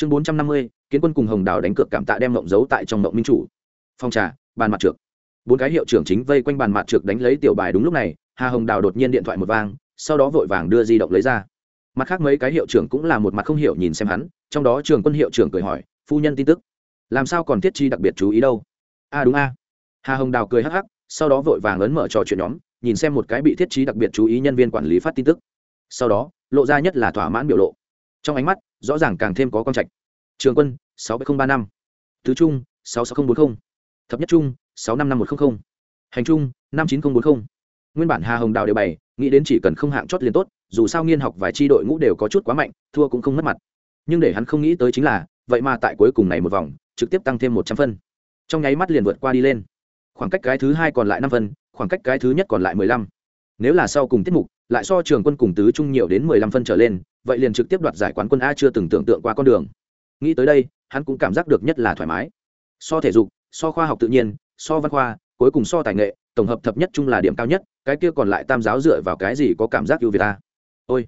chương bốn trăm năm mươi, kiến quân cùng hồng đào đánh cược cảm tạ đem mộng giấu tại trong mộng minh chủ. Phong trà, bàn mặt trượt bốn cái hiệu trưởng chính vây quanh bàn mặt trượt đánh lấy tiểu bài đúng lúc này, hà hồng đào đột nhiên điện thoại một vang, sau đó vội vàng đưa di động lấy ra. Mặt khác mấy cái hiệu trưởng cũng là một mặt không hiểu nhìn xem hắn, trong đó trường quân hiệu trưởng cười hỏi, phu nhân tin tức, làm sao còn thiết chi đặc biệt chú ý đâu? A, đúng a. Hà hồng đào cười hắc hắc, sau đó vội vàng lớn mở trò chuyện nhóm, nhìn xem một cái bị thiết trí đặc biệt chú ý nhân viên quản lý phát tin tức. Sau đó, lộ ra nhất là thỏa mãn biểu lộ. Trong ánh mắt rõ ràng càng thêm có con trạch. Trường quân, sáu nghìn ba năm. Tứ trung, sáu sáu nghìn bốn mươi thập nhất trung, sáu năm năm một trăm linh hành trung, năm chín nghìn bốn mươi nguyên bản hà hồng đào đều bày, nghĩ đến chỉ cần không hạng chót liền tốt, dù sao nghiên học vài tri đội ngũ đều có chút quá mạnh, thua cũng không mất mặt. Nhưng để hắn không nghĩ tới chính là, vậy mà tại cuối cùng này một vòng, trực tiếp tăng thêm một trăm phân. Trong nháy mắt liền vượt qua đi lên. Khoảng cách cái thứ hai còn lại năm phân, khoảng cách cái thứ nhất còn lại mười lăm. Nếu là sau cùng tiết mục, lại so trường quân cùng tứ trung nhiều đến mười lăm phân trở lên vậy liền trực tiếp đoạt giải quán quân a chưa từng tưởng tượng qua con đường. Nghĩ tới đây, hắn cũng cảm giác được nhất là thoải mái. So thể dục, so khoa học tự nhiên, so văn khoa, cuối cùng so tài nghệ, tổng hợp thập nhất chung là điểm cao nhất, cái kia còn lại tam giáo dựa vào cái gì có cảm giác ưu việt ta? Ôi!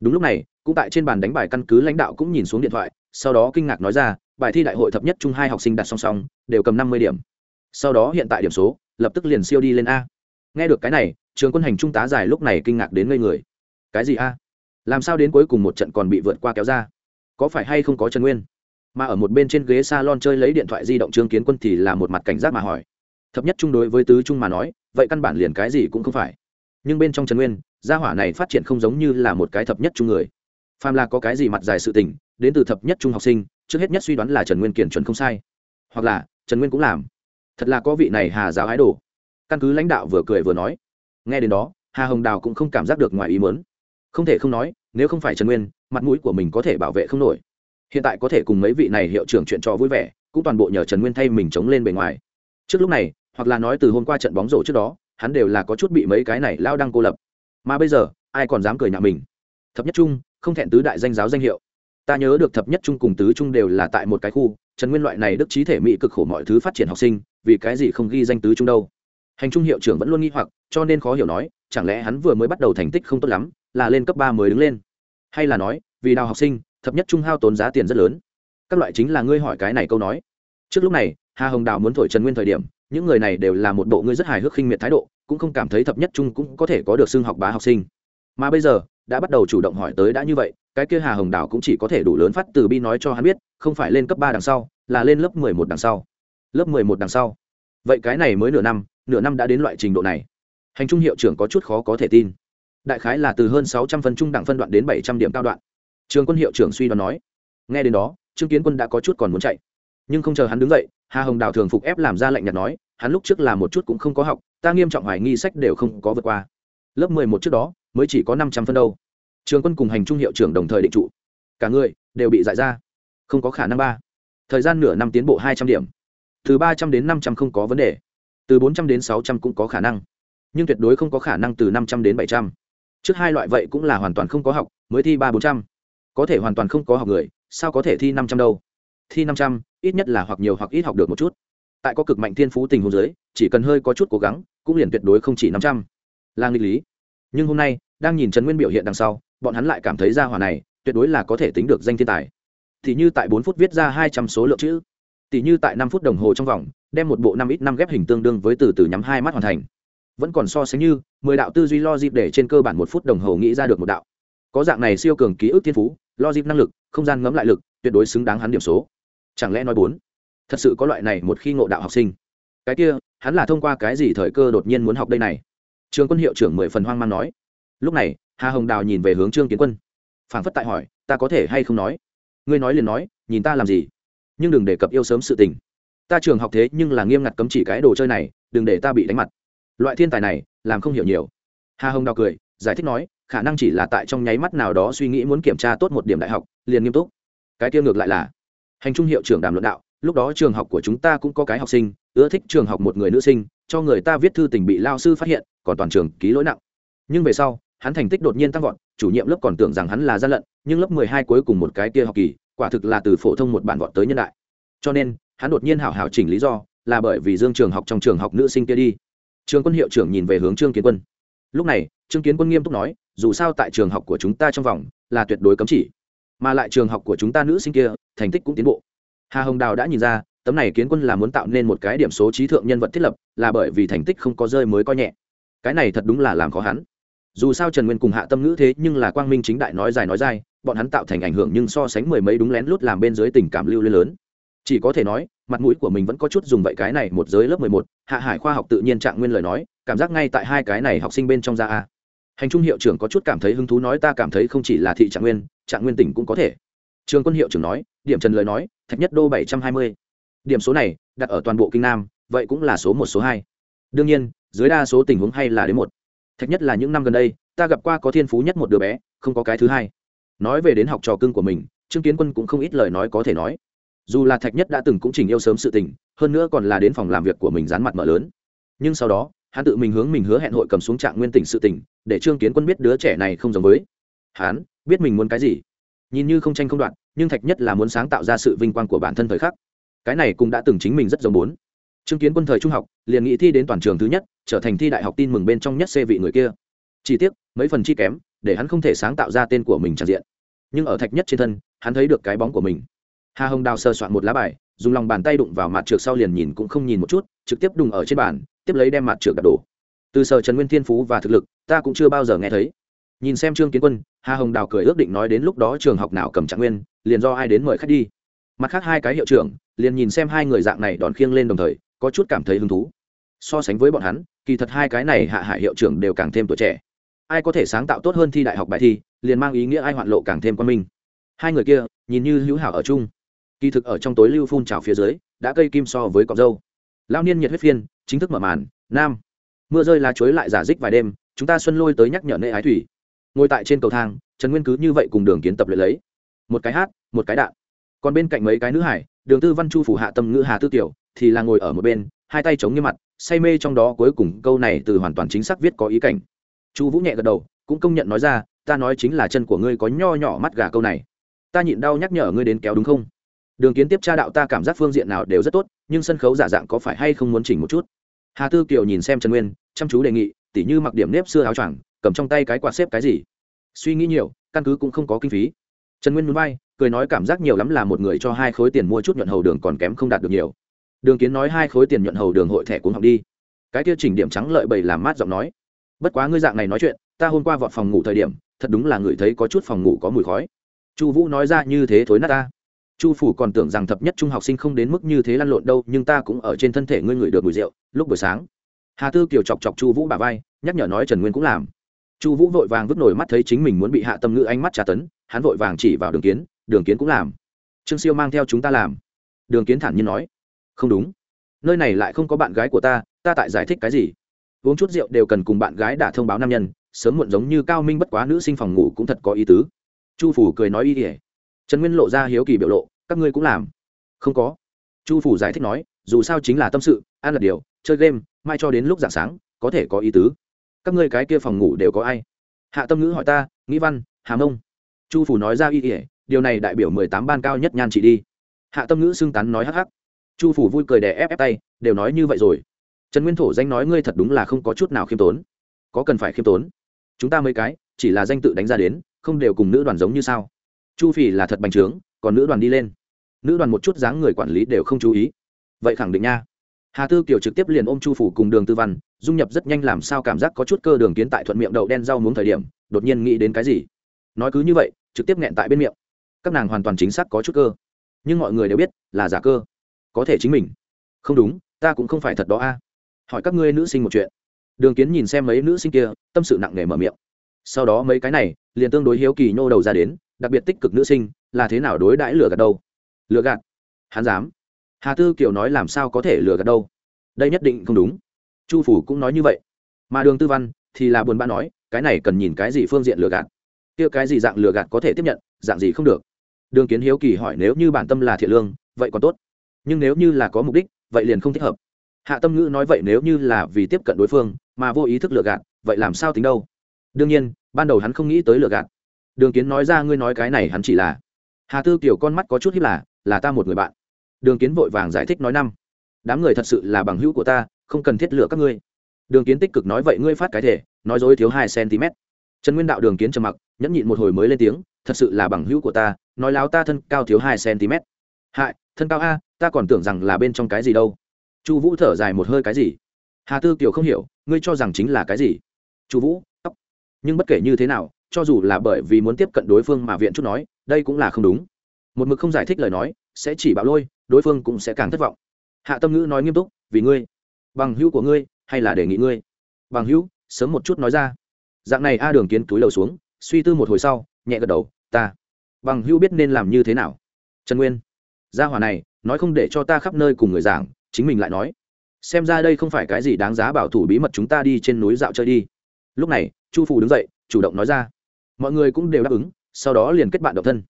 Đúng lúc này, cũng tại trên bàn đánh bài căn cứ lãnh đạo cũng nhìn xuống điện thoại, sau đó kinh ngạc nói ra, bài thi đại hội thập nhất chung hai học sinh đặt song song, đều cầm năm mươi điểm. Sau đó hiện tại điểm số, lập tức liền siêu đi lên a. Nghe được cái này, trường quân hành trung tá dài lúc này kinh ngạc đến ngây người. Cái gì a? Làm sao đến cuối cùng một trận còn bị vượt qua kéo ra? Có phải hay không có trần nguyên? Mà ở một bên trên ghế s a lon chơi lấy điện thoại di động trương kiến quân thì là một mặt cảnh giác mà hỏi. Thập nhất chung đối với tứ trung mà nói, vậy căn bản liền cái gì cũng không phải. Nhưng bên trong trần nguyên, gia hỏa này phát triển không giống như là một cái thập nhất chung người. Phàm là có cái gì mặt dài sự tình, đến từ thập nhất trung học sinh, trước hết nhất suy đoán là trần nguyên kiển chuẩn không sai. Hoặc là, trần nguyên cũng làm. Thật là có vị này hà giáo ái đồ. Căn cứ lãnh đạo vừa cười vừa nói. Nghe đến đó, hà hồng đào cũng không cảm giác được ngoài ý mớn không thể không nói, nếu không phải trần nguyên, mặt mũi của mình có thể bảo vệ không nổi. Hiện tại có thể cùng mấy vị này hiệu trưởng chuyện trò vui vẻ, cũng toàn bộ nhờ trần nguyên thay mình chống lên bề ngoài. Trước lúc này, hoặc là nói từ hôm qua trận bóng rổ trước đó, hắn đều là có chút bị mấy cái này lao đăng cô lập. Mà bây giờ, ai còn dám cười nhạo mình? Thập nhất trung, không thẹn tứ đại danh giáo danh hiệu. Ta nhớ được thập nhất trung cùng tứ trung đều là tại một cái khu, trần nguyên loại này đức trí thể mỹ cực khổ mọi thứ phát triển học sinh, vì cái gì không ghi danh tứ trung đâu? Hành trung hiệu trưởng vẫn luôn nghi hoặc, cho nên khó hiểu nói, chẳng lẽ hắn vừa mới bắt đầu thành tích không tốt lắm là lên cấp ba mới đứng lên. Hay là nói, vì đào học sinh, thập nhất trung hao tốn giá tiền rất lớn. Các loại chính là ngươi hỏi cái này câu nói. Trước lúc này, hà hồng đào muốn thổi trần nguyên thời điểm, những người này đều là một bộ ngươi rất hài hước khinh miệt thái độ, cũng không cảm thấy thập nhất trung cũng có thể có được xưng học bá học sinh. Mà bây giờ, đã bắt đầu chủ động hỏi tới đã như vậy, cái kia hà hồng đào cũng chỉ có thể đủ lớn phát từ bi nói cho hắn biết, không phải lên cấp ba đằng sau, là lên lớp mười một đằng sau. Lớp mười một đằng sau. Vậy cái này mới nửa năm nửa năm đã đến loại trình độ này. Hành trung hiệu trưởng có chút khó có thể tin đại khái là từ hơn sáu trăm phân trung đẳng phân đoạn đến bảy trăm điểm cao đoạn. Trường quân hiệu trưởng suy đoán nói. Nghe đến đó, trương kiến quân đã có chút còn muốn chạy. Nhưng không chờ hắn đứng dậy, hà hồng đào thường phục ép làm ra lệnh nhạt nói, hắn lúc trước là một chút cũng không có học, ta nghiêm trọng hoài nghi sách đều không có vượt qua. Lớp mười một trước đó, mới chỉ có năm trăm phân đâu. Trường quân cùng hành trung hiệu trưởng đồng thời định trụ. Cả người đều bị dại ra. Không có khả năng ba. Thời gian nửa năm tiến bộ hai trăm điểm. Từ ba trăm đến năm trăm không có vấn đề. Từ bốn trăm đến sáu trăm cũng có khả năng. Nhưng tuyệt đối không có khả năng từ năm trăm đến bảy trăm trước hai loại vậy cũng là hoàn toàn không có học, mới thi ba bốn trăm. Có thể hoàn toàn không có học người, sao có thể thi năm trăm đâu? Thi năm trăm, ít nhất là hoặc nhiều hoặc ít học được một chút. Tại có cực mạnh thiên phú tình huống giới chỉ cần hơi có chút cố gắng, cũng liền tuyệt đối không chỉ năm trăm. Là nghịch lý. Nhưng hôm nay, đang nhìn trần nguyên biểu hiện đằng sau, bọn hắn lại cảm thấy ra hòa này, tuyệt đối là có thể tính được danh thiên tài. Thì như tại bốn phút viết ra hai trăm số lượng chữ. Tỷ như tại năm phút đồng hồ trong vòng, đem một bộ năm ít năm ghép hình tương đương với từ từ nhắm hai mắt hoàn thành vẫn còn so sánh như, mười đạo tư duy lo dịp để trên cơ bản một phút đồng hồ nghĩ ra được một đạo. Có dạng này siêu cường ký ức thiên phú lo dịp năng lực, không gian ngẫm lại lực, tuyệt đối xứng đáng hắn điểm số. Chẳng lẽ nói bốn? Thật sự có loại này một khi ngộ đạo học sinh. Cái kia, hắn là thông qua cái gì thời cơ đột nhiên muốn học đây này? Trường quân hiệu trưởng mười phần hoang mang nói. Lúc này, hà hồng đào nhìn về hướng trương kiến quân. Phảng phất tại hỏi, ta có thể hay không nói? Ngươi nói liền nói, nhìn ta làm gì? Nhưng đừng đề cập yêu sớm sự tình. Ta trường học thế nhưng là nghiêm ngặt cấm chỉ cái đồ chơi này, đừng để ta bị đánh mặt loại thiên tài này, làm không hiểu nhiều. Hà hồng đào cười, giải thích nói, khả năng chỉ là tại trong nháy mắt nào đó suy nghĩ muốn kiểm tra tốt một điểm đại học, liền nghiêm túc. Cái kia ngược lại là, hành trung hiệu trưởng đàm luận đạo, lúc đó trường học của chúng ta cũng có cái học sinh, ưa thích trường học một người nữ sinh, cho người ta viết thư tình bị lao sư phát hiện, còn toàn trường ký lỗi nặng. Nhưng về sau, hắn thành tích đột nhiên tăng vọt, chủ nhiệm lớp còn tưởng rằng hắn là gian lận, nhưng lớp mười hai cuối cùng một cái kia học kỳ, quả thực là từ phổ thông một bản vọt tới nhân đại. Cho nên, hắn đột nhiên hảo hảo chỉnh lý do, là bởi vì dương trường học trong trường học nữ sinh kia đi trường quân hiệu trưởng nhìn về hướng trương kiến quân. Lúc này, trương kiến quân nghiêm túc nói, dù sao tại trường học của chúng ta trong vòng, là tuyệt đối cấm chỉ. Mà lại trường học của chúng ta nữ sinh kia, thành tích cũng tiến bộ. Hà hồng đào đã nhìn ra, tấm này kiến quân là muốn tạo nên một cái điểm số trí thượng nhân vật thiết lập, là bởi vì thành tích không có rơi mới coi nhẹ. Cái này thật đúng là làm khó hắn. Dù sao trần nguyên cùng hạ tâm ngữ thế nhưng là quang minh chính đại nói dài nói dài, bọn hắn tạo thành ảnh hưởng nhưng so sánh mười mấy đúng lén lút làm bên dưới tình cảm lưu lên lớn chỉ có thể nói, mặt mũi của mình vẫn có chút dùng vậy cái này một giới lớp mười một, hạ hải khoa học tự nhiên trạng nguyên lời nói, cảm giác ngay tại hai cái này học sinh bên trong ra a. Hành trung hiệu trưởng có chút cảm thấy hứng thú nói ta cảm thấy không chỉ là thị trạng nguyên trạng nguyên tỉnh cũng có thể. Trường quân hiệu trưởng nói, điểm trần lời nói, thạch nhất đô bảy trăm hai mươi. Điểm số này, đặt ở toàn bộ kinh nam, vậy cũng là số một, số hai. Đương nhiên, dưới đa số tình huống hay là đến một. Thạch nhất là những năm gần đây, ta gặp qua có thiên phú nhất một đứa bé, không có cái thứ hai. Nói về đến học trò cưng của mình, trương kiến quân cũng không ít lời nói có thể nói dù là thạch nhất đã từng cũng trình yêu sớm sự tình, hơn nữa còn là đến phòng làm việc của mình dán mặt mở lớn. Nhưng sau đó, hắn tự mình hướng mình hứa hẹn hội cầm xuống trạng nguyên tỉnh sự tình, để trương kiến quân biết đứa trẻ này không giống với hắn, biết mình muốn cái gì. Nhìn như không tranh không đoạn nhưng thạch nhất là muốn sáng tạo ra sự vinh quang của bản thân thời khắc. Cái này cũng đã từng chính mình rất giống bốn. Trương kiến quân thời trung học, liền nghĩ thi đến toàn trường thứ nhất, trở thành thi đại học tin mừng bên trong nhất xê vị người kia. Chỉ tiếc, mấy phần chi kém, để hắn không thể sáng tạo ra tên của mình tràn diện. Nhưng ở thạch nhất trên thân, hắn thấy được cái bóng của mình hà hồng đào sơ soạn một lá bài, dùng lòng bàn tay đụng vào mặt trượt sau liền nhìn cũng không nhìn một chút, trực tiếp đụng ở trên bàn, tiếp lấy đem mặt trượt đập đổ. Từ sở trần nguyên thiên phú và thực lực, ta cũng chưa bao giờ nghe thấy. Nhìn xem trương kiến quân, hà hồng đào cười ước định nói đến lúc đó trường học nào cầm trạng nguyên, liền do ai đến mời khách đi. Mặt khác hai cái hiệu trưởng, liền nhìn xem hai người dạng này đòn khiêng lên đồng thời, có chút cảm thấy hứng thú. So sánh với bọn hắn, kỳ thật hai cái này hạ hải hiệu trưởng đều càng thêm tuổi trẻ. Ai có thể sáng tạo tốt hơn thi đại học bài thi, liền mang ý nghĩa ai hoạn lộ càng thêm quan minh. Hai người kia, nhìn như hữu hảo ở chung kỳ thực ở trong tối lưu phun trào phía dưới, đã cây kim so với cọc dâu. Lao niên nhiệt huyết phiên, chính thức mở màn, nam. Mưa rơi lá chuối lại giả dích vài đêm, chúng ta xuân lôi tới nhắc nhở nệ ái thủy. Ngồi tại trên cầu thang, trần nguyên cứ như vậy cùng đường kiến tập luyện lấy. Một cái hát, một cái đạn. Còn bên cạnh mấy cái nữ hải, đường tư văn chu phủ hạ tâm ngữ hà tư tiểu, thì là ngồi ở một bên, hai tay chống như mặt, say mê trong đó cuối cùng câu này từ hoàn toàn chính xác viết có ý cảnh. Chu vũ nhẹ gật đầu, cũng công nhận nói ra, ta nói chính là chân của ngươi có nho nhỏ mắt gà câu này. Ta nhịn đau nhắc nhở ngươi đến kéo đúng không? Đường kiến tiếp tra đạo ta cảm giác phương diện nào đều rất tốt, nhưng sân khấu giả dạng có phải hay không muốn chỉnh một chút? Hà tư kiều nhìn xem trần nguyên, chăm chú đề nghị, tỉ như mặc điểm nếp xưa áo choàng, cầm trong tay cái quạt xếp cái gì. Suy nghĩ nhiều, căn cứ cũng không có kinh phí. Trần nguyên núi bay cười nói cảm giác nhiều lắm là một người cho hai khối tiền mua chút nhuận hầu đường còn kém không đạt được nhiều. Đường kiến nói hai khối tiền nhuận hầu đường hội thẻ cũng học đi. Cái kia chỉnh điểm trắng lợi bầy làm mát giọng nói. Bất quá ngươi dạng này nói chuyện, ta hôm qua vọt phòng ngủ thời điểm, thật đúng là người thấy có chút phòng ngủ có mùi khói. Chu vũ nói ra như thế thối nát ta chu phủ còn tưởng rằng thập nhất trung học sinh không đến mức như thế lăn lộn đâu, nhưng ta cũng ở trên thân thể ngươi ngửi được mùi rượu, lúc buổi sáng. Hà tư kiều chọc chọc chu vũ bà vai, nhắc nhở nói trần nguyên cũng làm. Chu vũ vội vàng vứt nổi mắt thấy chính mình muốn bị hạ tâm ngữ ánh mắt trả tấn, hắn vội vàng chỉ vào đường kiến đường kiến cũng làm. Trương siêu mang theo chúng ta làm. Đường kiến thản nhiên nói. Không đúng. Nơi này lại không có bạn gái của ta ta tại giải thích cái gì? Uống chút rượu đều cần cùng bạn gái đã thông báo nam nhân, sớm muộn giống như cao minh bất quá nữ sinh phòng ngủ cũng thật có ý tứ. Chu phủ cười nói ý ỉa trần nguyên lộ ra hiếu kỳ biểu lộ, các ngươi cũng làm? Không có. Chu phủ giải thích nói, dù sao chính là tâm sự, ăn là điều, chơi game, mai cho đến lúc d ạ n g sáng, có thể có ý tứ. Các ngươi cái kia phòng ngủ đều có ai? Hạ tâm ngữ hỏi ta, nghĩ văn, hà mông. Chu phủ nói ra ý ỉa điều này đại biểu mười tám ban cao nhất nhan chị đi. Hạ tâm ngữ xưng tán nói hắc hắc. Chu phủ vui cười đè ép ép tay, đều nói như vậy rồi. Trần nguyên thổ danh nói ngươi thật đúng là không có chút nào khiêm tốn. Có cần phải khiêm tốn? Chúng ta mấy cái, chỉ là danh tự đánh ra đến, không đều cùng nữ đoàn giống như sao? Chu phỉ là thật bành trướng, còn nữ đoàn đi lên. Nữ đoàn một chút dáng người quản lý đều không chú ý. Vậy khẳng định nha. Hà tư kiều trực tiếp liền ôm chu phủ cùng đường tư văn, dung nhập rất nhanh làm sao cảm giác có chút cơ đường kiến tại thuận miệng đậu đen rau muống thời điểm, đột nhiên nghĩ đến cái gì. Nói cứ như vậy, trực tiếp nghẹn tại bên miệng. Các nàng hoàn toàn chính xác có chút cơ. Nhưng mọi người đều biết, là giả cơ. Có thể chính mình. Không đúng, ta cũng không phải thật đó a. Hỏi các ngươi nữ sinh một chuyện. Đường kiến nhìn xem mấy nữ sinh kia, tâm sự nặng nề mở miệng. Sau đó mấy cái này, liền tương đối hiếu kỳ nhô đầu ra đến đặc biệt tích cực nữ sinh, là thế nào đối đãi lừa gạt đâu? Lừa gạt? Hắn dám. Hà tư kiều nói làm sao có thể lừa gạt đâu? Đây nhất định không đúng. Chu phủ cũng nói như vậy. Mà đường tư văn thì là buồn bã nói, cái này cần nhìn cái gì phương diện lừa gạt? Kia cái gì dạng lừa gạt có thể tiếp nhận, dạng gì không được? Đường kiến hiếu kỳ hỏi nếu như bản tâm là thiện lương, vậy còn tốt. Nhưng nếu như là có mục đích, vậy liền không thích hợp. Hạ tâm ngữ nói vậy nếu như là vì tiếp cận đối phương, mà vô ý thức lừa gạt, vậy làm sao tính đâu? Đương nhiên, ban đầu hắn không nghĩ tới lừa gạt đường kiến nói ra ngươi nói cái này hắn chỉ là. Hà tư kiểu con mắt có chút hiếp là là ta một người bạn. Đường kiến vội vàng giải thích nói năm. Đám người thật sự là bằng hữu của ta, không cần thiết lựa các ngươi. Đường kiến tích cực nói vậy ngươi phát cái thể, nói dối thiếu hai cm trần nguyên đạo đường kiến trầm mặc, nhẫn nhịn một hồi mới lên tiếng, thật sự là bằng hữu của ta, nói láo ta thân cao thiếu hai cm hại, thân cao a, ta còn tưởng rằng là bên trong cái gì đâu. Chu vũ thở dài một hơi cái gì? Hà tư kiều không hiểu, ngươi cho rằng chính là cái gì? Chu vũ, tóc. Nhưng bất kể như thế nào cho dù là bởi vì muốn tiếp cận đối phương mà viện chút nói, đây cũng là không đúng. Một mực không giải thích lời nói, sẽ chỉ bạo lôi, đối phương cũng sẽ càng thất vọng. Hạ tâm ngữ nói nghiêm túc, vì ngươi, bằng hữu của ngươi, hay là đề nghị ngươi? Bằng hữu, sớm một chút nói ra. Dạng này a đường kiến túi lầu xuống, suy tư một hồi sau, nhẹ gật đầu, ta, bằng hữu biết nên làm như thế nào. Trần nguyên, gia hỏa này, nói không để cho ta khắp nơi cùng người giảng, chính mình lại nói. Xem ra đây không phải cái gì đáng giá bảo thủ bí mật chúng ta đi trên núi dạo chơi đi. Lúc này, chu phù đứng dậy, chủ động nói ra mọi người cũng đều đáp ứng, sau đó liền kết bạn độc thân.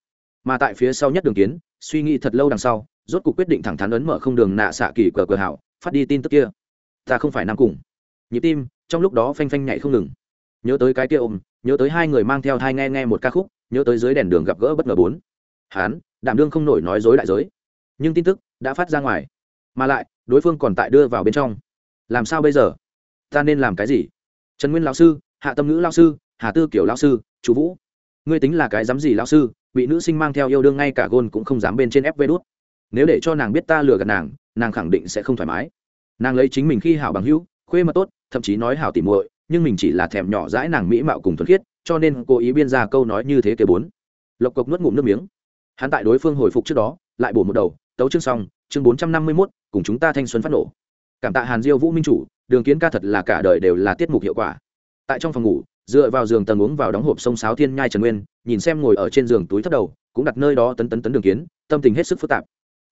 Mà tại phía sau nhất đường kiến, suy nghĩ thật lâu đằng sau, rốt cuộc quyết định thẳng thắn ấn mở không đường nạ xạ kỳ cờ cờ hảo, phát đi tin tức kia. Ta không phải nam cùng. Nhịp tim, trong lúc đó phanh phanh nhảy không ngừng. Nhớ tới cái kia ôm, nhớ tới hai người mang theo thai nghe nghe một ca khúc, nhớ tới dưới đèn đường gặp gỡ bất ngờ bốn. Hán, đảm đương không nổi nói dối đại giới. Nhưng tin tức đã phát ra ngoài. Mà lại, đối phương còn tại đưa vào bên trong. Làm sao bây giờ? Ta nên làm cái gì? Trần nguyên lão sư, hạ tâm ngữ lão sư, hà tư kiểu lão sư chú vũ, ngươi tính là cái dám gì lão sư, bị nữ sinh mang theo yêu đương ngay cả gôn cũng không dám bên trên ép vê đốt nếu để cho nàng biết ta lừa gạt nàng nàng khẳng định sẽ không thoải mái. Nàng lấy chính mình khi hảo bằng hữu, khuê mà tốt, thậm chí nói hảo tỉ muội, nhưng mình chỉ là thèm nhỏ dãi nàng mỹ mạo cùng thuần khiết, cho nên cố ý biên ra câu nói như thế kế bốn. Lộc cộc nuốt ngụm nước miếng. Hắn tại đối phương hồi phục trước đó, lại bổ một đầu, tấu chương xong, chương bốn trăm năm mươi mốt, cùng chúng ta thanh xuân phát nổ. Cảm tạ hàn diêu vũ minh chủ, đường kiến ca thật là cả đời đều là tiết mục hiệu quả tại trong phòng ngủ, dựa vào giường tầng uống vào đóng hộp sông sáo thiên nhai trần nguyên, nhìn xem ngồi ở trên giường túi thấp đầu, cũng đặt nơi đó tấn tấn tấn đường kiến, tâm tình hết sức phức tạp.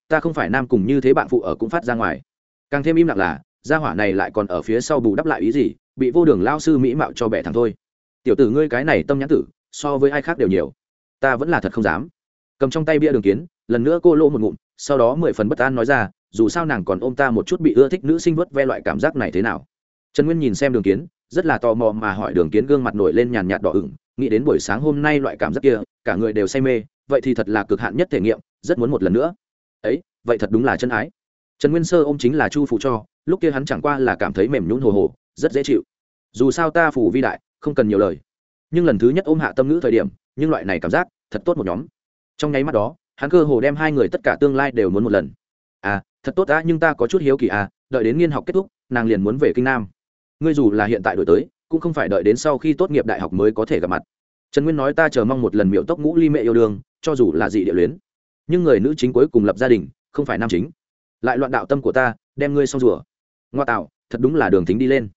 Ta không phải nam cùng như thế bạn phụ ở cũng phát ra ngoài. Càng thêm im lặng là, gia hỏa này lại còn ở phía sau bù đắp lại ý gì, bị vô đường lao sư mỹ mạo cho bẻ thẳng thôi. Tiểu tử ngươi cái này tâm nhãn tử, so với ai khác đều nhiều. Ta vẫn là thật không dám. Cầm trong tay bia đường kiến, lần nữa cô lô một ngụm, sau đó mười phần bất an nói ra, dù sao nàng còn ôm ta một chút bị ưa thích nữ sinh vớt ve loại cảm giác này thế nào. Trần nguyên nhìn xem đường kiến rất là tò mò mà hỏi đường kiến gương mặt nổi lên nhàn nhạt đỏ ửng, nghĩ đến buổi sáng hôm nay loại cảm giác kia, cả người đều say mê, vậy thì thật là cực hạn nhất thể nghiệm, rất muốn một lần nữa. Ấy, vậy thật đúng là chân ái. Trần nguyên sơ ô m chính là chu phụ cho, lúc kia hắn chẳng qua là cảm thấy mềm nhún hồ hồ, rất dễ chịu. Dù sao ta phủ vi đại, không cần nhiều lời. Nhưng lần thứ nhất ôm hạ tâm ngữ thời điểm, nhưng loại này cảm giác, thật tốt một nhóm. Trong nháy mắt đó, hắn cơ hồ đem hai người tất cả tương lai đều muốn một lần. À thật tốt đã nhưng ta có chút hiếu kỳ à đợi đến nghiên học kết thúc, nàng liền muốn về kinh nam ngươi dù là hiện tại đổi tới, cũng không phải đợi đến sau khi tốt nghiệp đại học mới có thể gặp mặt. Trần nguyên nói ta chờ mong một lần miệu tốc ngũ ly mẹ yêu đương, cho dù là dị địa luyến. Nhưng người nữ chính cuối cùng lập gia đình, không phải nam chính. Lại loạn đạo tâm của ta, đem ngươi xong rùa. Ngoa tạo, thật đúng là đường thính đi lên.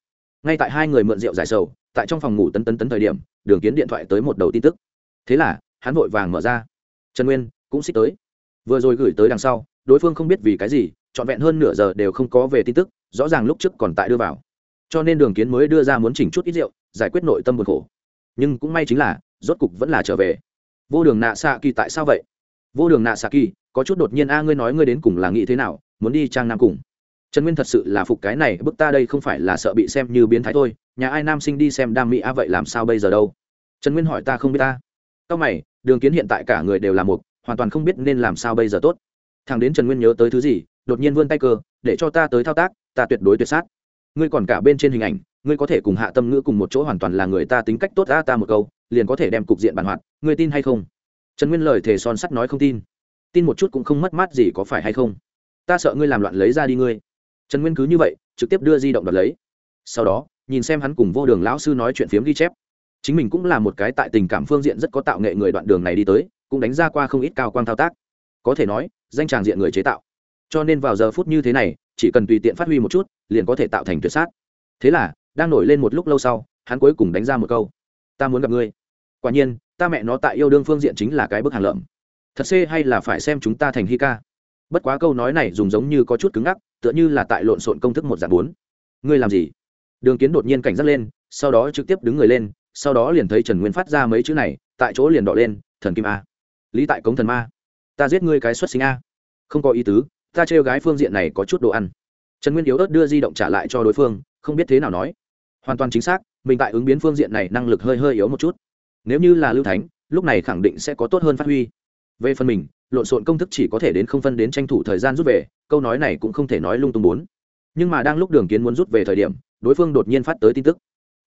Ngay tại hai người mượn rượu giải sầu, tại trong phòng ngủ tấn tấn tấn thời điểm, đường kiến điện thoại tới một đầu tin tức. Thế là, hắn vội vàng mở ra. Trần nguyên, cũng xích tới. Vừa rồi gửi tới đằng sau, đối phương không biết vì cái gì, trọn vẹn hơn nửa giờ đều không có về tin tức, rõ ràng lúc trước còn tại đưa vào cho nên đường kiến mới đưa ra muốn chỉnh chút ít rượu, giải quyết nội tâm buồn khổ. Nhưng cũng may chính là, rốt cục vẫn là trở về. Vô đường nạ xạ kỳ tại sao vậy? Vô đường nạ xạ kỳ, có chút đột nhiên a, ngươi nói ngươi đến cùng là nghĩ thế nào, muốn đi trang nam cùng. Trần nguyên thật sự là phục cái này, bức ta đây không phải là sợ bị xem như biến thái thôi, nhà ai nam sinh đi xem đam mỹ a vậy làm sao bây giờ đâu? Trần nguyên hỏi ta không biết ta sau mày, đường kiến hiện tại cả người đều là một hoàn toàn không biết nên làm sao bây giờ tốt. Thằng đến trần nguyên nhớ tới thứ gì, đột nhiên vươn tay cơ, để cho ta tới thao tác, ta tuyệt đối tuyệt sát ngươi còn cả bên trên hình ảnh, ngươi có thể cùng hạ tâm ngữ cùng một chỗ hoàn toàn là người ta tính cách tốt ra ta một câu, liền có thể đem cục diện bản hoạt, ngươi tin hay không? Trần nguyên lời thề son sắt nói không tin. Tin một chút cũng không mất mát gì có phải hay không? Ta sợ ngươi làm loạn lấy ra đi ngươi. Trần nguyên cứ như vậy, trực tiếp đưa di động đoạt lấy. Sau đó, nhìn xem hắn cùng vô đường lão sư nói chuyện phiếm ghi chép. Chính mình cũng là một cái tại tình cảm phương diện rất có tạo nghệ người đoạn đường này đi tới, cũng đánh ra qua không ít cao quan thao tác. Có thể nói, danh tràng diện người chế tạo. Cho nên vào giờ phút như thế này chỉ cần tùy tiện phát huy một chút, liền có thể tạo thành tuyệt sát. Thế là, đang nổi lên một lúc lâu sau, hắn cuối cùng đánh ra một câu. Ta muốn gặp ngươi. Quả nhiên, ta mẹ nó tại yêu đương phương diện chính là cái bức hàng lợm. Thật xê hay là phải xem chúng ta thành hi ca bất quá câu nói này dùng giống như có chút cứng ngắc, tựa như là tại lộn xộn công thức một dạng bốn. Ngươi làm gì? Đường kiến đột nhiên cảnh giác lên, sau đó trực tiếp đứng người lên, sau đó liền thấy trần nguyên phát ra mấy chữ này, tại chỗ liền đọ lên, thần kim a. Lý tại cống thần ma. Ta giết ngươi cái xuất sinh a. Không có ý tứ ta trêu gái phương diện này có chút đồ ăn. Trần nguyên yếu ớt đưa di động trả lại cho đối phương, không biết thế nào nói. Hoàn toàn chính xác, mình tại ứng biến phương diện này năng lực hơi hơi yếu một chút. Nếu như là lưu thánh, lúc này khẳng định sẽ có tốt hơn phát huy. Về phần mình, lộn xộn công thức chỉ có thể đến không phân đến tranh thủ thời gian rút về, câu nói này cũng không thể nói lung tung bốn. Nhưng mà đang lúc đường kiến muốn rút về thời điểm, đối phương đột nhiên phát tới tin tức.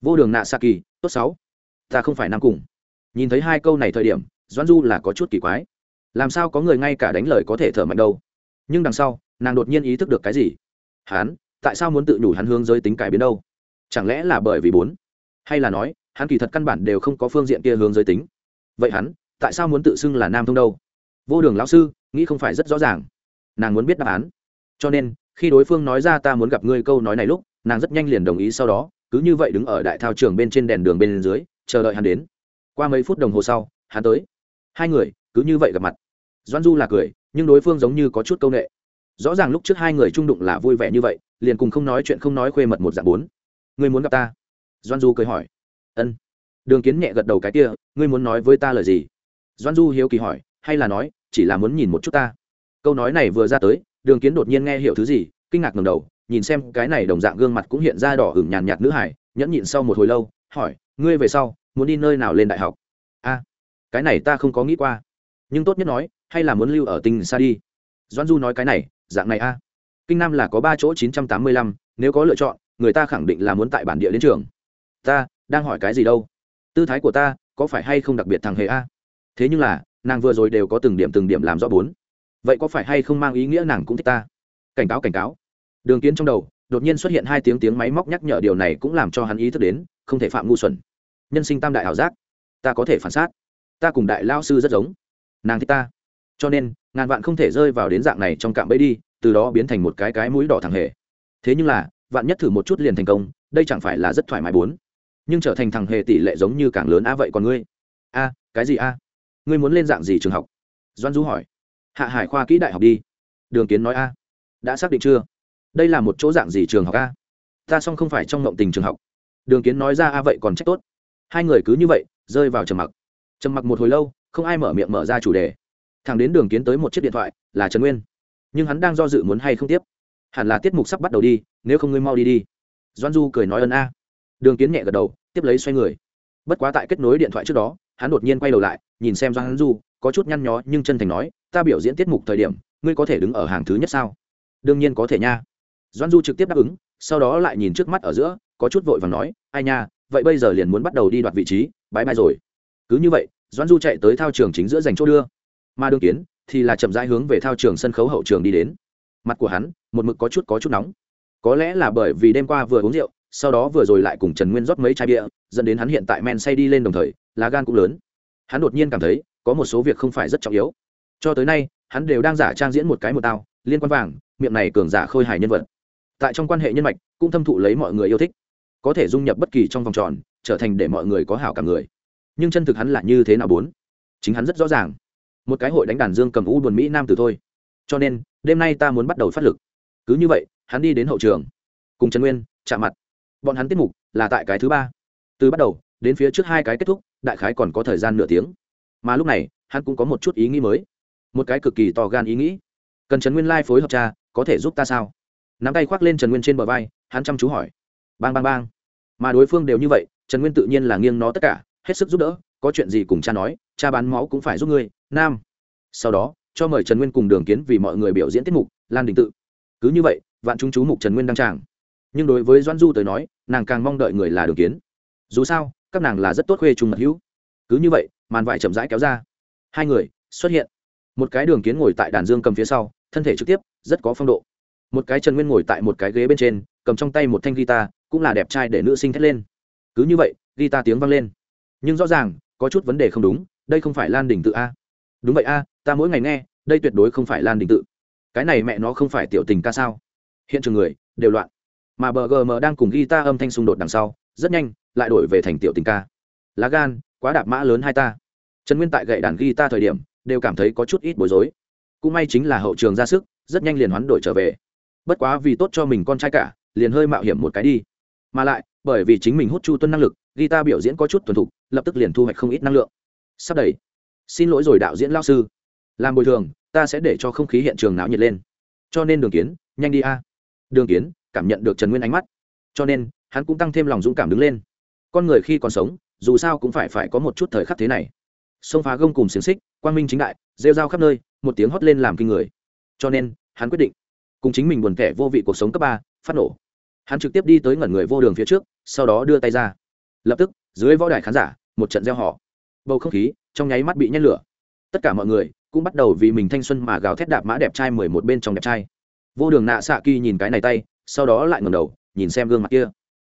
Vô đường nạ sa kỳ, tốt sáu. Ta không phải nam cùng. Nhìn thấy hai câu này thời điểm, doãn du là có chút kỳ quái. Làm sao có người ngay cả đánh lời có thể thở mạnh đâu? Nhưng đằng sau, nàng đột nhiên ý thức được cái gì? Hắn, tại sao muốn tự nhủ hắn hướng giới tính cải biến đâu? Chẳng lẽ là bởi vì bốn? Hay là nói, hắn kỳ thật căn bản đều không có phương diện kia hướng giới tính? Vậy hắn, tại sao muốn tự xưng là nam thông đâu? Vô đường lão sư, nghĩ không phải rất rõ ràng. Nàng muốn biết đáp án. Cho nên, khi đối phương nói ra ta muốn gặp ngươi câu nói này lúc, nàng rất nhanh liền đồng ý sau đó, cứ như vậy đứng ở đại thao trường bên trên đèn đường bên dưới, chờ đợi hắn đến. Qua mấy phút đồng hồ sau, hắn tới. Hai người, cứ như vậy gặp mặt. Doan du là cười nhưng đối phương giống như có chút c â u n ệ rõ ràng lúc trước hai người trung đụng là vui vẻ như vậy, liền cùng không nói chuyện không nói khuê mật một dạng bốn. Ngươi muốn gặp ta? Doan du cười hỏi. Ân. Đường kiến nhẹ gật đầu cái kia, ngươi muốn nói với ta lời gì? Doan du hiếu kỳ hỏi, hay là nói, chỉ là muốn nhìn một chút ta? Câu nói này vừa ra tới, đường kiến đột nhiên nghe hiểu thứ gì, kinh ngạc ngầm đầu, nhìn xem cái này đồng dạng gương mặt cũng hiện ra đỏ hửng nhàn nhạt nữ hải, nhẫn nhịn sau một hồi lâu, hỏi, ngươi về sau muốn đi nơi nào lên đại học? A, cái này ta không có nghĩ qua. Nhưng tốt nhất nói hay là muốn lưu ở tinh xa đi? Doan du nói cái này, dạng này a. Kinh nam là có ba chỗ chín trăm tám mươi lăm, nếu có lựa chọn, người ta khẳng định là muốn tại bản địa đến trường. Ta, đang hỏi cái gì đâu? Tư thái của ta, có phải hay không đặc biệt thằng hề a? Thế nhưng là, nàng vừa rồi đều có từng điểm từng điểm làm rõ bốn. Vậy có phải hay không mang ý nghĩa nàng cũng thích ta? Cảnh cáo cảnh cáo. Đường kiến trong đầu, đột nhiên xuất hiện hai tiếng tiếng máy móc nhắc nhở điều này cũng làm cho hắn ý thức đến, không thể phạm ngu xuẩn. Nhân sinh tam đại ảo giác. Ta có thể phản xác. Ta cùng đại lao sư rất giống. Nàng thích ta cho nên, ngàn vạn không thể rơi vào đến dạng này trong cạm bẫy đi, từ đó biến thành một cái cái mũi đỏ thẳng hề. Thế nhưng là, vạn nhất thử một chút liền thành công, đây chẳng phải là rất thoải mái bốn. Nhưng trở thành thằng hề tỷ lệ giống như càng lớn a vậy còn ngươi? A, cái gì a? Ngươi muốn lên dạng gì trường học? Doan du hỏi. Hạ hải khoa kỹ đại học đi. Đường kiến nói a. Đã xác định chưa? Đây là một chỗ dạng gì trường học a? Ta xong không phải trong ngộng tình trường học. Đường kiến nói ra a vậy còn trách tốt. Hai người cứ như vậy, rơi vào trầm mặc. Trầm mặc một hồi lâu, không ai mở miệng mở ra chủ đề thằng đến đường kiến tới một chiếc điện thoại, là trần nguyên. Nhưng hắn đang do dự muốn hay không tiếp. Hẳn là tiết mục sắp bắt đầu đi, nếu không ngươi mau đi đi. Doan du cười nói ân a. Đường kiến nhẹ gật đầu, tiếp lấy xoay người. Bất quá tại kết nối điện thoại trước đó, hắn đột nhiên quay đầu lại, nhìn xem doan du, có chút nhăn nhó nhưng chân thành nói, ta biểu diễn tiết mục thời điểm, ngươi có thể đứng ở hàng thứ nhất sao? Đương nhiên có thể nha. Doan du trực tiếp đáp ứng, sau đó lại nhìn trước mắt ở giữa, có chút vội và nói, ai nha, vậy bây giờ liền muốn bắt đầu đi đoạt vị trí bãi bay rồi. Cứ như vậy doan du chạy tới thao trường chính giữa dành chỗ đưa mà đương kiến thì là chậm rãi hướng về thao trường sân khấu hậu trường đi đến. Mặt của hắn, một mực có chút có chút nóng. Có lẽ là bởi vì đêm qua vừa uống rượu, sau đó vừa rồi lại cùng trần nguyên rót mấy chai bia, dẫn đến hắn hiện tại men say đi lên đồng thời, lá gan cũng lớn. Hắn đột nhiên cảm thấy, có một số việc không phải rất trọng yếu. Cho tới nay, hắn đều đang giả trang diễn một cái một tao, liên quan vàng, miệng này cường giả khôi hài nhân vật. Tại trong quan hệ nhân mạch, cũng thâm thụ lấy mọi người yêu thích. Có thể dung nhập bất kỳ trong vòng tròn, trở thành để mọi người có hảo cả người. Nhưng chân thực hắn là như thế nào bốn? Chính hắn rất rõ ràng một cái hội đánh đàn dương cầm u buồn mỹ nam từ thôi. Cho nên, đêm nay ta muốn bắt đầu phát lực. Cứ như vậy, hắn đi đến hậu trường. Cùng trần nguyên, chạm mặt. Bọn hắn tiết mục là tại cái thứ ba. Từ bắt đầu, đến phía trước hai cái kết thúc, đại khái còn có thời gian nửa tiếng. Mà lúc này, hắn cũng có một chút ý nghĩ mới. Một cái cực kỳ to gan ý nghĩ. Cần trần nguyên lai、like、phối hợp cha, có thể giúp ta sao? Nắm tay khoác lên trần nguyên trên bờ vai, hắn chăm chú hỏi. Bang bang bang. Mà đối phương đều như vậy, trần nguyên tự nhiên là nghiêng nó tất cả, hết sức giúp đỡ, có chuyện gì cùng cha nói cha bán máu cũng phải giúp ngươi, nam. Sau đó, cho mời trần nguyên cùng đường kiến vì mọi người biểu diễn tiết mục, lan đình tự. Cứ như vậy, vạn chúng chú mục trần nguyên đăng tràng. Nhưng đối với doãn du tới nói, nàng càng mong đợi người là đường kiến. Dù sao, các nàng là rất tốt khuê trung mật hữu. Cứ như vậy, màn vải chậm rãi kéo ra. Hai người xuất hiện. Một cái đường kiến ngồi tại đàn dương cầm phía sau, thân thể trực tiếp, rất có phong độ. Một cái trần nguyên ngồi tại một cái ghế bên trên, cầm trong tay một thanh guitar, cũng là đẹp trai để nữ sinh thét lên. Cứ như vậy, guitar tiếng vang lên. Nhưng rõ ràng, có chút vấn đề không đúng đây không phải lan đình tự a. Đúng vậy a, ta mỗi ngày nghe, đây tuyệt đối không phải lan đình tự. Cái này mẹ nó không phải tiểu tình ca sao? Hiện trường người, đều loạn. Mà bờ gm đang cùng guitar âm thanh xung đột đằng sau, rất nhanh, lại đổi về thành tiểu tình ca. Lá gan, quá đạp mã lớn hai ta. Trần nguyên tại gậy đàn guitar thời điểm, đều cảm thấy có chút ít bối rối. Cũng may chính là hậu trường ra sức, rất nhanh liền hoán đổi trở về. Bất quá vì tốt cho mình con trai cả, liền hơi mạo hiểm một cái đi. Mà lại, bởi vì chính mình hút chu tuân năng lực, guitar biểu diễn có chút thuần thục, lập tức liền thu hoạch không ít năng lượng sắp đầy. Xin lỗi rồi đạo diễn lao sư. Làm bồi thường, ta sẽ để cho không khí hiện trường náo nhiệt lên. Cho nên đường kiến, nhanh đi a. Đường kiến, cảm nhận được trần nguyên ánh mắt. Cho nên, hắn cũng tăng thêm lòng dũng cảm đứng lên. Con người khi còn sống, dù sao cũng phải phải có một chút thời khắc thế này. Sông phá gông cùng xiềng xích, quang minh chính đại, rêu rao khắp nơi, một tiếng hót lên làm kinh người. Cho nên, hắn quyết định, cùng chính mình buồn kẻ vô vị cuộc sống cấp ba, phát nổ. Hắn trực tiếp đi tới ngẩn người vô đường phía trước, sau đó đưa tay ra. Lập tức, dưới võ đài khán giả, một trận gieo họ bầu không khí trong nháy mắt bị nhét lửa. Tất cả mọi người cũng bắt đầu vì mình thanh xuân mà gào thét đạp mã đẹp trai mười một bên trong đẹp trai. Vô đường nạ xạ kỳ nhìn cái này tay, sau đó lại ngầm đầu, nhìn xem gương mặt kia.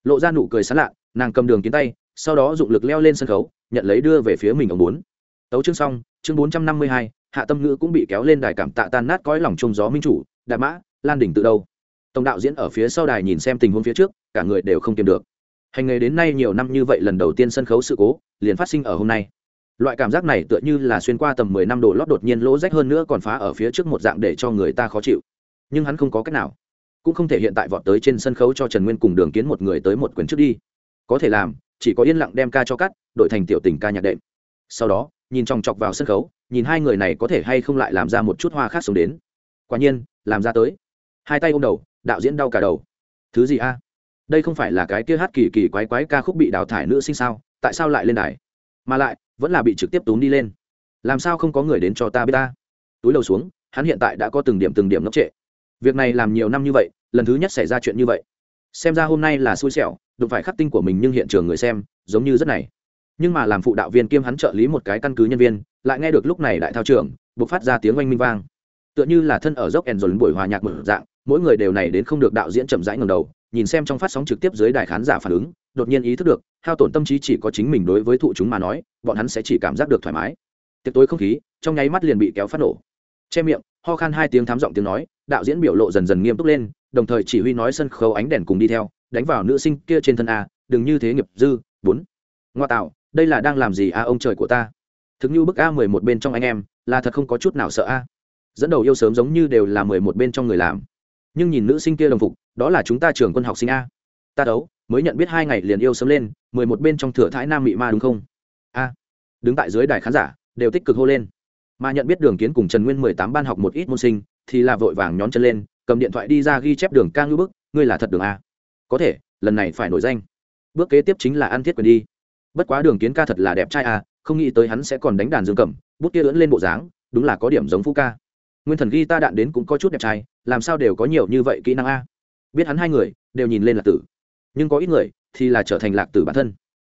Lộ ra nụ cười sán lạ, nàng cầm đường kiến tay, sau đó dụng lực leo lên sân khấu, nhận lấy đưa về phía mình ông bốn. Tấu chương xong, chương bốn trăm năm mươi hai, hạ tâm ngữ cũng bị kéo lên đài cảm tạ tan nát cõi lòng trông gió minh chủ đạp mã, lan đỉnh từ đâu? Tổng đạo diễn ở phía sau đài nhìn xem tình huống phía trước, cả người đều không kiềm được. Hành nghề đến nay nhiều năm như vậy lần đầu tiên sân khấu sự cố, liền phát sinh ở hôm nay loại cảm giác này tựa như là xuyên qua tầm mười năm độ lót đột nhiên lỗ rách hơn nữa còn phá ở phía trước một dạng để cho người ta khó chịu. Nhưng hắn không có cách nào. Cũng không thể hiện tại vọt tới trên sân khấu cho trần nguyên cùng đường kiến một người tới một quyển trước đi. Có thể làm, chỉ có yên lặng đem ca cho cắt đổi thành tiểu tình ca nhạc đệm. Sau đó, nhìn chòng chọc vào sân khấu, nhìn hai người này có thể hay không lại làm ra một chút hoa khác sống đến. Quả nhiên, làm ra tới. Hai tay ôm đầu, đạo diễn đau cả đầu. Thứ gì a? Đây không phải là cái kia hát kỳ kỳ quái quái ca khúc bị đào thải nữ sinh sao? Tại sao lại lên đài? Mà lại vẫn là bị trực tiếp túm đi lên. Làm sao không có người đến cho ta biết ta? Túi đầu xuống, hắn hiện tại đã có từng điểm từng điểm ngốc trệ. Việc này làm nhiều năm như vậy, lần thứ nhất xảy ra chuyện như vậy. Xem ra hôm nay là xui xẻo, đụng phải khắc tinh của mình nhưng hiện trường người xem, giống như rất này. Nhưng mà làm phụ đạo viên kiêm hắn trợ lý một cái căn cứ nhân viên, lại nghe được lúc này đại thao trưởng buộc phát ra tiếng oanh minh vang. Tựa như là thân ở dốc ẻn dồn buổi hòa nhạc mở dạng, mỗi người đều này đến không được đạo diễn chậm rãi ngầm đầu, nhìn xem trong phát sóng trực tiếp dưới đài khán giả phản ứng, đột nhiên ý thức được hao tổn tâm trí chỉ có chính mình đối với thụ chúng mà nói, bọn hắn sẽ chỉ cảm giác được thoải mái. Tiệc tối không khí, trong nháy mắt liền bị kéo phát nổ. Che miệng, ho khan hai tiếng thám giọng tiếng nói, đạo diễn biểu lộ dần dần nghiêm túc lên, đồng thời chỉ huy nói sân khấu ánh đèn cùng đi theo, đánh vào nữ sinh kia trên thân a, đừng như thế nghiệp dư, bốn. Ngoa tạo, đây là đang làm gì a ông trời của ta? Thực như bức a mười một bên trong anh em, là thật không có chút nào sợ a. Dẫn đầu yêu sớm giống như đều là mười một bên trong người làm. Nhưng nhìn nữ sinh kia đồng phục, đó là chúng ta trường quân học sinh a. Ta đấu mới nhận biết hai ngày liền yêu sớm lên, mười một bên trong thừa thái nam mị ma đúng không? A. Đứng tại dưới đài khán giả, đều tích cực hô lên. Mà nhận biết đường kiến cùng trần nguyên mười tám ban học một ít môn sinh, thì là vội vàng nhón chân lên, cầm điện thoại đi ra ghi chép đường ca ngư bức, ngươi là thật đường a. Có thể, lần này phải nổi danh. Bước kế tiếp chính là ăn thiết quyền đi. Bất quá đường kiến ca thật là đẹp trai a, không nghĩ tới hắn sẽ còn đánh đàn dương cầm, bút kia ưỡn lên bộ dáng, đúng là có điểm giống phú ca. Nguyên thần ghi ta đạn đến cũng có chút đẹp trai, làm sao đều có nhiều như vậy kỹ năng a. Biết hắn hai người, đều nhìn lên là tử nhưng có ít người thì là trở thành lạc tử bản thân.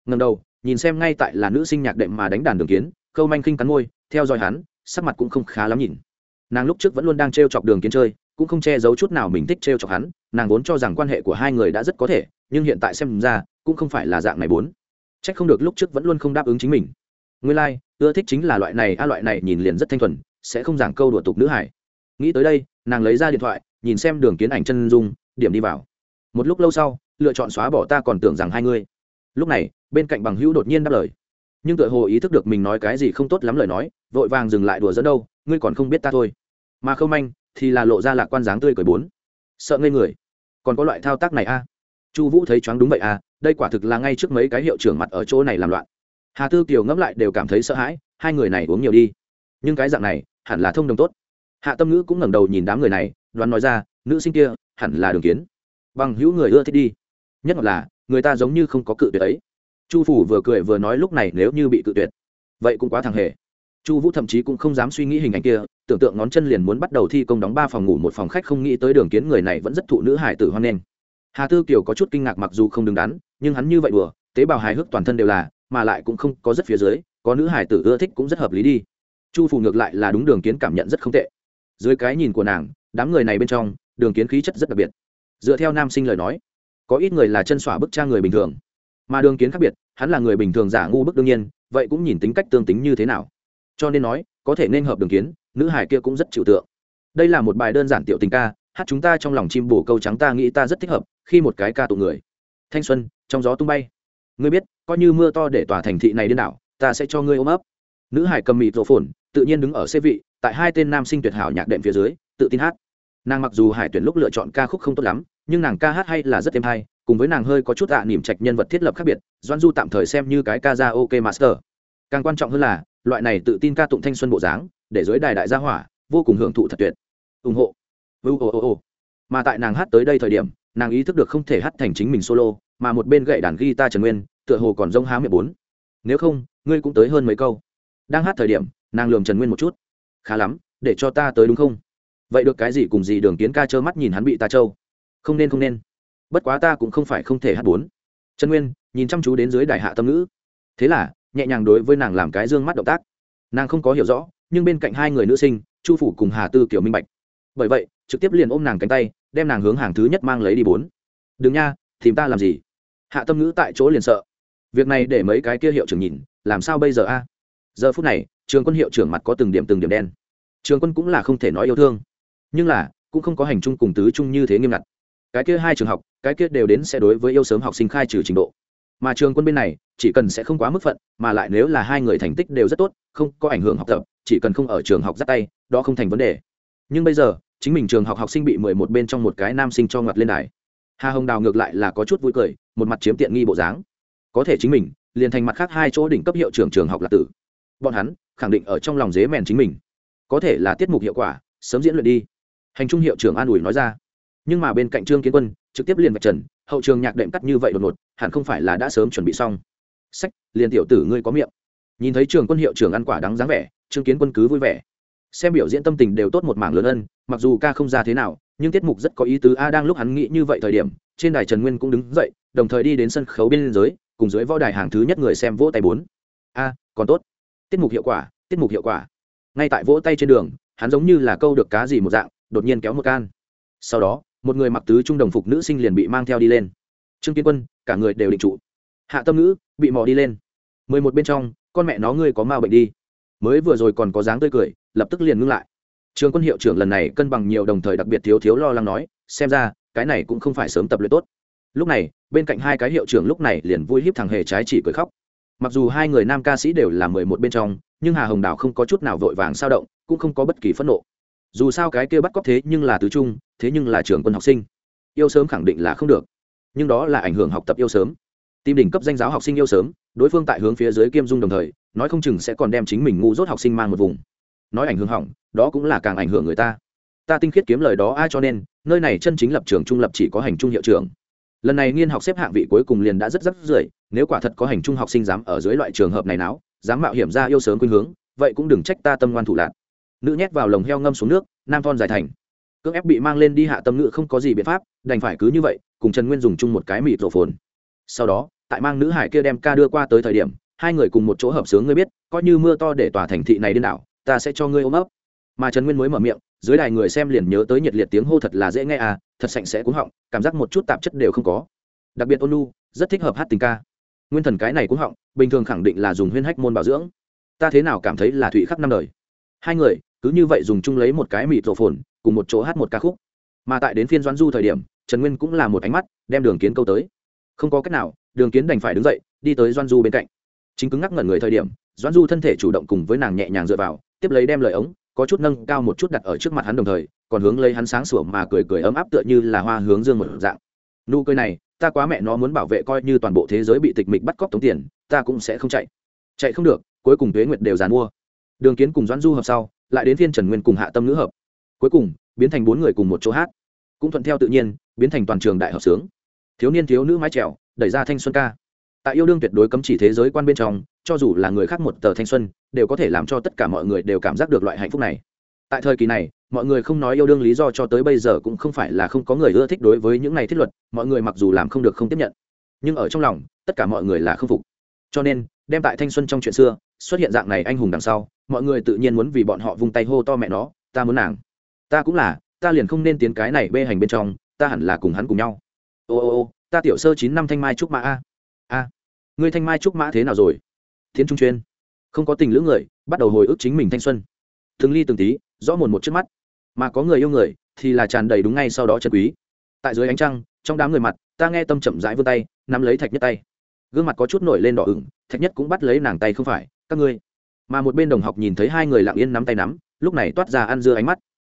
Ngần đầu nhìn xem ngay tại là nữ sinh nhạc đệm mà đánh đàn đường kiến khâu manh khinh cắn môi theo dõi hắn sắc mặt cũng không khá lắm nhìn. Nàng lúc trước vẫn luôn đang t r e o chọc đường kiến chơi cũng không che giấu chút nào mình thích t r e o chọc hắn nàng vốn cho rằng quan hệ của hai người đã rất có thể nhưng hiện tại xem ra cũng không phải là dạng này bốn. C h ắ c không được lúc trước vẫn luôn không đáp ứng chính mình. Ngươi lai、like, ưa thích chính là loại này a loại này nhìn liền rất thanh thuần sẽ không giảng câu đùa tục nữ hải nghĩ tới đây nàng lấy ra điện thoại nhìn xem đường kiến ảnh chân dung điểm đi vào. Một lúc lâu sau lựa chọn xóa bỏ ta còn tưởng rằng hai ngươi. Lúc này, bên cạnh bằng hữu đột nhiên đáp lời. Nhưng tựa hồ ý thức được mình nói cái gì không tốt lắm lời nói, vội vàng dừng lại đùa dẫn đâu, ngươi còn không biết ta thôi. Mà không manh, thì là lộ ra lạc quan dáng tươi cười bốn. Sợ ngây người. Còn có loại thao tác này a? À? chu vũ thấy choáng đúng vậy à đây quả thực là ngay trước mấy cái hiệu trưởng mặt ở chỗ này làm loạn. Hà tư kiều ngẫm lại đều cảm thấy sợ hãi, hai người này uống nhiều đi. Nhưng cái dạng này, hẳn là thông đồng tốt. Hạ tâm ngữ cũng ngẩng đầu nhìn đám người này, đoán nói ra, nữ sinh kia, hẳn là đường kiến. Bằng hữu người ưa thích đi nhất là người ta giống như không có cự tuyệt ấy. Chu phủ vừa cười vừa nói lúc này nếu như bị cự tuyệt, vậy cũng quá thằng hề. Chu vũ thậm chí cũng không dám suy nghĩ hình ảnh kia, tưởng tượng ngón chân liền muốn bắt đầu thi công đóng ba phòng ngủ, một phòng khách không nghĩ tới đường kiến người này vẫn rất thụ nữ hải tử hoan nghênh. Hà tư kiều có chút kinh ngạc mặc dù không đứng đắn, nhưng hắn như vậy đùa, tế bào hài hước toàn thân đều là, mà lại cũng không có rất phía dưới, có nữ hải tử ưa thích cũng rất hợp lý đi. Chu phủ ngược lại là đúng đường kiến cảm nhận rất không tệ. Dưới cái nhìn của nàng, đám người này bên trong, đường kiến khí chất rất đặc biệt. Dựa theo nam sinh lời nói có ít người là chân xỏa bức cha người bình thường. Mà đường kiến khác biệt, hắn là người bình thường giả ngu bức đương nhiên, vậy cũng nhìn tính cách tương tính như thế nào. Cho nên nói, có thể nên hợp đường kiến, nữ hải kia cũng rất chịu tượng. Đây là một bài đơn giản tiểu tình ca, hát chúng ta trong lòng chim bổ câu trắng ta nghĩ ta rất thích hợp, khi một cái ca tụ người. Thanh xuân, trong gió tung bay. Ngươi biết, coi như mưa to để tòa thành thị này điên đảo, ta sẽ cho ngươi ôm ấp. Nữ hải cầm mịt rộ phồn, tự nhiên đứng ở xế vị, tại hai tên nam sinh tuyệt hảo nhạc đệm phía dưới, tự tin hát. Nàng mặc dù hải tuyển lúc lựa chọn ca khúc không tốt lắm nhưng nàng ca hát hay là rất êm hay, cùng với nàng hơi có chút ạ à niềm trạch nhân vật thiết lập khác biệt, doan du tạm thời xem như cái ca ra ok master. Càng quan trọng hơn là, loại này tự tin ca tụng thanh xuân bộ dáng, để dưới đài đại gia hỏa, vô cùng hưởng thụ thật tuyệt. Ủng hộ. Ô ô ô mà tại nàng hát tới đây thời điểm, nàng ý thức được không thể hát thành chính mình solo, mà một bên gậy đàn guitar trần nguyên, tựa hồ còn rông há miệng bốn. Nếu không, ngươi cũng tới hơn mấy câu. Đang hát thời điểm, nàng lườm trần nguyên một chút. Khá lắm, để cho ta tới đúng không? Vậy được cái gì cùng gì đường kiến ca trơ mắt nhìn hắn bị ta trâu không nên không nên. Bất quá ta cũng không phải không thể hát bốn. Trần nguyên, nhìn chăm chú đến dưới đại hạ tâm ngữ. Thế là, nhẹ nhàng đối với nàng làm cái d ư ơ n g mắt động tác. Nàng không có hiểu rõ, nhưng bên cạnh hai người nữ sinh, chu phủ cùng hà tư kiểu minh bạch. Bởi vậy, trực tiếp liền ôm nàng cánh tay, đem nàng hướng hàng thứ nhất mang lấy đi bốn. Đừng nha, tìm ta làm gì? Hạ tâm ngữ tại chỗ liền sợ. Việc này để mấy cái kia hiệu trưởng nhìn, làm sao bây giờ a? Giờ phút này, trường quân hiệu trưởng mặt có từng điểm từng điểm đen. Trường quân cũng là không thể nói yêu thương. Nhưng là, cũng không có hành trung cùng tứ trung như thế nghiêm ngặt cái kia hai trường học, cái kia đều đến sẽ đối với yêu sớm học sinh khai trừ trình độ. Mà trường quân bên này, chỉ cần sẽ không quá mức phận, mà lại nếu là hai người thành tích đều rất tốt, không có ảnh hưởng học tập, chỉ cần không ở trường học dắt tay, đó không thành vấn đề. Nhưng bây giờ, chính mình trường học học sinh bị mười một bên trong một cái nam sinh cho ngặt lên đài. Hà hồng đào ngược lại là có chút vui cười, một mặt chiếm tiện nghi bộ dáng. Có thể chính mình, liền thành mặt khác hai chỗ đỉnh cấp hiệu trưởng trường học là tử. Bọn hắn, khẳng định ở trong lòng dế mèn chính mình. Có thể là tiết mục hiệu quả, sớm diễn luyện đi. Hành trung hiệu trưởng an ủi nói ra nhưng mà bên cạnh trương kiến quân, trực tiếp liền vạch trần, hậu trường nhạc đệm cắt như vậy đột ngột, hẳn không phải là đã sớm chuẩn bị xong. Sách, liền tiểu tử ngươi có miệng. Nhìn thấy trường quân hiệu trưởng ăn quả đắng dáng vẻ, trương kiến quân cứ vui vẻ. Xem biểu diễn tâm tình đều tốt một mảng lớn ân mặc dù ca không ra thế nào, nhưng tiết mục rất có ý tứ a đang lúc hắn nghĩ như vậy thời điểm, trên đài trần nguyên cũng đứng dậy, đồng thời đi đến sân khấu bên giới cùng dưới võ đài hàng thứ nhất người xem vỗ tay bốn. A, còn tốt. Tiết mục hiệu quả, tiết mục hiệu quả. Ngay tại vỗ tay trên đường, hắn giống như là câu được cá gì một dạng, đột nhiên kéo một can. Sau đó một người mặc tứ trung đồng phục nữ sinh liền bị mang theo đi lên. Trương kiến quân, cả người đều định trụ. Hạ tâm ngữ, bị mò đi lên. Mười một bên trong, con mẹ nó ngươi có ma bệnh đi. Mới vừa rồi còn có dáng tươi cười, lập tức liền ngưng lại. Trường quân hiệu trưởng lần này cân bằng nhiều đồng thời đặc biệt thiếu thiếu lo lắng nói, xem ra, cái này cũng không phải sớm tập luyện tốt. Lúc này, bên cạnh hai cái hiệu trưởng lúc này liền vui hiếp thằng hề trái chỉ cười khóc. Mặc dù hai người nam ca sĩ đều là mười một bên trong, nhưng hà hồng đào không có chút nào vội vàng sao động, cũng không có bất kỳ phẫn nộ dù sao cái kia bắt cóc thế nhưng là tứ trung, thế nhưng là trường quân học sinh. Yêu sớm khẳng định là không được. Nhưng đó là ảnh hưởng học tập yêu sớm. Tìm đỉnh cấp danh giáo học sinh yêu sớm, đối phương tại hướng phía dưới kiêm dung đồng thời, nói không chừng sẽ còn đem chính mình ngu dốt học sinh mang một vùng. Nói ảnh hưởng hỏng, đó cũng là càng ảnh hưởng người ta. Ta tinh khiết kiếm lời đó ai cho nên, nơi này chân chính lập trường trung lập chỉ có hành trung hiệu trưởng. Lần này nghiên học xếp hạng vị cuối cùng liền đã rất rất rưỡi nếu quả thật có hành trung học sinh dám ở dưới loại trường hợp này nào dám mạo hiểm ra yêu sớm khuynh hướng, vậy cũng đừng trách ta tâm ngoan thủ lạc nữ nhét vào lồng heo ngâm xuống nước, nam thon dài thành. Cưỡng ép bị mang lên đi hạ tâm ngữ không có gì biện pháp, đành phải cứ như vậy, cùng trần nguyên dùng chung một cái mịt rổ phồn. Sau đó, tại mang nữ hải kia đem ca đưa qua tới thời điểm, hai người cùng một chỗ hợp sướng ngươi biết, coi như mưa to để tòa thành thị này điên đảo, ta sẽ cho ngươi ôm ấp. Mà trần nguyên mới mở miệng, dưới đài người xem liền nhớ tới nhiệt liệt tiếng hô thật là dễ nghe à thật sạch sẽ cúng họng, cảm giác một chút tạp chất đều không có. Đặc biệt ôn lu rất thích hợp hát tình ca. Nguyên thần cái này cúng họng, bình thường khẳng định là dùng huyên hách môn bảo dưỡng. Ta thế nào cảm thấy là thụy khắc năm đời. Hai người cứ như vậy dùng chung lấy một cái mịt rổ phồn, cùng một chỗ hát một ca khúc. Mà tại đến phiên doãn du thời điểm, trần nguyên cũng là một ánh mắt, đem đường kiến câu tới. Không có cách nào, đường kiến đành phải đứng dậy, đi tới doãn du bên cạnh. Chính cứng ngắc ngẩn người thời điểm, doãn du thân thể chủ động cùng với nàng nhẹ nhàng dựa vào, tiếp lấy đem lời ống, có chút nâng cao một chút đặt ở trước mặt hắn đồng thời, còn hướng lấy hắn sáng sủa mà cười cười ấm áp tựa như là hoa hướng dương một dạng. Nụ cười này, ta quá mẹ nó muốn bảo vệ coi như toàn bộ thế giới bị tịch mịch bắt cóc tống tiền, ta cũng sẽ không chạy. Chạy không được, cuối cùng tuế nguyệt đều dàn mua. Đường kiến cùng doãn du hợp sau lại đến phiên trần nguyên cùng hạ tâm ngữ hợp. Cuối cùng, biến thành bốn người cùng một chỗ hát. Cũng thuận theo tự nhiên, biến thành toàn trường đại hợp sướng. Thiếu niên thiếu nữ mái trèo đẩy ra thanh xuân ca. Tại yêu đương tuyệt đối cấm chỉ thế giới quan bên trong, cho dù là người khác một tờ thanh xuân, đều có thể làm cho tất cả mọi người đều cảm giác được loại hạnh phúc này. Tại thời kỳ này, mọi người không nói yêu đương lý do cho tới bây giờ cũng không phải là không có người ưa thích đối với những này thiết luật, mọi người mặc dù làm không được không tiếp nhận. Nhưng ở trong lòng, tất cả mọi người là không phục. Cho nên đem tại thanh xuân trong chuyện xưa, xuất hiện dạng này anh hùng đằng sau, mọi người tự nhiên muốn vì bọn họ vung tay hô to mẹ nó, ta muốn nàng. Ta cũng là, ta liền không nên tiến cái này bê hành bên trong, ta hẳn là cùng hắn cùng nhau. Ô ô ô, ta tiểu sơ chín năm thanh mai trúc mã a. A, ngươi thanh mai trúc mã thế nào rồi? Thiến trung chuyên. Không có tình lữ người, bắt đầu hồi ức chính mình thanh xuân. Từng ly từng tí, rõ mồn một trước mắt. Mà có người yêu người, thì là tràn đầy đúng ngay sau đó chân quý. Tại dưới ánh trăng, trong đám người mặt, ta nghe tâm chậm rãi vươn tay, nắm lấy thạch nhất tay gương mặt có chút nổi lên đỏ ửng, thạch nhất cũng bắt lấy nàng tay không phải, các ngươi. Mà một bên đồng học nhìn thấy hai người lặng yên nắm tay nắm, lúc này toát ra ăn dưa ánh mắt.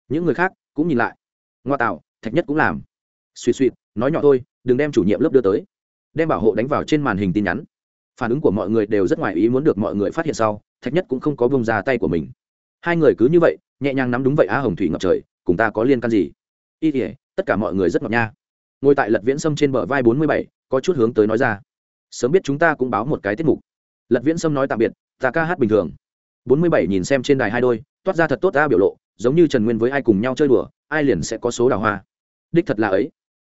Những người khác cũng nhìn lại. Ngoa tạo, thạch nhất cũng làm. Suy suy nói nhỏ thôi, đừng đem chủ nhiệm lớp đưa tới. Đem bảo hộ đánh vào trên màn hình tin nhắn. Phản ứng của mọi người đều rất ngoài ý muốn được mọi người phát hiện sau, thạch nhất cũng không có bông ra tay của mình. Hai người cứ như vậy, nhẹ nhàng nắm đúng vậy á hồng thủy ngập trời, cùng ta có liên can gì? Y thể tất cả mọi người rất ngọt nha. Ngồi tại lật viễn sâm trên bờ vai bốn mươi bảy, có chút hướng tới nói ra sớm biết chúng ta cũng báo một cái tiết mục. Lật viễn sâm nói tạm biệt, ta ca hát bình thường. Bốn mươi bảy nhìn xem trên đài hai đôi, toát ra thật tốt ta biểu lộ, giống như trần nguyên với ai cùng nhau chơi đùa, ai liền sẽ có số đào hoa. Đích thật là ấy.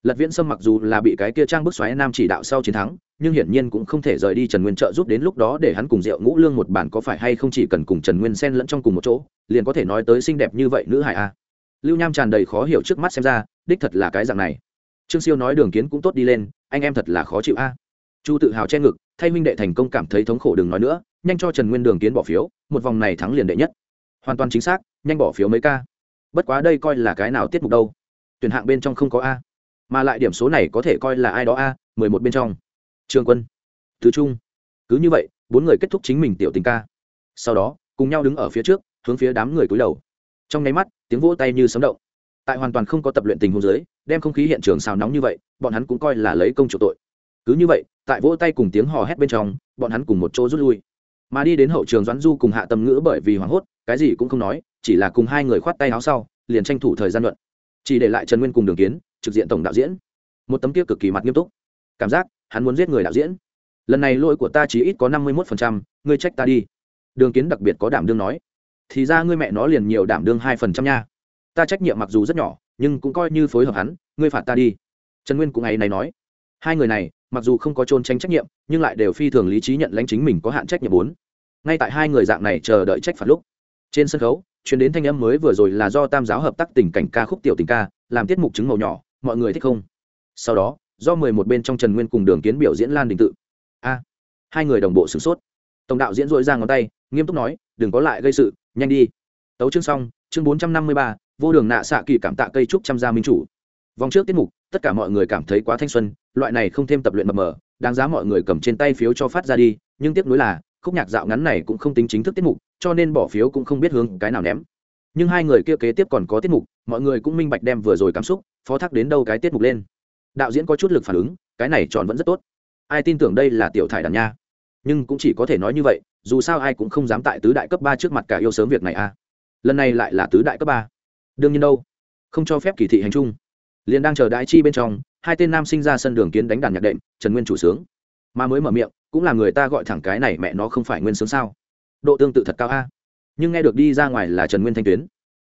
Lật viễn sâm mặc dù là bị cái kia trang bức xoáy nam chỉ đạo sau chiến thắng, nhưng hiển nhiên cũng không thể rời đi trần nguyên trợ giúp đến lúc đó để hắn cùng rượu ngũ lương một bản có phải hay không chỉ cần cùng trần nguyên xen lẫn trong cùng một chỗ, liền có thể nói tới xinh đẹp như vậy nữ hải a. Lưu nham tràn đầy khó hiểu trước mắt xem ra, đích thật là cái dạng này. Trương siêu nói đường kiến cũng tốt đi lên, anh em thật là khó chịu a chu tự hào che ngực, thay huynh đệ thành công cảm thấy thống khổ đừng nói nữa, nhanh cho trần nguyên đường kiến bỏ phiếu, một vòng này thắng liền đệ nhất. Hoàn toàn chính xác, nhanh bỏ phiếu mấy ca. Bất quá đây coi là cái nào tiết mục đâu. Tuyển hạng bên trong không có a. Mà lại điểm số này có thể coi là ai đó a, mười một bên trong. Trường quân, thứ trung. Cứ như vậy, bốn người kết thúc chính mình tiểu tình ca. Sau đó, cùng nhau đứng ở phía trước, hướng phía đám người cúi đầu. Trong nháy mắt, tiếng vỗ tay như sấm động. Tại hoàn toàn không có tập luyện tình hôn giới đem không khí hiện trường xào nóng như vậy, bọn hắn cũng coi là lấy công chủ tội cứ như vậy, tại vỗ tay cùng tiếng hò hét bên trong, bọn hắn cùng một chỗ rút lui. Mà đi đến hậu trường doãn du cùng hạ tâm ngữ bởi vì hoảng hốt, cái gì cũng không nói, chỉ là cùng hai người khoát tay áo sau, liền tranh thủ thời gian luận. Chỉ để lại trần nguyên cùng đường kiến, trực diện tổng đạo diễn. Một tấm kia cực kỳ mặt nghiêm túc. Cảm giác, hắn muốn giết người đạo diễn. Lần này lỗi của ta chỉ ít có năm mươi mốt phần trăm, ngươi trách ta đi. Đường kiến đặc biệt có đảm đương nói. Thì ra ngươi mẹ nó liền nhiều đảm đương hai phần trăm nha. Ta trách nhiệm mặc dù rất nhỏ, nhưng cũng coi như phối hợp hắn, ngươi phạt ta đi. Trần nguyên cũng ngày này nói hai người này, mặc dù không có trôn tranh trách nhiệm, nhưng lại đều phi thường lý trí nhận lãnh chính mình có hạn trách nhiệm bốn. Ngay tại hai người dạng này chờ đợi trách phạt lúc, trên sân khấu chuyến đến thanh âm mới vừa rồi là do tam giáo hợp tác tình cảnh ca khúc tiểu tình ca, làm tiết mục chứng màu nhỏ, mọi người thích không? Sau đó, do mười một bên trong trần nguyên cùng đường kiến biểu diễn lan đình tự. A, hai người đồng bộ sửng sốt. Tổng đạo diễn dội ra ngón tay, nghiêm túc nói, đừng có lại gây sự, nhanh đi. Tấu chương xong, chương bốn trăm năm mươi ba, vô đường nạ xạ kỳ cảm tạ cây trúc trăm gia minh chủ. Vòng trước tiết mục, tất cả mọi người cảm thấy quá thanh xuân loại này không thêm tập luyện mập mờ, đáng giá mọi người cầm trên tay phiếu cho phát ra đi, nhưng tiếc nuối là, khúc nhạc dạo ngắn này cũng không tính chính thức tiết mục, cho nên bỏ phiếu cũng không biết hướng cái nào ném. Nhưng hai người kia kế tiếp còn có tiết mục, mọi người cũng minh bạch đem vừa rồi cảm xúc, phó thác đến đâu cái tiết mục lên. Đạo diễn có chút lực phản ứng, cái này chọn vẫn rất tốt. Ai tin tưởng đây là tiểu thải đàn nha? Nhưng cũng chỉ có thể nói như vậy, dù sao ai cũng không dám tại tứ đại cấp ba trước mặt cả yêu sớm việc này a à. lần này lại là tứ đại cấp ba. Đương nhiên đâu. Không cho phép kỳ thị hành trung liền đang chờ đại chi bên trong hai tên nam sinh ra sân đường kiến đánh đàn nhạc đệm, trần nguyên chủ sướng. Mà mới mở miệng, cũng là người ta gọi thẳng cái này mẹ nó không phải nguyên sướng sao. Độ tương tự thật cao a. Nhưng nghe được đi ra ngoài là trần nguyên thanh tuyến.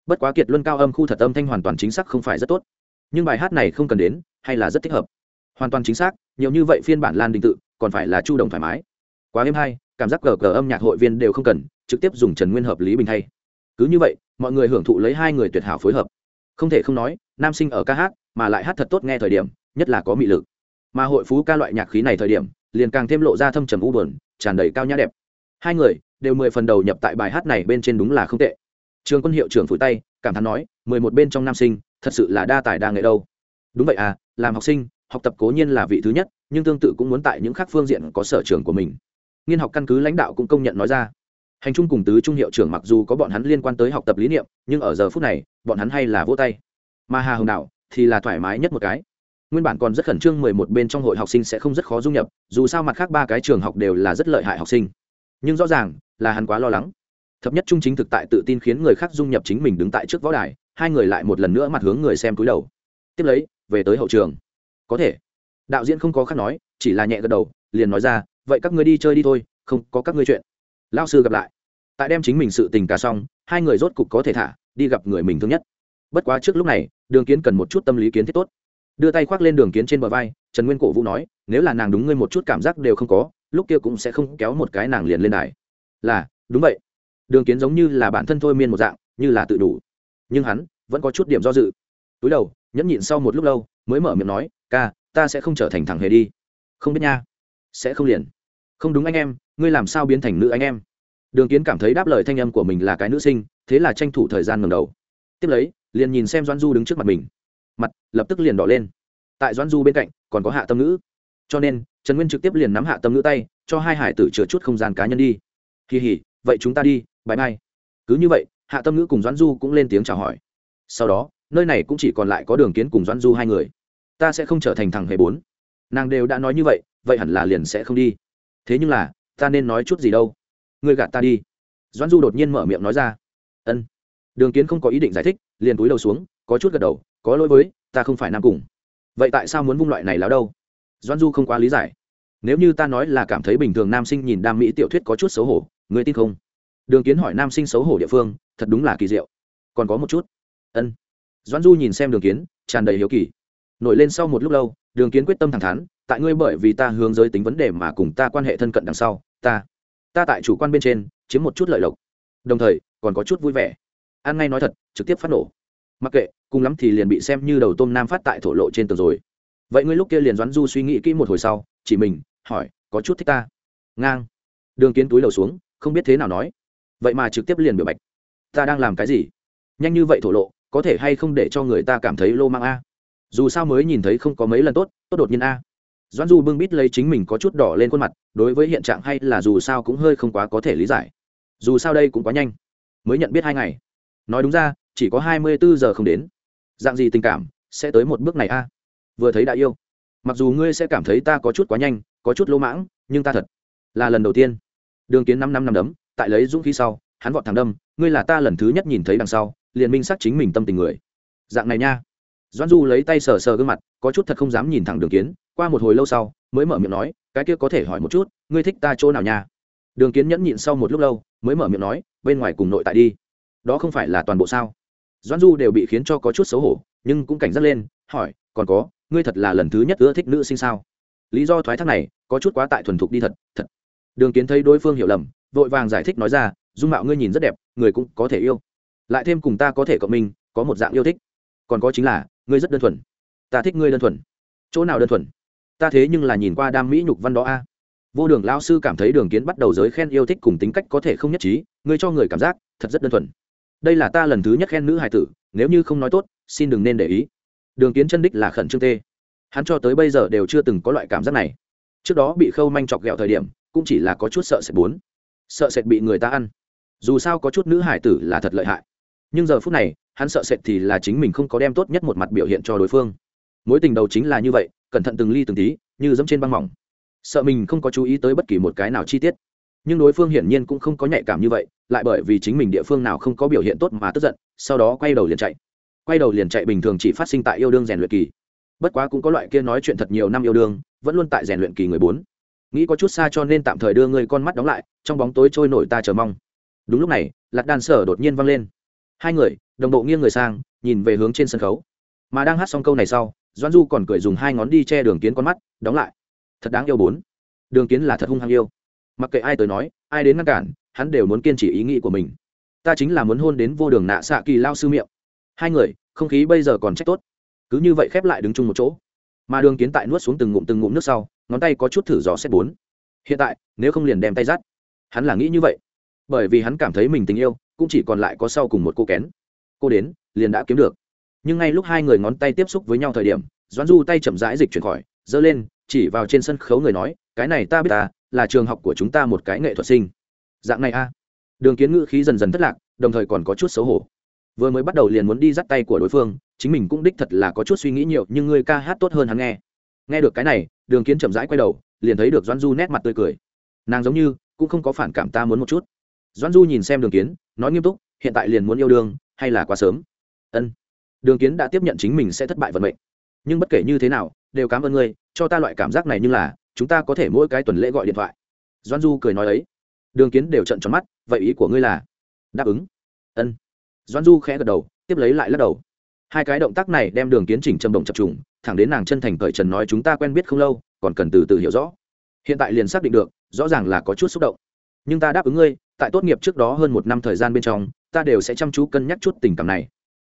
Bất quá kiệt luân cao âm khu thật âm thanh hoàn toàn chính xác không phải rất tốt. Nhưng bài hát này không cần đến, hay là rất thích hợp. Hoàn toàn chính xác, nhiều như vậy phiên bản lan đình tự, còn phải là chu đồng thoải mái. Quá êm hay, cảm giác cờ cờ âm nhạc hội viên đều không cần, trực tiếp dùng trần nguyên hợp lý bình thay. Cứ như vậy, mọi người hưởng thụ lấy hai người tuyệt hảo phối hợp. Không thể không nói, nam sinh ở ca hát mà lại hát thật tốt nghe thời điểm, nhất là có mị lực. Mà hội phú ca loại nhạc khí này thời điểm, liền càng thêm lộ ra thâm trầm u buồn, tràn đầy cao nhã đẹp. Hai người đều mười phần đầu nhập tại bài hát này bên trên đúng là không tệ. Trường quân hiệu trưởng phủi tay, cảm thán nói, mười một bên trong nam sinh, thật sự là đa tài đa nghệ đâu. Đúng vậy à làm học sinh, học tập cố nhiên là vị thứ nhất, nhưng tương tự cũng muốn tại những khác phương diện có sở trường của mình. Nghiên học căn cứ lãnh đạo cũng công nhận nói ra. Hành trung cùng tứ trung hiệu trưởng mặc dù có bọn hắn liên quan tới học tập lý niệm, nhưng ở giờ phút này, bọn hắn hay là vỗ tay. Mà hà hồng đạo thì là thoải mái nhất một cái. Nguyên bản còn rất khẩn trương mười một bên trong hội học sinh sẽ không rất khó dung nhập, dù sao mặt khác ba cái trường học đều là rất lợi hại học sinh. Nhưng rõ ràng là hắn quá lo lắng. Thập nhất trung chính thực tại tự tin khiến người khác dung nhập chính mình đứng tại trước võ đài, hai người lại một lần nữa mặt hướng người xem túi đầu. Tiếp lấy, về tới hậu trường. Có thể. Đạo diễn không có khác nói, chỉ là nhẹ gật đầu, liền nói ra, vậy các ngươi đi chơi đi thôi, không có các ngươi chuyện. Lao sư gặp lại. Tại đem chính mình sự tình cả xong, hai người rốt cục có thể thả, đi gặp người mình thương nhất bất quá trước lúc này, đường kiến cần một chút tâm lý kiến thiết tốt. Đưa tay khoác lên đường kiến trên bờ vai, trần nguyên cổ vũ nói, nếu là nàng đúng ngươi một chút cảm giác đều không có, lúc kia cũng sẽ không kéo một cái nàng liền lên đài. Là, đúng vậy. Đường kiến giống như là bản thân thôi miên một dạng, như là tự đủ. Nhưng hắn vẫn có chút điểm do dự. Túi đầu, nhẫn nhịn sau một lúc lâu, mới mở miệng nói, ca, ta sẽ không trở thành thằng hề đi. Không biết nha. Sẽ không liền. Không đúng anh em, ngươi làm sao biến thành nữ anh em? Đường kiến cảm thấy đáp lời thanh âm của mình là cái nữ sinh, thế là tranh thủ thời gian ngầm đầu. Tiếp lấy liền nhìn xem doãn du đứng trước mặt mình mặt lập tức liền đỏ lên tại doãn du bên cạnh còn có hạ tâm ngữ cho nên trần nguyên trực tiếp liền nắm hạ tâm ngữ tay cho hai hải tử chừa chút không gian cá nhân đi kỳ hỉ vậy chúng ta đi bãi mai cứ như vậy hạ tâm ngữ cùng doãn du cũng lên tiếng chào hỏi sau đó nơi này cũng chỉ còn lại có đường kiến cùng doãn du hai người ta sẽ không trở thành thằng hề bốn nàng đều đã nói như vậy vậy hẳn là liền sẽ không đi thế nhưng là ta nên nói chút gì đâu ngươi gạt ta đi doãn du đột nhiên mở miệng nói ra ân đường kiến không có ý định giải thích liền túi đầu xuống, có chút gật đầu, có lỗi với, ta không phải nam cùng. Vậy tại sao muốn vung loại này láo đâu? Doãn du không quá lý giải. Nếu như ta nói là cảm thấy bình thường nam sinh nhìn đam mỹ tiểu thuyết có chút xấu hổ, ngươi tin không? Đường kiến hỏi nam sinh xấu hổ địa phương, thật đúng là kỳ diệu. Còn có một chút. Ân. Doãn du nhìn xem đường kiến, tràn đầy hiếu kỳ. Nổi lên sau một lúc lâu, đường kiến quyết tâm thẳng thắn, tại ngươi bởi vì ta hướng giới tính vấn đề mà cùng ta quan hệ thân cận đằng sau, ta ta tại chủ quan bên trên, chiếm một chút lợi lộc. Đồng thời, còn có chút vui vẻ ăn ngay nói thật, trực tiếp phát nổ. Mặc kệ, cùng lắm thì liền bị xem như đầu tôm nam phát tại thổ lộ trên tường rồi. Vậy ngươi lúc kia liền doãn du suy nghĩ kỹ một hồi sau, chỉ mình, hỏi, có chút thích ta? Ngang. Đường kiến túi đầu xuống, không biết thế nào nói. Vậy mà trực tiếp liền biểu bạch. Ta đang làm cái gì? Nhanh như vậy thổ lộ, có thể hay không để cho người ta cảm thấy lô mang a? Dù sao mới nhìn thấy không có mấy lần tốt tốt đột nhiên a. Doãn du bưng bít lấy chính mình có chút đỏ lên khuôn mặt, đối với hiện trạng hay là dù sao cũng hơi không quá có thể lý giải. Dù sao đây cũng quá nhanh. Mới nhận biết hai ngày nói đúng ra, chỉ có hai mươi bốn giờ không đến. Dạng gì tình cảm, sẽ tới một bước này a? Vừa thấy đã yêu. Mặc dù ngươi sẽ cảm thấy ta có chút quá nhanh, có chút lỗ mãng, nhưng ta thật là lần đầu tiên. Đường kiến năm năm năm đấm, tại lấy dũng khí sau, hắn vọt thẳng đâm, ngươi là ta lần thứ nhất nhìn thấy đằng sau, liền minh xác chính mình tâm tình người. Dạng này nha. Doãn du lấy tay sờ sờ gương mặt, có chút thật không dám nhìn thẳng đường kiến, qua một hồi lâu sau, mới mở miệng nói, cái kia có thể hỏi một chút, ngươi thích ta chỗ nào nha? Đường kiến nhẫn nhịn sau một lúc lâu, mới mở miệng nói, bên ngoài cùng nội tại đi đó không phải là toàn bộ sao? Doãn du đều bị khiến cho có chút xấu hổ, nhưng cũng cảnh giác lên, hỏi, còn có, ngươi thật là lần thứ nhất ưa thích nữ sinh sao? Lý do thoái thác này, có chút quá tại thuần thục đi thật thật. Đường kiến thấy đối phương hiểu lầm, vội vàng giải thích nói ra, dung mạo ngươi nhìn rất đẹp, người cũng có thể yêu. Lại thêm cùng ta có thể cộng minh, có một dạng yêu thích. Còn có chính là, ngươi rất đơn thuần. Ta thích ngươi đơn thuần. Chỗ nào đơn thuần? Ta thế nhưng là nhìn qua đam mỹ nhục văn đó a. Vô đường lao sư cảm thấy đường kiến bắt đầu giới khen yêu thích cùng tính cách có thể không nhất trí, ngươi cho người cảm giác, thật rất đơn thuần đây là ta lần thứ nhất khen nữ hài tử, nếu như không nói tốt, xin đừng nên để ý. Đường kiến chân đích là khẩn trương tê. Hắn cho tới bây giờ đều chưa từng có loại cảm giác này. Trước đó bị khâu manh chọc ghẹo thời điểm, cũng chỉ là có chút sợ sệt bốn. Sợ sệt bị người ta ăn. Dù sao có chút nữ hải tử là thật lợi hại. Nhưng giờ phút này, hắn sợ sệt thì là chính mình không có đem tốt nhất một mặt biểu hiện cho đối phương. Mối tình đầu chính là như vậy, cẩn thận từng ly từng tí, như dẫm trên băng mỏng. Sợ mình không có chú ý tới bất kỳ một cái nào chi tiết nhưng đối phương hiển nhiên cũng không có nhạy cảm như vậy, lại bởi vì chính mình địa phương nào không có biểu hiện tốt mà tức giận, sau đó quay đầu liền chạy. Quay đầu liền chạy bình thường chỉ phát sinh tại yêu đương rèn luyện kỳ. Bất quá cũng có loại kia nói chuyện thật nhiều năm yêu đương, vẫn luôn tại rèn luyện kỳ người bốn. Nghĩ có chút xa cho nên tạm thời đưa người con mắt đóng lại, trong bóng tối trôi nổi ta chờ mong. Đúng lúc này lạc đàn sở đột nhiên văng lên. Hai người, đồng bộ nghiêng người sang, nhìn về hướng trên sân khấu. Mà đang hát xong câu này sau doan du còn cười dùng hai ngón đi che đường kiến con mắt, đóng lại. Thật đáng yêu bốn. Đường kiến là thật hung hăng yêu mặc kệ ai tới nói, ai đến ngăn cản, hắn đều muốn kiên trì ý nghĩ của mình. Ta chính là muốn hôn đến vô đường nạ xạ kỳ lao sư miệng. Hai người, không khí bây giờ còn trách tốt. Cứ như vậy khép lại đứng chung một chỗ. Mà đường kiến tại nuốt xuống từng ngụm từng ngụm nước sau, ngón tay có chút thử dò xét bốn. Hiện tại, nếu không liền đem tay rắt hắn là nghĩ như vậy. Bởi vì hắn cảm thấy mình tình yêu, cũng chỉ còn lại có sau cùng một cô kén. Cô đến, liền đã kiếm được. Nhưng ngay lúc hai người ngón tay tiếp xúc với nhau thời điểm, doãn du tay chậm rãi dịch chuyển khỏi, giơ lên, chỉ vào trên sân khấu người nói, cái này ta biết ta là trường học của chúng ta một cái nghệ thuật sinh. Dạng này a. Đường kiến ngữ khí dần dần thất lạc, đồng thời còn có chút xấu hổ. Vừa mới bắt đầu liền muốn đi dắt tay của đối phương, chính mình cũng đích thật là có chút suy nghĩ nhiều, nhưng ngươi ca hát tốt hơn hắn nghe. Nghe được cái này, đường kiến chậm rãi quay đầu, liền thấy được doãn du nét mặt tươi cười. Nàng giống như, cũng không có phản cảm ta muốn một chút. Doãn du nhìn xem đường kiến, nói nghiêm túc, hiện tại liền muốn yêu đương, hay là quá sớm? Ân. Đường kiến đã tiếp nhận chính mình sẽ thất bại vận mệnh. Nhưng bất kể như thế nào, đều cảm ơn ngươi, cho ta loại cảm giác này như là chúng ta có thể mỗi cái tuần lễ gọi điện thoại. Doan du cười nói ấy. Đường kiến đều trận tròn mắt, vậy ý của ngươi là? Đáp ứng. Ân. Doan du khẽ gật đầu, tiếp lấy lại lắc đầu. Hai cái động tác này đem đường kiến chỉnh trầm động chập trùng, thẳng đến nàng chân thành cởi trần nói chúng ta quen biết không lâu, còn cần từ từ hiểu rõ. Hiện tại liền xác định được, rõ ràng là có chút xúc động. Nhưng ta đáp ứng ngươi, tại tốt nghiệp trước đó hơn một năm thời gian bên trong, ta đều sẽ chăm chú cân nhắc chút tình cảm này.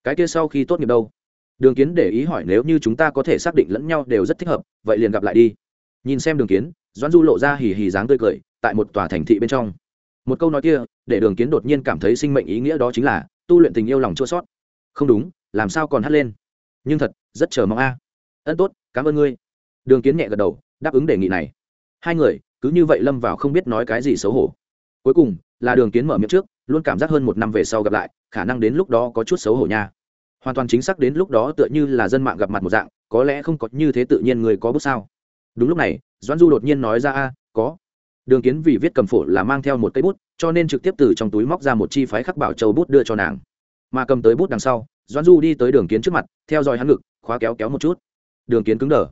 Cái kia sau khi tốt nghiệp đâu? Đường kiến để ý hỏi nếu như chúng ta có thể xác định lẫn nhau đều rất thích hợp, vậy liền gặp lại đi nhìn xem đường kiến, doãn du lộ ra hì hì dáng tươi cười, tại một tòa thành thị bên trong. Một câu nói kia, để đường kiến đột nhiên cảm thấy sinh mệnh ý nghĩa đó chính là, tu luyện tình yêu lòng chua sót. Không đúng, làm sao còn hắt lên? Nhưng thật, rất chờ mong a. À. ân tốt, cảm ơn ngươi. Đường kiến nhẹ gật đầu, đáp ứng đề nghị này. Hai người, cứ như vậy lâm vào không biết nói cái gì xấu hổ. Cuối cùng, là đường kiến mở miệng trước, luôn cảm giác hơn một năm về sau gặp lại, khả năng đến lúc đó có chút xấu hổ nha. Hoàn toàn chính xác đến lúc đó tựa như là dân mạng gặp mặt một dạng, có lẽ không có như thế tự nhiên người có bút sao đúng lúc này, doãn du đột nhiên nói ra, a, có. Đường kiến vì viết cầm phổ là mang theo một cây bút, cho nên trực tiếp từ trong túi móc ra một chi phái khắc bảo châu bút đưa cho nàng. Mà cầm tới bút đằng sau, doãn du đi tới đường kiến trước mặt, theo dõi hắn ngực, khóa kéo kéo một chút. Đường kiến cứng đờ.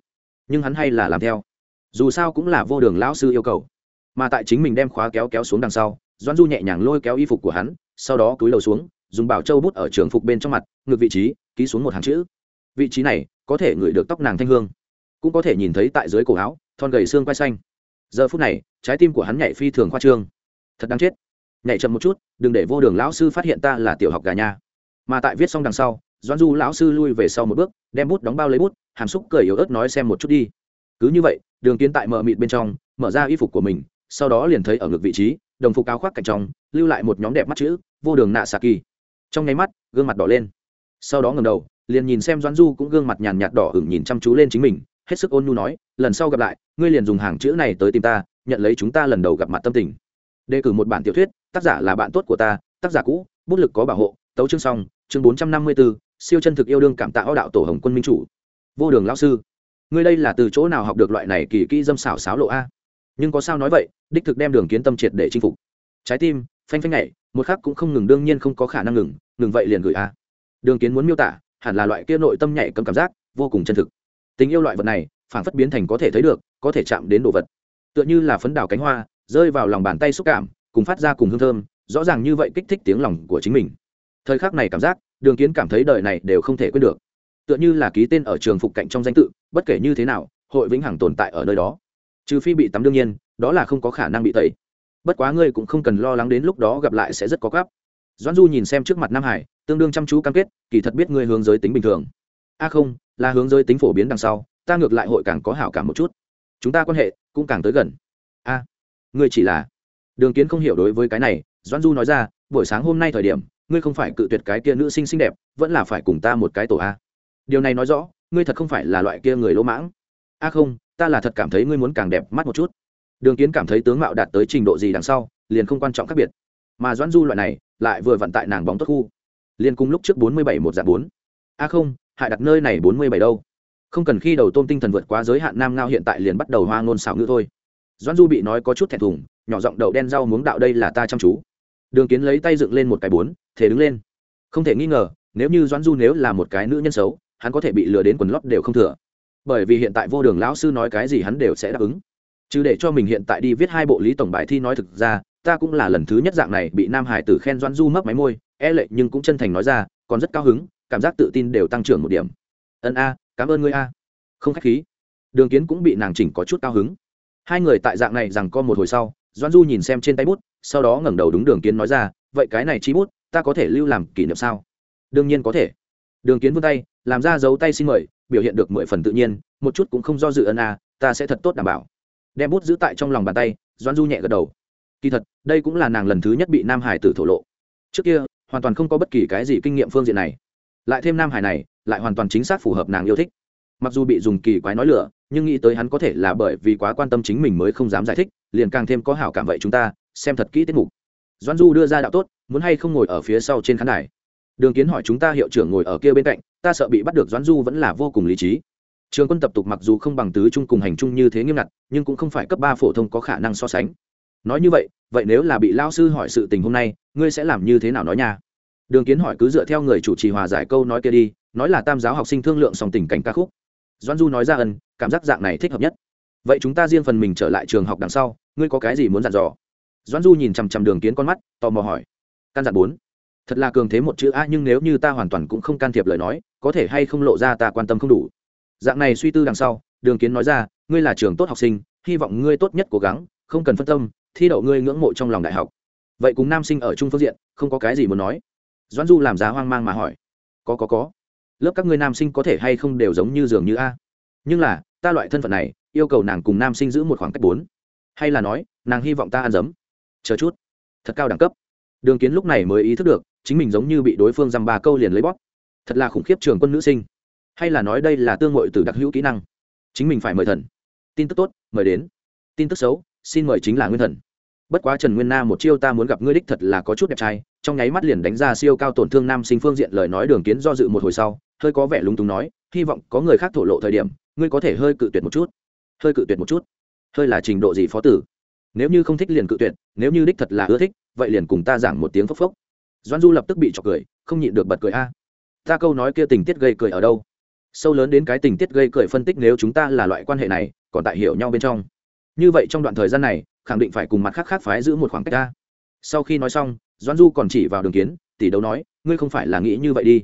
Nhưng hắn hay là làm theo. Dù sao cũng là vô đường lão sư yêu cầu. Mà tại chính mình đem khóa kéo kéo xuống đằng sau, doãn du nhẹ nhàng lôi kéo y phục của hắn, sau đó cúi đầu xuống, dùng bảo châu bút ở trường phục bên trong mặt ngược vị trí, ký xuống một hàng chữ. Vị trí này, có thể ngửi được tóc nàng thanh hương cũng có thể nhìn thấy tại dưới cổ áo, thon gầy xương quai xanh. Giờ phút này, trái tim của hắn nhảy phi thường khoa trương. Thật đáng chết. Nhảy chậm một chút, đừng để vô đường lão sư phát hiện ta là tiểu học gà nha. Mà tại viết xong đằng sau, doãn du lão sư lui về sau một bước, đem bút đóng bao lấy bút, hàm xúc cười yếu ớt nói xem một chút đi. Cứ như vậy, đường kiến tại mờ mịt bên trong, mở ra y phục của mình, sau đó liền thấy ở ngực vị trí, đồng phục áo khoác cạnh trong, lưu lại một nhóm đẹp mắt chữ, vô đường nạ xà kỳ trong nháy mắt, gương mặt đỏ lên. Sau đó ngầm đầu, liền nhìn xem doãn du cũng gương mặt nhàn nhạt đỏ hửng nhìn chăm chú lên chính mình hết sức ôn nhu nói, lần sau gặp lại, ngươi liền dùng hàng chữ này tới tìm ta, nhận lấy chúng ta lần đầu gặp mặt tâm tình. Đề cử một bản tiểu thuyết, tác giả là bạn tốt của ta, tác giả cũ, bút lực có bảo hộ, tấu chương xong, chương bốn trăm năm mươi bốn siêu chân thực yêu đương cảm tạ o đạo tổ hồng quân minh chủ. Vô đường lão sư, ngươi đây là từ chỗ nào học được loại này kỳ kỹ dâm xảo xáo lộ a? Nhưng có sao nói vậy, đích thực đem đường kiến tâm triệt để chinh phục. Trái tim, phanh phanh nhảy, một khắc cũng không ngừng đương nhiên không có khả năng ngừng ngừng vậy liền gửi a. Đường kiến muốn miêu tả, hẳn là loại kia nội tâm nhảy cầm cảm giác, vô cùng chân thực tình yêu loại vật này phản phất biến thành có thể thấy được, có thể chạm đến đồ vật. Tựa như là phấn đào cánh hoa, rơi vào lòng bàn tay xúc cảm, cùng phát ra cùng hương thơm, rõ ràng như vậy kích thích tiếng lòng của chính mình. Thời khắc này cảm giác, đường kiến cảm thấy đời này đều không thể quên được. Tựa như là ký tên ở trường phục cạnh trong danh tự, bất kể như thế nào, hội vĩnh hằng tồn tại ở nơi đó. Trừ phi bị tắm đương nhiên, đó là không có khả năng bị tẩy. Bất quá ngươi cũng không cần lo lắng đến lúc đó gặp lại sẽ rất có gấp. Doãn du nhìn xem trước mặt nam hải, tương đương chăm chú cam kết, kỳ thật biết ngươi hướng giới tính bình thường. A không là hướng giới tính phổ biến đằng sau, ta ngược lại hội càng có hảo cảm một chút. Chúng ta quan hệ cũng càng tới gần. A, ngươi chỉ là đường kiến không hiểu đối với cái này, doãn du nói ra, buổi sáng hôm nay thời điểm, ngươi không phải cự tuyệt cái kia nữ sinh xinh đẹp, vẫn là phải cùng ta một cái tổ a. Điều này nói rõ, ngươi thật không phải là loại kia người lỗ mãng. A không, ta là thật cảm thấy ngươi muốn càng đẹp mắt một chút. Đường kiến cảm thấy tướng mạo đạt tới trình độ gì đằng sau, liền không quan trọng khác biệt. Mà doãn du loại này, lại vừa vận tại nàng bóng tốt khu. Liền cùng lúc trước bốn mươi bảy một dạng bốn. A không hại đặt nơi này bốn mươi bảy đâu. Không cần khi đầu tôm tinh thần vượt quá giới hạn nam ngao hiện tại liền bắt đầu hoa ngôn xảo ngữ thôi. Doãn du bị nói có chút thẹn thùng, nhỏ giọng đậu đen rau muống đạo đây là ta chăm chú. Đường kiến lấy tay dựng lên một cái bốn thể đứng lên. Không thể nghi ngờ, nếu như doãn du nếu là một cái nữ nhân xấu, hắn có thể bị lừa đến quần lót đều không thừa. Bởi vì hiện tại vô đường lão sư nói cái gì hắn đều sẽ đáp ứng. Chứ để cho mình hiện tại đi viết hai bộ lý tổng bài thi nói thực ra, ta cũng là lần thứ nhất dạng này bị nam hải tử khen doãn du mấp máy môi e lệ nhưng cũng chân thành nói ra, còn rất cao hứng cảm giác tự tin đều tăng trưởng một điểm. Ân a, cảm ơn ngươi a. Không khách khí. Đường kiến cũng bị nàng chỉnh có chút cao hứng. Hai người tại dạng này rằng co một hồi sau, doãn du nhìn xem trên tay bút, sau đó ngẩng đầu đúng đường kiến nói ra, vậy cái này chi bút, ta có thể lưu làm kỷ niệm sao? Đương nhiên có thể. Đường kiến vươn tay, làm ra dấu tay xin mời, biểu hiện được mười phần tự nhiên, một chút cũng không do dự ân a, ta sẽ thật tốt đảm bảo. Đem bút giữ tại trong lòng bàn tay, doãn du nhẹ gật đầu. Kỳ thật, đây cũng là nàng lần thứ nhất bị nam hải tử thổ lộ. Trước kia, hoàn toàn không có bất kỳ cái gì kinh nghiệm phương diện này lại thêm nam hải này, lại hoàn toàn chính xác phù hợp nàng yêu thích. Mặc dù bị dùng kỳ quái nói lửa nhưng nghĩ tới hắn có thể là bởi vì quá quan tâm chính mình mới không dám giải thích, liền càng thêm có hảo cảm vậy chúng ta, xem thật kỹ tiết mục. Doan du đưa ra đạo tốt, muốn hay không ngồi ở phía sau trên khán đài? Đường kiến hỏi chúng ta hiệu trưởng ngồi ở kia bên cạnh, ta sợ bị bắt được doãn du vẫn là vô cùng lý trí. Trường quân tập tục mặc dù không bằng tứ trung cùng hành trung như thế nghiêm ngặt, nhưng cũng không phải cấp ba phổ thông có khả năng so sánh. Nói như vậy vậy nếu là bị lao sư hỏi sự tình hôm nay, ngươi sẽ làm như thế nào nói nha? Đường kiến hỏi cứ dựa theo người chủ trì hòa giải câu nói kia đi, nói là tam giáo học sinh thương lượng song tình cảnh ca khúc. Doan du nói ra ân, cảm giác dạng này thích hợp nhất. Vậy chúng ta riêng phần mình trở lại trường học đằng sau, ngươi có cái gì muốn dặn dò? Doan du nhìn chằm chằm đường kiến con mắt, tò mò hỏi. Căn dặn bốn. Thật là cường thế một chữ a nhưng nếu như ta hoàn toàn cũng không can thiệp lời nói, có thể hay không lộ ra ta quan tâm không đủ. Dạng này suy tư đằng sau, đường kiến nói ra, ngươi là trường tốt học sinh, hy vọng ngươi tốt nhất cố gắng, không cần phân tâm, thi đậu ngươi ngưỡng mộ trong lòng đại học. Vậy cùng nam sinh ở chung phương diện, không có cái gì muốn nói doãn du làm giá hoang mang mà hỏi. Có có có. Lớp các ngươi nam sinh có thể hay không đều giống như dường như a. Nhưng là, ta loại thân phận này, yêu cầu nàng cùng nam sinh giữ một khoảng cách bốn. Hay là nói, nàng hy vọng ta ăn dấm. Chờ chút. Thật cao đẳng cấp. Đường kiến lúc này mới ý thức được, chính mình giống như bị đối phương dăm ba câu liền lấy bóp. Thật là khủng khiếp trường quân nữ sinh. Hay là nói đây là tương ngội từ đặc hữu kỹ năng. Chính mình phải mời thần. Tin tức tốt, mời đến. Tin tức xấu, xin mời chính là nguyên thần bất quá trần nguyên na một chiêu ta muốn gặp ngươi đích thật là có chút đẹp trai, trong nháy mắt liền đánh ra siêu cao tổn thương nam sinh phương diện lời nói đường kiến do dự một hồi sau, hơi có vẻ lúng túng nói, hy vọng có người khác thổ lộ thời điểm, ngươi có thể hơi cự tuyệt một chút. Hơi cự tuyệt một chút? Hơi là trình độ gì phó tử? Nếu như không thích liền cự tuyệt, nếu như đích thật là ưa thích, vậy liền cùng ta giảng một tiếng phốc phốc. Doan du lập tức bị trọc cười, không nhịn được bật cười a. Ta câu nói kia tình tiết gây cười ở đâu? Sâu lớn đến cái tình tiết gây cười phân tích nếu chúng ta là loại quan hệ này, còn tại hiểu nhau bên trong. Như vậy trong đoạn thời gian này khẳng định phải cùng mặt khác khác phái giữ một khoảng cách ta. Sau khi nói xong, doãn du còn chỉ vào đường kiến, tỷ đấu nói, ngươi không phải là nghĩ như vậy đi.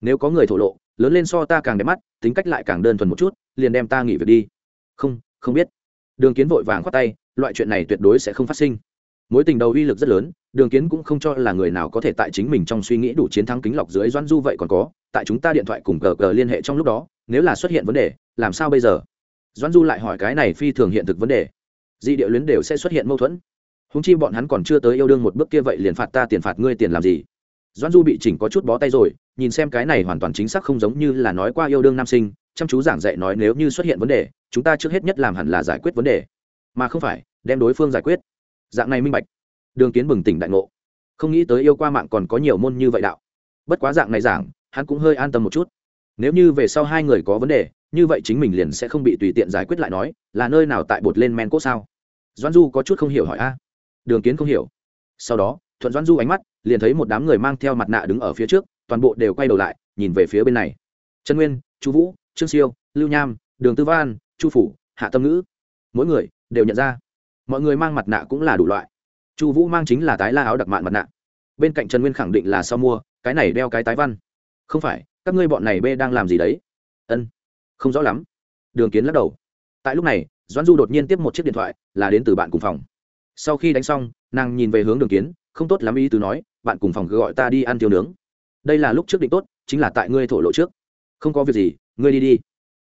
Nếu có người thổ lộ, lớn lên so ta càng đẹp mắt, tính cách lại càng đơn thuần một chút, liền đem ta nghỉ việc đi. Không không biết. Đường kiến vội vàng khoát tay, loại chuyện này tuyệt đối sẽ không phát sinh. Mối tình đầu uy lực rất lớn, đường kiến cũng không cho là người nào có thể tại chính mình trong suy nghĩ đủ chiến thắng kính lọc dưới doan du vậy còn có, tại chúng ta điện thoại cùng cờ cờ liên hệ trong lúc đó, nếu là xuất hiện vấn đề, làm sao bây giờ? Doan du lại hỏi cái này phi thường hiện thực vấn đề dị địa luyến đều sẽ xuất hiện mâu thuẫn. Húng chi bọn hắn còn chưa tới yêu đương một bước kia vậy liền phạt ta tiền phạt ngươi tiền làm gì? Doan du bị chỉnh có chút bó tay rồi, nhìn xem cái này hoàn toàn chính xác không giống như là nói qua yêu đương nam sinh, chăm chú giảng dạy nói nếu như xuất hiện vấn đề, chúng ta trước hết nhất làm hẳn là giải quyết vấn đề. Mà không phải, đem đối phương giải quyết. Dạng này minh bạch. Đường kiến bừng tỉnh đại ngộ. Không nghĩ tới yêu qua mạng còn có nhiều môn như vậy đạo. Bất quá dạng này giảng, hắn cũng hơi an tâm một chút. Nếu như về sau hai người có vấn đề, như vậy chính mình liền sẽ không bị tùy tiện giải quyết lại nói, là nơi nào tại bột lên men cốt sao? Doan du có chút không hiểu hỏi a. Đường kiến không hiểu. Sau đó, thuận doan du ánh mắt, liền thấy một đám người mang theo mặt nạ đứng ở phía trước, toàn bộ đều quay đầu lại, nhìn về phía bên này. Trần nguyên, chu vũ, trương siêu, lưu nham, đường tư văn, chu phủ, hạ tâm ngữ. Mỗi người đều nhận ra. Mọi người mang mặt nạ cũng là đủ loại. Chu vũ mang chính là tái la áo đặc mạn mặt nạ. Bên cạnh trần nguyên khẳng định là sau mua, cái này đeo cái tái văn. Không phải, các ngươi bọn này bê đang làm gì đấy? Ân, không rõ lắm. Đường kiến lắc đầu. Tại lúc này doãn du đột nhiên tiếp một chiếc điện thoại, là đến từ bạn cùng phòng. Sau khi đánh xong, nàng nhìn về hướng đường kiến, không tốt lắm ý từ nói, bạn cùng phòng cứ gọi ta đi ăn tiêu nướng. Đây là lúc trước định tốt, chính là tại ngươi thổ lộ trước. Không có việc gì, ngươi đi đi.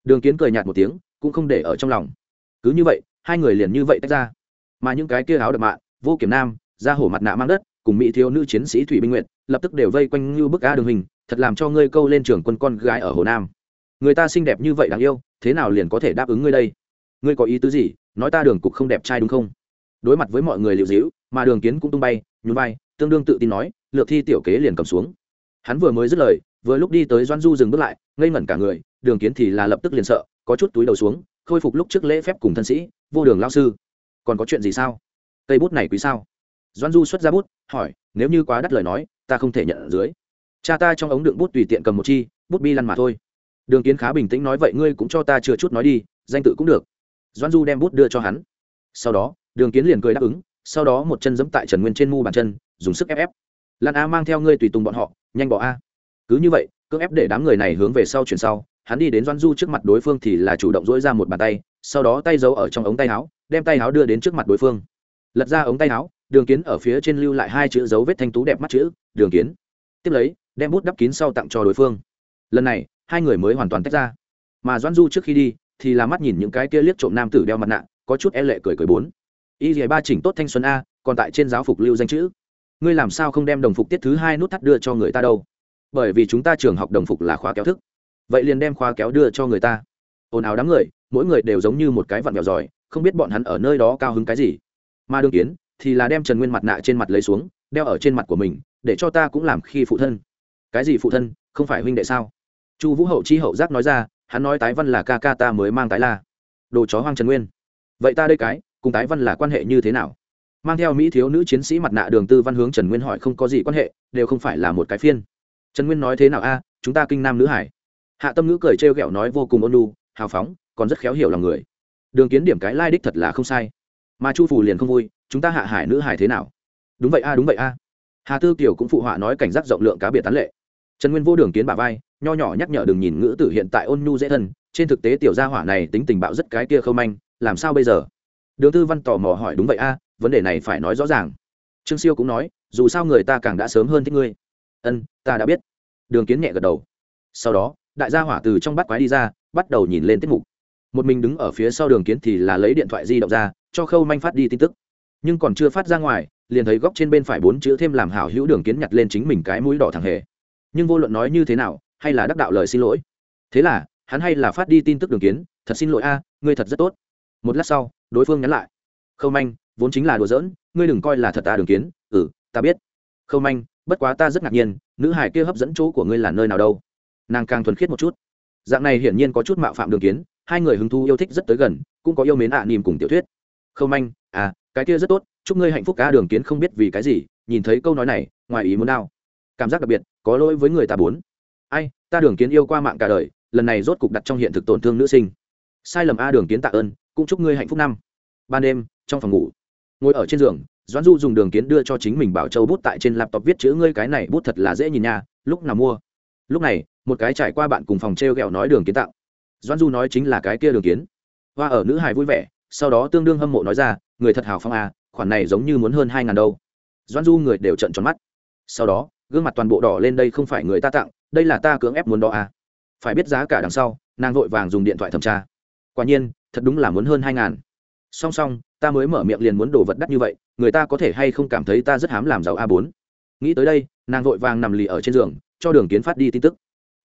Đường kiến cười nhạt một tiếng, cũng không để ở trong lòng. Cứ như vậy, hai người liền như vậy tách ra. Mà những cái kia áo đập mạ vô kiểm nam ra hổ mặt nạ mang đất, cùng mỹ thiếu nữ chiến sĩ thủy binh nguyện lập tức đều vây quanh như bức a đường hình, thật làm cho ngươi câu lên trường quân con gái ở hồ nam. Người ta xinh đẹp như vậy đáng yêu, thế nào liền có thể đáp ứng ngươi đây? Ngươi có ý tứ gì? Nói ta đường cục không đẹp trai đúng không? Đối mặt với mọi người liệu dĩu, mà đường kiến cũng tung bay, nhún bay tương đương tự tin nói, lược thi tiểu kế liền cầm xuống. Hắn vừa mới dứt lời, vừa lúc đi tới doan du dừng bước lại, ngây ngẩn cả người, đường kiến thì là lập tức liền sợ, có chút túi đầu xuống, khôi phục lúc trước lễ phép cùng thân sĩ, vô đường lao sư. Còn có chuyện gì sao? Cây bút này quý sao? Doan du xuất ra bút, hỏi, nếu như quá đắt lời nói, ta không thể nhận ở dưới. Cha ta trong ống đựng bút tùy tiện cầm một chi, bút bi lăn mà thôi. Đường kiến khá bình tĩnh nói, vậy ngươi cũng cho ta chưa chút nói đi, danh tự cũng được doan du đem bút đưa cho hắn. Sau đó, đường kiến liền cười đáp ứng, sau đó một chân giẫm tại trần nguyên trên mu bàn chân, dùng sức ép ép. Lan a mang theo ngươi tùy tùng bọn họ, nhanh bỏ a. Cứ như vậy, cưỡng ép để đám người này hướng về sau chuyển sau, hắn đi đến doan du trước mặt đối phương thì là chủ động dỗi ra một bàn tay, sau đó tay giấu ở trong ống tay áo, đem tay áo đưa đến trước mặt đối phương. Lật ra ống tay áo, đường kiến ở phía trên lưu lại hai chữ dấu vết thanh tú đẹp mắt chữ, đường kiến. Tiếp lấy, đem bút đắp kín sau tặng cho đối phương. Lần này, hai người mới hoàn toàn tách ra. Mà doan du trước khi đi thì là mắt nhìn những cái kia liếc trộm nam tử đeo mặt nạ, có chút e lệ cười cười bốn. Y dì ba chỉnh tốt thanh xuân a, còn tại trên giáo phục lưu danh chữ. Ngươi làm sao không đem đồng phục tiết thứ hai nút thắt đưa cho người ta đâu? Bởi vì chúng ta trường học đồng phục là khóa kéo thức. Vậy liền đem khóa kéo đưa cho người ta. Ồn ào đám người, mỗi người đều giống như một cái vặn vẹo giỏi, không biết bọn hắn ở nơi đó cao hứng cái gì. Mà đương kiến thì là đem trần nguyên mặt nạ trên mặt lấy xuống, đeo ở trên mặt của mình, để cho ta cũng làm khi phụ thân. Cái gì phụ thân? Không phải huynh đệ sao? Chu vũ hậu chi hậu giác nói ra hắn nói tái văn là ca ca ta mới mang tái la. Đồ chó hoang trần nguyên. Vậy ta đây cái, cùng tái văn là quan hệ như thế nào? Mang theo mỹ thiếu nữ chiến sĩ mặt nạ đường tư văn hướng trần nguyên hỏi không có gì quan hệ, đều không phải là một cái phiên. Trần nguyên nói thế nào a, chúng ta kinh nam nữ hải. Hạ tâm ngữ cười trêu ghẹo nói vô cùng ôn lu hào phóng, còn rất khéo hiểu lòng người. Đường kiến điểm cái lai đích thật là không sai. Mà chu phủ liền không vui, chúng ta hạ hải nữ hải thế nào? Đúng vậy a, đúng vậy a. Hà tư kiều cũng phụ họa nói cảnh giác rộng lượng cá biệt tán lệ trần nguyên vô đường kiến bà vai, nho nhỏ nhắc nhở đừng nhìn ngữ tử hiện tại ôn nhu dễ thân, trên thực tế tiểu gia hỏa này tính tình bạo rất cái kia khâu manh, làm sao bây giờ? Đường tư văn tò mò hỏi, đúng vậy a, vấn đề này phải nói rõ ràng. Trương siêu cũng nói, dù sao người ta càng đã sớm hơn thích ngươi. Ân, ta đã biết. Đường kiến nhẹ gật đầu. Sau đó, đại gia hỏa từ trong bát quái đi ra, bắt đầu nhìn lên tiết mục. Một mình đứng ở phía sau đường kiến thì là lấy điện thoại di động ra, cho khâu manh phát đi tin tức. Nhưng còn chưa phát ra ngoài, liền thấy góc trên bên phải bốn chữ thêm làm hảo hữu đường kiến nhặt lên chính mình cái mũi đỏ thẳng hề nhưng vô luận nói như thế nào, hay là đắc đạo lời xin lỗi. Thế là, hắn hay là phát đi tin tức đường kiến, thật xin lỗi a, ngươi thật rất tốt. Một lát sau, đối phương nhắn lại, khâu manh, vốn chính là đùa giỡn, ngươi đừng coi là thật ta đường kiến ừ ta biết. Khâu manh, bất quá ta rất ngạc nhiên, nữ hải kia hấp dẫn chỗ của ngươi là nơi nào đâu? Nàng càng thuần khiết một chút. Dạng này hiển nhiên có chút mạo phạm đường kiến, hai người hứng thú yêu thích rất tới gần, cũng có yêu mến ạ à nìm cùng tiểu thuyết. Khâu manh à cái kia rất tốt, chúc ngươi hạnh phúc cá đường kiến không biết vì cái gì, nhìn thấy câu nói này, ngoài ý muốn nào. Cảm giác đặc biệt có lỗi với người ta bốn. Ai, ta đường kiến yêu qua mạng cả đời, lần này rốt cục đặt trong hiện thực tổn thương nữ sinh. Sai lầm a đường kiến tạ ơn, cũng chúc ngươi hạnh phúc năm. Ban đêm, trong phòng ngủ, ngồi ở trên giường, doãn du dùng đường kiến đưa cho chính mình bảo châu bút tại trên laptop viết chữ ngươi cái này bút thật là dễ nhìn nha, lúc nào mua? Lúc này, một cái trải qua bạn cùng phòng t r e o g ẹ o nói đường kiến tặng. Doãn du nói chính là cái kia đường kiến. Hoa ở nữ hài vui vẻ, sau đó tương đương hâm mộ nói ra, người thật hào phong à khoản này giống như muốn hơn hai ngàn đâu doãn du người đều trận tròn mắt. Sau đó gương mặt toàn bộ đỏ lên đây không phải người ta tặng, đây là ta cưỡng ép muốn đo à. Phải biết giá cả đằng sau, nàng vội vàng dùng điện thoại thẩm tra. Quả nhiên, thật đúng là muốn hơn hai ngàn. Song song, ta mới mở miệng liền muốn đồ vật đắt như vậy, người ta có thể hay không cảm thấy ta rất hám làm giàu a bốn. Nghĩ tới đây, nàng vội vàng nằm lì ở trên giường, cho đường kiến phát đi tin tức.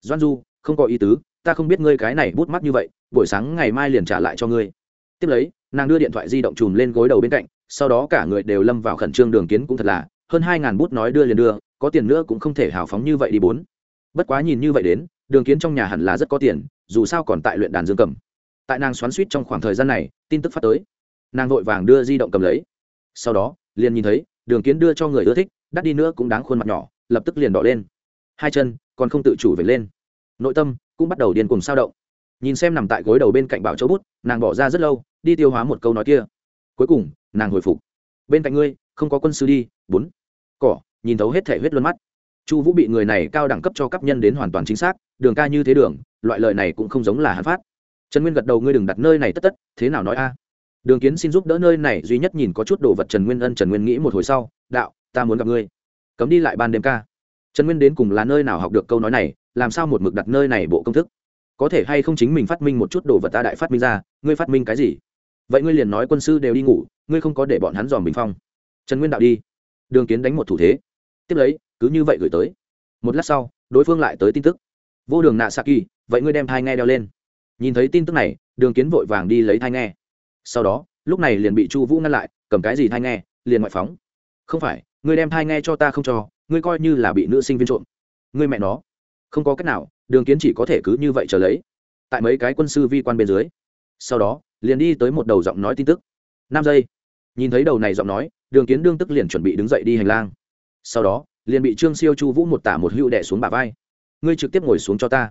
Doan du, không có ý tứ, ta không biết ngươi cái này bút mắt như vậy, buổi sáng ngày mai liền trả lại cho ngươi. Tiếp lấy, nàng đưa điện thoại di động chùm lên gối đầu bên cạnh, sau đó cả người đều lâm vào khẩn trương đường kiến cũng thật là, hơn hai ngàn bút nói đưa liền đưa có tiền nữa cũng không thể hào phóng như vậy đi bốn. Bất quá nhìn như vậy đến, đường kiến trong nhà hẳn là rất có tiền, dù sao còn tại luyện đàn dương cầm. Tại nàng xoắn suýt trong khoảng thời gian này, tin tức phát tới. Nàng vội vàng đưa di động cầm lấy. Sau đó, liền nhìn thấy, đường kiến đưa cho người ưa thích, đắt đi nữa cũng đáng khuôn mặt nhỏ, lập tức liền đỏ lên. Hai chân, còn không tự chủ về lên. Nội tâm, cũng bắt đầu điên cùng sao động. Nhìn xem nằm tại gối đầu bên cạnh bảo châu bút, nàng bỏ ra rất lâu, đi tiêu hóa một câu nói kia. Cuối cùng, nàng hồi phục. Bên cạnh ngươi, không có quân sư đi, bốn. Cỏ nhìn thấu hết thể huyết luân mắt. Chu vũ bị người này cao đẳng cấp cho cấp nhân đến hoàn toàn chính xác, đường ca như thế đường, loại lời này cũng không giống là hắn phát. Trần nguyên gật đầu, ngươi đừng đặt nơi này tất tất, thế nào nói a? Đường kiến xin giúp đỡ nơi này, duy nhất nhìn có chút đồ vật trần nguyên ân, trần nguyên nghĩ một hồi sau, đạo, ta muốn gặp ngươi. Cấm đi lại ban đêm ca. Trần nguyên đến cùng là nơi nào học được câu nói này, làm sao một mực đặt nơi này bộ công thức? Có thể hay không chính mình phát minh một chút đồ vật ta đại phát minh ra, ngươi phát minh cái gì? Vậy ngươi liền nói quân sư đều đi ngủ, ngươi không có để bọn hắn dòm bình phong. Trần nguyên đạo đi. Đường kiến đánh một thủ thế tiếp lấy, cứ như vậy gửi tới. Một lát sau, đối phương lại tới tin tức. Vô đường nạ xạ kỳ vậy ngươi đem thai nghe đeo lên. Nhìn thấy tin tức này, đường kiến vội vàng đi lấy thai nghe. Sau đó, lúc này liền bị chu vũ ngăn lại, cầm cái gì thai nghe, liền ngoại phóng. Không phải, ngươi đem thai nghe cho ta không cho, ngươi coi như là bị nữ sinh viên trộm. Ngươi mẹ nó. Không có cách nào, đường kiến chỉ có thể cứ như vậy trở lấy. Tại mấy cái quân sư vi quan bên dưới. Sau đó, liền đi tới một đầu giọng nói tin tức. Năm giây. Nhìn thấy đầu này giọng nói, đường kiến đương tức liền chuẩn bị đứng dậy đi hành lang sau đó, liền bị trương siêu chu vũ một tả một hữu đẻ xuống bà vai. Ngươi trực tiếp ngồi xuống cho ta.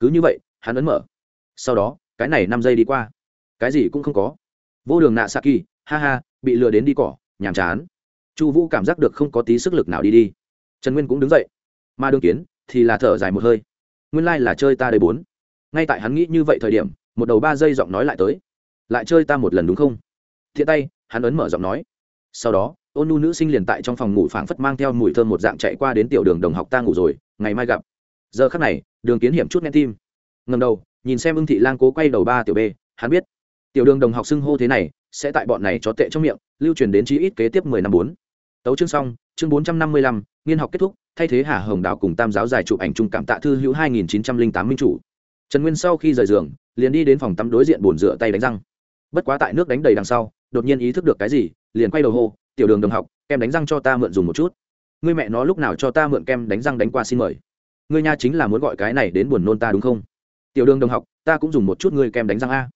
Cứ như vậy, hắn ấn mở. Sau đó, cái này năm giây đi qua. Cái gì cũng không có. Vô đường nạ sa kỳ ha ha, bị lừa đến đi cỏ, nhàm chán. Chu vũ cảm giác được không có tí sức lực nào đi đi. Trần nguyên cũng đứng dậy. Mà đương kiến, thì là thở dài một hơi. Nguyên lai、like、là chơi ta đầy bốn. Ngay tại hắn nghĩ như vậy thời điểm, một đầu ba giây giọng nói lại tới. Lại chơi ta một lần đúng không? Thiện tay, hắn ấn mở giọng nói. Sau đó ôn nu nữ sinh liền tại trong phòng ngủ phảng phất mang theo mùi thơm một dạng chạy qua đến tiểu đường đồng học ta ngủ rồi, ngày mai gặp. Giờ khắc này, đường kiến hiểm chút nghe tim. Ngầm đầu, nhìn xem ưng thị lang cố quay đầu ba tiểu b hắn biết, tiểu đường đồng học xưng hô thế này, sẽ tại bọn này cho tệ trong miệng, lưu truyền đến chí ít kế tiếp mười năm bốn. Tấu chương xong, chương bốn trăm năm mươi lăm, nghiên học kết thúc, thay thế hà hồng đào cùng tam giáo giải chụp ảnh trung cảm tạ thư hữu hai nghìn chín trăm linh tám minh chủ. Trần nguyên sau khi rời giường, liền đi đến phòng tắm đối diện bồn rửa tay đánh răng. Bất quá tại nước đánh đầy đằng sau, đột nhiên ý thức được cái gì, liền quay đầu hô tiểu đường đồng học, kem đánh răng cho ta mượn dùng một chút. Ngươi mẹ nó lúc nào cho ta mượn kem đánh răng đánh qua xin mời. Ngươi nha chính là muốn gọi cái này đến buồn nôn ta đúng không? Tiểu đường đồng học, ta cũng dùng một chút ngươi kem đánh răng a.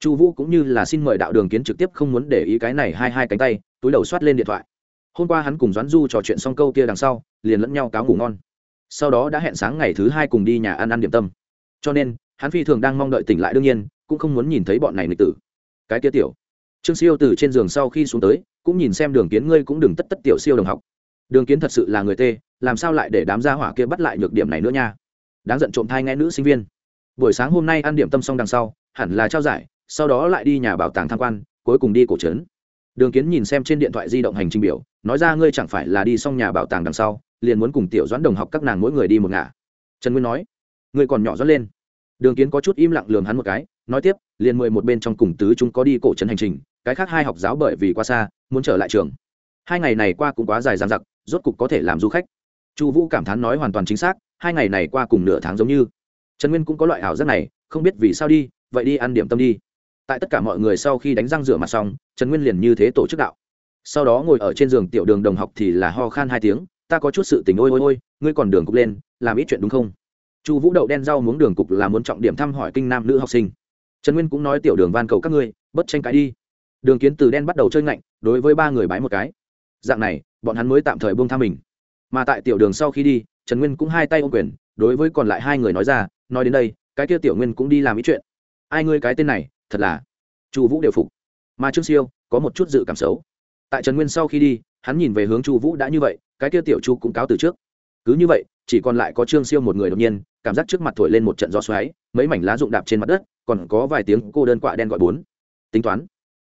Chu vũ cũng như là xin mời đạo đường kiến trực tiếp không muốn để ý cái này hai hai cánh tay, túi đầu soát lên điện thoại. Hôm qua hắn cùng doãn du trò chuyện xong câu kia đằng sau, liền lẫn nhau cáo ngủ ngon. Sau đó đã hẹn sáng ngày thứ hai cùng đi nhà ăn ăn điểm tâm. Cho nên, hắn phi thường đang mong đợi tỉnh lại đương nhiên, cũng không muốn nhìn thấy bọn này nịch tử. Cái kia tiểu, trương siêu từ trên giường sau khi xuống tới cũng nhìn xem đường kiến ngươi cũng đừng tất tất tiểu siêu đồng học. Đường kiến thật sự là người tê, làm sao lại để đám gia hỏa kia bắt lại nhược điểm này nữa nha? Đáng giận trộm thai nghe nữ sinh viên. Buổi sáng hôm nay ăn điểm tâm xong đằng sau, hẳn là trao giải, sau đó lại đi nhà bảo tàng tham quan, cuối cùng đi cổ trấn. Đường kiến nhìn xem trên điện thoại di động hành trình biểu, nói ra ngươi chẳng phải là đi xong nhà bảo tàng đằng sau, liền muốn cùng tiểu doãn đồng học các nàng mỗi người đi một ngả. Trần nguyên nói, ngươi còn nhỏ doãn lên. Đường kiến có chút im lặng lường hắn một cái, nói tiếp, liền mười một bên trong cùng tứ chúng có đi cổ trấn hành trình cái khác hai học giáo bởi vì quá xa, muốn trở lại trường. Hai ngày này qua cũng quá dài dằng dặc, rốt cục có thể làm du khách. Chu vũ cảm thán nói hoàn toàn chính xác, hai ngày này qua cùng nửa tháng giống như. Trần nguyên cũng có loại ảo giác này, không biết vì sao đi, vậy đi ăn điểm tâm đi. Tại tất cả mọi người sau khi đánh răng rửa mặt xong, trần nguyên liền như thế tổ chức đạo. Sau đó ngồi ở trên giường tiểu đường đồng học thì là ho khan hai tiếng, ta có chút sự tình, ôi ôi ôi, ngươi còn đường cục lên, làm ít chuyện đúng không? Chu vũ đậu đen rau muống đường cục là muốn trọng điểm thăm hỏi kinh nam nữ học sinh. Trần nguyên cũng nói tiểu đường van cầu các ngươi bất tranh cãi đi đường kiến từ đen bắt đầu chơi ngạnh, đối với ba người bái một cái. Dạng này, bọn hắn mới tạm thời buông tha mình. Mà tại tiểu đường sau khi đi, trần nguyên cũng hai tay ô quyền, đối với còn lại hai người nói ra, nói đến đây, cái kia tiểu nguyên cũng đi làm ý chuyện. Ai ngươi cái tên này, thật là chu vũ đều phục. Mà trương siêu, có một chút dự cảm xấu. Tại trần nguyên sau khi đi, hắn nhìn về hướng chu vũ đã như vậy, cái kia tiểu chu cũng cáo từ trước. Cứ như vậy, chỉ còn lại có trương siêu một người đột nhiên, cảm giác trước mặt thổi lên một trận gió xoáy, mấy mảnh lá rụng đạp trên mặt đất, còn có vài tiếng cô đơn quạ đen gọi bốn. Tính toán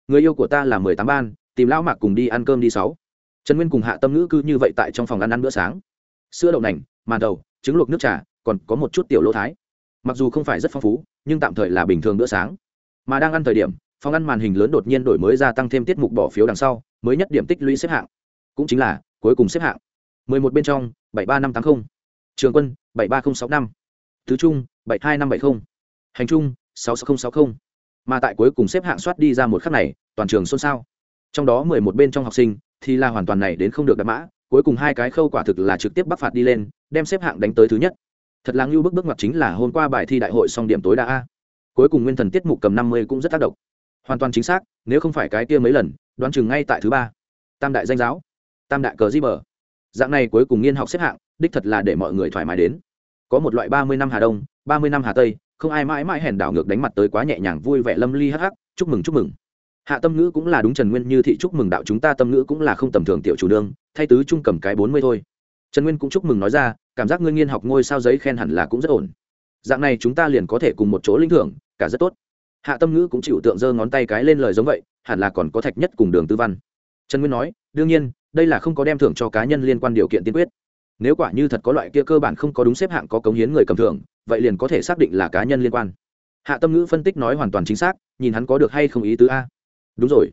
người yêu của ta là mười tám ban tìm lão mạc cùng đi ăn cơm đi sáu. Trần nguyên cùng hạ tâm ngữ cứ như vậy tại trong phòng ăn ăn bữa sáng. Sữa đậu nành màn đầu trứng luộc nước trà còn có một chút tiểu lỗ thái. Mặc dù không phải rất phong phú nhưng tạm thời là bình thường bữa sáng. Mà đang ăn thời điểm phòng ăn màn hình lớn đột nhiên đổi mới gia tăng thêm tiết mục bỏ phiếu đằng sau mới nhất điểm tích lũy xếp hạng. Cũng chính là cuối cùng xếp hạng. 11 bên trong 73580, trường quân 73065, tứ trung 72570, hành trung 66060 mà tại cuối cùng xếp hạng soát đi ra một khắc này, toàn trường xôn xao. Trong đó 11 bên trong học sinh thì là hoàn toàn này đến không được đạp mã, cuối cùng hai cái khâu quả thực là trực tiếp bắc phạt đi lên, đem xếp hạng đánh tới thứ nhất. Thật là ngưu bức bước ngoặt chính là hôm qua bài thi đại hội xong điểm tối đa a. Cuối cùng nguyên thần tiết mục cầm năm mươi cũng rất tác động. Hoàn toàn chính xác, nếu không phải cái kia mấy lần, đoán chừng ngay tại thứ ba. Tam đại danh giáo, tam đại cờ di bờ. Dạng này cuối cùng nghiên học xếp hạng, đích thật là để mọi người thoải mái đến. Có một loại ba mươi năm hà đông, ba mươi năm hà tây không ai mãi mãi hèn đảo ngược đánh mặt tới quá nhẹ nhàng vui vẻ lâm ly hắc hắc, chúc mừng chúc mừng. Hạ tâm ngữ cũng là đúng trần nguyên như thị chúc mừng đạo chúng ta tâm ngữ cũng là không tầm thường tiểu chủ đương thay tứ trung cầm cái bốn mươi thôi. Trần nguyên cũng chúc mừng nói ra, cảm giác ngươi nghiên học ngôi sao giấy khen hẳn là cũng rất ổn. Dạng này chúng ta liền có thể cùng một chỗ linh thưởng, cả rất tốt. Hạ tâm ngữ cũng chịu tượng giơ ngón tay cái lên lời giống vậy, hẳn là còn có thạch nhất cùng đường tư văn. Trần nguyên nói, đương nhiên, đây là không có đem thưởng cho cá nhân liên quan điều kiện tiên quyết. Nếu quả như thật có loại kia cơ bản không có đúng xếp hạng có cống hiến người cầm thưởng vậy liền có thể xác định là cá nhân liên quan. Hạ tâm ngữ phân tích nói hoàn toàn chính xác, nhìn hắn có được hay không ý tứ a. Đúng rồi.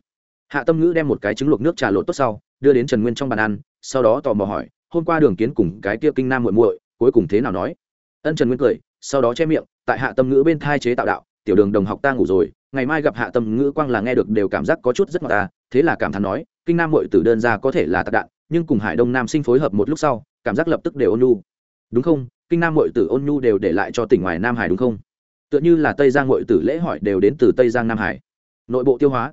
Hạ tâm ngữ đem một cái trứng luộc nước trà lột tốt sau, đưa đến trần nguyên trong bàn ăn, sau đó tò mò hỏi, hôm qua đường kiến cùng cái kia kinh nam muội muội, cuối cùng thế nào nói? Ân trần nguyên cười, sau đó che miệng, tại hạ tâm ngữ bên thai chế tạo đạo, tiểu đường đồng học ta ngủ rồi, ngày mai gặp hạ tâm ngữ quang là nghe được đều cảm giác có chút rất ngọt ta thế là cảm thán nói, kinh nam muội tử đơn ra có thể là tạc đạn, nhưng cùng hải đông nam sinh phối hợp một lúc sau, cảm giác lập tức đều ôn nhu. Đúng không? Kinh nam mội tử ôn nhu đều để lại cho tỉnh ngoài nam hải đúng không? Tựa như là tây giang mội tử lễ hỏi đều đến từ tây giang nam hải. Nội bộ tiêu hóa.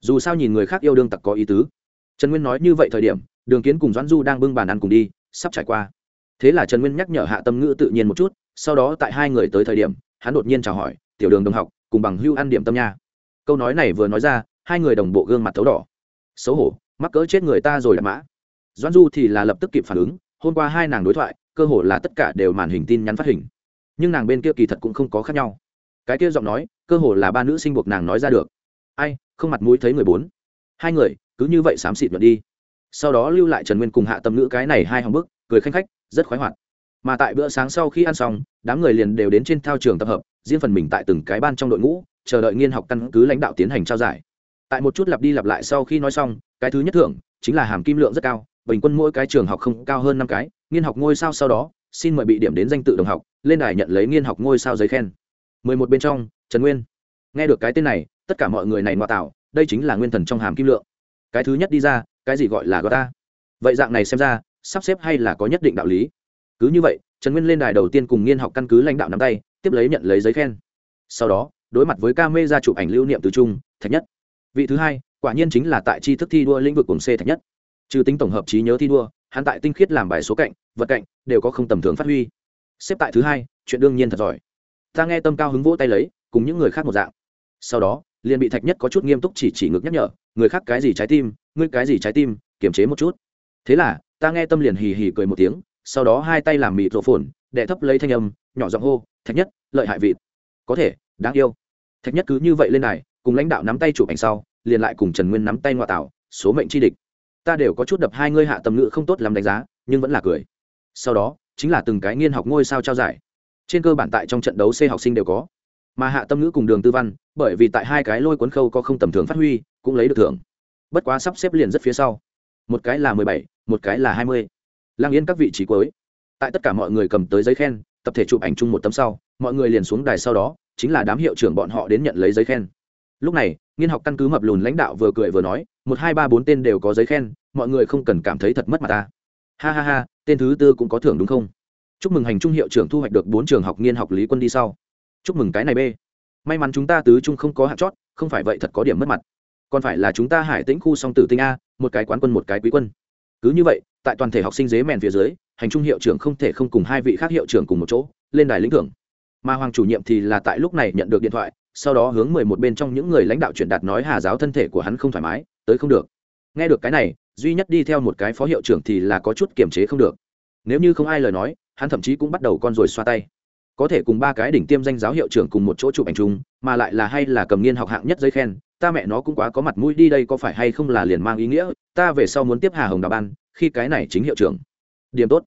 Dù sao nhìn người khác yêu đương tặc có ý tứ. Trần nguyên nói như vậy thời điểm, đường kiến cùng doãn du đang bưng bàn ăn cùng đi, sắp trải qua. Thế là trần nguyên nhắc nhở hạ tâm ngữ tự nhiên một chút, sau đó tại hai người tới thời điểm, hắn đột nhiên chào hỏi, tiểu đường đồng học, cùng bằng hưu ăn điểm tâm nha. Câu nói này vừa nói ra, hai người đồng bộ gương mặt thấu đỏ. Xấu hổ, mắc cỡ chết người ta rồi đạp mã. Doãn du thì là lập tức kịp phản ứng, hôm qua hai nàng đối thoại cơ hồ là tất cả đều màn hình tin nhắn phát hình. Nhưng nàng bên kia kỳ thật cũng không có khác nhau. Cái kia giọng nói, cơ hồ là ba nữ sinh buộc nàng nói ra được. Ai, không mặt mũi thấy người bốn. Hai người, cứ như vậy xám xịt luận đi. Sau đó lưu lại trần nguyên cùng hạ tâm nữ cái này hai hòng bức, cười khanh khách, rất khoái hoạt. Mà tại bữa sáng sau khi ăn xong, đám người liền đều đến trên thao trường tập hợp, riêng phần mình tại từng cái ban trong đội ngũ, chờ đợi nghiên học căn cứ lãnh đạo tiến hành trao giải. Tại một chút lặp đi lặp lại sau khi nói xong, cái thứ nhất thưởng, chính là hàm kim lượng rất cao, bình quân mỗi cái trường học không cao hơn năm cái nghiên học ngôi sao sau đó, xin mời bị điểm đến danh tự đồng học, lên đài nhận lấy nghiên học ngôi sao giấy khen. Mười một bên trong, trần nguyên. Nghe được cái tên này, tất cả mọi người này ngoại tạo, đây chính là nguyên thần trong hàm kim lượng. Cái thứ nhất đi ra, cái gì gọi là gota? Ta vậy dạng này xem ra, sắp xếp hay là có nhất định đạo lý. Cứ như vậy, trần nguyên lên đài đầu tiên cùng nghiên học căn cứ lãnh đạo nắm tay, tiếp lấy nhận lấy giấy khen. Sau đó, đối mặt với ca mê ra chụp ảnh lưu niệm từ trung, thạch nhất. Vị thứ hai, quả nhiên chính là tại tri thức thi đua lĩnh vực cùng c thạch nhất. Trừ tính tổng hợp trí nhớ thi đua, hắn tại tinh khiết làm bài số cạnh vật cạnh đều có không tầm thường phát huy. Xếp tại thứ hai, chuyện đương nhiên thật giỏi. Ta nghe tâm cao hứng vỗ tay lấy, cùng những người khác một dạng. Sau đó, liền bị thạch nhất có chút nghiêm túc chỉ chỉ ngực nhắc nhở, người khác cái gì trái tim, ngươi cái gì trái tim, kiềm chế một chút. Thế là, ta nghe tâm liền hì hì cười một tiếng, sau đó hai tay làm mịt rộ phồn, đệ thấp lấy thanh âm, nhỏ giọng hô, thạch nhất, lợi hại vịt. Có thể, đáng yêu. Thạch nhất cứ như vậy lên này cùng lãnh đạo nắm tay chụp ảnh sau, liền lại cùng trần nguyên nắm tay ngoại tạo, số mệnh chi địch. Ta đều có chút đập hai ngươi hạ tầm ngữ không tốt làm đánh giá, nhưng vẫn là cười sau đó, chính là từng cái nghiên học ngôi sao trao giải. Trên cơ bản tại trong trận đấu c học sinh đều có. Mà hạ tâm ngữ cùng đường tư văn, bởi vì tại hai cái lôi cuốn khâu có không tầm thường phát huy, cũng lấy được thưởng. Bất quá sắp xếp liền rất phía sau. Một cái là mười bảy, một cái là hai mươi. Lang yên các vị trí cuối. Tại tất cả mọi người cầm tới giấy khen, tập thể chụp ảnh chung một tấm sau, mọi người liền xuống đài sau đó, chính là đám hiệu trưởng bọn họ đến nhận lấy giấy khen. Lúc này, nghiên học căn cứ mập lùn lãnh đạo vừa cười vừa nói, một, hai, ba, bốn tên đều có giấy khen, mọi người không cần cảm thấy thật mất mặt ta ha ha ha, tên thứ tư cũng có thưởng đúng không? Chúc mừng hành trung hiệu trưởng thu hoạch được bốn trường học nghiên học lý quân đi sau. Chúc mừng cái này b may mắn chúng ta tứ trung không có hạt chót, không phải vậy thật có điểm mất mặt. Còn phải là chúng ta hải tĩnh khu song tử tinh a, một cái quán quân một cái quý quân. Cứ như vậy, tại toàn thể học sinh dế mèn phía dưới, hành trung hiệu trưởng không thể không cùng hai vị khác hiệu trưởng cùng một chỗ, lên đài lĩnh thưởng. Mà hoàng chủ nhiệm thì là tại lúc này nhận được điện thoại, sau đó hướng mười một bên trong những người lãnh đạo truyền đạt nói hà giáo thân thể của hắn không thoải mái, tới không được nghe được cái này, duy nhất đi theo một cái phó hiệu trưởng thì là có chút kiềm chế không được. Nếu như không ai lời nói, hắn thậm chí cũng bắt đầu con rồi xoa tay. Có thể cùng ba cái đỉnh tiêm danh giáo hiệu trưởng cùng một chỗ chụp ảnh chung, mà lại là hay là cầm nghiên học hạng nhất giấy khen, ta mẹ nó cũng quá có mặt mũi đi đây có phải hay không là liền mang ý nghĩa, ta về sau muốn tiếp hà hồng đào ban, khi cái này chính hiệu trưởng. Điểm tốt.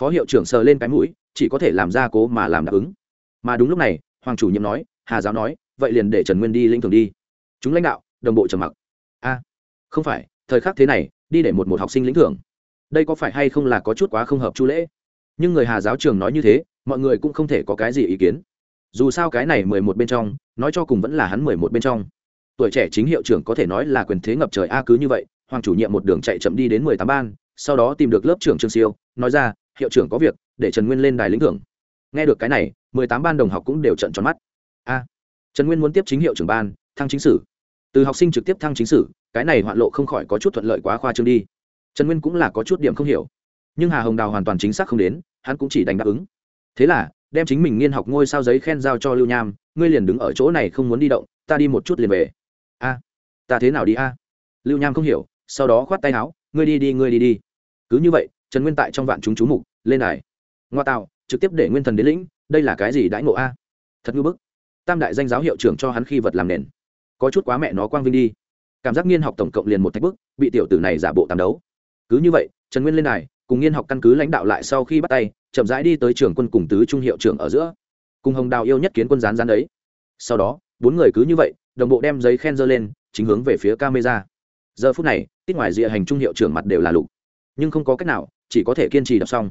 Phó hiệu trưởng sờ lên cái mũi, chỉ có thể làm ra cố mà làm đáp ứng. Mà đúng lúc này, hoàng chủ nhiệm nói, hà giáo nói, vậy liền để trần nguyên đi lĩnh thường đi. Chúng lãnh đạo, đồng bộ trầm mặc. A, không phải thời khắc thế này, đi để một một học sinh lĩnh thưởng. Đây có phải hay không là có chút quá không hợp chu lễ? Nhưng người hà giáo trường nói như thế, mọi người cũng không thể có cái gì ý kiến. Dù sao cái này mười một bên trong, nói cho cùng vẫn là hắn mười một bên trong. Tuổi trẻ chính hiệu trưởng có thể nói là quyền thế ngập trời a cứ như vậy, hoàng chủ nhiệm một đường chạy chậm đi đến mười tám ban, sau đó tìm được lớp trưởng trương siêu, nói ra, hiệu trưởng có việc, để trần nguyên lên đài lĩnh thưởng. Nghe được cái này, mười tám ban đồng học cũng đều trận tròn mắt. A, trần nguyên muốn tiếp chính hiệu trưởng ban, thăng chính sử từ học sinh trực tiếp thăng chính sử, cái này hoạn lộ không khỏi có chút thuận lợi quá khoa trương đi. Trần nguyên cũng là có chút điểm không hiểu. Nhưng hà hồng đào hoàn toàn chính xác không đến, hắn cũng chỉ đành đáp ứng. Thế là, đem chính mình nghiên học ngôi sao giấy khen giao cho lưu nham, ngươi liền đứng ở chỗ này không muốn đi động, ta đi một chút liền về. A, ta thế nào đi a? Lưu nham không hiểu, sau đó khoát tay áo, ngươi đi đi, ngươi đi đi. Cứ như vậy, trần nguyên tại trong vạn chúng chú mục, lên đài. Ngoa tạo, trực tiếp để nguyên thần đến lĩnh, đây là cái gì đãi ngộ a? Thật ngư bức. Tam đại danh giáo hiệu trưởng cho hắn khi vật làm nền có chút quá mẹ nó quang vinh đi. Cảm giác nghiên học tổng cộng liền một thách bức, bị tiểu tử này giả bộ tàn đấu. Cứ như vậy, trần nguyên lên này cùng nghiên học căn cứ lãnh đạo lại sau khi bắt tay, chậm rãi đi tới trường quân cùng tứ trung hiệu trưởng ở giữa. Cùng hồng đào yêu nhất kiến quân rán rán đấy. Sau đó, bốn người cứ như vậy, đồng bộ đem giấy khen dơ lên, chính hướng về phía camera. Giờ phút này, tít ngoài rìa hành trung hiệu trưởng mặt đều là lục. Nhưng không có cách nào, chỉ có thể kiên trì đọc xong.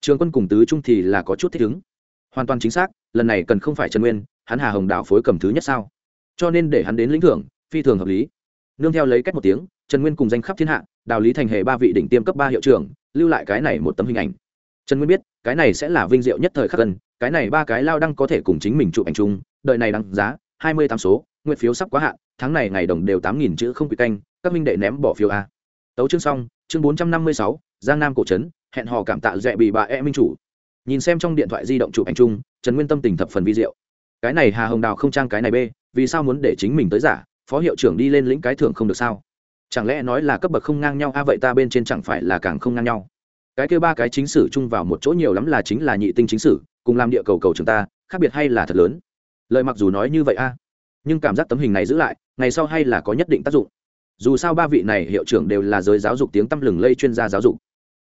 Trường quân cùng tứ trung thì là có chút thích ứng. Hoàn toàn chính xác, lần này cần không phải trần nguyên, hắn hà hồng đào phối cầm thứ nhất sao? Cho nên để hắn đến lĩnh thưởng, phi thường hợp lý. Nương theo lấy cách một tiếng, trần nguyên cùng danh khắp thiên hạ, đào lý thành hề ba vị đỉnh tiêm cấp ba hiệu trưởng, lưu lại cái này một tấm hình ảnh. Trần nguyên biết, cái này sẽ là vinh diệu nhất thời khắc gần, cái này ba cái lao đăng có thể cùng chính mình chụp ảnh chung, đợi này đăng giá, hai mươi tám số, nguyện phiếu sắp quá hạn, tháng này ngày đồng đều tám nghìn chữ không bị canh, các minh đệ ném bỏ phiếu a. Tấu chương xong, chương bốn trăm năm mươi sáu, giang nam cổ trấn, hẹn hò cảm tạ dẹ bị bà e minh chủ. Nhìn xem trong điện thoại di động chụp ảnh chung, trần nguyên tâm tình thập phần vi diệu. Cái này hà hồng đào không trang cái này b vì sao muốn để chính mình tới giả? Phó hiệu trưởng đi lên lĩnh cái thưởng không được sao? Chẳng lẽ nói là cấp bậc không ngang nhau? A, vậy ta bên trên chẳng phải là càng không ngang nhau? Cái kêu ba cái chính sử chung vào một chỗ nhiều lắm là chính là nhị tinh chính sử, cùng làm địa cầu cầu chúng ta, khác biệt hay là thật lớn? Lời mặc dù nói như vậy, a, nhưng cảm giác tấm hình này giữ lại, ngày sau hay là có nhất định tác dụng. Dù sao ba vị này hiệu trưởng đều là giới giáo dục tiếng tăm lừng lây chuyên gia giáo dục.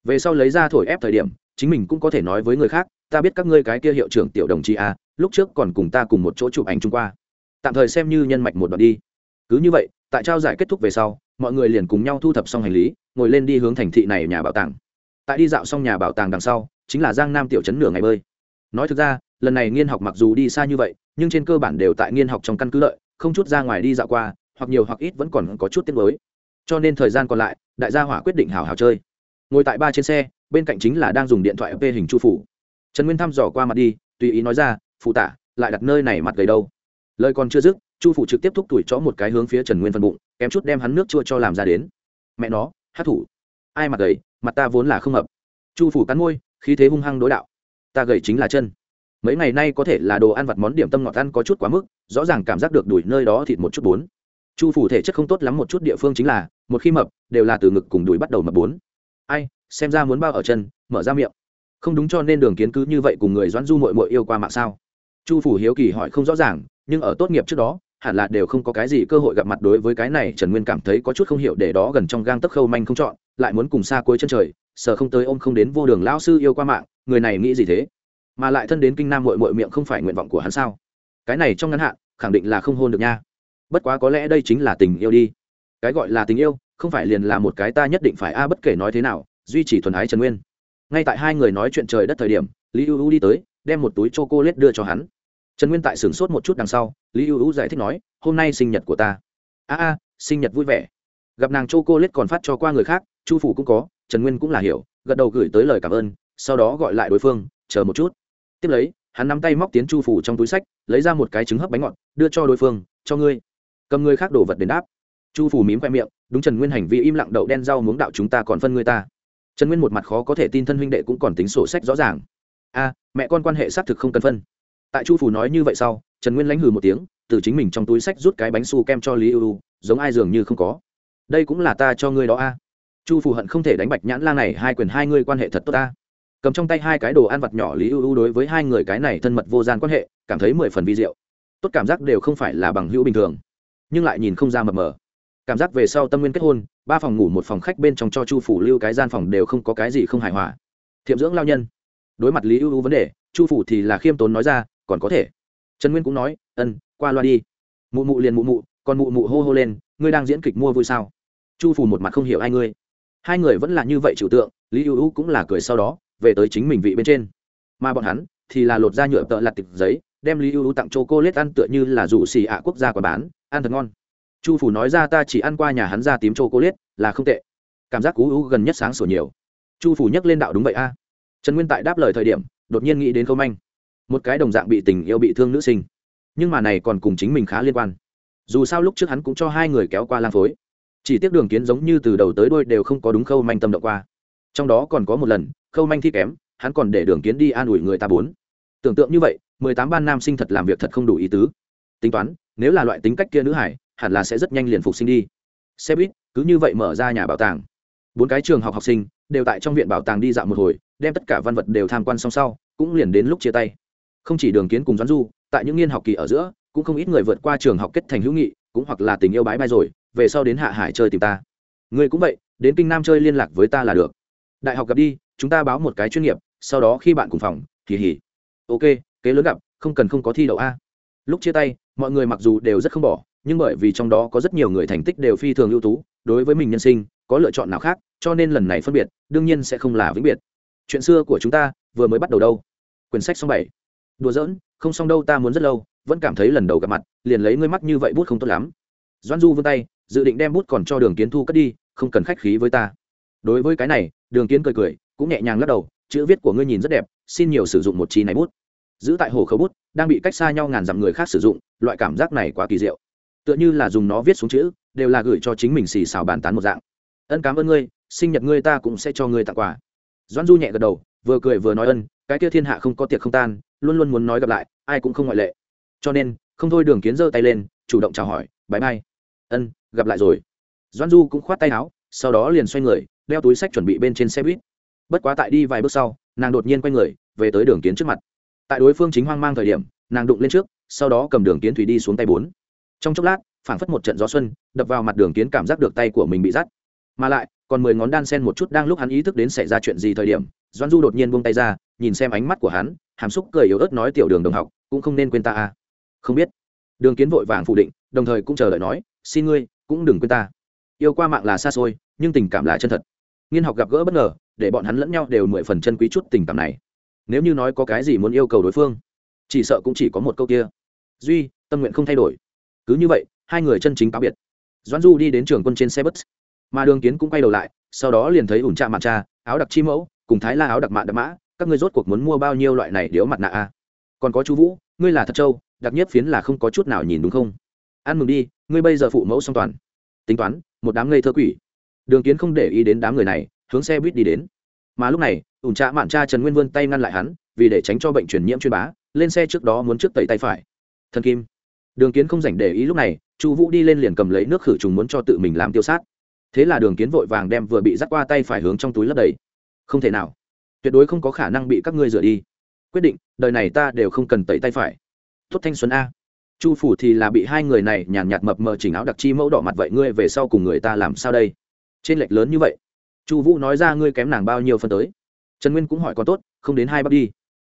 Về sau lấy ra thổi ép thời điểm, chính mình cũng có thể nói với người khác, ta biết các ngươi cái kia hiệu trưởng tiểu đồng chí a, lúc trước còn cùng ta cùng một chỗ chụp ảnh chung qua tạm thời xem như nhân mạch một đoạn đi. Cứ như vậy, tại trao giải kết thúc về sau, mọi người liền cùng nhau thu thập xong hành lý, ngồi lên đi hướng thành thị này nhà bảo tàng. Tại đi dạo xong nhà bảo tàng đằng sau, chính là giang nam tiểu trấn nửa ngày bơi. Nói thực ra, lần này nghiên học mặc dù đi xa như vậy, nhưng trên cơ bản đều tại nghiên học trong căn cứ lợi, không chút ra ngoài đi dạo qua, hoặc nhiều hoặc ít vẫn còn có chút tiết mới cho nên thời gian còn lại, đại gia hỏa quyết định hào hào chơi. Ngồi tại ba trên xe, bên cạnh chính là đang dùng điện thoại p hình chu phủ. Trần nguyên thăm dò qua mặt đi, tùy ý nói ra, phụ tả lại đặt nơi này mặt gầy đâu? Lời còn chưa dứt, chu phủ trực tiếp thúc tuổi chó một cái hướng phía trần nguyên phân bụng, kém chút đem hắn nước chua cho làm ra đến. Mẹ nó, hát thủ. Ai mặt gầy, mặt ta vốn là không hợp. Chu phủ cắn môi, khí thế hung hăng đối đạo. Ta gầy chính là chân. Mấy ngày nay có thể là đồ ăn vặt món điểm tâm ngọt ăn có chút quá mức, rõ ràng cảm giác được đuổi nơi đó thịt một chút bốn. Chu phủ thể chất không tốt lắm một chút địa phương chính là, một khi mập, đều là từ ngực cùng đuổi bắt đầu mập bốn. Ai, xem ra muốn bao ở chân, mở ra miệng. Không đúng cho nên đường kiến cứ như vậy cùng người doãn du mội mội yêu qua mạng sao? Chu phủ hiếu kỳ hỏi không rõ ràng nhưng ở tốt nghiệp trước đó, hẳn là đều không có cái gì cơ hội gặp mặt đối với cái này trần nguyên cảm thấy có chút không hiểu để đó gần trong gang tấc khâu manh không chọn, lại muốn cùng xa cuối chân trời, sợ không tới ôm không đến vô đường lão sư yêu qua mạng, người này nghĩ gì thế? Mà lại thân đến kinh nam mội mội miệng không phải nguyện vọng của hắn sao? Cái này trong ngắn hạn, khẳng định là không hôn được nha. Bất quá có lẽ đây chính là tình yêu đi. Cái gọi là tình yêu, không phải liền là một cái ta nhất định phải a à bất kể nói thế nào, duy trì thuần ái trần nguyên. Ngay tại hai người nói chuyện trời đất thời điểm, lý ưu ưu đi tới, đem một túi c h o c ô l a t e đưa cho hắn trần nguyên tại sửng sốt một chút đằng sau, lý ưu ưu giải thích nói, hôm nay sinh nhật của ta. A a, sinh nhật vui vẻ. Gặp nàng c cô lết còn phát cho qua người khác, chu phủ cũng có, trần nguyên cũng là hiểu, gật đầu gửi tới lời cảm ơn, sau đó gọi lại đối phương, chờ một chút. Tiếp lấy, hắn nắm tay móc tiến chu phủ trong túi sách, lấy ra một cái trứng hấp bánh ngọt, đưa cho đối phương, cho ngươi. Cầm người khác đổ vật đến đáp. Chu phủ mím khoe miệng, đúng trần nguyên hành vi im lặng đậu đen rau muống đạo chúng ta còn phân người ta. Trần nguyên một mặt khó có thể tin thân huynh đệ cũng còn tính sổ sách rõ ràng. A, mẹ con quan hệ xác thực không cần phân tại chu phủ nói như vậy sau, trần nguyên lãnh hừ một tiếng, từ chính mình trong túi sách rút cái bánh su kem cho lý ưu, giống ai dường như không có. Đây cũng là ta cho ngươi đó a. Chu phủ hận không thể đánh bạch nhãn la này, hai quyền hai ngươi quan hệ thật tốt ta. Cầm trong tay hai cái đồ ăn vặt nhỏ lý ưu đối với hai người cái này thân mật vô gian quan hệ, cảm thấy mười phần vi diệu. Tốt cảm giác đều không phải là bằng hữu bình thường, nhưng lại nhìn không ra mập mờ. Cảm giác về sau tâm nguyên kết hôn, ba phòng ngủ một phòng khách bên trong cho chu phủ lưu cái gian phòng đều không có cái gì không hài hòa. Thiệm dưỡng lao nhân. Đối mặt lý ưu vấn đề, chu phủ thì là khiêm tốn nói ra còn có thể. Trần nguyên cũng nói, ân, qua loa đi. Mụ mụ liền mụ mụ, còn mụ mụ hô hô lên, ngươi đang diễn kịch mua vui sao? Chu phủ một mặt không hiểu ai ngươi. Hai người vẫn là như vậy trừu tượng, lý ưu ưu cũng là cười sau đó, về tới chính mình vị bên trên. Mà bọn hắn thì là lột ra nhựa tợ lặt tịch giấy, đem lý ưu ưu tặng cho cô lết ăn tựa như là rủ xì ạ quốc gia quả bán, ăn thật ngon. Chu phủ nói ra, ta chỉ ăn qua nhà hắn ra tím c cô lết là không tệ. Cảm giác cú ưu gần nhất sáng sủa nhiều. Chu phủ nhắc lên đạo, đúng vậy a. Trần nguyên tại đáp lời thời điểm, đột nhiên nghĩ đến câu manh một cái đồng dạng bị tình yêu bị thương nữ sinh. Nhưng mà này còn cùng chính mình khá liên quan. Dù sao lúc trước hắn cũng cho hai người kéo qua lang phối. Chỉ tiếc đường kiến giống như từ đầu tới đôi đều không có đúng khâu manh tâm động qua. Trong đó còn có một lần, khâu manh thi kém, hắn còn để đường kiến đi an ủi người ta bốn. Tưởng tượng như vậy, mười tám ban nam sinh thật làm việc thật không đủ ý tứ. Tính toán, nếu là loại tính cách kia nữ hải, hẳn là sẽ rất nhanh liền phục sinh đi. Xe buýt, cứ như vậy mở ra nhà bảo tàng. Bốn cái trường học học sinh, đều tại trong viện bảo tàng đi dạo một hồi, đem tất cả văn vật đều tham quan xong sau, cũng liền đến lúc chia tay không chỉ đường kiến cùng doãn du, tại những nghiên học kỳ ở giữa, cũng không ít người vượt qua trường học kết thành hữu nghị, cũng hoặc là tình yêu bái bai rồi, về sau đến hạ hải chơi tìm ta. Ngươi cũng vậy, đến kinh nam chơi liên lạc với ta là được. Đại học gặp đi, chúng ta báo một cái chuyên nghiệp, sau đó khi bạn cùng phòng thì hỉ ok, kế lớn gặp, không cần không có thi đậu a. Lúc chia tay, mọi người mặc dù đều rất không bỏ, nhưng bởi vì trong đó có rất nhiều người thành tích đều phi thường ưu tú, đối với mình nhân sinh, có lựa chọn nào khác, cho nên lần này phân biệt, đương nhiên sẽ không là vĩnh biệt. Chuyện xưa của chúng ta, vừa mới bắt đầu đâu. Quyển sách xong bảy đùa giỡn, không xong đâu ta muốn rất lâu, vẫn cảm thấy lần đầu gặp mặt, liền lấy ngươi mắt như vậy bút không tốt lắm. Doan du vươn tay, dự định đem bút còn cho đường kiến thu cất đi, không cần khách khí với ta. Đối với cái này, đường kiến cười cười, cũng nhẹ nhàng lắc đầu, chữ viết của ngươi nhìn rất đẹp, xin nhiều sử dụng một chi này bút. Giữ tại hồ khấu bút, đang bị cách xa nhau ngàn dặm người khác sử dụng, loại cảm giác này quá kỳ diệu. Tựa như là dùng nó viết xuống chữ, đều là gửi cho chính mình xì xào bàn tán một dạng. Ân cảm ơn ngươi, sinh nhật ngươi ta cũng sẽ cho ngươi tặng quà. Doan du nhẹ gật đầu vừa cười vừa nói ân, cái kia thiên hạ không có tiệc không tan, luôn luôn muốn nói gặp lại, ai cũng không ngoại lệ. Cho nên, không thôi đường kiến giơ tay lên, chủ động chào hỏi bãi mai ân, gặp lại rồi. Doan du cũng khoát tay áo, sau đó liền xoay người, đeo túi sách chuẩn bị bên trên xe buýt. Bất quá tại đi vài bước sau, nàng đột nhiên quay người, về tới đường kiến trước mặt. Tại đối phương chính hoang mang thời điểm, nàng đụng lên trước, sau đó cầm đường kiến thủy đi xuống tay bốn. Trong chốc lát, phảng phất một trận gió xuân, đập vào mặt đường kiến cảm giác được tay của mình bị rắt mà lại còn mười ngón đan sen một chút đang lúc hắn ý thức đến xảy ra chuyện gì thời điểm doan du đột nhiên buông tay ra, nhìn xem ánh mắt của hắn, hàm xúc cười yếu ớt nói tiểu đường đồng học, cũng không nên quên ta à không biết. Đường kiến vội vàng phủ định, đồng thời cũng chờ đợi nói, xin ngươi, cũng đừng quên ta. Yêu qua mạng là xa xôi, nhưng tình cảm là chân thật. Nghiên học gặp gỡ bất ngờ, để bọn hắn lẫn nhau đều mười phần chân quý chút tình cảm này. Nếu như nói có cái gì muốn yêu cầu đối phương, chỉ sợ cũng chỉ có một câu kia. Duy, tâm nguyện không thay đổi. Cứ như vậy, hai người chân chính cáo biệt. Doãn du đi đến trường quân trên xe bus mà đường kiến cũng quay đầu lại, sau đó liền thấy ủn trạ mặt cha, áo đặc chi mẫu, cùng thái la áo đặc mạ đặc mã, các ngươi rốt cuộc muốn mua bao nhiêu loại này điếu mặt nạ a còn có chú vũ, ngươi là thật trâu, đặc nhất phiến là không có chút nào nhìn đúng không? Ăn mừng đi, ngươi bây giờ phụ mẫu song toàn. Tính toán, một đám ngây thơ quỷ. Đường kiến không để ý đến đám người này, hướng xe buýt đi đến. Mà lúc này, ủn trạ mạn cha trần nguyên vươn tay ngăn lại hắn, vì để tránh cho bệnh truyền nhiễm chuyên bá, lên xe trước đó muốn trước tẩy tay phải. Thần kim. Đường kiến không dành để ý lúc này chu vũ đi lên liền cầm lấy nước khử trùng muốn cho tự mình làm tiêu sát thế là đường kiến vội vàng đem vừa bị dắt qua tay phải hướng trong túi lấp đầy. Không thể nào. Tuyệt đối không có khả năng bị các ngươi rửa đi. Quyết định, đời này ta đều không cần tẩy tay phải. Tuất thanh xuân a. Chu phủ thì là bị hai người này nhàn nhạt mập mờ chỉnh áo đặc chi mẫu đỏ mặt vậy ngươi về sau cùng người ta làm sao đây? Trên lệch lớn như vậy. Chu vũ nói ra ngươi kém nàng bao nhiêu phân tới. Trần nguyên cũng hỏi còn tốt, không đến hai bắt đi.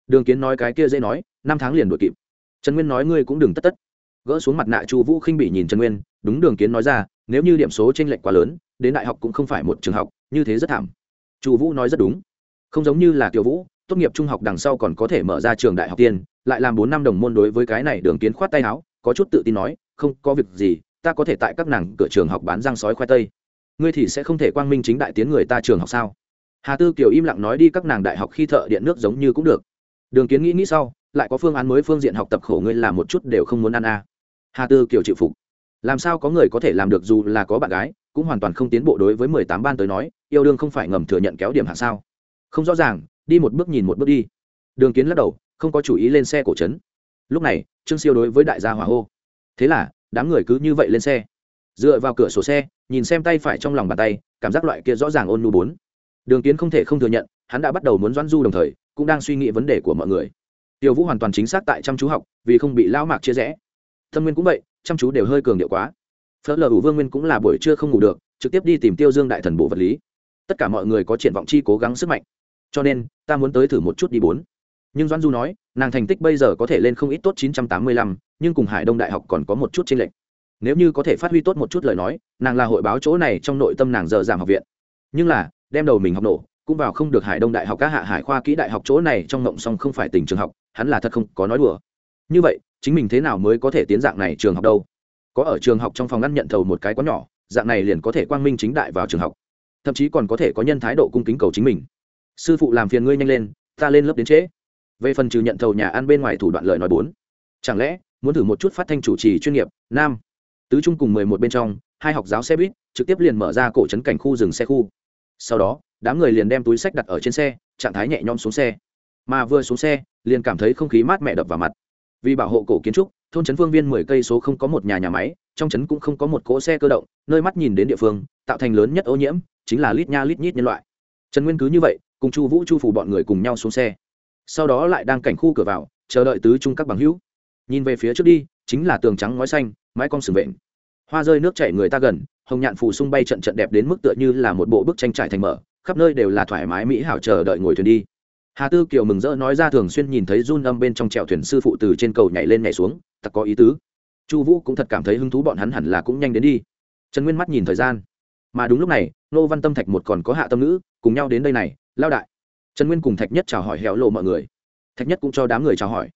Đường kiến nói cái kia dễ nói, năm tháng liền đuổi kịp. Trần nguyên nói ngươi cũng đừng tất tất. Gỡ xuống mặt nạ chu vũ khinh bị nhìn trần nguyên, đúng đường kiến nói ra, nếu như điểm số t r ê n lệch quá lớn đến đại học cũng không phải một trường học, như thế rất thảm. Chu vũ nói rất đúng. Không giống như là kiều vũ, tốt nghiệp trung học đằng sau còn có thể mở ra trường đại học tiên, lại làm bốn năm đồng môn đối với cái này đường kiến khoát tay áo, có chút tự tin nói, không, có việc gì, ta có thể tại các nàng cửa trường học bán răng sói khoai tây. Ngươi thì sẽ không thể quang minh chính đại tiến người ta trường học sao? Hà tư kiều im lặng nói đi các nàng đại học khi thợ điện nước giống như cũng được. Đường kiến nghĩ nghĩ sau, lại có phương án mới phương diện học tập khổ ngươi làm một chút đều không muốn ăn a à. Hà tư kiều chịu phục. Làm sao có người có thể làm được dù là có bạn gái cũng hoàn toàn không tiến bộ đối với mười tám ban tới nói, yêu đương không phải ngầm thừa nhận kéo điểm hạ sao? Không rõ ràng, đi một bước nhìn một bước đi. Đường kiến lắc đầu, không có chủ ý lên xe cổ trấn. Lúc này, trương siêu đối với đại gia hỏa hô. Thế là, đám người cứ như vậy lên xe. Dựa vào cửa sổ xe, nhìn xem tay phải trong lòng bàn tay, cảm giác loại kia rõ ràng ôn nhu bốn. Đường kiến không thể không thừa nhận, hắn đã bắt đầu muốn doãn du đồng thời, cũng đang suy nghĩ vấn đề của mọi người. Tiêu vũ hoàn toàn chính xác tại chăm chú học, vì không bị lao mạc chia rẽ. Thâm nguyên cũng vậy, chăm chú đều hơi cường điệu quá phớt lờ ủ vương nguyên cũng là buổi trưa không ngủ được trực tiếp đi tìm tiêu dương đại thần bộ vật lý. Tất cả mọi người có triển vọng chi cố gắng sức mạnh. Cho nên ta muốn tới thử một chút đi bốn. Nhưng Doan du nói nàng thành tích bây giờ có thể lên không ít tốt 985, nhưng cùng hải đông đại học còn có một chút chênh lệch. Nếu như có thể phát huy tốt một chút lời nói nàng là hội báo chỗ này trong nội tâm nàng giờ giảm học viện. Nhưng là đem đầu mình học nổ cũng vào không được hải đông đại học các hạ hải khoa kỹ đại học chỗ này trong ngộng song không phải tỉnh trường học hắn là thật không có nói đùa. Như vậy chính mình thế nào mới có thể tiến dạng này trường học đâu? Có ở trường học trong phòng ngăn nhận thầu một cái quá nhỏ, dạng này liền có thể quang minh chính đại vào trường học. Thậm chí còn có thể có nhân thái độ cung kính cầu chính mình. Sư phụ làm phiền ngươi nhanh lên, ta lên lớp đến trễ. Về phần trừ nhận thầu nhà ăn bên ngoài thủ đoạn lời nói bốn. Chẳng lẽ, muốn thử một chút phát thanh chủ trì chuyên nghiệp, nam. Tứ trung cùng mười một bên trong, hai học giáo xe buýt, trực tiếp liền mở ra cổ trấn cảnh khu dừng xe khu. Sau đó, đám người liền đem túi sách đặt ở trên xe, trạng thái nhẹ nhõm xuống xe. Mà vừa xuống xe, liền cảm thấy không khí mát mẻ đập vào mặt vì bảo hộ cổ kiến trúc, thôn trấn phương viên mười cây số không có một nhà nhà máy, trong trấn cũng không có một cỗ xe cơ động, nơi mắt nhìn đến địa phương, tạo thành lớn nhất ô nhiễm, chính là lít nha lít nhít nhân loại. Trần nguyên cứ như vậy, cùng chu vũ, chu phủ bọn người cùng nhau xuống xe. Sau đó lại đang cảnh khu cửa vào, chờ đợi tứ trung các bằng hữu. Nhìn về phía trước đi, chính là tường trắng ngói xanh, mái con sừng vện. Hoa rơi nước chảy người ta gần, hồng nhạn phù sung bay trận trận đẹp đến mức tựa như là một bộ bức tranh trải thành mở, khắp nơi đều là thoải mái mỹ hảo chờ đợi ngồi thuyền đi hà tư kiều mừng rỡ nói ra thường xuyên nhìn thấy run âm bên trong trèo thuyền sư phụ từ trên cầu nhảy lên nhảy xuống, thật có ý tứ. Chu vũ cũng thật cảm thấy hứng thú bọn hắn hẳn là cũng nhanh đến đi. Trần nguyên mắt nhìn thời gian. Mà đúng lúc này nô văn tâm thạch một còn có hạ tâm nữ cùng nhau đến đây này, lao đại. Trần nguyên cùng thạch nhất chào hỏi hẹo lộ mọi người. Thạch nhất cũng cho đám người chào hỏi.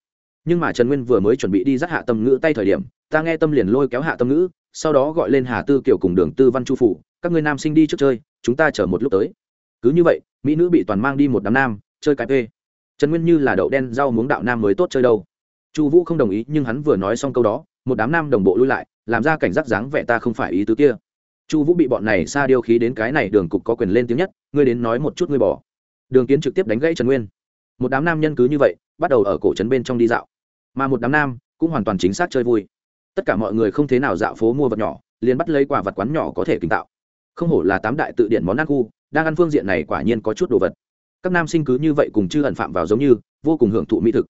Nhưng mà trần nguyên vừa mới chuẩn bị đi dắt hạ tâm ngữ tay thời điểm, ta nghe tâm liền lôi kéo hạ tâm ngữ, sau đó gọi lên hà tư kiểu cùng đường tư văn chu phủ, các người nam sinh đi trước chơi, chúng ta chở một lúc tới. Cứ như vậy, mỹ nữ bị toàn mang đi một đám nam chơi cái p. Trần nguyên như là đậu đen rau muống đạo nam mới tốt chơi đâu. Chu vũ không đồng ý, nhưng hắn vừa nói xong câu đó, một đám nam đồng bộ lui lại, làm ra cảnh giác dáng vẻ ta không phải ý tứ kia. Chu vũ bị bọn này xa điêu khí đến cái này đường cục có quyền lên tiếng nhất, ngươi đến nói một chút ngươi bỏ. Đường kiến trực tiếp đánh gãy trần nguyên. Một đám nam nhân cứ như vậy, bắt đầu ở cổ trấn bên trong đi dạo. Mà một đám nam cũng hoàn toàn chính xác chơi vui. Tất cả mọi người không thế nào dạo phố mua vật nhỏ, liền bắt lấy quả vật quán nhỏ có thể kinh tạo. Không hổ là tám đại tự điện món ăn khu, đang ăn phương diện này quả nhiên có chút đồ vật các nam sinh cứ như vậy cùng chư ẩn phạm vào giống như, vô cùng hưởng thụ mỹ thực.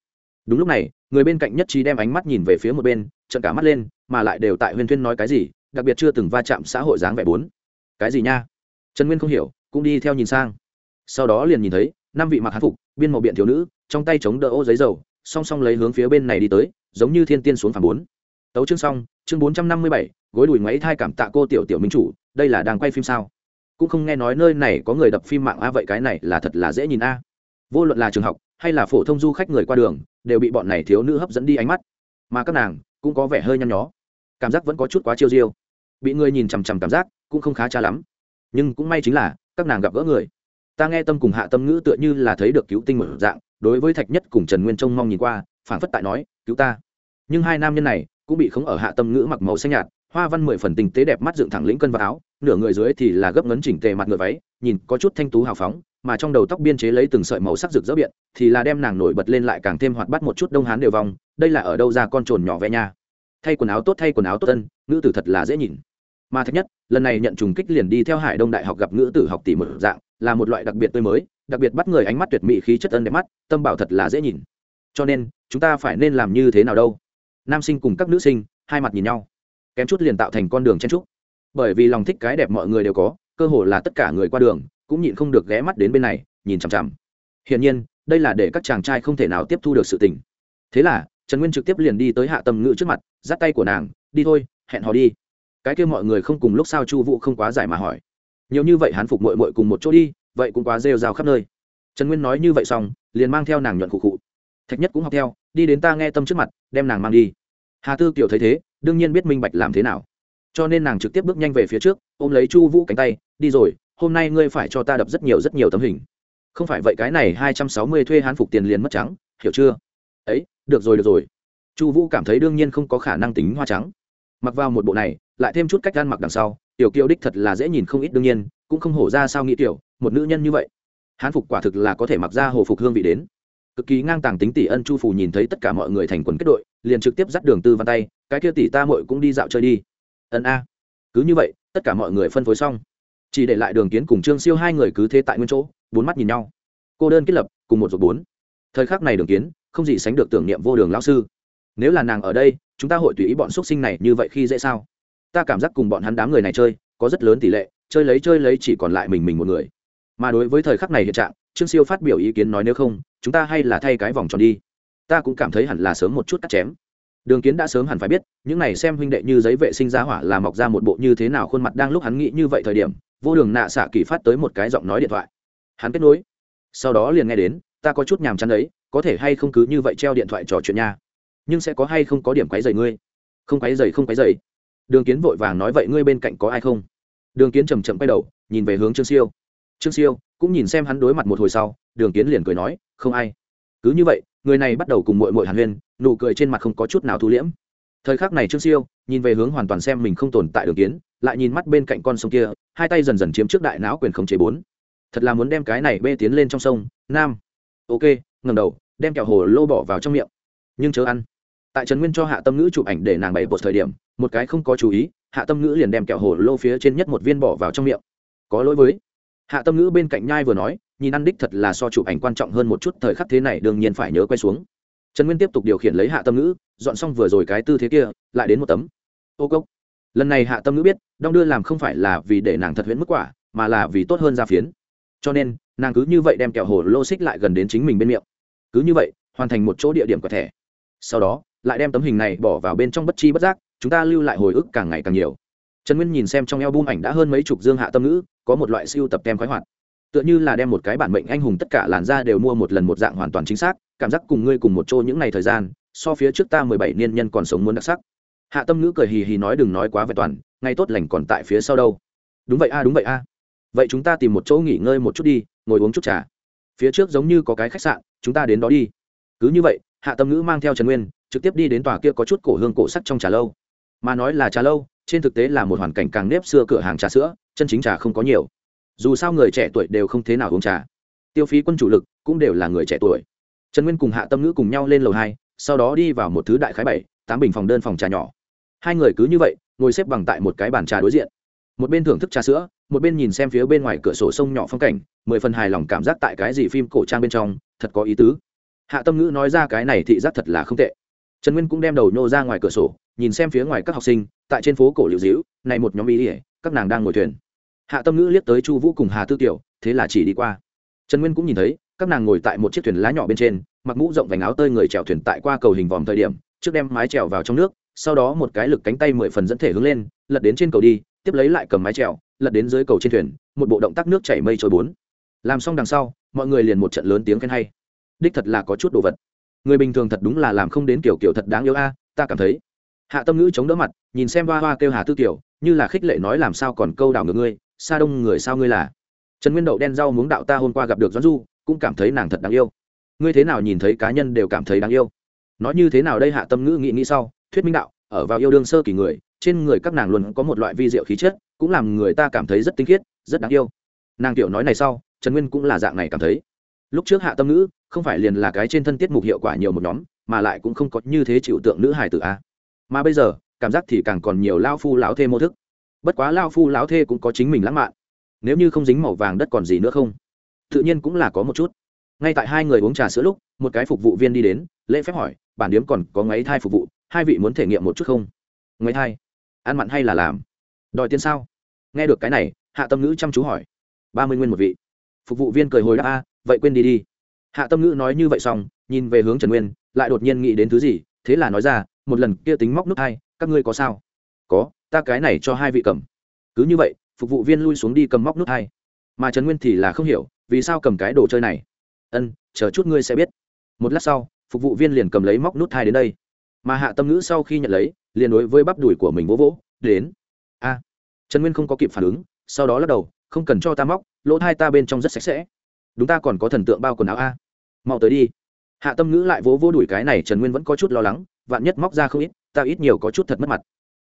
Đúng lúc này, người bên cạnh nhất trí đem ánh mắt nhìn về phía một bên trận cả mắt lên, mà lại đều tại huyền thuyên nói cái gì, đặc biệt chưa từng va chạm xã hội dáng vẻ bốn. Cái gì nha? Trần nguyên không hiểu, cũng đi theo nhìn sang. Sau đó liền nhìn thấy, năm vị mặc hán phục, biên màu biện thiếu nữ, trong tay chống đỡ ô giấy dầu, song song lấy hướng phía bên này đi tới, giống như thiên tiên xuống phản bốn. Tấu chương xong, chương bốn trăm năm mươi bảy, gối đùi ngoáy thai cảm tạ cô tiểu tiểu minh chủ, đây là đang quay phim sao? Cũng không nghe nói nơi này có người đập phim mạng a, vậy cái này là thật là dễ nhìn a. Vô luận là trường học hay là phổ thông du khách người qua đường, đều bị bọn này thiếu nữ hấp dẫn đi ánh mắt. Mà các nàng cũng có vẻ hơi nhăn nhó. Cảm giác vẫn có chút quá chiêu diêu. Bị người nhìn chằm chằm cảm giác cũng không khá cha lắm. Nhưng cũng may chính là, các nàng gặp gỡ người. Ta nghe tâm cùng hạ tâm ngữ tựa như là thấy được cứu tinh một dạng, đối với thạch nhất cùng trần nguyên trông mong nhìn qua phản phất tại nói, cứu ta. Nhưng hai nam nhân này cũng bị khống ở hạ tâm ngữ mặc màu xanh nhạt hoa văn mười phần tình tế đẹp mắt dựng thẳng lĩnh cân vào áo, nửa người dưới thì là gấp ngấn chỉnh tề mặt ngựa váy, nhìn có chút thanh tú hào phóng, mà trong đầu tóc biên chế lấy từng sợi màu sắc rực rỡ biện, thì là đem nàng nổi bật lên lại càng thêm hoạt bắt một chút đông hán đều vòng đây là ở đâu ra con trồn nhỏ vẽ nha. Thay quần áo tốt, thay quần áo tốt tân nữ tử thật là dễ nhìn. Mà thạch nhất, lần này nhận trùng kích liền đi theo hải đông đại học gặp ngữ tử học tỷ một dạng, là một loại đặc biệt tươi mới, đặc biệt bắt người ánh mắt tuyệt mỹ, khí chất ân đẹp mắt, tâm bảo thật là dễ nhìn. Cho nên, chúng ta phải nên làm như thế nào đâu? Nam sinh cùng các nữ sinh, hai mặt nhìn nhau kém chút liền tạo thành con đường chen trúc. Bởi vì lòng thích cái đẹp mọi người đều có, cơ hồ là tất cả người qua đường cũng nhịn không được ghé mắt đến bên này, nhìn chằm chằm. Hiển nhiên, đây là để các chàng trai không thể nào tiếp thu được sự tình. Thế là, trần nguyên trực tiếp liền đi tới hạ tâm ngữ trước mặt, dắt tay của nàng, đi thôi, hẹn hò đi. Cái kia mọi người không cùng lúc sao chu vũ không quá giải mà hỏi. Nhiều như vậy hắn phục mội mội cùng một chỗ đi, vậy cũng quá rêu rao khắp nơi. Trần nguyên nói như vậy xong, liền mang theo nàng nhuận khụ khụ. Thạch nhất cũng học theo, đi đến ta nghe tâm trước mặt, đem nàng mang đi. Hà tư kiểu thấy thế đương nhiên biết minh bạch làm thế nào. Cho nên nàng trực tiếp bước nhanh về phía trước, ôm lấy chu vũ cánh tay, đi rồi, hôm nay ngươi phải cho ta đập rất nhiều rất nhiều tấm hình. Không phải vậy, cái này hai trăm sáu mươi thuê hán phục tiền liền mất trắng, hiểu chưa? Ấy, được rồi được rồi. Chu vũ cảm thấy đương nhiên không có khả năng tính hoa trắng. Mặc vào một bộ này, lại thêm chút cách ăn mặc đằng sau, tiểu kiều đích thật là dễ nhìn không ít đương nhiên, cũng không hổ ra sao nghĩ tiểu, một nữ nhân như vậy. Hán phục quả thực là có thể mặc ra hồ phục hương vị đến. Cực kỳ ngang tàng tính tỷ ân chu phủ nhìn thấy tất cả mọi người thành quần kết đội, liền trực tiếp dắt đường tư văn tay cái kia tỷ ta muội cũng đi dạo chơi đi. Ân a. Cứ như vậy, tất cả mọi người phân phối xong. Chỉ để lại đường kiến cùng trương siêu hai người cứ thế tại nguyên chỗ, bốn mắt nhìn nhau. Cô đơn kết lập, cùng một ruột bốn. Thời khắc này đường kiến, không gì sánh được tưởng niệm vô đường lão sư. Nếu là nàng ở đây, chúng ta hội tùy ý bọn x sinh này như vậy khi dễ sao? Ta cảm giác cùng bọn hắn đám người này chơi, có rất lớn tỷ lệ, chơi lấy chơi lấy chỉ còn lại mình mình một người. Mà đối với thời khắc này hiện trạng, trương siêu phát biểu ý kiến nói nếu không, chúng ta hay là thay cái vòng tròn đi. Ta cũng cảm thấy hẳn là sớm một chút cắt chém đường kiến đã sớm hẳn phải biết, những này xem huynh đệ như giấy vệ sinh ra hỏa là mọc ra một bộ như thế nào khuôn mặt đang lúc hắn nghĩ như vậy thời điểm, vô đường nạ xạ kỳ phát tới một cái giọng nói điện thoại. Hắn kết nối. Sau đó liền nghe đến, ta có chút nhàm chán ấy có thể hay không cứ như vậy treo điện thoại trò chuyện nha? Nhưng sẽ có hay không có điểm quấy dày ngươi? Không quấy dày không quấy dày đường kiến vội vàng nói, vậy ngươi bên cạnh có ai không? Đường kiến chầm chậm quay đầu, nhìn về hướng trương siêu. Trương siêu cũng nhìn xem hắn đối mặt một hồi sau, đường kiến liền cười nói, không ai. Cứ như vậy người này bắt đầu cùng mội mội hàn huyên, nụ cười trên mặt không có chút nào thu liễm. Thời khắc này trương siêu nhìn về hướng hoàn toàn xem mình không tồn tại đường kiến, lại nhìn mắt bên cạnh con sông kia, hai tay dần dần chiếm trước đại não quyền khống chế bốn. Thật là muốn đem cái này bê tiến lên trong sông, nam. Ok ngầm đầu, đem kẹo hồ lô bỏ vào trong miệng. Nhưng chớ ăn. Tại trần nguyên cho hạ tâm ngữ chụp ảnh để nàng bày một thời điểm, một cái không có chú ý, hạ tâm ngữ liền đem kẹo hồ lô phía trên nhất một viên bỏ vào trong miệng. Có lỗi với hạ tâm ngữ bên cạnh nhai vừa nói, nhìn ăn đích thật là so chụp ảnh quan trọng hơn một chút, thời khắc thế này đương nhiên phải nhớ quay xuống. Trần nguyên tiếp tục điều khiển lấy hạ tâm ngữ, dọn xong vừa rồi cái tư thế kia, lại đến một tấm. Ô cốc. Lần này hạ tâm ngữ biết, đong đưa làm không phải là vì để nàng thật huyễn mức quả, mà là vì tốt hơn ra phiến. Cho nên, nàng cứ như vậy đem kẹo hồ lô xích lại gần đến chính mình bên miệng. Cứ như vậy, hoàn thành một chỗ địa điểm có thể. sau đó, lại đem tấm hình này bỏ vào bên trong bất chi bất giác, chúng ta lưu lại hồi ức càng ngày càng nhiều. Trần nguyên nhìn xem trong eo bum ảnh đã hơn mấy chục dương hạ tâm ngữ có một loại siêu tập tem khoái hoạt. Tựa như là đem một cái bản mệnh anh hùng tất cả làn da đều mua một lần một dạng hoàn toàn chính xác, cảm giác cùng ngươi cùng một chỗ những ngày thời gian, so phía trước ta mười bảy niên nhân còn sống muốn đặc sắc. Hạ tâm ngữ cười hì hì nói đừng nói quá vẹn toàn ngay tốt lành còn tại phía sau đâu. Đúng vậy a, đúng vậy a. Vậy chúng ta tìm một chỗ nghỉ ngơi một chút đi, ngồi uống chút trà. Phía trước giống như có cái khách sạn, chúng ta đến đó đi. Cứ như vậy, hạ tâm ngữ mang theo trần nguyên, trực tiếp đi đến tòa kia có chút cổ hương cổ sắc trong trà lâu. Mà nói là trà lâu trên thực tế là một hoàn cảnh càng nếp xưa cửa hàng trà sữa, chân chính trà không có nhiều. Dù sao người trẻ tuổi đều không thế nào uống trà. Tiêu phí quân chủ lực cũng đều là người trẻ tuổi. Trần nguyên cùng hạ tâm ngữ cùng nhau lên lầu hai, sau đó đi vào một thứ đại khái bảy, tám bình phòng đơn phòng trà nhỏ. Hai người cứ như vậy, ngồi xếp bằng tại một cái bàn trà đối diện. Một bên thưởng thức trà sữa, một bên nhìn xem phía bên ngoài cửa sổ sông nhỏ phong cảnh, mười phần hài lòng cảm giác tại cái gì phim cổ trang bên trong, thật có ý tứ. Hạ tâm ngữ nói ra cái này thị giác thật là không tệ. Trần nguyên cũng đem đầu nhô ra ngoài cửa sổ, nhìn xem phía ngoài các học sinh tại trên phố cổ liễu dĩu này một nhóm ý ỉa, các nàng đang ngồi thuyền. Hạ tâm ngữ liếc tới chu vũ cùng hà tư tiểu thế là chỉ đi qua. Trần nguyên cũng nhìn thấy, các nàng ngồi tại một chiếc thuyền lá nhỏ bên trên, mặc mũ rộng vành áo tơi người chèo thuyền tại qua cầu hình vòm thời điểm, trước đem mái chèo vào trong nước, sau đó một cái lực cánh tay mười phần dẫn thể hướng lên, lật đến trên cầu đi, tiếp lấy lại cầm mái chèo, lật đến dưới cầu trên thuyền, một bộ động tác nước chảy mây trôi bốn. Làm xong đằng sau, mọi người liền một trận lớn tiếng khen hay. Đích thật là có chút đồ vật. Người bình thường thật đúng là làm không đến kiểu kiểu thật đáng yêu a, ta cảm thấy hạ tâm ngữ chống đỡ mặt, nhìn xem hoa hoa kêu hà tư tiểu như là khích lệ nói làm sao còn câu đảo ngược ngươi xa đông người sao ngươi là? Trần nguyên đậu đen rau muống đạo ta hôm qua gặp được doãn du, cũng cảm thấy nàng thật đáng yêu. Ngươi thế nào nhìn thấy cá nhân đều cảm thấy đáng yêu? Nói như thế nào đây hạ tâm ngữ nghĩ nghĩ sau, thuyết minh đạo, ở vào yêu đương sơ kỳ người, trên người các nàng luôn có một loại vi diệu khí chất, cũng làm người ta cảm thấy rất tinh khiết, rất đáng yêu. Nàng tiểu nói này sau, trần nguyên cũng là dạng này cảm thấy. Lúc trước hạ tâm ngữ, không phải liền là cái trên thân tiết mục hiệu quả nhiều một nhóm, mà lại cũng không có như thế chịu tượng nữ hài tử a mà bây giờ, cảm giác thì càng còn nhiều lao phu lão thê mô thức. Bất quá lao phu lão thê cũng có chính mình lãng mạn. Nếu như không dính màu vàng đất còn gì nữa không? Tự nhiên cũng là có một chút. Ngay tại hai người uống trà sữa lúc, một cái phục vụ viên đi đến, lễ phép hỏi, bản điếm còn có ngáy thai phục vụ, hai vị muốn thể nghiệm một chút không? Ngáy thai? Ăn mặn hay là làm? Đòi tiền sao? Nghe được cái này, hạ tâm ngữ chăm chú hỏi. Ba mươi nguyên một vị. Phục vụ viên cười hồi đáp, a, vậy quên đi đi. Hạ tâm ngữ nói như vậy xong, nhìn về hướng trần nguyên, lại đột nhiên nghĩ đến thứ gì, thế là nói ra một lần kia tính móc nút hai các ngươi có sao? Có, ta cái này cho hai vị cầm. Cứ như vậy, phục vụ viên lui xuống đi cầm móc nút hai mà trần nguyên thì là không hiểu, vì sao cầm cái đồ chơi này? Ân, chờ chút ngươi sẽ biết. Một lát sau, phục vụ viên liền cầm lấy móc nút hai đến đây. Mà hạ tâm ngữ sau khi nhận lấy, liền đối với bắp đùi của mình vỗ vỗ, đến. A, trần nguyên không có kịp phản ứng, sau đó lắc đầu, không cần cho ta móc, lỗ thai ta bên trong rất sạch sẽ. Đúng ta còn có thần tượng bao quần áo a. Mau tới đi. Hạ tâm ngữ lại vỗ vỗ đuổi cái này, trần nguyên vẫn có chút lo lắng vạn nhất móc ra không ít, ta ít nhiều có chút thật mất mặt.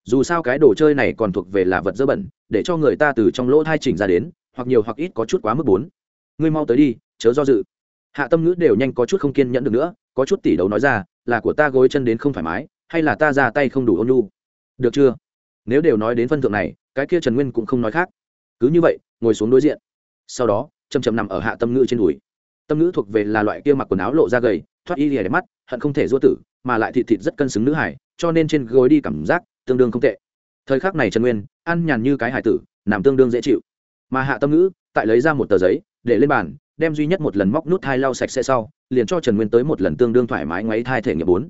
Dù sao cái đồ chơi này còn thuộc về là vật dơ bẩn, để cho người ta từ trong lỗ thai chỉnh ra đến, hoặc nhiều hoặc ít có chút quá mức bốn. Ngươi mau tới đi, chớ do dự. Hạ tâm ngữ đều nhanh có chút không kiên nhẫn được nữa, có chút tỉ đấu nói ra, là của ta gối chân đến không thoải mái, hay là ta ra tay không đủ ôn nhu? Được chưa? Nếu đều nói đến phân thượng này, cái kia trần nguyên cũng không nói khác. Cứ như vậy, ngồi xuống đối diện. Sau đó chầm chầm nằm ở hạ tâm ngữ trên đùi. Tâm ngữ thuộc về là loại kia mặc quần áo lộ ra gầy, thoát y lìa đẹp mắt, hận không thể dua tử mà lại thịt thịt rất cân xứng nữ hải, cho nên trên gối đi cảm giác tương đương không tệ. Thời khắc này trần nguyên, ăn nhàn như cái hải tử, nằm tương đương dễ chịu. Mà hạ tâm ngữ, tại lấy ra một tờ giấy, để lên bàn, đem duy nhất một lần móc nút thai lau sạch sẽ sau, liền cho trần nguyên tới một lần tương đương thoải mái ngoáy thai thể nghiệm bốn.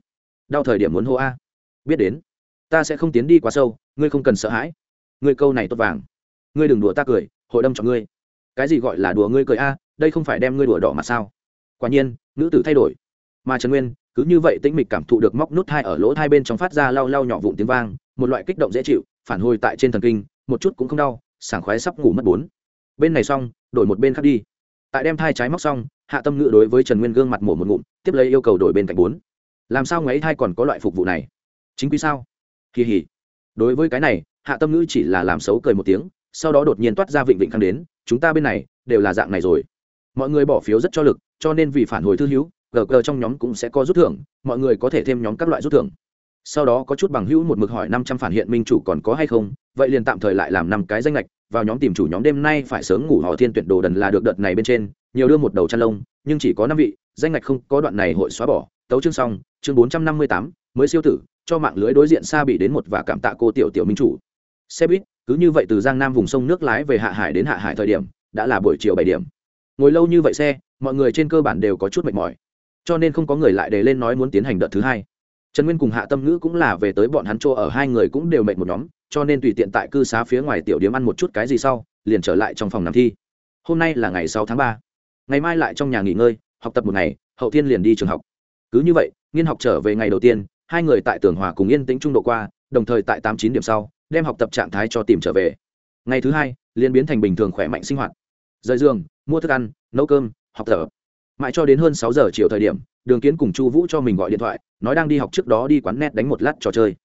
Đau thời điểm muốn hô a. Biết đến, ta sẽ không tiến đi quá sâu, ngươi không cần sợ hãi. Ngươi câu này tốt vàng. Ngươi đừng đùa ta cười, hội đâm cho ngươi. Cái gì gọi là đùa ngươi cười a, đây không phải đem ngươi đùa đỏ mà sao? Quả nhiên, nữ tử thay đổi. Mà trần nguyên cứ như vậy tĩnh mịch cảm thụ được móc nút thai ở lỗ hai bên trong phát ra lau lau nhỏ vụn tiếng vang, một loại kích động dễ chịu, phản hồi tại trên thần kinh, một chút cũng không đau, sảng khoái sắp ngủ mất bốn. Bên này xong, đổi một bên khác đi. Tại đem thai trái móc xong, hạ tâm ngữ đối với trần nguyên gương mặt mổ một ngụm, tiếp lấy yêu cầu đổi bên cạnh bốn. Làm sao ngoáy thai còn có loại phục vụ này? Chính quy sao? Kỳ hỉ đối với cái này, hạ tâm ngữ chỉ là làm xấu cười một tiếng, sau đó đột nhiên toát ra vịnh vịnh khang đến, chúng ta bên này đều là dạng này rồi. Mọi người bỏ phiếu rất cho lực, cho nên vì phản hồi thư hữu gg trong nhóm cũng sẽ có rút thưởng, mọi người có thể thêm nhóm các loại rút thưởng. Sau đó có chút bằng hữu một mực hỏi năm trăm phản hiện minh chủ còn có hay không, vậy liền tạm thời lại làm năm cái danh lệch, vào nhóm tìm chủ nhóm đêm nay phải sớm ngủ họ thiên tuyển đồ đần là được đợt này bên trên, nhiều đưa một đầu chăn lông, nhưng chỉ có năm vị, danh lệch không có đoạn này hội xóa bỏ. Tấu chương xong, chương bốn trăm năm mươi tám, mới siêu tử, cho mạng lưới đối diện xa bị đến một và cảm tạ cô tiểu tiểu minh chủ. Xe buýt, cứ như vậy từ giang nam vùng sông nước lái về hạ hải đến hạ hải thời điểm, đã là buổi chiều bảy điểm. Ngồi lâu như vậy xe, mọi người trên cơ bản đều có chút mệt mỏi cho nên không có người lại đề lên nói muốn tiến hành đợt thứ hai. Trần nguyên cùng hạ tâm ngữ cũng là về tới bọn hắn chỗ ở, hai người cũng đều mệt một nhóm, cho nên tùy tiện tại cư xá phía ngoài tiểu điếm ăn một chút cái gì sau, liền trở lại trong phòng nằm thi. Hôm nay là ngày sáu tháng ba. Ngày mai lại trong nhà nghỉ ngơi, học tập một ngày, hậu thiên liền đi trường học. Cứ như vậy, nghiên học trở về ngày đầu tiên, hai người tại tường hòa cùng yên tĩnh trung độ qua, đồng thời tại tám chín điểm sau, đem học tập trạng thái cho tìm trở về. Ngày thứ hai, liền biến thành bình thường khỏe mạnh sinh hoạt. Rời giường, mua thức ăn, nấu cơm, học tập mãi cho đến hơn sáu giờ chiều thời điểm, đường kiến cùng chu vũ cho mình gọi điện thoại, nói đang đi học trước đó đi quán net đánh một lát trò chơi.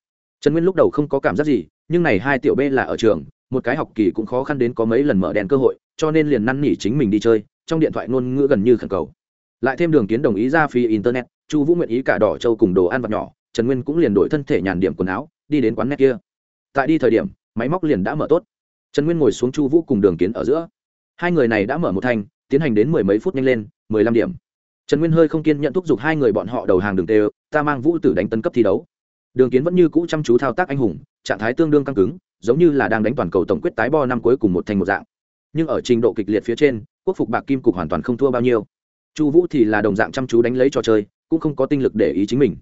Trần nguyên lúc đầu không có cảm giác gì, nhưng này hai tiểu b là ở trường, một cái học kỳ cũng khó khăn đến có mấy lần mở đèn cơ hội, cho nên liền năn nỉ chính mình đi chơi, trong điện thoại ngôn ngữ gần như khẩn cầu. Lại thêm đường kiến đồng ý ra phí internet, chu vũ nguyện ý cả đỏ châu cùng đồ ăn vặt nhỏ, trần nguyên cũng liền đổi thân thể nhàn điểm quần áo, đi đến quán net kia. Tại đi thời điểm, máy móc liền đã mở tốt. Trần nguyên ngồi xuống chu vũ cùng đường kiến ở giữa. Hai người này đã mở một thanh tiến hành đến mười mấy phút nhanh lên, mười lăm điểm. Trần nguyên hơi không kiên nhận thúc giục hai người bọn họ đầu hàng đường tê, ta mang vũ tử đánh tấn cấp thi đấu. Đường kiến vẫn như cũ chăm chú thao tác anh hùng, trạng thái tương đương căng cứng, giống như là đang đánh toàn cầu tổng quyết tái bo năm cuối cùng một thành một dạng. Nhưng ở trình độ kịch liệt phía trên, quốc phục bạc kim cục hoàn toàn không thua bao nhiêu. Chu vũ thì là đồng dạng chăm chú đánh lấy trò chơi, cũng không có tinh lực để ý chính mình.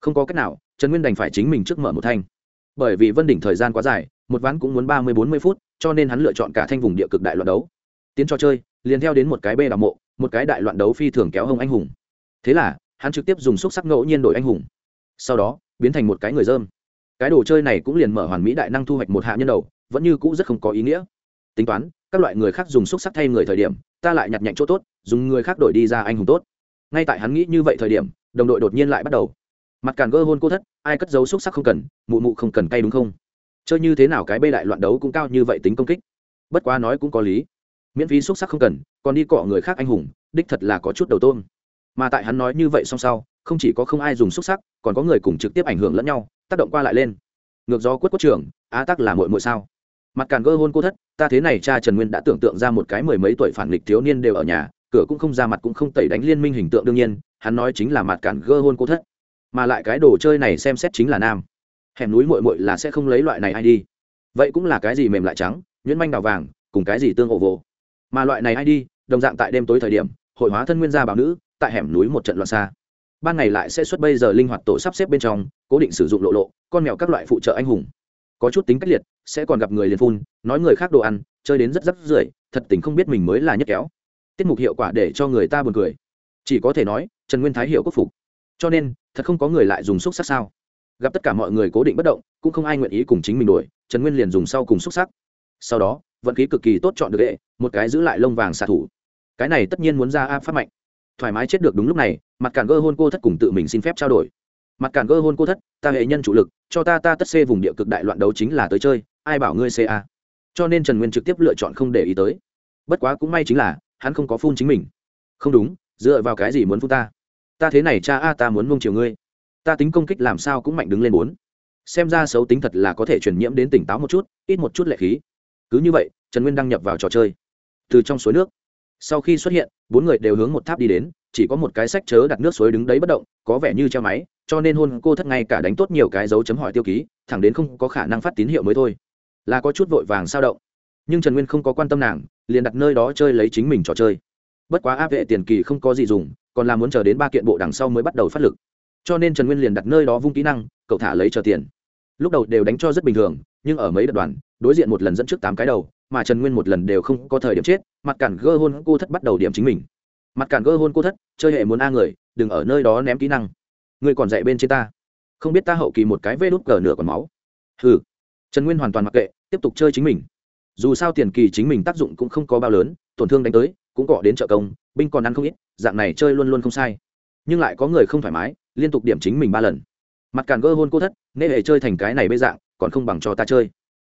Không có cách nào, trần nguyên đành phải chính mình trước mở một thanh. Bởi vì vân đỉnh thời gian quá dài, một ván cũng muốn ba mươi bốn mươi phút, cho nên hắn lựa chọn cả thanh vùng địa cực đại loạn đấu tiến trò chơi, liền theo đến một cái bê đào mộ, một cái đại loạn đấu phi thường kéo hông anh hùng. Thế là, hắn trực tiếp dùng xúc sắc ngẫu nhiên đổi anh hùng. Sau đó, biến thành một cái người dơm. Cái đồ chơi này cũng liền mở hoàn mỹ đại năng thu hoạch một hạ nhân đầu, vẫn như cũ rất không có ý nghĩa. Tính toán, các loại người khác dùng xúc sắc thay người thời điểm, ta lại nhặt nhạnh chỗ tốt, dùng người khác đổi đi ra anh hùng tốt. Ngay tại hắn nghĩ như vậy thời điểm, đồng đội đột nhiên lại bắt đầu. Mặt càn gơ hôn cô thất, ai cất giấu xúc sắc không cần, mụ mụ không cần cay đúng không? Chơi như thế nào cái bê đại loạn đấu cũng cao như vậy tính công kích. Bất quá nói cũng có lý miễn phí xúc sắc không cần, còn đi cọ người khác anh hùng, đích thật là có chút đầu tôm. Mà tại hắn nói như vậy song sau, không chỉ có không ai dùng xúc sắc, còn có người cùng trực tiếp ảnh hưởng lẫn nhau, tác động qua lại lên. Ngược gió quất quất trưởng á tắc là mội mội sao? Mặt càng gơ hôn cô thất, ta thế này cha trần nguyên đã tưởng tượng ra một cái mười mấy tuổi phản nghịch thiếu niên đều ở nhà, cửa cũng không ra mặt cũng không tẩy đánh liên minh hình tượng đương nhiên, hắn nói chính là mặt cản gơ hôn cô thất. Mà lại cái đồ chơi này xem xét chính là nam. Hẻm núi mội mội là sẽ không lấy loại này ai đi. Vậy cũng là cái gì mềm lại trắng, nhuyễn manh đào vàng, cùng cái gì tương ổ vồ mà loại này ai đi, đồng dạng tại đêm tối thời điểm, hội hóa thân nguyên gia bảo nữ, tại hẻm núi một trận loạn xa. Ban ngày lại sẽ xuất bây giờ linh hoạt tổ sắp xếp bên trong, cố định sử dụng lộ lộ, con mèo các loại phụ trợ anh hùng. Có chút tính cách liệt, sẽ còn gặp người liền phun, nói người khác đồ ăn, chơi đến rất rất rưởi, thật tình không biết mình mới là nhất kéo. Tiết mục hiệu quả để cho người ta buồn cười. Chỉ có thể nói, trần nguyên thái hiệu quốc phục. Cho nên, thật không có người lại dùng xúc sắc sao. Gặp tất cả mọi người cố định bất động, cũng không ai nguyện ý cùng chính mình đuổi trần nguyên liền dùng sau cùng xúc sắc. Sau đó vận khí cực kỳ tốt chọn được đệ, một cái giữ lại lông vàng xạ thủ. Cái này tất nhiên muốn ra áp phát mạnh. Thoải mái chết được đúng lúc này mặt cản gơ hôn cô thất cùng tự mình xin phép trao đổi. Mặt cản gơ hôn cô thất ta hệ nhân chủ lực cho ta ta tất xê vùng địa cực đại loạn đấu chính là tới chơi ai bảo ngươi ca cho nên trần nguyên trực tiếp lựa chọn không để ý tới. Bất quá cũng may chính là hắn không có phun chính mình. Không đúng dựa vào cái gì muốn phun ta? Ta thế này cha a ta muốn mông chiều ngươi. Ta tính công kích làm sao cũng mạnh đứng lên bốn. Xem ra xấu tính thật là có thể truyền nhiễm đến tỉnh táo một chút ít một chút lệ khí cứ như vậy, trần nguyên đăng nhập vào trò chơi. Từ trong suối nước, sau khi xuất hiện, bốn người đều hướng một tháp đi đến, chỉ có một cái sách chớ đặt nước suối đứng đấy bất động, có vẻ như treo máy, cho nên hôn cô thất ngay cả đánh tốt nhiều cái dấu chấm hỏi tiêu ký, thẳng đến không có khả năng phát tín hiệu mới thôi. Là có chút vội vàng sao động. Nhưng trần nguyên không có quan tâm nàng, liền đặt nơi đó chơi lấy chính mình trò chơi. Bất quá áp vệ tiền kỳ không có gì dùng, còn là muốn chờ đến ba kiện bộ đằng sau mới bắt đầu phát lực. Cho nên trần nguyên liền đặt nơi đó vung kỹ năng, cậu thả lấy chờ tiền. Lúc đầu đều đánh cho rất bình thường, nhưng ở mấy đợt đoàn đối diện một lần dẫn trước tám cái đầu, mà trần nguyên một lần đều không có thời điểm chết, mặt cản gơ hôn cô thất bắt đầu điểm chính mình. Mặt cản gơ hôn cô thất, chơi hệ muốn a người, đừng ở nơi đó ném kỹ năng. Người còn dạy bên trên ta. Không biết ta hậu kỳ một cái vê đốt cờ nửa còn máu. Hừ. Trần nguyên hoàn toàn mặc kệ, tiếp tục chơi chính mình. Dù sao tiền kỳ chính mình tác dụng cũng không có bao lớn, tổn thương đánh tới, cũng cọ đến trợ công, binh còn ăn không ít, dạng này chơi luôn luôn không sai. Nhưng lại có người không thoải mái, liên tục điểm chính mình ba lần. Mặt càn gơ hôn cô thất nê hệ chơi thành cái này bê dạng, còn không bằng cho ta chơi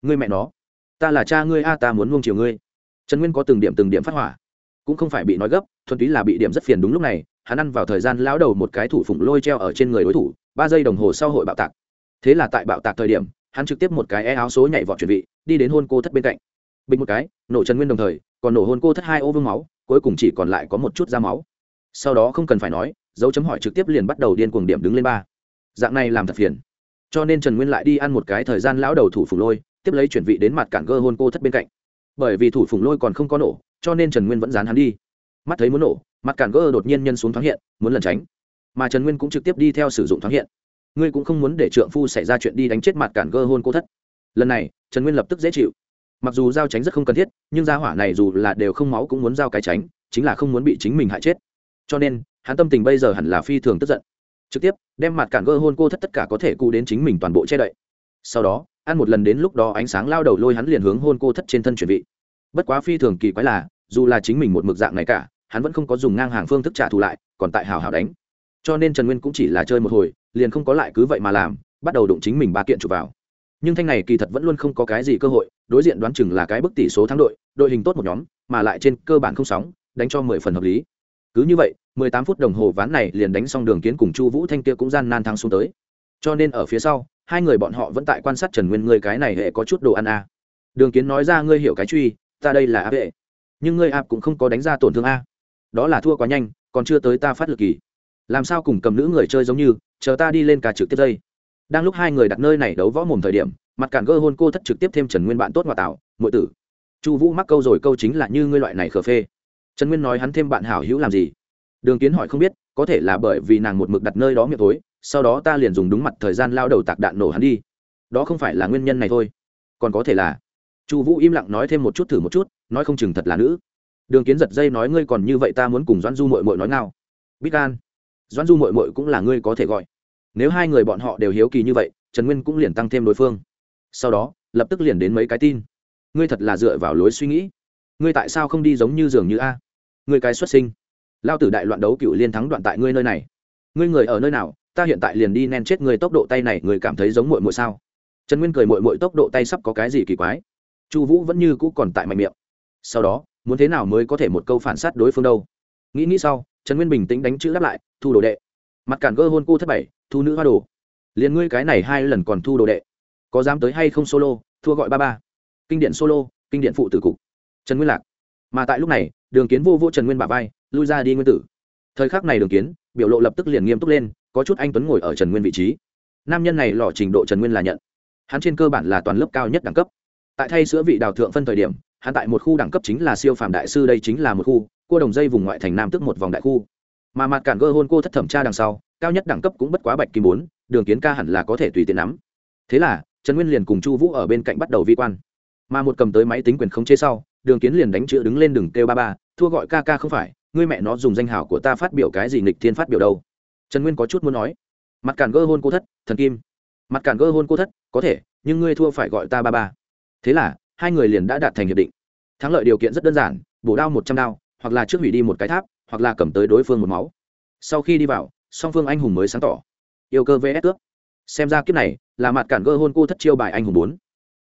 ngươi mẹ nó, ta là cha ngươi, a, ta muốn nuông chiều ngươi. Trần nguyên có từng điểm từng điểm phát hỏa, cũng không phải bị nói gấp, thuần túy là bị điểm rất phiền đúng lúc này, hắn ăn vào thời gian lão đầu một cái thủ phủng lôi treo ở trên người đối thủ, ba giây đồng hồ sau hội bạo tạc. Thế là tại bạo tạc thời điểm, hắn trực tiếp một cái e áo số nhảy vọt chuẩn bị, đi đến hôn cô thất bên cạnh. Bình một cái, nổ trần nguyên đồng thời, còn nổ hôn cô thất hai ô vương máu, cuối cùng chỉ còn lại có một chút da máu. Sau đó không cần phải nói, dấu chấm hỏi trực tiếp liền bắt đầu điên cuồng điểm đứng lên ba. Dạng này làm thật phiền. Cho nên trần nguyên lại đi ăn một cái thời gian lão đầu thủ phủ lôi tiếp lấy chuyển vị đến mặt cản gơ hôn cô thất bên cạnh. Bởi vì thủ phùng lôi còn không có nổ, cho nên trần nguyên vẫn dán hắn đi. Mắt thấy muốn nổ, mặt cản gơ đột nhiên nhân xuống thoáng hiện, muốn lẩn tránh. Mà trần nguyên cũng trực tiếp đi theo sử dụng thoáng hiện. Ngươi cũng không muốn để trượng phu xảy ra chuyện đi đánh chết mặt cản gơ hôn cô thất. Lần này, trần nguyên lập tức dễ chịu. Mặc dù giao tránh rất không cần thiết, nhưng gia hỏa này dù là đều không máu cũng muốn giao cái tránh, chính là không muốn bị chính mình hại chết. Cho nên, hắn tâm tình bây giờ hẳn là phi thường tức giận. Trực tiếp, đem mặt cản gơ hôn cô thất tất cả có thể cụ đến chính mình toàn bộ che đậy. Sau đó ăn một lần đến lúc đó ánh sáng lao đầu lôi hắn liền hướng hôn cô thất trên thân chuyển vị. bất quá phi thường kỳ quái là, dù là chính mình một mực dạng này cả, hắn vẫn không có dùng ngang hàng phương thức trả thù lại, còn tại hào hào đánh. Cho nên trần nguyên cũng chỉ là chơi một hồi, liền không có lại cứ vậy mà làm, bắt đầu đụng chính mình ba kiện chụp vào. Nhưng thanh này kỳ thật vẫn luôn không có cái gì cơ hội, đối diện đoán chừng là cái bức tỷ số thắng đội đội hình tốt một nhóm, mà lại trên cơ bản không sóng, đánh cho mười phần hợp lý. Cứ như vậy, mười tám phút đồng hồ ván này liền đánh xong đường kiến cùng chu vũ thanh kia cũng gian nan thắng xuống tới. Cho nên ở phía sau hai người bọn họ vẫn tại quan sát trần nguyên, ngươi cái này hệ có chút đồ ăn a đường kiến nói ra, ngươi hiểu cái truy, ta đây là áp hệ. Nhưng ngươi áp cũng không có đánh ra tổn thương a. Đó là thua quá nhanh, còn chưa tới ta phát lực kỳ. Làm sao cùng cầm nữ người chơi giống như, chờ ta đi lên cả trực tiếp đây. Đang lúc hai người đặt nơi này đấu võ mồm thời điểm, mặt cản gơ hôn cô thất trực tiếp thêm trần nguyên bạn tốt ngoại tạo mọi tử. Chu vũ mắc câu rồi, câu chính là như ngươi loại này khờ phê. Trần nguyên nói hắn thêm bạn hảo hữu làm gì? Đường kiến hỏi không biết, có thể là bởi vì nàng một mực đặt nơi đó miệng tối sau đó ta liền dùng đúng mặt thời gian lao đầu tạc đạn nổ hắn đi. Đó không phải là nguyên nhân này thôi. Còn có thể là chu vũ im lặng nói thêm một chút thử một chút nói không chừng thật là nữ. Đường kiến giật dây nói ngươi còn như vậy ta muốn cùng doãn du mội mội nói ngao. Bít an, doãn du mội mội cũng là ngươi có thể gọi. Nếu hai người bọn họ đều hiếu kỳ như vậy trần nguyên cũng liền tăng thêm đối phương. Sau đó lập tức liền đến mấy cái tin. Ngươi thật là dựa vào lối suy nghĩ. Ngươi tại sao không đi giống như dường như a? Ngươi cái xuất sinh. Lao tử đại loạn đấu cựu liên thắng đoạn tại ngươi nơi này. Ngươi người ở nơi nào ta hiện tại liền đi nen chết người tốc độ tay này người cảm thấy giống mội mội sao? Trần nguyên cười mội mội tốc độ tay sắp có cái gì kỳ quái. Chu vũ vẫn như cũ còn tại mạnh miệng. Sau đó, muốn thế nào mới có thể một câu phản s á t đối phương đâu? Nghĩ nghĩ sau, trần nguyên bình tĩnh đánh chữ đáp lại, thu đồ đệ. Mặt cản gơ hôn cô thất bảy, thu nữ hoa đồ. Liền ngươi cái này hai lần còn thu đồ đệ, có dám tới hay không solo, thua gọi ba ba. Kinh điện solo, kinh điện phụ tử cục. Trần nguyên lạc. Mà tại lúc này, đường kiến vô vô trần nguyên bà vai, lui ra đi nguyên tử. Thời khắc này đường kiến, biểu lộ lập tức liền nghiêm túc lên có chút anh tuấn ngồi ở trần nguyên vị trí. Nam nhân này lò trình độ trần nguyên là nhận. Hắn trên cơ bản là toàn lớp cao nhất đẳng cấp. Tại thay sữa vị đào thượng phân thời điểm, hắn tại một khu đẳng cấp chính là siêu phàm đại sư, đây chính là một khu, cua đồng dây vùng ngoại thành nam tức một vòng đại khu. Mà mặt cản gơ hôn cô thất thẩm tra đằng sau, cao nhất đẳng cấp cũng bất quá bạch kim bốn, đường kiến ca hẳn là có thể tùy tiện nắm. Thế là, trần nguyên liền cùng chu vũ ở bên cạnh bắt đầu vi quan. Mà một cầm tới máy tính quyền khống chế sau, đường kiến liền đánh chữ đứng lên đừng kêu ba ba, thua gọi ca ca không phải, ngươi mẹ nó dùng danh hào của ta phát biểu cái gì nghịch thiên phát biểu đâu trần nguyên có chút muốn nói mặt cản gơ hôn cô thất thần kim. Mặt cản gơ hôn cô thất có thể nhưng ngươi thua phải gọi ta ba ba. Thế là hai người liền đã đạt thành hiệp định. Thắng lợi điều kiện rất đơn giản bổ đao một trăm đao hoặc là trước hủy đi một cái tháp hoặc là cầm tới đối phương một máu. Sau khi đi vào song phương anh hùng mới sáng tỏ. Yêu cơ vs cướp xem ra kiếp này là mặt cản gơ hôn cô thất chiêu bài anh hùng bốn.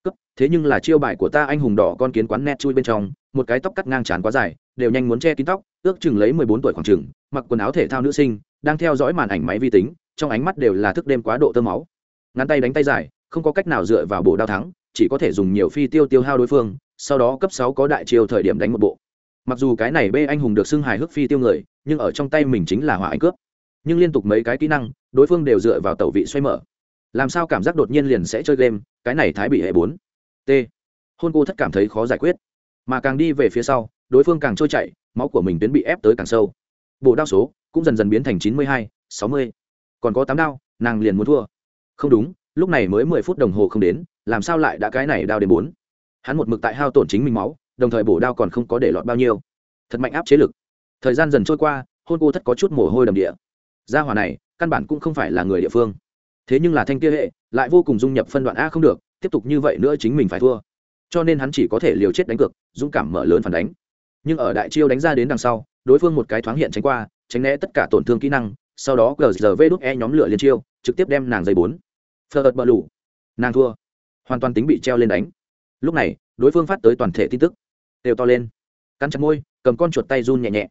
Cướp, thế nhưng là chiêu bài của ta anh hùng đỏ con kiến quán net chui bên trong một cái tóc cắt ngang trán quá dài đều nhanh muốn che kín tóc ước chừng lấy mười bốn tuổi khoảng chừng mặc quần áo thể thao nữ sinh đang theo dõi màn ảnh máy vi tính, trong ánh mắt đều là thức đêm quá độ tơ máu. Ngắn tay đánh tay dài, không có cách nào dựa vào bộ đao thắng, chỉ có thể dùng nhiều phi tiêu tiêu hao đối phương, sau đó cấp sáu có đại chiêu thời điểm đánh một bộ. Mặc dù cái này bê anh hùng được xưng hài hước phi tiêu người, nhưng ở trong tay mình chính là hỏa anh cướp. Nhưng liên tục mấy cái kỹ năng, đối phương đều dựa vào tẩu vị xoay mở. Làm sao cảm giác đột nhiên liền sẽ chơi game, cái này thái bị hệ bốn. T. Hôn cô thất cảm thấy khó giải quyết. Mà càng đi về phía sau, đối phương càng trôi chạy máu của mình tuyến bị ép tới càng sâu. Bộ đao số cũng dần dần biến thành chín mươi hai, sáu mươi. Còn có tám đao, nàng liền muốn thua. Không đúng, lúc này mới mười phút đồng hồ không đến, làm sao lại đã cái này đao đến bốn? Hắn một mực tại hao tổn chính mình máu, đồng thời bổ đao còn không có để lọt bao nhiêu. Thật mạnh áp chế lực. Thời gian dần trôi qua, hôn cô thất có chút mồ hôi đầm địa. Gia hỏa này, căn bản cũng không phải là người địa phương. Thế nhưng là thanh kia hệ, lại vô cùng dung nhập phân đoạn a không được, tiếp tục như vậy nữa chính mình phải thua. Cho nên hắn chỉ có thể liều chết đánh cược, dũng cảm mở lớn phản đánh. Nhưng ở đại chiêu đánh ra đến đằng sau, đối phương một cái thoáng hiện tránh qua tránh né tất cả tổn thương kỹ năng, sau đó gv đúc e nhóm lửa liên chiêu, trực tiếp đem nàng dây bốn. Phờ bờ lủ nàng thua. Hoàn toàn tính bị treo lên đánh. Lúc này, đối phương phát tới toàn thể tin tức. Đều to lên. Cắn chặt môi, cầm con chuột tay run nhẹ nhẹ.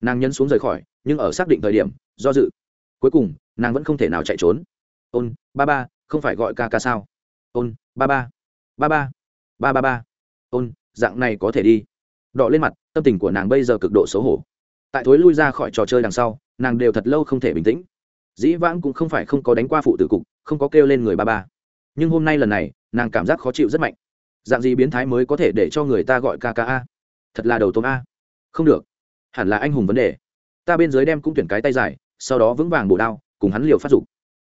Nàng nhấn xuống rời khỏi, nhưng ở xác định thời điểm, do dự. Cuối cùng, nàng vẫn không thể nào chạy trốn. Ôn, ba ba, không phải gọi ca ca sao? Ôn, ba ba. Ba ba. Ba ba ba. Ôn, dạng này có thể đi. Đọ lên mặt, tâm tình của nàng bây giờ cực độ xấu hổ tại thối lui ra khỏi trò chơi đằng sau, nàng đều thật lâu không thể bình tĩnh. Dĩ vãng cũng không phải không có đánh qua phụ tử cục, không có kêu lên người ba ba. Nhưng hôm nay lần này, nàng cảm giác khó chịu rất mạnh. Dạng gì biến thái mới có thể để cho người ta gọi ca ca a? Thật là đầu tôm a. Không được. Hẳn là anh hùng vấn đề. Ta bên dưới đem cũng tuyển cái tay dài, sau đó vững vàng bổ đao, cùng hắn liều phát dục.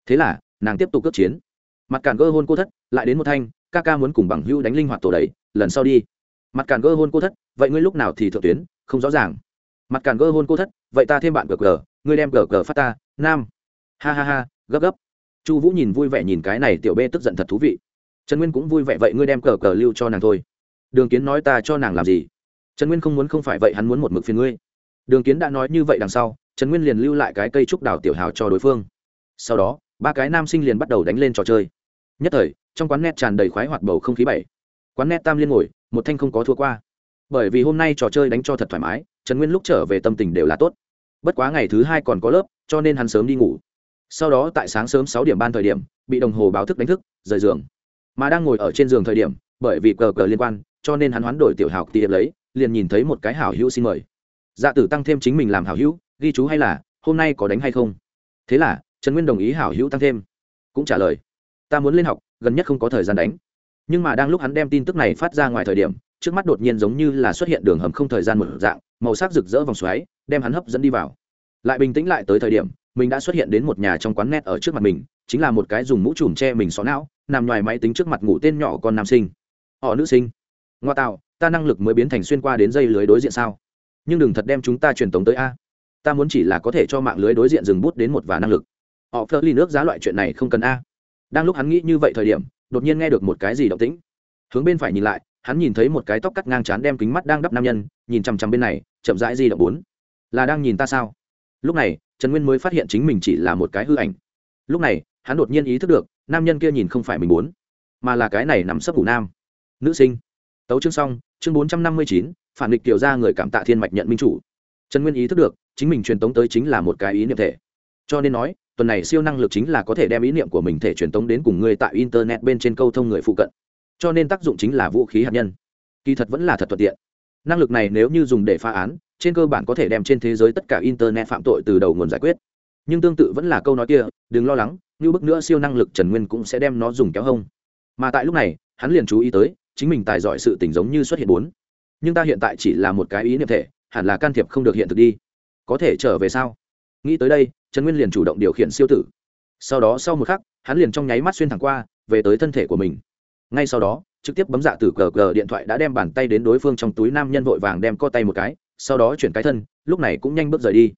Thế là, nàng tiếp tục cướp chiến. Mặt cản cơ hôn cô thất, lại đến một thanh, ca ca muốn cùng bằng hữu đánh linh hoạt tổ đầy lần sau đi. Mặt cản cơ hôn cô thất, vậy ngươi lúc nào thì thượng tuyến, không rõ ràng mặt càng cơ hôn cô thất, vậy ta thêm bạn gờ gờ ngươi đem gờ gờ phát ta, nam. Ha ha ha, gấp gấp. Chu vũ nhìn vui vẻ nhìn cái này tiểu bê tức giận thật thú vị. Trần nguyên cũng vui vẻ, vậy ngươi đem cờ cờ lưu cho nàng thôi. Đường kiến nói ta cho nàng làm gì? Trần nguyên không muốn không phải vậy, hắn muốn một mực phiền ngươi. Đường kiến đã nói như vậy đằng sau, trần nguyên liền lưu lại cái cây trúc đào tiểu hào cho đối phương. Sau đó, ba cái nam sinh liền bắt đầu đánh lên trò chơi. Nhất thời, trong quán net tràn đầy khoái hoạt bầu không khí bảy. Quán net tam liên ngồi, một thanh không có thua qua. Bởi vì hôm nay trò chơi đánh cho thật thoải mái trần nguyên lúc trở về tâm tình đều là tốt. Bất quá ngày thứ hai còn có lớp, cho nên hắn sớm đi ngủ. Sau đó tại sáng sớm sáu điểm ban thời điểm, bị đồng hồ báo thức đánh thức, rời giường. Mà đang ngồi ở trên giường thời điểm, bởi vì cờ cờ liên quan, cho nên hắn hoán đổi tiểu hào tiệp lấy, liền nhìn thấy một cái hảo hữu xin mời. Dạ tử tăng thêm chính mình làm hảo hữu, ghi chú hay là, hôm nay có đánh hay không? Thế là, trần nguyên đồng ý hảo hữu tăng thêm. Cũng trả lời, ta muốn lên học, gần nhất không có thời gian đánh. Nhưng mà đang lúc hắn đem tin tức này phát ra ngoài thời điểm, trước mắt đột nhiên giống như là xuất hiện đường hầm không thời gian một dạng màu sắc rực rỡ vòng xoáy, đem hắn hấp dẫn đi vào. Lại bình tĩnh lại tới thời điểm, mình đã xuất hiện đến một nhà trong quán net ở trước mặt mình, chính là một cái dùng mũ trùm che mình xó não, nằm ngoài máy tính trước mặt ngủ tên nhỏ con nam sinh. Họ nữ sinh. Ngoa tạo, ta năng lực mới biến thành xuyên qua đến dây lưới đối diện sao? Nhưng đừng thật đem chúng ta truyền tống tới a. Ta muốn chỉ là có thể cho mạng lưới đối diện dừng bút đến một và năng lực. Họ phơ ly nước giá loại chuyện này không cần a. Đang lúc hắn nghĩ như vậy thời điểm, đột nhiên nghe được một cái gì động tĩnh. Hướng bên phải nhìn lại hắn nhìn thấy một cái tóc cắt ngang chán đem kính mắt đang đắp nam nhân, nhìn chằm chằm bên này, chậm rãi di động bốn. Là đang nhìn ta sao? Lúc này, trần nguyên mới phát hiện chính mình chỉ là một cái hư ảnh. Lúc này, hắn đột nhiên ý thức được, nam nhân kia nhìn không phải mình muốn mà là cái này nằm sấp ngủ nam. Nữ sinh. Tấu chương xong, chương bốn trăm năm mươi chín, phản địch tiểu ra người cảm tạ thiên mạch nhận minh chủ. Trần nguyên ý thức được, chính mình truyền tống tới chính là một cái ý niệm thể. Cho nên nói, tuần này siêu năng lực chính là có thể đem ý niệm của mình thể truyền tống đến cùng người tại internet bên trên câu thông người phụ cận cho nên tác dụng chính là vũ khí hạt nhân. Kỳ thật vẫn là thật thuận tiện. Năng lực này nếu như dùng để phá án, trên cơ bản có thể đem trên thế giới tất cả internet phạm tội từ đầu nguồn giải quyết. Nhưng tương tự vẫn là câu nói kia, đừng lo lắng, như bức nữa siêu năng lực trần nguyên cũng sẽ đem nó dùng kéo hông. Mà tại lúc này, hắn liền chú ý tới, chính mình tài giỏi sự tình giống như xuất hiện bốn. Nhưng ta hiện tại chỉ là một cái ý niệm thể, hẳn là can thiệp không được hiện thực đi. Có thể trở về sao? Nghĩ tới đây, trần nguyên liền chủ động điều khiển siêu tử. Sau đó sau một khắc, hắn liền trong nháy mắt xuyên thẳng qua, về tới thân thể của mình ngay sau đó, trực tiếp bấm dạ từ cờ cờ điện thoại đã đem bàn tay đến đối phương trong túi nam nhân vội vàng đem co tay một cái, sau đó chuyển cái thân, lúc này cũng nhanh bước rời đi.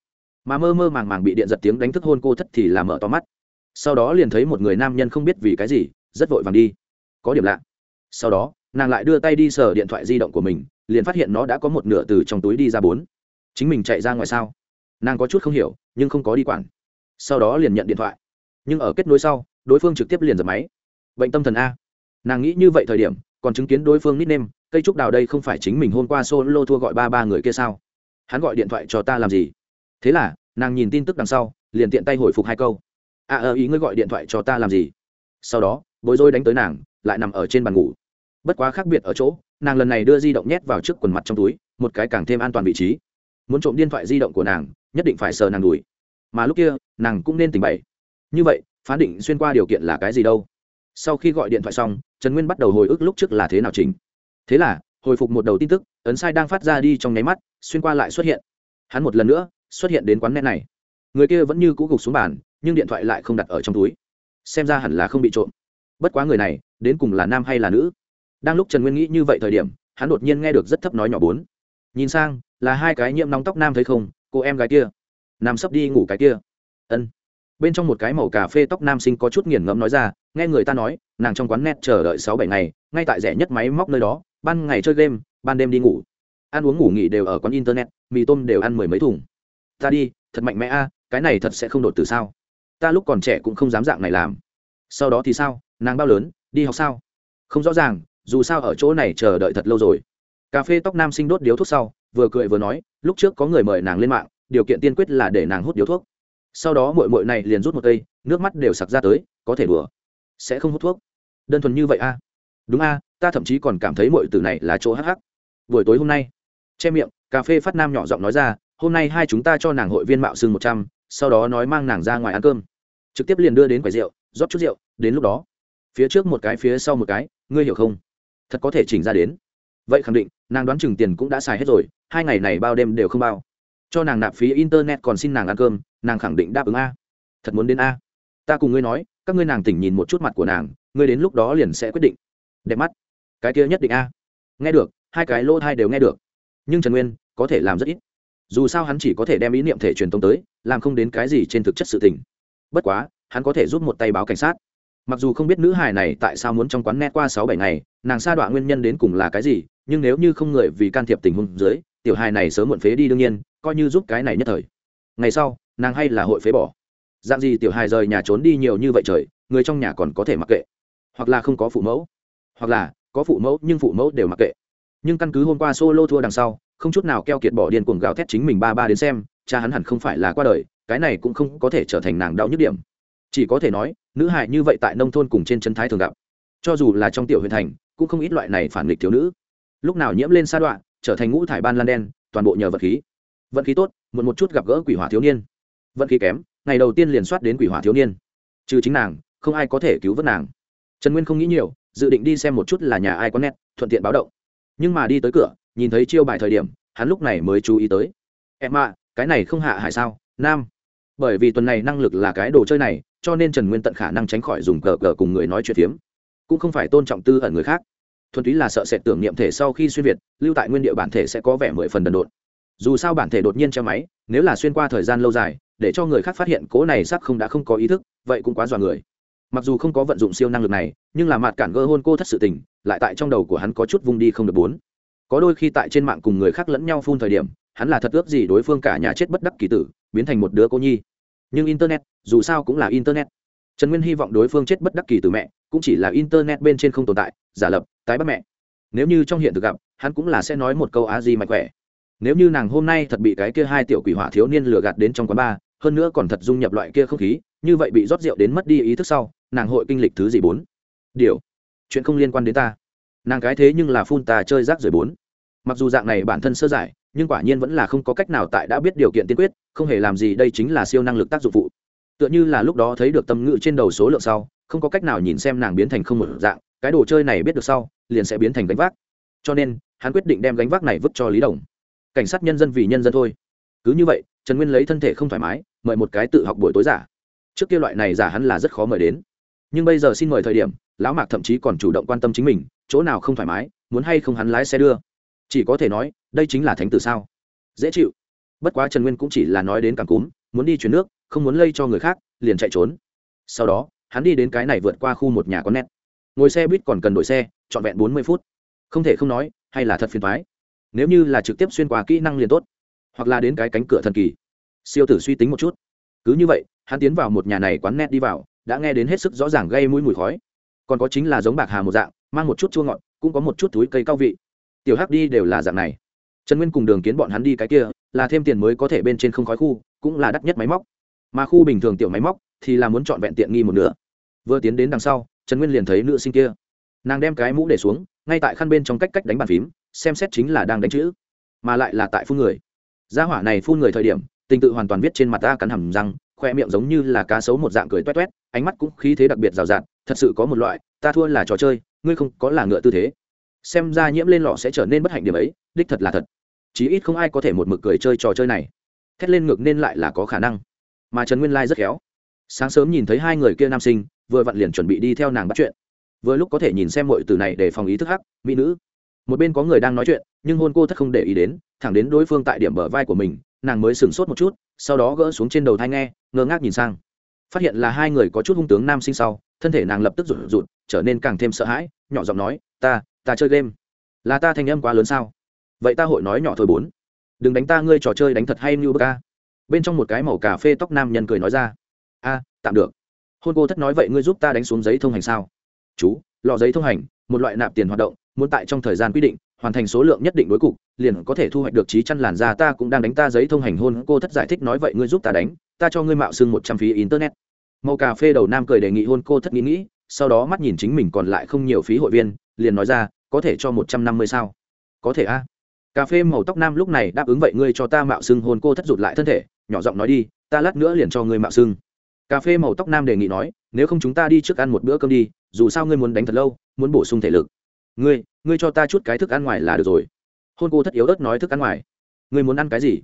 Mà mơ mơ màng màng bị điện giật tiếng đánh thức hôn cô thất thì làm mở to mắt. Sau đó liền thấy một người nam nhân không biết vì cái gì, rất vội vàng đi. Có điểm lạ. Sau đó, nàng lại đưa tay đi sờ điện thoại di động của mình, liền phát hiện nó đã có một nửa từ trong túi đi ra bốn. Chính mình chạy ra ngoài sao? Nàng có chút không hiểu, nhưng không có đi quản. Sau đó liền nhận điện thoại. Nhưng ở kết nối sau, đối phương trực tiếp liền dập máy. Bệnh tâm thần a nàng nghĩ như vậy thời điểm, còn chứng kiến đối phương nít nêm cây trúc đào đây không phải chính mình hôm qua solo thua gọi ba ba người kia sao? Hắn gọi điện thoại cho ta làm gì? Thế là, nàng nhìn tin tức đằng sau, liền tiện tay hồi phục hai câu. À ờ ý ngươi gọi điện thoại cho ta làm gì? Sau đó, bối rối đánh tới nàng, lại nằm ở trên bàn ngủ. Bất quá khác biệt ở chỗ, nàng lần này đưa di động nhét vào trước quần mặt trong túi, một cái càng thêm an toàn vị trí. Muốn trộm điện thoại di động của nàng, nhất định phải sờ nàng đùi. Mà lúc kia, nàng cũng nên tỉnh bậy. Như vậy, phán định xuyên qua điều kiện là cái gì đâu. Sau khi gọi điện thoại xong trần nguyên bắt đầu hồi ức lúc trước là thế nào chính. thế là, hồi phục một đầu tin tức, ấn sai đang phát ra đi trong nháy mắt, xuyên qua lại xuất hiện. Hắn một lần nữa, xuất hiện đến quán net này. Người kia vẫn như cũ gục xuống bàn, nhưng điện thoại lại không đặt ở trong túi. Xem ra hẳn là không bị trộm. Bất quá người này, đến cùng là nam hay là nữ? Đang lúc trần nguyên nghĩ như vậy thời điểm, hắn đột nhiên nghe được rất thấp nói nhỏ bốn. Nhìn sang, là hai cái nhiễm nóng tóc nam thấy không, cô em gái kia. Nằm sấp đi ngủ cái kia. Ân. Bên trong một cái màu cà phê tóc nam sinh có chút nghiền ngẫm nói ra nghe người ta nói, nàng trong quán net chờ đợi sáu bảy ngày, ngay tại rẻ nhất máy móc nơi đó, ban ngày chơi game, ban đêm đi ngủ. Ăn uống ngủ nghỉ đều ở quán internet, mì tôm đều ăn mười mấy thùng. Ta đi, thật mạnh mẽ a, cái này thật sẽ không đột từ sao? Ta lúc còn trẻ cũng không dám dạng này làm. Sau đó thì sao? Nàng bao lớn, đi học sao? Không rõ ràng, dù sao ở chỗ này chờ đợi thật lâu rồi. Cà phê tóc nam sinh đốt điếu thuốc sau, vừa cười vừa nói, lúc trước có người mời nàng lên mạng, điều kiện tiên quyết là để nàng hút điếu thuốc. Sau đó mội mội này liền rút một cây, nước mắt đều sặc ra tới, có thể đùa sẽ không hút thuốc. Đơn thuần như vậy a đúng a, ta thậm chí còn cảm thấy mọi từ này là chỗ hắc hắc. buổi tối hôm nay, che miệng, cà phê phát nam nhỏ giọng nói ra, hôm nay hai chúng ta cho nàng hội viên mạo xương một trăm, sau đó nói mang nàng ra ngoài ăn cơm. Trực tiếp liền đưa đến quầy rượu, rót chút rượu, đến lúc đó, phía trước một cái phía sau một cái, ngươi hiểu không? Thật có thể chỉnh ra đến. Vậy khẳng định, nàng đoán chừng tiền cũng đã xài hết rồi, hai ngày này bao đêm đều không bao. Cho nàng nạp phí internet còn xin nàng ăn cơm, nàng khẳng định đáp ứng a. Thật muốn đến a. Ta cùng ngươi nói các ngươi nàng tỉnh nhìn một chút mặt của nàng, ngươi đến lúc đó liền sẽ quyết định. Đẹp mắt. Cái kia nhất định a. Nghe được, hai cái lỗ thai đều nghe được. Nhưng trần nguyên, có thể làm rất ít. Dù sao hắn chỉ có thể đem ý niệm thể truyền tống tới, làm không đến cái gì trên thực chất sự tình. Bất quá, hắn có thể giúp một tay báo cảnh sát. Mặc dù không biết nữ hài này tại sao muốn trong quán net qua sáu bảy ngày, nàng sa đọa nguyên nhân đến cùng là cái gì, nhưng nếu như không người vì can thiệp tình huống dưới, tiểu hài này sớm muộn phế đi đương nhiên, coi như giúp cái này nhất thời. Ngày sau, nàng hay là hội phế bỏ dạng gì tiểu hài rời nhà trốn đi nhiều như vậy trời, người trong nhà còn có thể mặc kệ. Hoặc là không có phụ mẫu. Hoặc là, có phụ mẫu nhưng phụ mẫu đều mặc kệ. Nhưng căn cứ hôm qua solo thua đằng sau, không chút nào keo kiệt bỏ điên cuồng gào thét chính mình ba ba đến xem, cha hắn hẳn không phải là qua đời, cái này cũng không có thể trở thành nàng đau nhức điểm. Chỉ có thể nói, nữ hài như vậy tại nông thôn cùng trên chân thái thường gặp. Cho dù là trong tiểu huyện thành, cũng không ít loại này phản nghịch thiếu nữ. Lúc nào nhiễm lên sa đoạn trở thành ngũ thải ban lan đen, toàn bộ nhờ vật khí. Vận khí tốt, muộn một chút gặp gỡ quỷ hỏa thiếu niên. Vận khí kém ngày đầu tiên liền soát đến quỷ hỏa thiếu niên. Trừ chính nàng, không ai có thể cứu vớt nàng. Trần nguyên không nghĩ nhiều, dự định đi xem một chút là nhà ai có nét thuận tiện báo động. Nhưng mà đi tới cửa, nhìn thấy chiêu bài thời điểm, hắn lúc này mới chú ý tới. Em ạ, cái này không hạ hải sao, nam? Bởi vì tuần này năng lực là cái đồ chơi này, cho nên trần nguyên tận khả năng tránh khỏi dùng cờ cờ cùng người nói chuyện phiếm. Cũng không phải tôn trọng tư ẩn người khác. Thuần túy là sợ sẽ tưởng niệm thể sau khi xuyên việt, lưu tại nguyên địa bản thể sẽ có vẻ mười phần đần độn. Dù sao bản thể đột nhiên treo máy, nếu là xuyên qua thời gian lâu dài để cho người khác phát hiện cố này sắc không đã không có ý thức, vậy cũng quá dọa người. Mặc dù không có vận dụng siêu năng lực này, nhưng là mặt cản gơ hôn cô thất sự tình, lại tại trong đầu của hắn có chút vung đi không được bốn. Có đôi khi tại trên mạng cùng người khác lẫn nhau phun thời điểm, hắn là thật ước gì đối phương cả nhà chết bất đắc kỳ tử, biến thành một đứa cô nhi. Nhưng internet, dù sao cũng là internet. Trần nguyên hy vọng đối phương chết bất đắc kỳ từ mẹ, cũng chỉ là internet bên trên không tồn tại, giả lập, tái bắt mẹ. Nếu như trong hiện thực gặp, hắn cũng là sẽ nói một câu á gì mạnh khỏe nếu như nàng hôm nay thật bị cái kia hai tiểu quỷ hỏa thiếu niên lừa gạt đến trong quán bar, hơn nữa còn thật dung nhập loại kia không khí, như vậy bị rót rượu đến mất đi ý thức sau, nàng hội kinh lịch thứ gì bốn? Điều. Chuyện không liên quan đến ta. Nàng cái thế nhưng là phun ta chơi rác rồi bốn. Mặc dù dạng này bản thân sơ giải, nhưng quả nhiên vẫn là không có cách nào tại đã biết điều kiện tiên quyết, không hề làm gì đây chính là siêu năng lực tác dụng phụ. Tựa như là lúc đó thấy được tâm ngữ trên đầu số lượng sau, không có cách nào nhìn xem nàng biến thành không một dạng, cái đồ chơi này biết được sau, liền sẽ biến thành gánh vác. Cho nên, hắn quyết định đem gánh vác này vứt cho lý đồng cảnh sát nhân dân vì nhân dân thôi. Cứ như vậy, trần nguyên lấy thân thể không thoải mái, mời một cái tự học buổi tối giả. Trước kia loại này giả hắn là rất khó mời đến. Nhưng bây giờ xin mời thời điểm, lão mạc thậm chí còn chủ động quan tâm chính mình, chỗ nào không thoải mái, muốn hay không hắn lái xe đưa. Chỉ có thể nói, đây chính là thánh tử sao. Dễ chịu. Bất quá trần nguyên cũng chỉ là nói đến càng cúm, muốn đi chuyển nước, không muốn lây cho người khác, liền chạy trốn. Sau đó, hắn đi đến cái này vượt qua khu một nhà có nét. Ngồi xe buýt còn cần đổi xe, trọn vẹn bốn mươi phút. Không thể không nói, hay là thật phiền thoái nếu như là trực tiếp xuyên qua kỹ năng liền tốt, hoặc là đến cái cánh cửa thần kỳ. Siêu tử suy tính một chút. Cứ như vậy, hắn tiến vào một nhà này quán net đi vào, đã nghe đến hết sức rõ ràng gây mũi mùi khói. Còn có chính là giống bạc hà một dạng, mang một chút chua ngọt, cũng có một chút túi cây cao vị. Tiểu hắc đi đều là dạng này. Trần nguyên cùng đường kiến bọn hắn đi cái kia, là thêm tiền mới có thể bên trên không khói khu, cũng là đắt nhất máy móc. Mà khu bình thường tiểu máy móc thì là muốn chọn vẹn tiện nghi một nửa. Vừa tiến đến đằng sau, trần nguyên liền thấy nữ sinh kia. Nàng đem cái mũ để xuống, ngay tại khăn bên trong cách cách đánh bàn phím xem xét chính là đang đánh chữ, mà lại là tại phun người. Gia hỏa này phun người thời điểm, tình tự hoàn toàn viết trên mặt ta cắn hầm răng, khoe miệng giống như là cá sấu một dạng cười toét toét ánh mắt cũng khí thế đặc biệt rào rạt, thật sự có một loại, ta thua là trò chơi, ngươi không có là ngựa tư thế. Xem ra nhiễm lên lọ sẽ trở nên bất hạnh điểm ấy, đích thật là thật. Chí ít không ai có thể một mực cười chơi trò chơi này. Thét lên ngược nên lại là có khả năng. Mà trần nguyên lai rất khéo. Sáng sớm nhìn thấy hai người kia nam sinh, vừa vặn liền chuẩn bị đi theo nàng bắt chuyện. Vừa lúc có thể nhìn xem mọi từ này để phòng ý thức hắc, mỹ nữ một bên có người đang nói chuyện, nhưng hôn cô thất không để ý đến, thẳng đến đối phương tại điểm bờ vai của mình, nàng mới sửng sốt một chút, sau đó gỡ xuống trên đầu thai nghe, ngơ ngác nhìn sang. Phát hiện là hai người có chút hung tướng nam sinh sau, thân thể nàng lập tức rụt rụt, trở nên càng thêm sợ hãi, nhỏ giọng nói, ta ta chơi game. Là ta thành âm quá lớn sao? Vậy ta hội nói nhỏ thôi bốn. Đừng đánh ta, ngươi trò chơi đánh thật hay như bơ ca bên trong một cái màu cà phê tóc nam nhân cười nói ra. A, tạm được. Hôn cô thất nói vậy ngươi giúp ta đánh xuống giấy thông hành sao? Chú, lọ giấy thông hành, một loại nạp tiền hoạt động muốn tại trong thời gian quy định, hoàn thành số lượng nhất định đối cục, liền có thể thu hoạch được trí chăn làn da, ta cũng đang đánh ta giấy thông hành hôn, cô thất giải thích nói vậy ngươi giúp ta đánh, ta cho ngươi mạo xưng một trăm phí internet. Màu cà phê đầu nam cười đề nghị hôn, cô thất nghĩ nghĩ, sau đó mắt nhìn chính mình còn lại không nhiều phí hội viên, liền nói ra, có thể cho một trăm năm mươi sao? Có thể a. Cà phê màu tóc nam lúc này đáp ứng vậy ngươi cho ta mạo xưng hôn, cô thất rụt lại thân thể, nhỏ giọng nói đi, ta lát nữa liền cho ngươi mạo xưng. Cà phê màu tóc nam đề nghị nói, nếu không chúng ta đi trước ăn một bữa cơm đi, dù sao ngươi muốn đánh thật lâu, muốn bổ sung thể lực ngươi ngươi cho ta chút cái thức ăn ngoài là được rồi. Hôn cô thất yếu ớt nói thức ăn ngoài. Ngươi muốn ăn cái gì?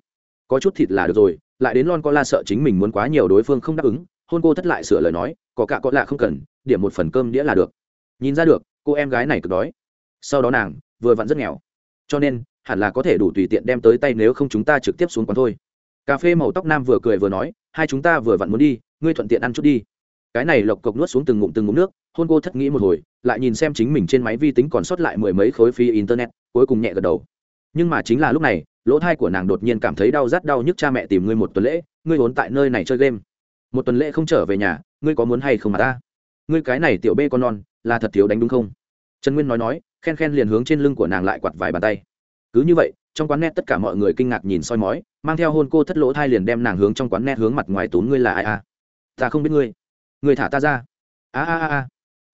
Có chút thịt là được rồi, lại đến lon co la sợ chính mình muốn quá nhiều đối phương không đáp ứng, hôn cô thất lại sửa lời nói, có cả có lạ không cần, điểm một phần cơm đĩa là được. Nhìn ra được, cô em gái này cực đói. Sau đó nàng vừa vặn rất nghèo. Cho nên, hẳn là có thể đủ tùy tiện đem tới tay nếu không chúng ta trực tiếp xuống quán thôi. Cà phê màu tóc nam vừa cười vừa nói, hai chúng ta vừa vặn muốn đi, ngươi thuận tiện ăn chút đi. Cái này lộc cộc nuốt xuống từng ngụm từng ngụm nước hôn cô thất nghĩ một hồi, lại nhìn xem chính mình trên máy vi tính còn sót lại mười mấy khối phí internet, cuối cùng nhẹ gật đầu. Nhưng mà chính là lúc này, lỗ thai của nàng đột nhiên cảm thấy đau rát đau nhức cha mẹ tìm ngươi một tuần lễ, ngươi vốn tại nơi này chơi game. Một tuần lễ không trở về nhà, ngươi có muốn hay không mà ta? Ngươi cái này tiểu bê con non, là thật thiếu đánh đúng không? Trần nguyên nói nói, khen khen liền hướng trên lưng của nàng lại quặt vài bàn tay. Cứ như vậy, trong quán net tất cả mọi người kinh ngạc nhìn soi mói, mang theo hôn cô thất lỗ thai liền đem nàng hướng trong quán net hướng mặt ngoài tốn ngươi là ai à? Ta không biết ngươi. Người thả ta ra. A a a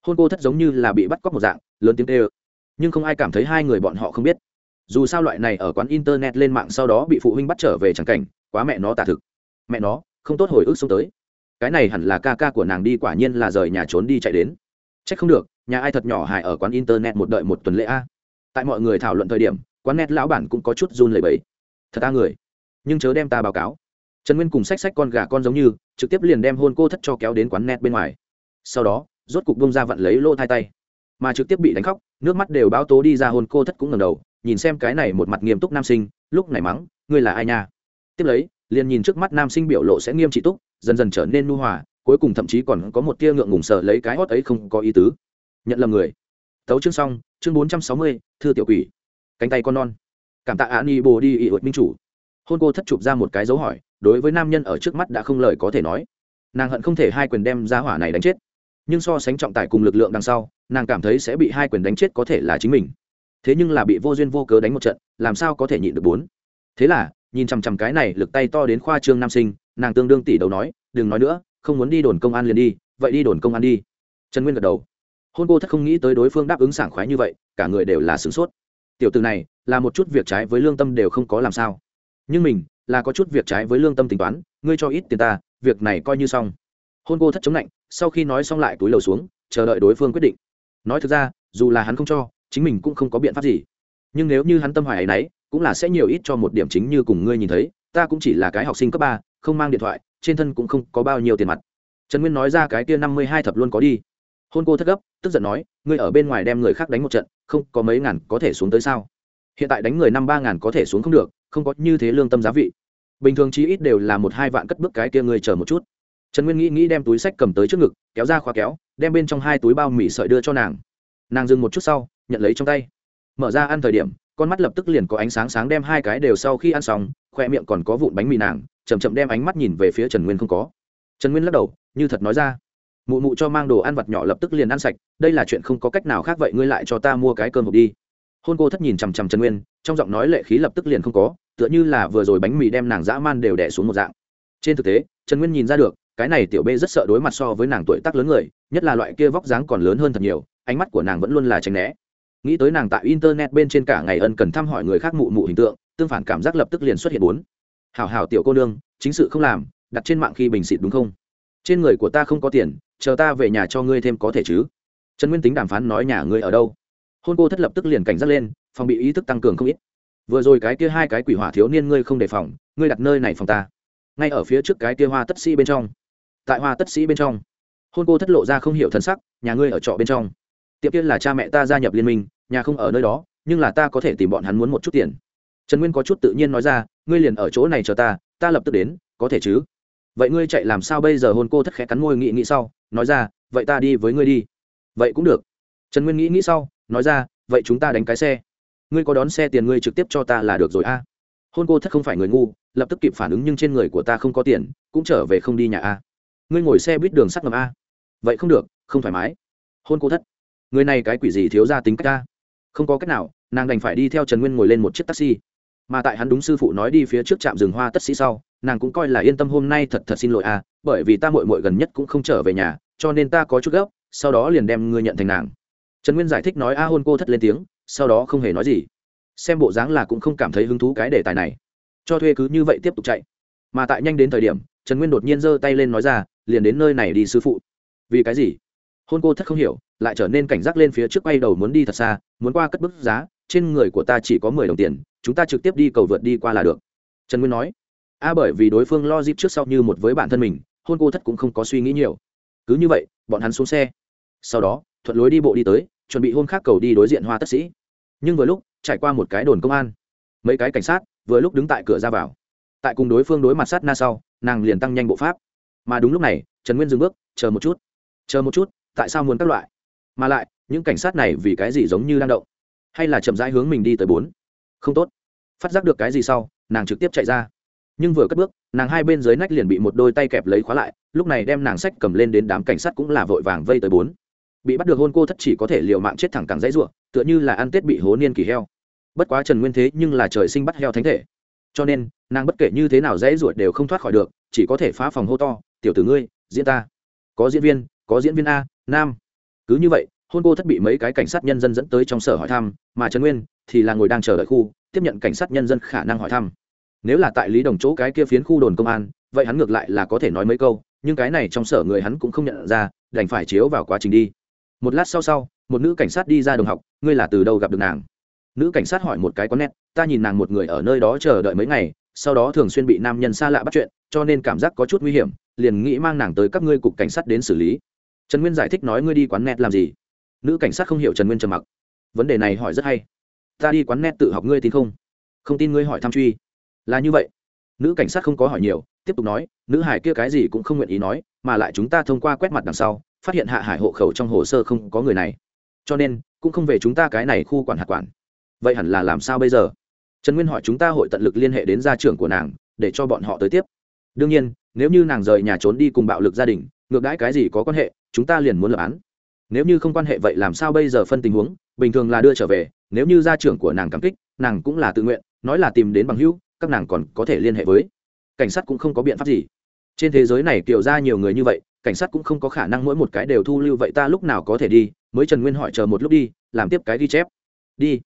hôn cô thất giống như là bị bắt cóc một dạng, lớn tiếng tê ơ nhưng không ai cảm thấy hai người bọn họ không biết. Dù sao loại này ở quán internet lên mạng sau đó bị phụ huynh bắt trở về chẳng cảnh, quá mẹ nó tả thực. Mẹ nó, không tốt hồi ức sống tới. Cái này hẳn là ca ca của nàng đi quả nhiên là rời nhà trốn đi chạy đến. C h ắ c không được, nhà ai thật nhỏ hại ở quán internet một đợi một tuần lễ a. Tại mọi người thảo luận thời điểm, quán net lão bản cũng có chút run lẩy bẫy thật ta người. Nhưng chớ đem ta báo cáo. Trần nguyên cùng xách xách con gà con giống như, trực tiếp liền đem hôn cô thất cho kéo đến quán net bên ngoài. Sau đó rốt cục bông ra vặn lấy lô thai tay. Mà trực tiếp bị đánh khóc, nước mắt đều báo tố đi ra hôn cô thất cũng ngầm đầu, nhìn xem cái này một mặt nghiêm túc nam sinh, lúc này mắng, ngươi là ai nha? Tiếp lấy, liền nhìn trước mắt nam sinh biểu lộ sẽ nghiêm trị túc, dần dần trở nên nu hòa, cuối cùng thậm chí còn có một tia ngượng ngùng sợ lấy cái hót ấy không có ý tứ. Nhận lầm người. Tấu chương xong, chương bốn trăm sáu mươi, thư tiểu quỷ. Cánh tay con non. Cảm tạ án y bồ đi ị minh chủ. Hôn cô thất chụp ra một cái dấu hỏi, đối với nam nhân ở trước mắt đã không lời có thể nói. Nàng hận không thể hai quyền đem ra hỏa này đánh chết nhưng so sánh trọng tài cùng lực lượng đằng sau, nàng cảm thấy sẽ bị hai quyền đánh chết có thể là chính mình. Thế nhưng là bị vô duyên vô cớ đánh một trận, làm sao có thể nhịn được bốn? Thế là, nhìn chằm chằm cái này lực tay to đến khoa trương nam sinh, nàng tương đương tỷ đầu nói, đừng nói nữa, không muốn đi đồn công an liền đi, vậy đi đồn công an đi. Trần nguyên gật đầu. Hôn cô thất không nghĩ tới đối phương đáp ứng sảng khoái như vậy, cả người đều là sửng sốt. Tiểu từ này, là một chút việc trái với lương tâm đều không có làm sao. Nhưng mình, là có chút việc trái với lương tâm tính toán, ngươi cho ít tiền ta, việc này coi như xong. Hôn cô thất chống lạnh sau khi nói xong lại túi lầu xuống, chờ đợi đối phương quyết định. Nói thực ra, dù là hắn không cho, chính mình cũng không có biện pháp gì. Nhưng nếu như hắn tâm hoài ấy nấy, cũng là sẽ nhiều ít cho một điểm chính như cùng ngươi nhìn thấy, ta cũng chỉ là cái học sinh cấp ba, không mang điện thoại, trên thân cũng không có bao nhiêu tiền mặt. Trần nguyên nói ra cái kia năm mươi hai thập luôn có đi. Hôn cô thất gấp, tức giận nói, ngươi ở bên ngoài đem người khác đánh một trận, không có mấy ngàn có thể xuống tới sao? Hiện tại đánh người năm ba ngàn có thể xuống không được, không có như thế lương tâm giá vị. Bình thường chí ít đều là một hai vạn cất bước cái kia người chờ một chút trần nguyên nghĩ nghĩ đem túi sách cầm tới trước ngực, kéo ra khóa kéo, đem bên trong hai túi bao mì sợi đưa cho nàng. Nàng dừng một chút sau, nhận lấy trong tay. Mở ra ăn thời điểm, con mắt lập tức liền có ánh sáng sáng đem hai cái đều sau khi ăn xong, khoe miệng còn có vụn bánh mì nàng chầm chậm đem ánh mắt nhìn về phía trần nguyên không có. Trần nguyên lắc đầu, như thật nói ra. Mụ mụ cho mang đồ ăn vặt nhỏ lập tức liền ăn sạch, đây là chuyện không có cách nào khác vậy ngươi lại cho ta mua cái cơm hộp đi. Hôn cô thất nhìn chằm chằm trần nguyên, trong giọng nói lệ khí lập tức liền không có, tựa như là vừa rồi bánh mì đem nàng dã man đều đẻ xuống một dạng. Trên thực tế, trần nguyên nhìn ra được cái này tiểu bê rất sợ đối mặt so với nàng tuổi tác lớn người, nhất là loại kia vóc dáng còn lớn hơn thật nhiều, ánh mắt của nàng vẫn luôn là tránh né. Nghĩ tới nàng tại internet bên trên cả ngày ân cần thăm hỏi người khác mụ mụ hình tượng, tương phản cảm giác lập tức liền xuất hiện bốn. Hảo hảo tiểu cô nương, chính sự không làm, đặt trên mạng khi bình xịt đúng không? Trên người của ta không có tiền, chờ ta về nhà cho ngươi thêm có thể chứ? Trần nguyên tính đàm phán nói nhà ngươi ở đâu? Hôn cô thất lập tức liền cảnh giác lên, phòng bị ý thức tăng cường không ít. Vừa rồi cái kia hai cái quỷ hỏa thiếu niên ngươi không đề phòng, ngươi đặt nơi này phòng ta. Ngay ở phía trước cái kia hoa tất sĩ bên trong tại hoa tất sĩ bên trong. Hôn cô thất lộ ra không hiểu thân sắc, nhà ngươi ở trọ bên trong. Tiệm kia là cha mẹ ta gia nhập liên minh, nhà không ở nơi đó, nhưng là ta có thể tìm bọn hắn muốn một chút tiền. Trần nguyên có chút tự nhiên nói ra, ngươi liền ở chỗ này chờ ta ta lập tức đến, có thể chứ? Vậy ngươi chạy làm sao bây giờ? Hôn cô thất khẽ cắn môi nghĩ nghĩ sau, nói ra, vậy ta đi với ngươi đi. Vậy cũng được. Trần nguyên nghĩ nghĩ sau, nói ra, vậy chúng ta đánh cái xe. Ngươi có đón xe tiền ngươi trực tiếp cho ta là được rồi a. Hôn cô thất không phải người ngu, lập tức kịp phản ứng nhưng trên người của ta không có tiền, cũng trở về không đi nhà a ngươi ngồi xe buýt đường sắt ngầm a. Vậy không được, không thoải mái. Hôn cô thất. Người này cái quỷ gì thiếu ra tính cách ta không có cách nào, nàng đành phải đi theo trần nguyên ngồi lên một chiếc taxi. Mà tại hắn đúng sư phụ nói đi phía trước trạm rừng hoa tất sĩ sau, nàng cũng coi là yên tâm hôm nay thật thật xin lỗi à bởi vì ta mội mội gần nhất cũng không trở về nhà, cho nên ta có chút gấp, sau đó liền đem ngươi nhận thành nàng. Trần nguyên giải thích nói a hôn cô thất lên tiếng, sau đó không hề nói gì. Xem bộ dáng là cũng không cảm thấy hứng thú cái đề tài này. Cho thuê cứ như vậy tiếp tục chạy. Mà tại nhanh đến thời điểm, trần nguyên đột nhiên giơ tay lên nói ra liền đến nơi này đi sư phụ. Vì cái gì? Hôn cô thất không hiểu, lại trở nên cảnh giác lên phía trước quay đầu muốn đi thật xa, muốn qua cất bức giá, trên người của ta chỉ có mười đồng tiền, chúng ta trực tiếp đi cầu vượt đi qua là được. Trần nguyên nói. A bởi vì đối phương lo dip trước sau như một với bản thân mình, hôn cô thất cũng không có suy nghĩ nhiều. Cứ như vậy, bọn hắn xuống xe. Sau đó, thuận lối đi bộ đi tới, chuẩn bị hôn khác cầu đi đối diện hoa tất sĩ. Nhưng vừa lúc, trải qua một cái đồn công an. Mấy cái cảnh sát, vừa lúc đứng tại cửa ra vào. Tại cùng đối phương đối mặt sát na sau, nàng liền tăng nhanh bộ pháp mà đúng lúc này, trần nguyên dừng bước, chờ một chút, chờ một chút, tại sao muốn các loại? Mà lại, những cảnh sát này vì cái gì giống như đang động? Hay là chậm rãi hướng mình đi tới bốn? Không tốt. Phát giác được cái gì sau, nàng trực tiếp chạy ra. Nhưng vừa cất bước, nàng hai bên dưới nách liền bị một đôi tay kẹp lấy khóa lại, lúc này đem nàng sách cầm lên đến đám cảnh sát cũng là vội vàng vây tới bốn. Bị bắt được hôn cô thất chỉ có thể liều mạng chết thẳng cẳng dãy ruộng, tựa như là ăn tết bị hố niên kỳ heo. Bất quá trần nguyên thế nhưng là trời sinh bắt heo thánh thể. Cho nên, nàng bất kể như thế nào dãy ruột đều không thoát khỏi được, chỉ có thể phá phòng hô to tiểu tử ngươi, diễn ta. Có diễn viên, có diễn viên a, nam. Cứ như vậy, hôn cô thất bị mấy cái cảnh sát nhân dân dẫn tới trong sở hỏi thăm, mà trần nguyên thì là ngồi đang chờ đợi khu, tiếp nhận cảnh sát nhân dân khả năng hỏi thăm. Nếu là tại lý đồng chỗ cái kia phiến khu đồn công an, vậy hắn ngược lại là có thể nói mấy câu, nhưng cái này trong sở người hắn cũng không nhận ra, đành phải chiếu vào quá trình đi. Một lát sau sau, một nữ cảnh sát đi ra đồng học, ngươi là từ đâu gặp được nàng? Nữ cảnh sát hỏi một cái có nét, ta nhìn nàng một người ở nơi đó chờ đợi mấy ngày, sau đó thường xuyên bị nam nhân xa lạ bắt chuyện cho nên cảm giác có chút nguy hiểm, liền nghĩ mang nàng tới các ngươi cục cảnh sát đến xử lý. Trần nguyên giải thích nói, ngươi đi quán net làm gì? Nữ cảnh sát không hiểu trần nguyên trầm mặc. Vấn đề này hỏi rất hay. Ta đi quán net tự học ngươi tin không? Không tin ngươi hỏi thăm truy. Là như vậy. Nữ cảnh sát không có hỏi nhiều, tiếp tục nói, nữ hải kia cái gì cũng không nguyện ý nói, mà lại chúng ta thông qua quét mặt đằng sau, phát hiện hạ hải hộ khẩu trong hồ sơ không có người này. Cho nên, cũng không về chúng ta cái này khu quản hạt quản. Vậy hẳn là làm sao bây giờ? Trần nguyên hỏi, chúng ta hội tận lực liên hệ đến gia trưởng của nàng, để cho bọn họ tới tiếp đương nhiên, nếu như nàng rời nhà trốn đi cùng bạo lực gia đình, ngược đãi cái gì có quan hệ, chúng ta liền muốn lập án. Nếu như không quan hệ vậy làm sao bây giờ phân tình huống? Bình thường là đưa trở về, nếu như gia trưởng của nàng cảm kích, nàng cũng là tự nguyện, nói là tìm đến bằng hữu, các nàng còn có thể liên hệ với. Cảnh sát cũng không có biện pháp gì. Trên thế giới này kiểu ra nhiều người như vậy, cảnh sát cũng không có khả năng mỗi một cái đều thu lưu vậy ta lúc nào có thể đi, mới trần nguyên hỏi chờ một lúc đi, làm tiếp cái ghi chép. Đi.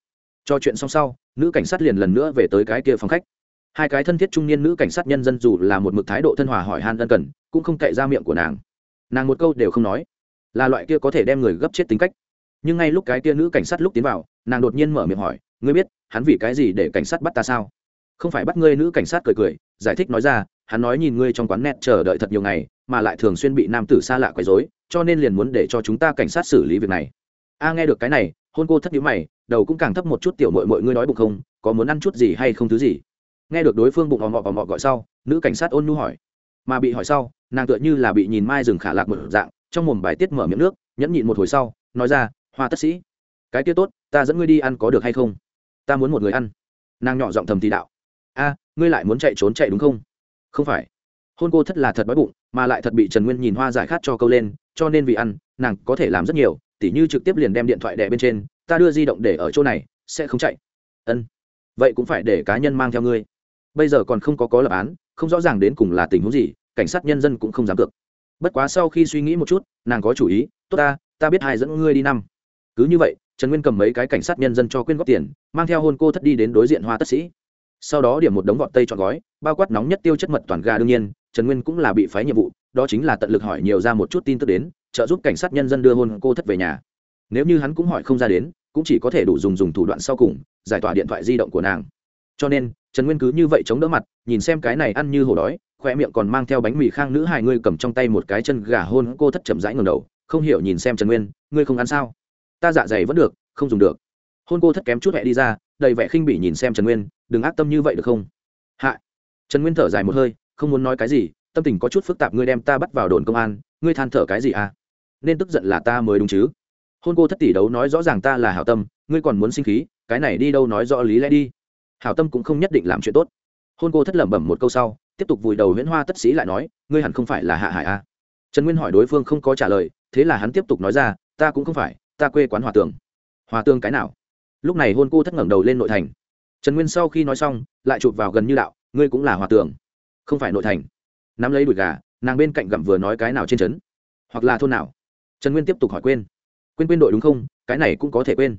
Cho chuyện xong sau, nữ cảnh sát liền lần nữa về tới cái kia phòng khách hai cái thân thiết trung niên nữ cảnh sát nhân dân dù là một mực thái độ thân hòa hỏi han ân cần, cũng không cậy ra miệng của nàng. Nàng một câu đều không nói. Là loại kia có thể đem người gấp chết tính cách. Nhưng ngay lúc cái kia nữ cảnh sát lúc tiến vào, nàng đột nhiên mở miệng hỏi, ngươi biết, hắn vì cái gì để cảnh sát bắt ta sao? Không phải bắt ngươi nữ cảnh sát cười cười, giải thích nói ra, hắn nói nhìn ngươi trong quán net chờ đợi thật nhiều ngày, mà lại thường xuyên bị nam tử xa lạ quấy rối, cho nên liền muốn để cho chúng ta cảnh sát xử lý việc này. A, nghe được cái này, hôn cô thất nhíu mày, đầu cũng càng thấp một chút, tiểu mội mội ngươi nói bụng không? Có muốn ăn chút gì hay không thứ gì? Nghe được đối phương bụng họ mọ mọ gọi sau, nữ cảnh sát ôn nhu hỏi. Mà bị hỏi sau, nàng tựa như là bị nhìn mai rừng khả lạc một dạng, trong mồm bài tiết mở miệng nước, nhẫn nhịn một hồi sau, nói ra, hoa tất sĩ, cái kia tốt, ta dẫn ngươi đi ăn có được hay không? Ta muốn một người ăn. Nàng nhỏ giọng thầm thì đạo. A, ngươi lại muốn chạy trốn chạy đúng không? Không phải. Hôn cô thất là thật đói bụng, mà lại thật bị trần nguyên nhìn hoa giải khát cho câu lên, cho nên vì ăn, nàng có thể làm rất nhiều, tỉ như trực tiếp liền đem điện thoại đẻ bên trên, ta đưa di động để ở chỗ này, sẽ không chạy. Ân, vậy cũng phải để cá nhân mang theo ngươi bây giờ còn không có có lập án, không rõ ràng đến cùng là tình huống gì, cảnh sát nhân dân cũng không dám cược. Bất quá sau khi suy nghĩ một chút, nàng có chủ ý, tốt ta ta biết hai dẫn ngươi đi năm. Cứ như vậy, trần nguyên cầm mấy cái cảnh sát nhân dân cho quyên góp tiền, mang theo hôn cô thất đi đến đối diện hoa tất sĩ. Sau đó điểm một đống vọt tây chọn gói, bao quát nóng nhất tiêu chất mật toàn gà đương nhiên, trần nguyên cũng là bị phái nhiệm vụ, đó chính là tận lực hỏi nhiều ra một chút tin tức đến, trợ giúp cảnh sát nhân dân đưa hôn cô thất về nhà. Nếu như hắn cũng hỏi không ra đến, cũng chỉ có thể đủ dùng dùng thủ đoạn sau cùng, giải tỏa điện thoại di động của nàng cho nên, trần nguyên cứ như vậy chống đỡ mặt, nhìn xem cái này ăn như hổ đói khoe miệng còn mang theo bánh mì khang nữ hài ngươi cầm trong tay một cái chân gà hôn cô thất chậm rãi ngầm đầu, không hiểu nhìn xem trần nguyên, ngươi không ăn sao? Ta dạ dày vẫn được, không dùng được. Hôn cô thất kém chút hẹ đi ra, đầy vẻ khinh bỉ nhìn xem trần nguyên, đừng ác tâm như vậy được không? Hạ. Trần nguyên thở dài một hơi, không muốn nói cái gì, tâm tình có chút phức tạp ngươi đem ta bắt vào đồn công an, ngươi than thở cái gì à? Nên tức giận là ta mới đúng chứ. Hôn cô thất tỷ đấu nói rõ ràng ta là hảo tâm, ngươi còn muốn sinh khí, cái này đi đâu nói rõ lý lẽ đi hảo tâm cũng không nhất định làm chuyện tốt. Hôn cô thất lẩm bẩm một câu sau, tiếp tục vùi đầu huyễn hoa tất sĩ lại nói, ngươi hẳn không phải là hạ hải a à? trần nguyên hỏi đối phương không có trả lời, thế là hắn tiếp tục nói ra, ta cũng không phải, ta quê quán hòa tường. Hòa tường cái nào? Lúc này hôn cô thất ngẩng đầu lên nội thành. Trần nguyên sau khi nói xong, lại chụp vào gần như đạo, ngươi cũng là hòa tường. Không phải nội thành. Nắm lấy đùi gà, nàng bên cạnh gặm vừa nói cái nào trên trấn? Hoặc là thôn nào? Trần nguyên tiếp tục hỏi quên. Quên quên đội đúng không? Cái này cũng có thể quên.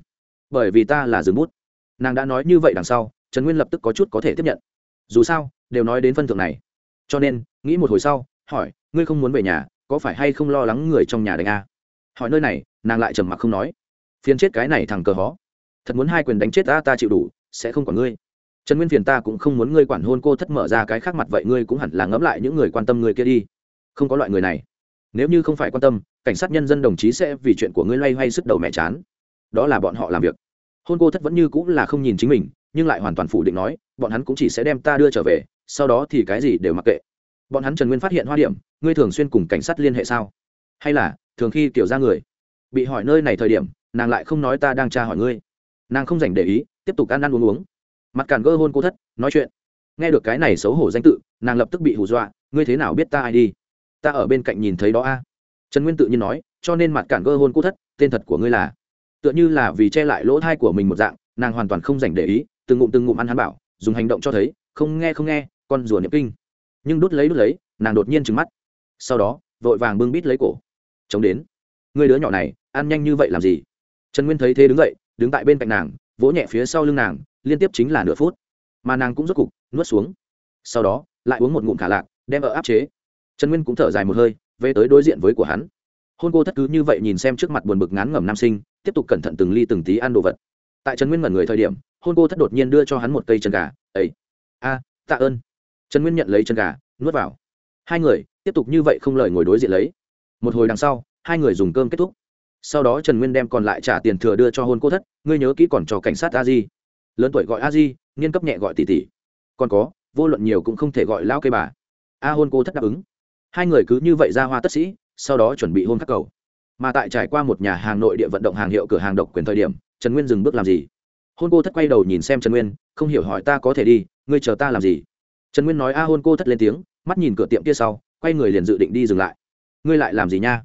Bởi vì ta là rừng bút. Nàng đã nói như vậy đằng sau trần nguyên lập tức có chút có thể tiếp nhận. Dù sao, đều nói đến phân thượng này. Cho nên, nghĩ một hồi sau, hỏi, ngươi không muốn về nhà, có phải hay không lo lắng người trong nhà đánh a? Hỏi nơi này, nàng lại trầm mặc không nói. Phiền chết cái này thằng cờ hó. Thật muốn hai quyền đánh chết ta ta chịu đủ, sẽ không còn ngươi. Trần nguyên phiền ta cũng không muốn ngươi quản hôn cô thất mở ra cái khác mặt vậy ngươi cũng hẳn là ngẫm lại những người quan tâm ngươi kia đi. Không có loại người này. Nếu như không phải quan tâm, cảnh sát nhân dân đồng chí sẽ vì chuyện của ngươi loay hoay sức đầu mẹ chán. Đó là bọn họ làm việc. Hôn cô thất vẫn như cũng là không nhìn chính mình nhưng lại hoàn toàn phủ định nói, bọn hắn cũng chỉ sẽ đem ta đưa trở về, sau đó thì cái gì đều mặc kệ. Bọn hắn trần nguyên phát hiện hoa điểm, ngươi thường xuyên cùng cảnh sát liên hệ sao? Hay là, thường khi kiểu ra người. Bị hỏi nơi này thời điểm, nàng lại không nói ta đang tra hỏi ngươi. Nàng không dành để ý, tiếp tục ăn ăn uống uống. Mặt càn gơ hôn cô thất, nói chuyện. Nghe được cái này xấu hổ danh tự, nàng lập tức bị hù dọa, ngươi thế nào biết ta ai đi? Ta ở bên cạnh nhìn thấy đó a. Trần nguyên tự nhiên nói, cho nên mặt cản gơ hôn cô thất, tên thật của ngươi là. Tựa như là vì che lại lỗ thai của mình một dạng, nàng hoàn toàn không dành để ý từng ngụm từng ngụm ăn hắn bảo, dùng hành động cho thấy, không nghe không nghe, con rùa niệm kinh. Nhưng đút lấy đút lấy, nàng đột nhiên trừng mắt. Sau đó, vội vàng bưng bít lấy cổ. Chống đến. Người đứa nhỏ này, ăn nhanh như vậy làm gì? Trần nguyên thấy thế đứng dậy, đứng tại bên cạnh nàng, vỗ nhẹ phía sau lưng nàng, liên tiếp chính là nửa phút. Mà nàng cũng rốt cục, nuốt xuống. Sau đó, lại uống một ngụm khả lạc, đem ở áp chế. Trần nguyên cũng thở dài một hơi, về tới đối diện với của hắn. Hôn cô thất cứ như vậy nhìn xem trước mặt buồn bực ngán ngẩm nam sinh, tiếp tục cẩn thận từng ly từng tí ăn đồ vật. Tại trần nguyên ngẩn người thời điểm hôn cô thất đột nhiên đưa cho hắn một cây chân gà. Ấy a, tạ ơn. Trần nguyên nhận lấy chân gà, nuốt vào. Hai người tiếp tục như vậy không lời ngồi đối diện lấy. Một hồi đằng sau, hai người dùng cơm kết thúc. Sau đó trần nguyên đem còn lại trả tiền thừa đưa cho hôn cô thất. Ngươi nhớ kỹ còn cho cảnh sát a di. Lớn tuổi gọi a di nghiên cấp nhẹ gọi tỷ tỷ. Còn có, vô luận nhiều cũng không thể gọi lao cây bà. A hôn cô thất đáp ứng. Hai người cứ như vậy ra hoa tất sĩ, sau đó chuẩn bị hôn các cầu. Mà tại trải qua một nhà hàng nội địa vận động hàng hiệu cửa hàng độc quyền thời điểm, trần nguyên dừng bước làm gì? Hôn cô thất quay đầu nhìn xem trần nguyên, không hiểu hỏi ta có thể đi, ngươi chờ ta làm gì? Trần nguyên nói, a, hôn cô thất lên tiếng, mắt nhìn cửa tiệm kia sau, quay người liền dự định đi dừng lại. Ngươi lại làm gì nha?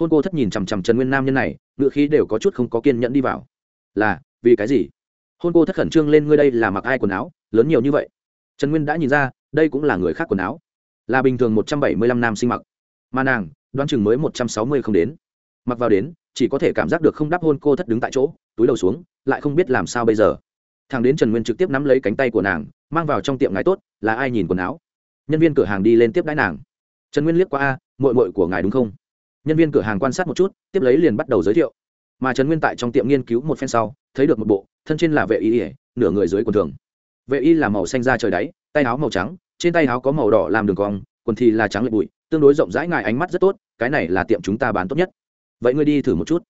Hôn cô thất nhìn chằm chằm trần nguyên nam nhân này, ngựa khí đều có chút không có kiên nhẫn đi vào. Là, vì cái gì? Hôn cô thất khẩn trương lên, ngươi đây là mặc ai quần áo, lớn nhiều như vậy? Trần nguyên đã nhìn ra, đây cũng là người khác quần áo. Là bình thường một trăm bảy mươi lăm nam sinh mặc, mà nàng, đoán chừng mới một trăm sáu mươi không đến mặc vào đến, chỉ có thể cảm giác được không đáp hôn cô thất đứng tại chỗ, túi đầu xuống, lại không biết làm sao bây giờ. Thằng đến trần nguyên trực tiếp nắm lấy cánh tay của nàng, mang vào trong tiệm ngài tốt, là ai nhìn quần áo? Nhân viên cửa hàng đi lên tiếp đãi nàng. Trần nguyên liếc qua, a mội mội của ngài đúng không? Nhân viên cửa hàng quan sát một chút, tiếp lấy liền bắt đầu giới thiệu. Mà trần nguyên tại trong tiệm nghiên cứu một phen sau, thấy được một bộ, thân trên là vệ y ỉa nửa người dưới quần thường. Vệ y là màu xanh da trời đáy, tay áo màu trắng, trên tay áo có màu đỏ làm đường cong, quần thì là trắng lệ bụi, tương đối rộng rãi, ngài ánh mắt rất tốt, cái này là tiệm chúng ta bán tốt nhất vậy ngươi đi thử một chút.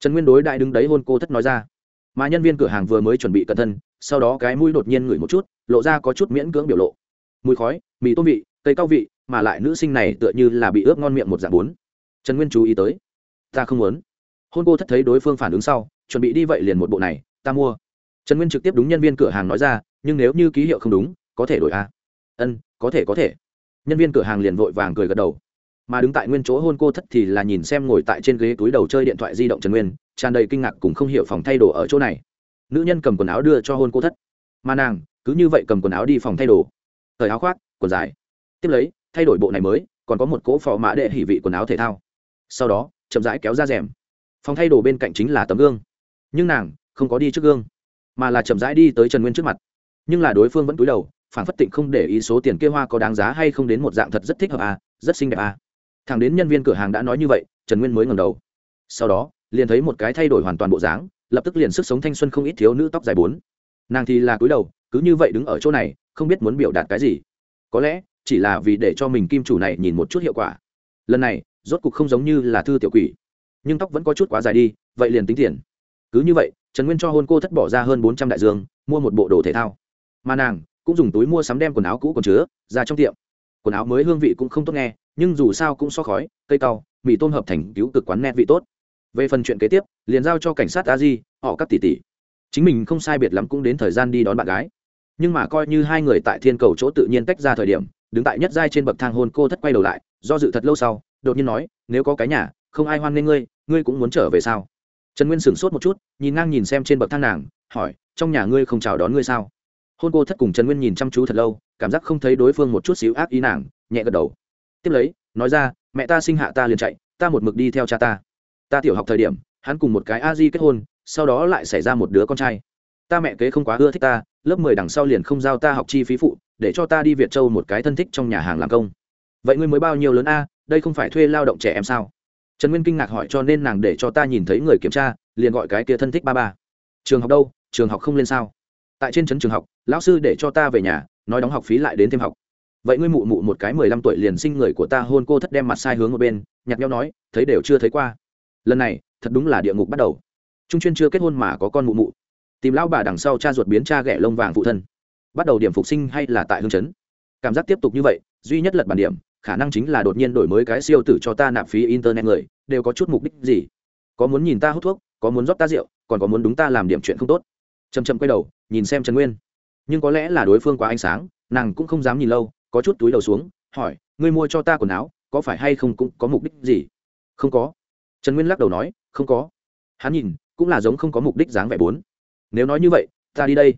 Trần nguyên đối đại đứng đấy hôn cô thất nói ra. Mà nhân viên cửa hàng vừa mới chuẩn bị cẩn thân sau đó cái mũi đột nhiên ngửi một chút, lộ ra có chút miễn cưỡng biểu lộ. Mùi khói, mì tôm vị, cây cao vị, mà lại nữ sinh này tựa như là bị ướp ngon miệng một dạng bốn. Trần nguyên chú ý tới. Ta không muốn. Hôn cô thất thấy đối phương phản ứng sau, chuẩn bị đi vậy liền một bộ này, ta mua. Trần nguyên trực tiếp đúng nhân viên cửa hàng nói ra, nhưng nếu như ký hiệu không đúng, có thể đổi a ân, có thể có thể. Nhân viên cửa hàng liền vội vàng cười gật đầu mà đứng tại nguyên chỗ hôn cô thất thì là nhìn xem ngồi tại trên ghế túi đầu chơi điện thoại di động trần nguyên tràn đầy kinh ngạc cùng không hiểu phòng thay đồ ở chỗ này. Nữ nhân cầm quần áo đưa cho hôn cô thất. Mà nàng cứ như vậy cầm quần áo đi phòng thay đồ. Thời áo khoác quần dài. Tiếp lấy thay đổi bộ này mới còn có một cỗ phò mã đệ hỉ vị quần áo thể thao. Sau đó chậm rãi kéo ra rèm. Phòng thay đồ bên cạnh chính là tấm gương. Nhưng nàng không có đi trước gương mà là chậm rãi đi tới trần nguyên trước mặt. Nhưng là đối phương vẫn túi đầu phản phất tịnh không để ý số tiền kia hoa có đáng giá hay không đến một dạng thật rất thích hợp à, rất xinh đẹp à thằng đến nhân viên cửa hàng đã nói như vậy, trần nguyên mới ngầm đầu. Sau đó, liền thấy một cái thay đổi hoàn toàn bộ dáng, lập tức liền sức sống thanh xuân không ít thiếu nữ tóc dài bốn. Nàng thì là cúi đầu, cứ như vậy đứng ở chỗ này, không biết muốn biểu đạt cái gì. Có lẽ, chỉ là vì để cho mình kim chủ này nhìn một chút hiệu quả. Lần này, rốt cục không giống như là thư tiểu quỷ. Nhưng tóc vẫn có chút quá dài đi, vậy liền tính tiền. Cứ như vậy, trần nguyên cho hôn cô thất bỏ ra hơn bốn trăm đại dương, mua một bộ đồ thể thao. Mà nàng, cũng dùng túi mua sắm đem quần áo cũ còn chứa, ra trong tiệm. Quần áo mới hương vị cũng không tốt nghe nhưng dù sao cũng so khói, cây cao mì tôm hợp thành cứu cực quán nét vị tốt. Về phần chuyện kế tiếp, liền giao cho cảnh sát a di họ các tỷ tỷ. Chính mình không sai biệt lắm cũng đến thời gian đi đón bạn gái. Nhưng mà coi như hai người tại thiên cầu chỗ tự nhiên tách ra thời điểm, đứng tại nhất giai trên bậc thang hôn cô thất quay đầu lại, do dự thật lâu sau, đột nhiên nói, nếu có cái nhà, không ai hoan nghênh ngươi ngươi cũng muốn trở về sao? Trần nguyên sửng sốt một chút, nhìn ngang nhìn xem trên bậc thang nàng, hỏi, trong nhà ngươi không chào đón ngươi sao? Hôn cô thất cùng trần nguyên nhìn chăm chú thật lâu, cảm giác không thấy đối phương một chút xíu ác ý nàng, nhẹ gật đầu tiếp lấy, nói ra, mẹ ta sinh hạ ta liền chạy, ta một mực đi theo cha ta. Ta tiểu học thời điểm, hắn cùng một cái a di kết hôn, sau đó lại xảy ra một đứa con trai. Ta mẹ kế không quá ưa thích ta, lớp mười đằng sau liền không giao ta học chi phí phụ, để cho ta đi việt châu một cái thân thích trong nhà hàng làm công. Vậy ngươi mới bao nhiêu lớn a, đây không phải thuê lao động trẻ em sao? Trần nguyên kinh ngạc hỏi cho nên nàng để cho ta nhìn thấy người kiểm tra, liền gọi cái kia thân thích ba ba. Trường học đâu? Trường học không lên sao? Tại trên trấn trường học, lão sư để cho ta về nhà, nói đóng học phí lại đến thêm học vậy ngươi mụ mụ một cái mười lăm tuổi liền sinh người của ta hôn cô thất đem mặt sai hướng một bên, nhặt nhau nói, thấy đều chưa thấy qua. Lần này, thật đúng là địa ngục bắt đầu. Trung chuyên chưa kết hôn mà có con mụ mụ. Tìm lão bà đằng sau cha ruột biến cha ghẻ lông vàng phụ thân. Bắt đầu điểm phục sinh hay là tại hương chấn? Cảm giác tiếp tục như vậy, duy nhất lật bản điểm, khả năng chính là đột nhiên đổi mới cái siêu tử cho ta nạp phí internet người, đều có chút mục đích gì? Có muốn nhìn ta hút thuốc, có muốn rót ta rượu, còn có muốn đúng ta làm điểm chuyện không tốt. Chầm chầm quay đầu, nhìn xem trần nguyên. Nhưng có lẽ là đối phương quá ánh sáng, nàng cũng không dám nhìn lâu có chút túi đầu xuống, hỏi, ngươi mua cho ta quần áo, có phải hay không cũng có mục đích gì? Không có. Trần nguyên lắc đầu nói, không có. Hắn nhìn, cũng là giống không có mục đích dáng vẻ bốn. Nếu nói như vậy, ta đi đây.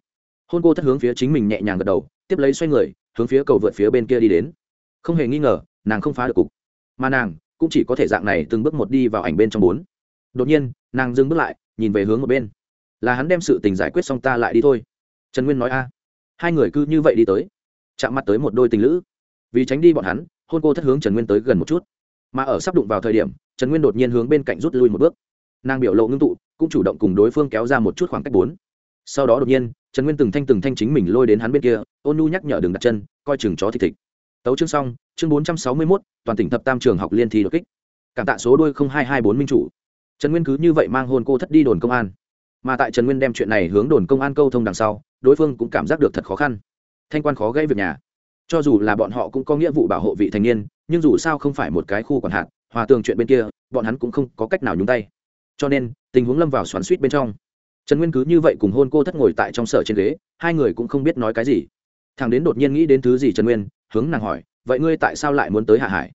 Hôn cô thất hướng phía chính mình nhẹ nhàng gật đầu, tiếp lấy xoay người, hướng phía cầu vượt phía bên kia đi đến. Không hề nghi ngờ, nàng không phá được cục. Mà nàng, cũng chỉ có thể dạng này từng bước một đi vào ảnh bên trong bốn. Đột nhiên, nàng dừng bước lại, nhìn về hướng một bên. Là hắn đem sự tình giải quyết xong ta lại đi thôi. Trần nguyên nói, a, hai người cứ như vậy đi tới chạm mặt tới một đôi tình lữ. Vì tránh đi bọn hắn, hôn cô thất hướng trần nguyên tới gần một chút. Mà ở sắp đụng vào thời điểm, trần nguyên đột nhiên hướng bên cạnh rút lui một bước. Nàng biểu lộ ngưng tụ, cũng chủ động cùng đối phương kéo ra một chút khoảng cách bốn. Sau đó đột nhiên, trần nguyên từng thanh từng thanh chính mình lôi đến hắn bên kia, ôn nu nhắc nhở đừng đặt chân, coi chừng chó thịt thịt. Tấu chương xong, chương bốn trăm sáu mươi mốt, toàn tỉnh thập tam trường học liên thi đột kích. Cảm tạ số đôi không hai hai bốn minh chủ. Trần nguyên cứ như vậy mang hôn cô thất đi đồn công an. Mà tại trần nguyên đem chuyện này hướng đồn công an câu thông đằng sau, đối phương cũng cảm giác được thật khó khăn thanh quan khó gây việc nhà. Cho dù là bọn họ cũng có nghĩa vụ bảo hộ vị thành niên, nhưng dù sao không phải một cái khu còn hạn hòa tường chuyện bên kia, bọn hắn cũng không có cách nào nhúng tay. Cho nên, tình huống lâm vào xoắn suýt bên trong. Trần nguyên cứ như vậy cùng hôn cô thất ngồi tại trong sở trên ghế, hai người cũng không biết nói cái gì. Thằng đến đột nhiên nghĩ đến thứ gì trần nguyên, hướng nàng hỏi, vậy ngươi tại sao lại muốn tới hạ hải?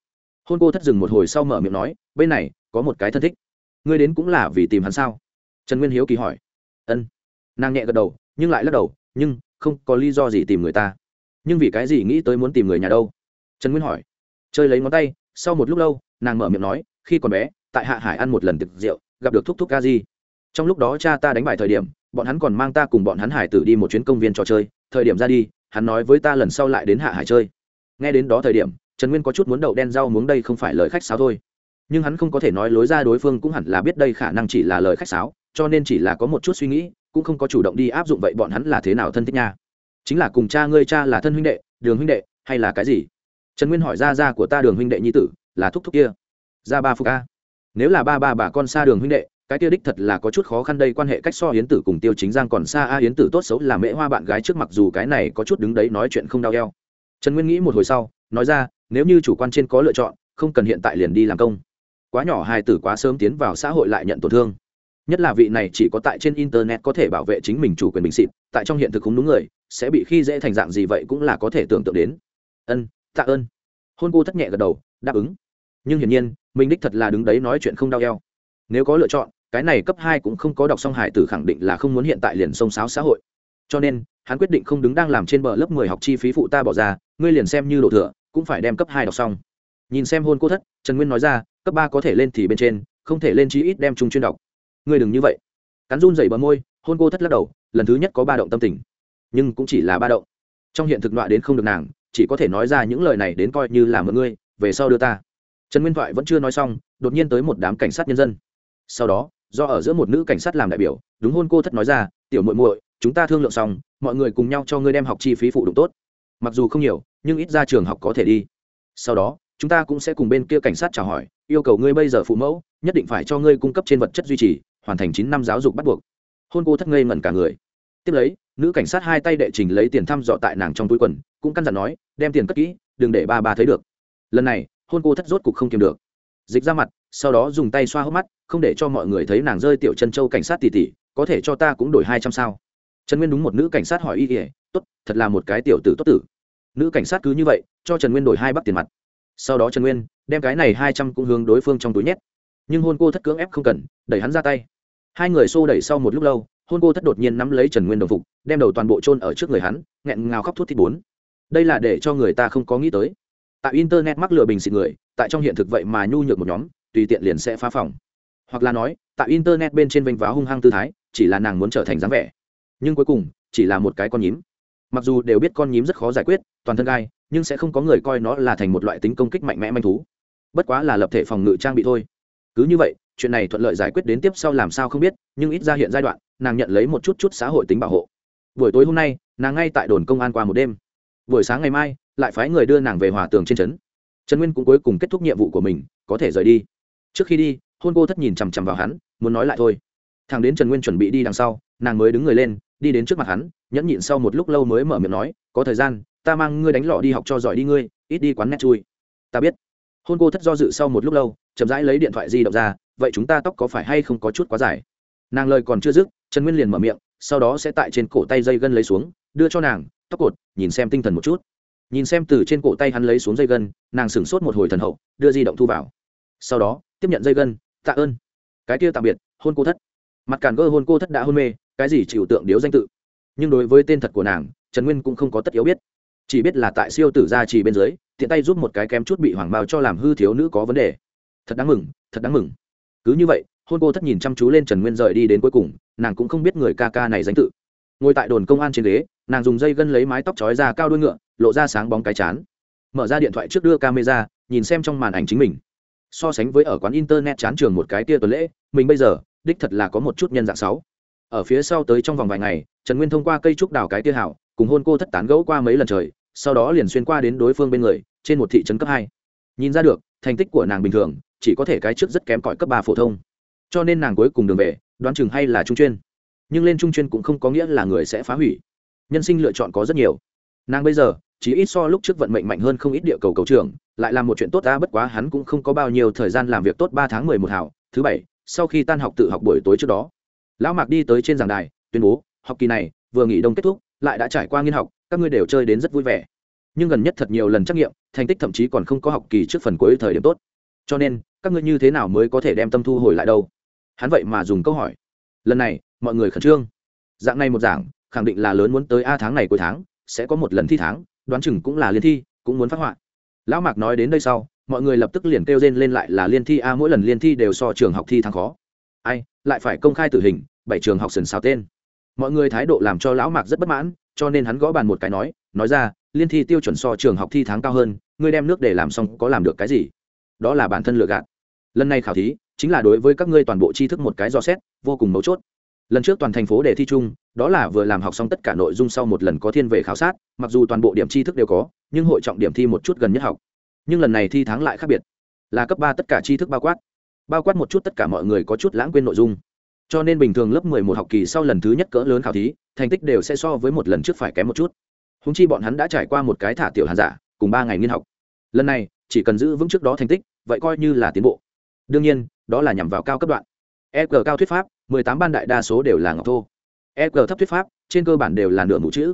Hôn cô thất dừng một hồi sau mở miệng nói, bên này, có một cái thân thích. Ngươi đến cũng là vì tìm hắn sao? Trần nguyên hiếu kỳ hỏi. Ân. Nàng nhẹ gật đầu, nhưng lại lắc đầu, nhưng không có lý do gì tìm người ta. Nhưng vì cái gì nghĩ tới muốn tìm người nhà đâu? Trần nguyên hỏi. Chơi lấy ngón tay, sau một lúc lâu, nàng mở miệng nói, khi còn bé, tại hạ hải ăn một lần tiệc rượu, gặp được thúc thúc ca di trong lúc đó cha ta đánh bài thời điểm, bọn hắn còn mang ta cùng bọn hắn hải tử đi một chuyến công viên trò chơi. Thời điểm ra đi, hắn nói với ta lần sau lại đến hạ hải chơi. Nghe đến đó thời điểm, trần nguyên có chút muốn đậu đen rau muống đây không phải lời khách sáo thôi. Nhưng hắn không có thể nói lối ra đối phương cũng hẳn là biết đây khả năng chỉ là lời khách sáo, cho nên chỉ là có một chút suy nghĩ cũng không có chủ động đi áp dụng vậy bọn hắn là thế nào thân thích nha? Chính là cùng cha ngươi cha là thân huynh đệ, đường huynh đệ, hay là cái gì? Trần nguyên hỏi ra ra của ta đường huynh đệ nhi tử, là thúc thúc kia. Ra ba phục a nếu là ba ba bà con xa đường huynh đệ, cái kia đích thật là có chút khó khăn đây, quan hệ cách so hiến tử cùng tiêu chính giang còn xa a hiến tử tốt xấu là mễ hoa bạn gái trước mặc dù cái này có chút đứng đấy nói chuyện không đau eo. Trần nguyên nghĩ một hồi sau, nói ra, nếu như chủ quan trên có lựa chọn, không cần hiện tại liền đi làm công. Quá nhỏ hài tử quá sớm tiến vào xã hội lại nhận tổn thương nhất là vị này chỉ có tại trên internet có thể bảo vệ chính mình chủ quyền bình xịt tại trong hiện thực không đúng người, sẽ bị khi dễ thành dạng gì vậy cũng là có thể tưởng tượng đến. Ân, tạ ơn. Hôn cô thất nhẹ gật đầu, đáp ứng. Nhưng hiển nhiên, mình đích thật là đứng đấy nói chuyện không đau eo. Nếu có lựa chọn, cái này cấp hai cũng không có đọc xong hải tử khẳng định là không muốn hiện tại liền xông xáo xã hội. Cho nên, hắn quyết định không đứng đang làm trên bờ lớp mười học chi phí phụ ta bỏ ra, ngươi liền xem như độ thừa, cũng phải đem cấp hai đọc xong. Nhìn xem hôn cô thất, trần nguyên nói ra, cấp ba có thể lên thì bên trên, không thể lên chí ít đem chung chuyên đọc ngươi đừng như vậy. Cắn run dày bờ môi, hôn cô thất lắc đầu, lần thứ nhất có ba động tâm tình. Nhưng cũng chỉ là ba động. Trong hiện thực nọa đến không được nàng, chỉ có thể nói ra những lời này đến coi như là mượn ngươi, về sau đưa ta. Trần nguyên thoại vẫn chưa nói xong, đột nhiên tới một đám cảnh sát nhân dân. Sau đó, do ở giữa một nữ cảnh sát làm đại biểu, đúng hôn cô thất nói ra, tiểu muội muội, chúng ta thương lượng xong, mọi người cùng nhau cho ngươi đem học chi phí phụ đụng tốt. Mặc dù không nhiều, nhưng ít ra trường học có thể đi. Sau đó, chúng ta cũng sẽ cùng bên kia cảnh sát chào hỏi, yêu cầu ngươi bây giờ phụ mẫu, nhất định phải cho ngươi cung cấp trên vật chất duy trì hoàn thành chín năm giáo dục bắt buộc. Hôn cô thất ngây ngẩn cả người. Tiếp lấy, nữ cảnh sát hai tay đệ trình lấy tiền thăm dọ tại nàng trong túi quần, cũng căn dặn nói, đem tiền cất kỹ, đừng để ba ba thấy được. Lần này, hôn cô thất rốt cục không kiềm được. Dịch ra mặt, sau đó dùng tay xoa hốc mắt, không để cho mọi người thấy nàng rơi tiểu chân châu cảnh sát tỉ tỉ, có thể cho ta cũng đổi hai trăm sao? Trần nguyên đúng một nữ cảnh sát hỏi y ỉa tốt, thật là một cái tiểu tử tốt tử. Nữ cảnh sát cứ như vậy, cho trần nguyên đổi hai bắc tiền mặt. Sau đó trần nguyên đem cái này hai trăm cũng hướng đối phương trong túi nhét nhưng hôn cô thất cưỡng ép không cần, đẩy hắn ra tay. Hai người xô đẩy sau một lúc lâu, hôn cô thất đột nhiên nắm lấy trần nguyên đồng phục, đem đầu toàn bộ trôn ở trước người hắn, nghẹn ngào khóc thút thít bốn. Đây là để cho người ta không có nghĩ tới. Tại internet mắc lừa bình xịt người, tại trong hiện thực vậy mà nhu nhược một nhóm, tùy tiện liền sẽ phá phòng. Hoặc là nói, tại internet bên trên vênh váo hung hăng tư thái, chỉ là nàng muốn trở thành dáng vẻ. Nhưng cuối cùng, chỉ là một cái con nhím. Mặc dù đều biết con nhím rất khó giải quyết, toàn thân gai, nhưng sẽ không có người coi nó là thành một loại tính công kích mạnh mẽ manh thú. Bất quá là lập thể phòng ngự trang bị thôi cứ như vậy, chuyện này thuận lợi giải quyết đến tiếp sau làm sao không biết, nhưng ít ra hiện giai đoạn, nàng nhận lấy một chút chút xã hội tính bảo hộ. Buổi tối hôm nay, nàng ngay tại đồn công an qua một đêm. Buổi sáng ngày mai, lại phái người đưa nàng về hòa tường trên trấn. Trần nguyên cũng cuối cùng kết thúc nhiệm vụ của mình, có thể rời đi. Trước khi đi, hôn cô thất nhìn chằm chằm vào hắn, muốn nói lại thôi. Thằng đến trần nguyên chuẩn bị đi đằng sau, nàng mới đứng người lên, đi đến trước mặt hắn, nhẫn nhịn sau một lúc lâu mới mở miệng nói, có thời gian, ta mang ngươi đánh lọ đi học cho giỏi đi ngươi, ít đi quán nét chui. Ta biết hôn cô thất do dự sau một lúc lâu, chậm rãi lấy điện thoại di động ra, vậy chúng ta tóc có phải hay không có chút quá dài? Nàng lời còn chưa dứt, trần nguyên liền mở miệng, sau đó sẽ tại trên cổ tay dây gân lấy xuống, đưa cho nàng, tóc cột, nhìn xem tinh thần một chút. Nhìn xem từ trên cổ tay hắn lấy xuống dây gân, nàng sửng sốt một hồi thần hậu, đưa di động thu vào. Sau đó, tiếp nhận dây gân, tạ ơn. Cái kia tạm biệt, hôn cô thất. Mặt cản gơ hôn cô thất đã hôn mê, cái gì chịu tượng điếu danh tự. Nhưng đối với tên thật của nàng, trần nguyên cũng không có tất yếu biết chỉ biết là tại siêu tử gia trì bên dưới, tiện tay giúp một cái kém chút bị hoàng bao cho làm hư thiếu nữ có vấn đề. Thật đáng mừng, thật đáng mừng. Cứ như vậy, hôn cô thất nhìn chăm chú lên trần nguyên rời đi đến cuối cùng, nàng cũng không biết người ca ca này danh tự. Ngồi tại đồn công an trên ghế, nàng dùng dây gân lấy mái tóc trói ra cao đuôi ngựa, lộ ra sáng bóng cái chán. Mở ra điện thoại trước đưa camera, nhìn xem trong màn ảnh chính mình. So sánh với ở quán internet chán trường một cái tia tuần lễ, mình bây giờ, đích thật là có một chút nhân dạng sáu. Ở phía sau tới trong vòng vài ngày, trần nguyên thông qua cây trúc đào cái tia hảo cùng hôn cô thất tán gẫu qua mấy lần trời sau đó liền xuyên qua đến đối phương bên người, trên một thị trấn cấp hai. Nhìn ra được, thành tích của nàng bình thường, chỉ có thể cái trước rất kém cỏi cấp ba phổ thông. Cho nên nàng cuối cùng đường về, đoán chừng hay là trung chuyên. Nhưng lên trung chuyên cũng không có nghĩa là người sẽ phá hủy. Nhân sinh lựa chọn có rất nhiều. Nàng bây giờ, chỉ ít so lúc trước vận mệnh mạnh hơn không ít địa cầu cầu trường lại làm một chuyện tốt ta bất quá hắn cũng không có bao nhiêu thời gian làm việc tốt ba tháng mười một hảo, thứ bảy, sau khi tan học tự học buổi tối trước đó. Lão mạc đi tới trên giảng đài, tuyên bố, học kỳ này, vừa nghỉ đông kết thúc, lại đã trải qua nghiên học các ngươi đều chơi đến rất vui vẻ. Nhưng gần nhất thật nhiều lần trắc nghiệm, thành tích thậm chí còn không có học kỳ trước phần cuối thời điểm tốt. Cho nên, các ngươi như thế nào mới có thể đem tâm thu hồi lại đâu? Hắn vậy mà dùng câu hỏi. Lần này, mọi người khẩn trương. Dạng này một giảng khẳng định là lớn muốn tới a tháng này cuối tháng, sẽ có một lần thi tháng, đoán chừng cũng là liên thi, cũng muốn phát họa. Lão mạc nói đến đây sau, mọi người lập tức liền kêu rên lên lại là liên thi a, mỗi lần liên thi đều so trường học thi tháng khó. Ai, lại phải công khai tử hình, bảy trường học sần xào tên. Mọi người thái độ làm cho lão mạc rất bất mãn cho nên hắn gõ bàn một cái nói nói ra, liên thi tiêu chuẩn so trường học thi tháng cao hơn, ngươi đem nước để làm xong có làm được cái gì? Đó là bản thân lựa gạt. Lần này khảo thí, chính là đối với các ngươi toàn bộ tri thức một cái dò xét, vô cùng mấu chốt. Lần trước toàn thành phố đề thi chung, đó là vừa làm học xong tất cả nội dung sau một lần có thiên về khảo sát, mặc dù toàn bộ điểm tri thức đều có, nhưng hội trọng điểm thi một chút gần nhất học. Nhưng lần này thi tháng lại khác biệt. Là cấp ba tất cả tri thức bao quát. Bao quát một chút tất cả mọi người có chút lãng quên nội dung cho nên bình thường lớp mười một học kỳ sau lần thứ nhất cỡ lớn khảo thí, thành tích đều sẽ so với một lần trước phải kém một chút. Húng chi bọn hắn đã trải qua một cái thả tiểu hàn giả, cùng ba ngày nghiên học. Lần này, chỉ cần giữ vững trước đó thành tích, vậy coi như là tiến bộ. Đương nhiên, đó là nhằm vào cao cấp đoạn. E g cao thuyết pháp, mười tám ban đại đa số đều là ngọc thô. E g thấp thuyết pháp, trên cơ bản đều là nửa mũ chữ.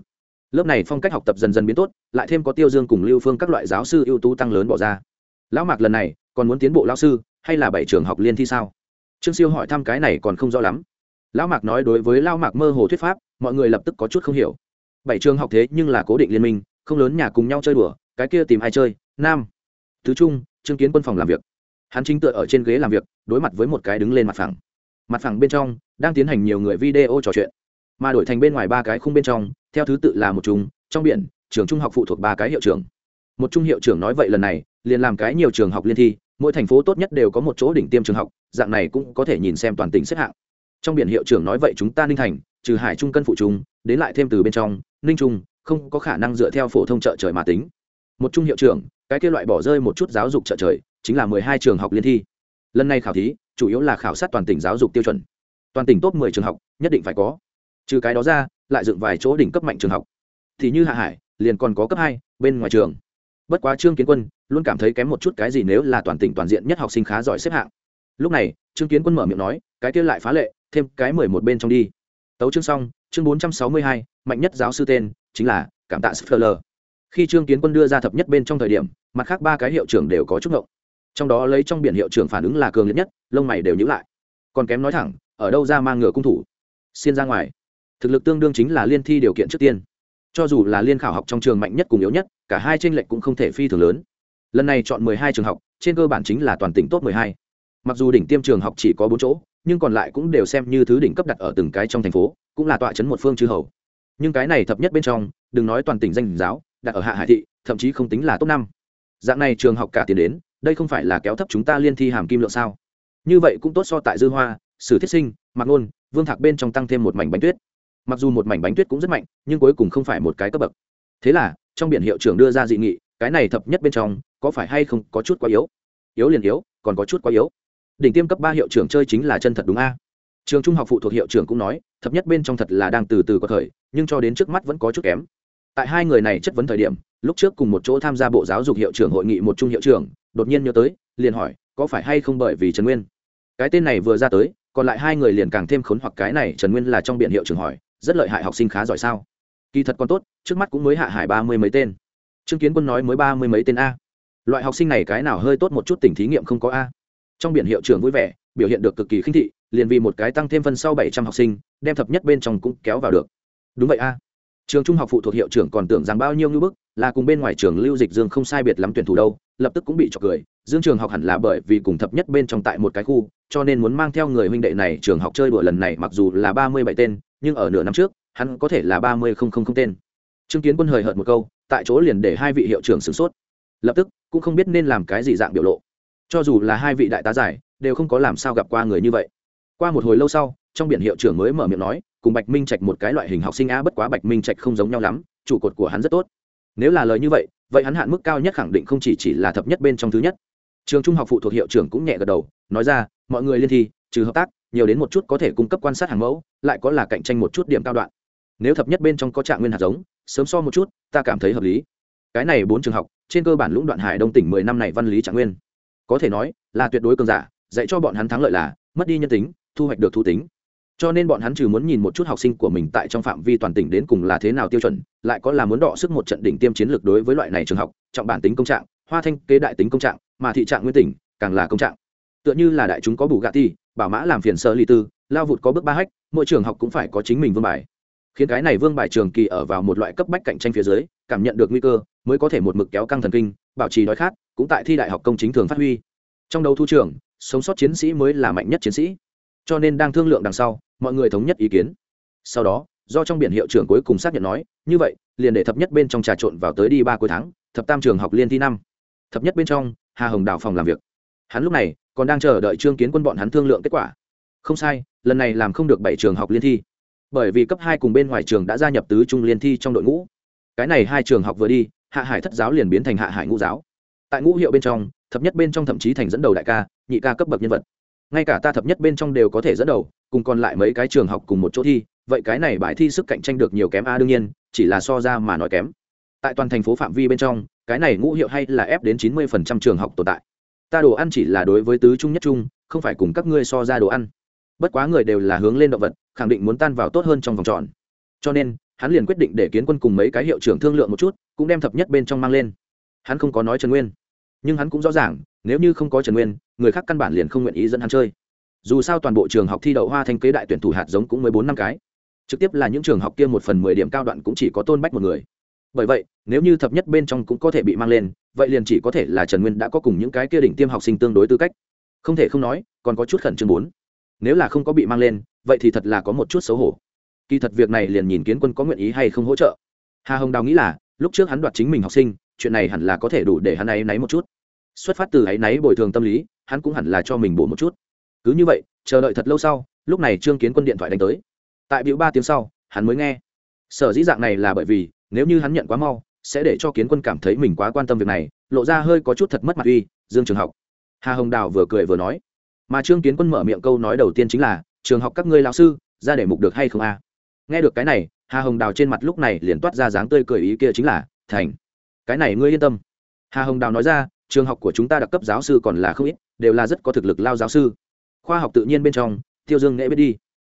Lớp này phong cách học tập dần dần biến tốt, lại thêm có tiêu dương cùng lưu phương các loại giáo sư ưu tú tăng lớn bỏ ra. Lão mạc lần này, còn muốn tiến bộ lão sư, hay là bảy trường học liên thi sao? Trương siêu hỏi thăm cái này còn không rõ lắm. Lão mạc nói đối với lao mạc mơ hồ thuyết pháp, mọi người lập tức có chút không hiểu. Bảy trường học thế nhưng là cố định liên minh, không lớn nhà cùng nhau chơi đùa, cái kia tìm ai chơi? Nam. Thứ trung chứng kiến quân phòng làm việc. Hắn chính tựa ở trên ghế làm việc, đối mặt với một cái đứng lên mặt phẳng. Mặt phẳng bên trong, đang tiến hành nhiều người video trò chuyện. Mà đổi thành bên ngoài ba cái khung bên trong, theo thứ tự là một trung, trong biển, trường trung học phụ thuộc ba cái hiệu trưởng. Một trung hiệu trưởng nói vậy lần này, liền làm cái nhiều trường học liên thi mỗi thành phố tốt nhất đều có một chỗ đỉnh tiêm trường học, dạng này cũng có thể nhìn xem toàn tỉnh xếp hạng. Trong biển hiệu trưởng nói vậy chúng ta ninh thành, trừ hải trung cân phụ trung đến lại thêm từ bên trong, ninh trung, không có khả năng dựa theo phổ thông trợ trời mà tính. Một trung hiệu trưởng, cái kia loại bỏ rơi một chút giáo dục trợ trời, chính là mười hai trường học liên thi. Lần này khảo thí, chủ yếu là khảo sát toàn tỉnh giáo dục tiêu chuẩn. Toàn tỉnh top mười trường học, nhất định phải có. Trừ cái đó ra, lại dựng vài chỗ đỉnh cấp mạnh trường học. Thì như hạ hải, liền còn có cấp hai, bên ngoài trường bất quá trương kiến quân luôn cảm thấy kém một chút cái gì nếu là toàn tỉnh toàn diện nhất học sinh khá giỏi xếp hạng. Lúc này, trương kiến quân mở miệng nói, cái kia lại phá lệ, thêm cái mười một bên trong đi. Tấu chương xong, chương bốn trăm sáu mươi hai, mạnh nhất giáo sư tên chính là cảm tạ Sfler. khi trương kiến quân đưa ra thập nhất bên trong thời điểm, mặt khác ba cái hiệu trưởng đều có chút ngộng. Trong đó lấy trong biển hiệu trưởng phản ứng là cường liệt nhất, lông mày đều nhữ lại. Còn kém nói thẳng, ở đâu ra mang ngựa cung thủ? Xin ra ngoài. Thực lực tương đương chính là liên thi điều kiện trước tiên. Cho dù là liên khảo học trong trường mạnh nhất cùng yếu nhất cả hai tranh lệch cũng không thể phi thường lớn. Lần này chọn mười hai trường học, trên cơ bản chính là toàn tỉnh top mười hai. Mặc dù đỉnh tiêm trường học chỉ có bốn chỗ, nhưng còn lại cũng đều xem như thứ đỉnh cấp đặt ở từng cái trong thành phố, cũng là tọa chấn một phương chư hầu. Nhưng cái này thập nhất bên trong, đừng nói toàn tỉnh danh giáo, đặt ở hạ hải thị, thậm chí không tính là top năm. Dạng này trường học cả tiền đến, đây không phải là kéo thấp chúng ta liên thi hàm kim lượng sao? Như vậy cũng tốt so tại dư hoa, sử thiết sinh, mạc ngôn, vương thạc bên trong tăng thêm một mảnh bánh tuyết. Mặc dù một mảnh bánh tuyết cũng rất mạnh, nhưng cuối cùng không phải một cái cấp bậc. Thế là trong biển hiệu trưởng đưa ra dị nghị, cái này thập nhất bên trong, có phải hay không có chút quá yếu? Yếu liền yếu, còn có chút quá yếu. Đỉnh tiêm cấp ba hiệu trưởng chơi chính là chân thật đúng a? Trường trung học phụ thuộc hiệu trưởng cũng nói, thập nhất bên trong thật là đang từ từ có thời, nhưng cho đến trước mắt vẫn có chút kém. Tại hai người này chất vấn thời điểm, lúc trước cùng một chỗ tham gia bộ giáo dục hiệu trưởng hội nghị một trung hiệu trưởng, đột nhiên nhớ tới, liền hỏi, có phải hay không bởi vì trần nguyên? Cái tên này vừa ra tới, còn lại hai người liền càng thêm khốn hoặc cái này trần nguyên là trong biện hiệu trưởng hỏi, rất lợi hại học sinh khá giỏi sao? Kỳ thật còn tốt, trước mắt cũng mới hạ hải ba mươi mấy tên. Trương kiến quân nói mới ba mươi mấy tên a. Loại học sinh này cái nào hơi tốt một chút tỉnh thí nghiệm không có a. Trong biển hiệu trưởng vui vẻ, biểu hiện được cực kỳ khinh thị, liền vì một cái tăng thêm phân sau bảy trăm học sinh, đem thập nhất bên trong cũng kéo vào được. Đúng vậy a. Trường trung học phụ thuộc hiệu trưởng còn tưởng rằng bao nhiêu ngưỡng bức, là cùng bên ngoài trường lưu dịch dương không sai biệt lắm tuyển thủ đâu, lập tức cũng bị trọc cười. Dương trường học hẳn là bởi vì cùng thập nhất bên trong tại một cái khu, cho nên muốn mang theo người huynh đệ này trường học chơi đùa lần này, mặc dù là ba mươi bảy tên, nhưng ở nửa năm trước hắn có thể là ba mươi không không không tên. Chứng kiến quân hời hợt một câu, tại chỗ liền để hai vị hiệu trưởng sửng sốt. Lập tức, cũng không biết nên làm cái gì dạng biểu lộ. Cho dù là hai vị đại tá giải, đều không có làm sao gặp qua người như vậy. Qua một hồi lâu sau, trong biển hiệu trưởng mới mở miệng nói, cùng bạch minh trạch một cái loại hình học sinh a bất quá bạch minh trạch không giống nhau lắm, trụ cột của hắn rất tốt. Nếu là lời như vậy vậy hắn hạn mức cao nhất khẳng định không chỉ chỉ là thập nhất bên trong thứ nhất. Trường trung học phụ thuộc hiệu trưởng cũng nhẹ gật đầu, nói ra, mọi người liên thi, trừ hợp tác, nhiều đến một chút có thể cung cấp quan sát hàng mẫu, lại có là cạnh tranh một chút điểm cao đoạn nếu thập nhất bên trong có trạng nguyên hạt giống, sớm so một chút, ta cảm thấy hợp lý. Cái này bốn trường học, trên cơ bản lũng đoạn hải đông tỉnh mười năm này văn lý trạng nguyên. Có thể nói, là tuyệt đối cường giả, dạy cho bọn hắn thắng lợi là, mất đi nhân tính, thu hoạch được thu tính. Cho nên bọn hắn trừ muốn nhìn một chút học sinh của mình tại trong phạm vi toàn tỉnh đến cùng là thế nào tiêu chuẩn, lại có là muốn đọ sức một trận đỉnh tiêm chiến lược đối với loại này trường học, trọng bản tính công trạng, hoa thanh kế đại tính công trạng, mà thị trạng nguyên tỉnh, càng là công trạng. Tựa như là đại chúng có bù gạ ti, bảo mã làm phiền sơ ly tư, lao vụt có bước ba hách, mỗi trường học cũng phải có chính mình vương bài khiến cái này vương bài trường kỳ ở vào một loại cấp bách cạnh tranh phía dưới, cảm nhận được nguy cơ, mới có thể một mực kéo căng thần kinh, bảo trì đói khát, cũng tại thi đại học công chính thường phát huy. Trong đầu thu trường, sống sót chiến sĩ mới là mạnh nhất chiến sĩ. Cho nên đang thương lượng đằng sau, mọi người thống nhất ý kiến. Sau đó, do trong biển hiệu trưởng cuối cùng xác nhận nói, như vậy, liền để thập nhất bên trong trà trộn vào tới đi ba cuối tháng, thập tam trường học liên thi năm. Thập nhất bên trong, hà hồng đào phòng làm việc. Hắn lúc này còn đang chờ đợi trương kiến quân bọn hắn thương lượng kết quả. Không sai, lần này làm không được bảy trường học liên thi bởi vì cấp hai cùng bên ngoài trường đã gia nhập tứ trung liên thi trong đội ngũ. Cái này hai trường học vừa đi, hạ hải thất giáo liền biến thành hạ hải ngũ giáo. Tại ngũ hiệu bên trong, thập nhất bên trong thậm chí thành dẫn đầu đại ca, nhị ca cấp bậc nhân vật. Ngay cả ta thập nhất bên trong đều có thể dẫn đầu, cùng còn lại mấy cái trường học cùng một chỗ thi, vậy cái này bài thi sức cạnh tranh được nhiều kém a, đương nhiên, chỉ là so ra mà nói kém. Tại toàn thành phố phạm vi bên trong, cái này ngũ hiệu hay là ép đến chín mươi phần trăm trường học tồn tại. Ta đồ ăn chỉ là đối với tứ trung nhất trung, không phải cùng các ngươi so ra đồ ăn. Bất quá người đều là hướng lên động vật khẳng định muốn tan vào tốt hơn trong vòng tròn. Cho nên, hắn liền quyết định để kiến quân cùng mấy cái hiệu trưởng thương lượng một chút, cũng đem thập nhất bên trong mang lên. Hắn không có nói trần nguyên, nhưng hắn cũng rõ ràng, nếu như không có trần nguyên, người khác căn bản liền không nguyện ý dẫn hắn chơi. Dù sao toàn bộ trường học thi đậu hoa thanh kế đại tuyển thủ hạt giống cũng mới bốn năm cái. Trực tiếp là những trường học kia một phần mười điểm cao đoạn cũng chỉ có tôn bách một người. Bởi vậy, nếu như thập nhất bên trong cũng có thể bị mang lên, vậy liền chỉ có thể là trần nguyên đã có cùng những cái kia đỉnh tiêm học sinh tương đối tư cách. Không thể không nói, còn có chút khẩn trương bốn. Nếu là không có bị mang lên vậy thì thật là có một chút xấu hổ. Kỳ thật việc này liền nhìn kiến quân có nguyện ý hay không hỗ trợ. Hà hồng đào nghĩ là, lúc trước hắn đoạt chính mình học sinh, chuyện này hẳn là có thể đủ để hắn ấy náy một chút. Xuất phát từ áy náy bồi thường tâm lý, hắn cũng hẳn là cho mình bổ một chút. Cứ như vậy, chờ đợi thật lâu sau, lúc này trương kiến quân điện thoại đánh tới. Tại biểu ba tiếng sau, hắn mới nghe. Sở dĩ dạng này là bởi vì, nếu như hắn nhận quá mau, sẽ để cho kiến quân cảm thấy mình quá quan tâm việc này, lộ ra hơi có chút thật mất mặt uy, dương trường học. Hà hồng đào vừa cười vừa nói. Mà trương kiến quân mở miệng câu nói đầu tiên chính là trường học các ngươi lão sư, ra để mục được hay không a? Nghe được cái này, hà hồng đào trên mặt lúc này liền toát ra dáng tươi cười ý kia chính là, thành, cái này ngươi yên tâm. Hà hồng đào nói ra, trường học của chúng ta đặc cấp giáo sư còn là không ít, đều là rất có thực lực lao giáo sư. Khoa học tự nhiên bên trong, tiêu dương nghệ biết đi.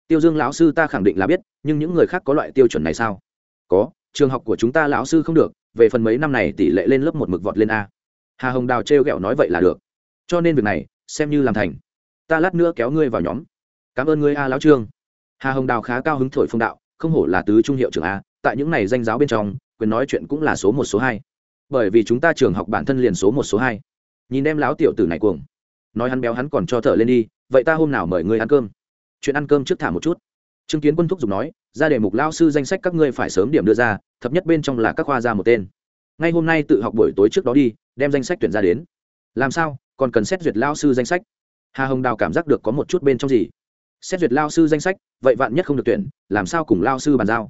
Tiêu dương lão sư ta khẳng định là biết, nhưng những người khác có loại tiêu chuẩn này sao? Có, trường học của chúng ta lão sư không được, về phần mấy năm này tỷ lệ lên lớp một mực vọt lên a. Hà hồng đào trêu ghẹo nói vậy là được. Cho nên việc này, xem như làm thành. Ta lát nữa kéo ngươi vào nhóm cảm ơn ngươi a lão trương. Hà hồng đào khá cao hứng thổi phong đạo, không hổ là tứ trung hiệu trưởng a, tại những này danh giáo bên trong, quyền nói chuyện cũng là số một, số hai. Bởi vì chúng ta trường học bản thân liền số một, số hai. Nhìn em lão tiểu tử này cuồng. Nói hắn béo hắn còn cho thở lên đi, vậy ta hôm nào mời ngươi ăn cơm? Chuyện ăn cơm trước thả một chút. Chứng kiến quân thúc dùng nói, ra đề mục lao sư danh sách các ngươi phải sớm điểm đưa ra, thập nhất bên trong là các khoa ra một tên. Ngay hôm nay tự học buổi tối trước đó đi, đem danh sách tuyển ra đến. Làm sao, còn cần xét duyệt lao sư danh sách? Hà hồng đào cảm giác được có một chút bên trong gì xét duyệt lao sư danh sách, vậy vạn nhất không được tuyển, làm sao cùng lao sư bàn giao?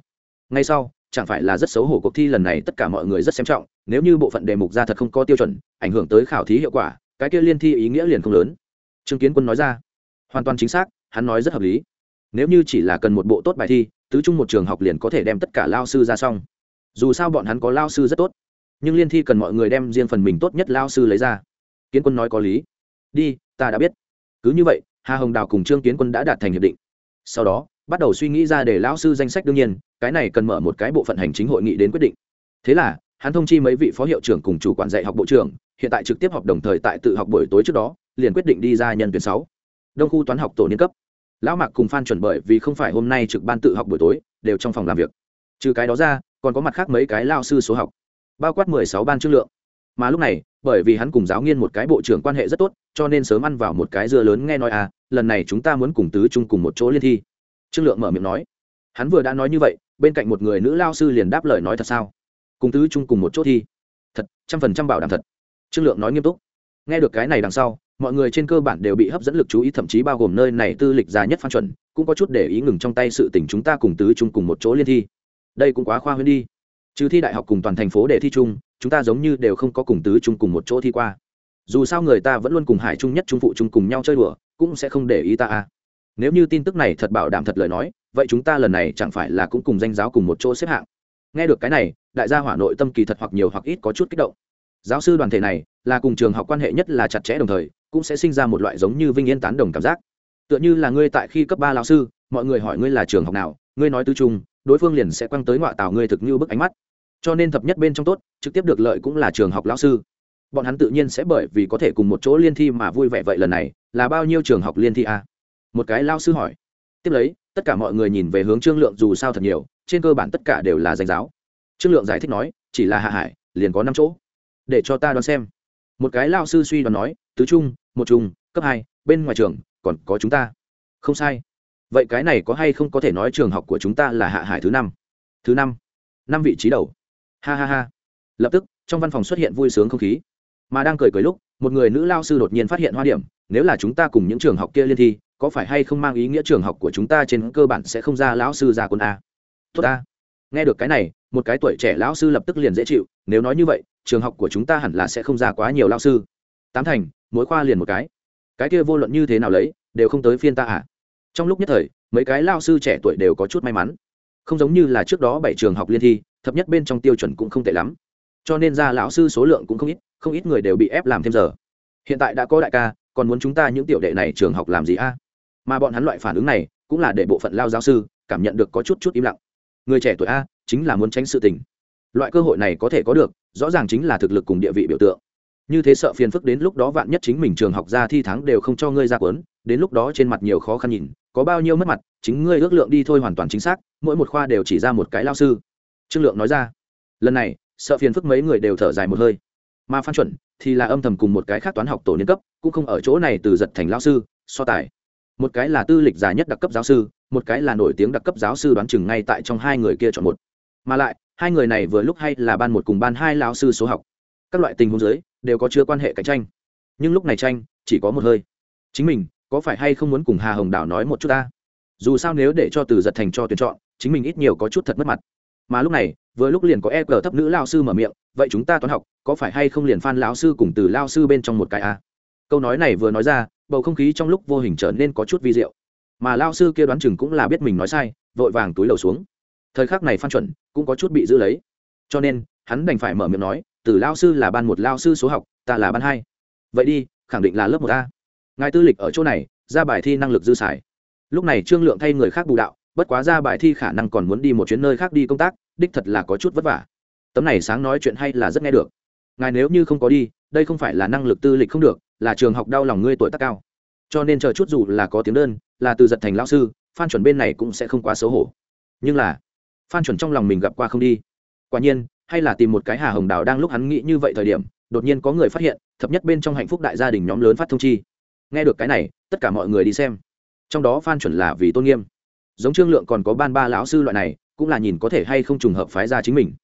Ngay sau, chẳng phải là rất xấu hổ cuộc thi lần này tất cả mọi người rất xem trọng, nếu như bộ phận đề mục ra thật không có tiêu chuẩn, ảnh hưởng tới khảo thí hiệu quả, cái kia liên thi ý nghĩa liền không lớn. Trương kiến quân nói ra. Hoàn toàn chính xác, hắn nói rất hợp lý. Nếu như chỉ là cần một bộ tốt bài thi, tứ trung một trường học liền có thể đem tất cả lao sư ra xong. Dù sao bọn hắn có lao sư rất tốt. Nhưng liên thi cần mọi người đem riêng phần mình tốt nhất lao sư lấy ra. Kiến quân nói có lý. Đi, ta đã biết. Cứ như vậy hà hồng đào cùng trương kiến quân đã đạt thành hiệp định. Sau đó, bắt đầu suy nghĩ ra để lão sư danh sách đương nhiên, cái này cần mở một cái bộ phận hành chính hội nghị đến quyết định. Thế là, hắn thông chi mấy vị phó hiệu trưởng cùng chủ quản dạy học bộ trưởng, hiện tại trực tiếp họp đồng thời tại tự học buổi tối trước đó, liền quyết định đi ra nhân tuyển sáu. Đông khu toán học tổ niên cấp. Lão mạc cùng phan chuẩn bởi vì không phải hôm nay trực ban tự học buổi tối, đều trong phòng làm việc. Trừ cái đó ra, còn có mặt khác mấy cái lao sư số học, bao quát mười sáu ban chương lượng. Mà lúc này bởi vì hắn cùng giáo nghiên một cái bộ trưởng quan hệ rất tốt, cho nên sớm ăn vào một cái dưa lớn nghe nói à lần này chúng ta muốn cùng tứ chung cùng một chỗ liên thi. Trương lượng mở miệng nói. Hắn vừa đã nói như vậy, bên cạnh một người nữ lao sư liền đáp lời nói thật sao? Cùng tứ chung cùng một chỗ thi. Thật, trăm phần trăm bảo đảm thật. Trương lượng nói nghiêm túc. Nghe được cái này đằng sau, mọi người trên cơ bản đều bị hấp dẫn lực chú ý, thậm chí bao gồm nơi này tư lịch dài nhất phan chuẩn, cũng có chút để ý ngừng trong tay sự tình chúng ta cùng tứ chung cùng một chỗ liên thi. Đây cũng quá khoa huyễn đi. Trừ thi đại học cùng toàn thành phố để thi chung chúng ta giống như đều không có cùng tứ chung cùng một chỗ thi qua. Dù sao người ta vẫn luôn cùng hải chung nhất trung phụ chung cùng nhau chơi đùa, cũng sẽ không để ý ta à. Nếu như tin tức này thật bảo đảm thật lời nói, vậy chúng ta lần này chẳng phải là cũng cùng danh giáo cùng một chỗ xếp hạng? Nghe được cái này, đại gia hỏa nội tâm kỳ thật hoặc nhiều hoặc ít có chút kích động. Giáo sư đoàn thể này là cùng trường học quan hệ nhất là chặt chẽ đồng thời, cũng sẽ sinh ra một loại giống như vinh yên tán đồng cảm giác. Tựa như là ngươi tại khi cấp ba lão sư, mọi người hỏi ngươi là trường học nào, ngươi nói tứ trung, đối phương liền sẽ quăng tới ngoại tào ngươi thực như bức ánh mắt cho nên thập nhất bên trong tốt, trực tiếp được lợi cũng là trường học lão sư. Bọn hắn tự nhiên sẽ bởi vì có thể cùng một chỗ liên thi mà vui vẻ vậy lần này, là bao nhiêu trường học liên thi a? À? một cái lao sư hỏi. Tiếp lấy, tất cả mọi người nhìn về hướng trương lượng dù sao thật nhiều, trên cơ bản tất cả đều là danh giáo. Trương lượng giải thích nói, chỉ là hạ hải, liền có năm chỗ. Để cho ta đoán xem. Một cái lao sư suy đoán nói, tứ trung, một trung, cấp hai, bên ngoài trường, còn có chúng ta. Không sai. Vậy cái này có hay không có thể nói trường học của chúng ta là hạ hải thứ năm? Thứ năm. Năm vị trí đầu ha ha ha. Lập tức, trong văn phòng xuất hiện vui sướng không khí. Mà đang cười cười lúc, một người nữ lao sư đột nhiên phát hiện hoa điểm, nếu là chúng ta cùng những trường học kia liên thi, có phải hay không mang ý nghĩa trường học của chúng ta trên cơ bản sẽ không ra lão sư ra quân a? Tốt a. Nghe được cái này, một cái tuổi trẻ lão sư lập tức liền dễ chịu, nếu nói như vậy, trường học của chúng ta hẳn là sẽ không ra quá nhiều lao sư. Tám thành, mỗi khoa liền một cái. Cái kia vô luận như thế nào lấy, đều không tới phiên ta à? Trong lúc nhất thời, mấy cái lao sư trẻ tuổi đều có chút may mắn. Không giống như là trước đó bảy trường học liên thi thập nhất bên trong tiêu chuẩn cũng không tệ lắm. Cho nên ra lão sư số lượng cũng không ít không ít người đều bị ép làm thêm giờ. Hiện tại đã có đại ca, còn muốn chúng ta những tiểu đệ này trường học làm gì a? Mà bọn hắn loại phản ứng này, cũng là để bộ phận lao giáo sư cảm nhận được có chút chút im lặng. Người trẻ tuổi a, chính là muốn tránh sự tình. Loại cơ hội này có thể có được, rõ ràng chính là thực lực cùng địa vị biểu tượng. Như thế sợ phiền phức đến lúc đó vạn nhất chính mình trường học ra thi thắng đều không cho ngươi ra quấn đến lúc đó trên mặt nhiều khó khăn nhìn, có bao nhiêu mất mặt, chính ngươi ước lượng đi thôi hoàn toàn chính xác, mỗi một khoa đều chỉ ra một cái lao sư trương lượng nói ra, lần này, sợ phiền phức mấy người đều thở dài một hơi. Mà phan chuẩn thì là âm thầm cùng một cái khác toán học tổ niên cấp, cũng không ở chỗ này từ giật thành lao sư, so tài. Một cái là tư lịch già nhất đặc cấp giáo sư, một cái là nổi tiếng đặc cấp giáo sư đoán chừng ngay tại trong hai người kia chọn một. Mà lại, hai người này vừa lúc hay là ban một cùng ban hai lao sư số học. Các loại tình huống dưới, đều có chưa quan hệ cạnh tranh. Nhưng lúc này tranh, chỉ có một hơi. Chính mình, có phải hay không muốn cùng hà hồng Đảo nói một chút ta? Dù sao nếu để cho từ giật thành cho tuyển chọn, chính mình ít nhiều có chút thật mất mặt mà lúc này, vừa lúc liền có e cờ thấp nữ lao sư mở miệng, vậy chúng ta toán học, có phải hay không liền phan lão sư cùng từ lao sư bên trong một cái a? Câu nói này vừa nói ra, bầu không khí trong lúc vô hình trở nên có chút vi diệu. Mà lao sư kia đoán chừng cũng là biết mình nói sai, vội vàng túi đầu xuống. Thời khắc này phan chuẩn cũng có chút bị giữ lấy. Cho nên, hắn đành phải mở miệng nói, từ lao sư là ban một lao sư số học, ta là ban hai. Vậy đi, khẳng định là lớp một a. Ngài tư lịch ở chỗ này, ra bài thi năng lực dư xài. Lúc này trương lượng thay người khác bù đạo bất quá ra bài thi khả năng còn muốn đi một chuyến nơi khác đi công tác, đích thật là có chút vất vả. Tấm này sáng nói chuyện hay là rất nghe được. Ngài nếu như không có đi, đây không phải là năng lực tư lịch không được, là trường học đau lòng ngươi tuổi tác cao. Cho nên chờ chút dù là có tiếng đơn, là từ giật thành lao sư, phan chuẩn bên này cũng sẽ không quá xấu hổ. Nhưng là, phan chuẩn trong lòng mình gặp qua không đi. Quả nhiên, hay là tìm một cái hà hồng đào đang lúc hắn nghĩ như vậy thời điểm, đột nhiên có người phát hiện, thập nhất bên trong hạnh phúc đại gia đình nhóm lớn phát thông chi. Nghe được cái này, tất cả mọi người đi xem. Trong đó phan chuẩn là vì tôn nghiêm giống trương lượng còn có ban ba lão sư loại này, cũng là nhìn có thể hay không trùng hợp phái ra chính mình.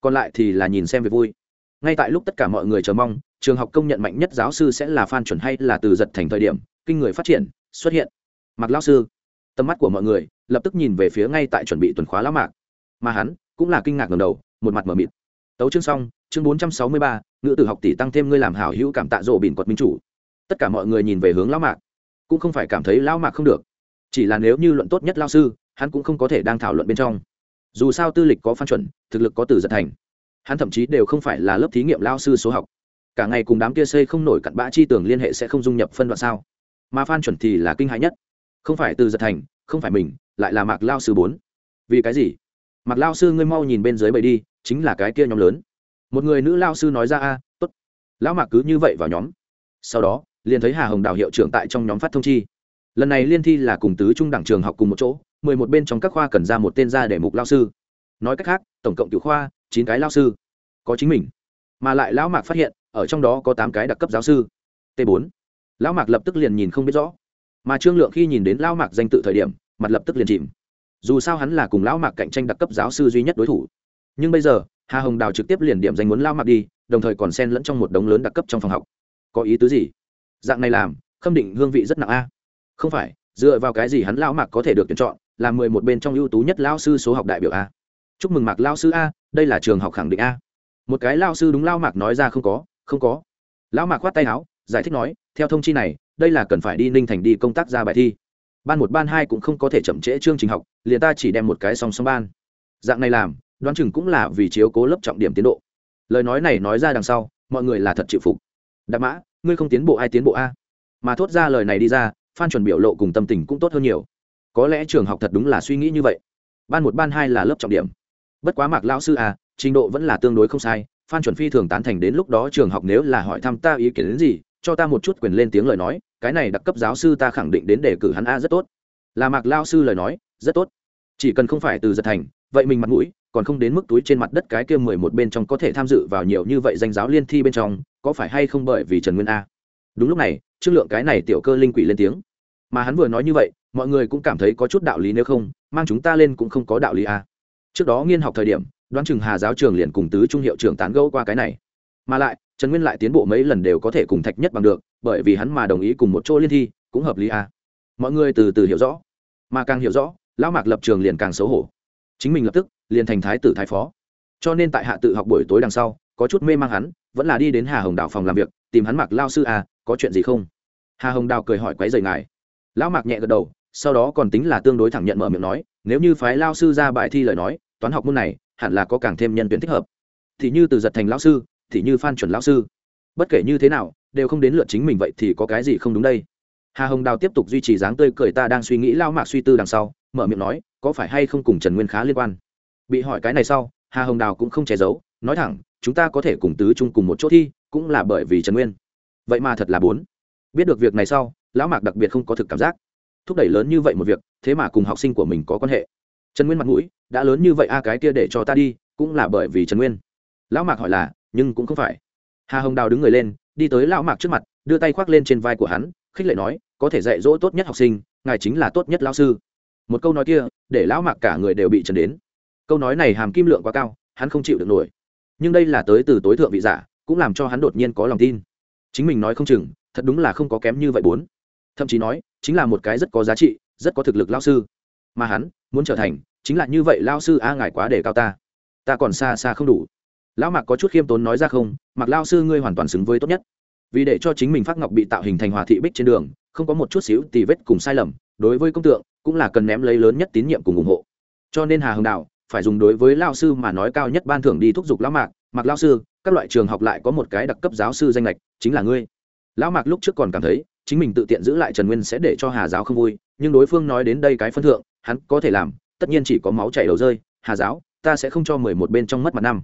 Còn lại thì là nhìn xem về vui. Ngay tại lúc tất cả mọi người chờ mong, trường học công nhận mạnh nhất giáo sư sẽ là phan chuẩn hay là từ giật thành thời điểm, kinh người phát triển, xuất hiện. Mặc lão sư. Tầm mắt của mọi người lập tức nhìn về phía ngay tại chuẩn bị tuần khóa lão mạc. Mà hắn cũng là kinh ngạc ngầm đầu, một mặt m ở mịt. Tấu chương xong, chương bốn trăm sáu mươi ba, ngữ tử học tỷ tăng thêm ngươi làm hảo hữu cảm tạ rộ bỉn quật minh chủ. Tất cả mọi người nhìn về hướng lão mạc, cũng không phải cảm thấy lão mạc không được chỉ là nếu như luận tốt nhất lao sư, hắn cũng không có thể đang thảo luận bên trong. Dù sao tư lịch có phan chuẩn, thực lực có từ giật thành. Hắn thậm chí đều không phải là lớp thí nghiệm lao sư số học. Cả ngày cùng đám kia xây không nổi cặn bã chi tưởng liên hệ sẽ không dung nhập phân đoạn sao? Mà phan chuẩn thì là kinh hãi nhất. Không phải từ giật thành, không phải mình, lại là mạc lao sư bốn. Vì cái gì? Mạc lao sư ngươi mau nhìn bên dưới bầy đi, chính là cái kia nhóm lớn. Một người nữ lao sư nói ra, a, tốt. Lão mạc cứ như vậy vào nhóm. Sau đó, liền thấy hà hồng đào hiệu trưởng tại trong nhóm phát thông chi lần này liên thi là cùng tứ trung đẳng trường học cùng một chỗ, mười một bên trong các khoa cần ra một tên ra để mục lao sư. Nói cách khác, tổng cộng cựu khoa, chín cái lao sư. Có chính mình. Mà lại lão mạc phát hiện, ở trong đó có tám cái đặc cấp giáo sư. T bốn. Lão mạc lập tức liền nhìn không biết rõ. Mà trương lượng khi nhìn đến lão mạc danh tự thời điểm, mặt lập tức liền chìm. Dù sao hắn là cùng lão mạc cạnh tranh đặc cấp giáo sư duy nhất đối thủ. Nhưng bây giờ, hà hồng đào trực tiếp liền điểm danh muốn lão mạc đi, đồng thời còn xen lẫn trong một đống lớn đặc cấp trong phòng học. Có ý tứ gì? Dạng này làm, khâm định hương vị rất nặng a không phải, dựa vào cái gì hắn lão mạc có thể được tuyển chọn, là mười một bên trong ưu tú nhất lao sư số học đại biểu a. Chúc mừng mạc lao sư a, đây là trường học khẳng định a. Một cái lao sư đúng lao mạc nói ra không có không có. Lão mạc khoát tay áo, giải thích nói, theo thông chi này, đây là cần phải đi ninh thành đi công tác ra bài thi. Ban một, ban hai cũng không có thể chậm trễ chương trình học, liền ta chỉ đem một cái song song ban. Dạng này làm, đoán chừng cũng là vì chiếu cố lớp trọng điểm tiến độ. Lời nói này nói ra đằng sau, mọi người là thật chịu phục. Đạp mã, ngươi không tiến bộ ai tiến bộ a. Mà thốt ra lời này đi ra phan chuẩn biểu lộ cùng tâm tình cũng tốt hơn nhiều. Có lẽ trường học thật đúng là suy nghĩ như vậy. Ban một, ban hai là lớp trọng điểm. Bất quá mạc lão sư à trình độ vẫn là tương đối không sai, phan chuẩn phi thường tán thành đến lúc đó trường học nếu là hỏi thăm ta ý kiến đến gì, cho ta một chút quyền lên tiếng lời nói, cái này đặc cấp giáo sư ta khẳng định đến đề cử hắn a rất tốt. Là mạc lao sư lời nói, rất tốt. Chỉ cần không phải từ giật thành, vậy mình mặt mũi, còn không đến mức túi trên mặt đất cái kia mười một bên trong có thể tham dự vào nhiều như vậy danh giáo liên thi bên trong, có phải hay không bởi vì trần nguyên a? Đúng lúc này trương lượng cái này tiểu cơ linh quỷ lên tiếng mà hắn vừa nói như vậy, mọi người cũng cảm thấy có chút đạo lý nếu không, mang chúng ta lên cũng không có đạo lý à? trước đó nghiên học thời điểm, đoán chừng hà giáo trường liền cùng tứ trung hiệu trưởng tán gẫu qua cái này mà lại, trần nguyên lại tiến bộ mấy lần đều có thể cùng thạch nhất bằng được, bởi vì hắn mà đồng ý cùng một chỗ liên thi, cũng hợp lý à? mọi người từ từ hiểu rõ mà càng hiểu rõ, lão mạc lập trường liền càng xấu hổ chính mình lập tức, liền thành thái tử thái phó cho nên tại hạ tự học buổi tối đằng sau, có chút mê mang hắn, vẫn là đi đến hà hồng Đảo phòng làm việc, tìm hắn mặc lao sư à? Có chuyện gì không? Hà hồng đào cười hỏi quấy dày ngài. Lão mạc nhẹ gật đầu, sau đó còn tính là tương đối thẳng nhận mở miệng nói, nếu như phái lao sư ra bài thi lời nói, toán học môn này, hẳn là có càng thêm nhân tuyển thích hợp. Thì như từ giật thành lão sư, thì như phan chuẩn lão sư. Bất kể như thế nào, đều không đến lượt chính mình vậy thì có cái gì không đúng đây? Hà hồng đào tiếp tục duy trì dáng tươi cười ta đang suy nghĩ lao mạc suy tư đằng sau, mở miệng nói, có phải hay không cùng trần nguyên khá liên quan? Bị hỏi cái này sau, hà hồng đào cũng không che giấu, nói thẳng, chúng ta có thể cùng tứ chung cùng một chỗ thi, cũng là bởi vì trần nguyên vậy mà thật là bốn. Biết được việc này sau, lão mạc đặc biệt không có thực cảm giác. Thúc đẩy lớn như vậy một việc, thế mà cùng học sinh của mình có quan hệ. Trần nguyên mặt mũi, đã lớn như vậy a, cái kia để cho ta đi, cũng là bởi vì trần nguyên. Lão mạc hỏi là, nhưng cũng không phải. Hà hồng đào đứng người lên, đi tới lão mạc trước mặt, đưa tay khoác lên trên vai của hắn, khích lệ nói, có thể dạy dỗ tốt nhất học sinh, ngài chính là tốt nhất lao sư. Một câu nói kia, để lão mạc cả người đều bị trần đến. Câu nói này hàm kim lượng quá cao, hắn không chịu được nổi. Nhưng đây là tới từ tối thượng vị giả, cũng làm cho hắn đột nhiên có lòng tin chính mình nói không chừng, thật đúng là không có kém như vậy bốn. Thậm chí nói, chính là một cái rất có giá trị, rất có thực lực lao sư. Mà hắn, muốn trở thành, chính là như vậy lao sư a, ngài quá để cao ta. Ta còn xa xa không đủ. Lão mạc có chút khiêm tốn nói ra không mặc lao sư ngươi hoàn toàn xứng với tốt nhất. Vì để cho chính mình phát ngọc bị tạo hình thành hòa thị bích trên đường, không có một chút xíu tì vết cùng sai lầm, đối với công tượng, cũng là cần ném lấy lớn nhất tín nhiệm cùng ủng hộ. Cho nên hà hồng đạo, phải dùng đối với lao sư mà nói cao nhất ban thưởng đi thúc giục lão mạc mạc lao sư, các loại trường học lại có một cái đặc cấp giáo sư danh lệch, chính là ngươi. Lão mạc lúc trước còn cảm thấy, chính mình tự tiện giữ lại trần nguyên sẽ để cho hà giáo không vui, nhưng đối phương nói đến đây cái phân thượng, hắn có thể làm, tất nhiên chỉ có máu chảy đầu rơi, hà giáo, ta sẽ không cho mười một bên trong mất mặt năm.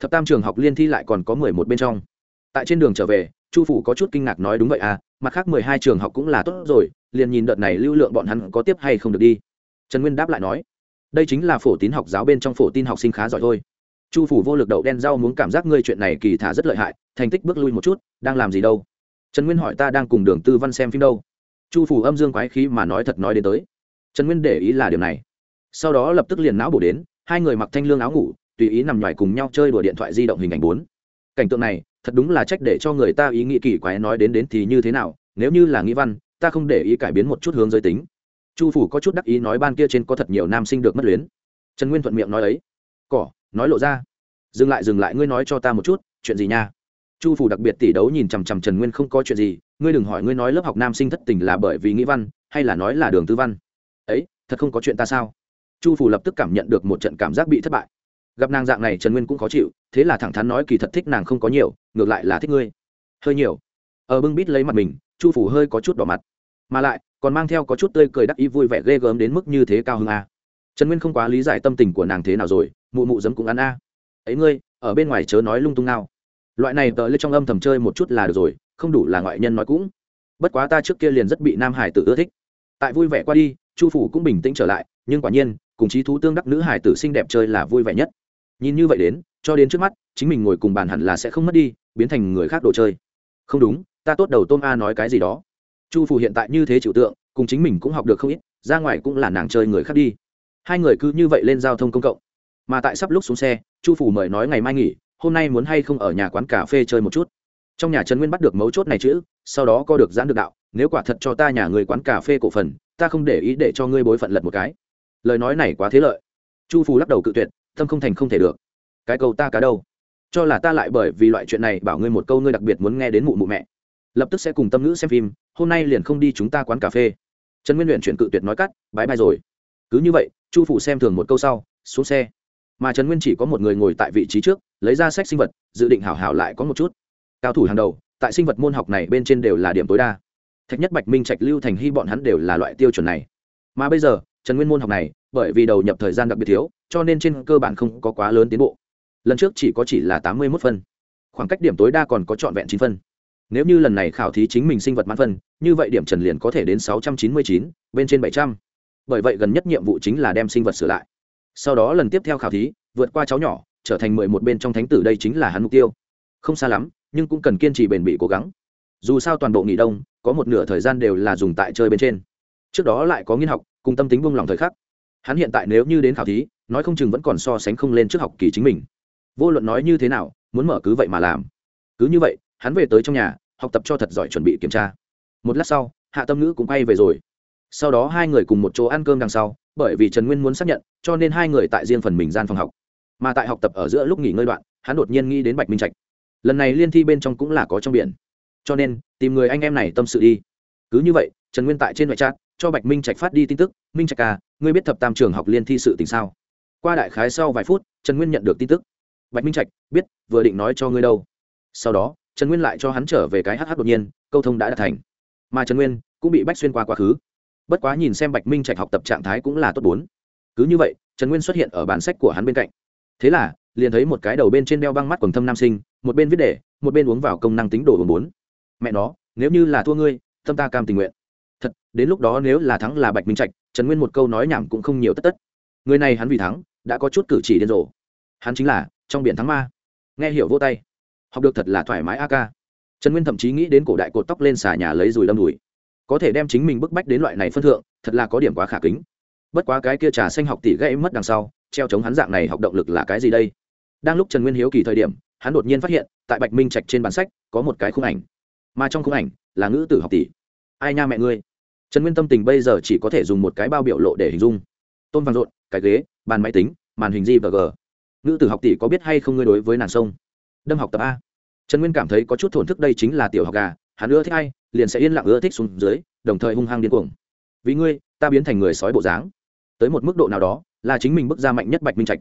Thập tam trường học liên thi lại còn có mười một bên trong. Tại trên đường trở về, chu phủ có chút kinh ngạc nói đúng vậy à mặt khác mười hai trường học cũng là tốt rồi, liền nhìn đợt này lưu lượng bọn hắn có tiếp hay không được đi. Trần nguyên đáp lại nói, đây chính là phổ tín học giáo bên trong phổ tin học sinh khá giỏi thôi chu phủ vô lực đậu đen rau muốn cảm giác ngươi chuyện này kỳ thả rất lợi hại, thành tích bước lui một chút, đang làm gì đâu? Trần nguyên hỏi ta đang cùng đường tư văn xem phim đâu? Chu phủ âm dương quái khí mà nói thật nói đến tới. Trần nguyên để ý là điều này. Sau đó lập tức liền não bổ đến, hai người mặc thanh lương áo ngủ, tùy ý nằm ngoài cùng nhau chơi đùa điện thoại di động hình ảnh bốn. Cảnh tượng này, thật đúng là trách để cho người ta ý nghĩ kỳ quái nói đến đến thì như thế nào, nếu như là nghĩ văn, ta không để ý cải biến một chút hướng giới tính. Chu phủ có chút đắc ý nói ban kia trên có thật nhiều nam sinh được mất luyến. Trần nguyên thuận miệng nói ấy. Cỏ nói lộ ra. Dừng lại dừng lại, ngươi nói cho ta một chút, chuyện gì nha? Chu phủ đặc biệt tỷ đấu nhìn chằm chằm trần nguyên không có chuyện gì, ngươi đừng hỏi, ngươi nói lớp học nam sinh thất tình là bởi vì nghĩ văn, hay là nói là đường tư văn? Ấy, thật không có chuyện ta sao? Chu phủ lập tức cảm nhận được một trận cảm giác bị thất bại. Gặp nàng dạng này, trần nguyên cũng khó chịu, thế là thẳng thắn nói kỳ thật thích nàng không có nhiều, ngược lại là thích ngươi. Hơi nhiều. Ở bưng bít lấy mặt mình, chu phủ hơi có chút đỏ mặt. Mà lại, còn mang theo có chút tươi cười đắc ý vui vẻ ghê gớm đến mức như thế cao hơn a à. trần nguyên không quá lý giải tâm tình của nàng thế nào rồi mụ mụ giấm cũng ăn a. Ấy ngươi, ở bên ngoài chớ nói lung tung nào. Loại này tờ lên trong âm thầm chơi một chút là được rồi, không đủ là ngoại nhân nói cũng. Bất quá ta trước kia liền rất bị nam hải tử ưa thích. Tại vui vẻ qua đi, chu phủ cũng bình tĩnh trở lại, nhưng quả nhiên, cùng chí thú tương đắc nữ hải tử xinh đẹp chơi là vui vẻ nhất. Nhìn như vậy đến, cho đến trước mắt, chính mình ngồi cùng bàn hẳn là sẽ không mất đi, biến thành người khác đồ chơi. Không đúng, ta tốt đầu tôm a nói cái gì đó. Chu phủ hiện tại như thế chịu tượng, cùng chính mình cũng học được không ít, ra ngoài cũng là nàng chơi người khác đi. Hai người cứ như vậy lên giao thông công cộng mà tại sắp lúc xuống xe, chu phủ mời nói ngày mai nghỉ, hôm nay muốn hay không ở nhà quán cà phê chơi một chút. Trong nhà trần nguyên bắt được mấu chốt này chữ, sau đó co được giãn được đạo, nếu quả thật cho ta nhà người quán cà phê cổ phần, ta không để ý để cho ngươi bối phận lật một cái. Lời nói này quá thế lợi. Chu phù lắc đầu cự tuyệt, tâm không thành không thể được. Cái câu ta cá đâu? Cho là ta lại bởi vì loại chuyện này bảo ngươi một câu ngươi đặc biệt muốn nghe đến mụ mụ mẹ. Lập tức sẽ cùng tâm ngữ xem phim, hôm nay liền không đi chúng ta quán cà phê. Trần nguyên luyện chuyển cự tuyệt nói cắt bãi bay rồi. Cứ như vậy, chu phủ xem thường một câu sau, xuống xe mà trần nguyên chỉ có một người ngồi tại vị trí trước, lấy ra sách sinh vật, dự định hảo hảo lại có một chút. Cao thủ hàng đầu, tại sinh vật môn học này bên trên đều là điểm tối đa. Thạch nhất bạch, minh trạch, lưu thành hy bọn hắn đều là loại tiêu chuẩn này. Mà bây giờ, trần nguyên môn học này, bởi vì đầu nhập thời gian đặc biệt thiếu, cho nên trên cơ bản không có quá lớn tiến bộ. Lần trước chỉ có chỉ là tám mươi mốt phân. Khoảng cách điểm tối đa còn có trọn vẹn chín phân. Nếu như lần này khảo thí chính mình sinh vật mãn phân, như vậy điểm trần liền có thể đến sáu trăm chín mươi chín, bên trên bảy trăm. Bởi vậy gần nhất nhiệm vụ chính là đem sinh vật sửa lại sau đó lần tiếp theo khảo thí, vượt qua cháu nhỏ, trở thành mười một bên trong thánh tử đây chính là hắn mục tiêu. Không xa lắm, nhưng cũng cần kiên trì bền bỉ cố gắng. Dù sao toàn bộ nghỉ đông, có một nửa thời gian đều là dùng tại chơi bên trên. Trước đó lại có nghiên học, cùng tâm tính buông lòng thời khắc. Hắn hiện tại nếu như đến khảo thí, nói không chừng vẫn còn so sánh không lên trước học kỳ chính mình. Vô luận nói như thế nào, muốn mở cứ vậy mà làm. Cứ như vậy, hắn về tới trong nhà, học tập cho thật giỏi chuẩn bị kiểm tra. Một lát sau, hạ tâm ngữ cũng quay về rồi. Sau đó hai người cùng một chỗ ăn cơm đằng sau bởi vì trần nguyên muốn xác nhận, cho nên hai người tại riêng phần mình gian phòng học. Mà tại học tập ở giữa lúc nghỉ ngơi đoạn, hắn đột nhiên nghĩ đến bạch minh trạch. Lần này liên thi bên trong cũng là có trong biển. Cho nên, tìm người anh em này tâm sự đi. Cứ như vậy, trần nguyên tại trên ngoại trát, cho bạch minh trạch phát đi tin tức, minh trạch à ngươi biết thập tam trường học liên thi sự tình sao? Qua đại khái sau vài phút, trần nguyên nhận được tin tức. Bạch minh trạch, biết, vừa định nói cho ngươi đâu. Sau đó, trần nguyên lại cho hắn trở về cái hh đột nhiên, câu thông đã đạt thành. Mà trần nguyên cũng bị bách xuyên qua quá khứ bất quá nhìn xem bạch minh trạch học tập trạng thái cũng là tốt bốn. Cứ như vậy, trần nguyên xuất hiện ở bản sách của hắn bên cạnh. Thế là, liền thấy một cái đầu bên trên đeo băng mắt quần thâm nam sinh, một bên viết đề, một bên uống vào công năng tính đồ bốn bốn. Mẹ nó, nếu như là thua ngươi, tâm ta cam tình nguyện. Thật, đến lúc đó nếu là thắng là bạch minh trạch, trần nguyên một câu nói nhảm cũng không nhiều tất tất. Người này hắn vì thắng, đã có chút cử chỉ điên rồ. Hắn chính là trong biển thắng ma. Nghe hiểu vô tay. Học được thật là thoải mái a ca. Trần nguyên thậm chí nghĩ đến cổ đại cột tóc lên xà nhà lấy dùi đâm đùi có thể đem chính mình bức bách đến loại này phân thượng, thật là có điểm quá khả kính. Bất quá cái kia trà xanh học tỷ gãy mất đằng sau, treo chống hắn dạng này học động lực là cái gì đây? Đang lúc trần nguyên hiếu kỳ thời điểm, hắn đột nhiên phát hiện, tại bạch minh trạch trên bản sách, có một cái khung ảnh. Mà trong khung ảnh, là ngữ tử học tỷ. Ai nha mẹ ngươi? Trần nguyên tâm tình bây giờ chỉ có thể dùng một cái bao biểu lộ để hình dung. Tôn vàng rộn cái ghế, bàn máy tính, màn hình di và g. Ngữ tử học tỷ có biết hay không ngươi đối với nàng sông? Đâm học tập a. Trần nguyên cảm thấy có chút thổn thức đây chính là tiểu học gà hắn ưa thích ai, liền sẽ yên lặng ưa thích xuống dưới, đồng thời hung hăng điên cuồng. Vì ngươi, ta biến thành người sói bộ dáng. Tới một mức độ nào đó, là chính mình bước ra mạnh nhất bạch minh trạch.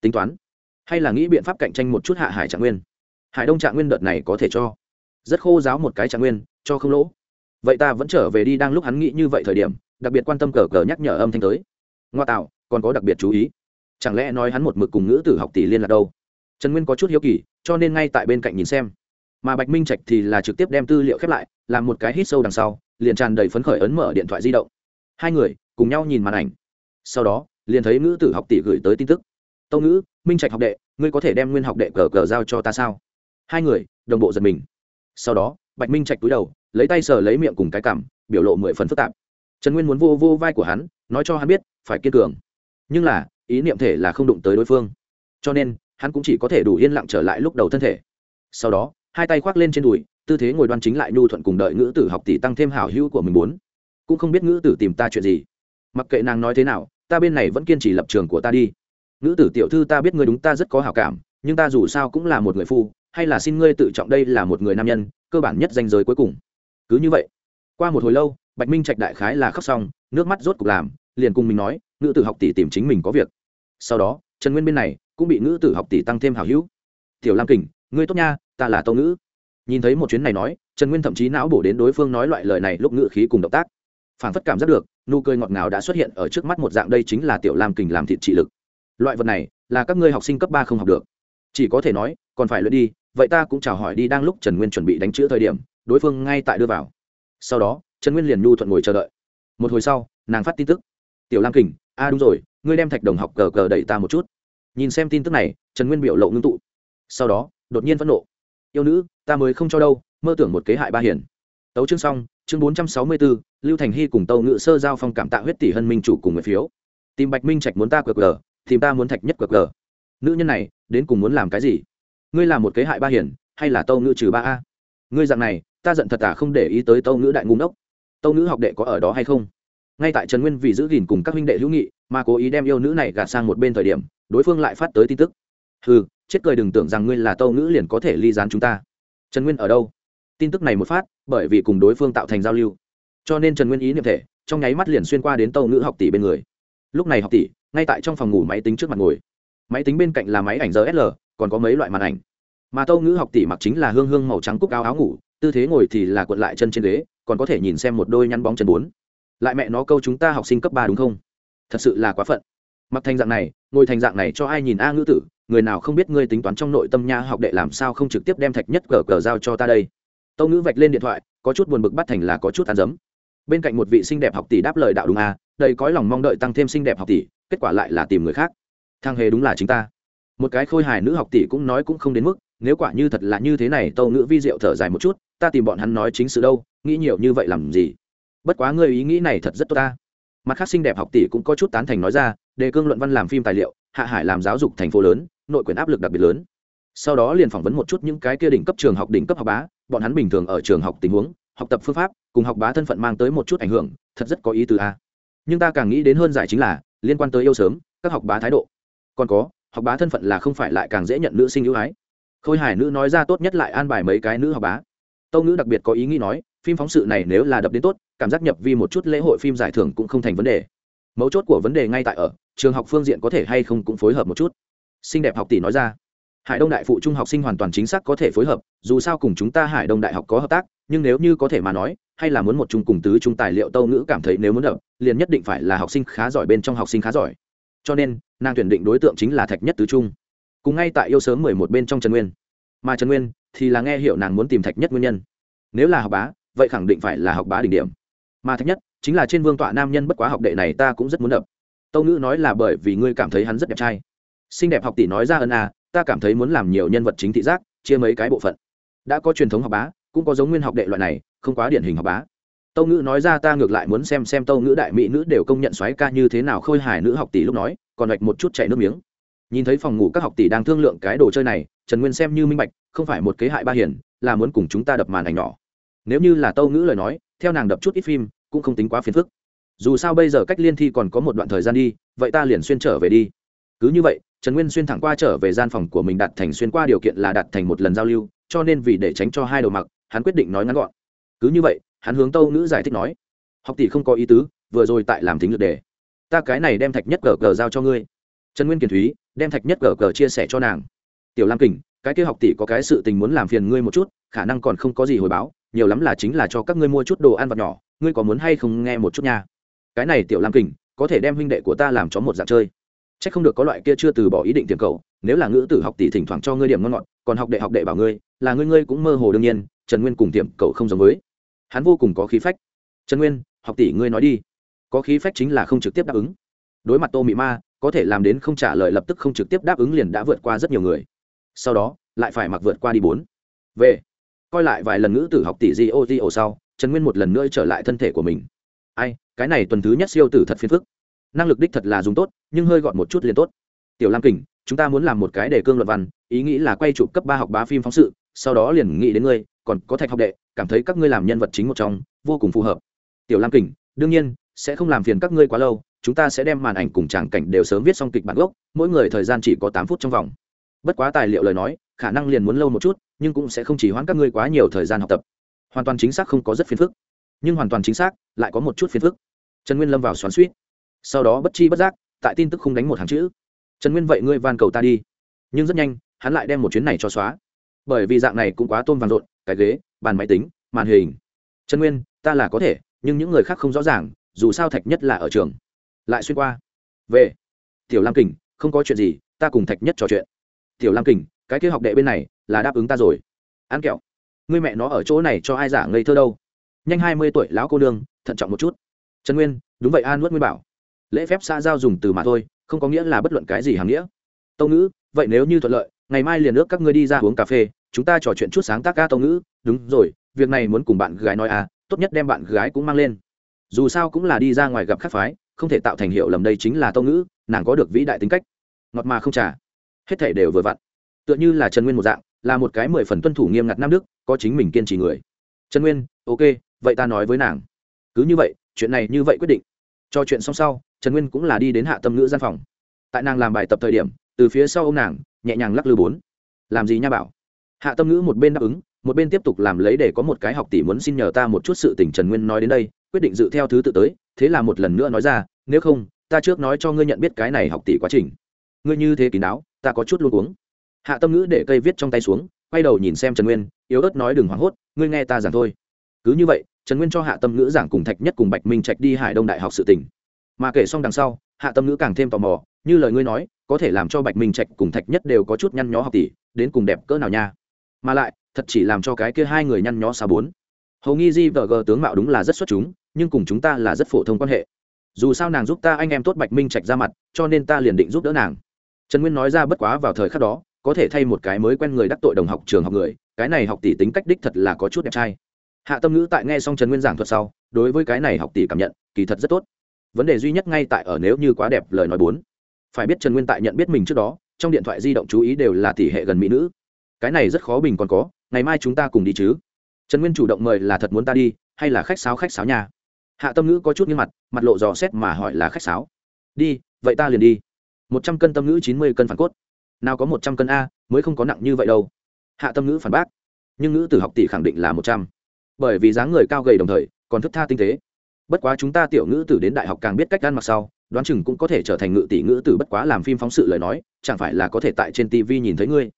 Tính toán, hay là nghĩ biện pháp cạnh tranh một chút hạ hải trạng nguyên? Hải đông trạng nguyên đợt này có thể cho rất khô giáo một cái trạng nguyên, cho không lỗ. Vậy ta vẫn trở về đi đang lúc hắn nghĩ như vậy thời điểm, đặc biệt quan tâm cờ cờ nhắc nhở âm thanh tới. Ngoa tạo, còn có đặc biệt chú ý. Chẳng lẽ nói hắn một mực cùng ngữ tử học tỷ liên lạc đâu? Trần nguyên có chút hiếu kỳ, cho nên ngay tại bên cạnh nhìn xem mà bạch minh trạch thì là trực tiếp đem tư liệu khép lại, làm một cái hít sâu đằng sau, liền tràn đầy phấn khởi ấn mở điện thoại di động. Hai người cùng nhau nhìn màn ảnh. Sau đó, liền thấy ngữ tử học tỷ gửi tới tin tức. Tâu ngữ, minh trạch học đệ, ngươi có thể đem nguyên học đệ cờ cờ giao cho ta sao? Hai người đồng bộ giật mình. Sau đó, bạch minh trạch túi đầu, lấy tay sờ lấy miệng cùng cái cảm, biểu lộ mười phần phức tạp. Trần nguyên muốn vô vô vai của hắn, nói cho hắn biết, phải kiên cường. Nhưng là, ý niệm thể là không đụng tới đối phương. Cho nên, hắn cũng chỉ có thể đủ yên lặng trở lại lúc đầu thân thể. Sau đó hai tay khoác lên trên đùi, tư thế ngồi đoan chính lại nhu thuận cùng đợi ngữ tử học tỷ tăng thêm hảo hữu của mình muốn. Cũng không biết ngữ tử tìm ta chuyện gì. Mặc kệ nàng nói thế nào, ta bên này vẫn kiên trì lập trường của ta đi. Ngữ tử tiểu thư ta biết ngươi đúng ta rất có hảo cảm, nhưng ta dù sao cũng là một người phu, hay là xin ngươi tự trọng đây là một người nam nhân, cơ bản nhất danh giới cuối cùng. Cứ như vậy, qua một hồi lâu, bạch minh trạch đại khái là khóc xong, nước mắt rốt cục làm, liền cùng mình nói, ngữ tử học tỷ tìm chính mình có việc. Sau đó, trần nguyên bên này cũng bị ngữ tử học tỷ tăng thêm hảo hữu. Tiểu lam kình ngươi tốt nha, ta là tâu ngữ. Nhìn thấy một chuyến này nói, trần nguyên thậm chí não bổ đến đối phương nói loại lời này lúc ngữ khí cùng động tác. Phản phất cảm giác được, nụ cười ngọt ngào đã xuất hiện ở trước mắt một dạng đây chính là tiểu lam kình làm thịt trị lực. Loại vật này, là các ngươi học sinh cấp ba không học được. Chỉ có thể nói, còn phải luyện đi, vậy ta cũng chào hỏi đi đang lúc trần nguyên chuẩn bị đánh chữ thời điểm, đối phương ngay tại đưa vào. Sau đó, trần nguyên liền nhu thuận ngồi chờ đợi. Một hồi sau, nàng phát tin tức. Tiểu lam kình, a, đúng rồi, ngươi đem thạch đồng học cờ cờ đẩy ta một chút. Nhìn xem tin tức này, trần nguyên biểu lộ ngưng tụ. Sau đó đột nhiên phẫn nộ. Yêu nữ, ta mới không cho đâu, mơ tưởng một kế hại ba hiển tấu chương xong, chương bốn trăm sáu mươi bốn lưu thành hy cùng tâu ngự sơ giao phong cảm tạ huyết tỷ hân minh chủ cùng người phiếu. Tìm bạch minh trạch muốn ta cờ cờ tìm ta muốn thạch nhất cờ cờ nữ nhân này, đến cùng muốn làm cái gì? Ngươi làm một kế hại ba hiển hay là tâu ngữ trừ ba a? Ngươi dạng này, ta giận thật à không để ý tới tâu ngữ đại ngu ngốc. tâu ngữ học đệ có ở đó hay không? Ngay tại trần nguyên vì giữ gìn cùng các huynh đệ hữu nghị, mà cố ý đem yêu nữ này gạt sang một bên thời điểm, đối phương lại phát tới tin tức. Ừ chết cười đừng tưởng rằng ngươi là tâu ngữ liền có thể ly gián chúng ta. Trần nguyên ở đâu? Tin tức này một phát, bởi vì cùng đối phương tạo thành giao lưu. Cho nên trần nguyên ý niệm thể, trong nháy mắt liền xuyên qua đến tâu ngữ học tỷ bên người. Lúc này học tỷ, ngay tại trong phòng ngủ máy tính trước mặt ngồi. Máy tính bên cạnh là máy ảnh rsl còn có mấy loại màn ảnh. Mà tâu ngữ học tỷ mặc chính là hương hương màu trắng cúc áo áo ngủ, tư thế ngồi thì là cuộn lại chân trên ghế, còn có thể nhìn xem một đôi nhăn bóng chân bốn. Lại mẹ nó câu chúng ta học sinh cấp ba đúng không? Thật sự là quá phận. Mặc thành dạng này, ngồi thành dạng này cho ai nhìn a ngữ tử người nào không biết ngươi tính toán trong nội tâm nha học đệ làm sao không trực tiếp đem thạch nhất cờ cờ giao cho ta đây? Tâu ngữ vạch lên điện thoại, có chút buồn bực bắt thành là có chút ăn dấm. Bên cạnh một vị xinh đẹp học tỷ đáp lời đạo đúng a đầy cõi lòng mong đợi tăng thêm xinh đẹp học tỷ, kết quả lại là tìm người khác. Thang hề đúng là chính ta. Một cái khôi hài nữ học tỷ cũng nói cũng không đến mức, nếu quả như thật là như thế này, tâu ngữ vi diệu thở dài một chút, ta tìm bọn hắn nói chính sự đâu, nghĩ nhiều như vậy làm gì? Bất quá ngươi ý nghĩ này thật rất tốt ta mặt khác xinh đẹp học tỷ cũng có chút tán thành nói ra, đề cương luận văn làm phim tài liệu, hạ hải làm giáo dục thành phố lớn, nội quyền áp lực đặc biệt lớn. Sau đó liền phỏng vấn một chút những cái kia đỉnh cấp trường học, đỉnh cấp học bá, bọn hắn bình thường ở trường học tình huống, học tập phương pháp, cùng học bá thân phận mang tới một chút ảnh hưởng, thật rất có ý từ a. Nhưng ta càng nghĩ đến hơn giải chính là, liên quan tới yêu sớm, các học bá thái độ. Còn có, học bá thân phận là không phải lại càng dễ nhận nữ sinh ưu ái. Khôi hải nữ nói ra tốt nhất lại an bài mấy cái nữ học bá. Tâu nữ đặc biệt có ý nghĩ nói phim phóng sự này nếu là đập đến tốt, cảm giác nhập vi một chút lễ hội phim giải thưởng cũng không thành vấn đề. Mấu chốt của vấn đề ngay tại ở, trường học phương diện có thể hay không cũng phối hợp một chút. Xinh đẹp học tỷ nói ra. Hải đông đại phụ trung học sinh hoàn toàn chính xác có thể phối hợp, dù sao cùng chúng ta hải đông đại học có hợp tác, nhưng nếu như có thể mà nói, hay là muốn một chung cùng tứ trung tài liệu tâu ngữ cảm thấy nếu muốn đập, liền nhất định phải là học sinh khá giỏi bên trong học sinh khá giỏi. Cho nên, nàng tuyển định đối tượng chính là thạch nhất tứ trung. Cùng ngay tại yêu sớm mười một bên trong trần nguyên. Mà trần nguyên thì là nghe hiểu nàng muốn tìm thạch nhất nguyên nhân. Nếu là học bá vậy khẳng định phải là học bá đỉnh điểm. Mà thạch nhất, chính là trên vương tọa nam nhân bất quá học đệ này ta cũng rất muốn đập. Tâu ngữ nói là bởi vì ngươi cảm thấy hắn rất đẹp trai. Xinh đẹp học tỷ nói ra ân à ta cảm thấy muốn làm nhiều nhân vật chính thị giác, chia mấy cái bộ phận. Đã có truyền thống học bá, cũng có giống nguyên học đệ loại này, không quá điển hình học bá. Tâu ngữ nói ra ta ngược lại muốn xem xem tâu ngữ đại mỹ nữ đều công nhận xoáy ca như thế nào khôi hài nữ học tỷ lúc nói, còn đạch một chút chảy nước miếng. Nhìn thấy phòng ngủ các học tỷ đang thương lượng cái đồ chơi này, trần nguyên xem như minh bạch, không phải một kế hại ba hiển là muốn cùng chúng ta đập màn ảnh nhỏ nếu như là tâu ngữ lời nói, theo nàng đập chút ít phim, cũng không tính quá phiền phức. Dù sao bây giờ cách liên thi còn có một đoạn thời gian đi, vậy ta liền xuyên trở về đi. Cứ như vậy, trần nguyên xuyên thẳng qua trở về gian phòng của mình đặt thành xuyên qua điều kiện là đặt thành một lần giao lưu, cho nên vì để tránh cho hai đầu mặc, hắn quyết định nói ngắn gọn. Cứ như vậy, hắn hướng tâu ngữ giải thích nói, học tỷ không có ý tứ, vừa rồi tại làm thính lược đề. Ta cái này đem thạch nhất cờ cờ giao cho ngươi. Trần nguyên kiền thúy, đem thạch nhất cờ cờ chia sẻ cho nàng. Tiểu lam kình, cái kia học tỷ có cái sự tình muốn làm phiền ngươi một chút, khả năng còn không có gì hồi báo nhiều lắm là chính là cho các ngươi mua chút đồ ăn vặt nhỏ, ngươi có muốn hay không nghe một chút nha? Cái này tiểu lam kình, có thể đem huynh đệ của ta làm cho một dạng chơi. C h ắ c không được có loại kia chưa từ bỏ ý định tiềm cầu, nếu là ngữ tử học tỷ thỉnh thoảng cho ngươi điểm ngon ngọt, còn học đệ học đệ bảo ngươi, là ngươi ngươi cũng mơ hồ đương nhiên, trần nguyên cùng tiệm cậu không giống với. Hắn vô cùng có khí phách. Trần nguyên, học tỷ ngươi nói đi. Có khí phách chính là không trực tiếp đáp ứng. Đối mặt tô mị ma, có thể làm đến không trả lời lập tức không trực tiếp đáp ứng liền đã vượt qua rất nhiều người. Sau đó, lại phải mặc vượt qua đi bốn. Về coi lại vài lần ngữ tử học tỷ di ô di ô sau, trần nguyên một lần nữa trở lại thân thể của mình. Ai, cái này tuần thứ nhất siêu tử thật phiền phức. Năng lực đích thật là dùng tốt, nhưng hơi gọn một chút liền tốt. Tiểu lam kình, chúng ta muốn làm một cái đề cương luận văn, ý nghĩ là quay chụp cấp ba học bá phim phóng sự, sau đó liền nghĩ đến ngươi, còn có thạch học đệ, cảm thấy các ngươi làm nhân vật chính một trong, vô cùng phù hợp. Tiểu lam kình, đương nhiên, sẽ không làm phiền các ngươi quá lâu, chúng ta sẽ đem màn ảnh cùng tràng cảnh đều sớm viết xong kịch bản gốc, mỗi người thời gian chỉ có tám phút trong vòng. Bất quá tài liệu lời nói khả năng liền muốn lâu một chút, nhưng cũng sẽ không chỉ hoãn các ngươi quá nhiều thời gian học tập. Hoàn toàn chính xác không có rất phiền phức. Nhưng hoàn toàn chính xác, lại có một chút phiền phức. Trần nguyên lâm vào xoắn suýt. Sau đó bất chi bất giác, tại tin tức không đánh một hàng chữ. Trần nguyên vậy ngươi van cầu ta đi. Nhưng rất nhanh, hắn lại đem một chuyến này cho xóa. Bởi vì dạng này cũng quá tôm vàng rộn, cái ghế, bàn máy tính, màn hình. Trần nguyên, ta là có thể, nhưng những người khác không rõ ràng, dù sao thạch nhất là ở trường. Lại xuyên qua. Về. Tiểu lam kình, không có chuyện gì, ta cùng thạch nhất trò chuyện. Tiểu lam kình cái kia học đệ bên này là đáp ứng ta rồi. Ăn kẹo, ngươi mẹ nó ở chỗ này cho ai giả ngây thơ đâu? Nhanh hai mươi tuổi lão cô nương, thận trọng một chút. Trần nguyên, đúng vậy, an nuốt nguyên bảo. Lễ phép xã giao dùng từ mà thôi, không có nghĩa là bất luận cái gì hàm nghĩa. Tâu ngữ, vậy nếu như thuận lợi, ngày mai liền ước các ngươi đi ra uống cà phê, chúng ta trò chuyện chút sáng tác ca tâu ngữ. Đúng rồi, việc này muốn cùng bạn gái nói à tốt nhất đem bạn gái cũng mang lên. Dù sao cũng là đi ra ngoài gặp khắc phái, không thể tạo thành hiệu lầm đây chính là tâu ngữ, nàng có được vĩ đại tính cách. Ngọt mà không trả hết thể đều vừa vặn tựa như là trần nguyên một dạng, là một cái mười phần tuân thủ nghiêm ngặt nam đức, có chính mình kiên trì người. Trần nguyên, ok, vậy ta nói với nàng. Cứ như vậy, chuyện này như vậy quyết định. Cho chuyện xong sau, trần nguyên cũng là đi đến hạ tâm ngữ gian phòng. Tại nàng làm bài tập thời điểm, từ phía sau ô m nàng, nhẹ nhàng lắc lư bốn. Làm gì nha bảo? Hạ tâm ngữ một bên đáp ứng, một bên tiếp tục làm lấy để có một cái học tỷ muốn xin nhờ ta một chút sự tình trần nguyên nói đến đây, quyết định dự theo thứ tự tới, thế là một lần nữa nói ra, nếu không, ta trước nói cho ngươi nhận biết cái này học tỷ quá trình. Ngươi như thế kín đáo, ta có chút luôn uống hạ tâm ngữ để cây viết trong tay xuống, quay đầu nhìn xem trần nguyên, yếu ớt nói đừng hoảng hốt, ngươi nghe ta giảng thôi. Cứ như vậy, trần nguyên cho hạ tâm ngữ giảng cùng thạch nhất cùng bạch minh trạch đi hải đông đại học sự tỉnh mà kể xong đằng sau, hạ tâm ngữ càng thêm tò mò, như lời ngươi nói, có thể làm cho bạch minh trạch cùng thạch nhất đều có chút nhăn nhó học tỷ, đến cùng đẹp cỡ nào nha. Mà lại, thật chỉ làm cho cái kia hai người nhăn nhó xa bốn. Hầu nghi di vợ gờ tướng mạo đúng là rất xuất chúng, nhưng cùng chúng ta là rất phổ thông quan hệ. Dù sao nàng giúp ta anh em tốt bạch minh trạch ra mặt, cho nên ta liền định giúp đỡ nàng. Trần nguyên nói ra bất quá vào thời khắc đó có thể thay một cái mới quen người đắc tội đồng học trường học người, cái này học tỷ tính cách đích thật là có chút đẹp trai. Hạ tâm ngữ tại nghe xong trần nguyên giảng thuật sau, đối với cái này học tỷ cảm nhận, kỳ thật rất tốt. Vấn đề duy nhất ngay tại ở nếu như quá đẹp lời nói bốn. Phải biết trần nguyên tại nhận biết mình trước đó, trong điện thoại di động chú ý đều là tỷ hệ gần mỹ nữ. Cái này rất khó bình còn có, ngày mai chúng ta cùng đi chứ. Trần nguyên chủ động mời là thật muốn ta đi, hay là khách sáo khách sáo nhà? Hạ tâm ngữ có chút như mặt mặt lộ dò xét mà hỏi là khách sáo. Đi, vậy ta liền đi. Một trăm cân tâm ngữ chín mươi cân phản cốt nào có một trăm cân a, mới không có nặng như vậy đâu. Hạ tâm ngữ phản bác. Nhưng ngữ tử học tỷ khẳng định là một trăm. Bởi vì dáng người cao gầy đồng thời, còn thức tha tinh tế. Bất quá chúng ta tiểu ngữ tử đến đại học càng biết cách ăn mặc sau, đoán chừng cũng có thể trở thành ngữ tỷ ngữ tử bất quá làm phim phóng sự lời nói, chẳng phải là có thể tại trên tv nhìn thấy ngươi.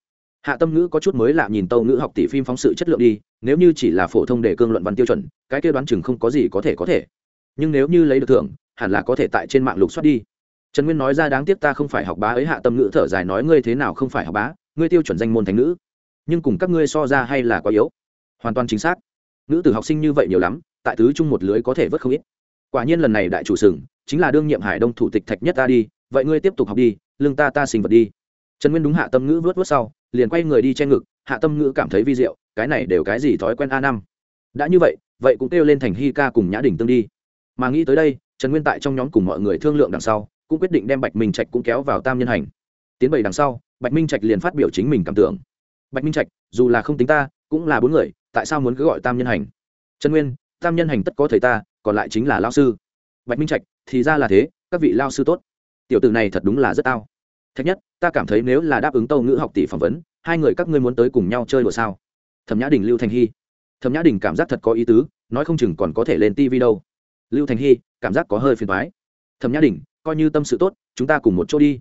Hạ tâm ngữ có chút mới lạ nhìn tâu ngữ học tỷ phim phóng sự chất lượng đi, nếu như chỉ là phổ thông để cương luận văn tiêu chuẩn, cái kia đoán chừng không có gì có thể có thể. Nhưng nếu như lấy được thưởng, hẳn là có thể tại trên mạng lục soát đi trần nguyên nói ra đáng tiếc ta không phải học bá ấy hạ tâm ngữ thở dài nói ngươi thế nào không phải học bá, ngươi tiêu chuẩn danh môn thành nữ. Nhưng cùng các ngươi so ra hay là quá yếu. Hoàn toàn chính xác. Nữ tử học sinh như vậy nhiều lắm, tại tứ chung một lưới có thể vớt không ít. Quả nhiên lần này đại chủ sừng, chính là đương nhiệm hải đông thủ tịch thạch nhất ta đi, vậy ngươi tiếp tục học đi, lương ta ta sinh vật đi. Trần nguyên đúng hạ tâm ngữ vớt vớt sau, liền quay người đi che ngực, hạ tâm ngữ cảm thấy vi diệu, cái này đều cái gì thói quen a năm. Đã như vậy vậy cũng kêu lên thành hy ca cùng nhã đình tương đi. Mà nghĩ tới đây, trần nguyên tại trong nhóm cùng mọi người thương lượng đằng sau cũng quyết định đem bạch minh trạch cũng kéo vào tam nhân hành. Tiến bảy đằng sau, bạch minh trạch liền phát biểu chính mình cảm tưởng. Bạch minh trạch, dù là không tính ta, cũng là bốn người, tại sao muốn cứ gọi tam nhân hành? Trần nguyên, tam nhân hành tất có thầy ta, còn lại chính là lao sư. Bạch minh trạch, thì ra là thế, các vị lao sư tốt. Tiểu tử này thật đúng là rất tao. Thách nhất, ta cảm thấy nếu là đáp ứng tâu ngữ học tỷ phỏng vấn, hai người các ngươi muốn tới cùng nhau chơi đùa sao? Thẩm nhã đình, lưu thành hy. Thẩm nhã đình cảm giác thật có ý tứ, nói không chừng còn có thể lên tv đâu. Lưu thành hy, cảm giác có hơi phiền thoái thẩm nhã đình coi như tâm sự tốt, chúng ta cùng một chỗ đi.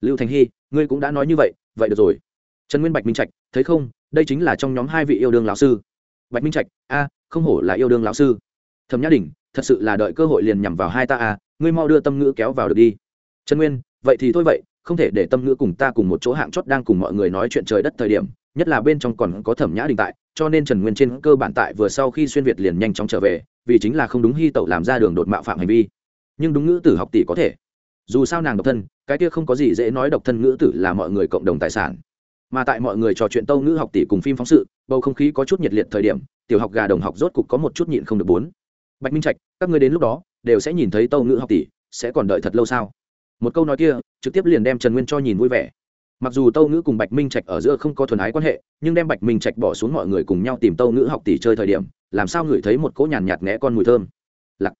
Lưu thành hy, ngươi cũng đã nói như vậy vậy được rồi. Trần nguyên bạch minh trạch, thấy không, đây chính là trong nhóm hai vị yêu đương lão sư. Bạch minh trạch, a, không hổ là yêu đương lão sư. Thẩm nhã đình thật sự là đợi cơ hội liền nhằm vào hai ta a, ngươi mau đưa tâm ngữ kéo vào được đi. Trần nguyên, vậy thì thôi vậy, không thể để tâm ngữ cùng ta cùng một chỗ hạng chót đang cùng mọi người nói chuyện trời đất thời điểm, nhất là bên trong còn có thẩm nhã đình tại, cho nên trần nguyên trên cơ bản tại vừa sau khi xuyên việt liền nhanh chóng trở về, vì chính là không đúng hy tẩu làm ra đường đột mạo phạm hành vi. Nhưng đúng ngữ tử học tỷ có thể dù sao nàng độc thân, cái kia không có gì dễ nói độc thân ngữ tử là mọi người cộng đồng tài sản. Mà tại mọi người trò chuyện tâu ngữ học tỷ cùng phim phóng sự, bầu không khí có chút nhiệt liệt thời điểm, tiểu học gà đồng học rốt cục có một chút nhịn không được bốn. Bạch minh trạch, các người đến lúc đó, đều sẽ nhìn thấy tâu ngữ học tỷ, sẽ còn đợi thật lâu sao? Một câu nói kia, trực tiếp liền đem trần nguyên cho nhìn vui vẻ. Mặc dù tâu ngữ cùng bạch minh trạch ở giữa không có thuần ái quan hệ, nhưng đem bạch minh trạch bỏ xuống mọi người cùng nhau tìm tâu ngữ học tỷ chơi thời điểm, làm sao ngửi thấy một cỗ nhàn nhạt nghẽ con mùi thơm. Lặc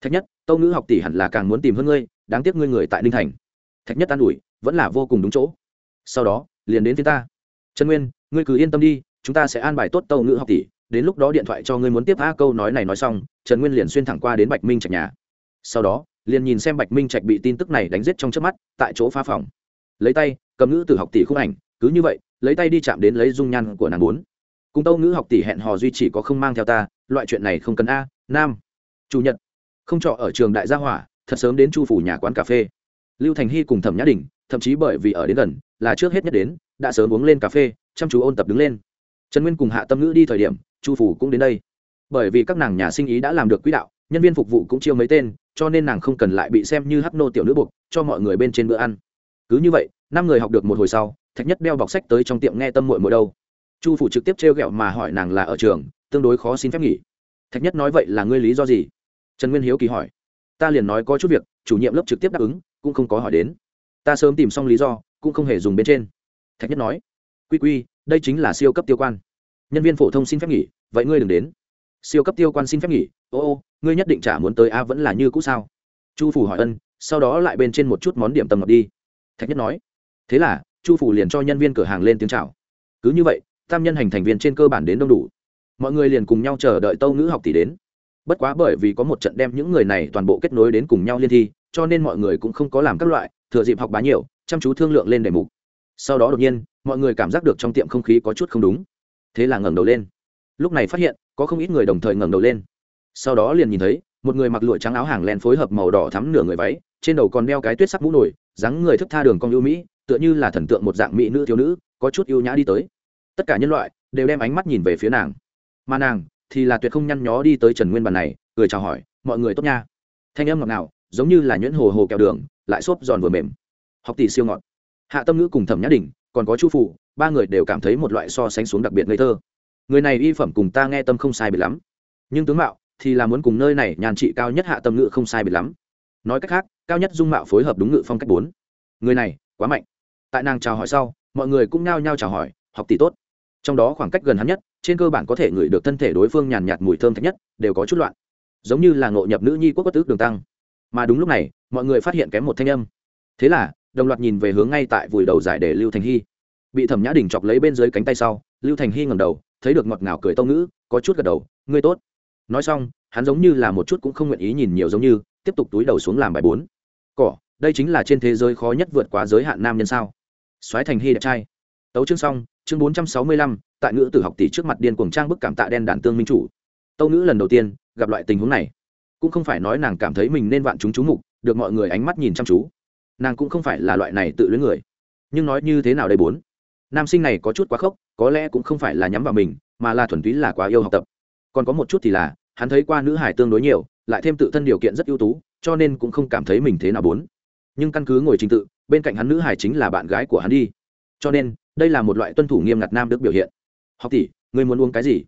thách nhất, tâu ngữ học tỷ hẳn là càng muốn tìm hơn ngươi đáng tiếc ngươi người tại ninh thành. Thạch nhất an ủi, vẫn là vô cùng đúng chỗ. Sau đó, liền đến phía ta. Trần nguyên, ngươi cứ yên tâm đi, chúng ta sẽ an bài tốt tâu ngữ học tỷ. Đến lúc đó điện thoại cho ngươi muốn tiếp a câu nói này nói xong, trần nguyên liền xuyên thẳng qua đến bạch minh trạch nhà. Sau đó, liền nhìn xem bạch minh trạch bị tin tức này đánh giết trong trước mắt, tại chỗ phá phòng. Lấy tay, cầm ngữ từ học tỷ khung ảnh, cứ như vậy, lấy tay đi chạm đến lấy dung nhan của nàng bốn. Cùng tâu ngữ học tỷ hẹn hò duy chỉ có không mang theo ta, loại chuyện này không cần a, nam. Chủ nhật. Không trọ ở trường đại gia hỏa thật sớm đến chu phủ nhà quán cà phê. Lưu thành hy cùng thẩm nhã đình, thậm chí bởi vì ở đến gần, là trước hết nhất đến, đã sớm uống lên cà phê, chăm chú ôn tập đứng lên. Trần nguyên cùng hạ tâm ngữ đi thời điểm, chu phủ cũng đến đây. Bởi vì các nàng nhà sinh ý đã làm được quỹ đạo, nhân viên phục vụ cũng chiêu mấy tên, cho nên nàng không cần lại bị xem như hắc nô tiểu nữ buộc, cho mọi người bên trên bữa ăn. Cứ như vậy, năm người học được một hồi sau, thạch nhất đeo bọc sách tới trong tiệm nghe tâm mội mội đâu. Chu phủ trực tiếp trêu ghẹo mà hỏi nàng là ở trường, tương đối khó xin phép nghỉ. Thạch nhất nói vậy là ngươi lý do gì? Trần nguyên hiếu kỳ hỏi ta liền nói có chút việc, chủ nhiệm lớp trực tiếp đáp ứng, cũng không có hỏi đến. Ta sớm tìm xong lý do, cũng không hề dùng bên trên. Thạch nhất nói. Quy quy, đây chính là siêu cấp tiêu quan. Nhân viên phổ thông xin phép nghỉ, vậy ngươi đừng đến. Siêu cấp tiêu quan xin phép nghỉ? Ô ô, ngươi nhất định chả muốn tới a vẫn là như cũ sao? Chu phủ hỏi ân, sau đó lại bên trên một chút món điểm tầm ngọc đi. Thạch nhất nói. Thế là, chu phủ liền cho nhân viên cửa hàng lên tiếng chào. Cứ như vậy, tam nhân hành thành viên trên cơ bản đến đông đủ. Mọi người liền cùng nhau chờ đợi tâu ngữ học tỷ đến bất quá bởi vì có một trận đem những người này toàn bộ kết nối đến cùng nhau liên thi, cho nên mọi người cũng không có làm các loại, thừa dịp học bá nhiều, chăm chú thương lượng lên đề mục. Sau đó đột nhiên, mọi người cảm giác được trong tiệm không khí có chút không đúng. Thế là ngẩng đầu lên. Lúc này phát hiện, có không ít người đồng thời ngẩng đầu lên. Sau đó liền nhìn thấy, một người mặc lụa trắng áo hàng len phối hợp màu đỏ thắm nửa người váy, trên đầu còn đeo cái tuyết sắc mũ nổi, dáng người thức tha đường cong ưu mỹ, tựa như là thần tượng một dạng mỹ nữ thiếu nữ, có chút ưu nhã đi tới. Tất cả nhân loại đều đem ánh mắt nhìn về phía nàng. Mà nàng thì là tuyệt không nhăn nhó đi tới trần nguyên bàn này, cười chào hỏi, mọi người tốt nha. Thanh âm ngọt ngào, giống như là nhuyễn hồ hồ kẹo đường, lại xốp giòn vừa mềm. Học tỷ siêu ngọt. Hạ tâm ngữ cùng thẩm nhã đình, còn có chu phủ ba người đều cảm thấy một loại so sánh xuống đặc biệt ngây thơ. Người này y phẩm cùng ta nghe tâm không sai biệt lắm. Nhưng tướng mạo thì là muốn cùng nơi này nhàn trị cao nhất hạ tâm ngữ không sai biệt lắm. Nói cách khác, cao nhất dung mạo phối hợp đúng ngự phong cách bốn. Người này, quá mạnh. Tại nàng chào hỏi sau, mọi người cũng nao nhao chào hỏi, học tỷ tốt. Trong đó khoảng cách gần hắn nhất trên cơ bản có thể ngửi được thân thể đối phương nhàn nhạt mùi thơm thạch nhất, đều có chút loạn. Giống như là ngộ nhập nữ nhi quốc bất tước đường tăng. Mà đúng lúc này, mọi người phát hiện kém một thanh âm. Thế là, đồng loạt nhìn về hướng ngay tại vùi đầu giải để lưu thành hy. Bị thẩm nhã đình chọc lấy bên dưới cánh tay sau, lưu thành hy ngầm đầu, thấy được ngọt ngào cười tâu ngữ, có chút gật đầu, ngươi tốt. Nói xong, hắn giống như là một chút cũng không nguyện ý nhìn nhiều giống như, tiếp tục túi đầu xuống làm bài bốn. Cỏ, đây chính là trên thế giới khó nhất vượt quá giới hạn nam nhân sao? Soái thành hy đẹp trai. Tấu chương xong, chương bốn trăm sáu mươi lăm tại ngữ tử học tỷ trước mặt điên cuồng trang bức cảm tạ đen đàn tương minh chủ. Tâu ngữ lần đầu tiên gặp loại tình huống này. Cũng không phải nói nàng cảm thấy mình nên vạn chúng chú mục, được mọi người ánh mắt nhìn chăm chú. Nàng cũng không phải là loại này tự luyến người. Nhưng nói như thế nào đây bốn? Nam sinh này có chút quá khốc, có lẽ cũng không phải là nhắm vào mình, mà là thuần túy là quá yêu học tập. Còn có một chút thì là, hắn thấy qua nữ hải tương đối nhiều, lại thêm tự thân điều kiện rất ưu tú, cho nên cũng không cảm thấy mình thế nào bốn. Nhưng căn cứ ngồi trình tự, bên cạnh hắn nữ hải chính là bạn gái của hắn đi. Cho nên, đây là một loại tuân thủ nghiêm ngặt nam đức biểu hiện học tỷ, ngươi muốn uống cái gì?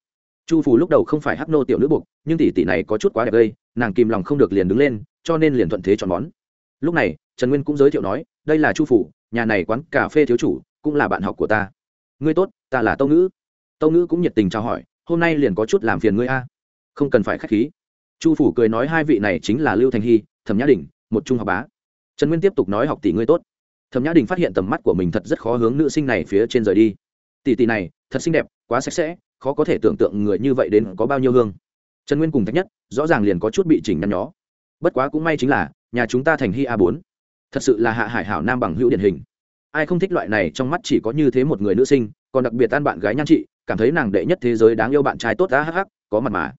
Chu phủ lúc đầu không phải hắc nô tiểu nữ buộc nhưng tỷ tỷ này có chút quá đẹp gây nàng kìm lòng không được liền đứng lên, cho nên liền thuận thế chọn món. Lúc này, trần nguyên cũng giới thiệu nói, đây là chu phủ nhà này quán cà phê thiếu chủ, cũng là bạn học của ta. Ngươi tốt, ta là tâu ngữ. Tâu ngữ cũng nhiệt tình chào hỏi, hôm nay liền có chút làm phiền ngươi a. Không cần phải k h á c h khí. Chu phủ cười nói, hai vị này chính là lưu thành hy, thẩm nhã đình, một trung học bá. Trần nguyên tiếp tục nói, học tỷ ngươi tốt. Thẩm nhã đình phát hiện tầm mắt của mình thật rất khó hướng nữ sinh này phía trên rời đi. Tỷ tỷ này, thật xinh đẹp quá sạch sẽ, khó có thể tưởng tượng người như vậy đến có bao nhiêu hương. Trần nguyên cùng thạch nhất rõ ràng liền có chút bị chỉnh nhăn nhó. Bất quá cũng may chính là, nhà chúng ta thành hy a bốn. Thật sự là hạ hải hảo nam bằng hữu điển hình. Ai không thích loại này, trong mắt chỉ có như thế một người nữ sinh, còn đặc biệt tan bạn gái nhan chị cảm thấy nàng đệ nhất thế giới đáng yêu bạn trai tốt đã hắc hắc, có mặt mà.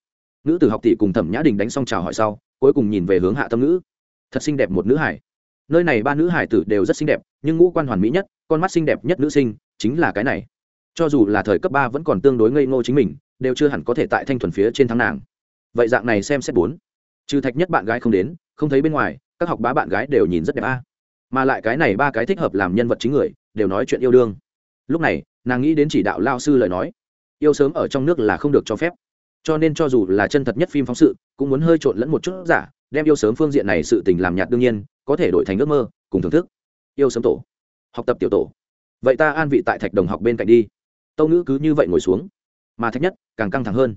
Nữ tử học tỷ cùng thẩm nhã đình đánh xong chào hỏi sau, cuối cùng nhìn về hướng hạ tâm nữ thật xinh đẹp một nữ hải. Nơi này ba nữ hải tử đều rất xinh đẹp, nhưng ngũ quan hoàn mỹ nhất, con mắt xinh đẹp nhất nữ sinh chính là cái này cho dù là thời cấp ba vẫn còn tương đối ngây ngô chính mình, đều chưa hẳn có thể tại thanh thuần phía trên thắng nàng. Vậy dạng này xem xét bốn. Trừ thạch nhất bạn gái không đến, không thấy bên ngoài, các học bá bạn gái đều nhìn rất đẹp a. Mà lại cái này ba cái thích hợp làm nhân vật chính người, đều nói chuyện yêu đương. Lúc này, nàng nghĩ đến chỉ đạo lao sư lời nói. Yêu sớm ở trong nước là không được cho phép. Cho nên cho dù là chân thật nhất phim phóng sự, cũng muốn hơi trộn lẫn một chút giả, đem yêu sớm phương diện này sự tình làm nhạt đương nhiên, có thể đổi thành ước mơ, cùng thưởng thức. Yêu sớm tổ. Học tập tiểu tổ. Vậy ta an vị tại thạch đồng học bên cạnh đi tâu ngữ cứ như vậy ngồi xuống. Mà thạch nhất, càng căng thẳng hơn.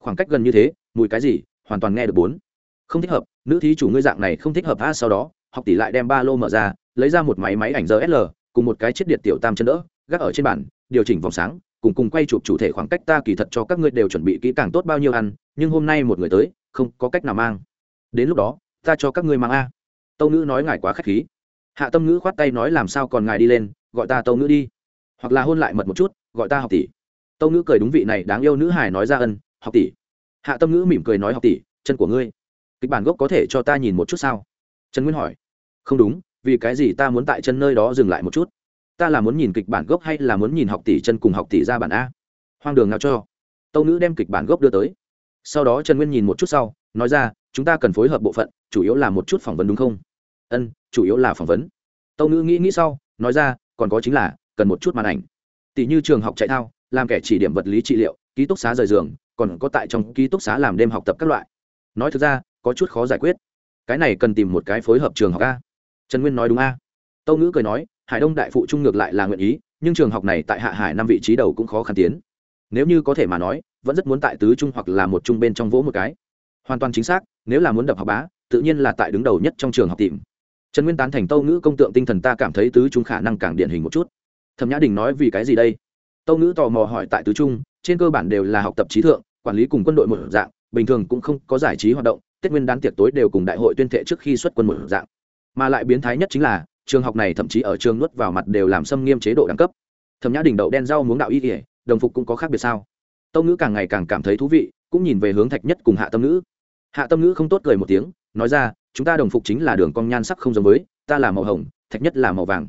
Khoảng cách gần như thế, mùi cái gì, hoàn toàn nghe được bốn. Không thích hợp, nữ thí chủ ngươi dạng này không thích hợp, a, sau đó, học tỷ lại đem ba lô mở ra, lấy ra một máy máy ảnh rsl cùng một cái chiếc điện tiểu tam chân đỡ, gác ở trên bàn, điều chỉnh vòng sáng, cùng cùng quay chụp chủ thể khoảng cách ta kỳ thật cho các ngươi đều chuẩn bị kỹ càng tốt bao nhiêu ăn, nhưng hôm nay một người tới, không có cách nào mang. Đến lúc đó, ta cho các ngươi mang a. Tâu ngữ nói ngài quá k h á c h khí. Hạ tâm ngữ khoát tay nói làm sao còn ngài đi lên, gọi ta tâu ngữ đi. Hoặc là hôn lại mật một chút gọi ta học tỷ. Tâu ngữ cười đúng vị này, đáng yêu nữ hải nói ra ân, học tỷ. Hạ tâm ngữ mỉm cười nói, học tỷ, chân của ngươi. Kịch bản gốc có thể cho ta nhìn một chút sao? Trần nguyên hỏi. Không đúng, vì cái gì ta muốn tại chân nơi đó dừng lại một chút? Ta là muốn nhìn kịch bản gốc hay là muốn nhìn học tỷ chân cùng học tỷ ra bản a? Hoang đường nào cho? Tâu nữ đem kịch bản gốc đưa tới. Sau đó trần nguyên nhìn một chút sau, nói ra, chúng ta cần phối hợp bộ phận, chủ yếu là một chút phỏng vấn đúng không? Ân, chủ yếu là phỏng vấn. Tâu nữ nghĩ nghĩ sau, nói ra, còn có chính là, cần một chút màn ảnh tỷ như trường học chạy thao, làm kẻ chỉ điểm vật lý trị liệu, ký túc xá rời giường, còn có tại trong ký túc xá làm đêm học tập các loại. Nói thực ra, có chút khó giải quyết. Cái này cần tìm một cái phối hợp trường học a. Trần nguyên nói đúng a. Tâu ngữ cười nói, hải đông đại phụ trung ngược lại là nguyện ý, nhưng trường học này tại hạ hải năm vị trí đầu cũng khó khăn tiến. Nếu như có thể mà nói, vẫn rất muốn tại tứ trung hoặc là một trung bên trong vỗ một cái. Hoàn toàn chính xác, nếu là muốn đập học bá, tự nhiên là tại đứng đầu nhất trong trường học tìm. Trần nguyên tán thành tâu ngữ công tượng tinh thần ta cảm thấy tứ trung khả năng càng điển hình một chút thẩm nhã đình nói vì cái gì đây? Tâu ngữ tò mò hỏi tại tứ trung, trên cơ bản đều là học tập trí thượng, quản lý cùng quân đội một dạng, bình thường cũng không có giải trí hoạt động, tết nguyên đán tiệc tối đều cùng đại hội tuyên thệ trước khi xuất quân một dạng. Mà lại biến thái nhất chính là, trường học này thậm chí ở trường nuốt vào mặt đều làm xâm nghiêm chế độ đẳng cấp. Thẩm nhã Đình đậu đen rau muống đạo y kỉa đồng phục cũng có khác biệt sao? Tâu ngữ càng ngày càng cảm thấy thú vị, cũng nhìn về hướng thạch nhất cùng hạ tâm ngữ. Hạ tâm ngữ không tốt cười một tiếng, nói ra, chúng ta đồng phục chính là đường cong nhan sắc không giống với, ta là màu hồng, thạch nhất là màu vàng.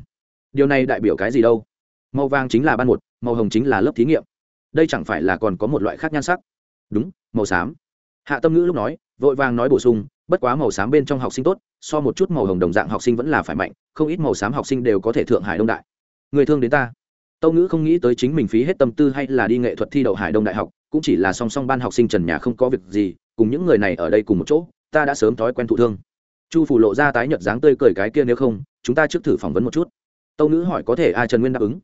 Điều này đại biểu cái gì đâu? Màu vàng chính là ban một, màu hồng chính là lớp thí nghiệm. Đây chẳng phải là còn có một loại khác nhan sắc? Đúng, màu xám. Hạ tâm ngữ lúc nói, vội vàng nói bổ sung, bất quá màu xám bên trong học sinh tốt, so một chút màu hồng đồng dạng học sinh vẫn là phải mạnh, không ít màu xám học sinh đều có thể thượng hải đông đại. Người thương đến ta. Tâu ngữ không nghĩ tới chính mình phí hết tâm tư hay là đi nghệ thuật thi đậu hải đông đại học, cũng chỉ là song song ban học sinh trần nhà không có việc gì, cùng những người này ở đây cùng một chỗ, ta đã sớm thói quen thụ thương. Chu phủ lộ ra tái nhợt dáng tươi cười cái kia nếu không, chúng ta trước thử phỏng vấn một chút. Tâu ngữ hỏi có thể ai trần nguyên đáp ứng?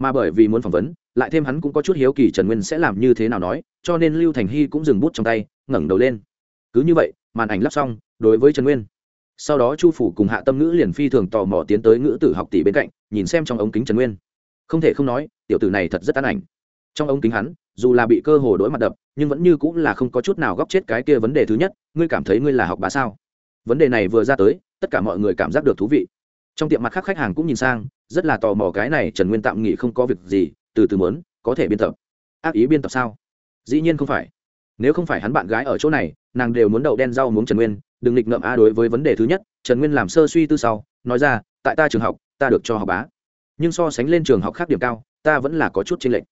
Mà bởi vì muốn phỏng vấn, lại thêm hắn cũng có chút hiếu kỳ trần nguyên sẽ làm như thế nào nói, cho nên lưu thành hy cũng dừng bút trong tay, ngẩng đầu lên. Cứ như vậy, màn ảnh lắp xong, đối với trần nguyên. Sau đó chu phủ cùng hạ tâm ngữ liền phi thường tò mò tiến tới ngữ tử học tỷ bên cạnh, nhìn xem trong ống kính trần nguyên. Không thể không nói, tiểu tử này thật rất tán ảnh. Trong ống kính hắn, dù là bị cơ hồ đối mặt đập, nhưng vẫn như cũng là không có chút nào góc chết cái kia vấn đề thứ nhất, ngươi cảm thấy ngươi là học bá sao? Vấn đề này vừa ra tới, tất cả mọi người cảm giác được thú vị. Trong tiệm mặt khác khách hàng cũng nhìn sang rất là tò mò cái này trần nguyên tạm nghỉ không có việc gì, từ từ mớn có thể biên tập. Ác ý biên tập sao? Dĩ nhiên không phải. Nếu không phải hắn bạn gái ở chỗ này, nàng đều muốn đậu đen rau muống trần nguyên, đừng nghịch ngợm a đối với vấn đề thứ nhất, trần nguyên làm sơ suy tư sau, nói ra, tại ta trường học, ta được cho học bá. Nhưng so sánh lên trường học khác điểm cao, ta vẫn là có chút chênh lệch.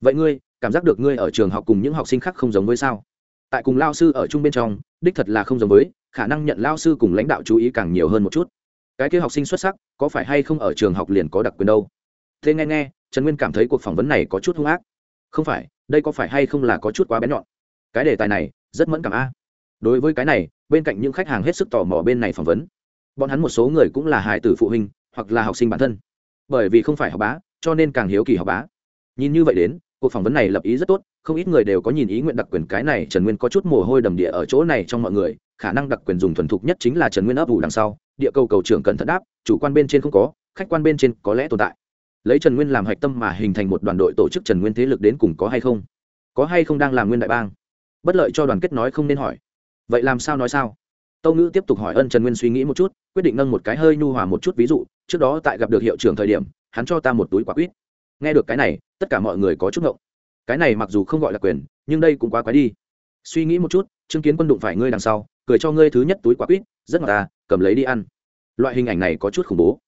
Vậy ngươi, cảm giác được ngươi ở trường học cùng những học sinh khác không giống với sao? Tại cùng lao sư ở chung bên trong, đích thật là không giống với, khả năng nhận lao sư cùng lãnh đạo chú ý càng nhiều hơn một chút cái kia học sinh xuất sắc, có phải hay không ở trường học liền có đặc quyền đâu? Thế nghe nghe, trần nguyên cảm thấy cuộc phỏng vấn này có chút hung ác. Không phải, đây có phải hay không là có chút quá bén nhọn? Cái đề tài này, rất mẫn cảm a. Đối với cái này, bên cạnh những khách hàng hết sức tò mò bên này phỏng vấn, bọn hắn một số người cũng là hài tử phụ huynh, hoặc là học sinh bản thân. Bởi vì không phải học bá, cho nên càng hiếu kỳ học bá. Nhìn như vậy đến, cuộc phỏng vấn này lập ý rất tốt, không ít người đều có nhìn ý nguyện đặc quyền cái này, trần nguyên có chút mồ hôi đầm địa ở chỗ này trong mọi người, khả năng đặc quyền dùng thuần thục nhất chính là trần nguyên ấp ủ đằng sau địa cầu cầu trưởng cẩn thận đáp, chủ quan bên trên không có, khách quan bên trên có lẽ tồn tại. Lấy trần nguyên làm hạch tâm mà hình thành một đoàn đội tổ chức trần nguyên thế lực đến cùng có hay không? Có hay không đang làm nguyên đại bang? Bất lợi cho đoàn kết nói không nên hỏi. Vậy làm sao nói sao? Tâu ngữ tiếp tục hỏi ân trần nguyên suy nghĩ một chút, quyết định nâng một cái hơi nhu hòa một chút ví dụ, trước đó tại gặp được hiệu trưởng thời điểm, hắn cho ta một túi quả quýt. Nghe được cái này, tất cả mọi người có chút ngộng. Cái này mặc dù không gọi là quyền, nhưng đây cũng quá quái đi. Suy nghĩ một chút, chứng kiến quân đụng phải ngươi đằng sau, cười cho ngươi thứ nhất túi quả quýt, rất ngọt ta cầm lấy đi ăn. Loại hình ảnh này có chút khủng bố,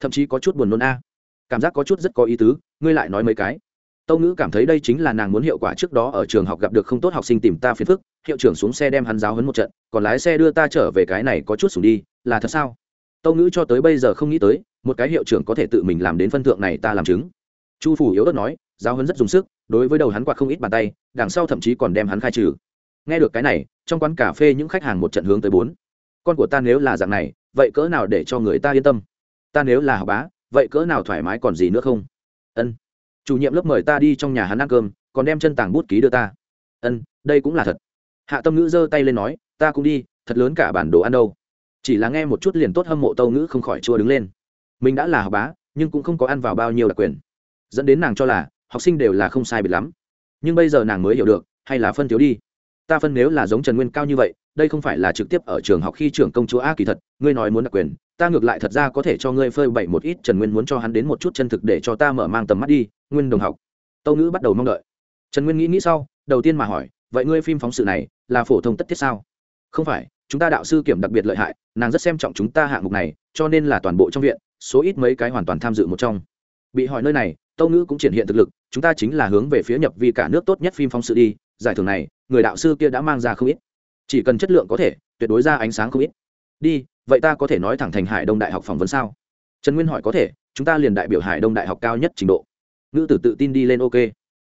thậm chí có chút buồn nôn a. Cảm giác có chút rất có ý tứ, ngươi lại nói mấy cái. Tâu ngữ cảm thấy đây chính là nàng muốn hiệu quả trước đó ở trường học gặp được không tốt học sinh tìm ta phiền phức, hiệu trưởng xuống xe đem hắn giáo hấn một trận, còn lái xe đưa ta trở về cái này có chút sùng đi, là thật sao? Tâu ngữ cho tới bây giờ không nghĩ tới, một cái hiệu trưởng có thể tự mình làm đến phân thượng này ta làm chứng. Chu phủ yếu đất nói, giáo hấn rất dùng sức, đối với đầu hắn quạt không ít bàn tay, đằng sau thậm chí còn đem hắn khai trừ. Nghe được cái này, trong quán cà phê những khách hàng một trận hướng tới bốn con của ta nếu là dạng này, vậy cỡ nào để cho người ta yên tâm? Ta nếu là học bá, vậy cỡ nào thoải mái còn gì nữa không? Ân. Chủ nhiệm lớp mời ta đi trong nhà hắn ăn cơm, còn đem chân tàng bút ký đưa ta. Ân, đây cũng là thật. Hạ tâm ngữ giơ tay lên nói, ta cũng đi, thật lớn cả bản đồ ăn đâu. Chỉ là nghe một chút liền tốt hâm mộ tâu ngữ không khỏi chua đứng lên. Mình đã là học bá, nhưng cũng không có ăn vào bao nhiêu đặc quyền. Dẫn đến nàng cho là, học sinh đều là không sai biệt lắm. Nhưng bây giờ nàng mới hiểu được, hay là phân thiếu đi. Ta phân nếu là giống trần nguyên cao như vậy đây không phải là trực tiếp ở trường học khi trưởng công chúa a kỳ thật, ngươi nói muốn đặc quyền, ta ngược lại thật ra có thể cho ngươi phơi bậy một ít trần nguyên muốn cho hắn đến một chút chân thực để cho ta mở mang tầm mắt đi, nguyên đồng học. Tâu ngữ bắt đầu mong đợi. Trần nguyên nghĩ nghĩ sau, đầu tiên mà hỏi, vậy ngươi phim phóng sự này là phổ thông tất thiết sao? Không phải, chúng ta đạo sư kiểm đặc biệt lợi hại, nàng rất xem trọng chúng ta hạng mục này, cho nên là toàn bộ trong viện, số ít mấy cái hoàn toàn tham dự một trong. Bị hỏi nơi này, tâu ngữ cũng triển hiện thực lực, chúng ta chính là hướng về phía nhập vì cả nước tốt nhất phim phóng sự đi, giải thưởng này, người đạo sư kia đã mang ra không ít chỉ cần chất lượng có thể, tuyệt đối ra ánh sáng không ít. Đi, vậy ta có thể nói thẳng thành hải đông đại học phỏng vấn sao? Trần nguyên hỏi có thể, chúng ta liền đại biểu hải đông đại học cao nhất trình độ. Ngữ tử tự tin đi lên ok.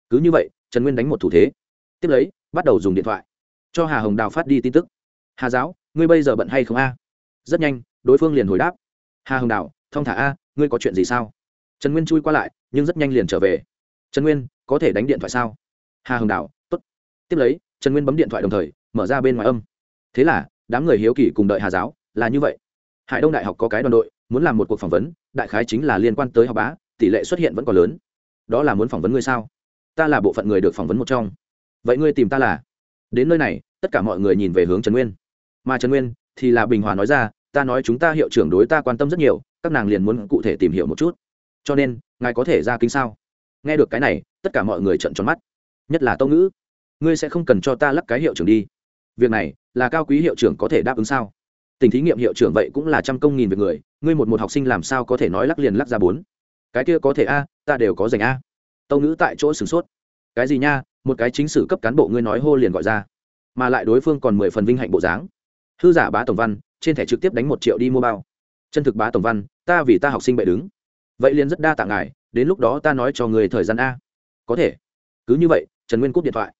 Cứ như vậy, trần nguyên đánh một thủ thế. Tiếp lấy, bắt đầu dùng điện thoại. Cho hà hồng đào phát đi tin tức. Hà giáo, ngươi bây giờ bận hay không a? Rất nhanh, đối phương liền hồi đáp. Hà hồng đào, thong thả a, ngươi có chuyện gì sao? Trần nguyên chui qua lại, nhưng rất nhanh liền trở về. Trần nguyên, có thể đánh điện thoại sao? Hà hồng đào t ố t tiếp lấy, trần nguyên bấm điện thoại đồng thời mở ra bên ngoài âm. Thế là, đám người hiếu kỳ cùng đợi hà giáo, là như vậy. Hải đông đại học có cái đoàn đội, muốn làm một cuộc phỏng vấn, đại khái chính là liên quan tới học bá, tỷ lệ xuất hiện vẫn còn lớn. Đó là muốn phỏng vấn ngươi sao? Ta là bộ phận người được phỏng vấn một trong. Vậy ngươi tìm ta là? Đến nơi này, tất cả mọi người nhìn về hướng trần nguyên. Mà trần nguyên thì là bình hòa nói ra, ta nói chúng ta hiệu trưởng đối ta quan tâm rất nhiều, các nàng liền muốn cụ thể tìm hiểu một chút. Cho nên, ngài có thể ra kính sao? Nghe được cái này, tất cả mọi người trận tròn mắt. Nhất là tâu ngữ. Ngươi sẽ không cần cho ta lắp cái hiệu trưởng đi việc này là cao quý hiệu trưởng có thể đáp ứng sao? Tình thí nghiệm hiệu trưởng vậy cũng là trăm công nghìn việc người, ngươi một một học sinh làm sao có thể nói lắc liền lắc ra bốn? Cái kia có thể a, ta đều có dành a. Tâu ngữ tại chỗ sửng sốt. Cái gì nha, một cái chính sử cấp cán bộ ngươi nói hô liền gọi ra. Mà lại đối phương còn mười phần vinh hạnh bộ dáng. Hư giả bá tổng văn, trên thẻ trực tiếp đánh một triệu đi mua bao. Chân thực bá tổng văn, ta vì ta học sinh bậy đứng. Vậy liền rất đa tạ ngài, đến lúc đó ta nói cho người thời gian a. Có thể. Cứ như vậy, trần nguyên cúp điện thoại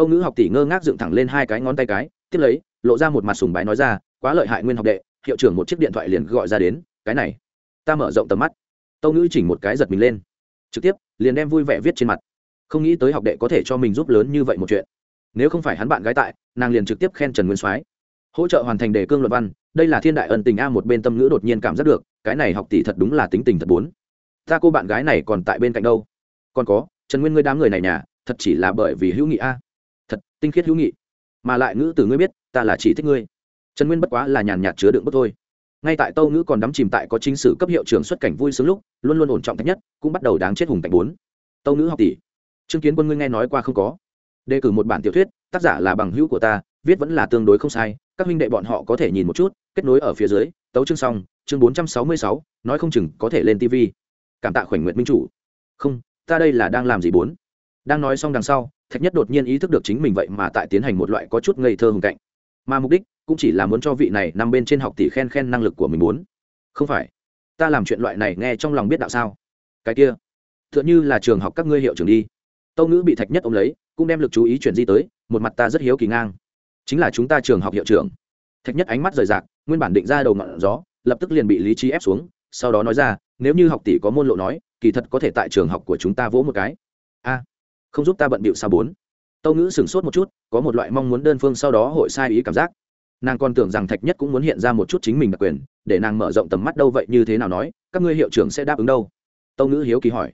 tâu ngữ học tỷ ngơ ngác dựng thẳng lên hai cái ngón tay cái, tiếp lấy, lộ ra một mặt sùng bái nói ra, quá lợi hại nguyên học đệ, hiệu trưởng một chiếc điện thoại liền gọi ra đến, cái này, ta mở rộng tầm mắt. Tâu ngữ chỉnh một cái giật mình lên. Trực tiếp, liền đem vui vẻ viết trên mặt. Không nghĩ tới học đệ có thể cho mình giúp lớn như vậy một chuyện. Nếu không phải hắn bạn gái tại, nàng liền trực tiếp khen trần nguyên soái. Hỗ trợ hoàn thành đề cương luận văn, đây là thiên đại ân tình a một bên tâm ngữ đột nhiên cảm giác được, cái này học tỷ thật đúng là tính tình thật bốn. Ta cô bạn gái này còn tại bên cạnh đâu? Còn có, trần nguyên ngươi đám người này nhà, thật chỉ là bởi vì hữu nghị a thật, tinh khiết hữu nghị. Mà lại ngữ từ ngươi biết, ta là chỉ thích ngươi. Trần nguyên bất quá là nhàn nhạt chứa đựng bất thôi. Ngay tại tâu ngữ còn đắm chìm tại có chính sử cấp hiệu trưởng xuất cảnh vui sướng lúc, luôn luôn ổn trọng thách nhất, cũng bắt đầu đáng chết hùng cảnh bốn. Tâu ngữ học tỷ chứng kiến quân ngươi nghe nói qua không có? Đề cử một bản tiểu thuyết, tác giả là bằng hữu của ta, viết vẫn là tương đối không sai, các huynh đệ bọn họ có thể nhìn một chút, kết nối ở phía dưới, tấu chương xong, chương bốn trăm sáu mươi sáu, nói không chừng có thể lên tv cảm tạ khoảnh nguyện minh chủ. Không, ta đây là đang làm gì bốn? Đang nói xong đằng sau thạch nhất đột nhiên ý thức được chính mình vậy mà tại tiến hành một loại có chút ngây thơ hùng cạnh. Mà mục đích cũng chỉ là muốn cho vị này nằm bên trên học tỷ khen khen năng lực của mình muốn. Không phải. Ta làm chuyện loại này nghe trong lòng biết đạo sao? Cái kia. T h ư ợ n như là trường học các ngươi hiệu trưởng đi. Tâu ngữ bị thạch nhất ôm lấy, cũng đem lực chú ý chuyển di tới, một mặt ta rất hiếu kỳ ngang. Chính là chúng ta trường học hiệu trưởng. Thạch nhất ánh mắt rời rạc, nguyên bản định ra đầu ngọn gió, lập tức liền bị lý trí ép xuống, sau đó nói ra, nếu như học tỷ có môn lộ nói, kỳ thật có thể tại trường học của chúng ta vỗ một cái. A không giúp ta bận bịu sao bốn? Tâu ngữ sửng sốt một chút, có một loại mong muốn đơn phương sau đó hội sai ý cảm giác. Nàng còn tưởng rằng thạch nhất cũng muốn hiện ra một chút chính mình đặc quyền, để nàng mở rộng tầm mắt đâu vậy như thế nào nói, các ngươi hiệu trưởng sẽ đáp ứng đâu? Tâu ngữ hiếu kỳ hỏi.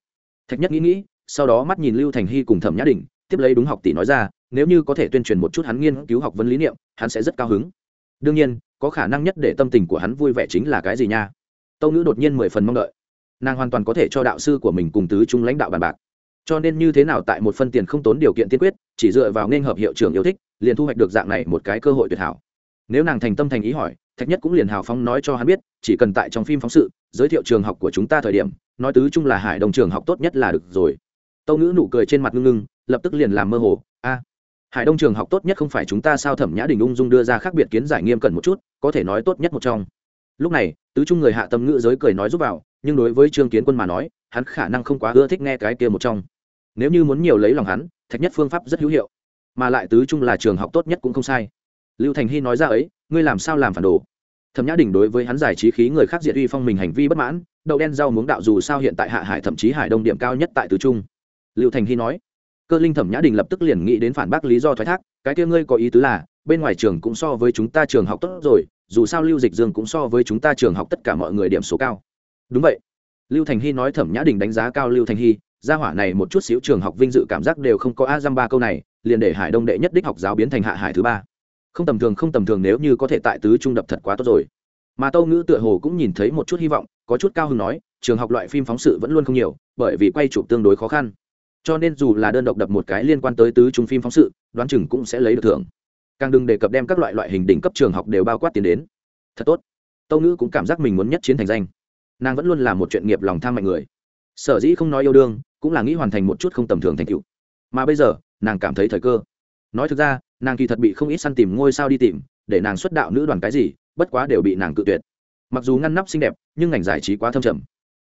Thạch nhất nghĩ nghĩ, sau đó mắt nhìn lưu thành hy cùng thẩm nhã đình, tiếp lấy đúng học tỷ nói ra, nếu như có thể tuyên truyền một chút hắn nghiên cứu học vấn lý niệm, hắn sẽ rất cao hứng. Đương nhiên, có khả năng nhất để tâm tình của hắn vui vẻ chính là cái gì nha? Tâu ngữ đột nhiên mười phần mong đợi. Nàng hoàn toàn có thể cho đạo sư của mình cùng tứ trung lãnh đạo bàn bạc cho nên như thế nào tại một phân tiền không tốn điều kiện tiên quyết, chỉ dựa vào nên hợp hiệu trưởng yêu thích, liền thu hoạch được dạng này một cái cơ hội tuyệt hảo. Nếu nàng thành tâm thành ý hỏi, thạch nhất cũng liền hào phóng nói cho hắn biết, chỉ cần tại trong phim phóng sự, giới thiệu trường học của chúng ta thời điểm, nói tứ trung là hải đồng trường học tốt nhất là được rồi. Tâu ngữ nụ cười trên mặt ngưng ngưng, lập tức liền làm mơ hồ, a, hải đông trường học tốt nhất không phải chúng ta sao? Thẩm nhã đình ung dung đưa ra khác biệt kiến giải nghiêm cẩn một chút, có thể nói tốt nhất một trong. Lúc này, tứ trung người hạ tâm ngữ giới cười nói giúp vào, nhưng đối với trương kiến quân mà nói, hắn khả năng không quá ưa thích nghe cái kia một trong nếu như muốn nhiều lấy lòng hắn, thạch nhất phương pháp rất hữu hiệu. Mà lại tứ trung là trường học tốt nhất cũng không sai. Lưu thành hy nói ra ấy, ngươi làm sao làm phản đồ? Thẩm nhã đình đối với hắn giải trí khí người khác diệt uy phong mình hành vi bất mãn, đậu đen rau muống đạo dù sao hiện tại hạ hải thậm chí hải đông điểm cao nhất tại tứ trung. Lưu thành hy nói, cơ linh thẩm nhã đình lập tức liền nghĩ đến phản bác lý do thoái thác, cái kia ngươi có ý tứ là, bên ngoài trường cũng so với chúng ta trường học tốt rồi, dù sao lưu dịch dương cũng so với chúng ta trường học tất cả mọi người điểm số cao. Đúng vậy. Lưu thành hy nói thẩm nhã đình đánh giá cao lưu thành hy gia hỏa này một chút xíu trường học vinh dự cảm giác đều không có a dăm ba câu này, liền để hải đông đệ nhất đích học giáo biến thành hạ hải thứ ba. Không tầm thường, không tầm thường nếu như có thể tại tứ trung đập thật quá tốt rồi. Mà tâu ngữ tựa hồ cũng nhìn thấy một chút hy vọng, có chút cao hứng nói, trường học loại phim phóng sự vẫn luôn không nhiều, bởi vì quay chụp tương đối khó khăn. Cho nên dù là đơn độc đập một cái liên quan tới tứ trung phim phóng sự, đoán chừng cũng sẽ lấy được thưởng. Càng đừng đề cập đem các loại loại hình đỉnh cấp trường học đều bao quát tiền đến. Thật tốt. Tâu ngữ cũng cảm giác mình muốn nhất chiến thành danh. Nàng vẫn luôn là một chuyện nghiệp lòng tham mạnh người. Sở dĩ không nói yêu đương cũng là nghĩ hoàn thành một chút không tầm thường thành tựu. Mà bây giờ, nàng cảm thấy thời cơ. Nói thực ra, nàng kỳ thật bị không ít săn tìm ngôi sao đi tìm, để nàng xuất đạo nữ đoàn cái gì, bất quá đều bị nàng cự tuyệt. Mặc dù ngăn nắp xinh đẹp, nhưng ngành giải trí quá thâm trầm.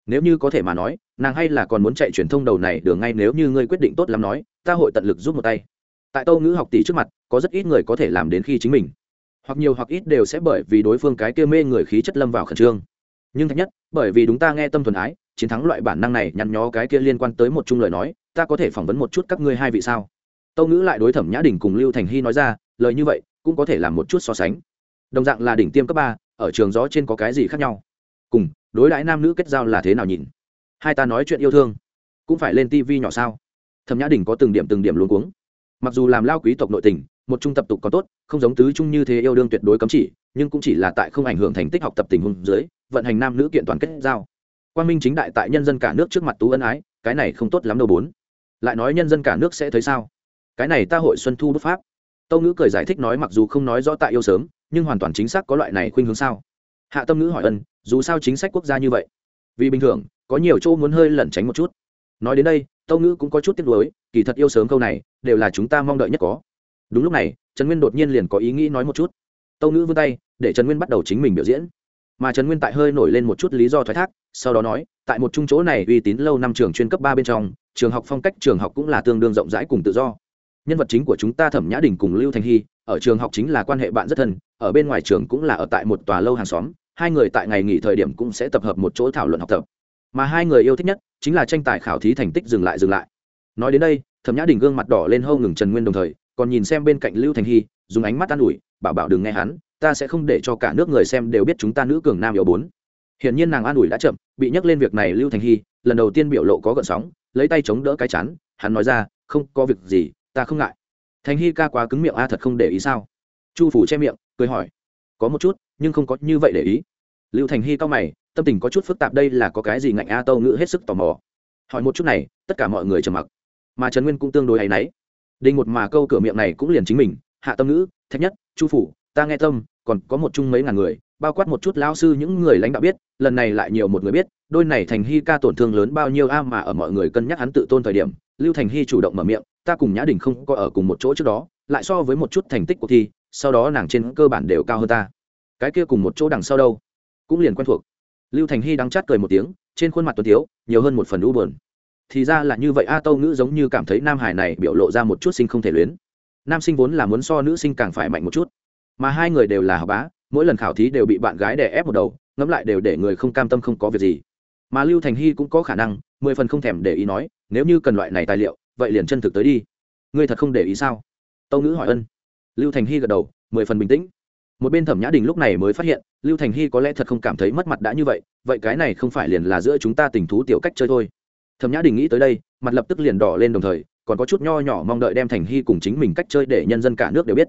Nếu như có thể mà nói, nàng hay là còn muốn chạy truyền thông đầu này đường ngay nếu như ngươi quyết định tốt lắm nói, ta hội tận lực giúp một tay. Tại tâu ngữ học tỷ trước mặt, có rất ít người có thể làm đến khi chính mình. Hoặc nhiều hoặc ít đều sẽ bởi vì đối phương cái kia mê người khí chất lâm vào khẩn trương. Nhưng thật nhất, bởi vì đúng ta nghe tâm thuần ái chiến thắng loại bản năng này nhăn nhó cái kia liên quan tới một chung lời nói, ta có thể phỏng vấn một chút các ngươi hai vị sao? Tâu ngữ lại đối thẩm nhã đình cùng lưu thành hy nói ra, lời như vậy, cũng có thể làm một chút so sánh. Đồng dạng là đỉnh tiêm cấp ba, ở trường gió trên có cái gì khác nhau? Cùng, đối đãi nam nữ kết giao là thế nào nhìn? Hai ta nói chuyện yêu thương, cũng phải lên tivi nhỏ sao? Thẩm nhã đình có từng điểm từng điểm luôn cuống. Mặc dù làm lao quý tộc nội tình, một trung tập tục có tốt, không giống tứ trung như thế yêu đương tuyệt đối cấm chỉ, nhưng cũng chỉ là tại không ảnh hưởng thành tích học tập tình huống dưới, vận hành nam nữ kiện toàn kết giao quan minh chính đại tại nhân dân cả nước trước mặt tú ân ái, cái này không tốt lắm đâu bốn. Lại nói nhân dân cả nước sẽ thấy sao? Cái này ta hội xuân thu bút pháp. Tâu ngữ cười giải thích nói mặc dù không nói rõ tại yêu sớm, nhưng hoàn toàn chính xác có loại này khuynh hướng sao? Hạ tâm ngữ hỏi ân, dù sao chính sách quốc gia như vậy. Vì bình thường, có nhiều chỗ muốn hơi lẩn tránh một chút. Nói đến đây tâu ngữ cũng có chút tiếc nuối, kỳ thật yêu sớm câu này, đều là chúng ta mong đợi nhất có. Đúng lúc này, trần nguyên đột nhiên liền có ý nghĩ nói một chút. Tâu ngữ vươn tay, để trần nguyên bắt đầu chính mình biểu diễn mà trần nguyên tại hơi nổi lên một chút lý do thoái thác sau đó nói tại một trung chỗ này uy tín lâu năm trường chuyên cấp ba bên trong trường học phong cách trường học cũng là tương đương rộng rãi cùng tự do nhân vật chính của chúng ta thẩm nhã đình cùng lưu thành hy ở trường học chính là quan hệ bạn rất thân ở bên ngoài trường cũng là ở tại một tòa lâu hàng xóm hai người tại ngày nghỉ thời điểm cũng sẽ tập hợp một chỗ thảo luận học tập mà hai người yêu thích nhất chính là tranh tài khảo thí thành tích dừng lại dừng lại nói đến đây thẩm nhã đình gương mặt đỏ lên hâu ngừng trần nguyên đồng thời còn nhìn xem bên cạnh lưu thành hy dùng ánh mắt an ủi bảo bảo đừng nghe hắn ta sẽ không để cho cả nước người xem đều biết chúng ta nữ cường nam yếu bốn. Hiển nhiên nàng an ủi đã chậm, bị nhắc lên việc này lưu thành hy, lần đầu tiên biểu lộ có gợn sóng, lấy tay chống đỡ cái chắn hắn nói ra, không, có việc gì, ta không ngại. Thành hy ca quá cứng miệng, a, thật không để ý sao? Chu phủ che miệng, cười hỏi, có một chút, nhưng không có như vậy để ý. Lưu thành hy cao mày, tâm tình có chút phức tạp, đây là có cái gì ngạnh a tâu ngữ hết sức tò mò. Hỏi một chút này, tất cả mọi người trầm mặc. Mà trần nguyên cũng tương đối hay náy. Đinh một mà câu cửa miệng này cũng liền chính mình, hạ tâm ngữ thách nhất, chu phủ ta nghe tâm, còn có một chung mấy ngàn người, bao quát một chút lao sư những người lãnh đạo biết, lần này lại nhiều một người biết, đôi này thành hy ca tổn thương lớn bao nhiêu a mà ở mọi người cân nhắc hắn tự tôn thời điểm, lưu thành hy chủ động mở miệng, ta cùng nhã đình không có ở cùng một chỗ trước đó, lại so với một chút thành tích cuộc thi, sau đó nàng trên cơ bản đều cao hơn ta. Cái kia cùng một chỗ đằng sau đâu? Cũng liền quen thuộc. Lưu thành hy đắng chát cười một tiếng, trên khuôn mặt tuấn tiếu, nhiều hơn một phần u bờn thì ra là như vậy a, tâu ngữ giống như cảm thấy nam hải này biểu lộ ra một chút sinh không thể luyến. Nam sinh vốn là muốn so nữ sinh càng phải mạnh một chút mà hai người đều là học bá, mỗi lần khảo thí đều bị bạn gái đè ép một đầu, ngẫm lại đều để người không cam tâm không có việc gì. Mà lưu thành hy cũng có khả năng, mười phần không thèm để ý nói, nếu như cần loại này tài liệu, vậy liền chân thực tới đi. Ngươi thật không để ý sao? Tâu ngữ hỏi ân. Lưu thành hy gật đầu, mười phần bình tĩnh. Một bên thẩm nhã đình lúc này mới phát hiện, lưu thành hy có lẽ thật không cảm thấy mất mặt đã như vậy vậy cái này không phải liền là giữa chúng ta tình thú tiểu cách chơi thôi. Thẩm nhã đình nghĩ tới đây, mặt lập tức liền đỏ lên đồng thời, còn có chút nho nhỏ mong đợi đem thành hy cùng chính mình cách chơi để nhân dân cả nước đều biết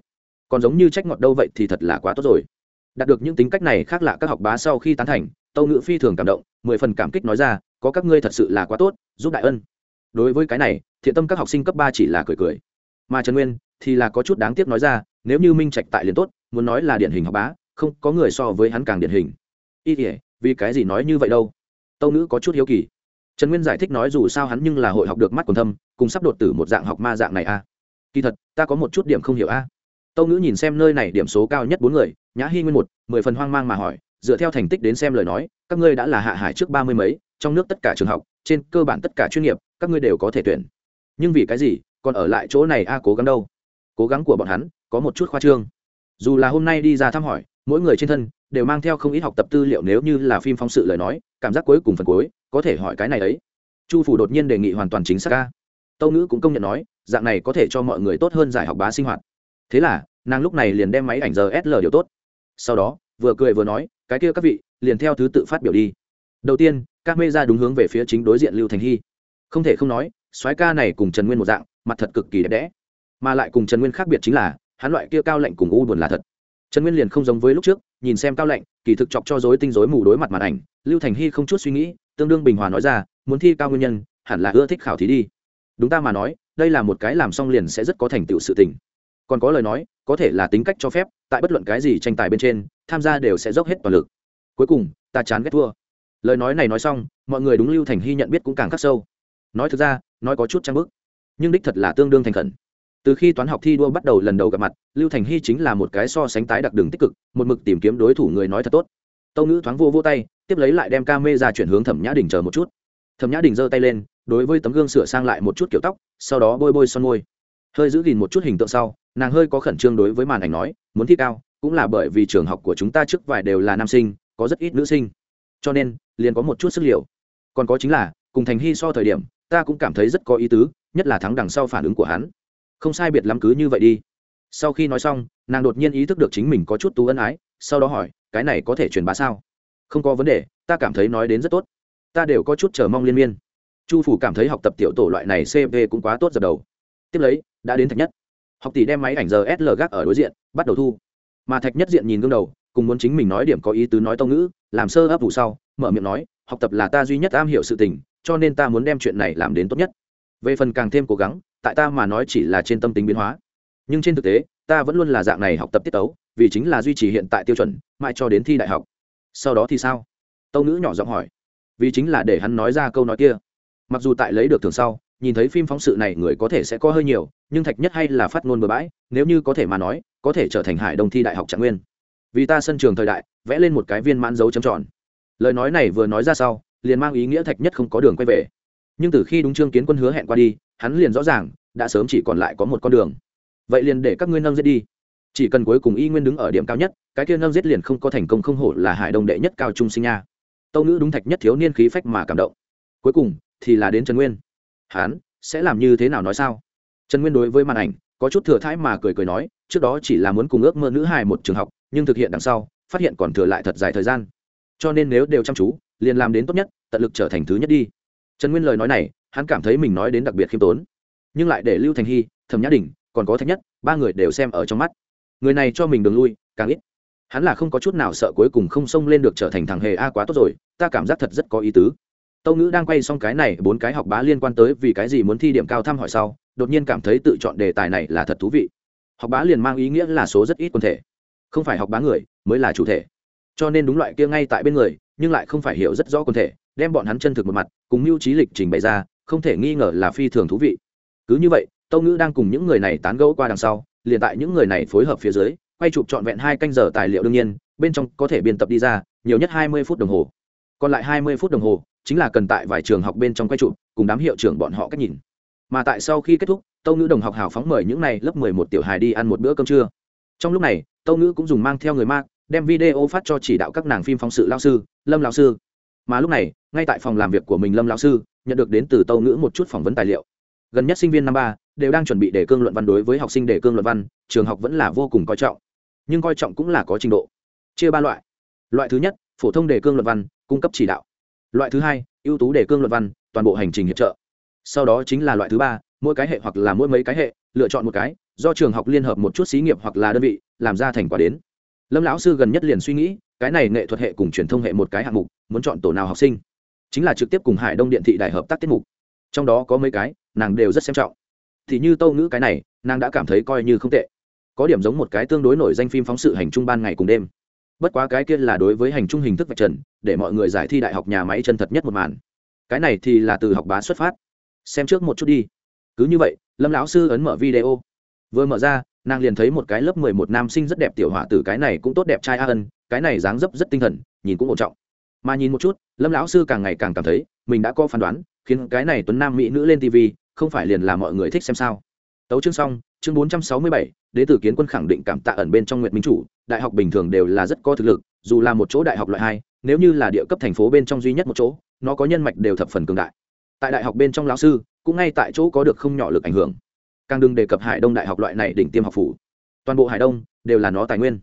còn giống như trách ngọt đâu vậy thì thật là quá tốt rồi. Đạt được những tính cách này khác lạ các học bá sau khi tán thành, tâu ngữ phi thường cảm động, mười phần cảm kích nói ra, có các ngươi thật sự là quá tốt, giúp đại ân. Đối với cái này, thiện tâm các học sinh cấp ba chỉ là cười cười. Mà trần nguyên thì là có chút đáng tiếc nói ra, nếu như minh trạch tại liền tốt, muốn nói là điển hình học bá, không có người so với hắn càng điển hình. Y thể vì cái gì nói như vậy đâu? Tâu nữ có chút hiếu kỳ. Trần nguyên giải thích nói dù sao hắn nhưng là hội học được mắt còn thâm, cùng sắp đột tử một dạng học ma dạng này a à. kỳ thật, ta có một chút điểm không hiểu a. à tâu nữ nhìn xem nơi này điểm số cao nhất bốn người, nhã hy nguyên một, mười phần hoang mang mà hỏi, dựa theo thành tích đến xem lời nói, các ngươi đã là hạ hải trước ba mươi mấy, trong nước tất cả trường học, trên cơ bản tất cả chuyên nghiệp, các ngươi đều có thể tuyển. Nhưng vì cái gì, còn ở lại chỗ này a, cố gắng đâu? Cố gắng của bọn hắn, có một chút khoa trương. Dù là hôm nay đi ra thăm hỏi, mỗi người trên thân đều mang theo không ít học tập tư liệu nếu như là phim phóng sự lời nói, cảm giác cuối cùng phần cuối, có thể hỏi cái này ấy. Chu phủ đột nhiên đề nghị hoàn toàn chính xác ca tâu ngữ cũng công nhận nói, dạng này có thể cho mọi người tốt hơn giải học bá sinh hoạt thế là, nàng lúc này liền đem máy ảnh giờ sl điều tốt. Sau đó, vừa cười vừa nói, cái kia các vị, liền theo thứ tự phát biểu đi. Đầu tiên, các mê ra đúng hướng về phía chính đối diện lưu thành hy. Không thể không nói, soái ca này cùng trần nguyên một dạng, mặt thật cực kỳ đẹp đẽ. Mà lại cùng trần nguyên khác biệt chính là, hắn loại kia cao lạnh cùng u buồn là thật. Trần nguyên liền không giống với lúc trước, nhìn xem cao lạnh, kỳ thực chọc cho dối tinh dối mù đối mặt màn ảnh, lưu thành hy không chút suy nghĩ, tương đương bình hòa nói ra, muốn thi cao nguyên nhân, hẳn là ưa thích khảo thí đi. Đúng ta mà nói, đây là một cái làm xong liền sẽ rất có thành tựu sự tình còn có lời nói, có thể là tính cách cho phép, tại bất luận cái gì tranh tài bên trên, tham gia đều sẽ dốc hết toàn lực. Cuối cùng, ta chán ghét thua. Lời nói này nói xong, mọi người đúng lưu thành hy nhận biết cũng càng khắc sâu. Nói thực ra, nói có chút trang bức, nhưng đích thật là tương đương thành khẩn. Từ khi toán học thi đua bắt đầu lần đầu gặp mặt, lưu thành hy chính là một cái so sánh tái đặc đường tích cực, một mực tìm kiếm đối thủ người nói thật tốt. Tâu ngữ thoáng vô vô tay, tiếp lấy lại đem ca mê ra chuyển hướng thẩm nhã đình chờ một chút. Thẩm nhã đình giơ tay lên, đối với tấm gương sửa sang lại một chút kiểu tóc, sau đó bôi bôi son môi. Hơi giữ gìn một chút hình tượng sau nàng hơi có khẩn trương đối với màn ảnh nói, muốn thi cao, cũng là bởi vì trường học của chúng ta trước vài đều là nam sinh, có rất ít nữ sinh. Cho nên, liền có một chút sức liệu. Còn có chính là, cùng thành hy so thời điểm, ta cũng cảm thấy rất có ý tứ, nhất là thắng đằng sau phản ứng của hắn. Không sai biệt lắm cứ như vậy đi. Sau khi nói xong, nàng đột nhiên ý thức được chính mình có chút tú ân ái, sau đó hỏi, cái này có thể truyền bá sao? Không có vấn đề, ta cảm thấy nói đến rất tốt. Ta đều có chút chờ mong liên miên. Chu phủ cảm thấy học tập tiểu tổ loại này cv cũng quá tốt dập đầu. Tiếp lấy, đã đến thạch nhất học tỷ đem máy ảnh giờ sl gác ở đối diện, bắt đầu thu. Mà thạch nhất diện nhìn gương đầu, cùng muốn chính mình nói điểm có ý tứ nói tông ngữ, làm sơ ấp vụ sau, mở miệng nói, học tập là ta duy nhất am hiểu sự tình, cho nên ta muốn đem chuyện này làm đến tốt nhất. Về phần càng thêm cố gắng, tại ta mà nói chỉ là trên tâm tính biến hóa. Nhưng trên thực tế, ta vẫn luôn là dạng này học tập tiết tấu, vì chính là duy trì hiện tại tiêu chuẩn, mãi cho đến thi đại học. Sau đó thì sao? Tâu nữ nhỏ giọng hỏi. Vì chính là để hắn nói ra câu nói kia. Mặc dù tại lấy được thường sau nhìn thấy phim phóng sự này người có thể sẽ có hơi nhiều, nhưng thạch nhất hay là phát ngôn bừa bãi, nếu như có thể mà nói, có thể trở thành hải đông thi đại học trạng nguyên. Vì ta sân trường thời đại, vẽ lên một cái viên mãn dấu chấm tròn. Lời nói này vừa nói ra sau, liền mang ý nghĩa thạch nhất không có đường quay về. Nhưng từ khi đúng trương kiến quân hứa hẹn qua đi, hắn liền rõ ràng, đã sớm chỉ còn lại có một con đường. Vậy liền để các ngươi nâng giết đi. Chỉ cần cuối cùng y nguyên đứng ở điểm cao nhất, cái kia nâng giết liền không có thành công không hổ là hải đông đệ nhất cao trung sinh nha. Tâu nữ đúng thạch nhất thiếu niên khí phách mà cảm động. Cuối cùng, thì là đến trần nguyên hắn sẽ làm như thế nào nói sao? Trần nguyên đối với màn ảnh, có chút thừa thãi mà cười cười nói, trước đó chỉ là muốn cùng ước mơ nữ hài một trường học, nhưng thực hiện đằng sau, phát hiện còn thừa lại thật dài thời gian. Cho nên nếu đều chăm chú, liền làm đến tốt nhất, tận lực trở thành thứ nhất đi. Trần nguyên lời nói này, hắn cảm thấy mình nói đến đặc biệt khiêm tốn. Nhưng lại để lưu thành hy, thẩm nhã đình, còn có thạch nhất, ba người đều xem ở trong mắt. Người này cho mình đường lui, càng ít. Hắn là không có chút nào sợ cuối cùng không xông lên được trở thành thằng hề a quá tốt rồi, ta cảm giác thật rất có ý tứ tâu ngữ đang quay xong cái này, bốn cái học bá liên quan tới vì cái gì muốn thi điểm cao thăm hỏi sau, đột nhiên cảm thấy tự chọn đề tài này là thật thú vị. Học bá liền mang ý nghĩa là số rất ít quần thể. Không phải học bá người, mới là chủ thể. Cho nên đúng loại kia ngay tại bên người, nhưng lại không phải hiểu rất rõ quần thể, đem bọn hắn chân thực một mặt, cùng mưu trí lịch trình bày ra, không thể nghi ngờ là phi thường thú vị. Cứ như vậy, tâu ngữ đang cùng những người này tán gẫu qua đằng sau, liền tại những người này phối hợp phía dưới, quay chụp trọn vẹn hai canh giờ tài liệu đương nhiên, bên trong có thể biên tập đi ra, nhiều nhất hai mươi phút đồng hồ. Còn lại hai mươi phút đồng hồ chính là cần tại vài trường học bên trong quay trụ, cùng đám hiệu trưởng bọn họ cách nhìn. Mà tại sau khi kết thúc tâu ngữ đồng học hào phóng mời những n à y lớp mười một tiểu hài đi ăn một bữa cơm trưa. Trong lúc này tâu ngữ cũng dùng mang theo người mark đem video phát cho chỉ đạo các nàng phim phóng sự lao sư lâm lao sư. Mà lúc này ngay tại phòng làm việc của mình lâm lao sư nhận được đến từ tâu ngữ một chút phỏng vấn tài liệu. Gần nhất sinh viên năm ba đều đang chuẩn bị đề cương luận văn đối với học sinh đề cương luận văn trường học vẫn là vô cùng coi trọng. Nhưng coi trọng cũng là có trình độ. Chia ba loại. Loại thứ nhất phổ thông đề cương luận văn cung cấp chỉ đạo loại thứ hai, ưu tú đề cương luận văn, toàn bộ hành trình hiệp trợ. Sau đó chính là loại thứ ba, mỗi cái hệ hoặc là mỗi mấy cái hệ, lựa chọn một cái, do trường học liên hợp một chút xí nghiệp hoặc là đơn vị, làm ra thành quả đến. Lâm lão sư gần nhất liền suy nghĩ, cái này nghệ thuật hệ cùng truyền thông hệ một cái hạng mục, muốn chọn tổ nào học sinh? Chính là trực tiếp cùng hải đông điện thị đại hợp tác tiết mục. Trong đó có mấy cái, nàng đều rất xem trọng. Thì như tâu ngữ cái này, nàng đã cảm thấy coi như không tệ. Có điểm giống một cái tương đối nổi danh phim phóng sự hành trung ban ngày cùng đêm bất quá cái kia là đối với hành trung hình thức vạch trần, để mọi người giải thi đại học nhà máy chân thật nhất một màn. Cái này thì là từ học bá xuất phát. Xem trước một chút đi. Cứ như vậy, lâm lão sư ấn mở video. Vừa mở ra, nàng liền thấy một cái lớp mười một nam sinh rất đẹp tiểu họa tử, cái này cũng tốt đẹp trai a ân, cái này dáng dấp rất tinh thần, nhìn cũng ổn trọng. Mà nhìn một chút, lâm lão sư càng ngày càng cảm thấy, mình đã có phán đoán, khiến cái này tuấn nam mỹ nữ lên tv không phải liền là mọi người thích xem sao. Tấu chương xong, chương bốn trăm sáu mươi bảy, đế tử kiến quân khẳng định cảm tạ ẩn bên trong nguyện minh chủ đại học bình thường đều là rất có thực lực, dù là một chỗ đại học loại hai, nếu như là địa cấp thành phố bên trong duy nhất một chỗ, nó có nhân mạch đều thập phần cường đại. Tại đại học bên trong lão sư, cũng ngay tại chỗ có được không nhỏ lực ảnh hưởng. Càng đừng đề cập hải đông đại học loại này đỉnh tiêm học phủ. Toàn bộ hải đông đều là nó tài nguyên.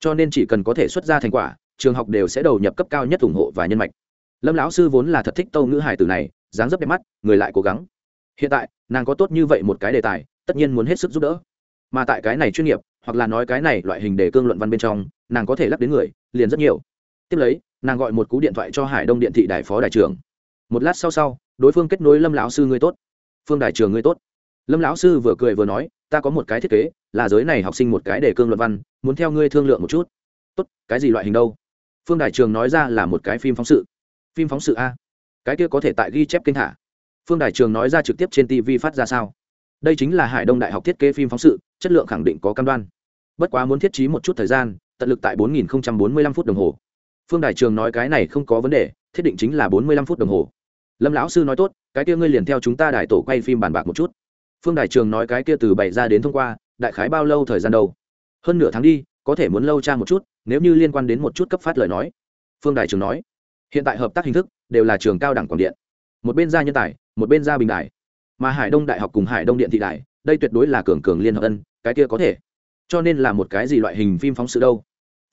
Cho nên chỉ cần có thể xuất ra thành quả, trường học đều sẽ đầu nhập cấp cao nhất ủng hộ và nhân mạch. Lâm lão sư vốn là thật thích tâu ngữ hải từ này, dáng dấp đẹp mắt, người lại cố gắng. Hiện tại, nàng có tốt như vậy một cái đề tài, tất nhiên muốn hết sức giúp đỡ mà tại cái này chuyên nghiệp, hoặc là nói cái này loại hình đề cương luận văn bên trong, nàng có thể lắp đến người, liền rất nhiều. Tiếp lấy, nàng gọi một cú điện thoại cho hải đông điện thị đại phó đại trưởng. Một lát sau sau, đối phương kết nối lâm lão sư ngươi tốt. Phương đại trường ngươi tốt. Lâm lão sư vừa cười vừa nói, ta có một cái thiết kế, là giới này học sinh một cái đề cương luận văn, muốn theo ngươi thương lượng một chút. Tốt, cái gì loại hình đâu? Phương đại trường nói ra là một cái phim phóng sự. Phim phóng sự a? Cái kia có thể tại ghi chép kênh thả phương đại trường nói ra trực tiếp trên tv phát ra sao? Đây chính là hải đông đại học thiết kế phim phóng sự, chất lượng khẳng định có cam đoan. Bất quá muốn thiết trí một chút thời gian, tận lực tại 4045 phút đồng hồ. Phương đại trường nói cái này không có vấn đề, thiết định chính là 45 phút đồng hồ. Lâm lão sư nói tốt, cái kia ngươi liền theo chúng ta đại tổ quay phim bàn bạc một chút. Phương đại trường nói cái kia từ bảy ra đến thông qua, đại khái bao lâu thời gian đâu? Hơn nửa tháng đi, có thể muốn lâu tra một chút, nếu như liên quan đến một chút cấp phát lời nói. Phương đại trường nói, hiện tại hợp tác hình thức đều là trường cao đẳng quảng điện. Một bên ra nhân tài, một bên ra bình đại mà hải đông đại học cùng hải đông điện thị đại, đây tuyệt đối là cường cường liên hợp ân, cái kia có thể. Cho nên là một cái gì loại hình phim phóng sự đâu?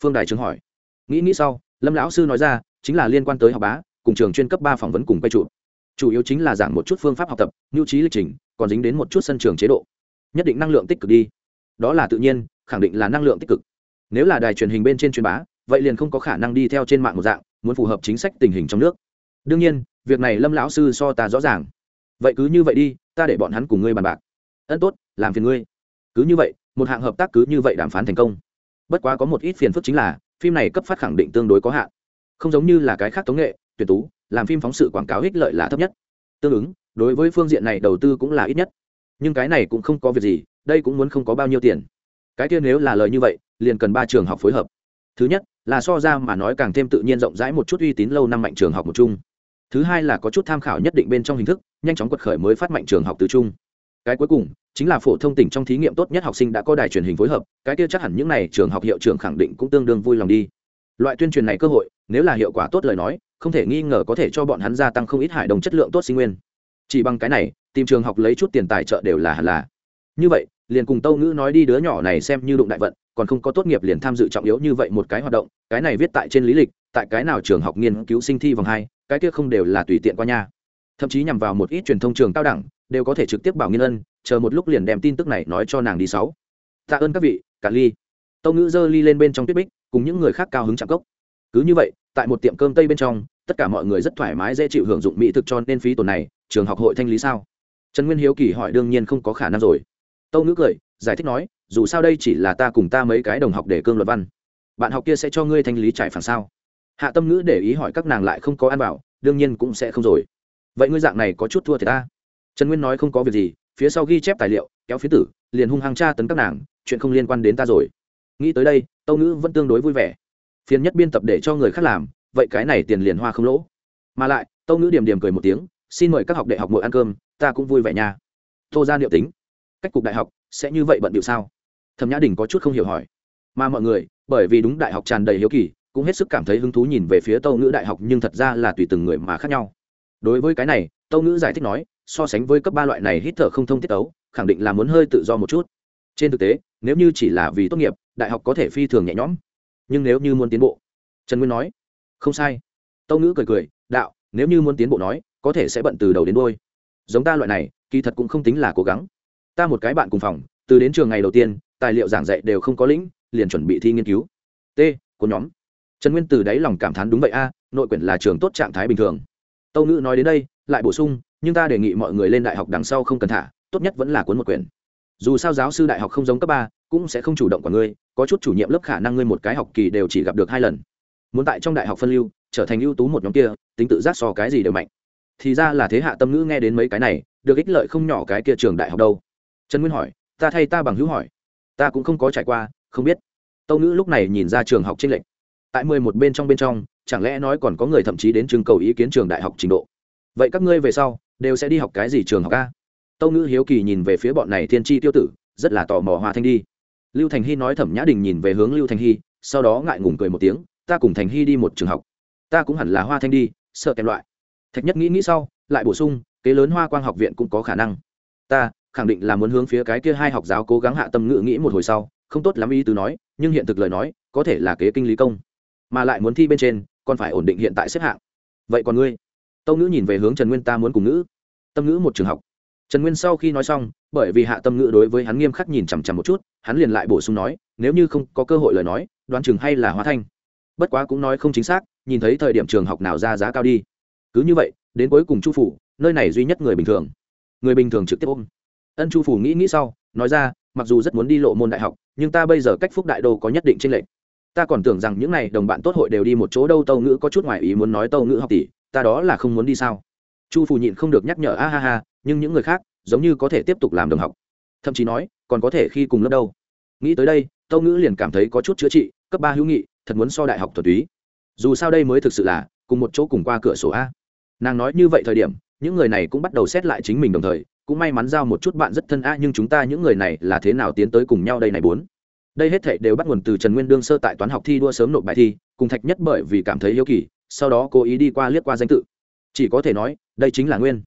Phương đại trường hỏi. Nghĩ nghĩ sau, lâm lão sư nói ra, chính là liên quan tới học bá, cùng trường chuyên cấp ba phỏng vấn cùng quay trụ. Chủ yếu chính là giảng một chút phương pháp học tập, nhu trí lịch trình, còn dính đến một chút sân trường chế độ. Nhất định năng lượng tích cực đi. Đó là tự nhiên, khẳng định là năng lượng tích cực. Nếu là đài truyền hình bên trên truyền bá, vậy liền không có khả năng đi theo trên mạng một dạng, muốn phù hợp chính sách tình hình trong nước. Đương nhiên, việc này lâm lão sư so ta rõ ràng vậy cứ như vậy đi, ta để bọn hắn cùng ngươi bàn bạc. Ân tốt, làm phiền ngươi. Cứ như vậy, một hạng hợp tác cứ như vậy đàm phán thành công. Bất quá có một ít phiền phức chính là, phim này cấp phát khẳng định tương đối có hạn. Không giống như là cái khác tống nghệ, tuyển tú, làm phim phóng sự quảng cáo ích lợi là thấp nhất. Tương ứng, đối với phương diện này đầu tư cũng là ít nhất. Nhưng cái này cũng không có việc gì, đây cũng muốn không có bao nhiêu tiền. Cái kia nếu là lời như vậy, liền cần ba trường học phối hợp. Thứ nhất, là so ra mà nói càng thêm tự nhiên rộng rãi một chút uy tín lâu năm mạnh trường học một chung thứ hai là có chút tham khảo nhất định bên trong hình thức, nhanh chóng quật khởi mới phát mạnh trường học tứ trung. Cái cuối cùng, chính là phổ thông tỉnh trong thí nghiệm tốt nhất học sinh đã có đài truyền hình phối hợp, cái kia chắc hẳn những n à y trường học hiệu trưởng khẳng định cũng tương đương vui lòng đi. Loại tuyên truyền này cơ hội, nếu là hiệu quả tốt lời nói, không thể nghi ngờ có thể cho bọn hắn gia tăng không ít hải đồng chất lượng tốt sinh nguyên. Chỉ bằng cái này, tìm trường học lấy chút tiền tài trợ đều là hẳn là. Như vậy, liền cùng tâu ngữ nói đi đứa nhỏ này xem như đụng đại vận, còn không có tốt nghiệp liền tham dự trọng yếu như vậy một cái hoạt động, cái này viết tại trên lý lịch, tại cái nào trường học nghiên cứu sinh thi vòng hai cái kia không đều là tùy tiện qua nha. Thậm chí nhằm vào một ít truyền thông trường cao đẳng, đều có thể trực tiếp bảo nghiên ân, chờ một lúc liền đem tin tức này nói cho nàng đi sáu. Tạ ơn các vị cả ly. Tâu ngữ dơ ly lên bên trong tuyết bích, cùng những người khác cao hứng chạm cốc. Cứ như vậy, tại một tiệm cơm tây bên trong, tất cả mọi người rất thoải mái dễ chịu hưởng dụng mỹ thực cho nên phí tổn này, trường học hội thanh lý sao? Trần nguyên hiếu kỳ hỏi đương nhiên không có khả năng rồi. Tâu ngữ cười, giải thích nói, dù sao đây chỉ là ta cùng ta mấy cái đồng học để cương luật văn. Bạn học kia sẽ cho ngươi thanh lý trải phản sao? Hạ tâm ngữ để ý hỏi các nàng lại không có ăn bảo đương nhiên cũng sẽ không rồi. Vậy ngươi dạng này có chút thua thì ta. Trần nguyên nói không có việc gì, phía sau ghi chép tài liệu, kéo phía tử, liền hung hăng tra tấn các nàng, chuyện không liên quan đến ta rồi. Nghĩ tới đây, tâu ngữ vẫn tương đối vui vẻ. Phiền nhất biên tập để cho người khác làm, vậy cái này tiền liền hoa không lỗ. Mà lại, tâu ngữ điểm điểm cười một tiếng, xin mời các học đệ học mội ăn cơm, ta cũng vui vẻ nha. Tô ra liệu tính, cách cục đại học sẽ như vậy bận điệu sao? Thẩm nhã đình có chút không hiểu hỏi. Mà mọi người, bởi vì đúng đại học tràn đầy hiếu kỳ cũng hết sức cảm thấy hứng thú nhìn về phía tâu ngữ đại học, nhưng thật ra là tùy từng người mà khác nhau. Đối với cái này, tâu ngữ giải thích nói, so sánh với cấp ba loại này hít thở không thông tiết ấu khẳng định là muốn hơi tự do một chút. Trên thực tế, nếu như chỉ là vì tốt nghiệp, đại học có thể phi thường nhẹ nhõm. Nhưng nếu như muốn tiến bộ, trần nguyên nói, không sai. Tâu ngữ cười cười, đạo, nếu như muốn tiến bộ nói, có thể sẽ bận từ đầu đến đôi giống ta loại này, kỳ thật cũng không tính là cố gắng. Ta một cái bạn cùng phòng, từ đến trường ngày đầu tiên, tài liệu giảng dạy đều không có lĩnh, liền chuẩn bị thi nghiên cứu. T của nhóm trần nguyên từ đáy lòng cảm thán đúng vậy a, nội quyển là trường tốt trạng thái bình thường. Tâu ngữ nói đến đây, lại bổ sung, nhưng ta đề nghị mọi người lên đại học đằng sau không cần thả, tốt nhất vẫn là cuốn một quyển. Dù sao giáo sư đại học không giống cấp ba, cũng sẽ không chủ động của ngươi, có chút chủ nhiệm lớp khả năng ngươi một cái học kỳ đều chỉ gặp được hai lần. Muốn tại trong đại học phân lưu, trở thành ưu tú một nhóm kia, tính tự giác so cái gì đều mạnh. Thì ra là thế hạ tâm ngữ nghe đến mấy cái này, được ích lợi không nhỏ cái kia trường đại học đâu. Trần nguyên hỏi, ta thay ta bằng hữu hỏi? Ta cũng không có trải qua, không biết. Tâu ngữ lúc này nhìn ra trường học trên lệch tại mười một bên trong bên trong, chẳng lẽ nói còn có người thậm chí đến trường cầu ý kiến trường đại học trình độ? Vậy các ngươi về sau, đều sẽ đi học cái gì trường học a? Tâu ngữ hiếu kỳ nhìn về phía bọn này thiên tri tiêu tử, rất là tò mò hòa thanh đi lưu thành hy nói thẩm nhã đình nhìn về hướng lưu thành hy, sau đó ngại ngùng cười một tiếng, ta cùng thành hy đi một trường học. Ta cũng hẳn là hoa thanh đi, sợ kèm loại. Thạch nhất nghĩ nghĩ sau, lại bổ sung, kế lớn hoa quang học viện cũng có khả năng. Ta khẳng định là muốn hướng phía cái kia hai học giáo cố gắng hạ tâm ngữ nghĩ một hồi sau, không tốt lắm ý tứ nói, nhưng hiện thực lời nói, có thể là kế kinh lý công mà lại muốn thi bên trên, còn phải ổn định hiện tại xếp hạng. Vậy còn ngươi? Tâu ngữ nhìn về hướng trần nguyên ta muốn cùng ngữ. Tâm ngữ một trường học. Trần nguyên sau khi nói xong, bởi vì hạ tâm ngữ đối với hắn nghiêm khắc nhìn chằm chằm một chút, hắn liền lại bổ sung nói, nếu như không có cơ hội lời nói, đoán chừng hay là hóa thanh. Bất quá cũng nói không chính xác, nhìn thấy thời điểm trường học nào ra giá cao đi. Cứ như vậy, đến cuối cùng chu phủ, nơi này duy nhất người bình thường. Người bình thường trực tiếp ôm. Ân chu phủ nghĩ nghĩ sau, nói ra, mặc dù rất muốn đi lộ môn đại học, nhưng ta bây giờ cách phúc đại đô có nhất định tranh lệch ta còn tưởng rằng những n à y đồng bạn tốt hội đều đi một chỗ đâu, tâu ngữ có chút ngoài ý muốn nói, tâu ngữ học tỷ, ta đó là không muốn đi sao? Chu Phù nhịn không được nhắc nhở, a ha ha, nhưng những người khác giống như có thể tiếp tục làm đồng học. Thậm chí nói, còn có thể khi cùng lớp đâu? Nghĩ tới đây, tâu ngữ liền cảm thấy có chút chữa trị, cấp ba hữu nghị, thật muốn so đại học thuật túy. Dù sao đây mới thực sự là cùng một chỗ cùng qua cửa sổ a. Nàng nói như vậy thời điểm, những người này cũng bắt đầu xét lại chính mình đồng thời, cũng may mắn giao một chút bạn rất thân a, nhưng chúng ta những người này là thế nào tiến tới cùng nhau đây này bốn? Đây hết thảy đều bắt nguồn từ trần nguyên đương sơ tại toán học thi đua sớm nộp bài thi, cùng thạch nhất bởi vì cảm thấy yêu kỳ, sau đó cố ý đi qua liếc qua danh tự. Chỉ có thể nói, đây chính là nguyên.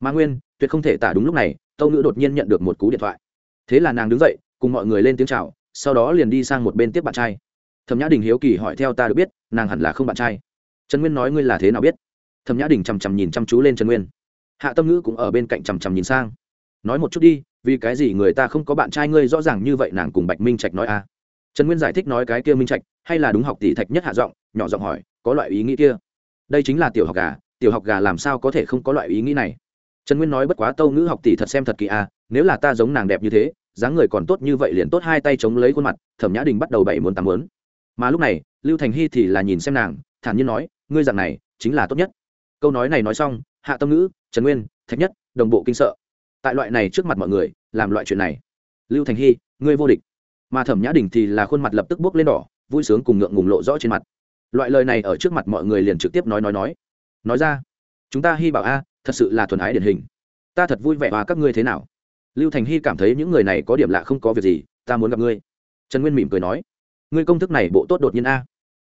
Mà nguyên, tuyệt không thể tả đúng lúc này, tâu ngữ đột nhiên nhận được một cú điện thoại. Thế là nàng đứng dậy, cùng mọi người lên tiếng c h à o sau đó liền đi sang một bên tiếp bạn trai. Thẩm nhã đình hiếu kỳ hỏi theo ta được biết, nàng hẳn là không bạn trai. Trần nguyên nói ngươi là thế nào biết? Thẩm nhã đình chằm chằm nhìn chăm chú lên trần nguyên. Hạ tâm ngữ cũng ở bên cạnh chằm chằm nhìn sang nói một chút đi, vì cái gì người ta không có bạn trai ngươi rõ ràng như vậy nàng cùng bạch minh trạch nói a à. trần nguyên giải thích nói cái kia minh trạch, hay là đúng học tỷ thạch nhất hạ giọng, nhỏ giọng hỏi, có loại ý nghĩ kia? Đây chính là tiểu học gà, tiểu học gà làm sao có thể không có loại ý nghĩ này? Trần nguyên nói bất quá tâu ngữ học tỷ thật xem thật kỳ à nếu là ta giống nàng đẹp như thế, dáng người còn tốt như vậy liền tốt hai tay chống lấy khuôn mặt, thẩm nhã đình bắt đầu bảy muốn tám muốn. Mà lúc này, lưu thành hy thì là nhìn xem nàng, thản nhiên nói, ngươi dạng này chính là tốt nhất. Câu nói này nói xong, hạ tâm ngữ, trần nguyên, thạch nhất, đồng bộ kinh sợ tại loại này trước mặt mọi người, làm loại chuyện này. Lưu thành hy, ngươi vô địch. Mà thẩm nhã đình thì là khuôn mặt lập tức bốc lên đỏ, vui sướng cùng ngượng ngùng lộ rõ trên mặt. Loại lời này ở trước mặt mọi người liền trực tiếp nói nói nói. Nói ra, chúng ta hy bảo a, thật sự là thuần ái điển hình. Ta thật vui vẻ và các ngươi thế nào? Lưu thành hy cảm thấy những người này có điểm lạ không có việc gì, ta muốn gặp ngươi. Trần nguyên mỉm cười nói, ngươi công thức này bộ tốt đột nhiên a.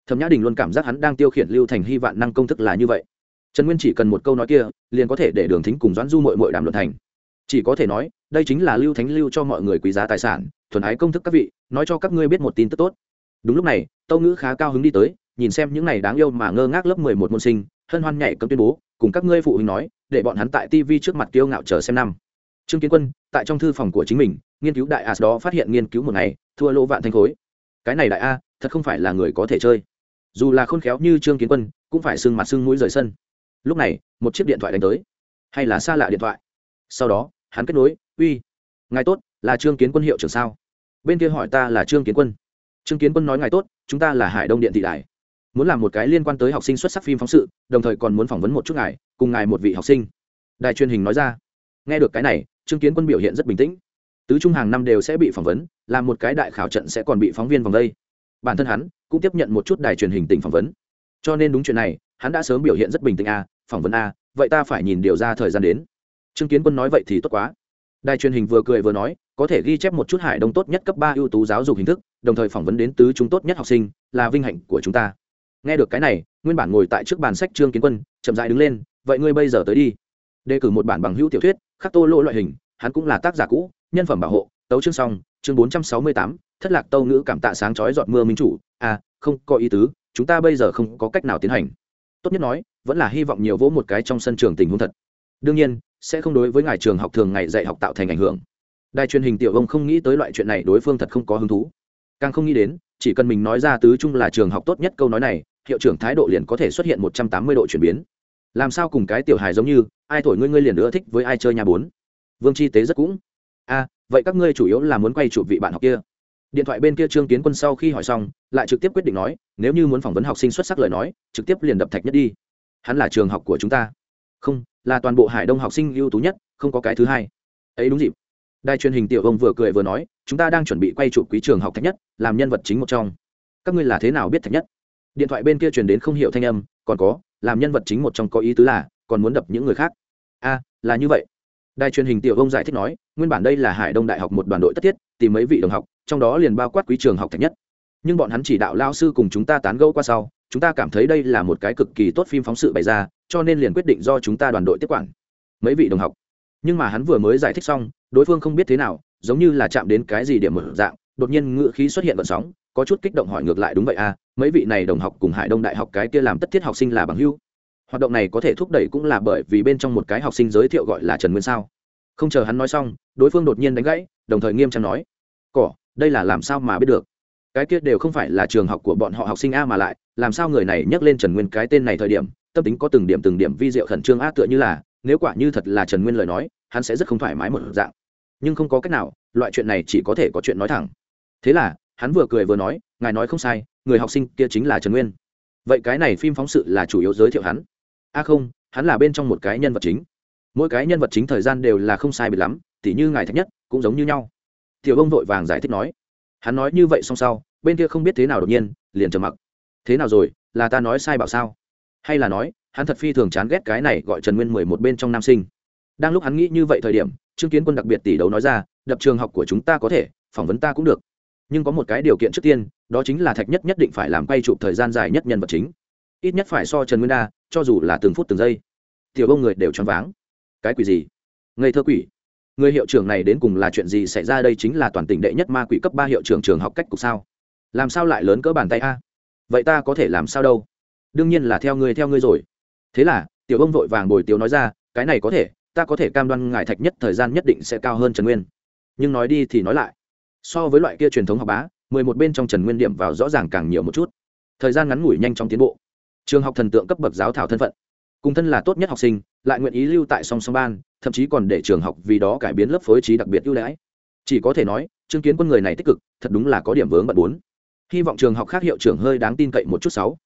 Thẩm nhã đình luôn cảm giác hắn đang tiêu khiển lưu thành hy vạn năng công thức là như vậy. Trần nguyên chỉ cần một câu nói kia, liền có thể để đường thính cùng doãn du mội mội đàm luận thành chỉ có thể nói, đây chính là lưu thánh lưu cho mọi người quý giá tài sản, thuần ái công thức các vị, nói cho các ngươi biết một tin tức tốt. Đúng lúc này, tâu ngữ khá cao hứng đi tới, nhìn xem những này đáng yêu mà ngơ ngác lớp mười một môn sinh, hân hoan nhảy cấm tuyên bố, cùng các ngươi phụ huynh nói, để bọn hắn tại tv trước mặt kiêu ngạo chờ xem năm. Trương kiến quân, tại trong thư phòng của chính mình, nghiên cứu đại as đó phát hiện nghiên cứu một ngày, thua lỗ vạn thanh khối. Cái này đại a, thật không phải là người có thể chơi. Dù là khôn khéo như trương kiến quân, cũng phải sưng mặt sưng mũi rời sân. Lúc này, một chiếc điện thoại đánh tới. Hay là xa lạ điện thoại. Sau đó hắn kết nối, uy, ngài tốt, là trương kiến quân hiệu trưởng sao? Bên kia hỏi, ta là trương kiến quân. Trương kiến quân nói, ngài tốt, chúng ta là hải đông điện thị đài. Muốn làm một cái liên quan tới học sinh xuất sắc phim phóng sự, đồng thời còn muốn phỏng vấn một chút ngài, cùng ngài một vị học sinh. Đài truyền hình nói ra. Nghe được cái này, trương kiến quân biểu hiện rất bình tĩnh. Tứ trung hàng năm đều sẽ bị phỏng vấn, làm một cái đại khảo trận sẽ còn bị phóng viên vòng đây. Bản thân hắn cũng tiếp nhận một chút đài truyền hình tỉnh phỏng vấn. Cho nên đúng chuyện này, hắn đã sớm biểu hiện rất bình tĩnh a phỏng vấn a vậy ta phải nhìn điều ra thời gian đến trương kiến quân nói vậy thì tốt quá. Đài truyền hình vừa cười vừa nói, có thể ghi chép một chút hải đông tốt nhất cấp ba ưu tú giáo dục hình thức, đồng thời phỏng vấn đến tứ chúng tốt nhất học sinh, là vinh hạnh của chúng ta. Nghe được cái này, nguyên bản ngồi tại trước bàn sách trương kiến quân, chậm dại đứng lên, vậy ngươi bây giờ tới đi. Đề cử một bản bằng hữu tiểu thuyết, khắc tô lỗ loại hình, hắn cũng là tác giả cũ, nhân phẩm bảo hộ, tấu chương xong, chương bốn trăm sáu mươi tám, thất lạc tâu ngữ cảm tạ sáng chói giọt mưa minh chủ. À không có ý tứ, chúng ta bây giờ không có cách nào tiến hành. Tốt nhất nói, vẫn là hy vọng nhiều vỗ một cái trong sân trường tình huống thật. Đương nhiên sẽ không đối với ngài trường học thường ngày dạy học tạo thành ảnh hưởng. Đài truyền hình tiểu ông không nghĩ tới loại chuyện này đối phương thật không có hứng thú. Càng không nghĩ đến chỉ cần mình nói ra tứ trung là trường học tốt nhất câu nói này hiệu trưởng thái độ liền có thể xuất hiện một trăm tám mươi độ chuyển biến. Làm sao cùng cái tiểu hài giống như ai thổi ngươi ngươi liền nữa thích với ai chơi nhà bốn? Vương chi tế rất cũng. A à, vậy các ngươi chủ yếu là muốn quay chụp vị bạn học kia. Điện thoại bên kia trương kiến quân sau khi hỏi xong lại trực tiếp quyết định nói nếu như muốn phỏng vấn học sinh xuất sắc lời nói trực tiếp liền đập thạch nhất đi. Hắn là trường học của chúng ta. Không là toàn bộ hải đông học sinh ưu tú nhất, không có cái thứ hai. Ấy đúng dịp. Đài truyền hình tiểu ông vừa cười vừa nói, chúng ta đang chuẩn bị quay chụp quý trường học thạch nhất, làm nhân vật chính một trong. Các ngươi là thế nào biết thạch nhất? Điện thoại bên kia truyền đến không hiểu thanh âm, còn có, làm nhân vật chính một trong có ý tứ là, còn muốn đập những người khác. A, là như vậy. Đài truyền hình tiểu ông giải thích nói, nguyên bản đây là hải đông đại học một đoàn đội tất thiết, tìm mấy vị đồng học, trong đó liền bao quát quý trường học thạch nhất. Nhưng bọn hắn chỉ đạo lao sư cùng chúng ta tán gẫu qua sau chúng ta cảm thấy đây là một cái cực kỳ tốt phim phóng sự bày ra, cho nên liền quyết định do chúng ta đoàn đội tiếp quản. Mấy vị đồng học. Nhưng mà hắn vừa mới giải thích xong, đối phương không biết thế nào, giống như là chạm đến cái gì điểm mở dạng, đột nhiên ngựa khí xuất hiện vận sóng, có chút kích động hỏi ngược lại đúng vậy à mấy vị này đồng học cùng hải đông đại học cái kia làm tất thiết học sinh là bằng hưu hoạt động này có thể thúc đẩy cũng là bởi vì bên trong một cái học sinh giới thiệu gọi là trần nguyên sao. Không chờ hắn nói xong, đối phương đột nhiên đánh gãy, đồng thời nghiêm trang nói, cỏ, đây là làm sao mà biết được? Cái kia đều không phải là trường học của bọn họ học sinh a mà lại làm sao người này nhắc lên trần nguyên cái tên này thời điểm, tâm tính có từng điểm từng điểm vi diệu khẩn trương á tựa như là, nếu quả như thật là trần nguyên lời nói, hắn sẽ rất không thoải mái một dạng. Nhưng không có cách nào, loại chuyện này chỉ có thể có chuyện nói thẳng. Thế là, hắn vừa cười vừa nói, ngài nói không sai, người học sinh kia chính là trần nguyên. Vậy cái này phim phóng sự là chủ yếu giới thiệu hắn. A không, hắn là bên trong một cái nhân vật chính. Mỗi cái nhân vật chính thời gian đều là không sai biệt lắm, tỉ như ngài thạch nhất, cũng giống như nhau. Tiểu ông vội vàng giải thích nói. Hắn nói như vậy xong sau, bên kia không biết thế nào đột nhiên, liền trầm mặc thế nào rồi, là ta nói sai bảo sao? Hay là nói, hắn thật phi thường chán ghét cái này gọi trần nguyên mười một bên trong nam sinh. Đang lúc hắn nghĩ như vậy thời điểm, trương kiến quân đặc biệt tỷ đấu nói ra, đập trường học của chúng ta có thể, phỏng vấn ta cũng được. Nhưng có một cái điều kiện trước tiên, đó chính là thạch nhất nhất định phải làm quay chụp thời gian dài nhất nhân vật chính. Ít nhất phải so trần nguyên đa cho dù là từng phút từng giây. Tiểu bông người đều choáng váng. Cái quỷ gì? Ngây thơ quỷ. Người hiệu trưởng này đến cùng là chuyện gì xảy ra đây chính là toàn tỉnh đệ nhất ma quỷ cấp ba hiệu trưởng trường học cách cục sao? Làm sao lại lớn cỡ bàn tay a? Vậy ta có thể làm sao đâu? Đương nhiên là theo ngươi theo ngươi rồi. Thế là, tiểu ông vội vàng bồi tiếu nói ra, cái này có thể, ta có thể cam đoan ngài thạch nhất thời gian nhất định sẽ cao hơn trần nguyên. Nhưng nói đi thì nói lại. So với loại kia truyền thống học bá, mười một bên trong trần nguyên điểm vào rõ ràng càng nhiều một chút. Thời gian ngắn ngủi nhanh trong tiến bộ. Trường học thần tượng cấp bậc giáo thảo thân phận. Cùng thân là tốt nhất học sinh, lại nguyện ý lưu tại song song ban, thậm chí còn để trường học vì đó cải biến lớp phối trí đặc biệt ưu đãi. Chỉ có thể nói, chứng kiến quân người này tích cực, thật đúng là có điểm vướng bận bốn hy vọng trường học khác hiệu trưởng hơi đáng tin cậy một chút sáu.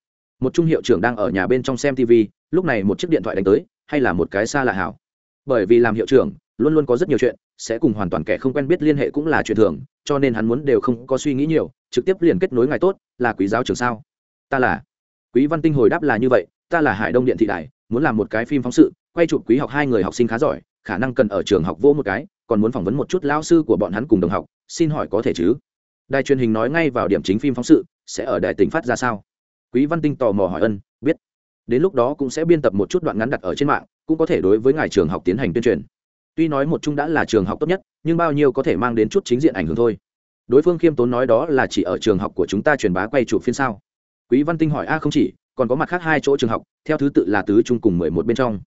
Một trung hiệu trưởng đang ở nhà bên trong xem tv lúc này một chiếc điện thoại đánh tới, hay là một cái xa lạ hảo. Bởi vì làm hiệu trưởng, luôn luôn có rất nhiều chuyện, sẽ cùng hoàn toàn kẻ không quen biết liên hệ cũng là chuyện thường, cho nên hắn muốn đều không có suy nghĩ nhiều, trực tiếp liền kết nối ngài tốt, là quý giáo trường sao? Ta là. Quý văn tinh hồi đáp là như vậy, ta là hải đông điện thị đại muốn làm một cái phim phóng sự, quay chụp quý học hai người học sinh khá giỏi, khả năng cần ở trường học vô một cái, còn muốn phỏng vấn một chút lao sư của bọn hắn cùng đồng học, xin hỏi có thể chứ? Đài truyền hình nói ngay vào điểm chính phim phóng sự, sẽ ở đài tỉnh phát ra sao? Quý văn tinh tò mò hỏi ân, biết. Đến lúc đó cũng sẽ biên tập một chút đoạn ngắn đặt ở trên mạng, cũng có thể đối với ngài trường học tiến hành tuyên truyền. Tuy nói một chung đã là trường học tốt nhất, nhưng bao nhiêu có thể mang đến chút chính diện ảnh hưởng thôi. Đối phương khiêm tốn nói đó là chỉ ở trường học của chúng ta truyền bá quay chụp phiên sao? Quý văn tinh hỏi, a, không chỉ, còn có mặt khác hai chỗ trường học, theo thứ tự là tứ trung cùng mười một bên trong.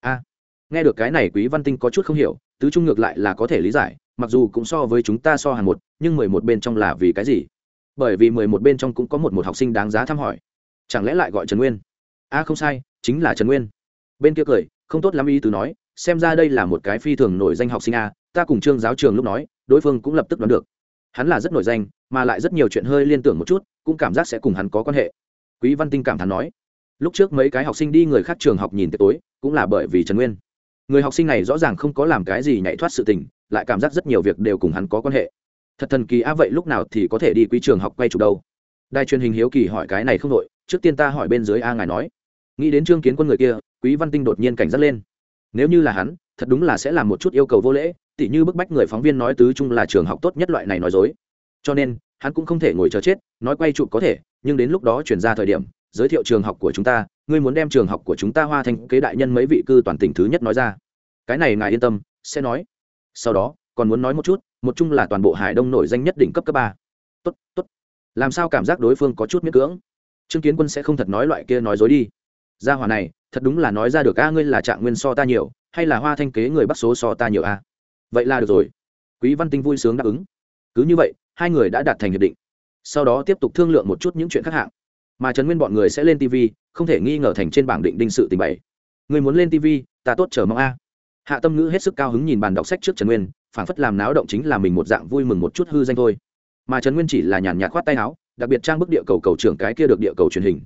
A. Nghe được cái này, quý văn tinh có chút không hiểu, tứ trung ngược lại là có thể lý giải, mặc dù cũng so với chúng ta so hàng một nhưng mười một bên trong là vì cái gì? Bởi vì mười một bên trong cũng có một một học sinh đáng giá thăm hỏi. Chẳng lẽ lại gọi trần nguyên? A, không sai, chính là trần nguyên. Bên kia cười, không tốt lắm ý từ nói, xem ra đây là một cái phi thường nổi danh học sinh a, ta cùng trương giáo trường lúc nói, đối phương cũng lập tức đoán được. Hắn là rất nổi danh, mà lại rất nhiều chuyện hơi liên tưởng một chút, cũng cảm giác sẽ cùng hắn có quan hệ. Quý văn tinh cảm thán nói, lúc trước mấy cái học sinh đi người khác trường học nhìn tiệc tối, cũng là bởi vì trần nguyên. Người học sinh này rõ ràng không có làm cái gì nhảy thoát sự tình, lại cảm giác rất nhiều việc đều cùng hắn có quan hệ thật thần kỳ a vậy lúc nào thì có thể đi quý trường học quay chụp đâu. Đài truyền hình hiếu kỳ hỏi cái này không đội trước tiên ta hỏi bên dưới a ngài nói. Nghĩ đến trương kiến quân người kia, quý văn tinh đột nhiên cảnh giác lên. Nếu như là hắn, thật đúng là sẽ làm một chút yêu cầu vô lễ, tỉ như bức bách người phóng viên nói tứ trung là trường học tốt nhất loại này nói dối. Cho nên, hắn cũng không thể ngồi chờ chết, nói quay chụp có thể, nhưng đến lúc đó chuyển ra thời điểm, giới thiệu trường học của chúng ta, ngươi muốn đem trường học của chúng ta hoa thành kế đại nhân mấy vị cư toàn tỉnh thứ nhất nói ra. Cái này ngài yên tâm, sẽ nói. Sau đó, còn muốn nói một chút một chung là toàn bộ hải đông nổi danh nhất đỉnh cấp cấp ba. Tốt tốt. Làm sao cảm giác đối phương có chút miễn cưỡng? Trương kiến quân sẽ không thật nói loại kia nói dối đi. Gia hòa này, thật đúng là nói ra được, a, ngươi là trạng nguyên so ta nhiều, hay là hoa thanh kế người bắt số so ta nhiều a? Vậy là được rồi. Quý văn tinh vui sướng đáp ứng. Cứ như vậy, hai người đã đạt thành hiệp định. Sau đó tiếp tục thương lượng một chút những chuyện khác hạng. Mà trần nguyên bọn người sẽ lên tv không thể nghi ngờ thành trên bảng định đinh sự tình bày. Người muốn lên tv ta tốt chờ mong a. Hạ tâm ngữ hết sức cao hứng nhìn bàn đọc sách trước trần nguyên phản phất làm náo động chính là mình một dạng vui mừng một chút hư danh thôi. Mà trần nguyên chỉ là nhàn nhạt khoát tay áo, đặc biệt trang bức địa cầu cầu trưởng cái kia được địa cầu truyền hình.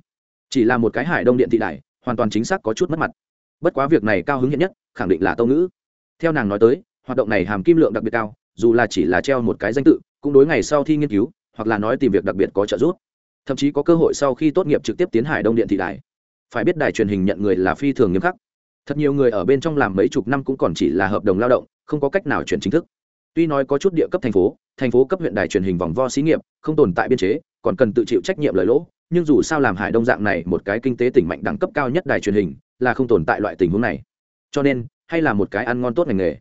Chỉ là một cái hải đông điện thị đại, hoàn toàn chính xác có chút mất mặt. Bất quá việc này cao hứng hiện nhất, khẳng định là tâu ngữ. Theo nàng nói tới, hoạt động này hàm kim lượng đặc biệt cao, dù là chỉ là treo một cái danh tự, cũng đối ngày sau thi nghiên cứu, hoặc là nói tìm việc đặc biệt có trợ giúp. Thậm chí có cơ hội sau khi tốt nghiệp trực tiếp tiến hải đông điện thị đại. Phải biết đài truyền hình nhận người là phi thường nghiêm khắc thật nhiều người ở bên trong làm mấy chục năm cũng còn chỉ là hợp đồng lao động, không có cách nào chuyển chính thức. Tuy nói có chút địa cấp thành phố thành phố cấp huyện đài truyền hình vòng vo xí nghiệp, không tồn tại biên chế, còn cần tự chịu trách nhiệm lời lỗ, nhưng dù sao làm hải đông dạng này một cái kinh tế tỉnh mạnh đẳng cấp cao nhất đài truyền hình, là không tồn tại loại tình huống này. Cho nên, hay là một cái ăn ngon tốt ngành nghề.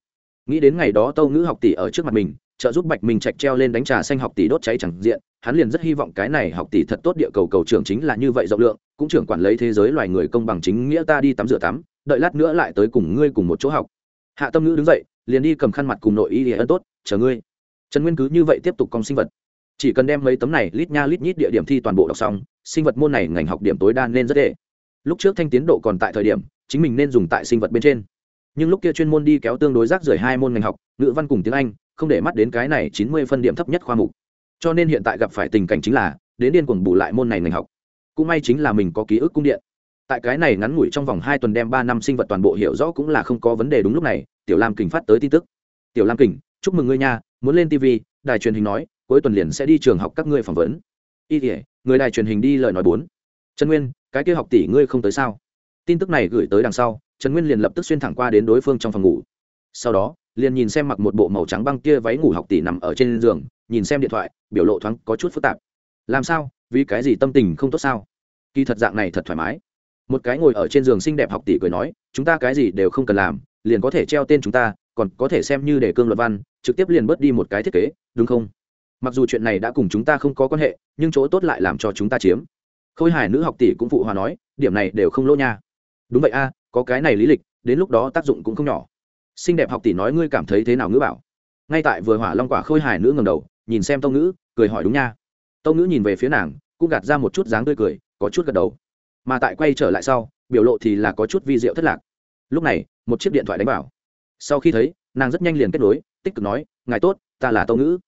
Nghĩ đến ngày đó tâu ngữ học tỷ ở trước mặt mình, trợ giúp bạch mình trạch treo lên đánh trà xanh học tỷ đốt cháy chẳng diện, hắn liền rất hy vọng cái này học tỷ thật tốt địa cầu cầu trưởng chính là như vậy rộng lượng, cũng trưởng quản lấy thế giới loài người công bằng chính nghĩa ta đi tắm rửa tắm đợi lát nữa lại tới cùng ngươi cùng một chỗ học. Hạ tâm ngữ đứng dậy, liền đi cầm khăn mặt cùng nội y ân tốt, chờ ngươi. Trần nguyên cứ như vậy tiếp tục công sinh vật. Chỉ cần đem mấy tấm này lít nha lít nhít địa điểm thi toàn bộ đọc xong, sinh vật môn này ngành học điểm tối đa nên rất đệ lúc trước thanh tiến độ còn tại thời điểm, chính mình nên dùng tại sinh vật bên trên. Nhưng lúc kia chuyên môn đi kéo tương đối rác rưởi hai môn ngành học, ngữ văn cùng tiếng anh, không để mắt đến cái này chín mươi phân điểm thấp nhất khoa mục. Cho nên hiện tại gặp phải tình cảnh chính là, đến điên cuồng bù lại môn này ngành học. Cũng may chính là mình có ký ức cung điện tại cái này ngắn ngủi trong vòng hai tuần đem ba năm sinh vật toàn bộ hiểu rõ cũng là không có vấn đề đúng lúc này, tiểu lam kình phát tới tin tức. Tiểu lam kình, chúc mừng ngươi nha, muốn lên tv đài truyền hình nói, cuối tuần liền sẽ đi trường học các ngươi phỏng vấn. Y thể người đài truyền hình đi lời nói bốn. Trần nguyên, cái kia học tỷ ngươi không tới sao? Tin tức này gửi tới đằng sau, trần nguyên liền lập tức xuyên thẳng qua đến đối phương trong phòng ngủ. Sau đó, liền nhìn xem mặc một bộ màu trắng băng kia váy ngủ học tỷ nằm ở trên giường, nhìn xem điện thoại, biểu lộ thoáng có chút phức tạp. Làm sao? Vì cái gì tâm tình không tốt sao? Kỳ thật dạng này thật thoải mái một cái ngồi ở trên giường xinh đẹp học tỷ cười nói, chúng ta cái gì đều không cần làm, liền có thể treo tên chúng ta, còn có thể xem như để cương luật văn, trực tiếp liền bớt đi một cái thiết kế, đúng không? Mặc dù chuyện này đã cùng chúng ta không có quan hệ, nhưng chỗ tốt lại làm cho chúng ta chiếm. Khôi hài nữ học tỷ cũng phụ hòa nói, điểm này đều không lỗ nha. Đúng vậy a, có cái này lý lịch, đến lúc đó tác dụng cũng không nhỏ. Xinh đẹp học tỷ nói, ngươi cảm thấy thế nào ngữ bảo? Ngay tại vừa hỏa long quả khôi hài nữ ngầm đầu, nhìn xem tâu ngữ, cười hỏi, đúng nha. Tâu ngữ nhìn về phía nàng, cũng gạt ra một chút dáng tươi cười, có chút gật đầu mà tại quay trở lại sau, biểu lộ thì là có chút vi diệu thất lạc. Lúc này, một chiếc điện thoại đánh vào. Sau khi thấy, nàng rất nhanh liền kết nối, tích cực nói, ngài tốt, ta là tâu ngữ.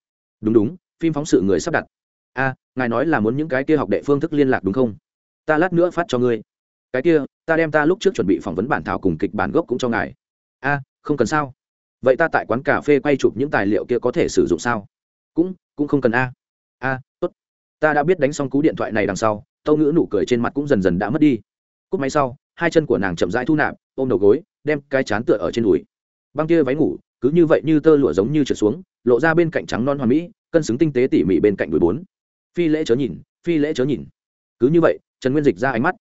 Đúng đúng, phim phóng sự người sắp đặt. A, ngài nói là muốn những cái kia học đệ phương thức liên lạc đúng không? Ta lát nữa phát cho ngươi. Cái kia, ta đem ta lúc trước chuẩn bị phỏng vấn bản thảo cùng kịch bản gốc cũng cho ngài. A, không cần sao? Vậy ta tại quán cà phê quay chụp những tài liệu kia có thể sử dụng sao? Cũng cũng không cần a. A, tốt. Ta đã biết đánh xong cú điện thoại này đằng sau tâu ngữ nụ cười trên mặt cũng dần dần đã mất đi. Cúp máy sau, hai chân của nàng chậm rãi thu nạp, ôm đầu gối, đem cái chán tựa ở trên đùi. Băng kia váy ngủ, cứ như vậy như tơ lụa giống như trượt xuống, lộ ra bên cạnh trắng non hoa mỹ, cân xứng tinh tế tỉ mỉ bên cạnh đùi bốn. Phi lễ chớ nhìn, phi lễ chớ nhìn. Cứ như vậy, trần nguyên dịch ra ánh mắt.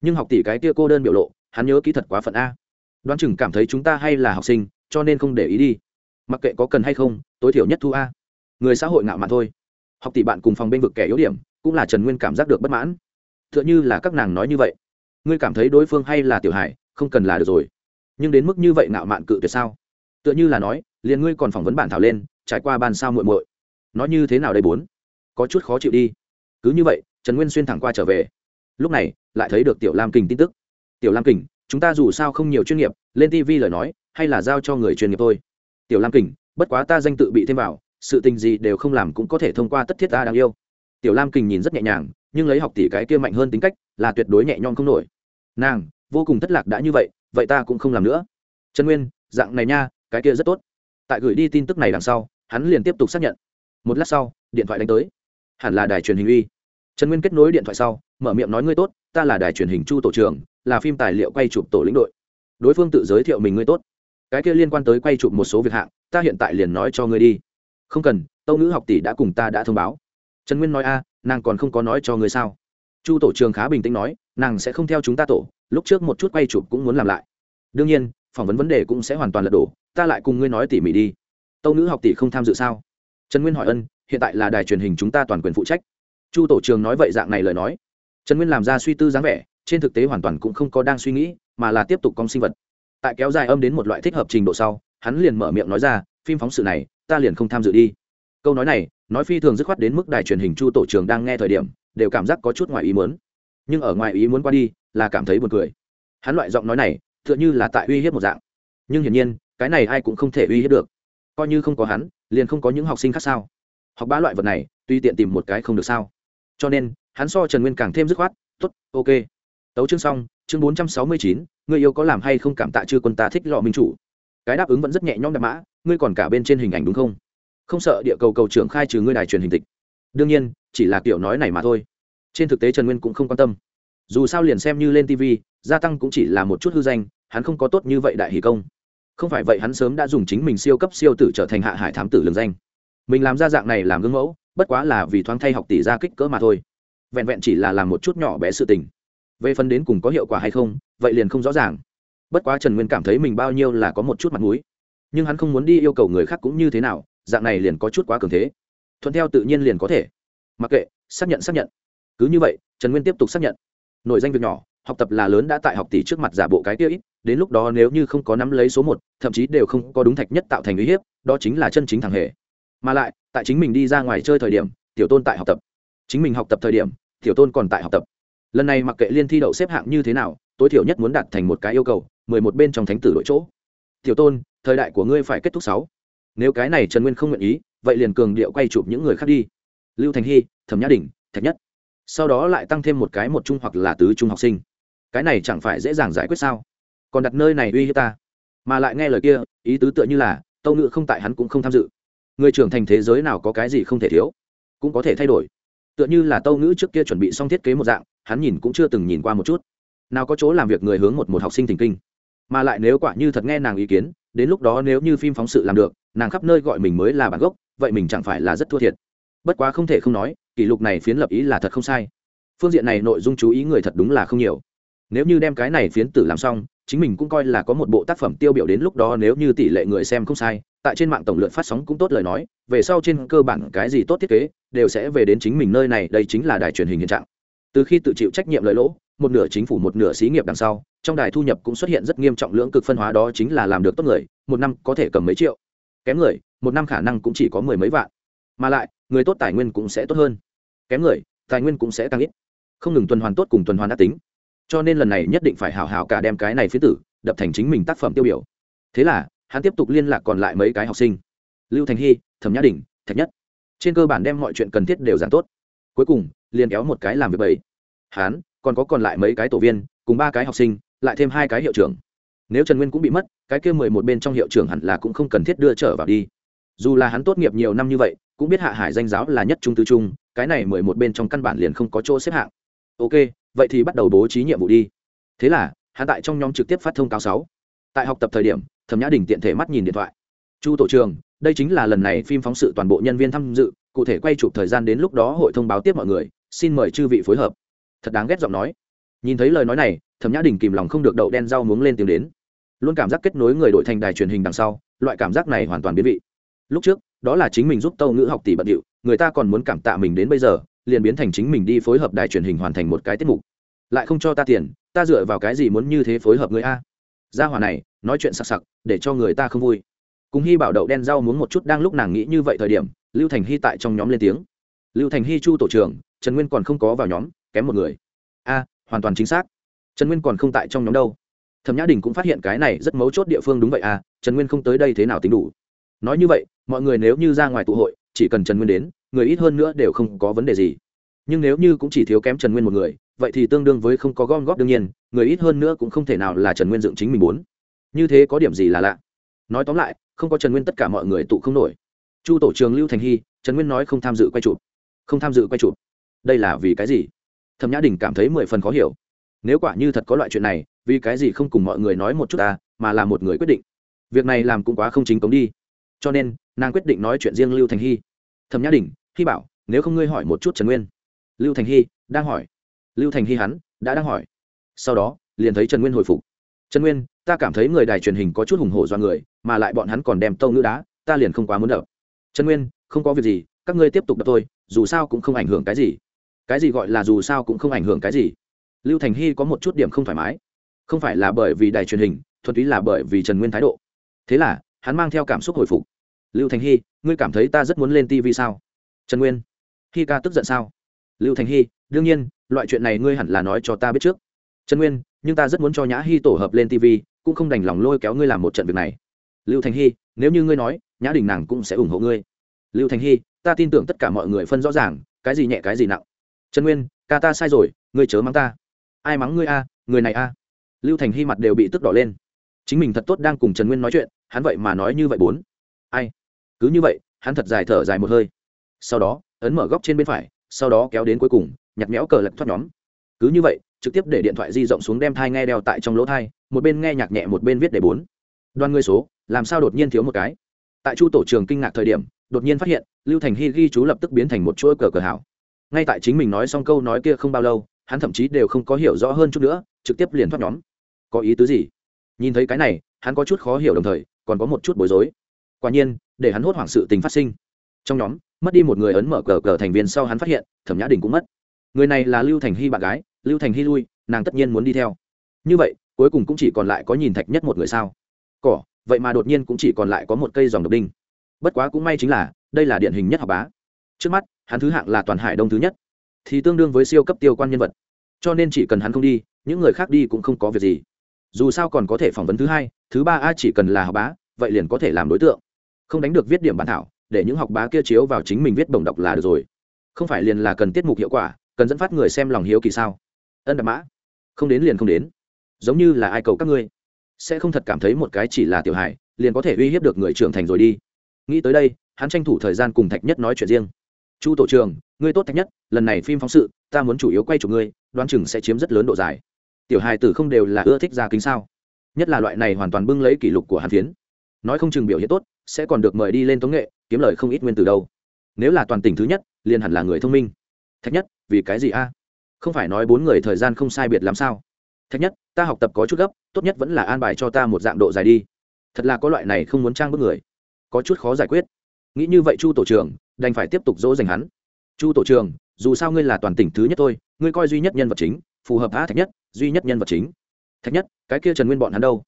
Nhưng học tỷ cái kia cô đơn biểu lộ, hắn nhớ kỹ thật quá phận a. Đoán chừng cảm thấy chúng ta hay là học sinh, cho nên không để ý đi. Mặc kệ có cần hay không, tối thiểu nhất thu a. Người xã hội ngạo mạn thôi. Học tỷ bạn cùng phòng bên vực kẻ yếu điểm, cũng là trần nguyên cảm giác được bất mãn. Tựa như là các nàng nói như vậy. Ngươi cảm thấy đối phương hay là tiểu hải không cần là được rồi. Nhưng đến mức như vậy ngạo mạn cự tuyệt sao? Tựa như là nói, liền ngươi còn phỏng vấn bản thảo lên, trải qua bàn sao muội muội. Nói như thế nào đây bốn? Có chút khó chịu đi. Cứ như vậy, trần nguyên xuyên thẳng qua trở về. Lúc này, lại thấy được tiểu lam kình tin tức. Tiểu lam kình, chúng ta dù sao không nhiều chuyên nghiệp, lên tv lời nói, hay là giao cho người chuyên nghiệp thôi. Tiểu lam kình, bất quá ta danh tự bị thêm vào, sự tình gì đều không làm cũng có thể thông qua tất thiết ta đáng yêu. Tiểu lam kình nhìn rất nhẹ nhàng nhưng lấy học tỷ cái kia mạnh hơn tính cách, là tuyệt đối nhẹ nhõm không nổi. Nàng, vô cùng thất lạc đã như vậy vậy ta cũng không làm nữa. Trần nguyên, dạng này nha, cái kia rất tốt. Tại gửi đi tin tức này đằng sau, hắn liền tiếp tục xác nhận. Một lát sau, điện thoại đánh tới. Hẳn là đài truyền hình uy. Trần nguyên kết nối điện thoại sau, mở miệng nói ngươi tốt, ta là đài truyền hình chu tổ trưởng, là phim tài liệu quay chụp tổ lĩnh đội. Đối phương tự giới thiệu mình ngươi tốt. Cái kia liên quan tới quay chụp một số việc hạng, ta hiện tại liền nói cho ngươi đi. Không cần, tâu ngữ học tỷ đã cùng ta đã thông báo. Trần nguyên nói a nàng còn không có nói cho ngươi sao? Chu tổ trường khá bình tĩnh nói, nàng sẽ không theo chúng ta tổ, lúc trước một chút quay chụp cũng muốn làm lại. Đương nhiên, phỏng vấn vấn đề cũng sẽ hoàn toàn lật đổ, ta lại cùng ngươi nói tỉ mỉ đi. Tâu nữ học tỷ không tham dự sao? Trần nguyên hỏi ân, hiện tại là đài truyền hình chúng ta toàn quyền phụ trách. Chu tổ trường nói vậy dạng này lời nói. Trần nguyên làm ra suy tư dáng vẻ, trên thực tế hoàn toàn cũng không có đang suy nghĩ, mà là tiếp tục công sinh vật. Tại kéo dài âm đến một loại thích hợp trình độ sau, hắn liền mở miệng nói ra, phim phóng sự này, ta liền không tham dự đi câu nói này, nói phi thường dứt khoát đến mức đài truyền hình chu tổ trường đang nghe thời điểm, đều cảm giác có chút ngoài ý muốn. Nhưng ở ngoài ý muốn qua đi, là cảm thấy buồn cười. Hắn loại giọng nói này, tựa như là tại uy hiếp một dạng. Nhưng hiển nhiên, cái này ai cũng không thể uy hiếp được. Coi như không có hắn, liền không có những học sinh khác sao? Học ba loại vật này, tuy tiện tìm một cái không được sao. Cho nên, hắn so trần nguyên càng thêm dứt khoát t ố t ok. Tấu chương xong, chương bốn trăm sáu mươi chín người yêu có làm hay không cảm tạ chưa quân ta thích lọ minh chủ? Cái đáp ứng vẫn rất nhẹ nhõm đạp mã, ngươi còn cả bên trên hình ảnh đúng không? Không sợ địa cầu cầu trưởng khai trừ ngươi đài truyền hình tịch. Đương nhiên, chỉ là kiểu nói này mà thôi. Trên thực tế trần nguyên cũng không quan tâm. Dù sao liền xem như lên tv gia tăng cũng chỉ là một chút hư danh, hắn không có tốt như vậy đại hỷ công. Không phải vậy hắn sớm đã dùng chính mình siêu cấp siêu tử trở thành hạ hải thám tử lường danh. Mình làm ra dạng này làm gương mẫu, bất quá là vì thoáng thay học tỷ ra kích cỡ mà thôi. Vẹn vẹn chỉ là làm một chút nhỏ bé sự tình. Về phần đến cùng có hiệu quả hay không, vậy liền không rõ ràng. Bất quá trần nguyên cảm thấy mình bao nhiêu là có một chút mặt m ũ i nhưng hắn không muốn đi yêu cầu người khác cũng như thế nào dạng này liền có chút quá cường thế. Thuận theo tự nhiên liền có thể. Mặc kệ, xác nhận xác nhận. Cứ như vậy, trần nguyên tiếp tục xác nhận. Nội danh việc nhỏ, học tập là lớn đã tại học tỷ trước mặt giả bộ cái kia ít, đến lúc đó nếu như không có nắm lấy số một, thậm chí đều không có đúng thạch nhất tạo thành uy hiếp, đó chính là chân chính thằng hề. Mà lại, tại chính mình đi ra ngoài chơi thời điểm, tiểu tôn tại học tập. Chính mình học tập thời điểm, tiểu tôn còn tại học tập. Lần này mặc kệ liên thi đậu xếp hạng như thế nào, tối thiểu nhất muốn đạt thành một cái yêu cầu, mười một bên trong thánh tử đội chỗ. Tiểu tôn, thời đại của ngươi phải kết thúc sáu nếu cái này trần nguyên không nguyện ý, vậy liền cường điệu quay chụp những người khác đi. Lưu thành hy, thẩm nhã đình, thạch nhất. Sau đó lại tăng thêm một cái một trung hoặc là tứ trung học sinh. Cái này chẳng phải dễ dàng giải quyết sao? Còn đặt nơi này uy hiếp ta. Mà lại nghe lời kia, ý tứ tựa như là, tâu ngự không tại hắn cũng không tham dự. Người trưởng thành thế giới nào có cái gì không thể thiếu, cũng có thể thay đổi. Tựa như là tâu ngữ trước kia chuẩn bị xong thiết kế một dạng, hắn nhìn cũng chưa từng nhìn qua một chút. Nào có chỗ làm việc người hướng một một học sinh thỉnh kinh. Mà lại nếu quả như thật nghe nàng ý kiến, đến lúc đó nếu như phim phóng sự làm được nàng khắp nơi gọi mình mới là bản gốc, vậy mình chẳng phải là rất thua thiệt. Bất quá không thể không nói, kỷ lục này phiến lập ý là thật không sai. Phương diện này nội dung chú ý người thật đúng là không nhiều. Nếu như đem cái này phiến tử làm xong, chính mình cũng coi là có một bộ tác phẩm tiêu biểu đến lúc đó nếu như tỷ lệ người xem không sai, tại trên mạng tổng lượt phát sóng cũng tốt lời nói, về sau trên cơ bản cái gì tốt thiết kế, đều sẽ về đến chính mình nơi này, đây chính là đài truyền hình hiện trạng. Từ khi tự chịu trách nhiệm lời lỗ, một nửa chính phủ một nửa xí nghiệp đằng sau, trong đài thu nhập cũng xuất hiện rất nghiêm trọng lưỡng cực phân hóa đó chính là làm được tốt người, một năm có thể cầm mấy triệu kém người, một năm khả năng cũng chỉ có mười mấy vạn. Mà lại, người tốt tài nguyên cũng sẽ tốt hơn. Kém người, tài nguyên cũng sẽ tăng ít. Không ngừng tuần hoàn tốt cùng tuần hoàn đã tính. Cho nên lần này nhất định phải hảo hảo cả đem cái này phía tử, đập thành chính mình tác phẩm tiêu biểu. Thế là, hắn tiếp tục liên lạc còn lại mấy cái học sinh. Lưu thành hy, thẩm nhã đình thạch nhất. Trên cơ bản đem mọi chuyện cần thiết đều giảm tốt. Cuối cùng, liền kéo một cái làm việc bảy hắn, còn có còn lại mấy cái tổ viên, cùng ba cái học sinh, lại thêm hai cái hiệu trưởng nếu trần nguyên cũng bị mất, cái kia mười một bên trong hiệu trưởng hẳn là cũng không cần thiết đưa trở vào đi. Dù là hắn tốt nghiệp nhiều năm như vậy, cũng biết hạ hải danh giáo là nhất trung tư trung, cái này mười một bên trong căn bản liền không có chỗ xếp hạng. Ok, vậy thì bắt đầu bố trí nhiệm vụ đi. Thế là, hắn tại trong nhóm trực tiếp phát thông cáo sáu. Tại học tập thời điểm, thẩm nhã đình tiện thể mắt nhìn điện thoại. Chu tổ trường đây chính là lần này phim phóng sự toàn bộ nhân viên tham dự, cụ thể quay chụp thời gian đến lúc đó hội thông báo tiếp mọi người, xin mời chư vị phối hợp. Thật đáng ghét giọng nói. Nhìn thấy lời nói này, thẩm nhã đình kìm lòng không được đậu đen rau muống lên tiếng đến luôn cảm giác kết nối người đội thành đài truyền hình đằng sau, loại cảm giác này hoàn toàn biến vị. Lúc trước, đó là chính mình giúp tâu ngữ học tỷ bận điệu, người ta còn muốn cảm tạ mình đến bây giờ, liền biến thành chính mình đi phối hợp đài truyền hình hoàn thành một cái tiết mục. Lại không cho ta tiền, ta dựa vào cái gì muốn như thế phối hợp người a? Gia hòa này, nói chuyện sặc sặc, để cho người ta không vui. Cùng hy bảo đậu đen rau muốn một chút đang lúc nàng nghĩ như vậy thời điểm, lưu thành hy tại trong nhóm lên tiếng. Lưu thành hy chu tổ trưởng, trần nguyên còn không có vào nhóm, kém một người. A, hoàn toàn chính xác. Trần nguyên còn không tại trong nhóm đâu thẩm nhã đình cũng phát hiện cái này rất mấu chốt địa phương đúng vậy à trần nguyên không tới đây thế nào tính đủ. Nói như vậy, mọi người nếu như ra ngoài tụ hội, chỉ cần trần nguyên đến, người ít hơn nữa đều không có vấn đề gì. Nhưng nếu như cũng chỉ thiếu kém trần nguyên một người, vậy thì tương đương với không có gom góp đương nhiên, người ít hơn nữa cũng không thể nào là trần nguyên dựng chính mình muốn. Như thế có điểm gì là lạ? Nói tóm lại, không có trần nguyên tất cả mọi người tụ không nổi. Chu tổ trường lưu thành hy, trần nguyên nói không tham dự quay chụp. Không tham dự quay chụp. Đây là vì cái gì? Thẩm nhã đình cảm thấy mười phần khó hiểu nếu quả như thật có loại chuyện này, vì cái gì không cùng mọi người nói một chút ta, mà là một người quyết định? Việc này làm cũng quá không chính cống đi. Cho nên, nàng quyết định nói chuyện riêng lưu thành hy. Thẩm nhã đình hy bảo, nếu không ngươi hỏi một chút trần nguyên. Lưu thành hy, đang hỏi. Lưu thành hy hắn, đã đang hỏi. Sau đó, liền thấy trần nguyên hồi phục. Trần nguyên, ta cảm thấy người đài truyền hình có chút hùng hổ do người, mà lại bọn hắn còn đem tâu ngữ đá, ta liền không quá muốn đập. Trần nguyên, không có việc gì, các ngươi tiếp tục đập tôi, dù sao cũng không ảnh hưởng cái gì. Cái gì gọi là dù sao cũng không ảnh hưởng cái gì lưu thành hy có một chút điểm không thoải mái. Không phải là bởi vì đài truyền hình, thuần túy là bởi vì trần nguyên thái độ. Thế là, hắn mang theo cảm xúc hồi phục. Lưu thành hy, ngươi cảm thấy ta rất muốn lên tv sao? Trần nguyên, hy ca tức giận sao? Lưu thành hy, đương nhiên, loại chuyện này ngươi hẳn là nói cho ta biết trước. Trần nguyên, nhưng ta rất muốn cho nhã hy tổ hợp lên tv cũng không đành lòng lôi kéo ngươi làm một trận việc này. Lưu thành hy, nếu như ngươi nói, nhã đình nàng cũng sẽ ủng hộ ngươi. Lưu thành hy, ta tin tưởng tất cả mọi người phân rõ ràng, cái gì nhẹ cái gì nặng. Trần nguyên, ca ta sai rồi, ngươi chớ mắng ta ai mắng ngươi a, người này a. Lưu thành hy mặt đều bị tức đỏ lên. Chính mình thật tốt đang cùng trần nguyên nói chuyện, hắn vậy mà nói như vậy bốn. Ai? Cứ như vậy, hắn thật dài thở dài một hơi. Sau đó, ấn mở góc trên bên phải, sau đó kéo đến cuối cùng, nhặt méo cờ lật thoát nhóm. Cứ như vậy, trực tiếp để điện thoại di rộng xuống đem thai nghe đeo tại trong lỗ thai, một bên nghe nhạc nhẹ một bên viết để bốn. Đoàn ngươi số, làm sao đột nhiên thiếu một cái? Tại chu tổ trường kinh ngạc thời điểm, đột nhiên phát hiện, lưu thành hy ghi chú lập tức biến thành một chuỗi cờ cờ hảo. Ngay tại chính mình nói xong câu nói kia không bao lâu hắn thậm chí đều không có hiểu rõ hơn chút nữa, trực tiếp liền thoát nhóm. Có ý tứ gì? Nhìn thấy cái này, hắn có chút khó hiểu đồng thời, còn có một chút bối rối. Quả nhiên, để hắn hốt hoảng sự tình phát sinh. Trong nhóm, mất đi một người ấn mở cờ cờ thành viên sau hắn phát hiện, thẩm nhã đình cũng mất. Người này là lưu thành hy bạn gái, lưu thành hy lui, nàng tất nhiên muốn đi theo. Như vậy, cuối cùng cũng chỉ còn lại có nhìn thạch nhất một người sao? Cỏ, vậy mà đột nhiên cũng chỉ còn lại có một cây dòng độc đinh. Bất quá cũng may chính là, đây là điển hình nhất học bá. Trước mắt, hắn thứ hạng là toàn hải đông thứ nhất thì tương đương với siêu cấp tiêu quan nhân vật. Cho nên chỉ cần hắn không đi, những người khác đi cũng không có việc gì. Dù sao còn có thể phỏng vấn thứ hai, thứ ba a chỉ cần là học bá, vậy liền có thể làm đối tượng. Không đánh được viết điểm bản thảo, để những học bá kia chiếu vào chính mình viết bổng đọc là được rồi. Không phải liền là cần tiết mục hiệu quả, cần dẫn phát người xem lòng hiếu kỳ sao? Ân đạp mã. Không đến liền không đến. Giống như là ai cầu các ngươi. Sẽ không thật cảm thấy một cái chỉ là tiểu hài, liền có thể uy hiếp được người trưởng thành rồi đi. Nghĩ tới đây, hắn tranh thủ thời gian cùng thạch nhất nói chuyện riêng. Chu tổ trường ngươi tốt thạch nhất, lần này phim phóng sự, ta muốn chủ yếu quay chụp ngươi, đoán chừng sẽ chiếm rất lớn độ dài. Tiểu hài tử không đều là ưa thích ra kính sao? Nhất là loại này hoàn toàn bưng lấy kỷ lục của hàn phiến. Nói không chừng biểu hiện tốt, sẽ còn được mời đi lên tống nghệ, kiếm lời không ít nguyên từ đâu. Nếu là toàn tỉnh thứ nhất, liền hẳn là người thông minh. Thạch nhất, vì cái gì a? Không phải nói bốn người thời gian không sai biệt làm sao? Thạch nhất, ta học tập có chút gấp, tốt nhất vẫn là an bài cho ta một dạng độ dài đi. Thật là có loại này không muốn trang bức người. Có chút khó giải quyết. Nghĩ như vậy chu tổ trưởng, đành phải tiếp tục dỗ dành hắn chu tổ trường, dù sao ngươi là toàn tỉnh thứ nhất thôi ngươi coi duy nhất nhân vật chính phù hợp a thạch nhất duy nhất nhân vật chính. Thạch nhất cái kia trần nguyên bọn hắn đâu?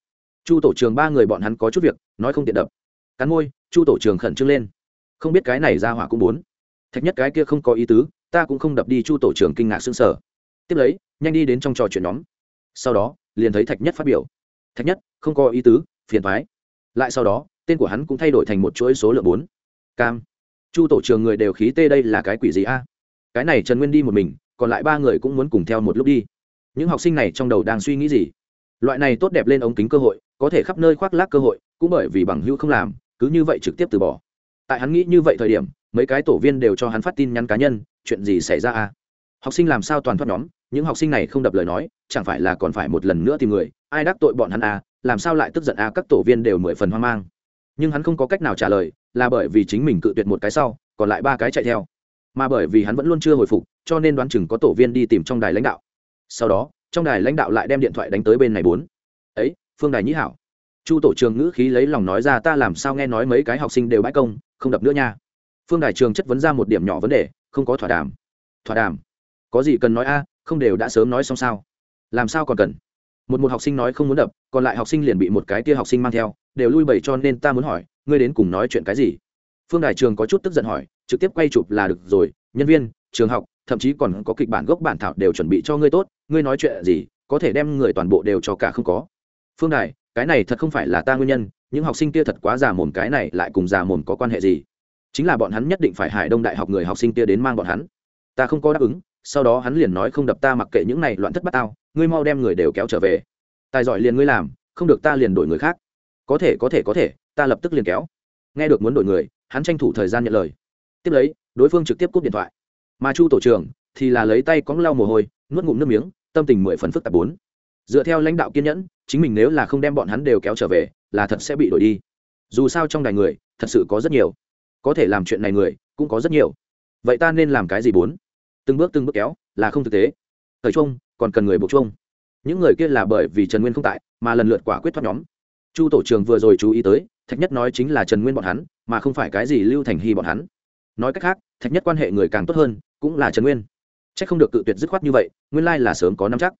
Chu tổ trường ba người bọn hắn có chút việc nói không tiện đập. Cắn môi chu tổ trường khẩn trương lên. Không biết cái này ra hỏa cũng bốn thạch nhất cái kia không có ý tứ ta cũng không đập đi chu tổ trường kinh ngạc xương sở tiếp lấy nhanh đi đến trong trò chuyện nhóm. Sau đó liền thấy thạch nhất phát biểu. Thạch nhất không có ý tứ phiền thoái lại sau đó tên của hắn cũng thay đổi thành một chuỗi số lượng bốn. Cam chu tổ trường người đều khí tê đây là cái quỷ gì a? Cái này trần nguyên đi một mình, còn lại ba người cũng muốn cùng theo một lúc đi. Những học sinh này trong đầu đang suy nghĩ gì? Loại này tốt đẹp lên ống kính cơ hội, có thể khắp nơi khoác lác cơ hội, cũng bởi vì bằng hữu không làm, cứ như vậy trực tiếp từ bỏ. Tại hắn nghĩ như vậy thời điểm, mấy cái tổ viên đều cho hắn phát tin nhắn cá nhân, chuyện gì xảy ra a? Học sinh làm sao toàn thoát nhóm, những học sinh này không đập lời nói, chẳng phải là còn phải một lần nữa tìm người, ai đắc tội bọn hắn a, làm sao lại tức giận a, các tổ viên đều mười phần hoang mang. Nhưng hắn không có cách nào trả lời là bởi vì chính mình cự tuyệt một cái sau, còn lại ba cái chạy theo. Mà bởi vì hắn vẫn luôn chưa hồi phục, cho nên đoán chừng có tổ viên đi tìm trong đài lãnh đạo. Sau đó, trong đài lãnh đạo lại đem điện thoại đánh tới bên này bốn. Ấy, phương đài nhĩ hảo. Chu tổ trường ngữ khí lấy lòng nói ra, ta làm sao nghe nói mấy cái học sinh đều bãi công, không đập nữa nha. Phương đài trường chất vấn ra một điểm nhỏ vấn đề, không có thỏa đàm. Thỏa đàm? Có gì cần nói a, không đều đã sớm nói xong sao? Làm sao còn cần? Một một học sinh nói không muốn đập, còn lại học sinh liền bị một cái tia học sinh mang theo, đều lui bày cho nên ta muốn hỏi ngươi đến cùng nói chuyện cái gì? Phương đài trường có chút tức giận hỏi, trực tiếp quay chụp là được rồi, nhân viên, trường học, thậm chí còn có kịch bản gốc bản thảo đều chuẩn bị cho ngươi tốt, ngươi nói chuyện gì, có thể đem người toàn bộ đều cho cả không có. Phương đài, cái này thật không phải là ta nguyên nhân, những học sinh kia thật quá già mồm, cái này lại cùng già mồm có quan hệ gì? Chính là bọn hắn nhất định phải hải đông đại học người học sinh kia đến mang bọn hắn. Ta không có đáp ứng, sau đó hắn liền nói không đập ta mặc kệ những này loạn thất bát tao, ngươi mau đem người đều kéo trở về. Tài giỏi liền ngươi làm, không được ta liền đổi người khác. Có thể có thể có thể ta lập tức liền kéo. Nghe được muốn đổi người, hắn tranh thủ thời gian nhận lời. Tiếp lấy, đối phương trực tiếp cúp điện thoại. Mà chu tổ trưởng thì là lấy tay cóng lau mồ hôi, nuốt ngụm nước miếng, tâm tình mười phần phức tạp bốn. Dựa theo lãnh đạo kiên nhẫn, chính mình nếu là không đem bọn hắn đều kéo trở về, là thật sẽ bị đổi đi. Dù sao trong đài người, thật sự có rất nhiều. Có thể làm chuyện này người, cũng có rất nhiều. Vậy ta nên làm cái gì bốn? Từng bước từng bước kéo, là không thực tế. Thời trung, còn cần người buộc chung những người kia là bởi vì trần nguyên không tại, mà lần lượt quả quyết thoát nhóm. Chu tổ trường vừa rồi chú ý tới thạch nhất nói chính là trần nguyên bọn hắn, mà không phải cái gì lưu thành hy bọn hắn. Nói cách khác, thạch nhất quan hệ người càng tốt hơn, cũng là trần nguyên. C h ắ c không được cự tuyệt dứt khoát như vậy, nguyên lai là sớm có năm chắc.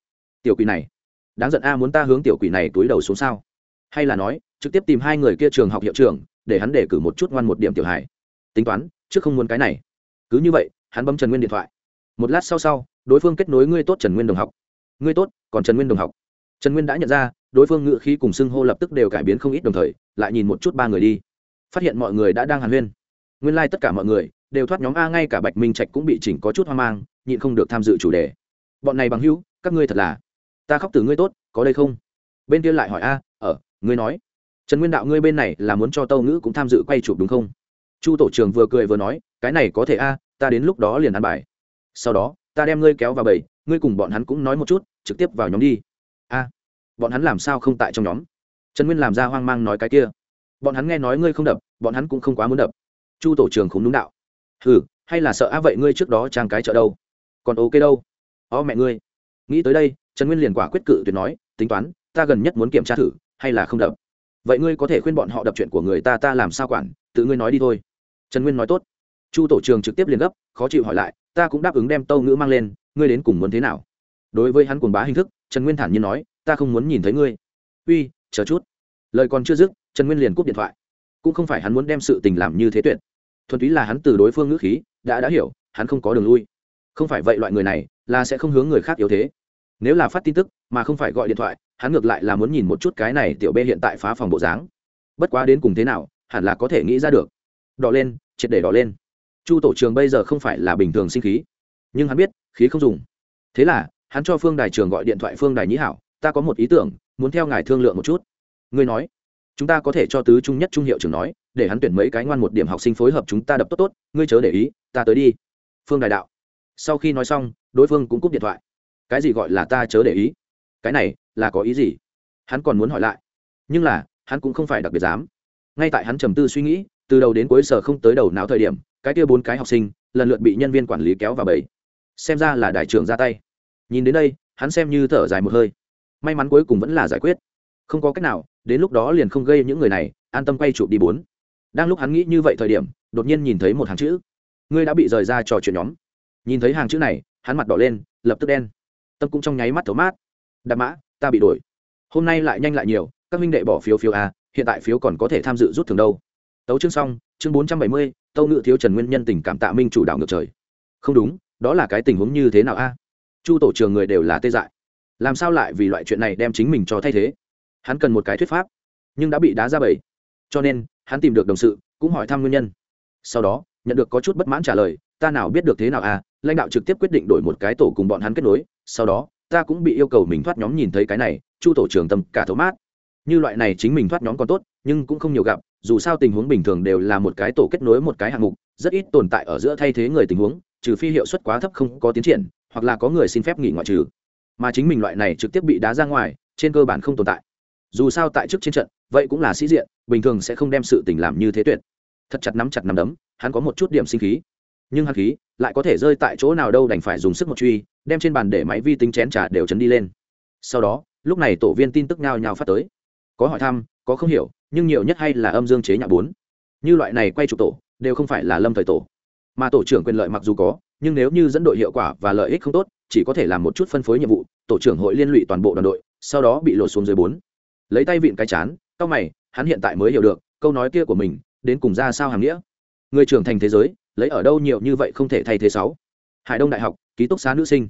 Tiểu quỷ này, đáng giận a muốn ta hướng tiểu quỷ này túi đầu xuống sao? Hay là nói, trực tiếp tìm hai người kia trường học hiệu trưởng, để hắn để cử một chút ngoan một điểm tiểu hải tính toán, trước không muốn cái này. Cứ như vậy, hắn bấm trần nguyên điện thoại. Một lát sau sau, đối phương kết nối ngươi tốt trần nguyên đồng học. Ngươi tốt, còn trần nguyên đồng học trần nguyên đã nhận ra, đối phương ngự khí cùng xưng hô lập tức đều cải biến không ít đồng thời, lại nhìn một chút ba người đi. Phát hiện mọi người đã đang hàn huyên. Nguyên lai、like、tất cả mọi người đều thoát nhóm a ngay cả bạch minh trạch cũng bị chỉnh có chút hoang mang, nhịn không được tham dự chủ đề. Bọn này bằng hữu, các ngươi thật là, ta khóc từ ngươi tốt, có đây không? Bên kia lại hỏi a ở ngươi nói. Trần nguyên đạo ngươi bên này là muốn cho tâu ngữ cũng tham dự quay chụp đúng không? Chu tổ trường vừa cười vừa nói, cái này có thể a, ta đến lúc đó liền ăn bài. Sau đó, ta đem ngươi kéo vào bầy, ngươi cùng bọn hắn cũng nói một chút, trực tiếp vào nhóm đi bọn hắn làm sao không tại trong nhóm? Trần nguyên làm ra hoang mang nói cái kia. Bọn hắn nghe nói ngươi không đập, bọn hắn cũng không quá muốn đập. Chu tổ trưởng không đúng đạo. Ừ hay là sợ á vậy ngươi trước đó trang cái chợ đâu? Còn ok đâu? Ó mẹ ngươi. Nghĩ tới đây, trần nguyên liền quả quyết cự tuyệt nói, tính toán, ta gần nhất muốn kiểm tra thử, hay là không đập. Vậy ngươi có thể khuyên bọn họ đập chuyện của người ta ta làm sao quản, tự ngươi nói đi thôi. Trần nguyên nói tốt. Chu tổ trường trực tiếp liền gấp, khó chịu hỏi lại, ta cũng đáp ứng đem tâu ngữ mang lên, ngươi đến cùng muốn thế nào? Đối với hắn cuồng bá hình thức, trần nguyên thản nhiên nói ta không muốn nhìn thấy ngươi. Uy, chờ chút. Lời còn chưa dứt, trần nguyên liền cúp điện thoại. Cũng không phải hắn muốn đem sự tình làm như thế tuyệt. Thuần túy là hắn từ đối phương ngữ khí, đã đã hiểu, hắn không có đường lui. Không phải vậy loại người này, là sẽ không hướng người khác yếu thế. Nếu là phát tin tức, mà không phải gọi điện thoại, hắn ngược lại là muốn nhìn một chút cái này tiểu bê hiện tại phá phòng bộ dáng. Bất quá đến cùng thế nào, hẳn là có thể nghĩ ra được. Đỏ lên, triệt để đỏ lên. Chu tổ trường bây giờ không phải là bình thường sinh khí. Nhưng hắn biết, khí không dùng. Thế là, hắn cho phương đài trường gọi điện thoại phương đài nhĩ hảo ta có một ý tưởng, muốn theo ngài thương lượng một chút. Ngươi nói. Chúng ta có thể cho tứ trung nhất trung hiệu trưởng nói, để hắn tuyển mấy cái ngoan một điểm học sinh phối hợp chúng ta đập tốt tốt, ngươi chớ để ý, ta tới đi. Phương đại đạo. Sau khi nói xong, đối phương cũng cúp điện thoại. Cái gì gọi là ta chớ để ý? Cái này, là có ý gì? Hắn còn muốn hỏi lại. Nhưng là, hắn cũng không phải đặc biệt dám. Ngay tại hắn trầm tư suy nghĩ, từ đầu đến cuối sở không tới đầu não thời điểm, cái kia bốn cái học sinh, lần lượt bị nhân viên quản lý kéo vào bẫy. Xem ra là đại trưởng ra tay. Nhìn đến đây, hắn xem như thở dài một hơi may mắn cuối cùng vẫn là giải quyết. Không có cách nào, đến lúc đó liền không gây những người này, an tâm quay chụp đi bốn. Đang lúc hắn nghĩ như vậy thời điểm, đột nhiên nhìn thấy một hàng chữ. Ngươi đã bị rời ra trò chuyện nhóm. Nhìn thấy hàng chữ này, hắn mặt đỏ lên, lập tức đen. Tâm cũng trong nháy mắt thấu mát. Đạp mã, ta bị đổi. Hôm nay lại nhanh lại nhiều, các minh đệ bỏ phiếu phiếu a, hiện tại phiếu còn có thể tham dự rút thường đâu. Tấu chương xong, chương bốn trăm bảy mươi, tâu ngự thiếu trần nguyên nhân tình cảm tạ minh chủ đạo ngược trời. Không đúng, đó là cái tình huống như thế nào a? Chu tổ trường người đều là tê dại làm sao lại vì loại chuyện này đem chính mình cho thay thế? Hắn cần một cái thuyết pháp, nhưng đã bị đá ra bẫy. Cho nên, hắn tìm được đồng sự, cũng hỏi thăm nguyên nhân. Sau đó, nhận được có chút bất mãn trả lời, ta nào biết được thế nào à? Lãnh đạo trực tiếp quyết định đổi một cái tổ cùng bọn hắn kết nối, sau đó, ta cũng bị yêu cầu mình thoát nhóm nhìn thấy cái này, chu tổ trưởng tâm cả thấu mát. Như loại này chính mình thoát nhóm còn tốt, nhưng cũng không nhiều gặp, dù sao tình huống bình thường đều là một cái tổ kết nối một cái hạng mục, rất ít tồn tại ở giữa thay thế người tình huống, trừ phi hiệu suất quá thấp không có tiến triển, hoặc là có người xin phép nghỉ ngoại trừ mà chính mình loại này trực tiếp bị đá ra ngoài, trên cơ bản không tồn tại. Dù sao tại trước trên trận, vậy cũng là sĩ diện, bình thường sẽ không đem sự tình làm như thế tuyệt. Thật chặt nắm chặt nắm đấm, hắn có một chút điểm sinh khí. Nhưng hắn khí lại có thể rơi tại chỗ nào đâu đành phải dùng sức một truy, đem trên bàn để máy vi tính chén trà đều chấn đi lên. Sau đó, lúc này tổ viên tin tức nhao nhao phát tới. Có hỏi thăm, có không hiểu, nhưng nhiều nhất hay là âm dương chế nhạc bốn. Như loại này quay trục tổ, đều không phải là lâm thời tổ. Mà tổ trưởng quyền lợi mặc dù có nhưng nếu như dẫn đội hiệu quả và lợi ích không tốt, chỉ có thể làm một chút phân phối nhiệm vụ, tổ trưởng hội liên lụy toàn bộ đoàn đội, sau đó bị lột xuống dưới bốn. Lấy tay vịn cái chán, cau mày, hắn hiện tại mới hiểu được, câu nói kia của mình, đến cùng ra sao hàm nghĩa. Người trưởng thành thế giới, lấy ở đâu nhiều như vậy không thể thay thế sáu. Hải đông đại học, ký túc xá nữ sinh.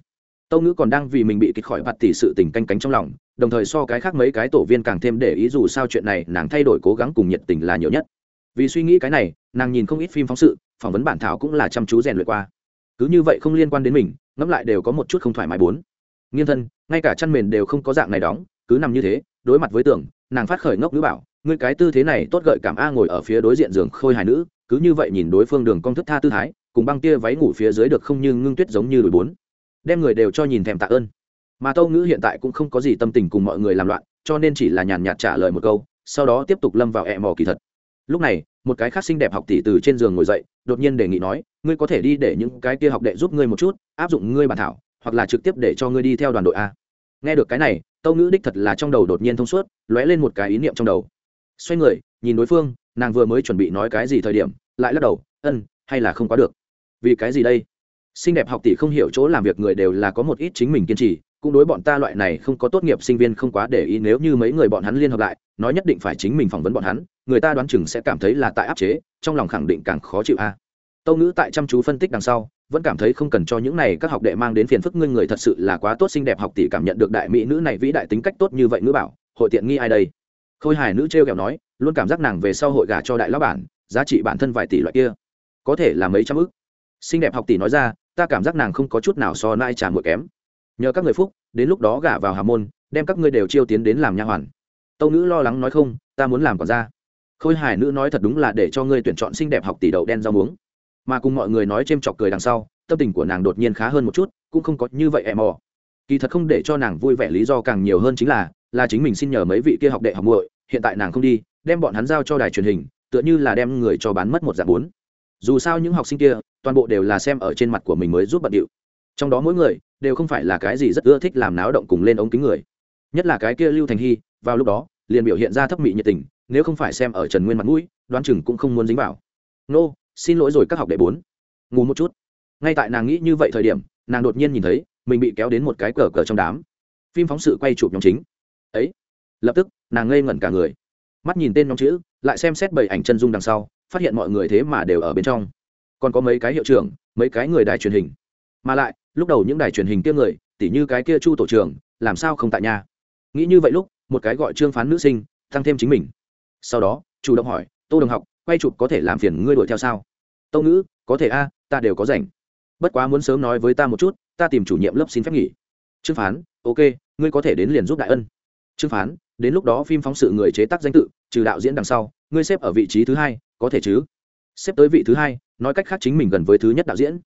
Tâu ngữ còn đang vì mình bị kịch khỏi bạt tỷ sự tình canh cánh trong lòng, đồng thời so cái khác mấy cái tổ viên càng thêm để ý dù sao chuyện này nàng thay đổi cố gắng cùng nhiệt tình là nhiều nhất. Vì suy nghĩ cái này, nàng nhìn không ít phim phóng sự, phỏng vấn bản thảo cũng là chăm chú rèn luyện qua cứ như vậy không liên quan đến mình, ngẫm lại đều có một chút không thoải mái bốn. Nghiêng thân, ngay cả chăn mền đều không có dạng này đóng, cứ nằm như thế, đối mặt với tường nàng phát khởi ngốc nữ bảo, ngươi cái tư thế này tốt gợi cảm a ngồi ở phía đối diện giường khôi hài nữ, cứ như vậy nhìn đối phương đường cong thức tha tư thái, cùng băng tia váy ngủ phía dưới được không như ngưng tuyết giống như đùi bốn. Đem người đều cho nhìn thèm tạ ơn. Mà tâu ngữ hiện tại cũng không có gì tâm tình cùng mọi người làm loạn, cho nên chỉ là nhàn nhạt trả lời một câu, sau đó tiếp tục lâm vào ẹ mò kỳ thật. Lúc này một cái khác xinh đẹp học tỷ từ trên giường ngồi dậy, đột nhiên đề nghị nói, ngươi có thể đi để những cái kia học đệ giúp ngươi một chút, áp dụng ngươi bản thảo, hoặc là trực tiếp để cho ngươi đi theo đoàn đội a. Nghe được cái này, tâu ngữ đích thật là trong đầu đột nhiên thông suốt, lóe lên một cái ý niệm trong đầu. Xoay người, nhìn đối phương, nàng vừa mới chuẩn bị nói cái gì thời điểm, lại lắc đầu ân hay là không quá được. Vì cái gì đây? Xinh đẹp học tỷ không hiểu chỗ làm việc người đều là có một ít chính mình kiên trì cũng đối bọn ta loại này không có tốt nghiệp sinh viên không quá để ý nếu như mấy người bọn hắn liên hợp lại, nói nhất định phải chính mình phỏng vấn bọn hắn, người ta đoán chừng sẽ cảm thấy là tại áp chế, trong lòng khẳng định càng khó chịu a. Tâu ngữ tại chăm chú phân tích đằng sau, vẫn cảm thấy không cần cho những này các học đệ mang đến phiền phức ngươi người thật sự là quá tốt xinh đẹp học tỷ cảm nhận được đại mỹ nữ này vĩ đại tính cách tốt như vậy ngữ bảo, hội tiện nghi ai đây? Khôi hài nữ t r kẹo nói, luôn cảm giác nàng về sau hội gả cho đại lão bản, giá trị bản thân vài tỷ loại kia. Có thể là mấy trăm ức. Xinh đẹp học tỷ nói ra, ta cảm giác nàng không có chút nào so nai trà muội kém nhờ các người phúc, đến lúc đó gả vào hà môn, đem các ngươi đều chiêu tiến đến làm nha hoàn. Tâu nữ lo lắng nói không, ta muốn làm còn ra khôi hải nữ nói thật đúng là để cho ngươi tuyển chọn xinh đẹp học tỷ đậu đen rau muống. Mà cùng mọi người nói c h ê m chọc cười đằng sau, tâm tình của nàng đột nhiên khá hơn một chút, cũng không có như vậy em mò. Kỳ thật không để cho nàng vui vẻ lý do càng nhiều hơn chính là là chính mình xin nhờ mấy vị kia học đệ học muội, hiện tại nàng không đi, đem bọn hắn giao cho đài truyền hình, tựa như là đem người cho bán mất một dạng bốn. Dù sao những học sinh kia, toàn bộ đều là xem ở trên mặt của mình mới giúp bận điệu trong đó mỗi người đều không phải là cái gì rất ưa thích làm náo động cùng lên ống kính người. Nhất là cái kia lưu thành hy, vào lúc đó, liền biểu hiện ra thấp mị nhiệt tình, nếu không phải xem ở trần nguyên mặt mũi, đoán chừng cũng không muốn dính vào. Nô, xin lỗi rồi các học đệ bốn. Ngủ một chút. Ngay tại nàng nghĩ như vậy thời điểm, nàng đột nhiên nhìn thấy, mình bị kéo đến một cái cờ cờ trong đám. Phim phóng sự quay chụp nhóm chính. Ấy. Lập tức, nàng ngây ngẩn cả người. Mắt nhìn tên nhóm chữ, lại xem xét bảy ảnh chân dung đằng sau, phát hiện mọi người thế mà đều ở bên trong. Còn có mấy cái hiệu trưởng, mấy cái người đài truyền hình. Mà lại lúc đầu những đài truyền hình kia người, tỉ như cái kia chu tổ trưởng, làm sao không tại nhà? Nghĩ như vậy lúc, một cái gọi trương phán nữ sinh, tăng thêm chính mình. Sau đó, chủ động hỏi, tô đồng học, quay chụp có thể làm phiền ngươi đuổi theo sao? Tâu ngữ, có thể a, ta đều có rảnh. Bất quá muốn sớm nói với ta một chút, ta tìm chủ nhiệm lớp xin phép nghỉ. Trương phán, ok, ngươi có thể đến liền giúp đại ân. Trương phán, đến lúc đó phim phóng sự người chế tác danh tự, trừ đạo diễn đằng sau, ngươi xếp ở vị trí thứ hai, có thể chứ? Xếp tới vị thứ hai, nói cách khác chính mình gần với thứ nhất đạo diễn.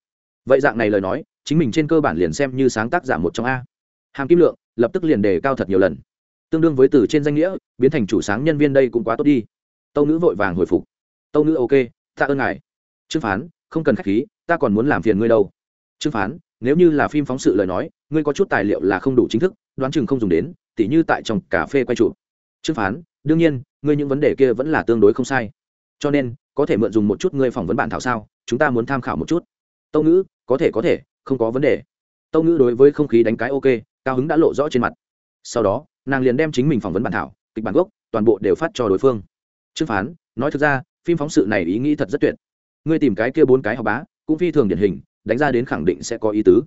Vậy dạng này lời nói chính mình trên cơ bản liền xem như sáng tác giả một trong a. Hàm kim lượng lập tức liền đề cao thật nhiều lần. Tương đương với từ trên danh nghĩa, biến thành chủ sáng nhân viên đây cũng quá tốt đi. Tâu nữ vội vàng hồi phục. Tâu nữ ok, tạ ơn ngài. Trương phán, không cần k h á c h khí, ta còn muốn làm phiền ngươi đâu. Trương phán, nếu như là phim phóng sự lời nói, ngươi có chút tài liệu là không đủ chính thức, đoán chừng không dùng đến, tỉ như tại trong cà phê quay trụ trương phán, đương nhiên, ngươi những vấn đề kia vẫn là tương đối không sai. Cho nên, có thể mượn dùng một chút ngươi phỏng vấn bản thảo sao, chúng ta muốn tham khảo một chút. Tâu ngữ, có thể có thể không có vấn đề. Tâu ngữ đối với không khí đánh cái ok, cao hứng đã lộ rõ trên mặt. Sau đó, nàng liền đem chính mình phỏng vấn bản thảo, kịch bản gốc, toàn bộ đều phát cho đối phương. Trương phán, nói thực ra, phim phóng sự này ý nghĩ thật rất tuyệt. Ngươi tìm cái kia bốn cái học bá, cũng phi thường điển hình, đánh ra đến khẳng định sẽ có ý tứ.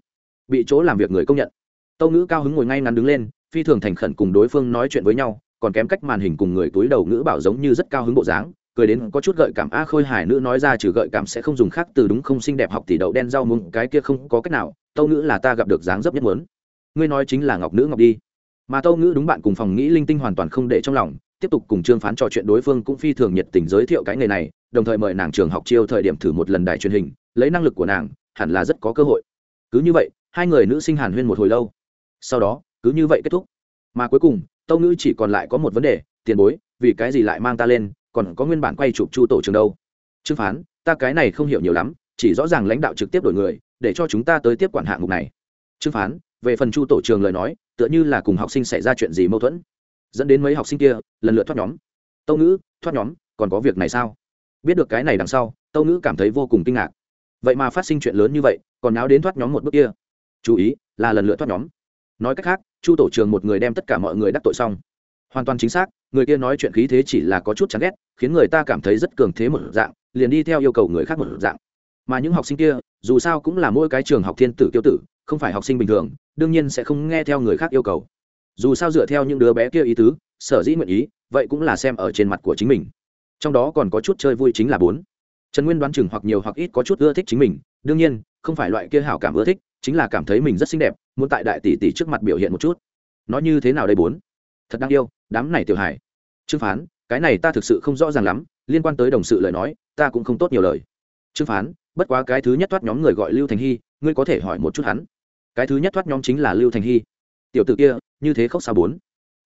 Bị chỗ làm việc người công nhận. Tâu ngữ cao hứng ngồi ngay ngắn đứng lên, phi thường thành khẩn cùng đối phương nói chuyện với nhau, còn kém cách màn hình cùng người túi đầu ngữ bảo giống như rất cao hứng bộ dáng cười đến có chút gợi cảm. A khôi hài nữ nói ra trừ gợi cảm sẽ không dùng khác, từ đúng không xinh đẹp học tỷ đậu đen rau muống, cái kia không có cách nào. Tâu ngữ là ta gặp được dáng dấp nhất muốn. Ngươi nói chính là ngọc nữ ngọc đi. Mà tâu ngữ đúng bạn cùng phòng nghĩ linh tinh hoàn toàn không để trong lòng. Tiếp tục cùng trương phán trò chuyện, đối phương cũng phi thường nhiệt tình giới thiệu cái nghề này, đồng thời mời nàng trường học chiêu thời điểm thử một lần đài truyền hình, lấy năng lực của nàng, hẳn là rất có cơ hội. Cứ như vậy, hai người nữ sinh hàn huyên một hồi lâu. Sau đó, cứ như vậy kết thúc. Mà cuối cùng, tâu ngữ chỉ còn lại có một vấn đề, tiền bối, vì cái gì lại mang ta lên? Còn có nguyên bản quay chụp chu tổ trường đâu. Trương phán, ta cái này không hiểu nhiều lắm, chỉ rõ ràng lãnh đạo trực tiếp đổi người, để cho chúng ta tới tiếp quản hạng mục này. Trương phán, về phần chu tổ trường lời nói, tựa như là cùng học sinh xảy ra chuyện gì mâu thuẫn. Dẫn đến mấy học sinh kia, lần lượt thoát nhóm. Tâu ngữ, thoát nhóm, còn có việc này sao? Biết được cái này đằng sau, tâu ngữ cảm thấy vô cùng kinh ngạc. Vậy mà phát sinh chuyện lớn như vậy, còn náo đến thoát nhóm một bước kia. Chú ý, là lần lượt thoát nhóm. Nói cách khác, chu tổ trường một người đem tất cả mọi người đắc tội xong hoàn toàn chính xác, người kia nói chuyện khí thế chỉ là có chút chán ghét, khiến người ta cảm thấy rất cường thế một dạng, liền đi theo yêu cầu người khác một dạng. Mà những học sinh kia, dù sao cũng là mỗi cái trường học thiên tử tiêu tử, không phải học sinh bình thường, đương nhiên sẽ không nghe theo người khác yêu cầu. Dù sao dựa theo những đứa bé kia ý tứ, sở dĩ nguyện ý, vậy cũng là xem ở trên mặt của chính mình. Trong đó còn có chút chơi vui chính là bốn. Trần nguyên đoán chừng hoặc nhiều hoặc ít có chút ưa thích chính mình, đương nhiên, không phải loại kia hảo cảm ưa thích, chính là cảm thấy mình rất xinh đẹp, muốn tại đại tỷ tỷ trước mặt biểu hiện một chút. Nói như thế nào đây bốn? Thật đáng yêu đám này tiểu hải trương phán, cái này ta thực sự không rõ ràng lắm, liên quan tới đồng sự lời nói, ta cũng không tốt nhiều lời. Trương phán, bất quá cái thứ nhất thoát nhóm người gọi lưu thành hy, ngươi có thể hỏi một chút hắn. Cái thứ nhất thoát nhóm chính là lưu thành hy. Tiểu t ử kia, như thế khóc xa bốn?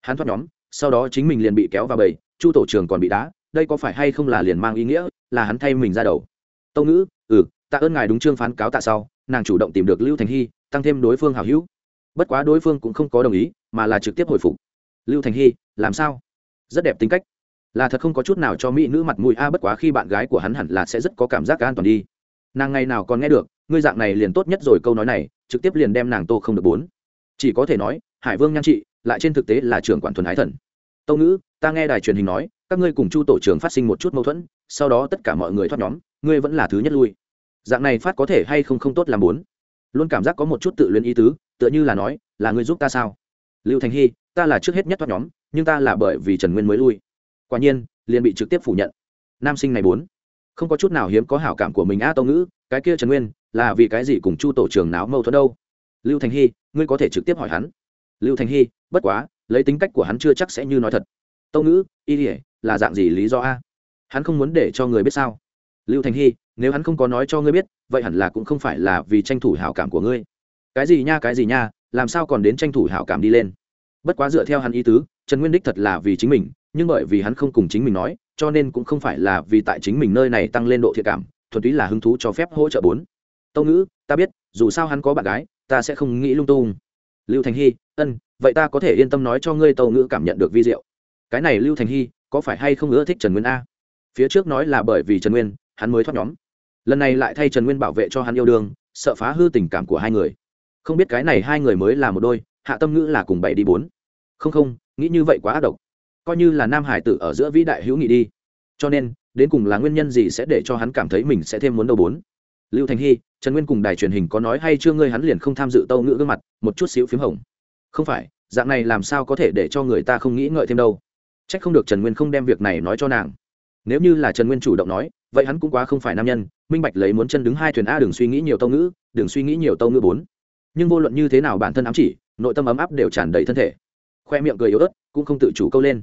Hắn thoát nhóm, sau đó chính mình liền bị kéo vào bầy, chu tổ trường còn bị đá, đây có phải hay không là liền mang ý nghĩa, là hắn thay mình ra đầu? Tâu ngữ ừ tạ ơn ngài đúng chương phán cáo tạ sau, nàng chủ động tìm được lưu thành hy, tăng thêm đối phương hào hữu. Bất quá đối phương cũng không có đồng ý, mà là trực tiếp hồi phục lưu thành hy, làm sao? Rất đẹp tính cách. Là thật không có chút nào cho mỹ nữ mặt mũi, a, bất quá khi bạn gái của hắn hẳn là sẽ rất có cảm giác an toàn đi. Nàng ngày nào còn nghe được, ngươi dạng này liền tốt nhất rồi, câu nói này, trực tiếp liền đem nàng tô không được bốn. Chỉ có thể nói, hải vương nhan trị, lại trên thực tế là trưởng quản thuần ái thần. Tâu ngữ, ta nghe đài truyền hình nói, các ngươi cùng chu tổ trưởng phát sinh một chút mâu thuẫn, sau đó tất cả mọi người thoát nhóm, ngươi vẫn là thứ nhất lui. Dạng này phát có thể hay không không tốt làm bốn. Luôn cảm giác có một chút tự luyến ý tứ, tựa như là nói, là ngươi giúp ta sao? Lưu thành hy ta là trước hết nhất thoát nhóm nhưng ta là bởi vì trần nguyên mới lui. Quả nhiên liền bị trực tiếp phủ nhận. Nam sinh này bốn. Không có chút nào hiếm có hảo cảm của mình a à, tâu ngữ cái kia trần nguyên là vì cái gì cùng chu tổ trưởng náo mâu thuẫn đâu? Lưu thành hy ngươi có thể trực tiếp hỏi hắn. Lưu thành hy bất quá lấy tính cách của hắn chưa chắc sẽ như nói thật. Tâu ngữ y ỉa là dạng gì lý do a? Hắn không muốn để cho người biết sao? Lưu thành hy nếu hắn không có nói cho ngươi biết vậy hẳn là cũng không phải là vì tranh thủ hảo cảm của ngươi. Cái gì nha cái gì nha làm sao còn đến tranh thủ hảo cảm đi lên? Bất quá dựa theo hắn ý tứ, trần nguyên đích thật là vì chính mình, nhưng bởi vì hắn không cùng chính mình nói, cho nên cũng không phải là vì tại chính mình nơi này tăng lên độ thiệt cảm, thuần túy là hứng thú cho phép hỗ trợ bốn. Tâu ngữ, ta biết, dù sao hắn có bạn gái, ta sẽ không nghĩ lung tung. Lưu thành hy, ân, vậy ta có thể yên tâm nói cho ngươi tâu ngữ cảm nhận được vi diệu. Cái này lưu thành hy, có phải hay không ưa thích trần nguyên a? Phía trước nói là bởi vì trần nguyên, hắn mới thoát nhóm. Lần này lại thay trần nguyên bảo vệ cho hắn yêu đương, sợ phá hư tình cảm của hai người không biết cái này hai người mới là một đôi, hạ tâm ngữ là cùng bảy đi bốn. Không không, nghĩ như vậy quá ác độc. Coi như là nam hải tử ở giữa vĩ đại hữu nghị đi. Cho nên, đến cùng là nguyên nhân gì sẽ để cho hắn cảm thấy mình sẽ thêm muốn đầu bốn? Lưu thành hy, trần nguyên cùng đài truyền hình có nói hay chưa ngươi hắn liền không tham dự tâu ngữ gương mặt, một chút xíu p h í m hồng. Không phải, dạng này làm sao có thể để cho người ta không nghĩ ngợi thêm đâu. C h ắ c không được trần nguyên không đem việc này nói cho nàng. Nếu như là trần nguyên chủ động nói, vậy hắn cũng quá không phải nam nhân, minh bạch lấy muốn chân đứng hai thuyền a đừng suy nghĩ nhiều tâu ngữ, đừng suy nghĩ nhiều tâu ngữ bốn nhưng vô luận như thế nào bản thân ám chỉ, nội tâm ấm áp đều tràn đầy thân thể. Khoe miệng cười yếu ớt, cũng không tự chủ câu lên.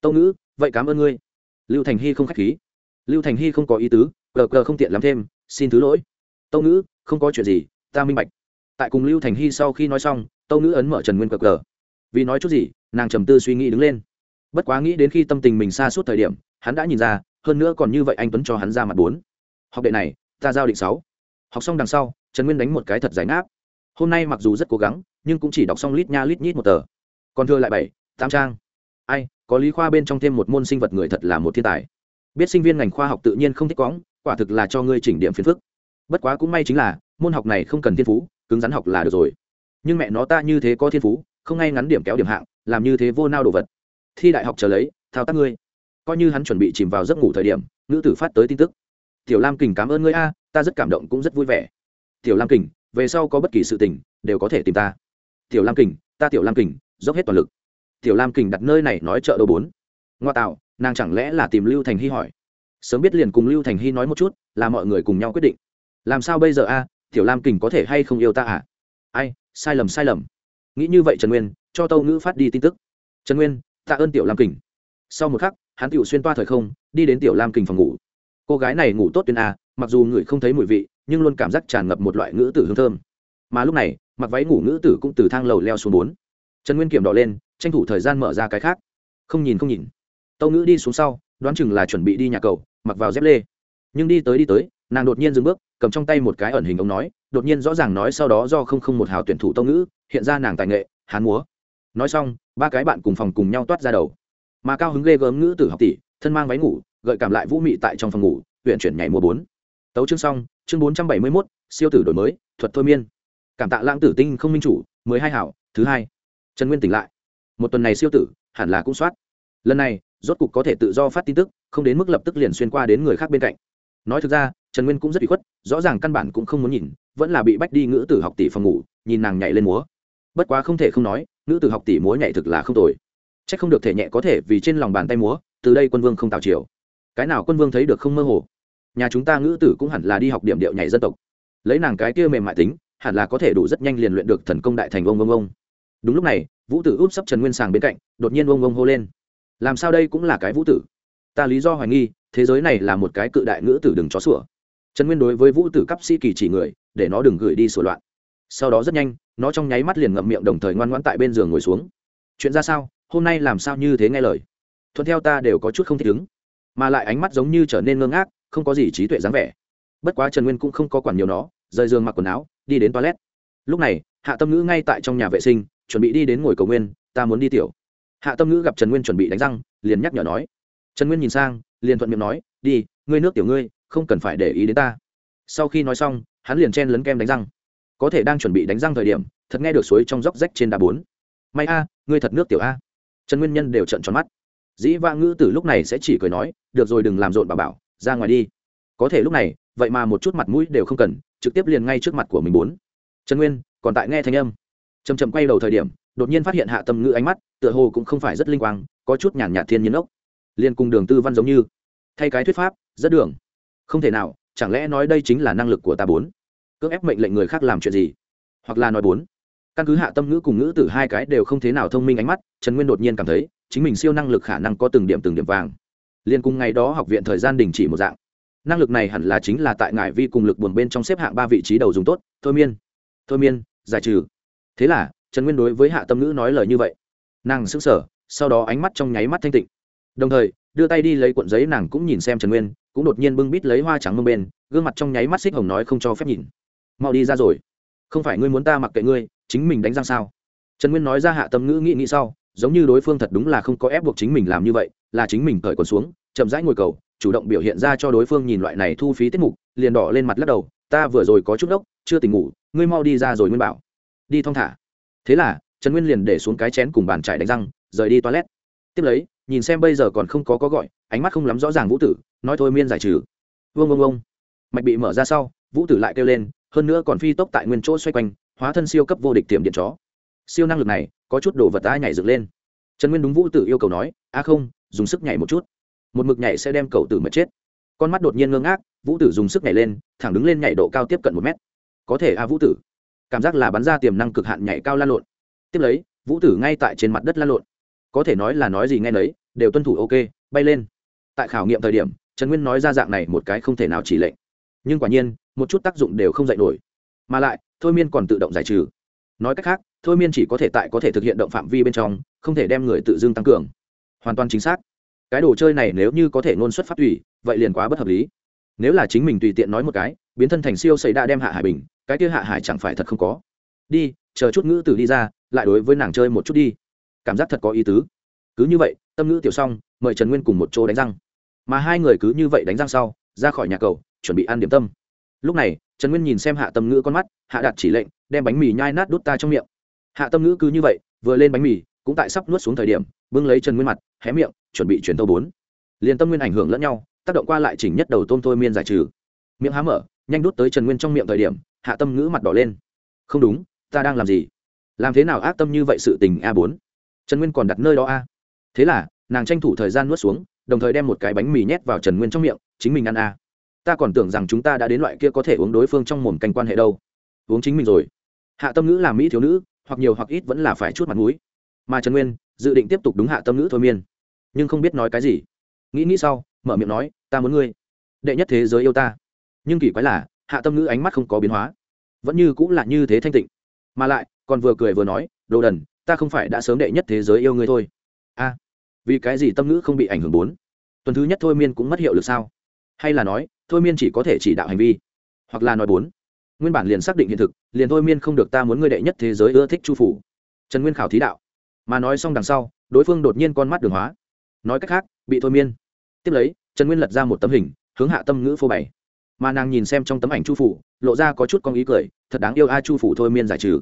Tâu ngữ, vậy cảm ơn ngươi. Lưu thành hy không k h á c h khí. Lưu thành hy không có ý tứ gờ gờ không tiện làm thêm, xin thứ lỗi. Tâu ngữ, không có chuyện gì, ta minh bạch. Tại cùng lưu thành hy sau khi nói xong, tâu ngữ ấn mở trần nguyên cờ cờ. Vì nói chút gì, nàng trầm tư suy nghĩ đứng lên. Bất quá nghĩ đến khi tâm tình mình xa suốt thời điểm, hắn đã nhìn ra, hơn nữa còn như vậy anh tuấn cho hắn ra mặt bốn. Học đệ này, ta giao định sáu. Học xong đằng sau, trần nguyên đánh một cái thật giải ngáp hôm nay mặc dù rất cố gắng, nhưng cũng chỉ đọc xong lít nha lít nhít một tờ. Còn thưa lại bảy, tám trang. Ai, có lý khoa bên trong thêm một môn sinh vật người thật là một thiên tài. Biết sinh viên ngành khoa học tự nhiên không thích quõng, quả thực là cho ngươi chỉnh điểm phiền phức. Bất quá cũng may chính là, môn học này không cần thiên phú, cứng rắn học là được rồi. Nhưng mẹ nó ta như thế có thiên phú, không ngay ngắn điểm kéo điểm hạng, làm như thế vô nao đồ vật. Thi đại học trở lấy, thao tác ngươi. Coi như hắn chuẩn bị chìm vào giấc ngủ thời điểm nữ tử phát tới tin tức. Tiểu lam kình cảm ơn ngươi a, ta rất cảm động cũng rất vui vẻ. Tiểu lam kình về sau có bất kỳ sự tình, đều có thể tìm ta. Tiểu lam kình, ta tiểu lam kình, dốc hết toàn lực. Tiểu lam kình đặt nơi này nói chợ đầu bốn. Ngoa tạo, nàng chẳng lẽ là tìm lưu thành hy hỏi? Sớm biết liền cùng lưu thành hy nói một chút, là mọi người cùng nhau quyết định. Làm sao bây giờ a? Tiểu lam kình có thể hay không yêu ta à? Ai, sai lầm sai lầm. Nghĩ như vậy trần nguyên, cho tâu ngữ phát đi tin tức. Trần nguyên, tạ ơn tiểu lam kình. Sau một khắc, hắn tiểu xuyên toa thời không, đi đến tiểu lam kình phòng ngủ. Cô gái này ngủ tốt tuyên a, mặc dù người không thấy mùi vị nhưng luôn cảm giác tràn ngập một loại ngữ tử hương thơm. Mà lúc này, mặc váy ngủ ngữ tử cũng từ thang lầu leo xuống bốn. Trần nguyên kiểm đỏ lên, tranh thủ thời gian mở ra cái khác. Không nhìn không nhìn. Tâu ngữ đi xuống sau, đoán chừng là chuẩn bị đi nhà cầu, mặc vào dép lê. Nhưng đi tới đi tới, nàng đột nhiên dừng bước, cầm trong tay một cái ẩn hình ông nói, đột nhiên rõ ràng nói sau đó do không không một hào tuyển thủ tâu ngữ, hiện ra nàng tài nghệ, hán múa. Nói xong, ba cái bạn cùng phòng cùng nhau toát ra đầu. Mà cao hứng ghê gớm ngữ tử học tỷ, thân mang váy ngủ, gợi cảm lại vũ mị tại trong phòng ngủ huyện chuyển nhảy mùa bốn tấu chương xong, chương bốn trăm bảy mươi mốt, siêu tử đổi mới, thuật thôi miên. Cảm tạ lãng tử tinh không minh chủ, mười hai hảo, thứ hai. Trần nguyên tỉnh lại. Một tuần này siêu tử, hẳn là cũng soát. Lần này, rốt cục có thể tự do phát tin tức, không đến mức lập tức liền xuyên qua đến người khác bên cạnh. Nói thực ra, trần nguyên cũng rất bị khuất, rõ ràng căn bản cũng không muốn nhìn, vẫn là bị bách đi ngữ tử học tỷ phòng ngủ, nhìn nàng nhảy lên múa. Bất quá không thể không nói, ngữ tử học tỷ múa nhảy thực là không tồi. C h ắ c không được thể nhẹ có thể vì trên lòng bàn tay múa, từ đây quân vương không tào chiều. Cái nào quân vương thấy được không mơ hồ? Nhà chúng ta ngữ tử cũng hẳn là đi học điểm điệu nhảy dân tộc. Lấy nàng cái kia mềm mại tính, hẳn là có thể đủ rất nhanh liền luyện được thần công đại thành ông ông ông. Đúng lúc này, vũ tử úp sấp trần nguyên sàng bên cạnh, đột nhiên ông ông hô lên. Làm sao đây cũng là cái vũ tử? Ta lý do hoài nghi, thế giới này là một cái cự đại ngữ tử đừng chó sủa. Trần nguyên đối với vũ tử cấp sĩ kỳ chỉ người, để nó đừng gửi đi sửa loạn. Sau đó rất nhanh, nó trong nháy mắt liền ngậm miệng đồng thời ngoan ngoãn tại bên giường ngồi xuống. Chuyện ra sao? Hôm nay làm sao như thế nghe lời? Thuận theo ta đều có chút không thích ứng. Mà lại ánh mắt giống như trở nên ngơ ngác không có gì trí tuệ dáng vẻ. Bất quá trần nguyên cũng không có quản nhiều nó, rời giường mặc quần áo, đi đến toilet. Lúc này, hạ tâm ngữ ngay tại trong nhà vệ sinh, chuẩn bị đi đến ngồi cầu nguyên, ta muốn đi tiểu. Hạ tâm ngữ gặp trần nguyên chuẩn bị đánh răng, liền nhắc nhở nói. Trần nguyên nhìn sang, liền thuận miệng nói, đi, ngươi nước tiểu ngươi, không cần phải để ý đến ta. Sau khi nói xong, hắn liền chen lấn kem đánh răng. Có thể đang chuẩn bị đánh răng thời điểm, thật nghe được suối trong róc rách trên đá bốn. May a, ngươi thật nước tiểu a. Trần nguyên nhân đều trận tròn mắt. Dĩ vã ngữ từ lúc này sẽ chỉ cười nói, được rồi đừng làm rộn bà bảo ra ngoài đi. Có thể lúc này, vậy mà một chút mặt mũi đều không cần, trực tiếp liền ngay trước mặt của mình bốn. Trần nguyên, còn tại nghe thanh âm. Chầm chậm quay đầu thời điểm, đột nhiên phát hiện hạ tâm ngữ ánh mắt, tựa hồ cũng không phải rất linh quang, có chút nhàn nhạt thiên nhiên ốc. Liên cùng đường tư văn giống như. Thay cái thuyết pháp, rất đường. Không thể nào, chẳng lẽ nói đây chính là năng lực của ta bốn? Cưỡng ép mệnh lệnh người khác làm chuyện gì? Hoặc là nói bốn? Căn cứ hạ tâm ngữ cùng ngữ từ hai cái đều không thế nào thông minh ánh mắt, trần nguyên đột nhiên cảm thấy, chính mình siêu năng lực khả năng có từng điểm từng điểm vàng liên cùng ngày đó học viện thời gian đình chỉ một dạng. Năng lực này hẳn là chính là tại ngải vi cùng lực buồn bên trong xếp hạng ba vị trí đầu dùng tốt. Thôi miên thôi miên, giải trừ. Thế là, trần nguyên đối với hạ tâm ngữ nói lời như vậy. Nàng sững sờ, sau đó ánh mắt trong nháy mắt thanh tịnh. Đồng thời, đưa tay đi lấy cuộn giấy nàng cũng nhìn xem trần nguyên, cũng đột nhiên bưng bít lấy hoa trắng mông bên, gương mặt trong nháy mắt xích hồng nói không cho phép nhìn. Mau đi ra rồi. Không phải ngươi muốn ta mặc kệ ngươi, chính mình đánh răng sao? Trần nguyên nói ra hạ tâm ngữ nghĩ nghĩ sau giống như đối phương thật đúng là không có ép buộc chính mình làm như vậy, là chính mình cởi quần xuống, chậm rãi ngồi cầu, chủ động biểu hiện ra cho đối phương nhìn loại này thu phí tiết mục, liền đỏ lên mặt lắc đầu, ta vừa rồi có chút đốc, chưa tỉnh ngủ, ngươi mau đi ra rồi nguyên bảo. Đi thong thả. Thế là, trần nguyên liền để xuống cái chén cùng bàn trải đánh răng, rời đi toilet. Tiếp lấy, nhìn xem bây giờ còn không có có gọi, ánh mắt không lắm rõ ràng vũ tử, nói thôi miên giải trừ. Vương vương vương mạch bị mở ra sau, vũ tử lại kêu lên, hơn nữa còn phi tốc tại nguyên chỗ xoay quanh, hóa thân siêu cấp vô địch tiềm điện chó siêu năng lực này có chút đồ vật ta nhảy dựng lên. Trần nguyên đúng vũ tử yêu cầu nói a không, dùng sức nhảy một chút. Một mực nhảy sẽ đem cậu tử mệt chết. Con mắt đột nhiên ngơ ngác, vũ tử dùng sức nhảy lên, thẳng đứng lên nhảy độ cao tiếp cận một mét. Có thể a vũ tử. Cảm giác là bắn ra tiềm năng cực hạn nhảy cao lan lộn. Tiếp lấy, vũ tử ngay tại trên mặt đất lan lộn. Có thể nói là nói gì ngay nấy, đều tuân thủ ok, bay lên. Tại khảo nghiệm thời điểm, trần nguyên nói ra dạng này một cái không thể nào chỉ lệnh. Nhưng quả nhiên, một chút tác dụng đều không dạy nổi. Mà lại, thôi miên còn tự động giải trừ. Nói cách khác thôi miên chỉ có thể tại có thể thực hiện động phạm vi bên trong, không thể đem người tự dưng tăng cường. Hoàn toàn chính xác. Cái đồ chơi này nếu như có thể ngôn xuất phát tùy, vậy liền quá bất hợp lý. Nếu là chính mình tùy tiện nói một cái, biến thân thành siêu xảy đã đem hạ hải bình, cái kia hạ hải chẳng phải thật không có. Đi, chờ chút ngữ tử đi ra, lại đối với nàng chơi một chút đi. Cảm giác thật có ý tứ. Cứ như vậy, tâm ngữ tiểu xong, mời trần nguyên cùng một chỗ đánh răng. Mà hai người cứ như vậy đánh răng sau, ra khỏi nhà cầu, chuẩn bị ăn điểm tâm. Lúc này, trần nguyên nhìn xem hạ tâm ngữ con mắt, hạ đạt chỉ lệnh, đem bánh mì nhai nát đút ta trong miệng hạ tâm ngữ cứ như vậy, vừa lên bánh mì, cũng tại sắp nuốt xuống thời điểm, bưng lấy trần nguyên mặt, hé miệng, chuẩn bị chuyển tâu bốn. Liền tâm nguyên ảnh hưởng lẫn nhau, tác động qua lại chỉnh nhất đầu tôm thôi miên giải trừ. Miệng há mở, nhanh đút tới trần nguyên trong miệng thời điểm, hạ tâm ngữ mặt đỏ lên. Không đúng, ta đang làm gì? Làm thế nào ác tâm như vậy sự tình a bốn? Trần nguyên còn đặt nơi đó a. Thế là, nàng tranh thủ thời gian nuốt xuống, đồng thời đem một cái bánh mì nhét vào trần nguyên trong miệng, chính mình ăn a. Ta còn tưởng rằng chúng ta đã đến loại kia có thể uống đối phương trong mồm canh quan hệ đâu. Uống chính mình rồi. Hạ tâm ngữ làm mỹ thiếu nữ hoặc nhiều hoặc ít vẫn là phải chút mặt mũi. Mà trần nguyên dự định tiếp tục đúng hạ tâm ngữ thôi miên, nhưng không biết nói cái gì. Nghĩ nghĩ sau, mở miệng nói, ta muốn ngươi, đệ nhất thế giới yêu ta. Nhưng kỳ quái là, hạ tâm ngữ ánh mắt không có biến hóa, vẫn như cũng là như thế thanh tịnh. Mà lại, còn vừa cười vừa nói, đồ đần, ta không phải đã sớm đệ nhất thế giới yêu ngươi thôi. A, vì cái gì tâm ngữ không bị ảnh hưởng bốn? Tuần thứ nhất thôi miên cũng mất hiệu lực sao? Hay là nói, thôi miên chỉ có thể chỉ đạo hành vi, hoặc là nói bốn? Nguyên bản liền xác định hiện thực, liền thôi miên không được ta muốn ngươi đệ nhất thế giới ưa thích chu phủ. Trần nguyên khảo thí đạo. Mà nói xong đằng sau, đối phương đột nhiên con mắt đường hóa. Nói cách khác, bị thôi miên. Tiếp lấy, trần nguyên lật ra một tấm hình, hướng hạ tâm ngữ phô bày. Mà nàng nhìn xem trong tấm ảnh chu phủ, lộ ra có chút con ý cười, thật đáng yêu a chu phủ thôi miên giải trừ.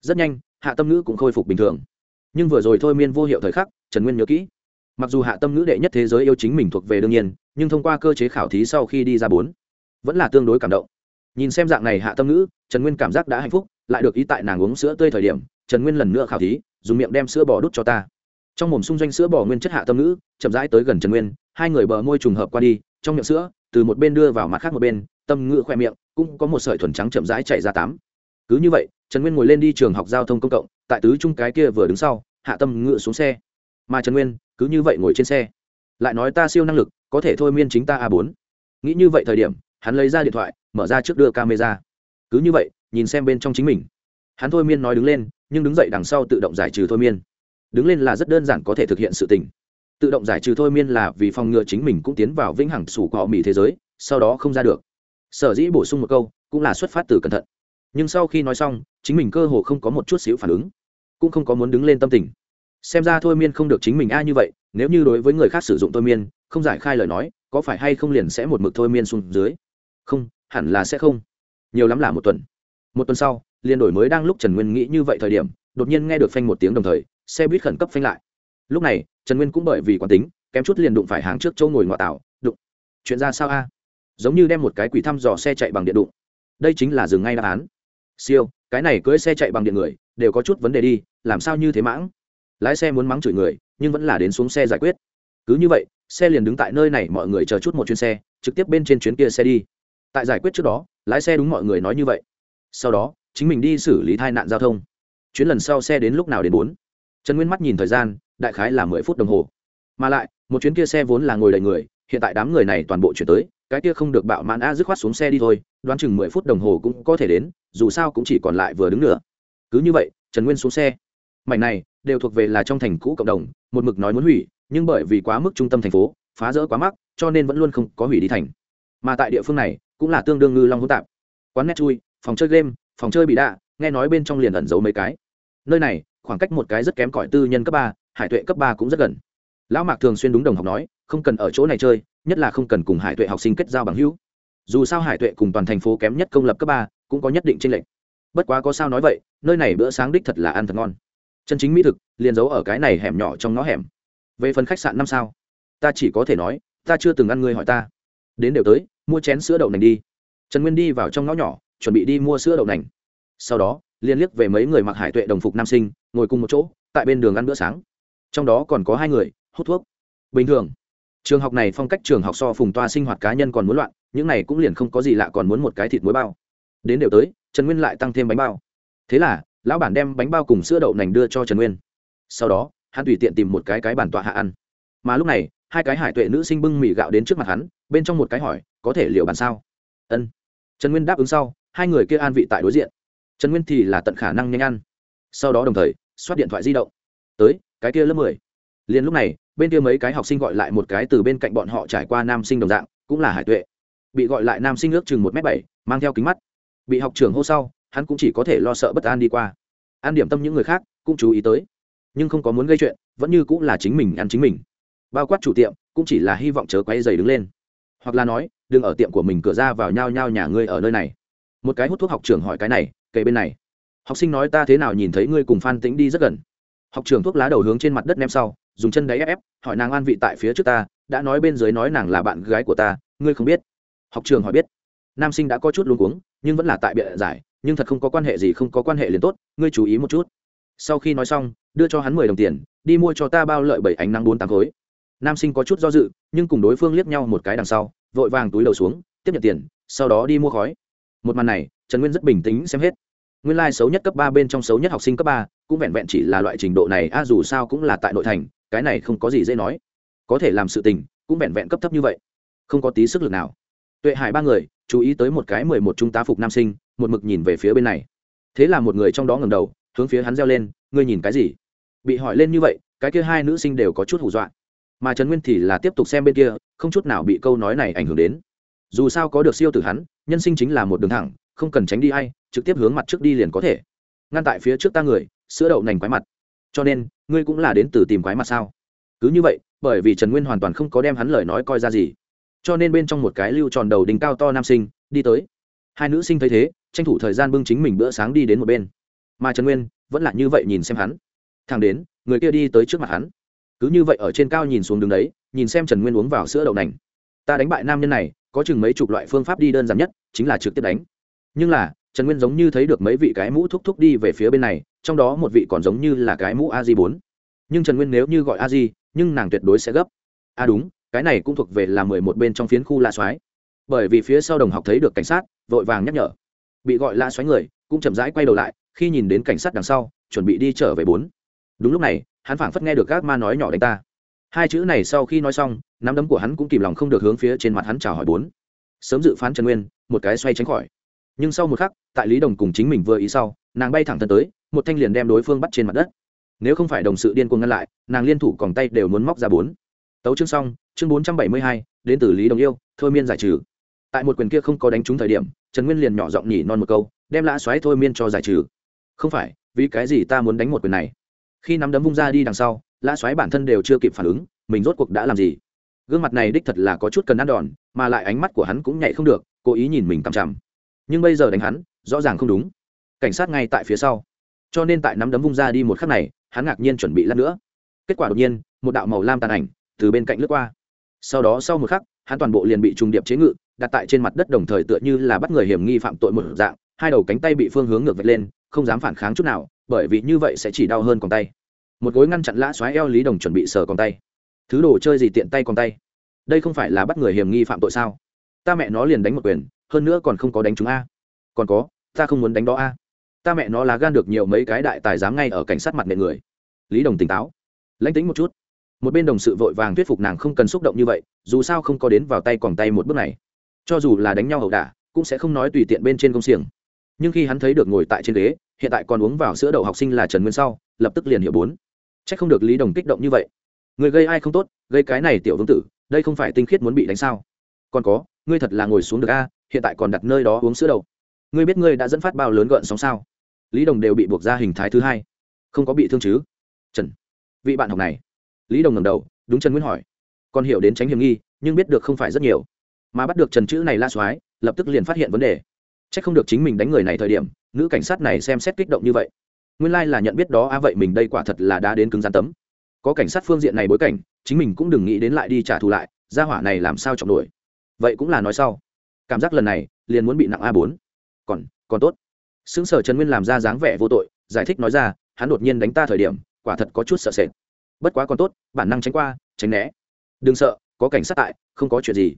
Rất nhanh, hạ tâm ngữ cũng khôi phục bình thường. Nhưng vừa rồi thôi miên vô hiệu thời khắc, trần nguyên nhớ kỹ. Mặc dù hạ tâm ngữ đệ nhất thế giới yêu chính mình thuộc về đương nhiên, nhưng thông qua cơ chế khảo thí sau khi đi ra bốn, vẫn là tương đối cảm động nhìn xem dạng này hạ tâm ngữ, trần nguyên cảm giác đã hạnh phúc, lại được ý tại nàng uống sữa tươi thời điểm, trần nguyên lần nữa khảo thí, dùng miệng đem sữa bò đút cho ta. Trong mồm xung doanh sữa bò nguyên chất hạ tâm ngữ, chậm rãi tới gần trần nguyên, hai người bờ môi trùng hợp qua đi, trong miệng sữa, từ một bên đưa vào mặt khác một bên, tâm ngữ khoe miệng, cũng có một sợi thuần trắng chậm rãi chạy ra tám cứ như vậy, trần nguyên ngồi lên đi trường học giao thông công cộng, tại tứ trung cái kia vừa đứng sau, hạ tâm ngữ xuống xe. Mà trần nguyên, cứ như vậy ngồi trên xe. Lại nói ta siêu năng lực, có thể thôi miên chính ta a bốn. Nghĩ như vậy thời điểm hắn lấy ra điện thoại, mở ra trước đưa camera. Cứ như vậy, nhìn xem bên trong chính mình. Hắn thôi miên nói đứng lên, nhưng đứng dậy đằng sau tự động giải trừ thôi miên. Đứng lên là rất đơn giản có thể thực hiện sự tình. Tự động giải trừ thôi miên là vì phòng ngừa chính mình cũng tiến vào vĩnh hằng sủ cọ mỹ thế giới, sau đó không ra được. Sở dĩ bổ sung một câu, cũng là xuất phát từ cẩn thận. Nhưng sau khi nói xong, chính mình cơ hồ không có một chút xíu phản ứng. Cũng không có muốn đứng lên tâm tình. Xem ra thôi miên không được chính mình a như vậy, nếu như đối với người khác sử dụng thôi miên, không giải khai lời nói, có phải hay không liền sẽ một mực thôi miên xuống dưới? Không, hẳn là sẽ không. Nhiều lắm là một tuần. Một tuần sau, liền đổi mới đang lúc trần nguyên nghĩ như vậy thời điểm, đột nhiên nghe được phanh một tiếng đồng thời, xe buýt khẩn cấp phanh lại. Lúc này, trần nguyên cũng bởi vì quán tính, kém chút liền đụng phải hàng trước châu ngồi ngoại tảo, đụng. Chuyện ra sao a? Giống như đem một cái quỷ thăm dò xe chạy bằng điện đụng. Đây chính là dừng ngay đáp án. Siêu, cái này cưới xe chạy bằng điện người, đều có chút vấn đề đi, làm sao như thế mãng? Lái xe muốn mắng chửi người, nhưng vẫn là đến xuống xe giải quyết. Cứ như vậy, xe liền đứng tại nơi này, mọi người chờ chút một chuyến xe, trực tiếp bên trên chuyến kia xe đi tại giải quyết trước đó, lái xe đúng mọi người nói như vậy. Sau đó, chính mình đi xử lý tai nạn giao thông. Chuyến lần sau xe đến lúc nào đến bốn. Trần nguyên mắt nhìn thời gian, đại khái là mười phút đồng hồ. Mà lại, một chuyến kia xe vốn là ngồi đầy người, hiện tại đám người này toàn bộ chuyển tới, cái kia không được bạo mãn a dứt khoát xuống xe đi thôi, đoán chừng mười phút đồng hồ cũng có thể đến, dù sao cũng chỉ còn lại vừa đứng nữa. Cứ như vậy, trần nguyên xuống xe. Mảnh này, đều thuộc về là trong thành cũ cộng đồng, một mực nói muốn hủy, nhưng bởi vì quá mức trung tâm thành phố, phá rỡ quá mắc, cho nên vẫn luôn không có hủy đi thành. Mà tại địa phương này cũng là tương đương ngư long hỗn tạp. Quán net chui, phòng chơi game, phòng chơi bị đạ, nghe nói bên trong liền ẩn giấu mấy cái. Nơi này, khoảng cách một cái rất kém cỏi tư nhân cấp ba, hải tuệ cấp ba cũng rất gần. Lão mạc thường xuyên đúng đồng học nói, không cần ở chỗ này chơi, nhất là không cần cùng hải tuệ học sinh kết giao bằng hữu. Dù sao hải tuệ cùng toàn thành phố kém nhất công lập cấp ba, cũng có nhất định tranh lệch. Bất quá có sao nói vậy, nơi này bữa sáng đích thật là ăn thật ngon. Chân chính mỹ thực, liền giấu ở cái này hẻm nhỏ trong ngõ hẻm. Về phần khách sạn năm sao, ta chỉ có thể nói, ta chưa từng ăn ngươi hỏi ta. Đến đều tới mua chén sữa đậu nành đi. Trần nguyên đi vào trong ngõ nhỏ, chuẩn bị đi mua sữa đậu nành. Sau đó liên liếc về mấy người mặc hải tuệ đồng phục nam sinh, ngồi cùng một chỗ, tại bên đường ăn bữa sáng. Trong đó còn có hai người, hút thuốc. Bình thường, trường học này phong cách trường học so phùng toa sinh hoạt cá nhân còn muốn loạn, những này cũng liền không có gì lạ còn muốn một cái thịt muối bao. Đến đều tới, trần nguyên lại tăng thêm bánh bao. Thế là, lão bản đem bánh bao cùng sữa đậu nành đưa cho trần nguyên. Sau đó, hắn tùy tiện tìm một cái cái bản tọa hạ ăn. Mà lúc này hai cái hải tuệ nữ sinh bưng mì gạo đến trước mặt hắn, bên trong một cái hỏi, có thể liệu bàn sao? Ân. Trần nguyên đáp ứng sau, hai người kia an vị tại đối diện. Trần nguyên thì là tận khả năng nhanh ăn. Sau đó đồng thời, xoát điện thoại di động. Tới, cái kia lớp mười. Liền lúc này, bên kia mấy cái học sinh gọi lại một cái từ bên cạnh bọn họ trải qua nam sinh đồng dạng, cũng là hải tuệ. Bị gọi lại nam sinh ước chừng một m bảy, mang theo kính mắt. Bị học trưởng hô sau, hắn cũng chỉ có thể lo sợ bất an đi qua. An điểm tâm những người khác, cũng chú ý tới. Nhưng không có muốn gây chuyện, vẫn như cũng là chính mình ăn chính mình bao quát chủ tiệm, cũng chỉ là hy vọng chớ quay dày đứng lên. Hoặc là nói, đừng ở tiệm của mình cửa ra vào nhau nhau nhà ngươi ở nơi này. Một cái hút thuốc học trưởng hỏi cái này kề bên này. Học sinh nói ta thế nào nhìn thấy ngươi cùng phan tĩnh đi rất gần. Học trưởng thuốc lá đầu hướng trên mặt đất ném sau, dùng chân đáy ép ép, hỏi nàng an vị tại phía trước ta, đã nói bên dưới nói nàng là bạn gái của ta, ngươi không biết. Học trường hỏi biết. Nam sinh đã có chút luống cuống, nhưng vẫn là tại bịa giải, nhưng thật không có quan hệ gì, không có quan hệ liền tốt, ngươi chú ý một chút. Sau khi nói xong, đưa cho hắn mười đồng tiền, đi mua cho ta bao lợi bảy ánh nắng bốn tám khối nam sinh có chút do dự, nhưng cùng đối phương liếc nhau một cái đằng sau, vội vàng túi đầu xuống, tiếp nhận tiền, sau đó đi mua khói. Một màn này, trần nguyên rất bình tĩnh xem hết. Nguyên lai、like、xấu nhất cấp ba bên trong xấu nhất học sinh cấp ba, cũng vẹn vẹn chỉ là loại trình độ này, a, dù sao cũng là tại nội thành, cái này không có gì dễ nói. Có thể làm sự tình, cũng vẹn vẹn cấp thấp như vậy. Không có tí sức lực nào. Tuệ hải ba người, chú ý tới một cái mười một trung tá phục nam sinh, một mực nhìn về phía bên này. Thế là một người trong đó ngầm đầu, hướng phía hắn reo lên, ngươi nhìn cái gì? Bị hỏi lên như vậy, cái kia hai nữ sinh đều có chút hù dọa mà trần nguyên thì là tiếp tục xem bên kia, không chút nào bị câu nói này ảnh hưởng đến. Dù sao có được siêu tử hắn, nhân sinh chính là một đường thẳng, không cần tránh đi a i trực tiếp hướng mặt trước đi liền có thể. Ngăn tại phía trước ta người, sữa đậu nành quái mặt. Cho nên, ngươi cũng là đến từ tìm quái mặt sao? Cứ như vậy, bởi vì trần nguyên hoàn toàn không có đem hắn lời nói coi ra gì. Cho nên bên trong một cái lưu tròn đầu đỉnh cao to nam sinh, đi tới. Hai nữ sinh thấy thế, tranh thủ thời gian bưng chính mình bữa sáng đi đến một bên. Mà trần nguyên vẫn là như vậy nhìn xem hắn. Thằng đến, người kia đi tới trước mặt hắn cứ như vậy ở trên cao nhìn xuống đứng đấy, nhìn xem trần nguyên uống vào sữa đậu nành. Ta đánh bại nam nhân này, có chừng mấy chục loại phương pháp đi đơn giản nhất, chính là trực tiếp đánh. Nhưng là, trần nguyên giống như thấy được mấy vị cái mũ thúc thúc đi về phía bên này, trong đó một vị còn giống như là cái mũ a di bốn. Nhưng trần nguyên nếu như gọi a di, nhưng nàng tuyệt đối sẽ gấp. A à đúng, cái này cũng thuộc về là mười một bên trong phiến khu la soái. Bởi vì phía sau đồng học thấy được cảnh sát, vội vàng nhắc nhở. Bị gọi la xoáy người, cũng chậm rãi quay đầu lại, khi nhìn đến cảnh sát đằng sau, chuẩn bị đi trở về bốn. Đúng lúc này hắn phảng phất nghe được các ma nói nhỏ đánh ta. Hai chữ này sau khi nói xong, nắm đấm của hắn cũng kìm lòng không được hướng phía trên mặt hắn chào hỏi bốn. Sớm dự phán trần nguyên, một cái xoay tránh khỏi. Nhưng sau một khắc, tại lý đồng cùng chính mình vừa ý sau, nàng bay thẳng thân tới, một thanh liền đem đối phương bắt trên mặt đất. Nếu không phải đồng sự điên cuồng ngăn lại, nàng liên thủ còn tay đều muốn móc ra bốn. Tấu chương xong, chương bốn trăm bảy mươi hai, đến từ lý đồng yêu, thôi miên giải trừ. Tại một quyền kia không có đánh trúng thời điểm, trần nguyên liền nhỏ giọng nhỉ non một câu, đem lã xoáy thôi miên cho giải trừ. Không phải, vì cái gì ta muốn đánh một quyền này? Khi nắm đấm vung ra đi đằng sau, lã xoáy bản thân đều chưa kịp phản ứng, mình rốt cuộc đã làm gì? Gương mặt này đích thật là có chút cần ăn đòn, mà lại ánh mắt của hắn cũng nhạy không được, cố ý nhìn mình tằm chằm. Nhưng bây giờ đánh hắn, rõ ràng không đúng. Cảnh sát ngay tại phía sau. Cho nên tại nắm đấm vung ra đi một khắc này, hắn ngạc nhiên chuẩn bị lăn nữa. Kết quả đột nhiên, một đạo màu lam tàn ảnh từ bên cạnh lướt qua. Sau đó sau một khắc, hắn toàn bộ liền bị trùng điệp chế ngự, đặt tại trên mặt đất đồng thời tựa như là bắt người hiểm nghi phạm tội một dạng, hai đầu cánh tay bị phương hướng ngược vạch lên, không dám phản kháng chút nào bởi vì như vậy sẽ chỉ đau hơn còn tay. Một gối ngăn chặn lã xoáy eo lý đồng chuẩn bị sờ còn tay. Thứ đồ chơi gì tiện tay còn tay? Đây không phải là bắt người hiểm nghi phạm tội sao? Ta mẹ nó liền đánh một quyền, hơn nữa còn không có đánh chúng a. Còn có, ta không muốn đánh đó a. Ta mẹ nó lá gan được nhiều mấy cái đại tài dám ngay ở cảnh sát mặt nệ người. Lý đồng tỉnh táo. Lãnh tính một chút. Một bên đồng sự vội vàng thuyết phục nàng không cần xúc động như vậy, dù sao không có đến vào tay còn tay một bước này. Cho dù là đánh nhau ẩu đả, cũng sẽ không nói tùy tiện bên trên công xiềng. Nhưng khi hắn thấy được ngồi tại trên ghế hiện tại còn uống vào sữa đậu học sinh là trần nguyên sau, lập tức liền hiểu bốn. C h ắ c không được lý đồng kích động như vậy. Người gây ai không tốt, gây cái này tiểu vương tử, đây không phải tinh khiết muốn bị đánh sao? Còn có, ngươi thật là ngồi xuống được a, hiện tại còn đặt nơi đó uống sữa đậu. Ngươi biết ngươi đã dẫn phát bao lớn gợn sóng sao? Lý đồng đều bị buộc ra hình thái thứ hai. Không có bị thương chứ? Trần, vị bạn học này. Lý đồng ngầm đầu, đúng trần nguyên hỏi. Còn hiểu đến tránh hiểm nghi, nhưng biết được không phải rất nhiều. Mà bắt được trần chữ này la soái, lập tức liền phát hiện vấn đề chắc không được chính mình đánh người này thời điểm, nữ cảnh sát này xem xét kích động như vậy. Nguyên lai là nhận biết đó a vậy mình đây quả thật là đã đến cứng rắn tấm. Có cảnh sát phương diện này bối cảnh, chính mình cũng đừng nghĩ đến lại đi trả thù lại, gia hỏa này làm sao trọng nổi. vậy cũng là nói sau. Cảm giác lần này, liền muốn bị nặng a bốn. Còn còn tốt. Xứng sở trần nguyên làm ra dáng vẻ vô tội, giải thích nói ra, hắn đột nhiên đánh ta thời điểm, quả thật có chút sợ sệt. Bất quá còn tốt, bản năng tránh qua, tránh né. Đừng sợ, có cảnh sát tại, không có chuyện gì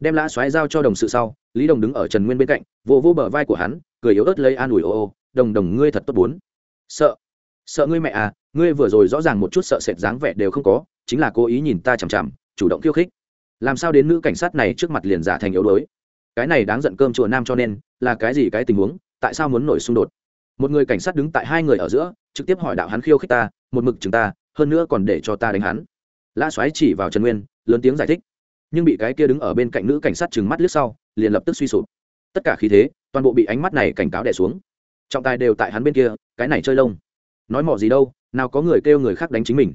đem lã xoáy giao cho đồng sự sau, lý đồng đứng ở trần nguyên bên cạnh vỗ vỗ bờ vai của hắn, cười yếu ớt lấy an ủi, ô ô, đồng đồng, ngươi thật tốt bốn. Sợ sợ ngươi mẹ à ngươi vừa rồi rõ ràng một chút sợ sệt dáng vẻ đều không có, chính là cố ý nhìn ta chằm chằm, chủ động khiêu khích. Làm sao đến nữ cảnh sát này trước mặt liền giả thành yếu đuối? Cái này đáng giận cơm chùa nam cho nên, là cái gì cái tình huống, tại sao muốn nổi xung đột? Một người cảnh sát đứng tại hai người ở giữa, trực tiếp hỏi đạo hắn khiêu khích ta, một mực chừng ta, hơn nữa còn để cho ta đánh hắn. Lã xoáy chỉ vào trần nguyên, lớn tiếng giải thích nhưng bị cái kia đứng ở bên cạnh nữ cảnh sát trừng mắt liếc sau, liền lập tức suy sụp. Tất cả khí thế, toàn bộ bị ánh mắt này cảnh cáo đẻ xuống. Trọng tài đều tại hắn bên kia, cái này chơi lông. Nói mỏ gì đâu, nào có người kêu người khác đánh chính mình.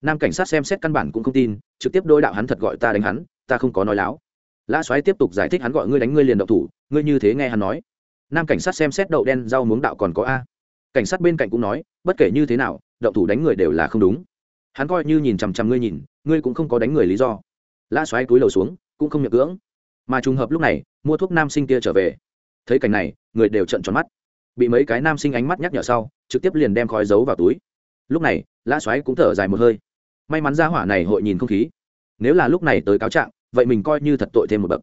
Nam cảnh sát xem xét căn bản cũng không tin, trực tiếp đôi đạo hắn thật gọi ta đánh hắn, ta không có nói láo. Lã xoáy tiếp tục giải thích hắn gọi ngươi đánh ngươi liền đậu thủ, ngươi như thế nghe hắn nói. Nam cảnh sát xem xét đậu đen rau muống đạo còn có a. Cảnh sát bên cạnh cũng nói, bất kể như thế nào đậu thủ đánh người đều là không đúng. Hắn coi như nhìn chằm chằm ngươi nhìn, ngươi cũng không có đánh người lý do lã xoáy túi lầu xuống, cũng không miệng cưỡng. Mà trùng hợp lúc này, mua thuốc nam sinh kia trở về. Thấy cảnh này, người đều trận tròn mắt. Bị mấy cái nam sinh ánh mắt nhắc nhở sau, trực tiếp liền đem khói giấu vào túi. Lúc này, lã xoáy cũng thở dài một hơi. May mắn ra hỏa này hội nhìn không khí. Nếu là lúc này tới cáo trạng, vậy mình coi như thật tội thêm một bậc.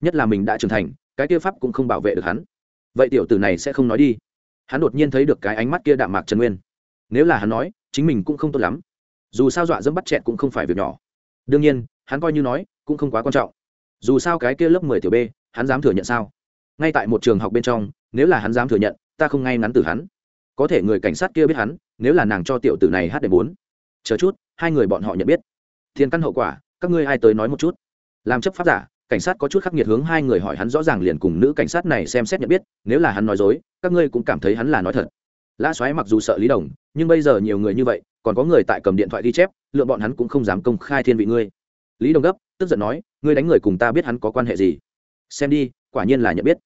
Nhất là mình đã trưởng thành, cái kia pháp cũng không bảo vệ được hắn. Vậy tiểu tử này sẽ không nói đi. Hắn đột nhiên thấy được cái ánh mắt kia đạm mạc trần nguyên. Nếu là hắn nói, chính mình cũng không tốt lắm. Dù sao dọa dẫm bắt chẹn cũng không phải việc nhỏ. Đương nhiên hắn coi như nói, cũng không quá quan trọng. Dù sao cái kia lớp mười tiểu b, hắn dám thừa nhận sao? Ngay tại một trường học bên trong, nếu là hắn dám thừa nhận, ta không ngay ngắn từ hắn. Có thể người cảnh sát kia biết hắn, nếu là nàng cho tiểu tử này hát để bốn. Chờ chút, hai người bọn họ nhận biết. Thiên căn hậu quả, các ngươi ai tới nói một chút? Làm chấp pháp giả, cảnh sát có chút khắc nghiệt hướng hai người hỏi hắn rõ ràng liền cùng nữ cảnh sát này xem xét nhận biết, nếu là hắn nói dối, các ngươi cũng cảm thấy hắn là nói thật. Lã xoáy mặc dù sợ lý đồng, nhưng bây giờ nhiều người như vậy, còn có người tại cầm điện thoại ghi chép, lựa bọn hắn cũng không dám công khai thiên vị ngươi lý đồng gấp, tức giận nói, ngươi đánh người cùng ta biết hắn có quan hệ gì? Xem đi, quả nhiên là nhận biết.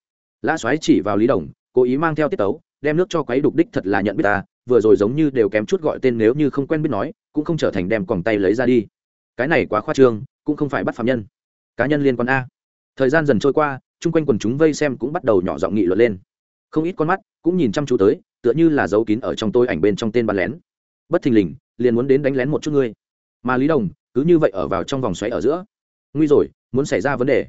Lã xoáy chỉ vào lý đồng, cố ý mang theo tiết tấu, đem nước cho quấy đục đích thật là nhận biết ta, vừa rồi giống như đều kém chút gọi tên nếu như không quen biết nói, cũng không trở thành đem còng tay lấy ra đi. Cái này quá khoa trương, cũng không phải bắt phạm nhân. Cá nhân liên quan a. Thời gian dần trôi qua, chung quanh quần chúng vây xem cũng bắt đầu nhỏ giọng nghị luận lên. Không ít con mắt cũng nhìn chăm chú tới, tựa như là dấu kín ở trong tôi ảnh bên trong tên bắn lén. Bất thình lình, liền muốn đến đánh lén một chút ngươi. Mà lý đồng cứ như vậy ở vào trong vòng xoáy ở giữa. Nguy rồi, muốn xảy ra vấn đề.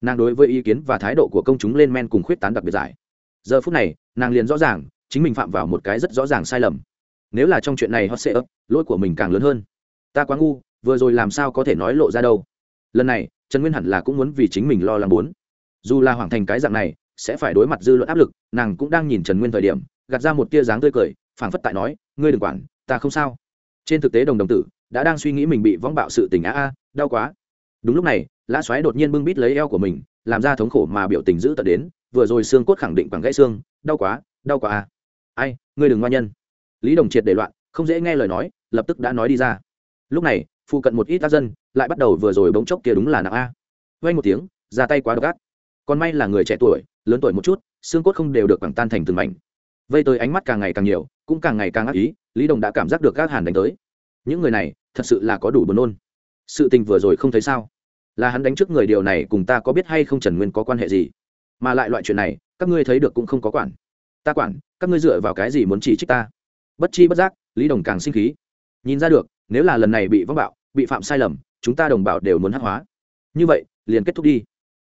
Nàng đối với ý kiến và thái độ của công chúng lên men cùng khuyết tán đặc biệt giải. Giờ phút này, nàng liền rõ ràng, chính mình phạm vào một cái rất rõ ràng sai lầm. Nếu là trong chuyện này hot sẽ ấp lỗi của mình càng lớn hơn. Ta quá ngu, vừa rồi làm sao có thể nói lộ ra đâu. Lần này, trần nguyên hẳn là cũng muốn vì chính mình lo lắng bốn. Dù là hoàn thành cái dạng này, sẽ phải đối mặt dư luận áp lực, nàng cũng đang nhìn trần nguyên thời điểm, gạt ra một tia dáng tươi cười, phảng phất tại nói, ngươi đừng quản, ta không sao. Trên thực tế đồng đồng tử đã đang suy nghĩ mình bị vong bạo sự tình á a, đau quá. Đúng lúc này, lã xoáy đột nhiên bưng bít lấy eo của mình, làm ra thống khổ mà biểu tình giữ tận đến, vừa rồi xương cốt khẳng định bằng gãy xương, đau quá đau quá a. Ai, ngươi đừng ngoan nhân. Lý đồng triệt để loạn, không dễ nghe lời nói, lập tức đã nói đi ra. Lúc này phụ cận một ít tác dân lại bắt đầu vừa rồi bỗng chốc kia đúng là nặng a. Vay một tiếng, ra tay quá độc ác. Còn may là người trẻ tuổi, lớn tuổi một chút, xương cốt không đều được quẳng tan thành từng mảnh. Vây tới ánh mắt càng ngày càng nhiều, cũng càng ngày càng ác ý, lý đồng đã cảm giác được các hàn đánh tới những người này, thật sự là có đủ buồn nôn. Sự tình vừa rồi không thấy sao? Là hắn đánh trước người điều này cùng ta có biết hay không trần nguyên có quan hệ gì? Mà lại loại chuyện này, các ngươi thấy được cũng không có quản. Ta quản, các ngươi dựa vào cái gì muốn chỉ trích ta? Bất chi bất giác, lý đồng càng sinh khí. Nhìn ra được, nếu là lần này bị vắng bạo, bị phạm sai lầm, chúng ta đồng bào đều muốn hát hóa. Như vậy, liền kết thúc đi.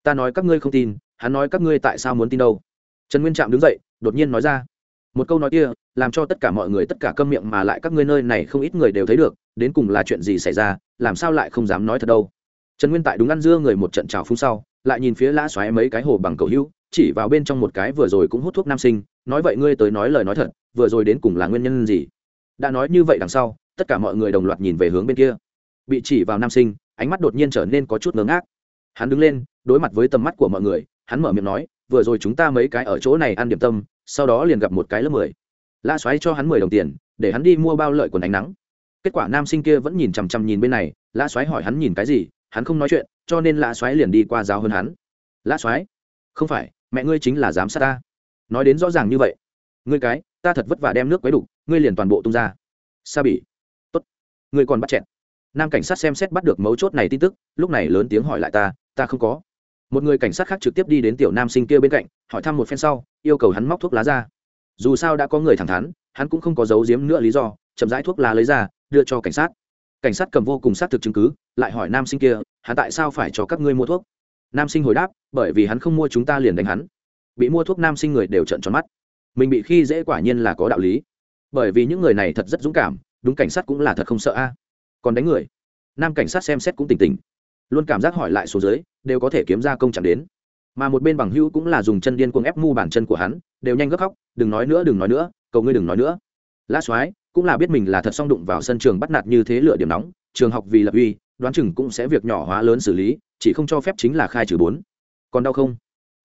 Ta nói các ngươi không tin, hắn nói các ngươi tại sao muốn tin đâu? Trần nguyên trạm đứng dậy, đột nhiên nói ra một câu nói kia, làm cho tất cả mọi người tất cả câm miệng mà lại các ngươi nơi này không ít người đều thấy được, đến cùng là chuyện gì xảy ra, làm sao lại không dám nói thật đâu. Trần nguyên tại đúng ăn dưa người một trận trào phúng sau, lại nhìn phía lã xoáy mấy cái hồ bằng cầu hữu, chỉ vào bên trong một cái vừa rồi cũng hút thuốc nam sinh, nói vậy ngươi tới nói lời nói thật, vừa rồi đến cùng là nguyên nhân gì? Đã nói như vậy đằng sau, tất cả mọi người đồng loạt nhìn về hướng bên kia. Bị chỉ vào nam sinh, ánh mắt đột nhiên trở nên có chút ngớ ngác. Hắn đứng lên, đối mặt với tầm mắt của mọi người, hắn mở miệng nói, vừa rồi chúng ta mấy cái ở chỗ này ăn điểm tâm sau đó liền gặp một cái lớp mười. La xoáy cho hắn mười đồng tiền, để hắn đi mua bao lợi quần ánh nắng. Kết quả nam sinh kia vẫn nhìn chằm chằm nhìn bên này, la xoáy hỏi hắn nhìn cái gì, hắn không nói chuyện, cho nên la xoáy liền đi qua giáo hơn hắn. La xoáy không phải, mẹ ngươi chính là giám sát ta. Nói đến rõ ràng như vậy, ngươi cái, ta thật vất vả đem nước quấy đục ngươi liền toàn bộ tung ra. Sa bỉ. Tốt. Ngươi còn bắt chẹn nam cảnh sát xem xét bắt được mấu chốt này tin tức, lúc này lớn tiếng hỏi lại ta ta không có một người cảnh sát khác trực tiếp đi đến tiểu nam sinh kia bên cạnh, hỏi thăm một phen sau, yêu cầu hắn móc thuốc lá ra. Dù sao đã có người thẳng thắn, hắn cũng không có giấu giếm nữa lý do, chậm rãi thuốc lá lấy ra, đưa cho cảnh sát. Cảnh sát cầm vô cùng xác thực chứng cứ, lại hỏi nam sinh kia, hắn tại sao phải cho các ngươi mua thuốc? Nam sinh hồi đáp, bởi vì hắn không mua chúng ta liền đánh hắn. Bị mua thuốc nam sinh người đều trợn tròn mắt. Mình bị khi dễ quả nhiên là có đạo lý. Bởi vì những người này thật rất dũng cảm, đúng cảnh sát cũng là thật không sợ a. Còn đánh người. Nam cảnh sát xem xét cũng tỉnh tỉnh luôn cảm giác hỏi lại số dưới đều có thể kiếm ra công chẳng đến. Mà một bên bằng hữu cũng là dùng chân điên cuồng ép mu bàn chân của hắn, đều nhanh gấp khóc, đừng nói nữa, đừng nói nữa, cầu ngươi đừng nói nữa. Lã soái cũng là biết mình là thật song đụng vào sân trường bắt nạt như thế lựa điểm nóng, trường học vì lập uy, đoán chừng cũng sẽ việc nhỏ hóa lớn xử lý, chỉ không cho phép chính là khai trừ bốn. Còn đau không?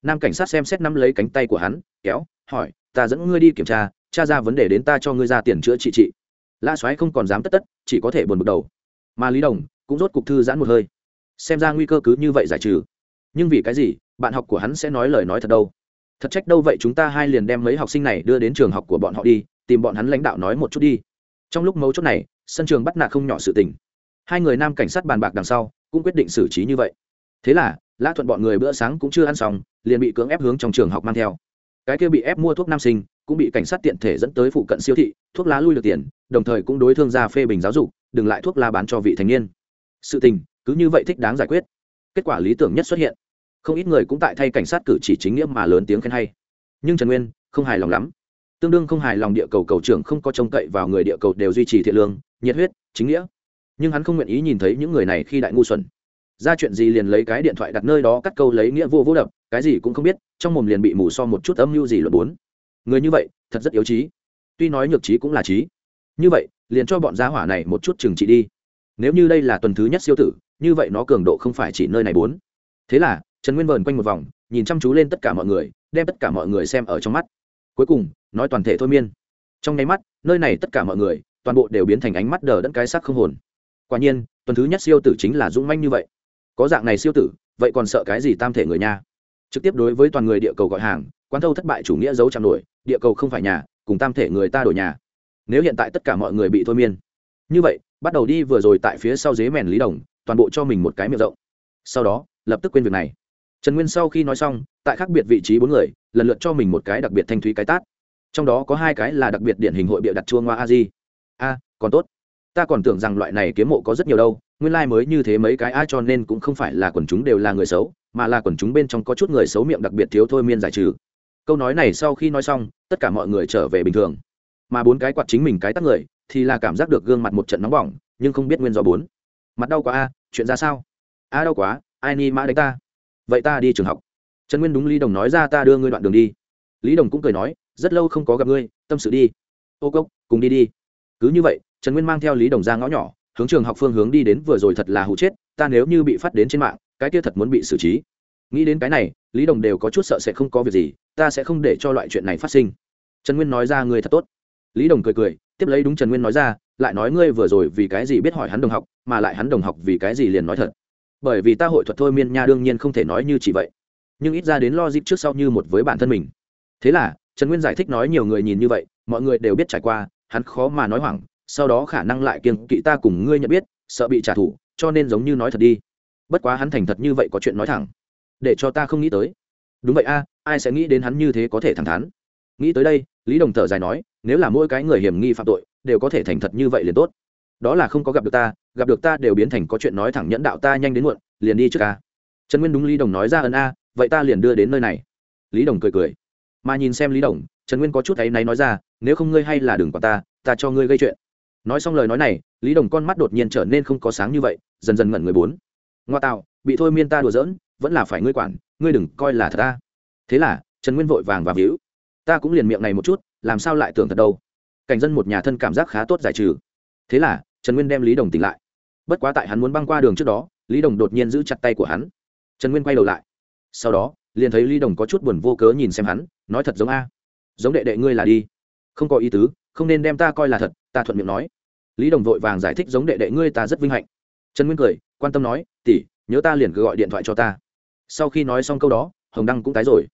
Nam cảnh sát xem xét nắm lấy cánh tay của hắn, kéo, hỏi, ta dẫn ngươi đi kiểm tra tra ra vấn đề đến ta cho ngươi ra tiền chữa trị trị. Lã soái không còn dám tất tất, chỉ có thể buồn bực đầu. Mà lý đồng cũng rốt cục thư giãn một hơi xem ra nguy cơ cứ như vậy giải trừ. Nhưng vì cái gì, bạn học của hắn sẽ nói lời nói thật đâu? Thật trách đâu vậy chúng ta hai liền đem mấy học sinh này đưa đến trường học của bọn họ đi, tìm bọn hắn lãnh đạo nói một chút đi. Trong lúc mấu chốt này, sân trường bắt nạt không nhỏ sự tình. Hai người nam cảnh sát bàn bạc đằng sau, cũng quyết định xử trí như vậy. Thế là, lã thuận bọn người bữa sáng cũng chưa ăn xong, liền bị cưỡng ép hướng trong trường học mang theo. Cái kia bị ép mua thuốc nam sinh, cũng bị cảnh sát tiện thể dẫn tới phụ cận siêu thị, thuốc lá lui được tiền, đồng thời cũng đối thương gia phê bình giáo dục, đừng lại thuốc lá bán cho vị thành niên. Sự tình cứ như vậy thích đáng giải quyết. Kết quả lý tưởng nhất xuất hiện. Không ít người cũng tại thay cảnh sát cử chỉ chính nghĩa mà lớn tiếng khen hay. Nhưng trần nguyên, không hài lòng lắm. Tương đương không hài lòng địa cầu cầu trưởng không có trông cậy vào người địa cầu đều duy trì thiện lương, nhiệt huyết, chính nghĩa. Nhưng hắn không nguyện ý nhìn thấy những người này khi đại ngu xuẩn. Ra chuyện gì liền lấy cái điện thoại đặt nơi đó cắt câu lấy nghĩa vô vô đập, cái gì cũng không biết, trong mồm liền bị mù so một chút âm mưu gì luật bốn. Người như vậy, thật rất yếu trí. Tuy nói nhược trí cũng là trí. Như vậy, liền cho bọn gia hỏa này một chút trừng trị đi. Nếu như đây là tuần thứ nhất siêu tử như vậy nó cường độ không phải chỉ nơi này bốn. Thế là, trần nguyên vờn quanh một vòng, nhìn chăm chú lên tất cả mọi người, đem tất cả mọi người xem ở trong mắt. Cuối cùng, nói toàn thể thôi miên. Trong nháy mắt, nơi này tất cả mọi người, toàn bộ đều biến thành ánh mắt đờ đẫn cái sắc không hồn. Quả nhiên, tuần thứ nhất siêu tử chính là dũng manh như vậy. Có dạng này siêu tử, vậy còn sợ cái gì tam thể người nha? Trực tiếp đối với toàn người địa cầu gọi hàng, quán thâu thất bại chủ nghĩa giấu chạm nổi, địa cầu không phải nhà, cùng tam thể người ta đổi nhà. Nếu hiện tại tất cả mọi người bị thôi miên. Như vậy, bắt đầu đi vừa rồi tại phía sau dế mèn lý đồng toàn bộ cho mình một cái miệng rộng. Sau đó, lập tức quên việc này. Trần nguyên sau khi nói xong, tại khác biệt vị trí bốn người, lần lượt cho mình một cái đặc biệt thanh thúy cái tát. Trong đó có hai cái là đặc biệt điển hình hội bịa đặt chua ngoa a di a, còn tốt. Ta còn tưởng rằng loại này kiếm mộ có rất nhiều đâu, nguyên lai、like、mới như thế mấy cái a cho nên cũng không phải là quần chúng đều là người xấu, mà là quần chúng bên trong có chút người xấu miệng đặc biệt thiếu thôi miên giải trừ. Câu nói này sau khi nói xong, tất cả mọi người trở về bình thường. Mà bốn cái quạt chính mình cái tắt người, thì là cảm giác được gương mặt một trận nóng bỏng, nhưng không biết nguyên do bốn mặt đau quá a, chuyện ra sao? A đau quá, ai ni mã đánh ta? Vậy ta đi trường học. Trần nguyên đúng lý đồng nói ra ta đưa ngươi đoạn đường đi. Lý đồng cũng cười nói, rất lâu không có gặp ngươi, tâm sự đi. Ô cốc, cùng đi đi. Cứ như vậy, trần nguyên mang theo lý đồng ra ngõ nhỏ, hướng trường học phương hướng đi đến vừa rồi thật là hụ chết, ta nếu như bị phát đến trên mạng, cái kia thật muốn bị xử trí. Nghĩ đến cái này, lý đồng đều có chút sợ sẽ không có việc gì, ta sẽ không để cho loại chuyện này phát sinh. Trần nguyên nói ra người thật tốt. Lý đồng cười cười, tiếp lấy đúng trần nguyên nói ra lại nói ngươi vừa rồi vì cái gì biết hỏi hắn đồng học, mà lại hắn đồng học vì cái gì liền nói thật. Bởi vì ta hội thuật thôi miên nha đương nhiên không thể nói như chỉ vậy. Nhưng ít ra đến lo dịp trước sau như một với bản thân mình. Thế là, trần nguyên giải thích nói nhiều người nhìn như vậy, mọi người đều biết trải qua, hắn khó mà nói hoảng, sau đó khả năng lại kiêng kỵ ta cùng ngươi nhận biết, sợ bị trả thù, cho nên giống như nói thật đi. Bất quá hắn thành thật như vậy có chuyện nói thẳng. Để cho ta không nghĩ tới. Đúng vậy a, ai sẽ nghĩ đến hắn như thế có thể thẳng thắn? Nghĩ tới đây lý đồng thở dài nói, nếu là mỗi cái người hiểm nghi phạm tội, đều có thể thành thật như vậy liền tốt. Đó là không có gặp được ta, gặp được ta đều biến thành có chuyện nói thẳng nhẫn đạo ta nhanh đến muộn, liền đi trước ca. Trần nguyên đúng lý đồng nói ra ân a, vậy ta liền đưa đến nơi này. Lý đồng cười cười. Mà nhìn xem lý đồng, trần nguyên có chút áy náy nói ra, nếu không ngươi hay là đừng quả ta ta cho ngươi gây chuyện. Nói xong lời nói này, lý đồng con mắt đột nhiên trở nên không có sáng như vậy, dần dần ngẩn người bốn. Ngoa tạo, bị thôi miên ta đùa giỡn, vẫn là phải ngươi quản, ngươi đừng coi là thật ta. Thế là, trần nguyên vội vàng và víu ta cũng liền miệng này một chút, làm sao lại tưởng thật đâu. Cảnh dân một nhà thân cảm giác khá tốt giải trừ. Thế là, trần nguyên đem lý đồng tỉnh lại. Bất quá tại hắn muốn băng qua đường trước đó, lý đồng đột nhiên giữ chặt tay của hắn. Trần nguyên quay đầu lại. Sau đó, liền thấy lý đồng có chút buồn vô cớ nhìn xem hắn, nói thật giống a. Giống đệ đệ ngươi là đi. Không có ý tứ, không nên đem ta coi là thật, ta thuận miệng nói. Lý đồng vội vàng giải thích giống đệ đệ ngươi ta rất vinh hạnh. Trần nguyên cười, quan tâm nói tỉ nhớ ta liền cứ gọi điện thoại cho ta. Sau khi nói xong câu đó, hồng đăng cũng tái rồi.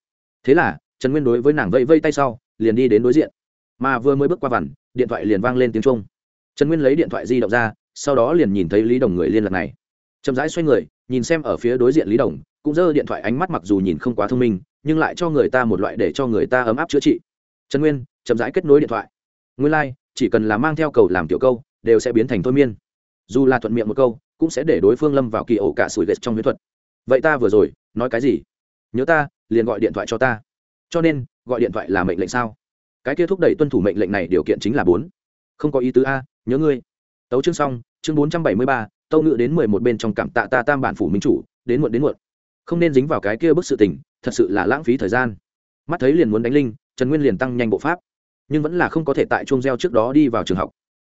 Thế là trần nguyên đối với nàng vây vây tay sau liền đi đến đối diện. Mà vừa mới bước qua vằn điện thoại liền vang lên tiếng trung trần nguyên lấy điện thoại di động ra sau đó liền nhìn thấy lý đồng người liên lạc này. Chậm rãi xoay người nhìn xem ở phía đối diện lý đồng cũng giơ điện thoại ánh mắt mặc dù nhìn không quá thông minh nhưng lại cho người ta một loại để cho người ta ấm áp chữa trị. Trần nguyên chậm rãi kết nối điện thoại. Nguyên lai、like, chỉ cần là mang theo cầu làm tiểu câu đều sẽ biến thành thôi miên. Dù là thuận miệng một câu cũng sẽ để đối phương lâm vào kỳ ổ cả sủi ghét trong huyết thuật. Vậy ta vừa rồi nói cái gì? Nhớ ta liền gọi điện thoại cho ta cho nên, gọi điện thoại là mệnh lệnh sao? Cái kia thúc đẩy tuân thủ mệnh lệnh này điều kiện chính là bốn. Không có ý tứ a, nhớ ngươi. Tấu chương xong, chương bốn trăm bảy mươi ba, tâu ngự đến mười một bên trong cảm tạ ta tam bản phủ minh chủ, đến muộn đến muộn. Không nên dính vào cái kia bức sự tình, thật sự là lãng phí thời gian. Mắt thấy liền muốn đánh linh, trần nguyên liền tăng nhanh bộ pháp. Nhưng vẫn là không có thể tại chuông reo trước đó đi vào trường học.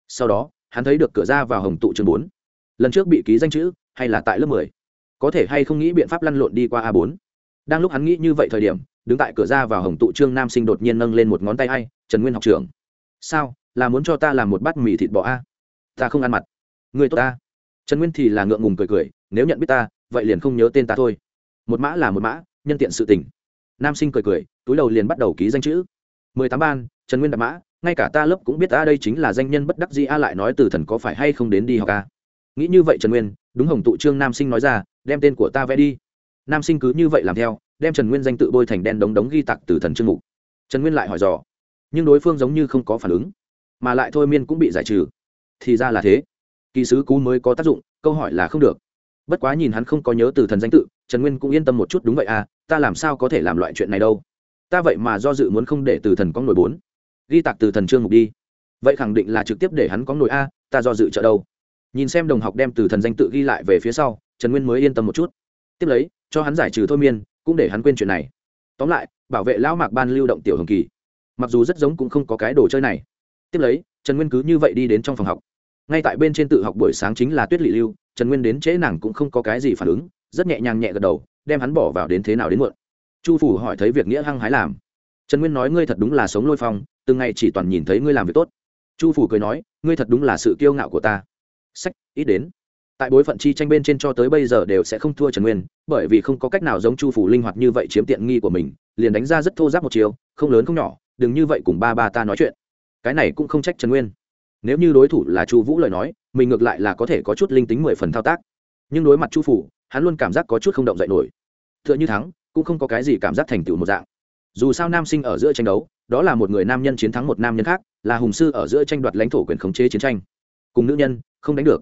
Sau đó, hắn thấy được cửa ra vào hồng tụ trường bốn. Lần trước bị ký danh chữ, hay là tại lớp mười? Có thể hay không nghĩ biện pháp lăn lộn đi qua a bốn? Đang lúc hắn nghĩ như vậy thời điểm đứng tại cửa ra vào hồng tụ trương nam sinh đột nhiên nâng lên một ngón tay a trần nguyên học trưởng. Sao, là muốn cho ta làm một bát mì thịt bò a? Ta không ăn mặt. Người tốt ta. Trần nguyên thì là ngượng ngùng cười cười, nếu nhận biết ta, vậy liền không nhớ tên ta thôi. Một mã là một mã, nhân tiện sự tình. Nam sinh cười cười, túi đầu liền bắt đầu ký danh chữ. Mười tám ban, trần nguyên đạp mã, ngay cả ta lớp cũng biết ta đây chính là danh nhân bất đắc dĩ a, lại nói từ thần có phải hay không đến đi học a? Nghĩ như vậy trần nguyên, đúng hồng tụ trương nam sinh nói ra, đem tên của ta vẽ đi. Nam sinh cứ như vậy làm theo đem trần nguyên danh tự bôi thành đen đống đống ghi tặc từ thần trương mục. Trần nguyên lại hỏi dò, nhưng đối phương giống như không có phản ứng, mà lại thôi miên cũng bị giải trừ. Thì ra là thế. Kỳ sứ cú mới có tác dụng, câu hỏi là không được. Bất quá nhìn hắn không có nhớ từ thần danh tự, trần nguyên cũng yên tâm một chút, đúng vậy à ta làm sao có thể làm loại chuyện này đâu. Ta vậy mà do dự muốn không để từ thần có nổi bốn. Ghi tạc từ thần trương mục đi. Vậy khẳng định là trực tiếp để hắn có nổi a, ta do dự trợ đâu. Nhìn xem đồng học đem từ thần danh tự ghi lại về phía sau, trần nguyên mới yên tâm một chút. Tiếp lấy, cho hắn giải trừ thôi miên cũng để hắn quên chuyện này. Tóm lại, bảo vệ lão mạc ban lưu động tiểu hồng kỳ. Mặc dù rất giống cũng không có cái đồ chơi này. Tiếp lấy, trần nguyên cứ như vậy đi đến trong phòng học. Ngay tại bên trên tự học buổi sáng chính là tuyết lị lưu, trần nguyên đến trễ nàng cũng không có cái gì phản ứng, rất nhẹ nhàng nhẹ gật đầu, đem hắn bỏ vào đến thế nào đến muộn. Chu phủ hỏi thấy việc nghĩa hăng hái làm. Trần nguyên nói ngươi thật đúng là sống lôi phong, từng ngày chỉ toàn nhìn thấy ngươi làm việc tốt. Chu phủ cười nói, ngươi thật đúng là sự kiêu ngạo của ta. Sách, ít đến tại bối phận chi tranh bên trên cho tới bây giờ đều sẽ không thua trần nguyên, bởi vì không có cách nào giống chu phủ linh hoạt như vậy chiếm tiện nghi của mình, liền đánh ra rất thô giáp một chiều, không lớn không nhỏ, đừng như vậy cùng ba ba ta nói chuyện. Cái này cũng không trách trần nguyên. Nếu như đối thủ là chu vũ lời nói, mình ngược lại là có thể có chút linh tính mười phần thao tác. Nhưng đối mặt chu phủ, hắn luôn cảm giác có chút không động dậy nổi. T h ư ợ n h ư thắng, cũng không có cái gì cảm giác thành tựu một dạng. Dù sao nam sinh ở giữa tranh đấu, đó là một người nam nhân chiến thắng một nam nhân khác, là hùng sư ở giữa tranh đoạt lãnh thổ quyền khống chế chiến tranh. Cùng nữ nhân, không đánh được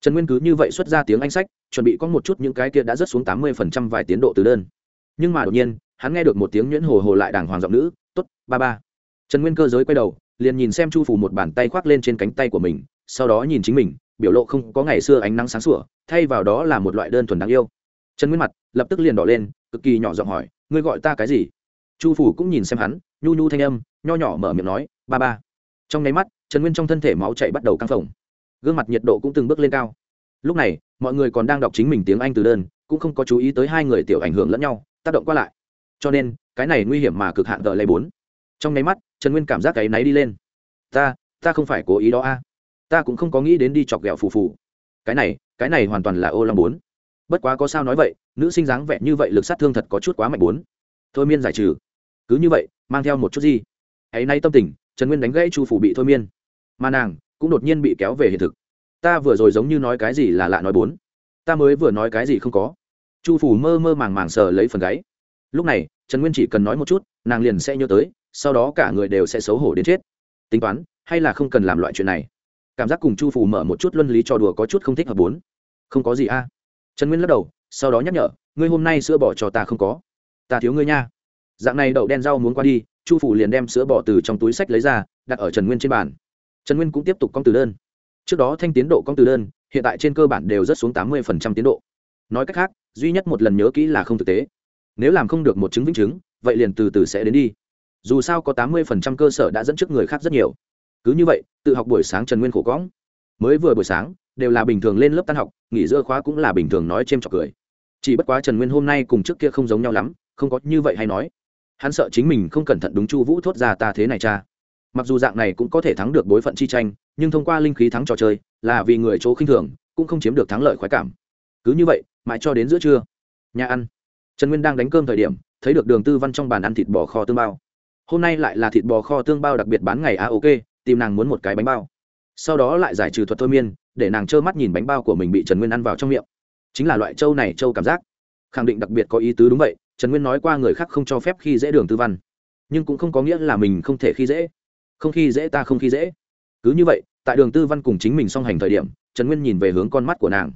trần nguyên cứ như vậy xuất ra tiếng anh sách, chuẩn bị có một chút những cái kia đã rớt xuống tám mươi phần trăm vài tiến độ từ đơn. Nhưng mà đột nhiên, hắn nghe được một tiếng nhuyễn hồ hồ lại đàng hoàng giọng nữ t ố t ba ba. Trần nguyên cơ giới quay đầu, liền nhìn xem chu phủ một bàn tay khoác lên trên cánh tay của mình, sau đó nhìn chính mình, biểu lộ không có ngày xưa ánh nắng sáng sủa, thay vào đó là một loại đơn thuần đáng yêu. Trần nguyên mặt lập tức liền đỏ lên, cực kỳ nhỏ giọng hỏi, ngươi gọi ta cái gì? Chu phủ cũng nhìn xem hắn, nhu nhu thanh âm, nho nhỏ mở miệng nói, ba ba. Trong nháy mắt, trần nguyên trong thân thể máu chạy bắt đầu căng phồng gương mặt nhiệt độ cũng từng bước lên cao. Lúc này, mọi người còn đang đọc chính mình tiếng anh từ đơn, cũng không có chú ý tới hai người tiểu ảnh hưởng lẫn nhau, tác động qua lại. Cho nên, cái này nguy hiểm mà cực hạn gợi lây bốn. Trong nháy mắt, trần nguyên cảm giác cái náy đi lên. Ta ta không phải cố ý đó a. Ta cũng không có nghĩ đến đi chọc ghẹo phù phù. Cái này cái này hoàn toàn là ô long bốn. Bất quá có sao nói vậy, nữ sinh dáng vẻ như vậy lực sát thương thật có chút quá mạnh bốn. Thôi miên giải trừ. Cứ như vậy, mang theo một chút gì. Hãy nay tâm tình, trần nguyên đánh gãy chu phủ bị thôi miên. Mà nàng cũng đột nhiên bị kéo về hiện thực. Ta vừa rồi giống như nói cái gì là lạ nói bốn. Ta mới vừa nói cái gì không có. Chu phủ mơ mơ màng màng sờ lấy phần gáy. Lúc này, trần nguyên chỉ cần nói một chút, nàng liền sẽ nhớ tới, sau đó cả người đều sẽ xấu hổ đến chết. Tính toán, hay là không cần làm loại chuyện này. Cảm giác cùng chu phủ mở một chút luân lý trò đùa có chút không thích hợp bốn. Không có gì a. Trần nguyên lắc đầu, sau đó nhắc nhở, ngươi hôm nay sữa bỏ cho ta không có. Ta thiếu ngươi nha. Dạng này đậu đen rau muốn qua đi, chu phủ liền đem sữa bỏ từ trong túi sách lấy ra, đặt ở trần nguyên trên bàn trần nguyên cũng tiếp tục công từ đơn. Trước đó thanh tiến độ công từ đơn, hiện tại trên cơ bản đều rất xuống tám mươi tiến độ. Nói cách khác, duy nhất một lần nhớ kỹ là không thực tế. Nếu làm không được một chứng vĩnh chứng, vậy liền từ từ sẽ đến đi. Dù sao có tám mươi cơ sở đã dẫn trước người khác rất nhiều. Cứ như vậy, tự học buổi sáng trần nguyên khổ cõng. Mới vừa buổi sáng, đều là bình thường lên lớp tan học, nghỉ giữa khóa cũng là bình thường nói c h trọc cười. Chỉ bất quá trần nguyên hôm nay cùng trước kia không giống nhau lắm, không có như vậy hay nói. Hắn sợ chính mình không cẩn thận đúng chu vũ thốt ra ta thế này cha mặc dù dạng này cũng có thể thắng được bối phận chi tranh, nhưng thông qua linh khí thắng trò chơi, là vì người chỗ khinh thường, cũng không chiếm được thắng lợi khoái cảm. Cứ như vậy, mãi cho đến giữa trưa. Nhà ăn. Trần nguyên đang đánh cơm thời điểm, thấy được đường tư văn trong bàn ăn thịt bò kho tương bao. Hôm nay lại là thịt bò kho tương bao đặc biệt bán ngày a ok, tìm nàng muốn một cái bánh bao. Sau đó lại giải trừ thuật thôi miên, để nàng trơ mắt nhìn bánh bao của mình bị trần nguyên ăn vào trong miệng. Chính là loại trâu này trâu cảm giác. Khẳng định đặc biệt có ý tứ đúng vậy, trần nguyên nói qua người khác không cho phép khi dễ đường tư văn. Nhưng cũng không có nghĩa là mình không thể khi dễ không khi dễ ta không khi dễ. Cứ như vậy, tại đường tư văn cùng chính mình song hành thời điểm, trần nguyên nhìn về hướng con mắt của nàng.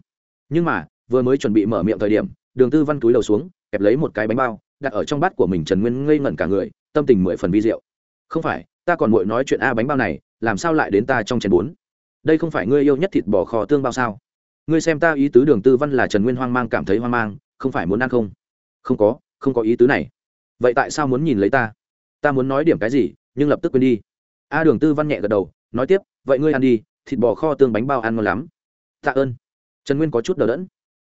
Nhưng mà, vừa mới chuẩn bị mở miệng thời điểm, đường tư văn túi đầu xuống, kẹp lấy một cái bánh bao, đặt ở trong bát của mình trần nguyên ngây ngẩn cả người, tâm tình mười phần vi diệu. Không phải, ta còn muội nói chuyện a bánh bao này, làm sao lại đến ta trong chén bốn đây không phải ngươi yêu nhất thịt bò kho tương bao sao? Ngươi xem ta ý tứ đường tư văn là trần nguyên hoang mang cảm thấy hoang mang, không phải muốn ăn không? Không có không có ý tứ này. Vậy tại sao muốn nhìn lấy ta? Ta muốn nói điểm cái gì, nhưng lập tức quên đi a đường tư văn nhẹ gật đầu, nói tiếp, vậy ngươi ăn đi, thịt bò kho tương bánh bao ăn ngon lắm. Tạ ơn. Trần nguyên có chút đờ đẫn.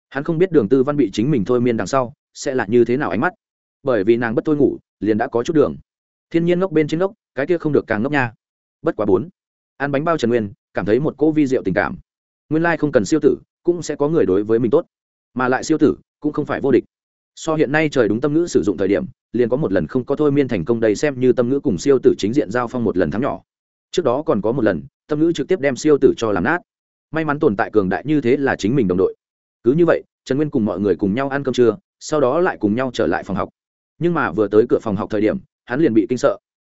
Hắn không biết đường tư văn bị chính mình thôi miên đằng sau, sẽ là như thế nào ánh mắt. Bởi vì nàng bất thôi ngủ, liền đã có chút đường. Thiên nhiên ngốc bên trên ngốc, cái kia không được càng ngốc nha. Bất quá bốn. Ăn bánh bao trần nguyên, cảm thấy một cô vi diệu tình cảm. Nguyên lai、like、không cần siêu tử, cũng sẽ có người đối với mình tốt. Mà lại siêu tử, cũng không phải vô địch so hiện nay trời đúng tâm ngữ sử dụng thời điểm, liền có một lần không có thôi miên thành công đầy xem như tâm ngữ cùng siêu tử chính diện giao phong một lần thắng nhỏ. Trước đó còn có một lần, tâm ngữ trực tiếp đem siêu tử cho làm nát. May mắn tồn tại cường đại như thế là chính mình đồng đội. Cứ như vậy, trần nguyên cùng mọi người cùng nhau ăn cơm trưa, sau đó lại cùng nhau trở lại phòng học. Nhưng mà vừa tới cửa phòng học thời điểm, hắn liền bị kinh sợ.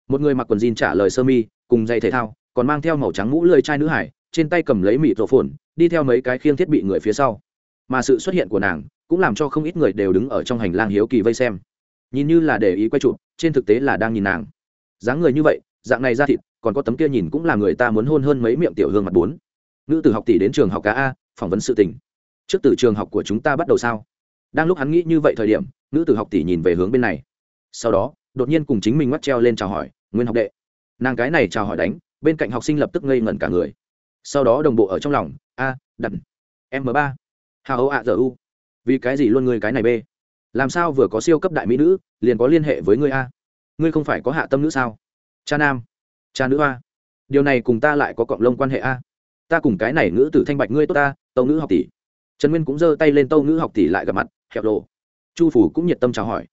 Một người mặc quần jean trả lời sơ mi, cùng dây thể thao, còn mang theo màu trắng mũ lơi chai nữ hải, trên tay cầm lấy mịt rổ phồn, đi theo mấy cái khiêng thiết bị người phía sau. Mà sự xuất hiện của nàng cũng làm cho không ít người đều đứng ở trong hành lang hiếu kỳ vây xem. Nhìn như là để ý quay chụp, trên thực tế là đang nhìn nàng. Dáng người như vậy, dạng này ra thịt, còn có tấm kia nhìn cũng là người ta muốn hôn hơn mấy miệng tiểu hương mặt bốn. Nữ từ học tỷ đến trường học cá a, phỏng vấn sự tình. Trước từ trường học của chúng ta bắt đầu sao? Đang lúc hắn nghĩ như vậy thời điểm, nữ từ học tỷ nhìn về hướng bên này. Sau đó, đột nhiên cùng chính mình mắt treo lên chào hỏi, nguyên học đệ. Nàng cái này chào hỏi đánh, bên cạnh học sinh lập tức ngây ngẩn cả người. Sau đó đồng bộ ở trong lòng, a, đặt m ba. Hào âu ạ, giờ u vì cái gì luôn ngươi cái này b làm sao vừa có siêu cấp đại mỹ nữ, liền có liên hệ với ngươi a? Ngươi không phải có hạ tâm nữ sao? Cha nam, cha nữ a. Điều này cùng ta lại có cộng lông quan hệ a. Ta cùng cái này nữ tử thanh bạch ngươi tốt ta, tâu nữ học tỷ. Trần nguyên cũng giơ tay lên tâu nữ học tỷ lại gặp mặt hẹp lộ chu phủ cũng nhiệt tâm chào hỏi.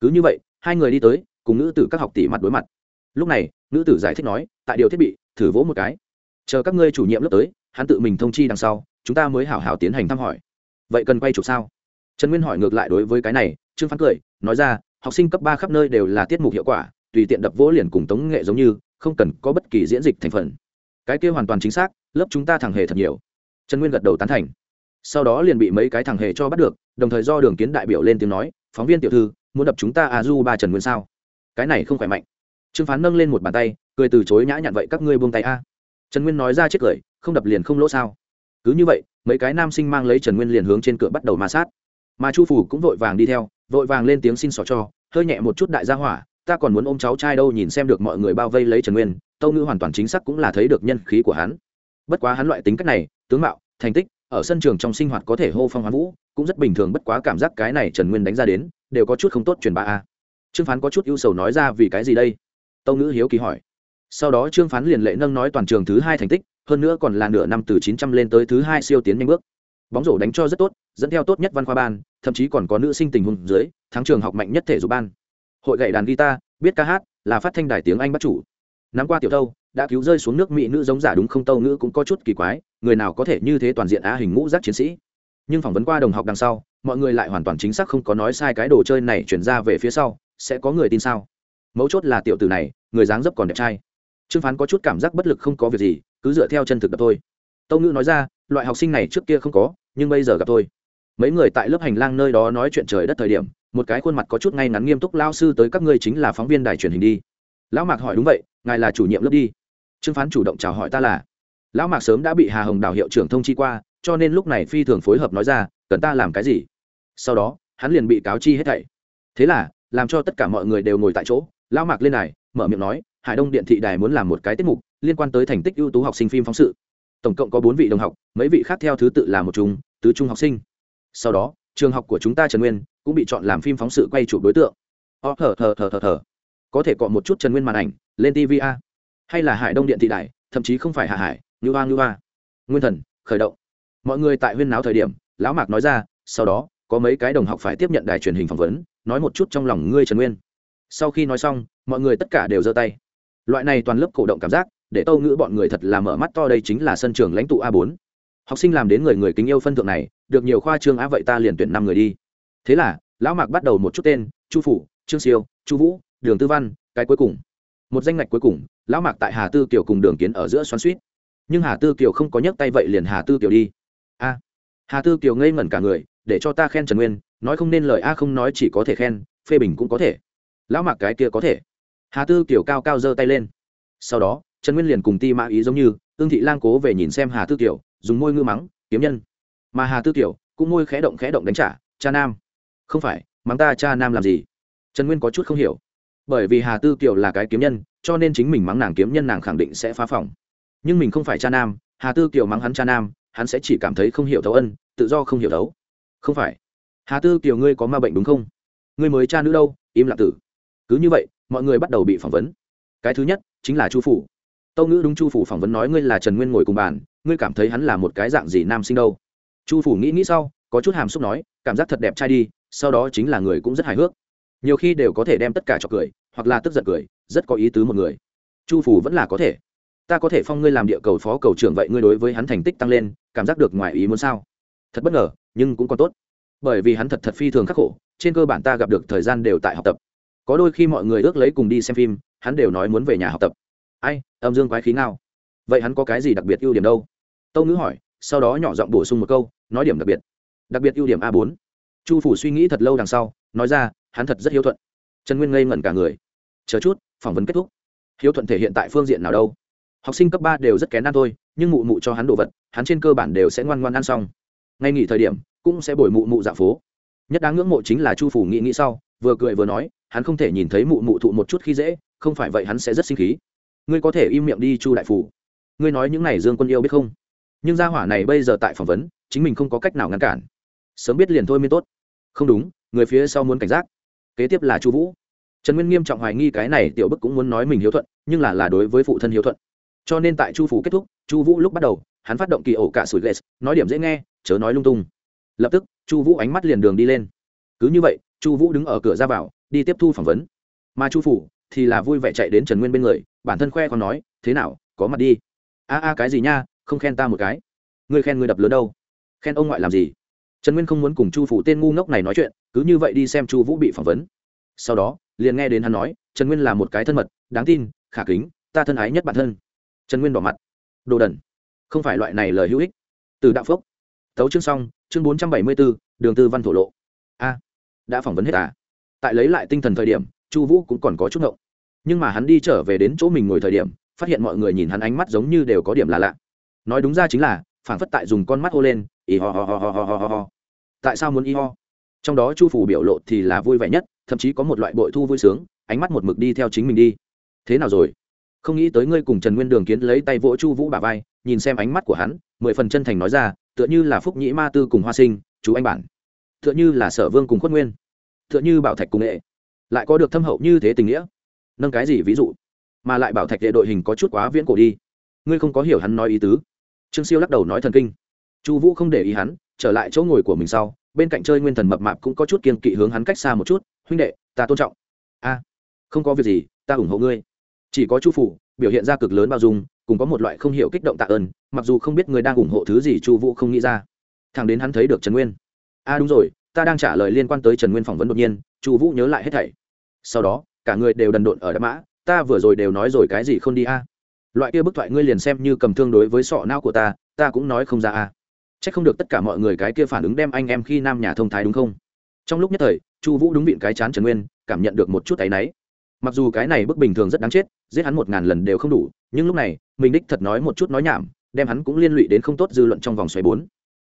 Cứ như vậy, hai người đi tới, cùng nữ tử các học tỷ mặt đối mặt. Lúc này nữ tử giải thích nói, tại điều thiết bị, thử vỗ một cái. Chờ các ngươi chủ nhiệm lớp tới, hắn tự mình thông chi đằng sau, chúng ta mới hảo hảo tiến hành thăm hỏi. Vậy cần quay chụp sao? Trần nguyên hỏi ngược lại đối với cái này, trương phán cười, nói ra, học sinh cấp ba khắp nơi đều là tiết mục hiệu quả, tùy tiện đập vỗ liền cùng tống nghệ giống như, không cần có bất kỳ diễn dịch thành phần. Cái kia hoàn toàn chính xác, lớp chúng ta thẳng hề thật nhiều. Trần nguyên gật đầu tán thành. Sau đó liền bị mấy cái thằng hề cho bắt được, đồng thời do đường kiến đại biểu lên tiếng nói, phóng viên tiểu thư, muốn đập chúng ta à du ba trần nguyên sao? Cái này không khỏe mạnh. Trương phán nâng lên một bàn tay, cười từ chối nhã nhặn, vậy các ngươi buông tay a. Trần nguyên nói ra chết cười, không đập liền không lỗ sao. Cứ như vậy, mấy cái nam sinh mang lấy trần nguyên liền hướng trên cửa bắt đầu ma sát mà chu phủ cũng vội vàng đi theo, vội vàng lên tiếng xin xỏ cho, hơi nhẹ một chút đại gia hỏa, ta còn muốn ôm cháu trai đâu nhìn xem được mọi người bao vây lấy trần nguyên, tâu ngữ hoàn toàn chính xác cũng là thấy được nhân khí của hắn. Bất quá hắn loại tính cách này, tướng mạo, thành tích, ở sân trường trong sinh hoạt có thể hô phong hoán vũ, cũng rất bình thường bất quá cảm giác cái này trần nguyên đánh ra đến, đều có chút không tốt truyền bá a. Trương phán có chút ưu sầu nói ra vì cái gì đây? Tâu ngữ hiếu kỳ hỏi. Sau đó trương phán liền lệ nâng nói toàn trường thứ hai thành tích, hơn nữa còn là nửa năm từ chín trăm lên tới thứ hai siêu tiến nhanh bước. Bóng rổ đánh cho rất tốt dẫn theo tốt nhất văn khoa ban, thậm chí còn có nữ sinh tình huống dưới, thắng trường học mạnh nhất thể dục ban. Hội gậy đàn guitar, biết ca hát, là phát thanh đài tiếng anh bắt chủ. Nắm qua tiểu thâu, đã cứu rơi xuống nước mỹ nữ giống giả đúng không tâu nữ cũng có chút kỳ quái, người nào có thể như thế toàn diện á hình ngũ giác chiến sĩ. Nhưng phỏng vấn qua đồng học đằng sau, mọi người lại hoàn toàn chính xác không có nói sai cái đồ chơi này chuyển ra về phía sau, sẽ có người tin sao? Mấu chốt là tiểu tử này, người dáng dấp còn đẹp trai. Trương phán có chút cảm giác bất lực không có việc gì, cứ dựa theo chân thực đập thôi. Tâu ngữ nói ra, loại học sinh này trước kia không có, nhưng bây giờ gặp thôi mấy người tại lớp hành lang nơi đó nói chuyện trời đất thời điểm, một cái khuôn mặt có chút ngay ngắn nghiêm túc lao sư tới các ngươi chính là phóng viên đài truyền hình đi. Lão mạc hỏi đúng vậy, ngài là chủ nhiệm lớp đi. Trương phán chủ động chào hỏi ta là. Lão mạc sớm đã bị hà hồng đào hiệu trưởng thông chi qua, cho nên lúc này phi thường phối hợp nói ra, cần ta làm cái gì? Sau đó, hắn liền bị cáo chi hết thảy. Thế là, làm cho tất cả mọi người đều ngồi tại chỗ, lão mạc lên này mở miệng nói, hải đông điện thị đài muốn làm một cái tiết mục liên quan tới thành tích ưu tú học sinh phim phóng sự. Tổng cộng có bốn vị đồng học, mấy vị khác theo thứ tự là một trung tứ trung học sinh sau đó, trường học của chúng ta trần nguyên cũng bị chọn làm phim phóng sự quay chụp đối tượng. Ờ, Ó thở thở thở thở thở có thể cọ một chút trần nguyên màn ảnh lên tv a. Hay là hải đông điện thị đại thậm chí không phải hạ hải như hoa như hoa nguyên thần, khởi động. Mọi người tại huyên náo thời điểm, lão mạc nói ra, sau đó, có mấy cái đồng học phải tiếp nhận đài truyền hình phỏng vấn, nói một chút trong lòng ngươi trần nguyên. Sau khi nói xong, mọi người tất cả đều giơ tay. Loại này toàn lớp cổ động cảm giác, để tâu ngữ bọn người thật là mở mắt to đây chính là sân trường lãnh tụ a bốn học sinh làm đến người người kính yêu phân thượng này, được nhiều khoa trương á vậy ta liền tuyển năm người đi. Thế là, lão mạc bắt đầu một chút tên, chu phủ, trương siêu, chu vũ, đường tư văn, cái cuối cùng. Một danh ngạch cuối cùng, lão mạc tại hà tư kiều cùng đường kiến ở giữa xoắn suýt nhưng hà tư kiều không có nhấc tay vậy liền hà tư kiều đi. A, hà tư kiều ngây ngẩn cả người, để cho ta khen trần nguyên, nói không nên lời, a không nói chỉ có thể khen, phê bình cũng có thể. Lão mạc cái kia có thể. Hà tư kiều cao cao giơ tay lên. Sau đó, trần nguyên liền cùng ti mã ý giống như ương thị lang cố về nhìn xem hà tư kiều dùng môi ngư mắng, kiếm nhân. Mà hà tư tiểu cũng môi khẽ động khẽ động đánh trả, cha nam. Không phải, mắng ta cha nam làm gì? Trần nguyên có chút không hiểu. Bởi vì hà tư kiều là cái kiếm nhân, cho nên chính mình mắng nàng kiếm nhân nàng khẳng định sẽ phá phòng. Nhưng mình không phải cha nam, hà tư kiều mắng hắn cha nam, hắn sẽ chỉ cảm thấy không hiểu thấu ân, tự do không hiểu thấu. Không phải. Hà tư kiều ngươi có ma bệnh đúng không? Ngươi mới cha nữ đâu, im lặng tử. Cứ như vậy, mọi người bắt đầu bị phỏng vấn. Cái thứ nhất chính là chu phủ. Tâu ngữ đúng chu phủ phỏng vấn nói ngươi là trần nguyên ngồi cùng bàn ngươi cảm thấy hắn là một cái dạng gì nam sinh đâu? Chu phủ nghĩ nghĩ sau, có chút hàm xúc nói, cảm giác thật đẹp trai đi, sau đó chính là người cũng rất hài hước. Nhiều khi đều có thể đem tất cả cho cười, hoặc là tức giận cười, rất có ý tứ một người. Chu phủ vẫn là có thể. Ta có thể phong ngươi làm địa cầu phó cầu trưởng vậy ngươi đối với hắn thành tích tăng lên, cảm giác được ngoài ý muốn sao? Thật bất ngờ, nhưng cũng còn tốt. Bởi vì hắn thật thật phi thường khắc khổ, trên cơ bản ta gặp được thời gian đều tại học tập. Có đôi khi mọi người ước lấy cùng đi xem phim, hắn đều nói muốn về nhà học tập. Ai, âm dương quái khí nào? Vậy hắn có cái gì đặc biệt ưu điểm đâu? Tâu ngữ hỏi, sau đó nhỏ giọng bổ sung một câu, nói điểm đặc biệt. Đặc biệt ưu điểm a bốn. Chu phủ suy nghĩ thật lâu đằng sau, nói ra, hắn thật rất hiếu thuận. Trần nguyên ngây ngẩn cả người. Chờ chút, phỏng vấn kết thúc. Hiếu thuận thể hiện tại phương diện nào đâu? Học sinh cấp ba đều rất kén ăn thôi, nhưng mụ mụ cho hắn đồ vật, hắn trên cơ bản đều sẽ ngoan ngoan ăn xong. Ngay nghỉ thời điểm, cũng sẽ bồi mụ mụ dạ phố. Nhất đáng ngưỡng mộ chính là chu phủ nghĩ nghĩ sau, vừa cười vừa nói, hắn không thể nhìn thấy mụ mụ thụ một chút khi dễ, không phải vậy hắn sẽ rất sinh khí. Ngươi có thể im miệng đi chu đại phủ ngươi nói những này dương quân yêu biết không? Nhưng gia hỏa này bây giờ tại phỏng vấn, chính mình không có cách nào ngăn cản. Sớm biết liền thôi miên tốt. Không đúng, người phía sau muốn cảnh giác. Kế tiếp là chu vũ. Trần nguyên nghiêm trọng hoài nghi cái này tiểu bức cũng muốn nói mình hiếu thuận, nhưng là là đối với phụ thân hiếu thuận. Cho nên tại chu phủ kết thúc, chu vũ lúc bắt đầu, hắn phát động kỳ ổ cả sủi ghét nói điểm dễ nghe, chớ nói lung tung. Lập tức, chu vũ ánh mắt liền đường đi lên. Cứ như vậy, chu vũ đứng ở cửa ra vào, đi tiếp thu phỏng vấn. Mà chu phủ thì là vui vẻ chạy đến trần nguyên bên người, bản thân khoe còn nói, thế nào, có mặt đi a a cái gì nha, không khen ta một cái. Ngươi khen ngươi đập lớn đâu? Khen ông ngoại làm gì? Trần nguyên không muốn cùng chu phủ tên ngu ngốc này nói chuyện, cứ như vậy đi xem chu vũ bị phỏng vấn. Sau đó, liền nghe đến hắn nói, trần nguyên là một cái thân mật, đáng tin, khả kính, ta thân ái nhất bản thân. Trần nguyên đỏ mặt. Đồ đần. Không phải loại này lời hữu ích. Từ đạo phốc tấu chương xong, chương bốn trăm bảy mươi bốn đường tư văn thổ lộ. A, đã phỏng vấn hết à? Tại lấy lại tinh thần thời điểm, chu vũ cũng còn có chút ngộng. Nhưng mà hắn đi trở về đến chỗ mình ngồi thời điểm phát hiện mọi người nhìn hắn ánh mắt giống như đều có điểm là lạ. Nói đúng ra chính là phản phất tại dùng con mắt hô lên y ho ho ho ho ho ho ho tại sao muốn y ho? Trong đó chu phủ biểu lộ thì là vui vẻ nhất, thậm chí có một loại bội thu vui sướng, ánh mắt một mực đi theo chính mình đi. Thế nào rồi? Không nghĩ tới ngươi cùng trần nguyên đường kiến lấy tay vỗ chu vũ bà vai, nhìn xem ánh mắt của hắn, mười phần chân thành nói ra, tựa như là phúc nhĩ ma tư cùng hoa sinh, chú anh bản tựa như là sở vương cùng khuất nguyên. Tựa như bảo thạch cùng nghệ. Lại có được thâm hậu như thế tình nghĩa. Nâng cái gì ví dụ? Mà lại bảo thạch đệ đội hình có chút quá viễn cổ đi. Ngươi không có hiểu hắn nói ý tứ. Trương siêu lắc đầu nói thần kinh. Chu vũ không để ý hắn, trở lại chỗ ngồi của mình sau, bên cạnh chơi nguyên thần mập mạp cũng có chút kiên kỵ hướng hắn cách xa một chút, huynh đệ, ta tôn trọng. A, không có việc gì, ta ủng hộ ngươi. Chỉ có chu phủ, biểu hiện ra cực lớn bao dung, cùng có một loại không hiểu kích động tạ ơn, mặc dù không biết người đang ủng hộ thứ gì chu vũ không nghĩ ra. Thằng đến hắn thấy được trần nguyên. A, đúng rồi, ta đang trả lời liên quan tới trần nguyên phỏng vấn đột nhiên. Chu vũ nhớ lại hết thảy. Sau đó, cả người đều đần độn ở đám mã ta vừa rồi đều nói rồi cái gì không đi a? Loại kia bức thoại ngươi liền xem như cầm thương đối với sọ não của ta ta cũng nói không ra a. C h ắ c không được tất cả mọi người cái kia phản ứng đem anh em khi nam nhà thông thái đúng không? Trong lúc nhất thời, chu vũ đúng vịn cái chán trần nguyên, cảm nhận được một chút áy náy. Mặc dù cái này bức bình thường rất đáng chết, giết hắn một ngàn lần đều không đủ, nhưng lúc này, mình đích thật nói một chút nói nhảm, đem hắn cũng liên lụy đến không tốt dư luận trong vòng xoáy bốn.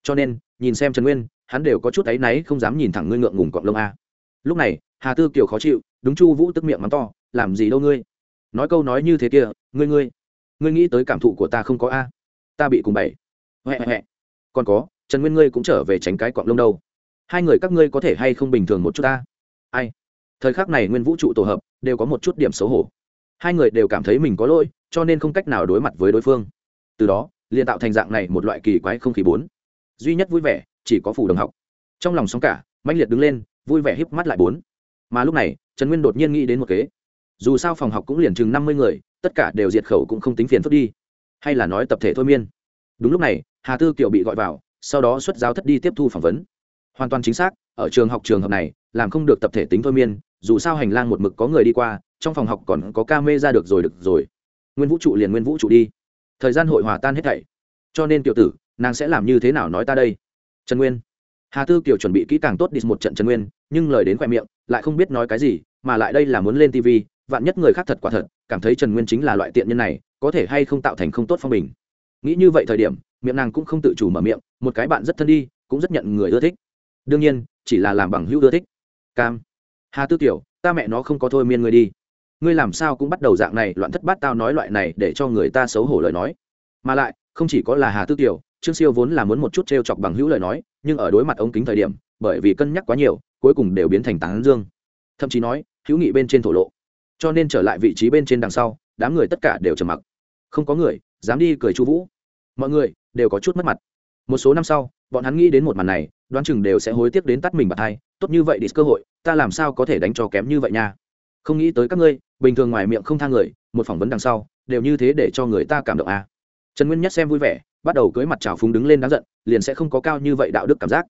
Cho nên, nhìn xem trần nguyên, hắn đều có chút áy náy không dám nhìn thẳng ngươi ngượng ngùng cọng lông a. Lúc này, hà tư kiều khó chịu, đúng chu vũ tức miệng mắng to làm gì đâu ngươi? Nói câu nói như thế kia, ngươi ngươi ngươi nghĩ tới cảm thụ của ta không có a? Ta bị cùng bảy huệ huệ còn có, trần nguyên ngươi cũng trở về tránh cái cọng lông đâu. Hai người các ngươi có thể hay không bình thường một chút ta? Ai? Thời khắc này nguyên vũ trụ tổ hợp, đều có một chút điểm xấu hổ. Hai người đều cảm thấy mình có lỗi, cho nên không cách nào đối mặt với đối phương. Từ đó, liền tạo thành dạng này một loại kỳ quái không khí bốn. Duy nhất vui vẻ, chỉ có phủ đồng học. Trong lòng sóng cả mạnh liệt đứng lên, vui vẻ híp mắt lại bốn. Mà lúc này, trần nguyên đột nhiên nghĩ đến một kế dù sao phòng học cũng liền chừng năm mươi người, tất cả đều diệt khẩu cũng không tính phiền phức đi. Hay là nói tập thể thôi miên. Đúng lúc này, hà tư kiều bị gọi vào, sau đó xuất giáo thất đi tiếp thu phỏng vấn. Hoàn toàn chính xác, ở trường học trường hợp này, làm không được tập thể tính thôi miên, dù sao hành lang một mực có người đi qua, trong phòng học còn có ca mê ra được rồi được rồi. Nguyên vũ trụ liền nguyên vũ trụ đi. Thời gian hội hòa tan hết thảy. Cho nên tiểu tử, nàng sẽ làm như thế nào nói ta đây? Trần nguyên. Hà tư kiều chuẩn bị kỹ càng tốt đi một trận trần nguyên, nhưng lời đến khoe miệng, lại không biết nói cái gì, mà lại đây là muốn lên tv vạn nhất người khác thật quả thật, cảm thấy trần nguyên chính là loại tiện nhân này, có thể hay không tạo thành không tốt phong bình. Nghĩ như vậy thời điểm, miệng nàng cũng không tự chủ mở miệng, một cái bạn rất thân đi, cũng rất nhận người ưa thích. Đương nhiên, chỉ là làm bằng hữu ưa thích. Cam. Hà tư tiểu, ta mẹ nó không có thôi miên ngươi đi. Ngươi làm sao cũng bắt đầu dạng này, loạn thất bát tao nói loại này để cho người ta xấu hổ lời nói. Mà lại, không chỉ có là hà tư tiểu, trương siêu vốn là muốn một chút t r e o chọc bằng hữu lời nói, nhưng ở đối mặt ống kính thời điểm, bởi vì cân nhắc quá nhiều, cuối cùng đều biến thành tán dương. Thậm chí nói, hữu nghị bên trên thổ lộ cho nên trở lại vị trí bên trên đằng sau, đám người tất cả đều trầm mặc. Không có người, dám đi cười chu vũ. Mọi người đều có chút mất mặt. Một số năm sau, bọn hắn nghĩ đến một màn này, đoán chừng đều sẽ hối tiếc đến tắt mình bật hai, tốt như vậy đi, cơ hội, ta làm sao có thể đánh cho kém như vậy nha? Không nghĩ tới các ngươi, bình thường ngoài miệng không thang người, một phỏng vấn đằng sau, đều như thế để cho người ta cảm động à. trần nguyên nhất xem vui vẻ, bắt đầu cưới mặt trào phúng đứng lên đáng giận, liền sẽ không có cao như vậy đạo đức cảm giác.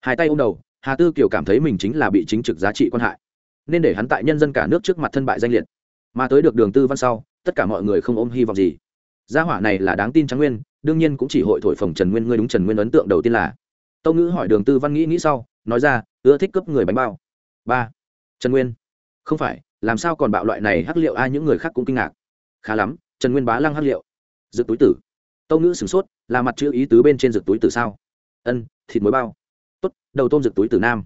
Hai tay ô m đầu, hà tư kiều cảm thấy mình chính là bị chính trực giá trị quan hại nên để hắn tại nhân dân cả nước trước mặt thân bại danh liệt. Mà tới được đường tư văn sau, tất cả mọi người không ôm hy vọng gì. Gia hỏa này là đáng tin trắng nguyên, đương nhiên cũng chỉ hội thổi phồng trần nguyên ngươi đúng trần nguyên ấn tượng đầu tiên là. Tâu ngữ hỏi đường tư văn nghĩ nghĩ sau, nói ra, ưa thích cướp người bánh bao. Ba. Trần nguyên. Không phải, làm sao còn bạo loại này hắc liệu ai những người khác cũng kinh ngạc. Khá lắm, trần nguyên bá lăng hắc liệu. Dự túi tử. Tâu ngữ sửng sốt, là mặt chữ ý tứ bên trên rực túi tử sao? Ân, thịt muối bao. Tốt, đầu tôm rực túi tử nam.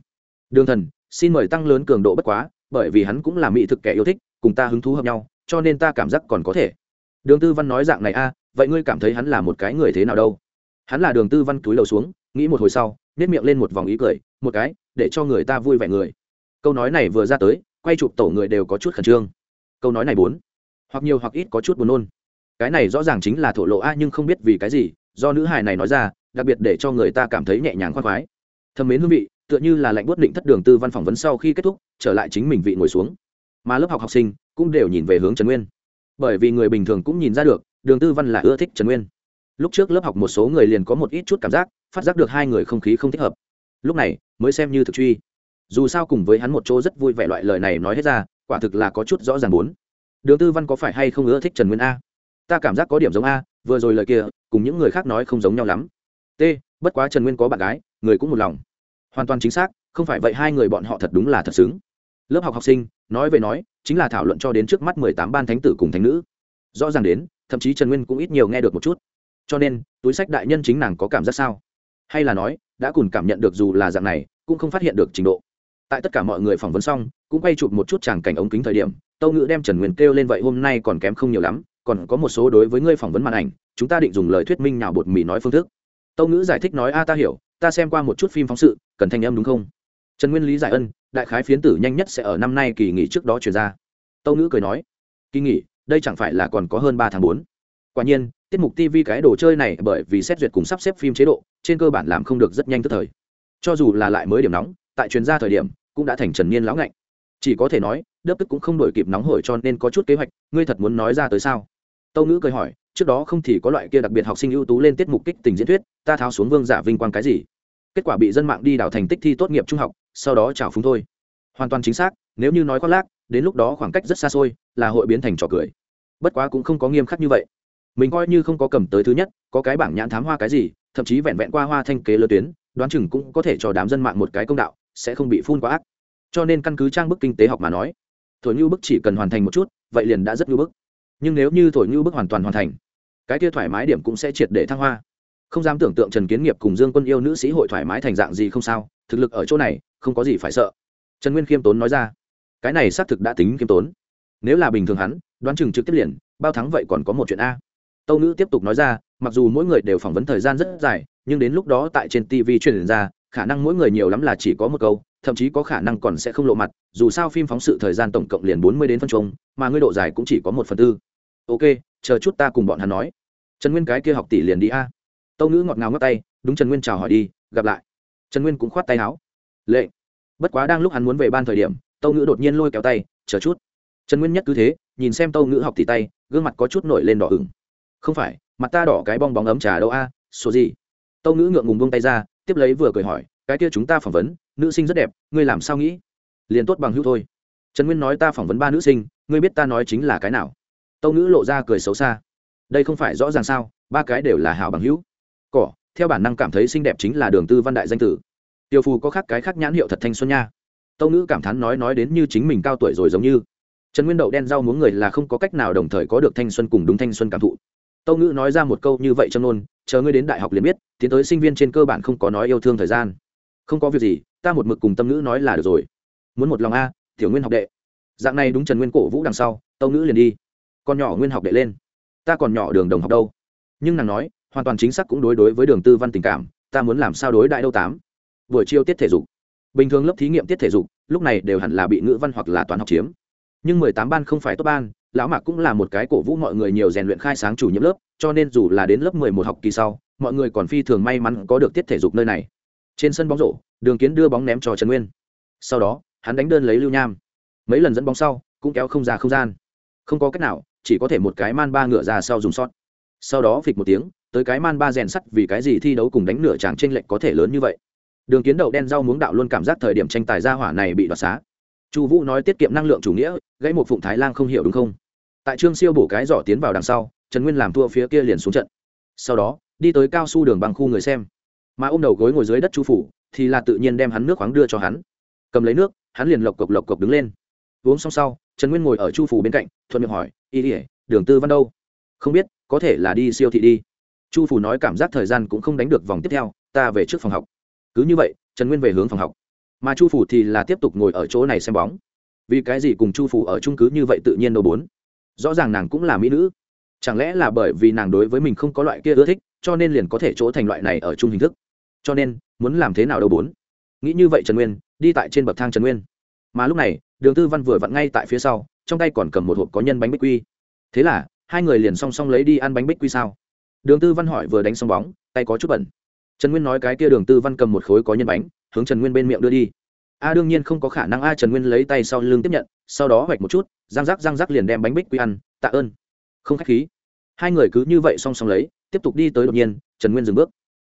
Đường thần xin mời tăng lớn cường độ bất quá, bởi vì hắn cũng là mỹ thực kẻ yêu thích, cùng ta hứng thú hợp nhau, cho nên ta cảm giác còn có thể. Đường tư văn nói dạng này a, vậy ngươi cảm thấy hắn là một cái người thế nào đâu? Hắn là đường tư văn túi đầu xuống, nghĩ một hồi sau nếp miệng lên một vòng ý cười, một cái, để cho người ta vui vẻ người. Câu nói này vừa ra tới, quay chụp tổ người đều có chút khẩn trương. Câu nói này bốn, hoặc nhiều hoặc ít có chút buồn nôn. Cái này rõ ràng chính là thổ lộ a, nhưng không biết vì cái gì, do nữ hài này nói ra, đặc biệt để cho người ta cảm thấy nhẹ nhàng khoan khoái. Thâm mến hương vị tựa như là lạnh bút định thất đường tư văn phỏng vấn sau khi kết thúc, trở lại chính mình vị ngồi xuống. Mà lớp học học sinh cũng đều nhìn về hướng trần nguyên. Bởi vì người bình thường cũng nhìn ra được, đường tư văn là ưa thích trần nguyên. Lúc trước lớp học một số người liền có một ít chút cảm giác, phát giác được hai người không khí không thích hợp. Lúc này, mới xem như thực truy. Dù sao cùng với hắn một chỗ rất vui vẻ loại lời này nói hết ra, quả thực là có chút rõ ràng bốn đường tư văn có phải hay không ưa thích trần nguyên a? Ta cảm giác có điểm giống a, vừa rồi lời kia, cùng những người khác nói không giống nhau lắm. T, bất quá trần nguyên có bạn gái, người cũng một lòng hoàn toàn chính xác, không phải vậy hai người bọn họ thật đúng là thật xứng. Lớp học học sinh, nói về nói, chính là thảo luận cho đến trước mắt mười tám ban thánh tử cùng thánh nữ. Rõ ràng đến, thậm chí trần nguyên cũng ít nhiều nghe được một chút. Cho nên, túi sách đại nhân chính nàng có cảm giác sao? Hay là nói, đã cùng cảm nhận được dù là dạng này, cũng không phát hiện được trình độ. Tại tất cả mọi người phỏng vấn xong, cũng quay chụp một chút tràng cảnh ống kính thời điểm, tâu ngữ đem trần nguyên kêu lên vậy hôm nay còn kém không nhiều lắm, còn có một số đối với ngươi phỏng vấn màn ảnh, chúng ta định dùng lời thuyết minh nhào bột mì nói phương thức. Tâu ngữ giải thích nói, a, ta hiểu ta xem qua một chút phim phóng sự, cần thanh âm đúng không? Trần nguyên lý giải ân, đại khái phiến tử nhanh nhất sẽ ở năm nay kỳ nghỉ trước đó chuyển ra. Tâu ngữ cười nói, kỳ nghỉ, đây chẳng phải là còn có hơn ba tháng bốn? Quả nhiên, tiết mục tv cái đồ chơi này bởi vì xét duyệt cùng sắp xếp phim chế độ, trên cơ bản làm không được rất nhanh tức thời. Cho dù là lại mới điểm nóng, tại chuyên gia thời điểm, cũng đã thành trần niên lão ngạnh. Chỉ có thể nói, đớp tức cũng không đổi kịp nóng hổi cho nên có chút kế hoạch, ngươi thật muốn nói ra tới sao? Tâu ngữ cười hỏi trước đó không thì có loại kia đặc biệt học sinh ưu tú lên tiết mục kích tình diễn thuyết, ta tháo xuống vương giả vinh quang cái gì? Kết quả bị dân mạng đi đào thành tích thi tốt nghiệp trung học, sau đó chào phúng thôi. Hoàn toàn chính xác, nếu như nói khoác lác, đến lúc đó khoảng cách rất xa xôi, là hội biến thành trò cười. Bất quá cũng không có nghiêm khắc như vậy. Mình coi như không có cầm tới thứ nhất, có cái bảng nhãn thám hoa cái gì, thậm chí vẹn vẹn qua hoa thanh kế lơ tuyến, đoán chừng cũng có thể cho đám dân mạng một cái công đạo, sẽ không bị phun quá ác. Cho nên căn cứ trang bức kinh tế học mà nói, thổi như bức chỉ cần hoàn thành một chút, vậy liền đã rất như bức. Nhưng nếu như thổi như bức hoàn toàn hoàn thành cái kia thoải mái điểm cũng sẽ triệt để thăng hoa. Không dám tưởng tượng trần kiến nghiệp cùng dương quân yêu nữ sĩ hội thoải mái thành dạng gì không sao thực lực ở chỗ này không có gì phải sợ. Trần nguyên khiêm tốn nói ra cái này xác thực đã tính khiêm tốn. Nếu là bình thường hắn đoán chừng trực tiếp liền bao thắng vậy còn có một chuyện a. Tâu nữ tiếp tục nói ra mặc dù mỗi người đều phỏng vấn thời gian rất dài nhưng đến lúc đó tại trên tv truyền ra khả năng mỗi người nhiều lắm là chỉ có một câu thậm chí có khả năng còn sẽ không lộ mặt dù sao phim phóng sự thời gian tổng cộng liền bốn mươi đến phân chung, mà ngươi độ dài cũng chỉ có một phần tư. Ok chờ chút ta cùng bọn hắn nói trần nguyên cái kia học tỷ liền đi a. Tâu nữ ngọt ngào ngắt tay, đúng trần nguyên chào hỏi đi, gặp lại. Trần nguyên cũng khoát tay áo. Lệ. Bất quá đang lúc hắn muốn về ban thời điểm, tâu nữ đột nhiên lôi kéo tay, chờ chút. Trần nguyên nhất cứ thế, nhìn xem tâu nữ học tỷ tay, gương mặt có chút nổi lên đỏ ửng. Không phải, mặt ta đỏ cái bong bóng ấm trà đâu a, số gì? Tâu nữ ngượng ngùng buông tay ra, tiếp lấy vừa cười hỏi, cái kia chúng ta phỏng vấn, nữ sinh rất đẹp, ngươi làm sao nghĩ? Liền tốt bằng hữu thôi. Trần nguyên nói, ta phỏng vấn ba nữ sinh, ngươi biết ta nói chính là cái nào? Tâu nữ lộ ra cười xấu xa đây không phải rõ ràng sao, ba cái đều là hảo bằng hữu. Cỏ, theo bản năng cảm thấy xinh đẹp chính là đường tư văn đại danh tử. Tiêu phù có khác cái khác nhãn hiệu thật thanh xuân nha. Tâu nữ cảm thán nói nói đến như chính mình cao tuổi rồi giống như. Trần nguyên đậu đen rau muốn người là không có cách nào đồng thời có được thanh xuân cùng đúng thanh xuân cảm thụ. Tâu ngữ nói ra một câu như vậy châm nôn, chờ ngươi đến đại học liền biết, tiến tới sinh viên trên cơ bản không có nói yêu thương thời gian. Không có việc gì, ta một mực cùng tâm ngữ nói là được rồi. Muốn một lòng a, tiểu nguyên học đệ. Dạng này đúng trần nguyên cổ vũ đằng sau, tâu ngữ liền đi. Con nhỏ nguyên học đệ lên ta còn nhỏ đường đồng học đâu. Nhưng nàng nói, hoàn toàn chính xác cũng đối đối với đường tư văn tình cảm, ta muốn làm sao đối đại đâu tám. Buổi chiều tiết thể dục. Bình thường lớp thí nghiệm tiết thể dục, lúc này đều hẳn là bị ngữ văn hoặc là toán học chiếm. Nhưng mười tám ban không phải tốt ban, lão mạc cũng là một cái cổ vũ mọi người nhiều rèn luyện khai sáng chủ nhiệm lớp, cho nên dù là đến lớp mười một học kỳ sau, mọi người còn phi thường may mắn có được tiết thể dục nơi này. Trên sân bóng rổ, đường kiến đưa bóng ném cho trần nguyên. Sau đó, hắn đánh đơn lấy lưu nham. Mấy lần dẫn bóng sau, cũng kéo không ra không gian. Không có cách nào chỉ có thể một cái man ba ngựa ra sau dùng sót. Sau đó phịch một tiếng, tới cái man ba rèn sắt vì cái gì thi đấu cùng đánh nửa chàng t r ê n lệch có thể lớn như vậy. Đường kiến đậu đen rau muống đạo luôn cảm giác thời điểm tranh tài ra hỏa này bị đoạt xá. Chu vũ nói tiết kiệm năng lượng chủ nghĩa, gãy một phụng thái lan không hiểu đúng không? Tại trương siêu bổ cái giỏ tiến vào đằng sau, trần nguyên làm thua phía kia liền xuống trận. Sau đó, đi tới cao su đường bằng khu người xem. Mà ôm đầu gối ngồi dưới đất chu phủ, thì là tự nhiên đem hắn nước khoáng đưa cho hắn. Cầm lấy nước, hắn liền lộc cộc lộc cộc đứng lên. Uống xong sau trần nguyên ngồi ở chu phủ bên cạnh, thuận miệng hỏi, y ỉa đường tư văn đâu? Không biết, có thể là đi siêu thị đi. Chu phủ nói cảm giác thời gian cũng không đánh được vòng tiếp theo, ta về trước phòng học. Cứ như vậy, trần nguyên về hướng phòng học. Mà chu phủ thì là tiếp tục ngồi ở chỗ này xem bóng. Vì cái gì cùng chu phủ ở trung cứ như vậy tự nhiên đâu bốn? Rõ ràng nàng cũng là mỹ nữ. Chẳng lẽ là bởi vì nàng đối với mình không có loại kia ưa thích, cho nên liền có thể chỗ thành loại này ở chung hình thức? Cho nên, muốn làm thế nào đâu bốn? Nghĩ như vậy trần nguyên, đi tại trên bậc thang trần nguyên mà lúc này, đường tư văn vừa vặn ngay tại phía sau, trong tay còn cầm một hộp có nhân bánh bích quy. Thế là, hai người liền song song lấy đi ăn bánh bích quy sao? Đường tư văn hỏi vừa đánh xong bóng, tay có chút bẩn. Trần nguyên nói cái kia đường tư văn cầm một khối có nhân bánh, hướng trần nguyên bên miệng đưa đi. A, đương nhiên không có khả năng a, trần nguyên lấy tay sau lưng tiếp nhận, sau đó hoạch một chút, răng rắc răng rắc liền đem bánh bích quy ăn, tạ ơn. Không k h á c h khí. Hai người cứ như vậy song song lấy, tiếp tục đi tới đột nhiên, trần nguyên dừng bước.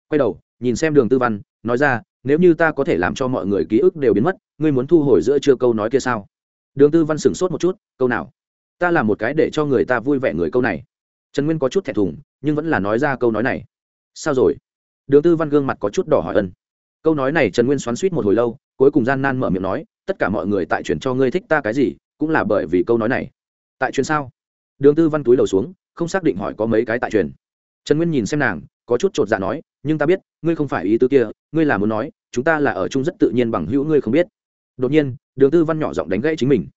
Quay đầu, nhìn xem đường tư văn, nói ra nếu như ta có thể làm cho mọi người ký ức đều biến mất, ngươi muốn thu hồi giữa chưa câu nói kia sao? Đường tư văn sửng sốt một chút, câu nào? Ta là một cái để cho người ta vui vẻ người câu này. Trần nguyên có chút thẹn thùng, nhưng vẫn là nói ra câu nói này. Sao rồi? Đường tư văn gương mặt có chút đỏ hỏi ân. Câu nói này trần nguyên xoắn suýt một hồi lâu, cuối cùng gian nan mở miệng nói, tất cả mọi người tại truyền cho ngươi thích ta cái gì, cũng là bởi vì câu nói này. Tại truyền sao? Đường tư văn túi đầu xuống, không xác định hỏi có mấy cái tại truyền. Trần nguyên nhìn xem nàng, có chút chột dạ nói, nhưng ta biết, ngươi không phải ý tứ kia, ngươi là muốn nói chúng ta là ở chung rất tự nhiên bằng hữu ngươi không biết. Đột nhiên, đường tư văn nhỏ giọng đánh gãy chính mình.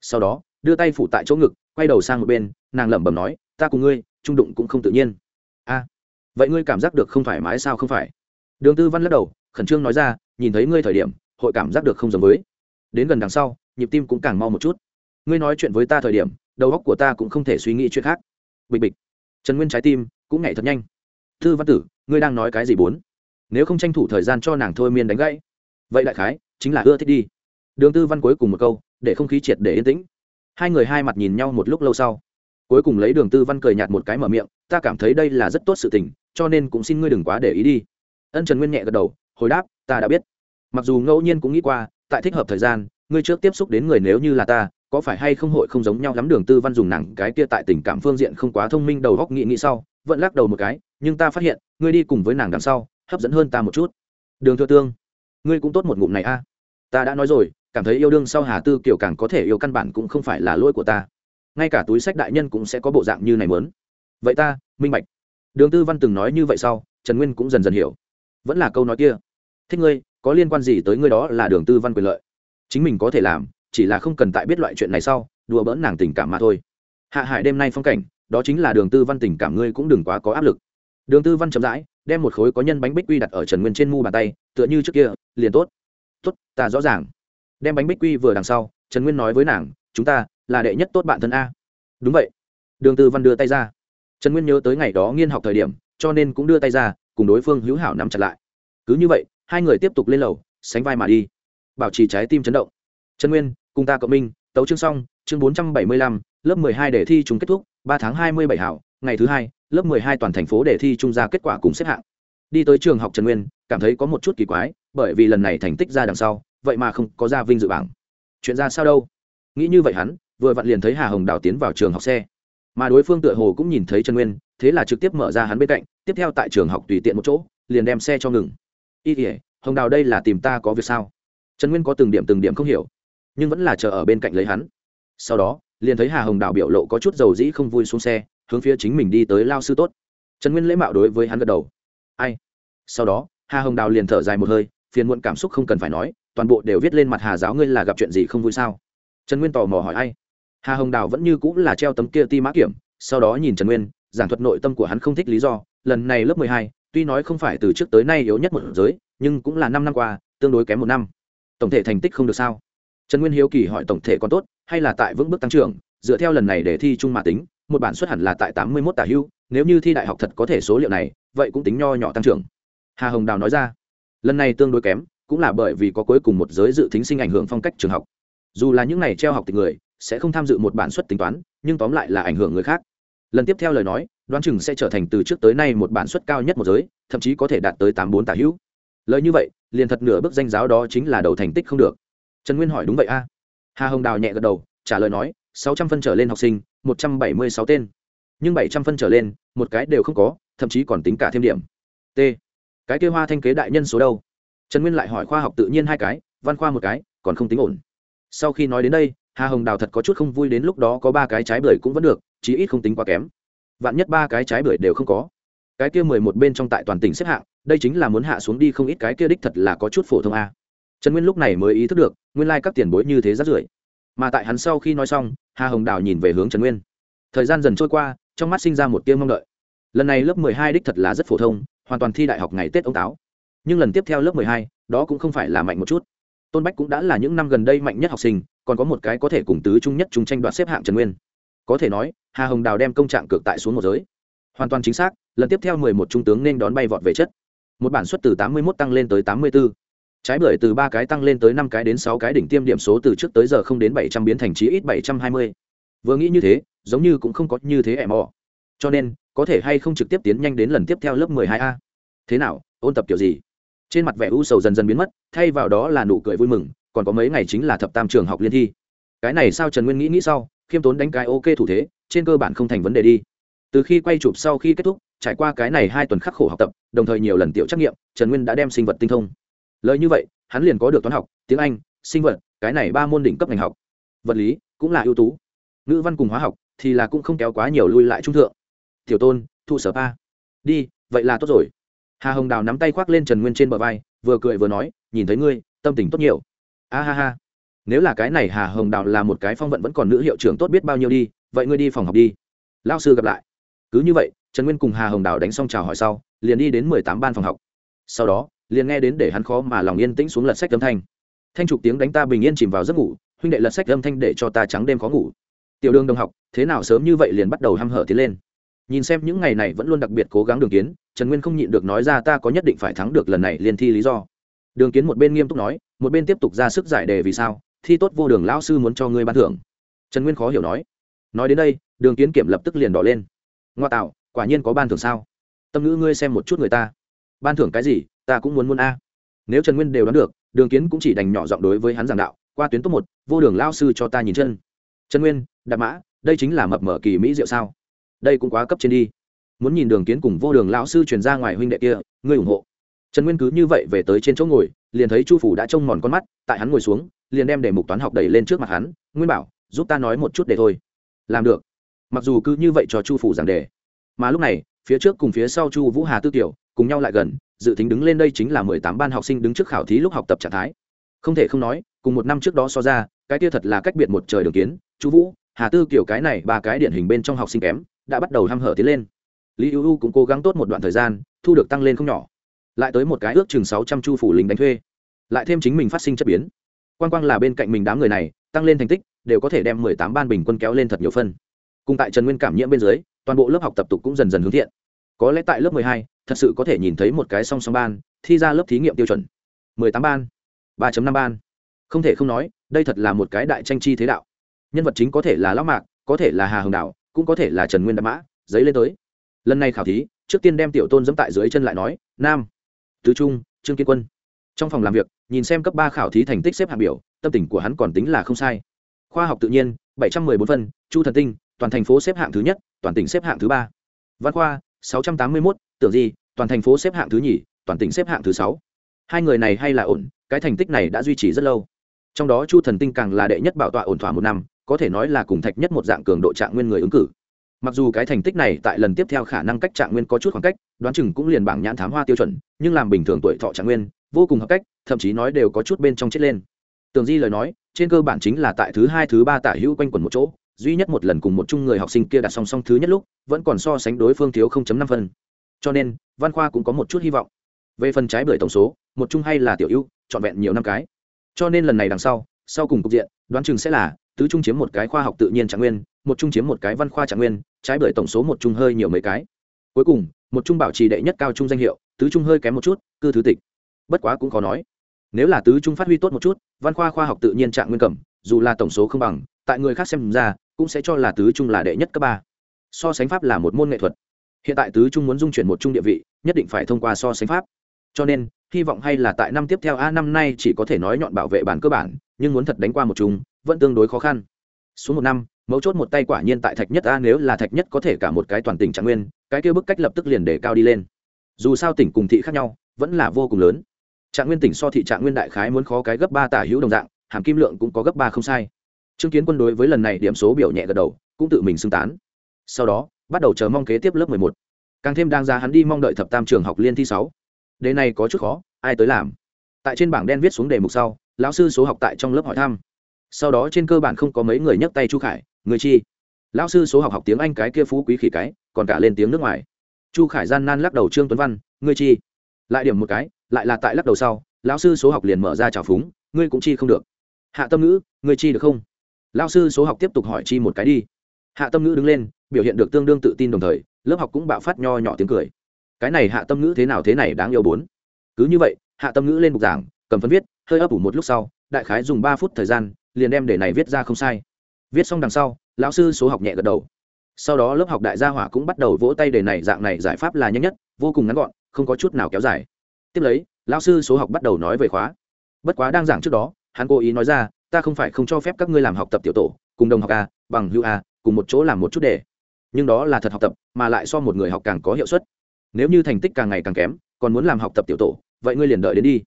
Sau đó, đưa tay phủ tại chỗ ngực, quay đầu sang một bên, nàng lẩm bẩm nói, ta cùng ngươi, trung đụng cũng không tự nhiên. A, vậy ngươi cảm giác được không thoải mái sao không phải? Đường tư văn lắc đầu, khẩn trương nói ra, nhìn thấy ngươi thời điểm, hội cảm giác được không giống với. Đến gần đằng sau, nhịp tim cũng càng mau một chút. Ngươi nói chuyện với ta thời điểm, đầu óc của ta cũng không thể suy nghĩ chuyện khác. Bịch bịch. Trần nguyên trái tim cũng nhảy thật nhanh. Thư văn tử, ngươi đang nói cái gì bốn? Nếu không tranh thủ thời gian cho nàng thôi miên đánh gãy. Vậy đại khái chính là ưa thích đi. Đường tư văn cuối cùng một câu, để không khí triệt để yên tĩnh. Hai người hai mặt nhìn nhau một lúc lâu sau. Cuối cùng lấy đường tư văn cười nhạt một cái mở miệng, ta cảm thấy đây là rất tốt sự tình, cho nên cũng xin ngươi đừng quá để ý đi. Ân trần nguyên nhẹ gật đầu, hồi đáp, ta đã biết. Mặc dù ngẫu nhiên cũng nghĩ qua, tại thích hợp thời gian, ngươi trước tiếp xúc đến người nếu như là ta, có phải hay không hội không giống nhau lắm? Đường tư văn dùng nặng cái kia tại tình cảm phương diện không quá thông minh đầu góc nghĩ nghĩ sau, vẫn lắc đầu một cái, nhưng ta phát hiện, ngươi đi cùng với nàng đằng sau hấp dẫn hơn ta một chút. Đường thừa tương, ngươi cũng tốt một ngụm này a. Ta đã nói rồi, cảm thấy yêu đương sau hà tư kiểu càng có thể yêu căn bản cũng không phải là lỗi của ta. Ngay cả túi sách đại nhân cũng sẽ có bộ dạng như này mớn. Vậy ta, minh bạch. Đường tư văn từng nói như vậy sau, trần nguyên cũng dần dần hiểu. Vẫn là câu nói kia. Thích ngươi, có liên quan gì tới ngươi đó là đường tư văn quyền lợi. Chính mình có thể làm, chỉ là không cần tại biết loại chuyện này sau, đùa bỡn nàng tình cảm mà thôi. Hạ hải đêm nay phong cảnh, đó chính là đường tư văn tình cảm ngươi cũng đừng quá có áp lực. Đường tư văn chậm rãi đem một khối có nhân bánh bích quy đặt ở trần nguyên trên mu bàn tay, tựa như trước kia, liền tốt. Tốt, ta rõ ràng. Đem bánh bích quy vừa đằng sau, trần nguyên nói với nàng, chúng ta là đệ nhất tốt bạn thân a. Đúng vậy. Đường tư văn đưa tay ra. Trần nguyên nhớ tới ngày đó nghiên học thời điểm, cho nên cũng đưa tay ra, cùng đối phương hữu hảo nắm chặt lại. Cứ như vậy, hai người tiếp tục lên lầu, sánh vai mà đi. Bảo trì trái tim chấn động. Trần nguyên, cùng ta cộng minh, tấu chương xong, chương bốn trăm bảy mươi lăm, lớp mười hai để thi chúng kết thúc, ba tháng hai mươi bảy hảo, ngày thứ hai lớp mười hai toàn thành phố đề thi trung ra kết quả cùng xếp hạng. Đi tới trường học trần nguyên, cảm thấy có một chút kỳ quái, bởi vì lần này thành tích ra đằng sau, vậy mà không có ra vinh dự bảng. Chuyện ra sao đâu? Nghĩ như vậy hắn, vừa vặn liền thấy hà hồng đào tiến vào trường học xe. Mà đối phương tựa hồ cũng nhìn thấy trần nguyên, thế là trực tiếp mở ra hắn bên cạnh, tiếp theo tại trường học tùy tiện một chỗ, liền đem xe cho ngừng. Y tỉa hồng đào đây là tìm ta có việc sao? Trần nguyên có từng điểm từng điểm không hiểu, nhưng vẫn là chờ ở bên cạnh lấy hắn. Sau đó, liền thấy hà hồng đào biểu lộ có chút dầu dĩ không vui xuống xe hướng phía chính mình đi tới lao sư tốt. Trần nguyên lễ mạo đối với hắn gật đầu. Ai? Sau đó, hà hồng đào liền thở dài một hơi, phiền muộn cảm xúc không cần phải nói, toàn bộ đều viết lên mặt hà giáo ngươi là gặp chuyện gì không vui sao? Trần nguyên tò mò hỏi ai? Hà hồng đào vẫn như cũng là treo tấm kia ti mã kiểm, sau đó nhìn trần nguyên, giảng thuật nội tâm của hắn không thích lý do, lần này lớp mười hai, tuy nói không phải từ trước tới nay yếu nhất một giới, nhưng cũng là năm năm qua, tương đối kém một năm. Tổng thể thành tích không được sao? Trần nguyên hiếu kỳ hỏi tổng thể còn tốt, hay là tại vững bước tăng trưởng, dựa theo lần này để thi trung à tính một bản xuất hẳn là tại tám mươi mốt tả hưu, nếu như thi đại học thật có thể số liệu này, vậy cũng tính nho nhỏ tăng trưởng. Hà hồng đào nói ra, lần này tương đối kém, cũng là bởi vì có cuối cùng một giới dự tính sinh ảnh hưởng phong cách trường học. Dù là những này treo học tình người, sẽ không tham dự một bản xuất tính toán, nhưng tóm lại là ảnh hưởng người khác. Lần tiếp theo lời nói, đoán chừng sẽ trở thành từ trước tới nay một bản xuất cao nhất một giới, thậm chí có thể đạt tới tám bốn tả hữu lời như vậy, liền thật nửa bước danh giáo đó chính là đầu thành tích không được. Trần nguyên hỏi đúng vậy a. Hà hồng đào nhẹ gật đầu, trả lời nói sáu trăm phân trở lên học sinh, một trăm bảy mươi sáu tên. Nhưng bảy trăm phân trở lên, một cái đều không có, thậm chí còn tính cả thêm điểm. T. Cái kia hoa thanh kế đại nhân số đâu? Trần nguyên lại hỏi khoa học tự nhiên hai cái, văn khoa một cái, còn không tính ổn. Sau khi nói đến đây, hà hồng đào thật có chút không vui đến lúc đó có ba cái trái bưởi cũng vẫn được, chí ít không tính quá kém. Vạn nhất ba cái trái bưởi đều không có. Cái kia mười một bên trong tại toàn tỉnh xếp hạng, đây chính là muốn hạ xuống đi không ít cái kia đích thật là có chút phổ thông a. Trần nguyên lúc này mới ý thức được, nguyên lai、like、các tiền bối như thế rất rưởi mà tại hắn sau khi nói xong, hà hồng đào nhìn về hướng trần nguyên. Thời gian dần trôi qua, trong mắt sinh ra một tiêu mong đợi. Lần này lớp mười hai đích thật là rất phổ thông, hoàn toàn thi đại học ngày tết ông táo. Nhưng lần tiếp theo lớp mười hai, đó cũng không phải là mạnh một chút. Tôn bách cũng đã là những năm gần đây mạnh nhất học sinh, còn có một cái có thể cùng tứ trung nhất chúng tranh đoạt xếp hạng trần nguyên. Có thể nói, hà hồng đào đem công trạng cược tại xuống một giới. Hoàn toàn chính xác, lần tiếp theo mười một trung tướng nên đón bay vọt về chất. Một bản xuất từ tám mươi một tăng lên tới tám mươi b ố trái bưởi từ ba cái tăng lên tới năm cái đến sáu cái đỉnh tiêm điểm số từ trước tới giờ không đến bảy trăm biến thành chí ít bảy trăm hai mươi. Vừa nghĩ như thế, giống như cũng không có như thế em mò cho nên, có thể hay không trực tiếp tiến nhanh đến lần tiếp theo lớp mười hai a? Thế nào, ôn tập kiểu gì? Trên mặt vẻ u sầu dần dần biến mất, thay vào đó là nụ cười vui mừng, còn có mấy ngày chính là thập tam trường học liên thi. Cái này sao trần nguyên nghĩ nghĩ sau, khiêm tốn đánh cái ok thủ thế, trên cơ bản không thành vấn đề đi. Từ khi quay chụp sau khi kết thúc, trải qua cái này hai tuần khắc khổ học tập, đồng thời nhiều lần tiểu trắc nghiệm, trần nguyên đã đem sinh vật tinh thông lời như vậy, hắn liền có được toán học, tiếng anh, sinh vật, cái này ba môn đỉnh cấp ngành học. Vật lý, cũng là ưu tú. Ngữ văn cùng hóa học, thì là cũng không kéo quá nhiều lui lại trung thượng. Tiểu tôn thụ sở pa. Đi, vậy là tốt rồi. Hà hồng đào nắm tay khoác lên trần nguyên trên bờ vai, vừa cười vừa nói, nhìn thấy ngươi, tâm tình tốt nhiều. A ha ha. Nếu là cái này hà hồng đào là một cái phong vận vẫn còn nữ hiệu trưởng tốt biết bao nhiêu đi, vậy ngươi đi phòng học đi. Lao sư gặp lại. Cứ như vậy, trần nguyên cùng hà hồng đào đánh xong chào hỏi sau, liền đi đến mười tám ban phòng học. Sau đó liền nghe đến để hắn khó mà lòng yên tĩnh xuống lật sách âm thanh. Thanh trục tiếng đánh ta bình yên chìm vào giấc ngủ, huynh đệ lật sách âm thanh để cho ta trắng đêm khó ngủ. Tiểu đường đồng học, thế nào sớm như vậy liền bắt đầu hăm hở tiến lên. Nhìn xem những ngày này vẫn luôn đặc biệt cố gắng đường kiến, trần nguyên không nhịn được nói ra ta có nhất định phải thắng được lần này liên thi lý do. Đường kiến một bên nghiêm túc nói, một bên tiếp tục ra sức giải đề vì sao, thi tốt vô đường lão sư muốn cho ngươi ban thưởng. Trần nguyên khó hiểu nói. Nói đến đây, đường kiến kiểm lập tức liền đỏ lên. Ngoa tạo, quả nhiên có ban thưởng sao? Tâm ngữ ngươi xem một chút người ta ban thưởng cái gì, ta cũng muốn muốn a. Nếu trần nguyên đều đoán được, đường kiến cũng chỉ đành nhỏ giọng đối với hắn giảng đạo, qua tuyến top một, vô đường lao sư cho ta nhìn chân. Trần nguyên, đạp mã, đây chính là mập mở kỳ mỹ diệu sao? Đây cũng quá cấp trên đi. Muốn nhìn đường kiến cùng vô đường lão sư truyền ra ngoài huynh đệ kia, ngươi ủng hộ. Trần nguyên cứ như vậy về tới trên chỗ ngồi, liền thấy chu phủ đã trông mòn con mắt, tại hắn ngồi xuống, liền đem đề mục toán học đẩy lên trước mặt hắn, nguyên bảo, giúp ta nói một chút để thôi. Làm được. Mặc dù cứ như vậy cho chu phủ giảng đề. Mà lúc này, phía trước cùng phía sau chu vũ hà tư tiểu cùng nhau lại gần, dự tính đứng lên đây chính là mười tám ban học sinh đứng trước khảo thí lúc học tập trạng thái. Không thể không nói, cùng một năm trước đó so ra, cái kia thật là cách biệt một trời đường kiến. Chú vũ, hà tư kiểu cái này ba cái điển hình bên trong học sinh kém, đã bắt đầu h hở tiến lên. Lý ưu u cũng cố gắng tốt một đoạn thời gian, thu được tăng lên không nhỏ. Lại tới một cái ước chừng sáu trăm chu phủ lính đánh thuê. Lại thêm chính mình phát sinh chất biến. Quan quang là bên cạnh mình đám người này, tăng lên thành tích, đều có thể đem mười tám ban bình quân kéo lên thật nhiều phân. Cùng tại trần nguyên cảm nhiễm bên dưới, toàn bộ lớp học tập tục cũng dần dần hướng thiện. Có lẽ tại lớp mười hai thật sự có thể nhìn thấy một cái song song ban thi ra lớp thí nghiệm tiêu chuẩn. mười tám ban ba năm ban. Không thể không nói đây thật là một cái đại tranh chi thế đạo. Nhân vật chính có thể là lão mạc có thể là hà hồng đảo, cũng có thể là trần nguyên đạp mã giấy lên tới. Lần này khảo thí trước tiên đem tiểu tôn dẫm tại dưới chân lại nói nam tứ trung trương kiên quân. Trong phòng làm việc nhìn xem cấp ba khảo thí thành tích xếp hạng biểu tâm tình của hắn còn tính là không sai. Khoa học tự nhiên bảy trăm m ư ơ i bốn phân chu thần tinh toàn thành phố xếp hạng thứ nhất toàn tỉnh xếp hạng thứ ba. Văn khoa sáu trăm tám mươi một tưởng gì, toàn thành phố xếp hạng thứ nhì toàn tỉnh xếp hạng thứ sáu. Hai người này hay là ổn cái thành tích này đã duy trì rất lâu. Trong đó chu thần tinh càng là đệ nhất bảo tọa ổn thỏa một năm có thể nói là cùng thạch nhất một dạng cường độ trạng nguyên người ứng cử. Mặc dù cái thành tích này tại lần tiếp theo khả năng cách trạng nguyên có chút khoảng cách đoán chừng cũng liền bảng nhãn thám hoa tiêu chuẩn nhưng làm bình thường tuổi thọ trạng nguyên vô cùng hợp cách thậm chí nói đều có chút bên trong chết lên. Tường di lời nói trên cơ bản chính là tại thứ hai thứ ba tả hữu quanh quẩn một chỗ duy nhất một lần cùng một chung người học sinh kia đặt song song thứ nhất lúc vẫn còn so sánh đối phương thiếu 0.5 phân cho nên, văn khoa cũng có một chút hy vọng. Về phần trái bưởi tổng số, một chung hay là tiểu ưu, trọn vẹn nhiều năm cái. Cho nên lần này đằng sau sau cùng cục diện, đoán chừng sẽ là, tứ trung chiếm một cái khoa học tự nhiên trạng nguyên, một trung chiếm một cái văn khoa trạng nguyên, trái bưởi tổng số một trung hơi nhiều mấy cái. Cuối cùng, một trung bảo trì đệ nhất cao trung danh hiệu, tứ trung hơi kém một chút, cư thứ tịch. Bất quá cũng khó nói. Nếu là tứ trung phát huy tốt một chút, văn khoa khoa học tự nhiên trạng nguyên cẩm dù là tổng số không bằng, tại người khác xem ra, cũng sẽ cho là tứ trung là đệ nhất cấp ba. So sánh pháp là một môn nghệ thuật hiện tại tứ trung muốn dung chuyển một trung địa vị, nhất định phải thông qua so sánh pháp. Cho nên, hy vọng hay là tại năm tiếp theo a năm nay chỉ có thể nói nhọn bảo vệ bản cơ bản, nhưng muốn thật đánh qua một trung, vẫn tương đối khó khăn. Xuống một năm, mấu chốt một tay quả nhiên tại thạch nhất a nếu là thạch nhất có thể cả một cái toàn tỉnh trạng nguyên, cái kia bức cách lập tức liền để cao đi lên. Dù sao tỉnh cùng thị khác nhau, vẫn là vô cùng lớn. Trạng nguyên tỉnh so thị trạng nguyên đại khái muốn khó cái gấp ba tả hữu đồng dạng, hàm kim lượng cũng có gấp ba không sai. Chứng kiến quân đối với lần này điểm số biểu nhẹ gật đầu, cũng tự mình xưng tán. Sau đó bắt đầu chờ mong kế tiếp lớp mười một. Càng thêm đang ra hắn đi mong đợi thập tam trường học liên thi sáu. Đề này có chút khó, ai tới làm? Tại trên bảng đen viết xuống đề mục sau, lão sư số học tại trong lớp hỏi thăm. Sau đó trên cơ bản không có mấy người nhấc tay chu khải, người chi? Lão sư số học học tiếng anh cái kia phú quý khỉ cái, còn cả lên tiếng nước ngoài. Chu khải gian nan lắc đầu trương tuấn văn ngươi chi? Lại điểm một cái, lại là tại lắc đầu sau, lão sư số học liền mở ra trào phúng, ngươi cũng chi không được. Hạ tâm ngữ ngươi chi được không? Lão sư số học tiếp tục hỏi chi một cái đi hạ tâm ngữ đứng lên, biểu hiện được tương đương tự tin đồng thời, lớp học cũng bạo phát nho nhỏ tiếng cười. Cái này hạ tâm ngữ thế nào thế này đáng yêu bốn. Cứ như vậy, hạ tâm ngữ lên bục giảng, cầm phấn viết, hơi ấp ủ một lúc sau, đại khái dùng ba phút thời gian, liền đem để này viết ra không sai. Viết xong đằng sau, lão sư số học nhẹ gật đầu. Sau đó lớp học đại gia hỏa cũng bắt đầu vỗ tay đề này dạng này giải pháp là nhanh nhất, vô cùng ngắn gọn, không có chút nào kéo dài. Tiếp lấy, lão sư số học bắt đầu nói về khóa. Bất quá đang giảng trước đó, hắn cố ý nói ra, ta không phải không cho phép các ngươi làm học tập tiểu tổ cùng đồng học a bằng hữu a cùng một chỗ làm một chút đề nhưng đó là thật học tập mà lại so một người học càng có hiệu suất. Nếu như thành tích càng ngày càng kém còn muốn làm học tập tiểu tổ vậy ngươi liền đợi đến đi.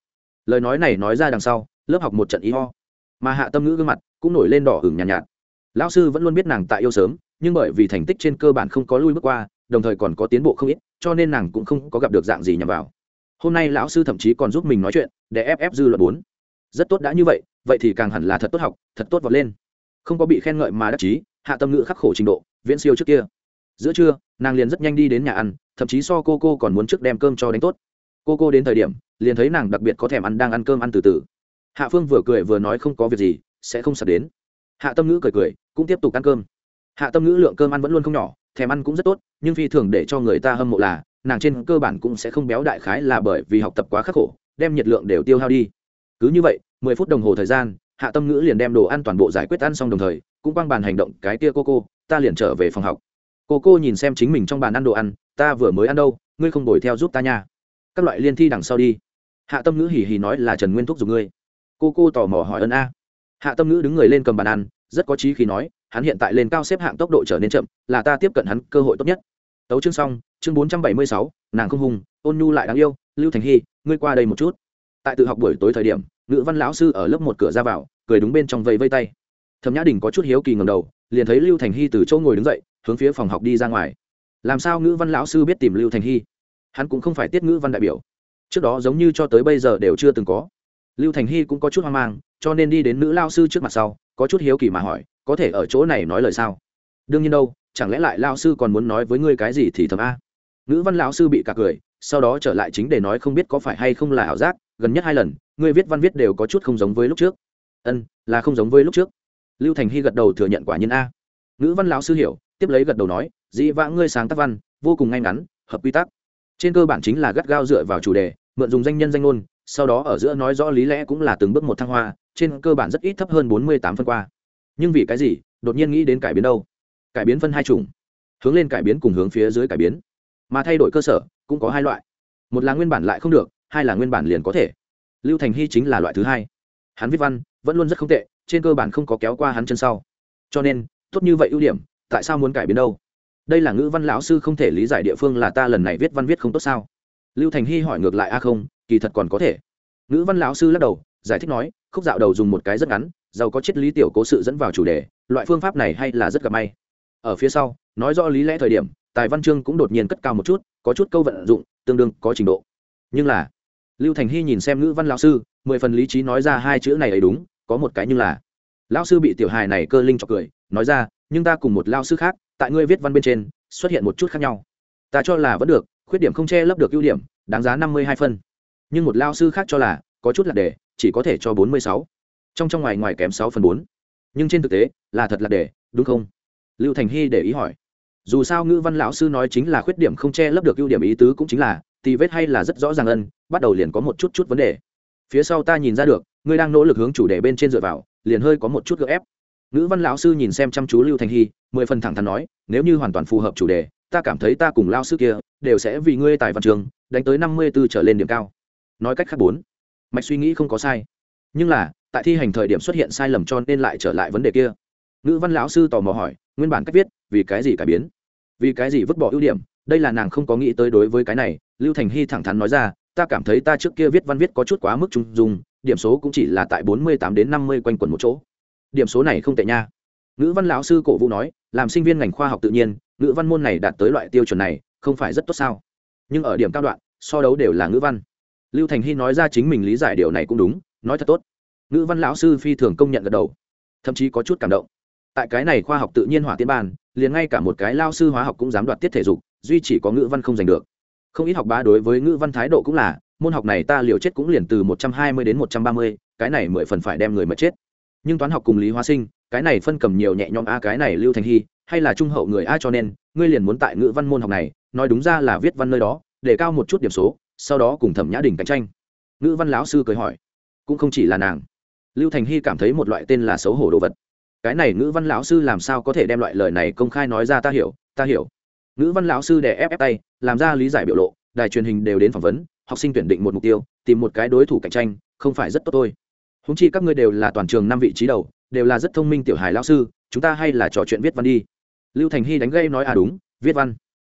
Lời nói này nói ra đằng sau lớp học một trận ý ho. Mà hạ tâm ngữ gương mặt cũng nổi lên đỏ hửng nhàn nhạt, nhạt. Lão sư vẫn luôn biết nàng tại yêu sớm nhưng bởi vì thành tích trên cơ bản không có lui bước qua đồng thời còn có tiến bộ không ít cho nên nàng cũng không có gặp được dạng gì nhằm vào. Hôm nay lão sư thậm chí còn giúp mình nói chuyện để ép ép dư luận bốn. Rất tốt đã như vậy vậy thì càng hẳn là thật tốt học thật tốt vọt lên không có bị khen ngợi mà đắc chí, hạ tâm ngữ khắc khổ trình độ, viễn siêu trước kia. Giữa trưa, nàng liền rất nhanh đi đến nhà ăn, thậm chí so cô cô còn muốn trước đem cơm cho đánh tốt. Cô cô đến thời điểm, liền thấy nàng đặc biệt có thèm ăn đang ăn cơm ăn từ từ. Hạ phương vừa cười vừa nói không có việc gì, sẽ không sập đến. Hạ tâm ngữ cười cười, cũng tiếp tục ăn cơm. Hạ tâm ngữ lượng cơm ăn vẫn luôn không nhỏ, thèm ăn cũng rất tốt, nhưng phi thường để cho người ta hâm mộ là, nàng trên cơ bản cũng sẽ không béo đại khái là bởi vì học tập quá khắc khổ, đem nhiệt lượng đều tiêu hao đi. Cứ như vậy, mười phút đồng hồ thời gian hạ tâm ngữ liền đem đồ ăn toàn bộ giải quyết ăn xong đồng thời, cũng quang bàn hành động cái kia cô cô, ta liền trở về phòng học. Cô cô nhìn xem chính mình trong bàn ăn đồ ăn, ta vừa mới ăn đâu, ngươi không đổi theo giúp ta nha. Các loại liên thi đằng sau đi. Hạ tâm ngữ hì hì nói là trần nguyên thúc giục ngươi. Cô cô tò mò hỏi ân a. Hạ tâm ngữ đứng người lên cầm bàn ăn, rất có trí khi nói, hắn hiện tại lên cao xếp hạng tốc độ trở nên chậm, là ta tiếp cận hắn cơ hội tốt nhất. Tấu chương xong, chương bốn trăm bảy mươi sáu, nàng không hùng, ôn nhu lại đáng yêu, lưu thành hy, ngươi qua đây một chút. Tại tự học buổi tối thời điểm ngữ văn lão sư ở lớp một cửa ra vào, cười đúng bên trong vây vây tay. Thẩm nhã đình có chút hiếu kỳ ngầm đầu, liền thấy lưu thành hy từ chỗ ngồi đứng dậy, hướng phía phòng học đi ra ngoài. Làm sao ngữ văn lão sư biết tìm lưu thành hy? Hắn cũng không phải tiết ngữ văn đại biểu. Trước đó giống như cho tới bây giờ đều chưa từng có. Lưu thành hy cũng có chút hoang mang, cho nên đi đến nữ lao sư trước mặt sau, có chút hiếu kỳ mà hỏi, có thể ở chỗ này nói lời sao? Đương nhiên đâu, chẳng lẽ lại lao sư còn muốn nói với ngươi cái gì thì thầm a? Nữ văn lão sư bị cả cười, sau đó trở lại chính để nói không biết có phải hay không là ảo giác, gần nhất hai lần ngươi viết văn viết đều có chút không giống với lúc trước. Ân, là không giống với lúc trước. Lưu thành hy gật đầu thừa nhận quả nhiên a. Nữ văn lão sư hiểu, tiếp lấy gật đầu nói, dĩ vãng ngươi sáng tác văn, vô cùng ngay ngắn, hợp quy tắc. Trên cơ bản chính là gắt gao dựa vào chủ đề, mượn dùng danh nhân danh ngôn, sau đó ở giữa nói rõ lý lẽ cũng là từng bước một thăng hoa, trên cơ bản rất ít thấp hơn bốn mươi tám phân qua. Nhưng vì cái gì, đột nhiên nghĩ đến cải biến đâu? Cải biến phân hai chủng, hướng lên cải biến cùng hướng phía dưới cải biến. Mà thay đổi cơ sở, cũng có hai loại. Một là nguyên bản lại không được, hai là nguyên bản liền có thể lưu thành hy chính là loại thứ hai. Hắn viết văn, vẫn luôn rất không tệ, trên cơ bản không có kéo qua hắn chân sau. Cho nên, tốt như vậy ưu điểm, tại sao muốn cải biến đâu? Đây là ngữ văn lão sư không thể lý giải địa phương là ta lần này viết văn viết không tốt sao? Lưu thành hy hỏi ngược lại, a không, kỳ thật còn có thể. Ngữ văn lão sư lắc đầu, giải thích nói, khúc dạo đầu dùng một cái rất ngắn, giàu có triết lý tiểu cố sự dẫn vào chủ đề, loại phương pháp này hay là rất gặp may. Ở phía sau, nói rõ lý lẽ thời điểm, tài văn chương cũng đột nhiên cất cao một chút, có chút câu vận dụng, tương đương có trình độ. Nhưng là lưu thành hy nhìn xem ngữ văn lão sư, mười phần lý trí nói ra hai chữ này ấy đúng, có một cái nhưng là. Lão sư bị tiểu hài này cơ linh cho cười, nói ra, nhưng ta cùng một lao sư khác, tại ngươi viết văn bên trên, xuất hiện một chút khác nhau. Ta cho là vẫn được, khuyết điểm không che lấp được ưu điểm, đáng giá năm mươi hai phân. Nhưng một lao sư khác cho là, có chút là đề, chỉ có thể cho bốn mươi sáu. Trong trong ngoài ngoài kém sáu phần bốn. Nhưng trên thực tế, là thật là đề, đúng không? Lưu thành hy để ý hỏi. Dù sao ngữ văn lão sư nói chính là khuyết điểm không che lấp được ưu điểm ý tứ cũng chính là thì vết hay là rất rõ ràng ân, bắt đầu liền có một chút chút vấn đề. Phía sau ta nhìn ra được, ngươi đang nỗ lực hướng chủ đề bên trên dựa vào, liền hơi có một chút gợ ép. Ngữ văn lão sư nhìn xem chăm chú lưu thành hy, mười phần thẳng thắn nói, nếu như hoàn toàn phù hợp chủ đề, ta cảm thấy ta cùng lao sư kia, đều sẽ vì ngươi tài văn trường, đánh tới năm mươi b ố trở lên điểm cao. Nói cách khác bốn, mạch suy nghĩ không có sai. Nhưng là, tại thi hành thời điểm xuất hiện sai lầm cho nên lại trở lại vấn đề kia. Ngữ văn lão sư tò mò hỏi, nguyên bản cách viết, vì cái gì cải biến? Vì cái gì vứt bỏ ưu điểm? Đây là nàng không có nghĩ tới đối với cái này, lưu thành hy thẳng thắn nói ra, ta cảm thấy ta trước kia viết văn viết có chút quá mức trung dung, điểm số cũng chỉ là tại bốn mươi tám đến năm mươi quanh quẩn một chỗ. Điểm số này không tệ nha. Ngữ văn lão sư cổ vũ nói, làm sinh viên ngành khoa học tự nhiên, ngữ văn môn này đạt tới loại tiêu chuẩn này, không phải rất tốt sao? Nhưng ở điểm cao đoạn, so đấu đều là ngữ văn. Lưu thành hy nói ra chính mình lý giải điều này cũng đúng, nói thật tốt. Ngữ văn lão sư phi thường công nhận gật đầu, thậm chí có chút cảm động. Tại cái này khoa học tự nhiên hỏa tiến bàn, liền ngay cả một cái lao sư hóa học cũng dám đoạt tiết thể dục duy chỉ có ngữ văn không giành được. Không ít học bá đối với ngữ văn thái độ cũng là, môn học này ta liều chết cũng liền từ một trăm hai mươi đến một trăm ba mươi, cái này mười phần phải đem người mà chết. Nhưng toán học cùng lý hóa sinh, cái này phân cầm nhiều nhẹ nhõm a, cái này lưu thành hy, hay là trung hậu người a cho nên, ngươi liền muốn tại ngữ văn môn học này, nói đúng ra là viết văn nơi đó, để cao một chút điểm số, sau đó cùng thẩm nhã đình cạnh tranh. Ngữ văn lão sư cười hỏi, cũng không chỉ là nàng. Lưu thành hy cảm thấy một loại tên là xấu hổ đồ vật. Cái này ngữ văn lão sư làm sao có thể đem loại lời này công khai nói ra, ta hiểu ta hiểu ngữ văn lão sư đè ép ép tay, làm ra lý giải biểu lộ, đài truyền hình đều đến phỏng vấn, học sinh tuyển định một mục tiêu, tìm một cái đối thủ cạnh tranh, không phải rất tốt thôi. Húng chi các ngươi đều là toàn trường năm vị trí đầu, đều là rất thông minh tiểu hài lão sư, chúng ta hay là trò chuyện viết văn đi. Lưu thành hy đánh gây nói à đúng, viết văn.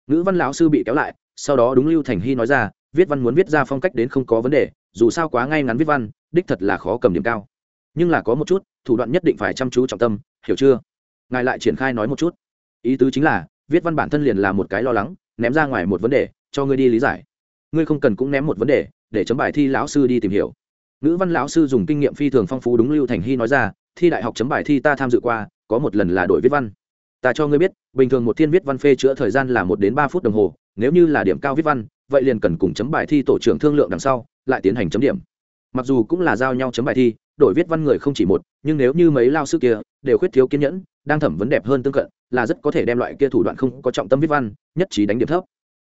Ngữ văn lão sư bị kéo lại, sau đó đúng lưu thành hy nói ra, viết văn muốn viết ra phong cách đến không có vấn đề, dù sao quá ngay ngắn viết văn, đích thật là khó cầm điểm cao. Nhưng là có một chút, thủ đoạn nhất định phải chăm chú trọng tâm, hiểu chưa? Ngài lại triển khai nói một chút. Ý tứ chính là viết văn bản thân liền là một cái lo lắng, ném ra ngoài một vấn đề, cho ngươi đi lý giải. Ngươi không cần cũng ném một vấn đề, để chấm bài thi lão sư đi tìm hiểu. Ngữ văn lão sư dùng kinh nghiệm phi thường phong phú đúng lưu thành hy nói ra, thi đại học chấm bài thi ta tham dự qua, có một lần là đổi viết văn. Ta cho ngươi biết, bình thường một thiên viết văn phê chữa thời gian là một đến ba phút đồng hồ, nếu như là điểm cao viết văn, vậy liền cần cùng chấm bài thi tổ trưởng thương lượng đằng sau, lại tiến hành chấm điểm. Mặc dù cũng là giao nhau chấm bài thi, đổi viết văn người không chỉ một, nhưng nếu như mấy lao sư kia đều khuyết thiếu kiên nhẫn đang thẩm vấn đẹp hơn tương cận, là rất có thể đem loại kia thủ đoạn không có trọng tâm viết văn, nhất trí đánh điểm thấp.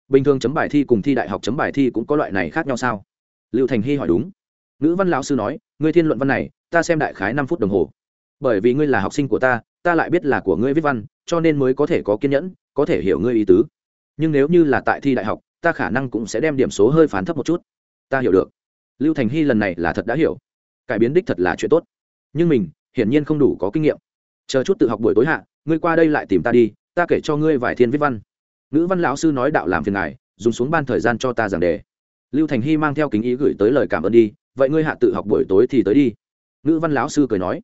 Bình thường chấm bài thi cùng thi đại học chấm bài thi cũng có loại này khác nhau sao? Lưu thành hy hỏi đúng. Ngữ văn lão sư nói, ngươi thiên luận văn này, ta xem đại khái năm phút đồng hồ. Bởi vì ngươi là học sinh của ta ta lại biết là của ngươi viết văn, cho nên mới có thể có kiên nhẫn, có thể hiểu ngươi ý tứ. Nhưng nếu như là tại thi đại học, ta khả năng cũng sẽ đem điểm số hơi phán thấp một chút. Ta hiểu được. Lưu thành hy lần này là thật đã hiểu. Cải biến đích thật là chuyện tốt. Nhưng mình, hiển nhiên không đủ có kinh nghiệm chờ chút tự học buổi tối hạ, ngươi qua đây lại tìm ta đi, ta kể cho ngươi vài thiên viết văn. Ngữ văn lão sư nói đạo làm phiền ngài, dùng xuống ban thời gian cho ta giảng đề. Lưu thành hy mang theo kính ý gửi tới lời cảm ơn đi, vậy ngươi hạ tự học buổi tối thì tới đi. Ngữ văn lão sư cười nói.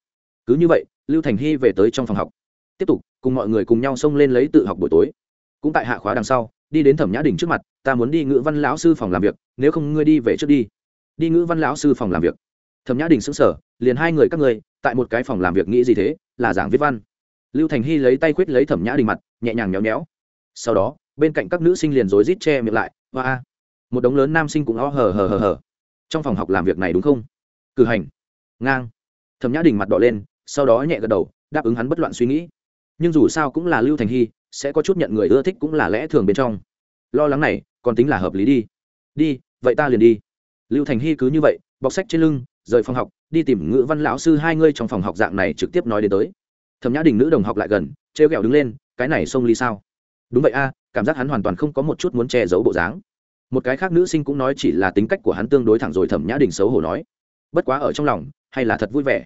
Cứ như vậy, lưu thành hy về tới trong phòng học. Tiếp tục, cùng mọi người cùng nhau xông lên lấy tự học buổi tối. Cũng tại hạ khóa đằng sau, đi đến thẩm nhã đình trước mặt, ta muốn đi ngữ văn lão sư phòng làm việc, nếu không ngươi đi về trước đi. Đi ngữ văn lão sư phòng làm việc. Thẩm nhã đình xứng sở liền hai người các ngươi, tại một cái phòng làm việc nghĩ gì thế? Là giảng viết văn. Lưu thành hy lấy tay quyết lấy thẩm nhã đình mặt, nhẹ nhàng nhéo nhéo. Sau đó, bên cạnh các nữ sinh liền rối rít che miệng lại và một đống lớn nam sinh cũng o hờ hờ hờ hờ. Trong phòng học làm việc này đúng không? Cử hành. Ngang. Thẩm nhã đình mặt đỏ lên, sau đó nhẹ gật đầu, đáp ứng hắn bất loạn suy nghĩ. Nhưng dù sao cũng là lưu thành hy, sẽ có chút nhận người ưa thích cũng là lẽ thường bên trong. Lo lắng này, còn tính là hợp lý đi. Đi, vậy ta liền đi. Lưu thành hy cứ như vậy, bọc sách trên lưng, rời phòng học đi tìm ngữ văn lão sư hai ngươi trong phòng học dạng này trực tiếp nói đến tới. Thẩm nhã đình nữ đồng học lại gần, trêu ghẹo đứng lên, cái này xông ly sao? Đúng vậy a, cảm giác hắn hoàn toàn không có một chút muốn che giấu bộ dáng. Một cái khác nữ sinh cũng nói chỉ là tính cách của hắn tương đối thẳng rồi, thẩm nhã đình xấu hổ nói, bất quá ở trong lòng, hay là thật vui vẻ.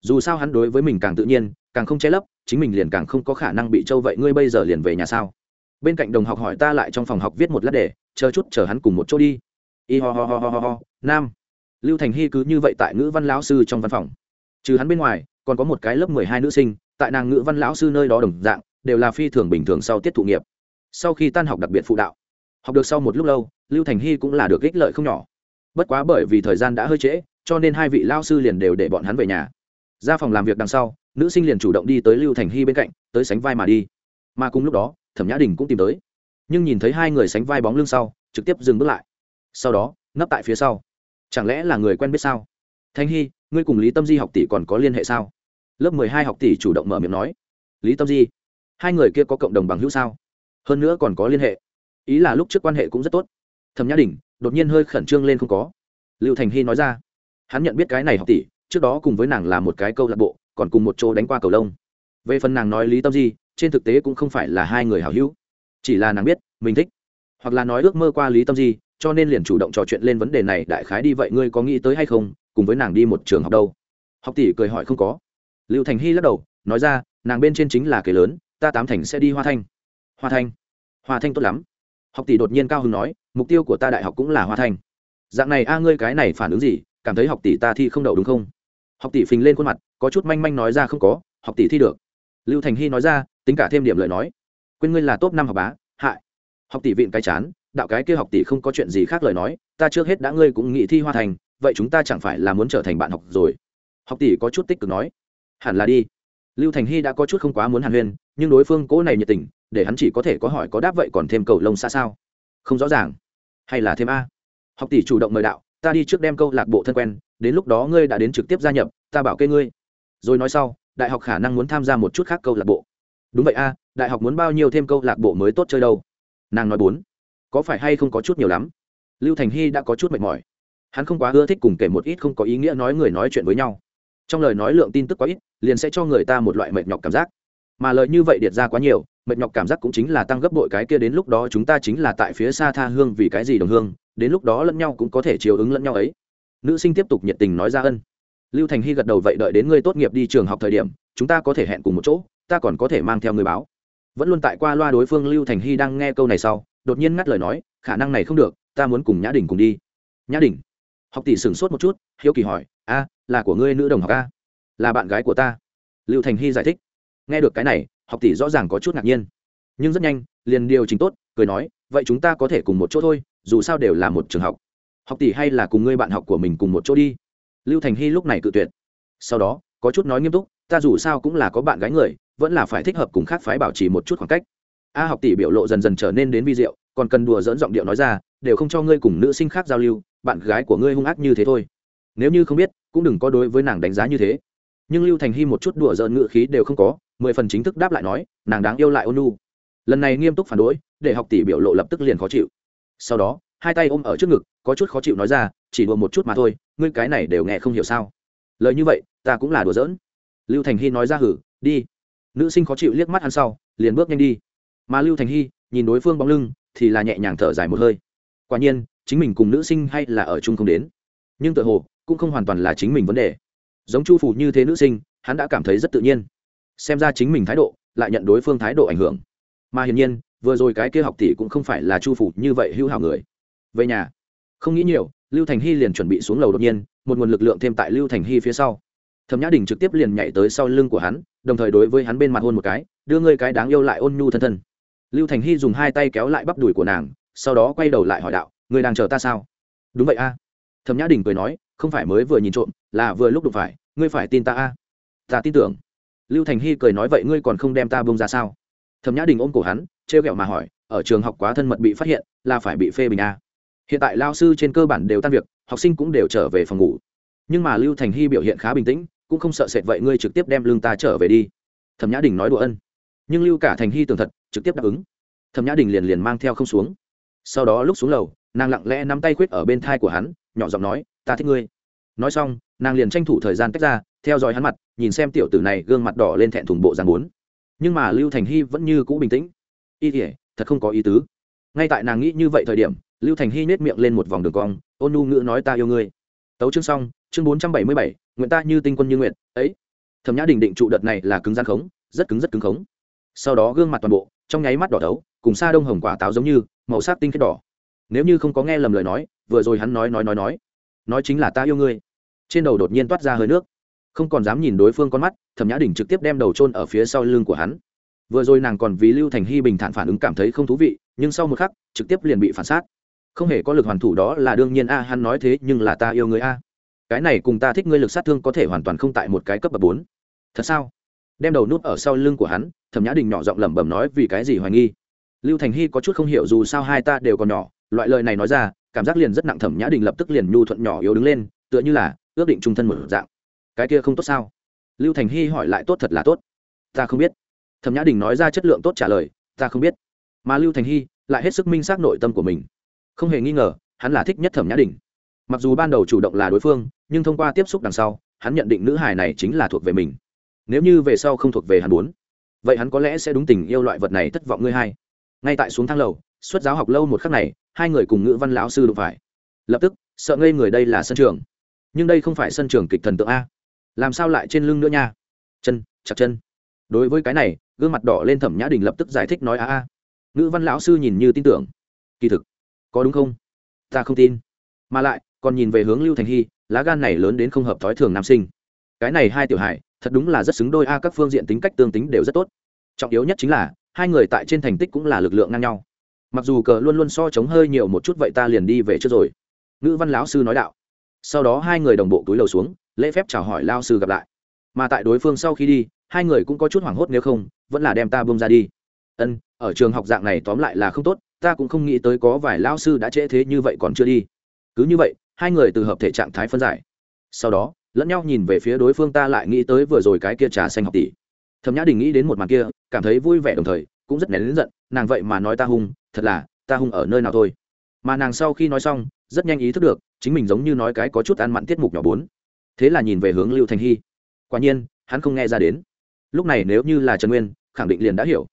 Dù sao hắn đối với mình càng tự nhiên, càng không che lấp, chính mình liền càng không có khả năng bị trâu vậy, ngươi bây giờ liền về nhà sao? Bên cạnh đồng học hỏi ta lại trong phòng học viết một lát để chờ chút, chờ hắn cùng một chỗ đi. Y ho ho ho ho ho ho, nam lưu thành hy cứ như vậy tại ngữ văn lão sư trong văn phòng. Trừ hắn bên ngoài, còn có một cái lớp mười hai nữ sinh, tại nàng ngữ văn lão sư nơi đó đồng dạng, đều là phi thường bình thường sau tiết thụ nghiệp. Sau khi tan học đặc biệt phụ đạo, học được sau một lúc lâu, lưu thành hy cũng là được ích lợi không nhỏ. Bất quá bởi vì thời gian đã hơi trễ, cho nên hai vị lao sư liền đều để bọn hắn về nhà. Ra phòng làm việc đằng sau, nữ sinh liền chủ động đi tới lưu thành hy bên cạnh, tới sánh vai mà đi. Mà cùng lúc đó, thẩm nhã đình cũng tìm tới. Nhưng nhìn thấy hai người sánh vai bóng lưng sau, trực tiếp dừng bước lại. Sau đó nấp tại phía sau chẳng lẽ là người quen biết sao? Thanh hy, ngươi cùng lý tâm di học tỷ còn có liên hệ sao? Lớp mười hai học tỷ chủ động mở miệng nói. Lý tâm di, hai người kia có cộng đồng bằng hữu sao? Hơn nữa còn có liên hệ. Ý là lúc trước quan hệ cũng rất tốt. Thẩm nhã đình, đột nhiên hơi khẩn trương lên không có. Lưu thành hy nói ra. Hắn nhận biết cái này học tỷ, trước đó cùng với nàng là một cái câu lạc bộ, còn cùng một chỗ đánh qua cầu lông. Về phần nàng nói lý tâm di, trên thực tế cũng không phải là hai người hảo hữu. Chỉ là nàng biết, mình thích. Hoặc là nói ước mơ qua lý tâm di cho nên liền chủ động trò chuyện lên vấn đề này, đại khái đi vậy, ngươi có nghĩ tới hay không, cùng với nàng đi một trường học đâu? Học tỷ cười hỏi không có. Lưu thành hy lắc đầu, nói ra, nàng bên trên chính là kế lớn, ta tám thành sẽ đi hoa thanh. Hoa thanh? Hoa thanh tốt lắm. Học tỷ đột nhiên cao hứng nói, mục tiêu của ta đại học cũng là hoa thanh. Dạng này, a, ngươi cái này phản ứng gì, cảm thấy học tỷ ta thi không đậu đúng không? Học tỷ phình lên khuôn mặt, có chút manh manh nói ra không có, học tỷ thi được. Lưu thành hy nói ra, tính cả thêm điểm lời nói. Quên ngươi là top năm học bá, hại. Học tỷ vịn cái chán đạo cái kia học tỷ không có chuyện gì khác lời nói, ta trước hết đã ngươi cũng nghĩ thi hoa thành, vậy chúng ta chẳng phải là muốn trở thành bạn học rồi. Học tỷ có chút tích cực nói. Hẳn là đi. Lưu thành hy đã có chút không quá muốn hàn huyên, nhưng đối phương cố này nhiệt tình, để hắn chỉ có thể có hỏi có đáp vậy còn thêm cầu lông xa sao? Không rõ ràng. Hay là thêm a? Học tỷ chủ động mời đạo, ta đi trước đem câu lạc bộ thân quen, đến lúc đó ngươi đã đến trực tiếp gia nhập, ta bảo kê ngươi. Rồi nói sau, đại học khả năng muốn tham gia một chút khác câu lạc bộ. Đúng vậy a, đại học muốn bao nhiêu thêm câu lạc bộ mới tốt chơi đâu? Nàng nói bốn có phải hay không có chút nhiều lắm? Lưu thành hy đã có chút mệt mỏi. Hắn không quá ưa thích cùng kể một ít không có ý nghĩa nói người nói chuyện với nhau. Trong lời nói lượng tin tức quá ít, liền sẽ cho người ta một loại mệt nhọc cảm giác. Mà lời như vậy điệt ra quá nhiều, mệt nhọc cảm giác cũng chính là tăng gấp bội cái kia đến lúc đó chúng ta chính là tại phía xa tha hương vì cái gì đồng hương, đến lúc đó lẫn nhau cũng có thể chiều ứng lẫn nhau ấy. Nữ sinh tiếp tục nhiệt tình nói ra ân. Lưu thành hy gật đầu vậy đợi đến ngươi tốt nghiệp đi trường học thời điểm, chúng ta có thể hẹn cùng một chỗ, ta còn có thể mang theo người báo. Vẫn luôn tại qua loa đối phương lưu thành hy đang nghe câu này sau đột nhiên ngắt lời nói, khả năng này không được, ta muốn cùng nhã đình cùng đi. Nhã đình? Học tỷ sửng sốt một chút, hiếu kỳ hỏi, a, là của ngươi nữ đồng học a? Là bạn gái của ta. Lưu thành hy giải thích. Nghe được cái này, học tỷ rõ ràng có chút ngạc nhiên. Nhưng rất nhanh, liền điều chỉnh tốt, cười nói, vậy chúng ta có thể cùng một chỗ thôi, dù sao đều là một trường học. Học tỷ hay là cùng ngươi bạn học của mình cùng một chỗ đi. Lưu thành hy lúc này cự tuyệt. Sau đó, có chút nói nghiêm túc, ta dù sao cũng là có bạn gái người, vẫn là phải thích hợp cùng khác phái bảo trì một chút khoảng cách a học tỷ biểu lộ dần dần trở nên đến vi diệu, còn cần đùa dỡn giọng điệu nói ra, đều không cho ngươi cùng nữ sinh khác giao lưu, bạn gái của ngươi hung ác như thế thôi. Nếu như không biết, cũng đừng có đối với nàng đánh giá như thế. Nhưng lưu thành hy một chút đùa dỡn ngự khí đều không có, mười phần chính thức đáp lại nói, nàng đáng yêu lại ôn nu lần này nghiêm túc phản đối, để học tỷ biểu lộ lập tức liền khó chịu. Sau đó, hai tay ôm ở trước ngực, có chút khó chịu nói ra, chỉ đùa một chút mà thôi, ngươi cái này đều nghe không hiểu sao. Lời như vậy, ta cũng là đùa giỡn. Lưu thành hy nói ra hử, đi. Nữ sinh khó chịu liếc mắt hắn sau, liền bước nhanh đi mà lưu thành hy, nhìn đối phương bóng lưng, thì là nhẹ nhàng thở dài một hơi. Quả nhiên, chính mình cùng nữ sinh hay là ở chung không đến. Nhưng tự hồ, cũng không hoàn toàn là chính mình vấn đề. Giống chu phủ như thế nữ sinh, hắn đã cảm thấy rất tự nhiên. Xem ra chính mình thái độ, lại nhận đối phương thái độ ảnh hưởng. Mà hiển nhiên, vừa rồi cái kia học tỷ cũng không phải là chu phủ như vậy hữu hảo người. Về nhà, không nghĩ nhiều, lưu thành hy liền chuẩn bị xuống lầu đột nhiên, một nguồn lực lượng thêm tại lưu thành hy phía sau. Thẩm nhã đình trực tiếp liền nhảy tới sau lưng của hắn, đồng thời đối với hắn bên mặt hôn một cái, đưa ngươi cái đáng yêu lại ôn nhu thân thân lưu thành hy dùng hai tay kéo lại bắp đùi của nàng, sau đó quay đầu lại hỏi đạo, người đang chờ ta sao? Đúng vậy a. Thẩm nhã đình cười nói, không phải mới vừa nhìn trộm, là vừa lúc đụng phải, ngươi phải tin ta a. Ta tin tưởng. Lưu thành hy cười nói, vậy ngươi còn không đem ta bông ra sao? Thẩm nhã đình ôm cổ hắn, trêu ghẹo mà hỏi, ở trường học quá thân mật bị phát hiện, là phải bị phê bình a? Hiện tại lao sư trên cơ bản đều tan việc, học sinh cũng đều trở về phòng ngủ. Nhưng mà lưu thành hy biểu hiện khá bình tĩnh, cũng không sợ sệt, vậy ngươi trực tiếp đem lương ta trở về đi. Thẩm nhã đình nói đùa ân nhưng lưu cả thành hy tường thật trực tiếp đáp ứng. Thẩm nhã đình liền liền mang theo không xuống. Sau đó lúc xuống lầu, nàng lặng lẽ nắm tay khuyết ở bên thai của hắn, nhỏ giọng nói, ta thích ngươi. Nói xong, nàng liền tranh thủ thời gian tách ra, theo dõi hắn mặt, nhìn xem tiểu tử này gương mặt đỏ lên thẹn thùng bộ dàn bốn. Nhưng mà lưu thành hy vẫn như cũ bình tĩnh. Y thể thật không có ý tứ. Ngay tại nàng nghĩ như vậy thời điểm, lưu thành hy nết miệng lên một vòng đường cong, ôn nu ngữ nói ta yêu ngươi. Tấu chương xong, chương bốn trăm bảy mươi bảy, nguyện ta như tinh quân như nguyện. Ấy. Thẩm nhã đình định trụ đợt này là cứng gian khống, rất cứng rất cứng khống sau đó gương mặt toàn bộ, trong nháy mắt đỏ thấu, cùng sa đông hồng quả táo giống như, màu sắc tinh khiết đỏ. Nếu như không có nghe lầm lời nói, vừa rồi hắn nói nói nói nói nói chính là ta yêu ngươi. Trên đầu đột nhiên toát ra hơi nước. Không còn dám nhìn đối phương con mắt, thẩm nhã đình trực tiếp đem đầu trôn ở phía sau lưng của hắn. Vừa rồi nàng còn vì lưu thành hy bình thản phản ứng cảm thấy không thú vị, nhưng sau một khắc, trực tiếp liền bị phản sát không hề có lực hoàn thủ đó là đương nhiên a à, hắn nói thế, nhưng là ta yêu người a. Cái này cùng ta thích ngươi lực sát thương có thể hoàn toàn không tại một cái cấp bậc bốn. Thật sao? Đem đầu nút ở sau lưng của hắn, thẩm nhã đình nhỏ giọng lẩm bẩm nói, vì cái gì hoài nghi? Lưu thành hy có chút không hiểu dù sao hai ta đều còn nhỏ, loại lời này nói ra, cảm giác liền rất nặng, thẩm nhã đình lập tức liền nhu thuận nhỏ yếu đứng lên, tựa như là ước định trung thân một dạng. Cái kia không tốt sao? Lưu thành hy hỏi lại, tốt thật là tốt. Ta không biết. Thẩm nhã đình nói ra chất lượng tốt trả lời, ta không biết. Mà lưu thành hy lại hết sức minh xác nội tâm của mình. Không hề nghi ngờ, hắn là thích nhất thẩm nhã đình. Mặc dù ban đầu chủ động là đối phương, nhưng thông qua tiếp xúc đằng sau, hắn nhận định nữ hài này chính là thuộc về mình nếu như về sau không thuộc về hắn muốn, vậy hắn có lẽ sẽ đúng tình yêu loại vật này thất vọng ngươi hai. Ngay tại xuống thang lầu, xuất giáo học lâu một khắc này, hai người cùng ngữ văn lão sư đụng phải. Lập tức, sợ ngây người đây là sân trường. Nhưng đây không phải sân trường kịch thần tượng a. Làm sao lại trên lưng nữa nha? Chân, chặt chân. Đối với cái này, gương mặt đỏ lên thẩm nhã đình lập tức giải thích nói a a. Ngữ văn lão sư nhìn như tin tưởng. Kỳ thực, có đúng không? Ta không tin. Mà lại, còn nhìn về hướng lưu thành hy, lá gan này lớn đến không hợp thói thường nam sinh. Cái này hai tiểu hải thật đúng là rất xứng đôi a, các phương diện tính cách tương tính đều rất tốt. Trọng yếu nhất chính là, hai người tại trên thành tích cũng là lực lượng ngang nhau. Mặc dù cờ luôn luôn so chống hơi nhiều một chút vậy ta liền đi về trước rồi. Ngữ văn lão sư nói đạo. Sau đó hai người đồng bộ túi lầu xuống, lễ phép chào hỏi lao sư gặp lại. Mà tại đối phương sau khi đi, hai người cũng có chút hoảng hốt nếu không, vẫn là đem ta bông ra đi. Ân, ở trường học dạng này tóm lại là không tốt, ta cũng không nghĩ tới có vài lao sư đã trễ thế như vậy còn chưa đi. Cứ như vậy, hai người từ hợp thể trạng thái phân giải. Sau đó lẫn nhau nhìn về phía đối phương ta lại nghĩ tới vừa rồi cái kia trà xanh học tỷ. Thẩm nhã đình nghĩ đến một màn kia, cảm thấy vui vẻ đồng thời, cũng rất nén lớn giận, nàng vậy mà nói ta hung, thật là, ta hung ở nơi nào thôi. Mà nàng sau khi nói xong, rất nhanh ý thức được, chính mình giống như nói cái có chút ăn mặn tiết mục nhỏ bốn. Thế là nhìn về hướng lưu thành hy. Quả nhiên, hắn không nghe ra đến. Lúc này nếu như là trần nguyên, khẳng định liền đã hiểu.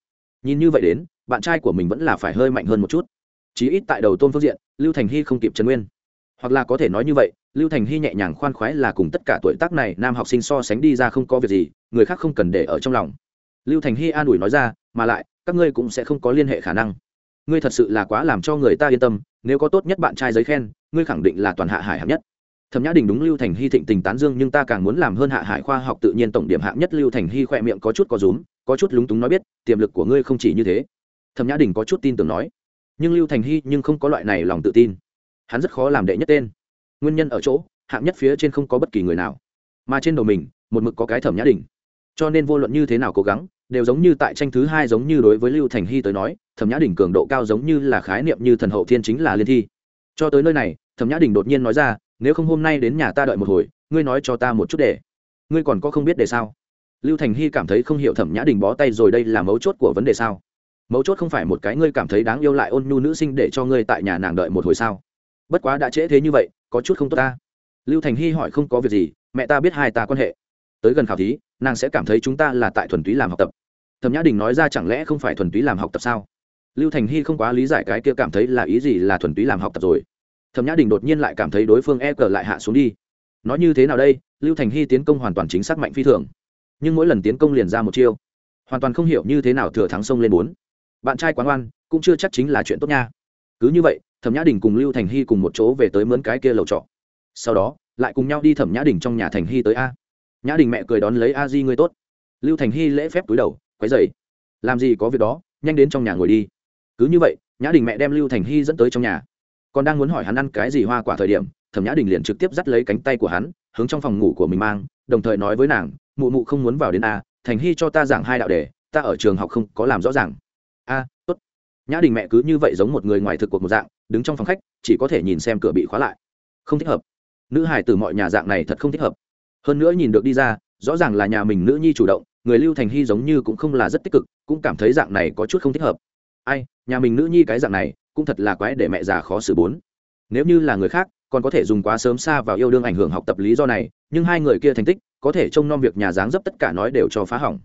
Nhìn như vậy đến, bạn trai của mình vẫn là phải hơi mạnh hơn một chút. Chí ít tại đầu tôn phương diện, lưu thành hy không kịp trần nguyên hoặc là có thể nói như vậy, lưu thành hy nhẹ nhàng khoan khoái là cùng tất cả tuổi tác này nam học sinh so sánh đi ra không có việc gì, người khác không cần để ở trong lòng. Lưu thành hy an ủi nói ra, mà lại, các ngươi cũng sẽ không có liên hệ khả năng. Ngươi thật sự là quá làm cho người ta yên tâm, nếu có tốt nhất bạn trai giấy khen, ngươi khẳng định là toàn hạ hải hạng nhất. Thẩm nhã đình đúng lưu thành hy thịnh tình tán dương, nhưng ta càng muốn làm hơn hạ hải khoa học tự nhiên tổng điểm hạng nhất. Lưu thành hy khỏe miệng có chút có rúm, có chút lúng túng nói biết, tiềm lực của ngươi không chỉ như thế. Thẩm nhã đình có chút tin tưởng nói. Nhưng lưu thành hy nhưng không có loại này lòng tự tin hắn rất khó làm đệ nhất tên. Nguyên nhân ở chỗ, hạng nhất phía trên không có bất kỳ người nào, mà trên đầu mình, một mực có cái thẩm nhã đình cho nên vô luận như thế nào cố gắng, đều giống như tại tranh thứ hai giống như đối với lưu thành hy tới nói, thẩm nhã đình cường độ cao giống như là khái niệm như thần hậu thiên chính là liên thi. Cho tới nơi này, thẩm nhã đình đột nhiên nói ra, nếu không hôm nay đến nhà ta đợi một hồi, ngươi nói cho ta một chút để. Ngươi còn có không biết để sao? Lưu thành hy cảm thấy không hiểu thẩm nhã đình bó tay rồi đây là mấu chốt của vấn đề sao? Mấu chốt không phải một cái ngươi cảm thấy đáng yêu lại ôn nhu nữ sinh để cho ngươi tại nhà nàng đợi một hồi sao? Bất quá đã trễ thế như vậy, có chút không tốt ta. Lưu thành hy hỏi không có việc gì, mẹ ta biết hai ta quan hệ. Tới gần khảo thí, nàng sẽ cảm thấy chúng ta là tại thuần túy làm học tập. Thẩm nhã đình nói ra chẳng lẽ không phải thuần túy làm học tập sao? Lưu thành hy không quá lý giải cái kia cảm thấy là ý gì là thuần túy làm học tập rồi. Thẩm nhã đình đột nhiên lại cảm thấy đối phương e cờ lại hạ xuống đi. Nói như thế nào đây, lưu thành hy tiến công hoàn toàn chính xác mạnh phi thường. Nhưng mỗi lần tiến công liền ra một chiêu. Hoàn toàn không hiểu như thế nào thừa thắng sông lên bốn. Bạn trai quán oan, cũng chưa chắc chính là chuyện tốt nha. Cứ như vậy thẩm nhã đình cùng lưu thành hy cùng một chỗ về tới mướn cái kia lầu trọ. Sau đó, lại cùng nhau đi thẩm nhã đình trong nhà thành hy tới a. Nhã đình mẹ cười đón lấy a di ngươi tốt. Lưu thành hy lễ phép túi đầu, quấy dày làm gì có việc đó, nhanh đến trong nhà ngồi đi. Cứ như vậy, nhã đình mẹ đem lưu thành hy dẫn tới trong nhà. Còn đang muốn hỏi hắn ăn cái gì hoa quả thời điểm, thẩm nhã đình liền trực tiếp dắt lấy cánh tay của hắn, hướng trong phòng ngủ của mình mang, đồng thời nói với nàng, mụ mụ không muốn vào đến a, thành hy cho ta giảng hai đạo đề, ta ở trường học không có làm rõ ràng. A nhã đình mẹ cứ như vậy giống một người ngoài thực cuộc một dạng, đứng trong phòng khách, chỉ có thể nhìn xem cửa bị khóa lại. Không thích hợp. Nữ hải từ mọi nhà dạng này thật không thích hợp. Hơn nữa nhìn được đi ra, rõ ràng là nhà mình nữ nhi chủ động, người lưu thành hy giống như cũng không là rất tích cực, cũng cảm thấy dạng này có chút không thích hợp. Ai, nhà mình nữ nhi cái dạng này, cũng thật là quái để mẹ già khó xử bốn. Nếu như là người khác, còn có thể dùng quá sớm xa vào yêu đương ảnh hưởng học tập lý do này, nhưng hai người kia thành tích, có thể trông nom việc nhà dáng dấp tất cả nói đều cho phá hỏng.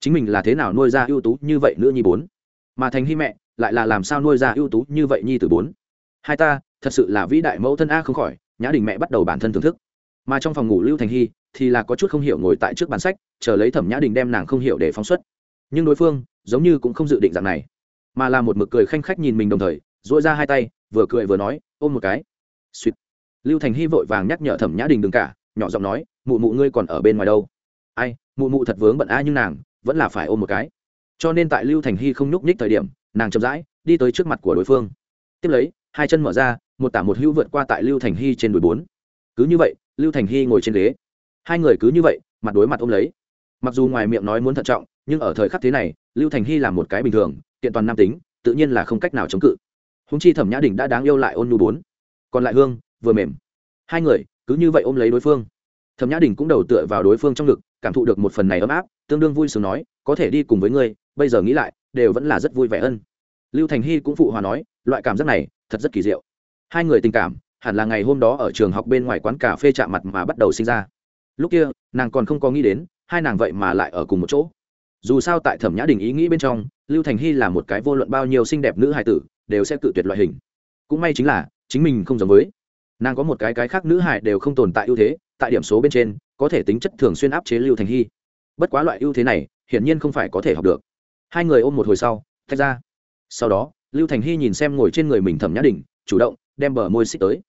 Chính mình là thế nào nuôi ra ưu tú như vậy nữ nhi bốn? Mà thành hy mẹ lại là làm sao nuôi ra ưu tú như vậy nhi từ bốn? Hai ta, thật sự là vĩ đại mẫu thân a không khỏi, nhã đình mẹ bắt đầu bản thân thưởng thức. Mà trong phòng ngủ lưu thành hy thì là có chút không hiểu ngồi tại trước bàn sách, chờ lấy thẩm nhã đình đem nàng không hiểu để phóng xuất. Nhưng đối phương giống như cũng không dự định dạng này, mà là một mực cười khanh khách nhìn mình đồng thời dỗi ra hai tay, vừa cười vừa nói, ôm một cái. Suýt lưu thành hy vội vàng nhắc nhở thẩm nhã đình đừng cả, nhỏ giọng nói, mụ mụ ngươi còn ở bên ngoài đâu? Ai, mụ mụ thật vướng bận a nhưng nàng vẫn là phải ôm một cái. Cho nên tại lưu thành hy không nhúc nhích thời điểm nàng chậm rãi đi tới trước mặt của đối phương. Tiếp lấy, hai chân mở ra, một tả một hữu vượt qua tại lưu thành hy trên đùi bốn. Cứ như vậy, lưu thành hy ngồi trên ghế. Hai người cứ như vậy, mặt đối mặt ôm lấy. Mặc dù ngoài miệng nói muốn thận trọng, nhưng ở thời khắc thế này, lưu thành hy là một cái bình thường, kiện toàn nam tính, tự nhiên là không cách nào chống cự. Húng chi thẩm nhã đình đã đáng yêu lại ôn nhu bốn. Còn lại hương, vừa mềm. Hai người cứ như vậy ôm lấy đối phương. Thẩm nhã đình cũng đầu tựa vào đối phương trong ngực, cảm thụ được một phần này ấm áp, tương đương vui sướng nói, có thể đi cùng với ngươi, bây giờ nghĩ lại đều vẫn là rất vui vẻ ân. Lưu thành hy cũng phụ hòa nói, loại cảm giác này thật rất kỳ diệu. Hai người tình cảm, hẳn là ngày hôm đó ở trường học bên ngoài quán cà phê chạm mặt mà bắt đầu sinh ra. Lúc kia, nàng còn không có nghĩ đến, hai nàng vậy mà lại ở cùng một chỗ. Dù sao tại thẩm nhã đình ý nghĩ bên trong, lưu thành hy là một cái vô luận bao nhiêu xinh đẹp nữ hài tử, đều sẽ cự tuyệt loại hình. Cũng may chính là, chính mình không giống với. Nàng có một cái cái khác nữ hài đều không tồn tại ưu thế, tại điểm số bên trên, có thể tính chất thường xuyên áp chế lưu thành hy. Bất quá loại ưu thế này, hiển nhiên không phải có thể học được hai người ôm một hồi sau, tách ra. Sau đó, lưu thành hy nhìn xem ngồi trên người mình thẩm nhã đình, chủ động đem bờ môi xích tới.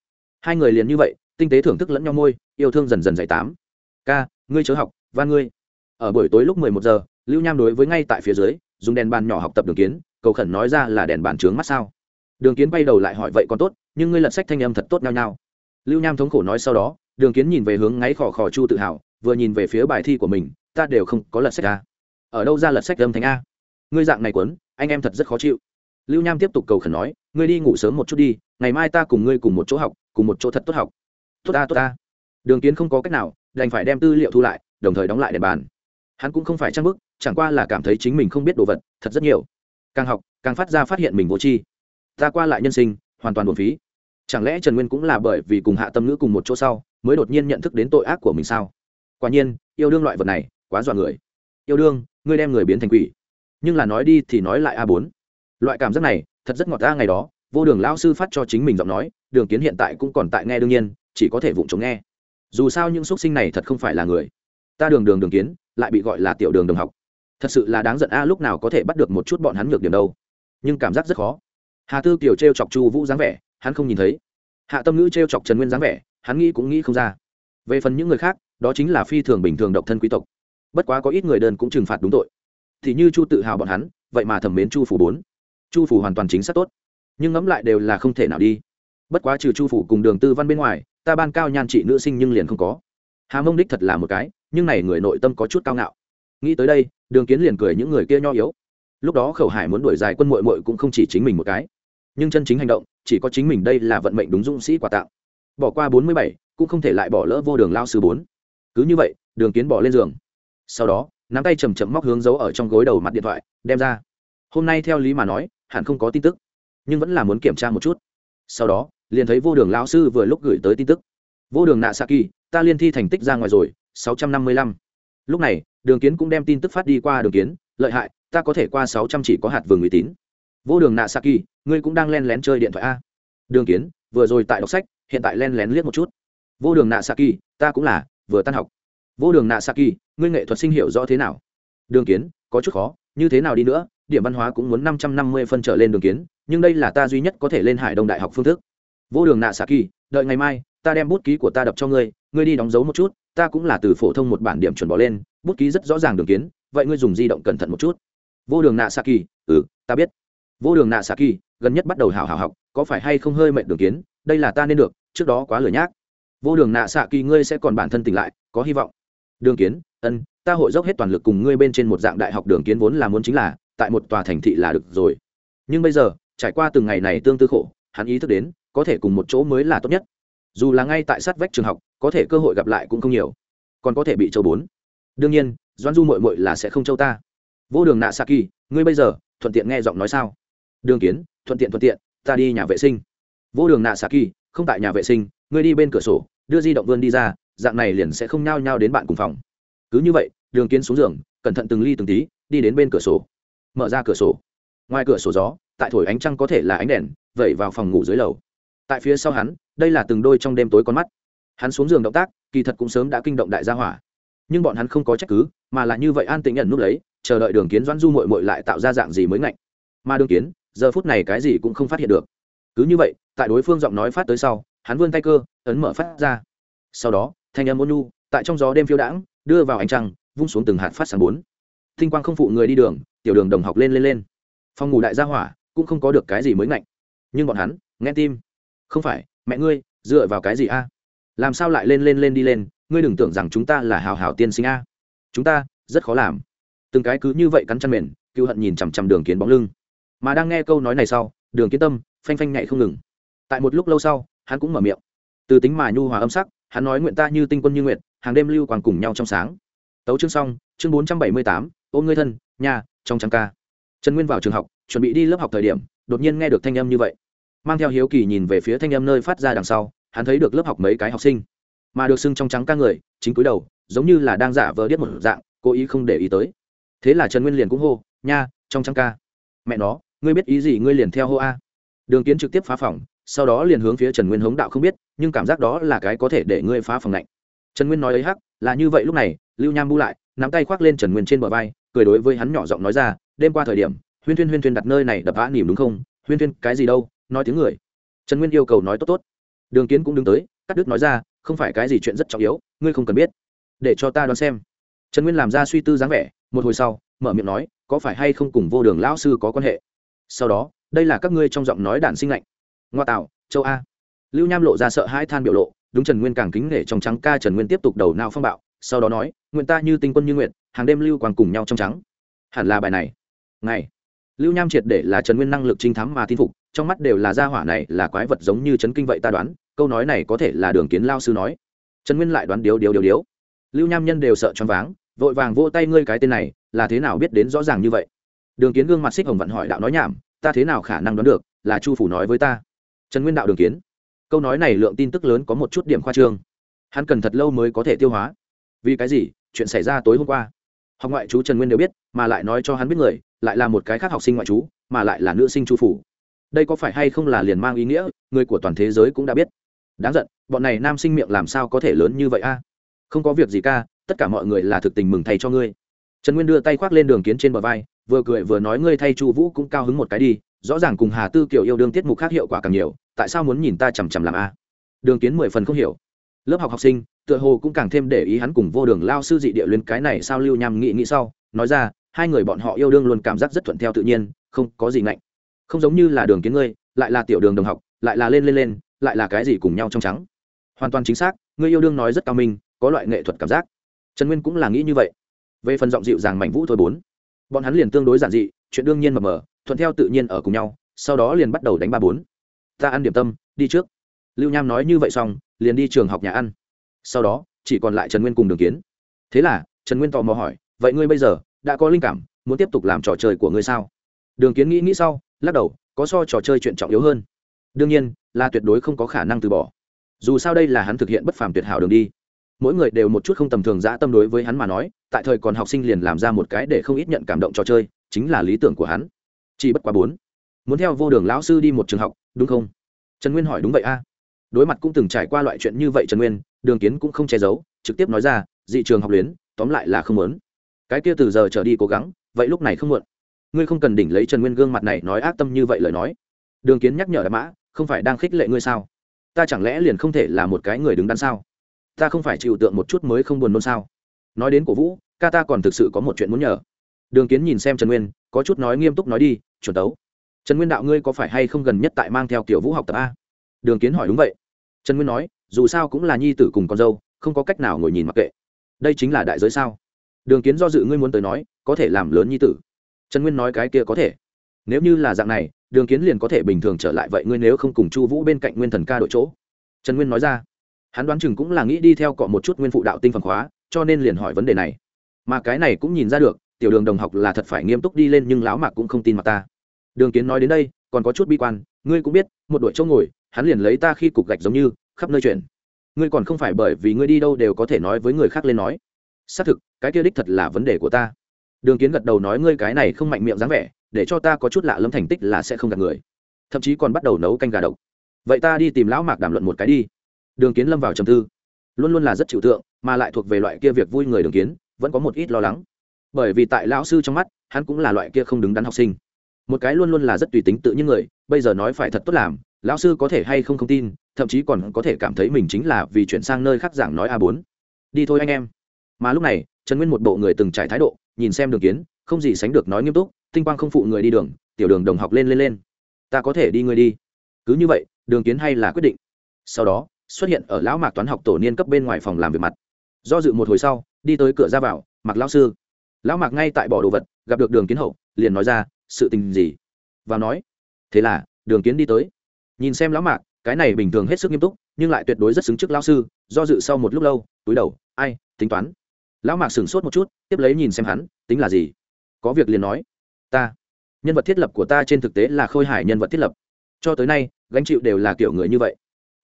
Hai người liền như vậy, tinh tế thưởng thức lẫn nhau môi, yêu thương dần dần dạy tám. Ca, ngươi chớ học và ngươi. Ở buổi tối lúc mười một giờ, lưu nham đối với ngay tại phía dưới, dùng đèn bàn nhỏ học tập đường kiến, cầu khẩn nói ra là đèn bàn trướng mắt sao. Đường kiến bay đầu lại hỏi, vậy còn tốt, nhưng ngươi lật sách thanh âm thật tốt nhau nhau lưu nham thống khổ nói sau đó, đường kiến nhìn về hướng ngáy khò khò chu tự hào, vừa nhìn về phía bài thi của mình, ta đều không có lật sách a. Ở đâu ra lật sách âm thanh a? Ngươi dạng này quấn, anh em thật rất khó chịu. Lưu nham tiếp tục cầu khẩn nói, ngươi đi ngủ sớm một chút đi, ngày mai ta cùng ngươi cùng một chỗ học, cùng một chỗ thật tốt học. Tốt ta tốt ta. Đường kiến không có cách nào, đành phải đem tư liệu thu lại, đồng thời đóng lại đèn bàn. Hắn cũng không phải trang bức, chẳng qua là cảm thấy chính mình không biết đồ vật, thật rất nhiều. Càng học, càng phát ra phát hiện mình vô tri. Ta qua lại nhân sinh, hoàn toàn buồn phí. Chẳng lẽ trần nguyên cũng là bởi vì cùng hạ tâm ngữ cùng một chỗ sau, mới đột nhiên nhận thức đến tội ác của mình sao? Quả nhiên, yêu đương loại vật này, quá dọa người. Yêu đương, ngươi đem người biến thành quỷ nhưng là nói đi thì nói lại a bốn. Loại cảm giác này, thật rất ngọt ta ngày đó, vô đường lao sư phát cho chính mình giọng nói, đường kiến hiện tại cũng còn tại nghe đương nhiên, chỉ có thể vụng chống nghe. Dù sao những x sinh này thật không phải là người. Ta đường đường đường kiến, lại bị gọi là tiểu đường đồng học. Thật sự là đáng giận a lúc nào có thể bắt được một chút bọn hắn nhược điểm đâu. Nhưng cảm giác rất khó. Hà tư kiều t r e o chọc chu vũ dáng vẻ, hắn không nhìn thấy. Hạ tâm ngữ t r e o chọc trần nguyên dáng vẻ, hắn nghĩ cũng nghĩ không ra. Về phần những người khác, đó chính là phi thường bình thường độc thân quý tộc. Bất quá có ít người đơn cũng trừng phạt đúng tội thì như chu tự hào bọn hắn, vậy mà thẩm mến chu phủ bốn. Chu phủ hoàn toàn chính xác tốt. Nhưng ngẫm lại đều là không thể nào đi. Bất quá trừ chu phủ cùng đường tư văn bên ngoài, ta ban cao nhan trị nữ sinh nhưng liền không có. Hà mông đích thật là một cái, nhưng này người nội tâm có chút cao ngạo. Nghĩ tới đây, đường kiến liền cười những người kia nho yếu. Lúc đó khẩu hải muốn đuổi dài quân mội mội cũng không chỉ chính mình một cái. Nhưng chân chính hành động, chỉ có chính mình đây là vận mệnh đúng dũng sĩ quà tặng bỏ qua bốn mươi bảy, cũng không thể lại bỏ lỡ vô đường lao sư bốn. Cứ như vậy, đường kiến bỏ lên giường. Sau đó nắm tay chầm chậm móc hướng giấu ở trong gối đầu mặt điện thoại, đem ra. Hôm nay theo lý mà nói, hẳn không có tin tức, nhưng vẫn là muốn kiểm tra một chút. Sau đó, liền thấy vô đường lão sư vừa lúc gửi tới tin tức. Vô đường nạ saki ta liên thi thành tích ra ngoài rồi, sáu trăm năm mươi lăm. Lúc này, đường kiến cũng đem tin tức phát đi qua đường kiến, lợi hại, ta có thể qua sáu trăm chỉ có hạt vườn uy tín. Vô đường nạ saki ngươi cũng đang len lén chơi điện thoại a. Đường kiến, vừa rồi tại đọc sách, hiện tại len lén liếc một chút. Vô đường nạ saki ta cũng là, vừa tan học. Vô đường nạ saki ngươi nghệ thuật sinh hiệu rõ thế nào? Đường kiến, có chút khó, như thế nào đi nữa? Điểm văn hóa cũng muốn năm trăm năm mươi phân trở lên đường kiến, nhưng đây là ta duy nhất có thể lên hải đông đại học phương thức. Vô đường nạ saki đợi ngày mai, ta đem bút ký của ta đập cho ngươi ngươi đi đóng dấu một chút, ta cũng là từ phổ thông một bản điểm chuẩn bỏ lên, bút ký rất rõ ràng đường kiến, vậy ngươi dùng di động cẩn thận một chút. Vô đường nạ saki ừ ta biết. Vô đường nạ saki gần nhất bắt đầu hào hào học, có phải hay không hơi mệnh đường kiến? Đây là ta nên được, trước đó quá lười nhác. Vô đường nạ xạ kỳ ngươi sẽ còn bản thân tỉnh lại, có hy vọng. Đường kiến ân, ta hội dốc hết toàn lực cùng ngươi bên trên một dạng đại học đường kiến vốn là muốn chính là, tại một tòa thành thị là được rồi. Nhưng bây giờ, trải qua từng ngày này tương tư khổ, hắn ý thức đến, có thể cùng một chỗ mới là tốt nhất. Dù là ngay tại sát vách trường học, có thể cơ hội gặp lại cũng không nhiều. Còn có thể bị châu bốn. Đương nhiên doan du mội mội là sẽ không châu ta. Vô đường nạ sa kỳ ngươi bây giờ, thuận tiện nghe giọng nói sao? Đường kiến, thuận tiện thuận tiện, ta đi nhà vệ sinh. Vô đường nạ sa kỳ không tại nhà vệ sinh, ngươi đi bên cửa sổ, đưa di động vươn đi ra, dạng này liền sẽ không nhao nhao đến bạn cùng phòng cứ như vậy, đường kiến xuống giường, cẩn thận từng ly từng tí, đi đến bên cửa sổ. Mở ra cửa sổ. Ngoài cửa sổ gió, tại thổi ánh trăng có thể là ánh đèn, vẩy vào phòng ngủ dưới lầu. Tại phía sau hắn, đây là từng đôi trong đêm tối con mắt. Hắn xuống giường động tác, kỳ thật cũng sớm đã kinh động đại gia hỏa. Nhưng bọn hắn không có trách cứ, mà là như vậy an tĩnh nhận nút lấy, chờ đợi đường kiến doãn du mội mội lại tạo ra dạng gì mới ngạnh. Mà đường kiến, giờ phút này cái gì cũng không phát hiện được. Cứ như vậy, tại đối phương giọng nói phát tới sau, hắn vươn tay cơ, ấn mở phát ra. Sau đó, thanh âm ôn nhu, tại trong gió đêm phiêu đãng đưa vào ánh trăng, vung xuống từng hạt phát sáng bốn. Thinh quang không phụ người đi đường, tiểu đường đồng học lên lên lên. Phòng ngủ đại gia hỏa, cũng không có được cái gì mới ngạnh. Nhưng bọn hắn, nghe tim. Không phải, mẹ ngươi, dựa vào cái gì a? Làm sao lại lên lên lên đi lên, ngươi đừng tưởng rằng chúng ta là hào hào tiên sinh a. Chúng ta, rất khó làm. Từng cái cứ như vậy cắn chăn mền cựu hận nhìn chằm chằm đường kiến bóng lưng. Mà đang nghe câu nói này sau, đường kiến tâm, phanh phanh nhạy không ngừng. Tại một lúc lâu sau, hắn cũng mở miệng. Từ tính mà nhu hòa âm sắc, hắn nói nguyện ta như tinh quân như nguyện hàng đêm lưu quang cùng nhau trong sáng. Tấu chương xong, chương bốn trăm bảy mươi tám, ôm ngươi thân, nhà, trong trắng ca. Trần nguyên vào trường học, chuẩn bị đi lớp học thời điểm, đột nhiên nghe được thanh âm như vậy. Mang theo hiếu kỳ nhìn về phía thanh âm nơi phát ra đằng sau, hắn thấy được lớp học mấy cái học sinh. Mà được xưng trong trắng ca người, chính cúi đầu, giống như là đang giả vờ điếc một dạng, cố ý không để ý tới. Thế là trần nguyên liền cũng hô, nha, trong trắng ca. Mẹ nó, ngươi biết ý gì, ngươi liền theo hô a. Đường kiến trực tiếp phá phòng, sau đó liền hướng phía trần nguyên hống đạo không biết, nhưng cảm giác đó là cái có thể để ngươi phá phòng lạnh trần nguyên nói ấy hắc, là như vậy lúc này, lưu nham bu lại, nắm tay khoác lên trần nguyên trên bờ vai, cười đối với hắn nhỏ giọng nói ra, đêm qua thời điểm, huyên thuyên huyên thuyên đặt nơi này đập vã nỉm đúng không? Huyên thuyên, cái gì đâu? Nói tiếng người. Trần nguyên yêu cầu nói tốt tốt. Đường kiến cũng đứng tới, cắt đứt nói ra, không phải cái gì chuyện rất trọng yếu, ngươi không cần biết. Để cho ta đoán xem. Trần nguyên làm ra suy tư dáng vẻ, một hồi sau, mở miệng nói, có phải hay không cùng vô đường lão sư có quan hệ? Sau đó, đây là các ngươi trong giọng nói đản sinh lạnh. Ngoa tạo, châu a. Lưu nham lộ ra sợ hai than biểu lộ đúng trần nguyên càng kính nể trong trắng ca trần nguyên tiếp tục đầu nao phong bạo, sau đó nói, nguyện ta như tinh quân như nguyện, hàng đêm lưu quang cùng nhau trong trắng. Hẳn là bài này. Ngày, lưu nham triệt để là trần nguyên năng lực trinh thám mà tin phục, trong mắt đều là gia hỏa này là quái vật giống như trấn kinh vậy ta đoán, câu nói này có thể là đường kiến lao sư nói. Trần nguyên lại đoán điếu điếu điếu điếu. Lưu nham nhân đều sợ choáng váng, vội vàng vỗ tay ngươi cái tên này, là thế nào biết đến rõ ràng như vậy? Đường kiến gương mặt xích hồng vận hỏi đạo nói nhảm, ta thế nào khả năng đoán được, là chu phủ nói với ta? Trần nguyên đạo đường kiến câu nói này lượng tin tức lớn có một chút điểm khoa trương. Hắn cần thật lâu mới có thể tiêu hóa. Vì cái gì? Chuyện xảy ra tối hôm qua. Học ngoại chú trần nguyên đều biết, mà lại nói cho hắn biết người, lại là một cái khác học sinh ngoại chú mà lại là nữ sinh chu phủ. Đây có phải hay không là liền mang ý nghĩa, người của toàn thế giới cũng đã biết. Đáng giận, bọn này nam sinh miệng làm sao có thể lớn như vậy a? Không có việc gì ca, tất cả mọi người là thực tình mừng thầy cho ngươi. Trần nguyên đưa tay khoác lên đường kiến trên bờ vai, vừa cười vừa nói ngươi thay chu vũ cũng cao hứng một cái đi, rõ ràng cùng hà tư kiểu yêu đương tiết mục khác hiệu quả càng nhiều tại sao muốn nhìn ta chằm chằm làm a? Đường kiến mười phần không hiểu. Lớp học học sinh, tựa hồ cũng càng thêm để ý hắn cùng vô đường lao sư dị địa luyến cái này sao lưu nham nghị nghĩ sau, nói ra, hai người bọn họ yêu đương luôn cảm giác rất thuận theo tự nhiên, không có gì ngạnh. Không giống như là đường kiến ngươi, lại là tiểu đường đồng học, lại là lên lên lên, lại là cái gì cùng nhau trong trắng. Hoàn toàn chính xác, ngươi yêu đương nói rất cao minh, có loại nghệ thuật cảm giác. Trần nguyên cũng là nghĩ như vậy. Về phần giọng dịu dàng mảnh vũ thôi bốn. Bọn hắn liền tương đối giản dị, chuyện đương nhiên mờ mờ, thuận theo tự nhiên ở cùng nhau, sau đó liền bắt đầu đánh ba bốn ta ăn điểm tâm, đi trước. Lưu nham nói như vậy xong, liền đi trường học nhà ăn. Sau đó, chỉ còn lại trần nguyên cùng đường kiến. Thế là, trần nguyên tò mò hỏi, vậy ngươi bây giờ đã có linh cảm, muốn tiếp tục làm trò chơi của ngươi sao? Đường kiến nghĩ nghĩ sau, lắc đầu, có so trò chơi chuyện trọng yếu hơn. Đương nhiên, là tuyệt đối không có khả năng từ bỏ. Dù sao đây là hắn thực hiện bất phàm tuyệt hảo đường đi. Mỗi người đều một chút không tầm thường dã tâm đối với hắn mà nói, tại thời còn học sinh liền làm ra một cái để không ít nhận cảm động trò chơi, chính là lý tưởng của hắn. Chỉ bất quá bốn. Muốn theo vô đường lão sư đi một trường học đúng không? Trần nguyên hỏi, đúng vậy a. Đối mặt cũng từng trải qua loại chuyện như vậy trần nguyên, đường kiến cũng không che giấu, trực tiếp nói ra, dị trường học luyến, tóm lại là không muốn. Cái kia từ giờ trở đi cố gắng, vậy lúc này không muộn. Ngươi không cần đỉnh lấy trần nguyên gương mặt này nói ác tâm như vậy lời nói. Đường kiến nhắc nhở đại mã, không phải đang khích lệ ngươi sao? Ta chẳng lẽ liền không thể là một cái người đứng đắn sao? Ta không phải chịu tượng một chút mới không buồn nôn sao? Nói đến cổ vũ, ca ta còn thực sự có một chuyện muốn nhờ. Đường kiến nhìn xem trần nguyên, có chút nói nghiêm túc nói đi, chuẩn tấu trần nguyên đạo ngươi có phải hay không gần nhất tại mang theo kiểu vũ học tập a? Đường kiến hỏi đúng vậy. Trần nguyên nói, dù sao cũng là nhi tử cùng con dâu, không có cách nào ngồi nhìn mặc kệ. Đây chính là đại giới sao? Đường kiến do dự ngươi muốn tới nói, có thể làm lớn nhi tử. Trần nguyên nói cái kia có thể. Nếu như là dạng này, đường kiến liền có thể bình thường trở lại vậy ngươi nếu không cùng chu vũ bên cạnh nguyên thần ca đội chỗ. Trần nguyên nói ra. Hắn đoán chừng cũng là nghĩ đi theo cọ một chút nguyên phụ đạo tinh phần khóa, cho nên liền hỏi vấn đề này. Mà cái này cũng nhìn ra được, tiểu đường đồng học là thật phải nghiêm túc đi lên nhưng lão mạc cũng không tin mặt ta đường kiến nói đến đây, còn có chút bi quan, ngươi cũng biết, một đội chỗ ngồi, hắn liền lấy ta khi cục gạch giống như, khắp nơi chuyển ngươi còn không phải bởi vì ngươi đi đâu đều có thể nói với người khác lên nói. Xác thực, cái kia đích thật là vấn đề của ta. Đường kiến gật đầu nói ngươi cái này không mạnh miệng dáng vẻ, để cho ta có chút lạ lâm thành tích là sẽ không gạt người. Thậm chí còn bắt đầu nấu canh gà độc. Vậy ta đi tìm lão mạc đàm luận một cái đi. Đường kiến lâm vào trầm tư. Luôn luôn là rất chịu tượng, mà lại thuộc về loại kia việc vui người đường kiến, vẫn có một ít lo lắng. Bởi vì tại lão sư trong mắt, hắn cũng là loại kia không đứng đắn học sinh một cái luôn luôn là rất tùy tính tự nhiên người, bây giờ nói phải thật tốt làm, lão sư có thể hay không không tin, thậm chí còn có thể cảm thấy mình chính là vì chuyển sang nơi khác giảng nói a bốn. Đi thôi anh em. Mà lúc này, trần nguyên một bộ người từng trải thái độ, nhìn xem đường kiến, không gì sánh được nói nghiêm túc, tinh quang không phụ người đi đường, tiểu đường đồng học lên lên lên. Ta có thể đi người đi. Cứ như vậy, đường kiến hay là quyết định. Sau đó, xuất hiện ở lão mạc toán học tổ niên cấp bên ngoài phòng làm việc mặt. Do dự một hồi sau, đi tới cửa ra vào mặc lão sư. Lão mạc ngay tại bỏ đồ vật, gặp được đường kiến hậu, liền nói ra sự tình gì? Và nói. Thế là, đường kiến đi tới. Nhìn xem lão mạc, cái này bình thường hết sức nghiêm túc, nhưng lại tuyệt đối rất xứng trước lão sư, do dự sau một lúc lâu, túi đầu, ai, tính toán. Lão mạc sửng sốt một chút, tiếp lấy nhìn xem hắn, tính là gì? Có việc liền nói. Ta, nhân vật thiết lập của ta trên thực tế là khôi hải nhân vật thiết lập. Cho tới nay, gánh chịu đều là kiểu người như vậy.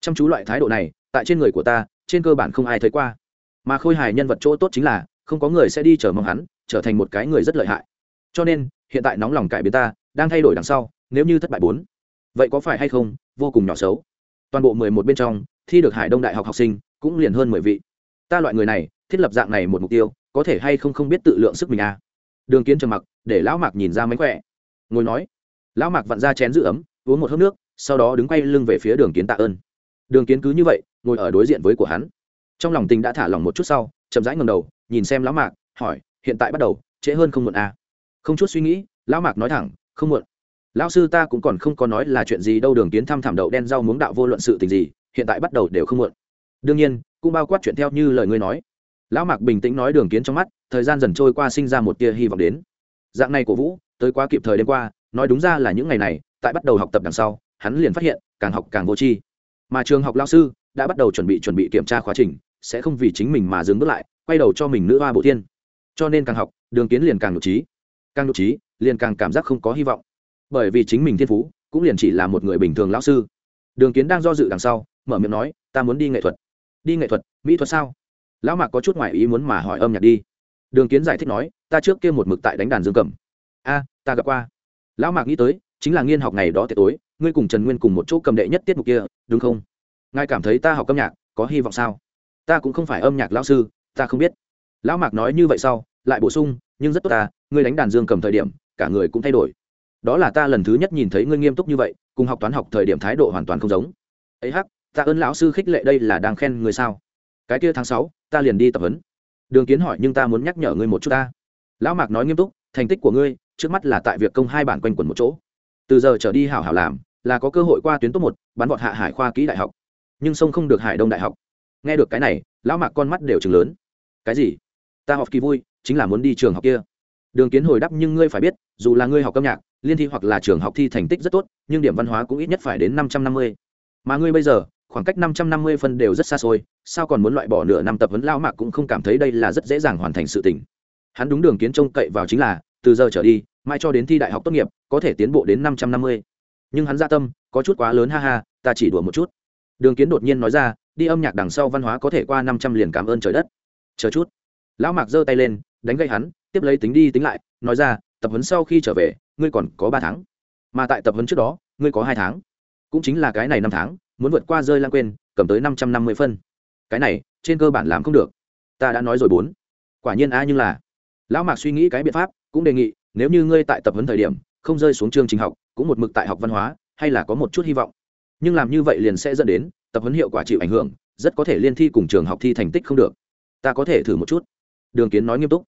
Chăm chú loại thái độ này, tại trên người của ta, trên cơ bản không ai thấy qua. Mà khôi hài nhân vật chỗ tốt chính là, không có người sẽ đi chờ mong hắn, trở thành một cái người rất lợi hại. Cho nên hiện tại nóng lòng cải biến ta, đang thay đổi đằng sau, nếu như thất bại bốn, vậy có phải hay không, vô cùng nhỏ xấu. Toàn bộ mười một bên trong, thi được hải đông đại học học sinh, cũng liền hơn mười vị. Ta loại người này, thiết lập dạng này một mục tiêu, có thể hay không không biết tự lượng sức mình à? Đường kiến trầm mặc, để lão mạc nhìn ra mánh khỏe. Ngồi nói, lão mạc vặn ra chén giữ ấm, uống một hớp nước, sau đó đứng quay lưng về phía đường kiến tạ ơn. Đường kiến cứ như vậy, ngồi ở đối diện với của hắn. Trong lòng tình đã thả lòng một chút sau, chậm rãi ngầm đầu, nhìn xem lão mạc, hỏi, hiện tại bắt đầu, trễ hơn không muộn à không chút suy nghĩ, lão mạc nói thẳng, không muộn. Lão sư ta cũng còn không có nói là chuyện gì đâu, đường kiến thăm thảm đậu đen rau muống đạo vô luận sự tình gì, hiện tại bắt đầu đều không muộn. Đương nhiên, cũng bao quát chuyện theo như lời ngươi nói. Lão mạc bình tĩnh nói đường kiến trong mắt, thời gian dần trôi qua sinh ra một tia hy vọng đến. Dạng này của vũ, tới quá kịp thời đêm qua, nói đúng ra là những ngày này, tại bắt đầu học tập đằng sau, hắn liền phát hiện, càng học càng vô tri. Mà trường học lao sư đã bắt đầu chuẩn bị chuẩn bị kiểm tra khóa trình, sẽ không vì chính mình mà dừng bước lại, quay đầu cho mình nữ hoa bộ thiên. Cho nên càng học, đường kiến liền càng nhục trí càng nhục trí, liền càng cảm giác không có hy vọng. Bởi vì chính mình thiên phú, cũng liền chỉ là một người bình thường lão sư. Đường kiến đang do dự đằng sau, mở miệng nói, ta muốn đi nghệ thuật. Đi nghệ thuật? Mỹ thuật sao? Lão mạc có chút ngoại ý muốn mà hỏi âm nhạc đi. Đường kiến giải thích nói, ta trước kia một mực tại đánh đàn dương cầm. A, ta gặp qua. Lão mạc nghĩ tới, chính là nghiên học ngày đó tệ tối, ngươi cùng trần nguyên cùng một chỗ cầm đệ nhất tiết mục kia, đúng không? Ngài cảm thấy ta học âm nhạc, có hy vọng sao? Ta cũng không phải âm nhạc lão sư, ta không biết. Lão mạc nói như vậy sau, lại bổ sung nhưng rất tốt ta, ngươi đánh đàn dương cầm thời điểm, cả người cũng thay đổi. Đó là ta lần thứ nhất nhìn thấy ngươi nghiêm túc như vậy, cùng học toán học thời điểm thái độ hoàn toàn không giống. Ấy hắc, ta ơn lão sư khích lệ đây là đang khen người sao? Cái kia tháng sáu, ta liền đi tập huấn. Đường kiến hỏi nhưng ta muốn nhắc nhở ngươi một chút ta. Lão mạc nói nghiêm túc, thành tích của ngươi, trước mắt là tại việc công hai bản quanh quẩn một chỗ. Từ giờ trở đi hảo hảo làm, là có cơ hội qua tuyến top một, bắn vọt hạ hải khoa kỹ đại học. Nhưng sông không được hải đông đại học. Nghe được cái này, lão mạc con mắt đều chừng lớn. Cái gì? Ta học kỳ vui chính là muốn đi trường học kia. Đường kiến hồi đáp, nhưng ngươi phải biết, dù là ngươi học âm nhạc, liên thi hoặc là trường học thi thành tích rất tốt, nhưng điểm văn hóa cũng ít nhất phải đến năm trăm năm mươi. Mà ngươi bây giờ, khoảng cách năm trăm năm mươi phân đều rất xa xôi, sao còn muốn loại bỏ nửa năm tập vấn lao mạc cũng không cảm thấy đây là rất dễ dàng hoàn thành sự tình. Hắn đúng đường kiến trông cậy vào chính là, từ giờ trở đi mai cho đến thi đại học tốt nghiệp, có thể tiến bộ đến năm trăm năm mươi. Nhưng hắn gia tâm, có chút quá lớn, ha ha, ta chỉ đùa một chút. Đường kiến đột nhiên nói ra, đi âm nhạc đằng sau văn hóa có thể qua năm trăm liền cảm ơn trời đất. Chờ chút. Lão mạc giơ tay lên đánh gây hắn, tiếp lấy tính đi tính lại, nói ra, tập huấn sau khi trở về, ngươi còn có ba tháng. Mà tại tập huấn trước đó, ngươi có hai tháng. Cũng chính là cái này năm tháng, muốn vượt qua rơi lãng quên, cầm tới năm trăm năm mươi phân. Cái này, trên cơ bản làm không được. Ta đã nói rồi bốn. Quả nhiên a nhưng là. Lão mạc suy nghĩ cái biện pháp, cũng đề nghị, nếu như ngươi tại tập huấn thời điểm, không rơi xuống chương trình học, cũng một mực tại học văn hóa, hay là có một chút hy vọng. Nhưng làm như vậy liền sẽ dẫn đến, tập huấn hiệu quả chịu ảnh hưởng, rất có thể liên thi cùng trường học thi thành tích không được. Ta có thể thử một chút đường kiến nói nghiêm túc.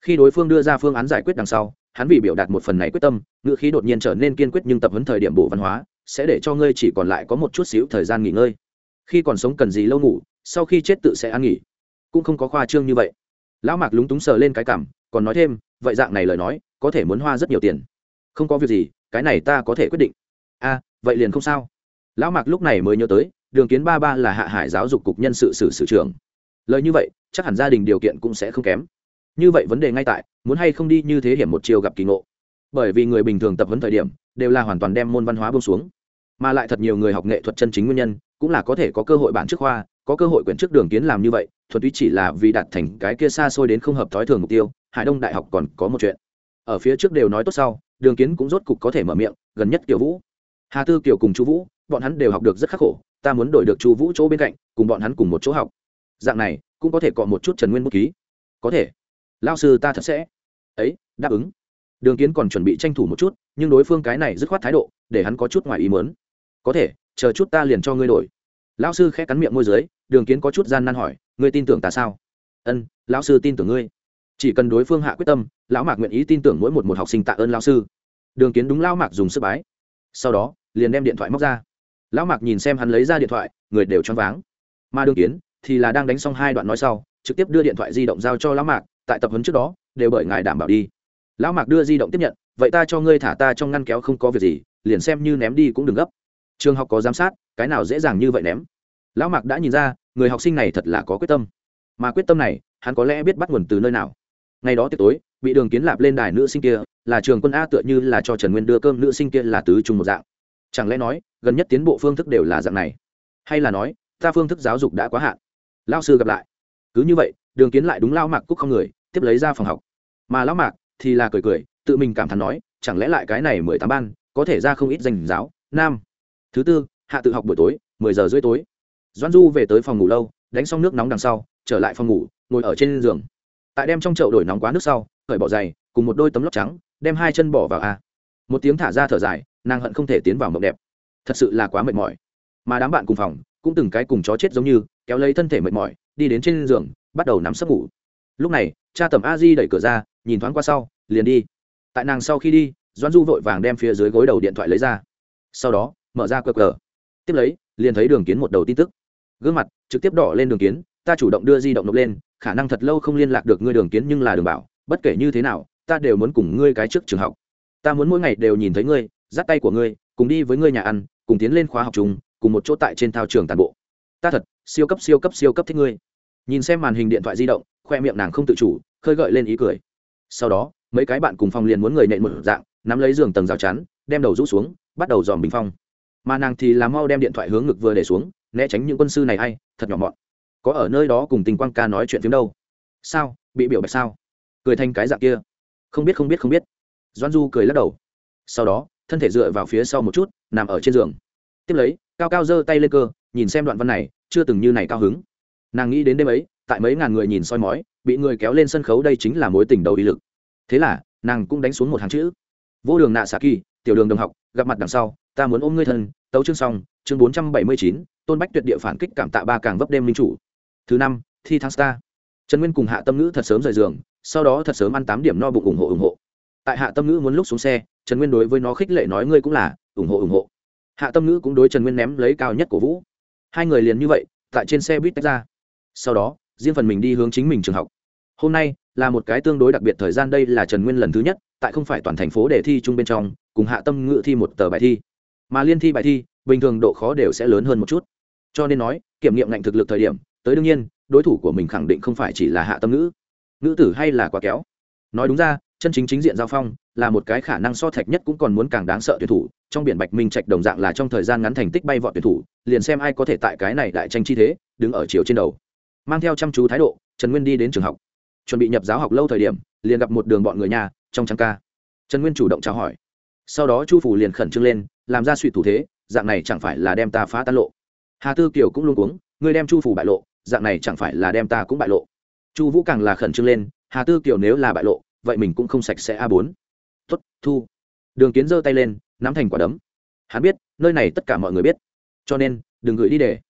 Khi đối phương đưa ra phương án giải quyết đằng sau, hắn vì biểu đạt một phần này quyết tâm, ngữ khí đột nhiên trở nên kiên quyết nhưng tập huấn thời điểm bổ văn hóa, sẽ để cho ngươi chỉ còn lại có một chút xíu thời gian nghỉ ngơi. Khi còn sống cần gì lâu ngủ, sau khi chết tự sẽ ăn nghỉ. Cũng không có khoa trương như vậy. Lão mạc lúng túng sờ lên cái cảm, còn nói thêm, vậy dạng này lời nói, có thể muốn hoa rất nhiều tiền. Không có việc gì, cái này ta có thể quyết định. A vậy liền không sao. Lão mạc lúc này mới nhớ tới, đường kiến ba ba là hạ hải giáo dục cục nhân sự sử sử trưởng lời như vậy, chắc hẳn gia đình điều kiện cũng sẽ không kém. Như vậy vấn đề ngay tại, muốn hay không đi như thế hiểm một chiều gặp kỳ ngộ. Bởi vì người bình thường tập huấn thời điểm, đều là hoàn toàn đem môn văn hóa bông xuống. Mà lại thật nhiều người học nghệ thuật chân chính nguyên nhân, cũng là có thể có cơ hội bản trước khoa, có cơ hội quyển trước đường kiến làm như vậy, thuật túy chỉ là vì đạt thành cái kia xa xôi đến không hợp thói thường mục tiêu, hải đông đại học còn có một chuyện. Ở phía trước đều nói tốt sau, đường kiến cũng rốt cục có thể mở miệng, gần nhất kiểu vũ. Hà tư, kiều cùng chu vũ, bọn hắn đều học được rất khắc khổ, ta muốn đổi được chu vũ chỗ bên cạnh, cùng bọn hắn cùng một chỗ học dạng này, cũng có thể cọ một chút trần nguyên bút ký. Có thể. Lao sư ta thật sẽ. Ấy, đáp ứng. Đường kiến còn chuẩn bị tranh thủ một chút, nhưng đối phương cái này dứt khoát thái độ, để hắn có chút ngoài ý mớn có thể, chờ chút ta liền cho ngươi đổi. Lão sư khẽ cắn miệng môi dưới, đường kiến có chút gian nan hỏi, ngươi tin tưởng ta sao? Ân, lão sư tin tưởng ngươi. Chỉ cần đối phương hạ quyết tâm, lão mạc nguyện ý tin tưởng mỗi một một học sinh tạ ơn lão sư. Đường kiến đúng lão mạc dùng sức bái. Sau đó, liền đem điện thoại móc ra. Lão mạc nhìn xem hắn lấy ra điện thoại, người đều choáng váng. Mà đường kiến thì là đang đánh xong hai đoạn nói sau, trực tiếp đưa điện thoại di động giao cho lão mạc, tại tập huấn trước đó, đều bởi ngài đảm bảo đi. Lão mạc đưa di động tiếp nhận, vậy ta cho ngươi thả ta trong ngăn kéo không có việc gì, liền xem như ném đi cũng đừng gấp. Trường học có giám sát, cái nào dễ dàng như vậy ném? Lão mạc đã nhìn ra, người học sinh này thật là có quyết tâm. Mà quyết tâm này, hắn có lẽ biết bắt nguồn từ nơi nào. Ngày đó tiệc tối, bị đường kiến lạp lên đài nữ sinh kia, là trường quân a tựa như là cho trần nguyên đưa cơm nữ sinh kia là tứ trung một dạng. Chẳng lẽ nói, gần nhất tiến bộ phương thức đều là dạng này? Hay là nói, ta phương thức giáo dục đã quá hạn? Lao sư gặp lại. Cứ như vậy, đường kiến lại đúng lao mạc cúc không người, tiếp lấy ra phòng học. Mà lão mạc thì là cười cười, tự mình cảm thán nói, chẳng lẽ lại cái này mười tám ban, có thể ra không ít danh giáo, nam. Thứ tư, hạ tự học buổi tối, mười giờ rưỡi tối. Doan du về tới phòng ngủ lâu, đánh xong nước nóng đằng sau, trở lại phòng ngủ, ngồi ở trên giường. Tại đem trong chậu đổi nóng quá nước sau khởi bỏ giày, cùng một đôi tấm lóc trắng, đem hai chân bỏ vào a. Một tiếng thả ra thở dài, nàng hận không thể tiến vào mộng đẹp. Thật sự là quá mệt mỏi. Mà đám bạn cùng phòng cũng từng cái cùng chó chết giống như, kéo lấy thân thể mệt mỏi, đi đến trên giường, bắt đầu nắm sấp ngủ. Lúc này, cha tầm a di đẩy cửa ra, nhìn thoáng qua sau, liền đi. Tại nàng sau khi đi doan du vội vàng đem phía dưới gối đầu điện thoại lấy ra. Sau đó, mở ra cờ cờ. Tiếp lấy, liền thấy đường kiến một đầu tin tức. Gương mặt, trực tiếp đỏ lên đường kiến, ta chủ động đưa di động nộp lên, khả năng thật lâu không liên lạc được ngươi đường kiến nhưng là đường bảo, bất kể như thế nào, ta đều muốn cùng ngươi cái trước trường học. Ta muốn mỗi ngày đều nhìn thấy ngươi, dắt tay của ngươi, cùng đi với ngươi nhà ăn, cùng tiến lên khóa học chung cùng một chỗ tại trên thao trường tàn bộ. Ta thật, siêu cấp siêu cấp siêu cấp thích ngươi. Nhìn xem màn hình điện thoại di động, khoe miệng nàng không tự chủ, khơi gợi lên ý cười. Sau đó, mấy cái bạn cùng phòng liền muốn người nện một dạng, nắm lấy giường tầng rào chắn, đem đầu rũ xuống, bắt đầu dòm bình phong. Mà nàng thì làm mau đem điện thoại hướng ngực vừa để xuống, né tránh những quân sư này hay thật nhỏ mọn. Có ở nơi đó cùng tình quang ca nói chuyện phim đâu. Sao, bị biểu bạch sao? Cười thành cái dạng kia. Không biết không biết không biết. Doan du cười lắc đầu. Sau đó, thân thể dựa vào phía sau một chút, nằm ở trên giường. Tiếp lấy cao cao giơ tay lên cơ, nhìn xem đoạn văn này, chưa từng như này cao hứng. Nàng nghĩ đến đêm ấy, tại mấy ngàn người nhìn soi mói, bị người kéo lên sân khấu đây chính là mối tình đầu ý lực. Thế là, nàng cũng đánh xuống một hàng chữ. Vô đường nạ xạ kỳ, tiểu đường đồng học, gặp mặt đằng sau, ta muốn ôm ngươi thân, tấu chương xong, chương bốn trăm bảy mươi chín, tôn bách tuyệt địa phản kích cảm tạ ba càng vấp đêm minh chủ. Thứ năm, thi tháng star. Trần nguyên cùng hạ tâm ngữ thật sớm rời giường, sau đó thật sớm ăn tám điểm no bụng ủng hộ ủng hộ. Tại hạ tâm ngữ muốn lúc xuống xe, trần nguyên đối với nó khích lệ nói ngươi cũng là ủng hộ ủng hộ hạ tâm ngữ cũng đối trần nguyên ném lấy cao nhất của vũ. Hai người liền như vậy, tại trên xe buýt tách ra. Sau đó, riêng phần mình đi hướng chính mình trường học. Hôm nay là một cái tương đối đặc biệt thời gian, đây là trần nguyên lần thứ nhất, tại không phải toàn thành phố để thi chung bên trong, cùng hạ tâm ngự thi một tờ bài thi. Mà liên thi bài thi, bình thường độ khó đều sẽ lớn hơn một chút. Cho nên nói, kiểm nghiệm ngạnh thực lực thời điểm, tới đương nhiên, đối thủ của mình khẳng định không phải chỉ là hạ tâm ngữ. Ngữ tử hay là quá kéo nói đúng ra, chân chính chính diện giao phong là một cái khả năng so thạch nhất cũng còn muốn càng đáng sợ tuyển thủ, trong biển bạch minh trạch đồng dạng là trong thời gian ngắn thành tích bay vọt tuyển thủ, liền xem ai có thể tại cái này đại tranh chi thế, đứng ở chiều trên đầu. Mang theo chăm chú thái độ, trần nguyên đi đến trường học. Chuẩn bị nhập giáo học lâu thời điểm, liền gặp một đường bọn người nhà, trong trang ca. Trần nguyên chủ động chào hỏi. Sau đó chu phủ liền khẩn trương lên, làm ra suy thủ thế, dạng này chẳng phải là đem ta phá tan lộ. Hà tư kiều cũng luôn uống ngươi đem chu phủ bại lộ, dạng này chẳng phải là đem ta cũng bại lộ. Chu vũ càng là khẩn trương lên hà tư kiều nếu là bại lộ, vậy mình cũng không sạch sẽ a bốn. Tuất thu. Đường kiến giơ tay lên, nắm thành quả đấm. Hắn biết, nơi này tất cả mọi người biết. Cho nên, đừng gửi đi để.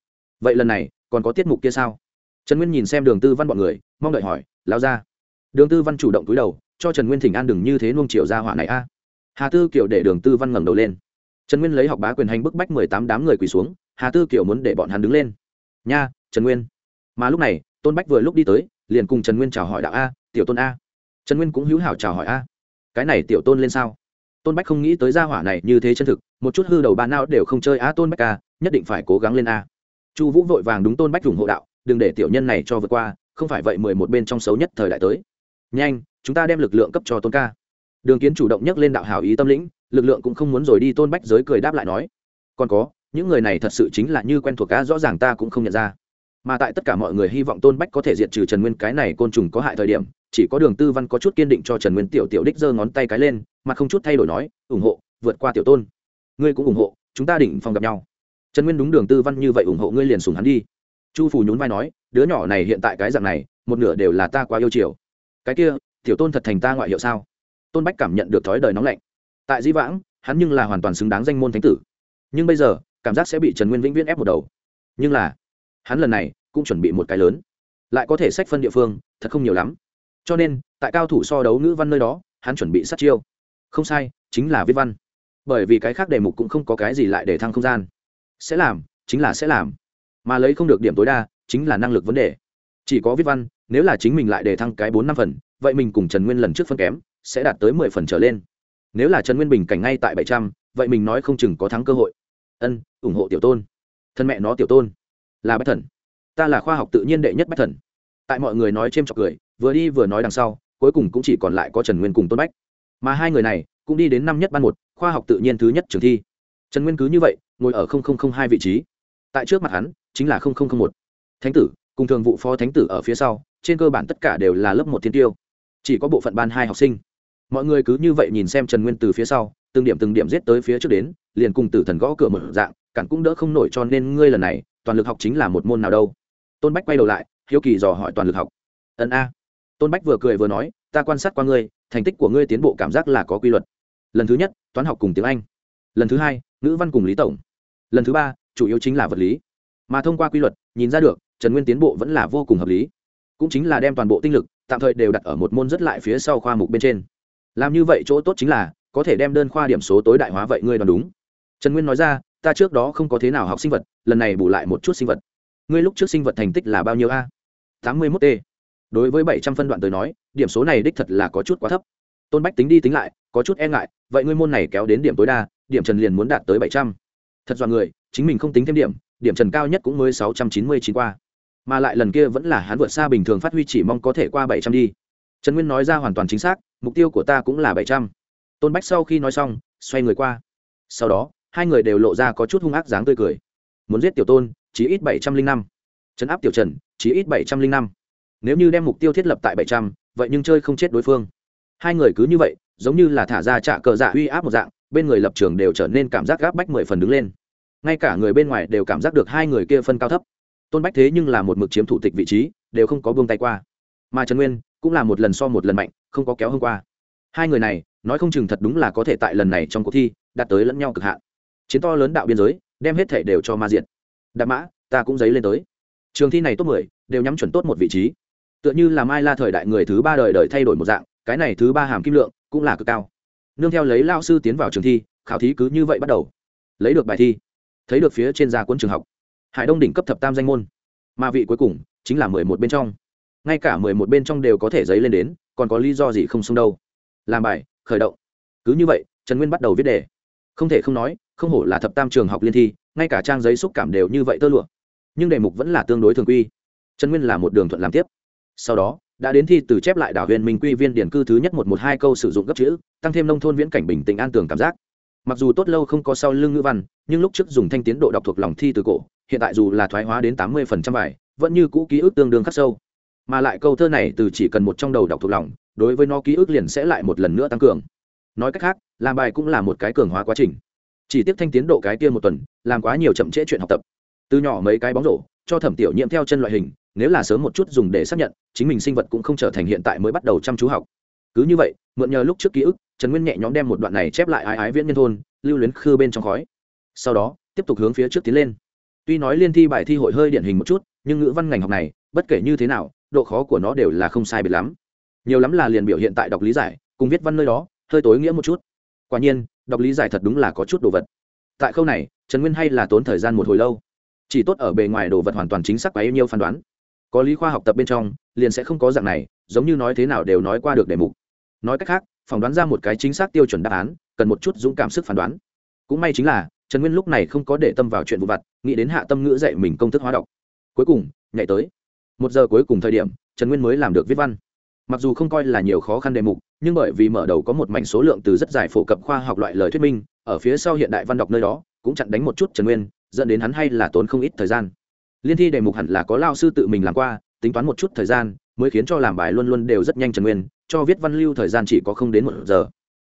Vậy lần này, còn có tiết mục kia sao? Trần nguyên nhìn xem đường tư văn bọn người, mong đợi hỏi lao ra đường tư văn chủ động túi đầu, cho trần nguyên thỉnh an đừng như thế nuông chiều ra hỏa này a. Hà tư kiểu để đường tư văn ngẩng đầu lên. Trần nguyên lấy học bá quyền hành bức bách mười tám đám người quỳ xuống, hà tư kiểu muốn để bọn hắn đứng lên. Nha, trần nguyên. Mà lúc này, tôn bách vừa lúc đi tới, liền cùng trần nguyên chào hỏi đạo a tiểu tôn a. Trần nguyên cũng hữu hảo chào hỏi a. Cái này tiểu tôn lên sao? Tôn bách không nghĩ tới gia hỏa này như thế chân thực, một chút hư đầu ba nào đều không chơi a tôn bách ca nhất định phải cố gắng lên a. Chu vũ vội vàng đúng tôn bách ủng hộ đạo, đừng để tiểu nhân này cho vượt qua, không phải vậy mười một bên trong xấu nhất thời đại tới. Nhanh, chúng ta đem lực lượng cấp cho tôn ca. Đường kiến chủ động nhắc lên đạo hảo ý tâm lĩnh, lực lượng cũng không muốn rồi đi tôn bách giới cười đáp lại nói, còn có, những người này thật sự chính là như quen thuộc cá rõ ràng ta cũng không nhận ra mà tại tất cả mọi người hy vọng tôn bách có thể diệt trừ trần nguyên, cái này côn trùng có hại thời điểm, chỉ có đường tư văn có chút kiên định cho trần nguyên tiểu tiểu đích giơ ngón tay cái lên, mà không chút thay đổi nói, ủng hộ, vượt qua tiểu tôn. Ngươi cũng ủng hộ, chúng ta định phòng gặp nhau. Trần nguyên đúng đường tư văn như vậy ủng hộ ngươi liền sùng hắn đi. Chu phủ nhún vai nói, đứa nhỏ này hiện tại cái dạng này, một nửa đều là ta quá yêu chiều. Cái kia, tiểu tôn thật thành ta ngoại hiệu sao? Tôn bách cảm nhận được thói đời nóng lạnh. Tại di vãng, hắn nhưng là hoàn toàn xứng đáng danh môn thánh tử. Nhưng bây giờ, cảm giác sẽ bị trần nguyên vĩnh viễn ép một đầu. Nhưng là hắn lần này cũng chuẩn bị một cái lớn. Lại có thể sách phân địa phương, thật không nhiều lắm. Cho nên, tại cao thủ so đấu ngữ văn nơi đó, hắn chuẩn bị sát chiêu. Không sai, chính là viết văn. Bởi vì cái khác đề mục cũng không có cái gì lại để thăng không gian. Sẽ làm, chính là sẽ làm. Mà lấy không được điểm tối đa, chính là năng lực vấn đề. Chỉ có viết văn, nếu là chính mình lại để thăng cái bốn năm phần, vậy mình cùng trần nguyên lần trước phân kém, sẽ đạt tới mười phần trở lên. Nếu là trần nguyên bình cảnh ngay tại bảy trăm, vậy mình nói không chừng có thắng cơ hội. Ân, ủng hộ tiểu tôn. Thân mẹ nó tiểu tôn là bách thần. Ta là khoa học tự nhiên đệ nhất bách thần. Tại mọi người nói c h ê m trọc cười, vừa đi vừa nói đằng sau, cuối cùng cũng chỉ còn lại có trần nguyên cùng tôn bách. Mà hai người này cũng đi đến năm nhất ban một, khoa học tự nhiên thứ nhất trường thi. Trần nguyên cứ như vậy, ngồi ở hai vị trí. Tại trước mặt hắn, chính là một. Thánh tử, cùng thường vụ phó thánh tử ở phía sau, trên cơ bản tất cả đều là lớp một thiên tiêu. Chỉ có bộ phận ban hai học sinh. Mọi người cứ như vậy nhìn xem trần nguyên từ phía sau, từng điểm từng điểm giết tới phía trước đến, liền cùng tử thần gõ cửa mở dạng, cản cũng đỡ không nổi cho nên ngươi lần này toàn lực học chính là một môn nào đâu. Tôn bách quay đầu lại, hiếu kỳ dò hỏi toàn lực học. Ân a. Tôn bách vừa cười vừa nói, ta quan sát qua ngươi, thành tích của ngươi tiến bộ cảm giác là có quy luật. Lần thứ nhất, toán học cùng tiếng anh. Lần thứ hai, ngữ văn cùng lý tổng. Lần thứ ba, chủ yếu chính là vật lý. Mà thông qua quy luật, nhìn ra được, trần nguyên tiến bộ vẫn là vô cùng hợp lý. Cũng chính là đem toàn bộ tinh lực, tạm thời đều đặt ở một môn rất lại phía sau khoa mục bên trên. Làm như vậy chỗ tốt chính là, có thể đem đơn khoa điểm số tối đại hóa vậy ngươi đoán đúng. Trần nguyên nói ra ta trước đó không có thế nào học sinh vật, lần này bù lại một chút sinh vật. Ngươi lúc trước sinh vật thành tích là bao nhiêu a? Tám mươi mốt t. Đối với bảy trăm phân đoạn tới nói, điểm số này đích thật là có chút quá thấp. Tôn bách tính đi tính lại, có chút e ngại, vậy ngươi môn này kéo đến điểm tối đa, điểm trần liền muốn đạt tới bảy trăm. Thật dọn người, chính mình không tính thêm điểm điểm trần cao nhất cũng mới sáu trăm chín mươi chín qua. Mà lại lần kia vẫn là hắn vượt xa bình thường phát huy chỉ mong có thể qua bảy trăm đi. Trần nguyên nói ra hoàn toàn chính xác, mục tiêu của ta cũng là bảy trăm. Tôn bách sau khi nói xong, xoay người qua. Sau đó hai người đều lộ ra có chút hung ác dáng tươi cười. Muốn giết tiểu tôn, chí ít bảy trăm linh năm. Chấn áp tiểu trần, chí ít bảy trăm linh năm. Nếu như đem mục tiêu thiết lập tại bảy trăm, vậy nhưng chơi không chết đối phương. Hai người cứ như vậy, giống như là thả ra trạ cờ dạ uy áp một dạng, bên người lập trường đều trở nên cảm giác gáp bách mười phần đứng lên. Ngay cả người bên ngoài đều cảm giác được hai người kia phân cao thấp. Tôn bách thế nhưng là một mực chiếm thủ tịch vị trí, đều không có buông tay qua. Mà trần nguyên cũng là một lần so một lần mạnh, không có kéo hôm qua. Hai người này, nói không chừng thật đúng là có thể tại lần này trong cuộc thi, đạt tới lẫn nhau cực hạn chiến to lớn đạo biên giới, đem hết thể đều cho ma diện đạp mã, ta cũng dấy lên tới. Trường thi này top mười, đều nhắm chuẩn tốt một vị trí. Tựa như là mai la thời đại người thứ ba đời đời thay đổi một dạng, cái này thứ ba hàm kim lượng cũng là cực cao. Nương theo lấy lao sư tiến vào trường thi, khảo thí cứ như vậy bắt đầu. Lấy được bài thi. Thấy được phía trên gia quân trường học. Hải đông đỉnh cấp thập tam danh môn. Mà vị cuối cùng chính là mười một bên trong. Ngay cả mười một bên trong đều có thể dấy lên đến, còn có lý do gì không xông đâu. Làm bài, khởi động. Cứ như vậy, trần nguyên bắt đầu viết đề. Không thể không nói không hổ là thập tam trường học liên thi, ngay cả trang giấy xúc cảm đều như vậy tơ lụa. Nhưng đề mục vẫn là tương đối thường quy. Trần nguyên là một đường thuận làm tiếp. Sau đó, đã đến thi từ chép lại đảo huyền minh quy viên điển cư thứ nhất một một hai câu sử dụng gấp chữ, tăng thêm nông thôn viễn cảnh bình tĩnh an tường cảm giác. Mặc dù tốt lâu không có sau lưng ngữ văn, nhưng lúc trước dùng thanh tiến độ đọc thuộc lòng thi từ cổ, hiện tại dù là thoái hóa đến tám mươi phần trăm bài, vẫn như cũ ký ức tương đương khắc sâu. Mà lại câu thơ này từ chỉ cần một trong đầu đọc thuộc lòng, đối với nó ký ức liền sẽ lại một lần nữa tăng cường. Nói cách khác, làm bài cũng là một cái cường hóa quá trình chỉ tiếp thanh tiến độ cái kia một tuần, làm quá nhiều chậm trễ chuyện học tập. Từ nhỏ mấy cái bóng rổ, cho thẩm tiểu nhiễm theo chân loại hình, nếu là sớm một chút dùng để xác nhận, chính mình sinh vật cũng không trở thành hiện tại mới bắt đầu chăm chú học. Cứ như vậy, mượn nhờ lúc trước ký ức, trần nguyên nhẹ nhõm đem một đoạn này chép lại ái ái viễn nhân thôn, lưu luyến khư bên trong khói. Sau đó, tiếp tục hướng phía trước tiến lên. Tuy nói liên thi bài thi hội hơi điển hình một chút, nhưng ngữ văn ngành học này, bất kể như thế nào, độ khó của nó đều là không sai biệt lắm. Nhiều lắm là liền biểu hiện tại đọc lý giải, cùng viết văn nơi đó, hơi tối nghĩa một chút. Quả nhiên đọc lý giải thật đúng là có chút đồ vật. Tại khâu này, trần nguyên hay là tốn thời gian một hồi lâu. Chỉ tốt ở bề ngoài đồ vật hoàn toàn chính xác và yêu nhiêu phán đoán. Có lý khoa học tập bên trong, liền sẽ không có dạng này, giống như nói thế nào đều nói qua được đề mục. Nói cách khác, phỏng đoán ra một cái chính xác tiêu chuẩn đáp án, cần một chút dũng cảm sức phán đoán. Cũng may chính là, trần nguyên lúc này không có để tâm vào chuyện vụ vặt, nghĩ đến hạ tâm ngữ dạy mình công thức hóa đọc. Cuối cùng, nhảy tới. Một giờ cuối cùng thời điểm, trần nguyên mới làm được viết văn mặc dù không coi là nhiều khó khăn đề mục, nhưng bởi vì mở đầu có một mảnh số lượng từ rất dài phổ cập khoa học loại lời thuyết minh, ở phía sau hiện đại văn đọc nơi đó, cũng chặn đánh một chút trần nguyên, dẫn đến hắn hay là tốn không ít thời gian. Liên thi đề mục hẳn là có lao sư tự mình làm qua, tính toán một chút thời gian, mới khiến cho làm bài luôn luôn đều rất nhanh trần nguyên, cho viết văn lưu thời gian chỉ có không đến một giờ.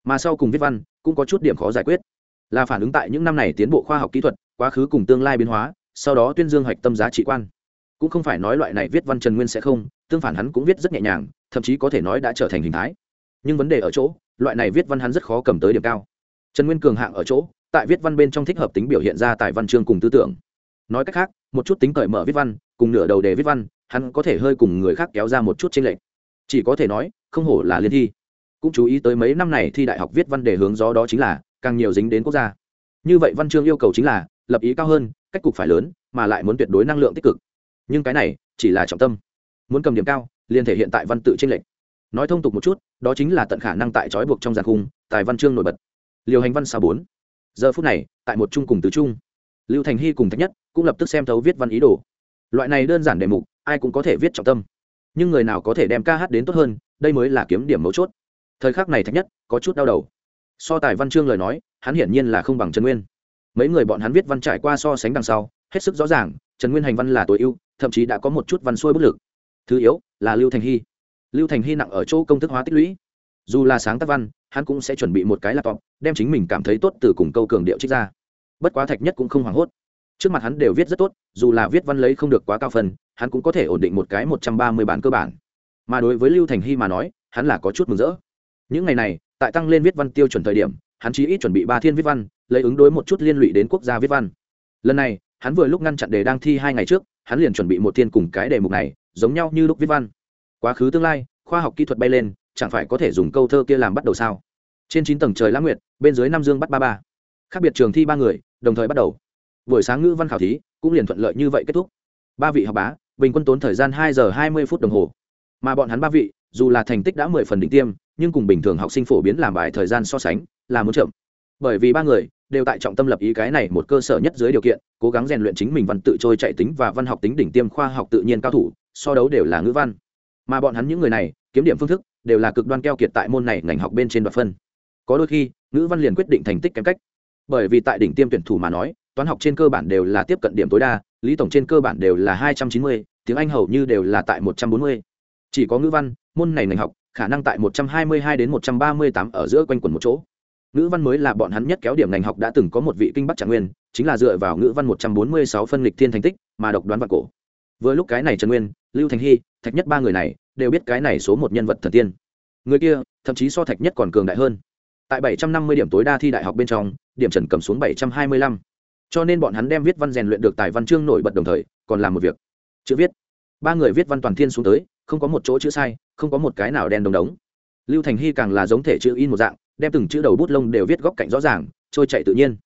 Mà sau cùng viết văn, cũng có chút điểm khó giải quyết. Là phản ứng tại những năm này tiến bộ khoa học kỹ thuật, quá khứ cùng tương lai biến hóa, sau đó tuyên dương hoạch tâm giá trị quan. Cũng không phải nói loại này viết văn trần nguyên sẽ không tương phản hắn cũng viết rất nhẹ nhàng, thậm chí có thể nói đã trở thành hình thái. Nhưng vấn đề ở chỗ, loại này viết văn hắn rất khó cầm tới điểm cao. Trần nguyên cường hạng ở chỗ, tại viết văn bên trong thích hợp tính biểu hiện ra tại văn chương cùng tư tưởng. Nói cách khác, một chút tính cởi mở viết văn, cùng nửa đầu đề viết văn, hắn có thể hơi cùng người khác kéo ra một chút tranh lệch. Chỉ có thể nói, không hổ là liên thi. Cũng chú ý tới mấy năm này thi đại học viết văn đề hướng gió đó chính là, càng nhiều dính đến quốc gia. Như vậy văn chương yêu cầu chính là, lập ý cao hơn, cách cục phải lớn, mà lại muốn tuyệt đối năng lượng tích cực. Nhưng cái này, chỉ là trọng tâm muốn cầm điểm cao, liền thể hiện tại văn tự tranh lệch. Nói thông tục một chút, đó chính là tận khả năng tại trói buộc trong giàn khung, tài văn chương nổi bật. Liều hành văn sao bốn? Giờ phút này, tại một chung cùng tứ trung lưu thành hy cùng thạch nhất cũng lập tức xem thấu viết văn ý đồ. Loại này đơn giản đề mục, ai cũng có thể viết trọng tâm. Nhưng người nào có thể đem ca hát đến tốt hơn, đây mới là kiếm điểm mấu chốt. Thời khắc này thạch nhất có chút đau đầu. So tài văn chương lời nói, hắn hiển nhiên là không bằng trần nguyên. Mấy người bọn hắn viết văn trải qua so sánh đằng sau, hết sức rõ ràng, trần nguyên hành văn là tối ưu, thậm chí đã có một chút văn xuôi bất lực thứ yếu là lưu thành hy lưu thành hy nặng ở chỗ công thức hóa tích lũy dù là sáng tác văn hắn cũng sẽ chuẩn bị một cái laptop đem chính mình cảm thấy tốt từ cùng câu cường điệu trích ra bất quá thạch nhất cũng không hoảng hốt trước mặt hắn đều viết rất tốt dù là viết văn lấy không được quá cao phần hắn cũng có thể ổn định một cái một trăm ba mươi bản cơ bản mà đối với lưu thành hy mà nói hắn là có chút mừng rỡ những ngày này tại tăng lên viết văn tiêu chuẩn thời điểm hắn chỉ ít chuẩn bị ba thiên viết văn lấy ứng đối một chút liên lụy đến quốc gia viết văn lần này hắn vừa lúc ngăn chặn đề đang thi hai ngày trước hắn liền chuẩn bị một thiên cùng cái đề mục này giống nhau như lúc viết văn. Quá khứ tương lai, khoa học kỹ thuật bay lên, chẳng phải có thể dùng câu thơ kia làm bắt đầu sao? Trên chín tầng trời lãng nguyệt, bên dưới năm dương bắt ba ba. Khác biệt trường thi ba người, đồng thời bắt đầu. Buổi sáng ngữ văn khảo thí, cũng liền thuận lợi như vậy kết thúc. Ba vị học bá, bình quân tốn thời gian hai giờ hai mươi phút đồng hồ. Mà bọn hắn ba vị, dù là thành tích đã mười phần đỉnh tiêm, nhưng cùng bình thường học sinh phổ biến làm bài thời gian so sánh, là muốn chậm. Bởi vì ba người đều tại trọng tâm lập ý cái này một cơ sở nhất dưới điều kiện, cố gắng rèn luyện chính mình văn tự trôi chạy tính và văn học tính đỉnh tiêm khoa học tự nhiên cao thủ, so đấu đều là ngữ văn. Mà bọn hắn những người này, kiếm điểm phương thức, đều là cực đoan keo kiệt tại môn này ngành học bên trên đoạt phân. Có đôi khi, ngữ văn liền quyết định thành tích kém cách. Bởi vì tại đỉnh tiêm tuyển thủ mà nói, toán học trên cơ bản đều là tiếp cận điểm tối đa, lý tổng trên cơ bản đều là hai trăm chín mươi, tiếng anh hầu như đều là tại một trăm bốn mươi. Chỉ có ngữ văn, môn này ngành học, khả năng tại một trăm hai mươi hai đến một trăm ba mươi tám ở giữa quanh quần một chỗ ngữ văn mới là bọn hắn nhất kéo điểm ngành học đã từng có một vị kinh bắc trạng nguyên, chính là dựa vào ngữ văn một trăm bốn mươi sáu phân lịch thiên thành tích mà độc đoán vạn cổ. Vừa lúc cái này trần nguyên, lưu thành hy, thạch nhất ba người này đều biết cái này số một nhân vật thần tiên. Người kia, thậm chí so thạch nhất còn cường đại hơn. Tại bảy trăm năm mươi điểm tối đa thi đại học bên trong, điểm trần cầm xuống bảy trăm hai mươi lăm. Cho nên bọn hắn đem viết văn rèn luyện được tài văn chương nổi bật đồng thời, còn làm một việc. Chữ viết. Ba người viết văn toàn thiên xuống tới, không có một chỗ chữ sai, không có một cái nào đen đồng đống. Lưu thành hy càng là giống thể chữ in một dạng đem từng chữ đầu bút lông đều viết góc cạnh rõ ràng, trôi chạy tự nhiên.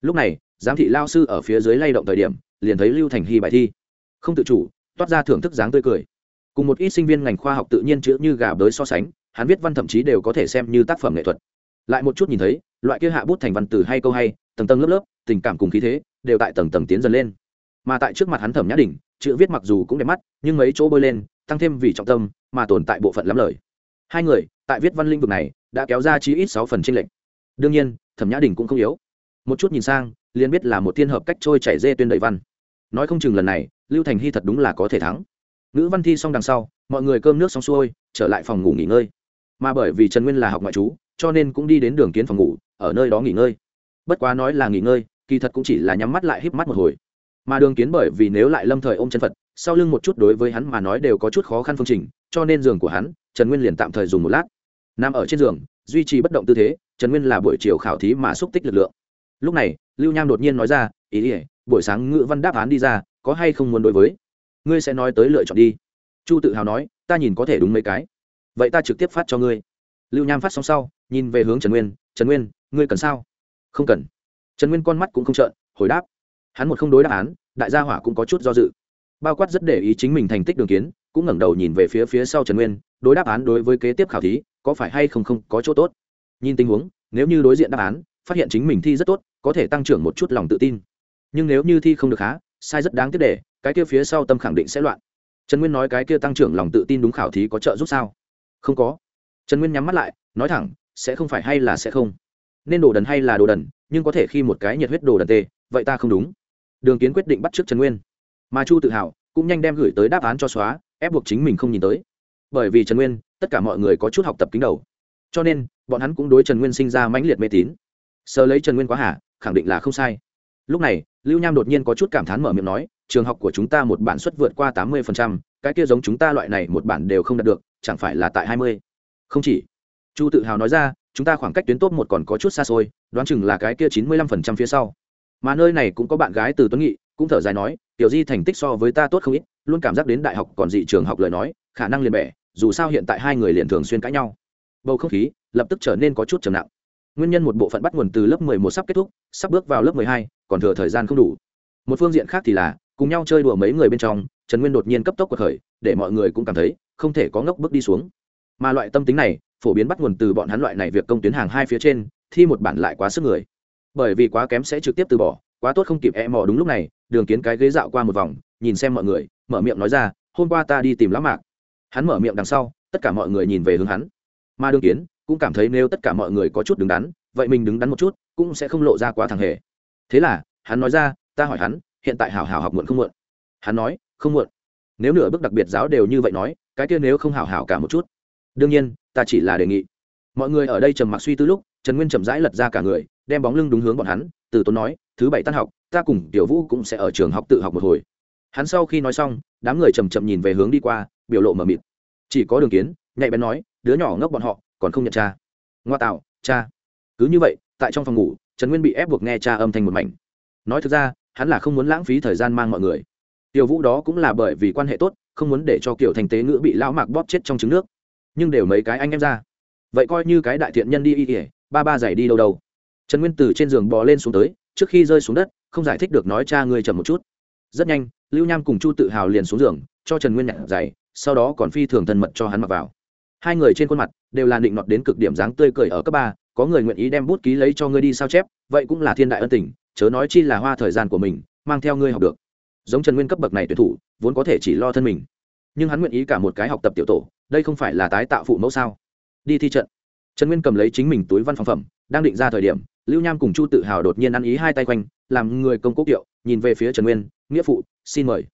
Lúc này, giám thị lao sư ở phía dưới lay động thời điểm, liền thấy lưu thành hy bài thi. Không tự chủ, toát ra thưởng thức dáng tươi cười. Cùng một ít sinh viên ngành khoa học tự nhiên chữ như gà bới so sánh, hắn viết văn thậm chí đều có thể xem như tác phẩm nghệ thuật. Lại một chút nhìn thấy, loại kia hạ bút thành văn từ hay câu hay, tầng tầng lớp lớp, tình cảm cùng khí thế, đều tại tầng tầng tiến dần lên. Mà tại trước mặt hắn thẩm nhã đỉnh, chữ viết mặc dù cũng đẹp mắt, nhưng mấy chỗ bơi lên, tăng thêm vì trọng tâm, mà tồn tại bộ phận lắm lời. Hai người tại viết văn linh vực này, đã kéo ra chí ít sáu phần tranh lệch. Đương nhiên, thẩm nhã đình cũng không yếu. Một chút nhìn sang, liền biết là một thiên hợp cách trôi chảy dê tuyên đầy văn. Nói không chừng lần này, lưu thành hy thật đúng là có thể thắng. Ngữ văn thi xong đằng sau, mọi người cơm nước xong xuôi, trở lại phòng ngủ nghỉ ngơi. Mà bởi vì trần nguyên là học ngoại trú, cho nên cũng đi đến đường kiến phòng ngủ, ở nơi đó nghỉ ngơi. Bất quá nói là nghỉ ngơi, kỳ thật cũng chỉ là nhắm mắt lại híp mắt một hồi. Mà đường kiến bởi vì nếu lại lâm thời ôm chân phật, sau lưng một chút đối với hắn mà nói đều có chút khó khăn phương trình, cho nên giường của hắn, trần nguyên liền tạm thời dùng một lát nằm ở trên giường, duy trì bất động tư thế, trần nguyên là buổi chiều khảo thí mà xúc tích lực lượng. Lúc này, lưu nham đột nhiên nói ra, ý ỉa buổi sáng ngữ văn đáp án đi ra, có hay không muốn đối với? Ngươi sẽ nói tới lựa chọn đi. Chu tự hào nói, ta nhìn có thể đúng mấy cái. Vậy ta trực tiếp phát cho ngươi. Lưu nham phát xong sau, nhìn về hướng trần nguyên trần nguyên, ngươi cần sao? Không cần. Trần nguyên con mắt cũng không trợn, hồi đáp, hắn một không đối đáp án, đại gia hỏa cũng có chút do dự. Bao quát rất để ý chính mình thành tích đường kiến, cũng ngẩng đầu nhìn về phía phía sau trần nguyên, đối đáp án đối với kế tiếp khảo thí có phải hay không không có chỗ tốt? Nhìn tình huống, nếu như đối diện đáp án, phát hiện chính mình thi rất tốt, có thể tăng trưởng một chút lòng tự tin. Nhưng nếu như thi không được khá, sai rất đáng tiếc để, cái kia phía sau tâm khẳng định sẽ loạn. Trần nguyên nói cái kia tăng trưởng lòng tự tin đúng khảo thí có trợ giúp sao? Không có. Trần nguyên nhắm mắt lại, nói thẳng, sẽ không phải hay là sẽ không. Nên đồ đần hay là đồ đần, nhưng có thể khi một cái nhiệt huyết đồ đần tê, vậy ta không đúng. Đường kiến quyết định bắt trước trần nguyên. Mà chu tự hào cũng nhanh đem gửi tới đáp án cho xóa, ép buộc chính mình không nhìn tới bởi vì trần nguyên tất cả mọi người có chút học tập kính đầu. Cho nên bọn hắn cũng đối trần nguyên sinh ra mãnh liệt mê tín. Sờ lấy trần nguyên quá hả khẳng định là không sai. Lúc này lưu nham đột nhiên có chút cảm thán mở miệng nói trường học của chúng ta một bản suất vượt qua tám mươi phần trăm, cái kia giống chúng ta loại này một bản đều không đạt được chẳng phải là tại hai mươi? Không chỉ. Chu tự hào nói ra chúng ta khoảng cách tuyến tốt một còn có chút xa xôi đoán chừng là cái kia chín mươi lăm phần trăm phía sau. Mà nơi này cũng có bạn gái từ tuấn nghị cũng thở dài nói tiểu di thành tích so với ta tốt không ít luôn cảm giác đến đại học còn dị trường học lời nói khả năng liền bẻ dù sao hiện tại hai người liền thường xuyên cãi nhau. Bầu không khí lập tức trở nên có chút trầm nặng. Nguyên nhân một bộ phận bắt nguồn từ lớp mười một sắp kết thúc, sắp bước vào lớp mười hai, còn thừa thời gian không đủ. Một phương diện khác thì là, cùng nhau chơi đùa mấy người bên trong, trần nguyên đột nhiên cấp tốc cuộc khởi, để mọi người cũng cảm thấy không thể có ngốc bước đi xuống. Mà loại tâm tính này, phổ biến bắt nguồn từ bọn hắn loại này việc công tuyến hàng hai phía trên, thi một bản lại quá sức người. Bởi vì quá kém sẽ trực tiếp từ bỏ, quá tốt không kịp e mò đúng lúc này, đường kiến cái ghế dạo qua một vòng, nhìn xem mọi người, mở miệng nói ra, hôm qua ta đi tìm lão mạc hắn mở miệng đằng sau, tất cả mọi người nhìn về hướng hắn. Mà đường kiến cũng cảm thấy nếu tất cả mọi người có chút đứng đắn, vậy mình đứng đắn một chút cũng sẽ không lộ ra quá thằng hề. Thế là, hắn nói ra, ta hỏi hắn, hiện tại hảo hảo học muộn không muộn? Hắn nói, không muộn. Nếu nửa bước đặc biệt giáo đều như vậy nói, cái kia nếu không hảo hảo cả một chút. Đương nhiên, ta chỉ là đề nghị. Mọi người ở đây trầm mặc suy tư lúc, trần nguyên chậm rãi lật ra cả người, đem bóng lưng đúng hướng bọn hắn, từ tốn nói, thứ bảy tan học, ta cùng tiểu vũ cũng sẽ ở trường học tự học một hồi. Hắn sau khi nói xong, đám người chầm chậm nhìn về hướng đi qua biểu lộ mờ mịt. Chỉ có đường kiến, nhạy bén nói, đứa nhỏ ngốc bọn họ, còn không nhận cha. Ngoa tạo, cha. Cứ như vậy, tại trong phòng ngủ, trần nguyên bị ép buộc nghe cha âm thanh một mảnh. Nói thực ra, hắn là không muốn lãng phí thời gian mang mọi người. Tiểu vũ đó cũng là bởi vì quan hệ tốt, không muốn để cho kiểu thành tế ngữ bị lão mạc bóp chết trong trứng nước. Nhưng đều mấy cái anh em ra. Vậy coi như cái đại thiện nhân đi y ỉa ba ba giày đi đâu đâu. Trần nguyên từ trên giường bò lên xuống tới, trước khi rơi xuống đất, không giải thích được nói cha ngươi chậm một chút. Rất nhanh, lưu nham cùng chu tự hào liền xuống giường, cho trần nguyên nhặt giày sau đó còn phi thường thân mật cho hắn mặc vào. Hai người trên khuôn mặt đều là định nọt đến cực điểm dáng tươi cười ở cấp ba, có người nguyện ý đem bút ký lấy cho ngươi đi sao chép, vậy cũng là thiên đại ân tình, chớ nói chi là hoa thời gian của mình, mang theo ngươi học được. Giống trần nguyên cấp bậc này tuyển thủ, vốn có thể chỉ lo thân mình, nhưng hắn nguyện ý cả một cái học tập tiểu tổ, đây không phải là tái tạo phụ mẫu sao? Đi thi trận. Trần nguyên cầm lấy chính mình túi văn phòng phẩm, đang định ra thời điểm, lưu nham cùng chu tự hào đột nhiên ăn ý hai tay quanh, làm người công quốc kiệu, nhìn về phía trần nguyên, nghĩa phụ, xin mời.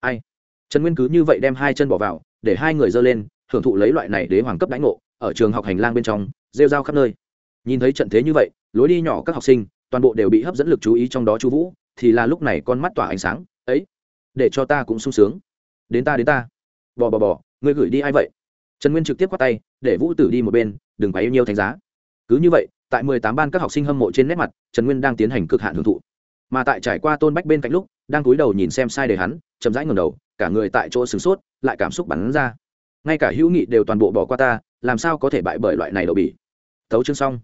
Ai? Trần nguyên cứ như vậy đem hai chân bỏ vào, để hai người dơ lên, hưởng thụ lấy loại này đế hoàng cấp đánh ngộ, ở trường học hành lang bên trong, rêu rao khắp nơi. Nhìn thấy trận thế như vậy, lối đi nhỏ các học sinh, toàn bộ đều bị hấp dẫn lực chú ý trong đó chu vũ, thì là lúc này con mắt tỏa ánh sáng, ấy, để cho ta cũng sung sướng. Đến ta đến ta. Bò bò bò, ngươi gửi đi ai vậy? Trần nguyên trực tiếp quát tay, để vũ tử đi một bên, đừng quá yêu nhiều thành giá. Cứ như vậy, tại mười tám ban các học sinh hâm mộ trên nét mặt, trần nguyên đang tiến hành cực hạn hưởng thụ mà tại trải qua tôn bách bên cạnh lúc, đang cúi đầu nhìn xem sai để hắn, chậm rãi ngầm đầu, cả người tại chỗ sửng sốt, lại cảm xúc bắn ra. Ngay cả hữu nghị đều toàn bộ bỏ qua ta, làm sao có thể bại bởi loại này đậu bỉ? Thấu chương xong.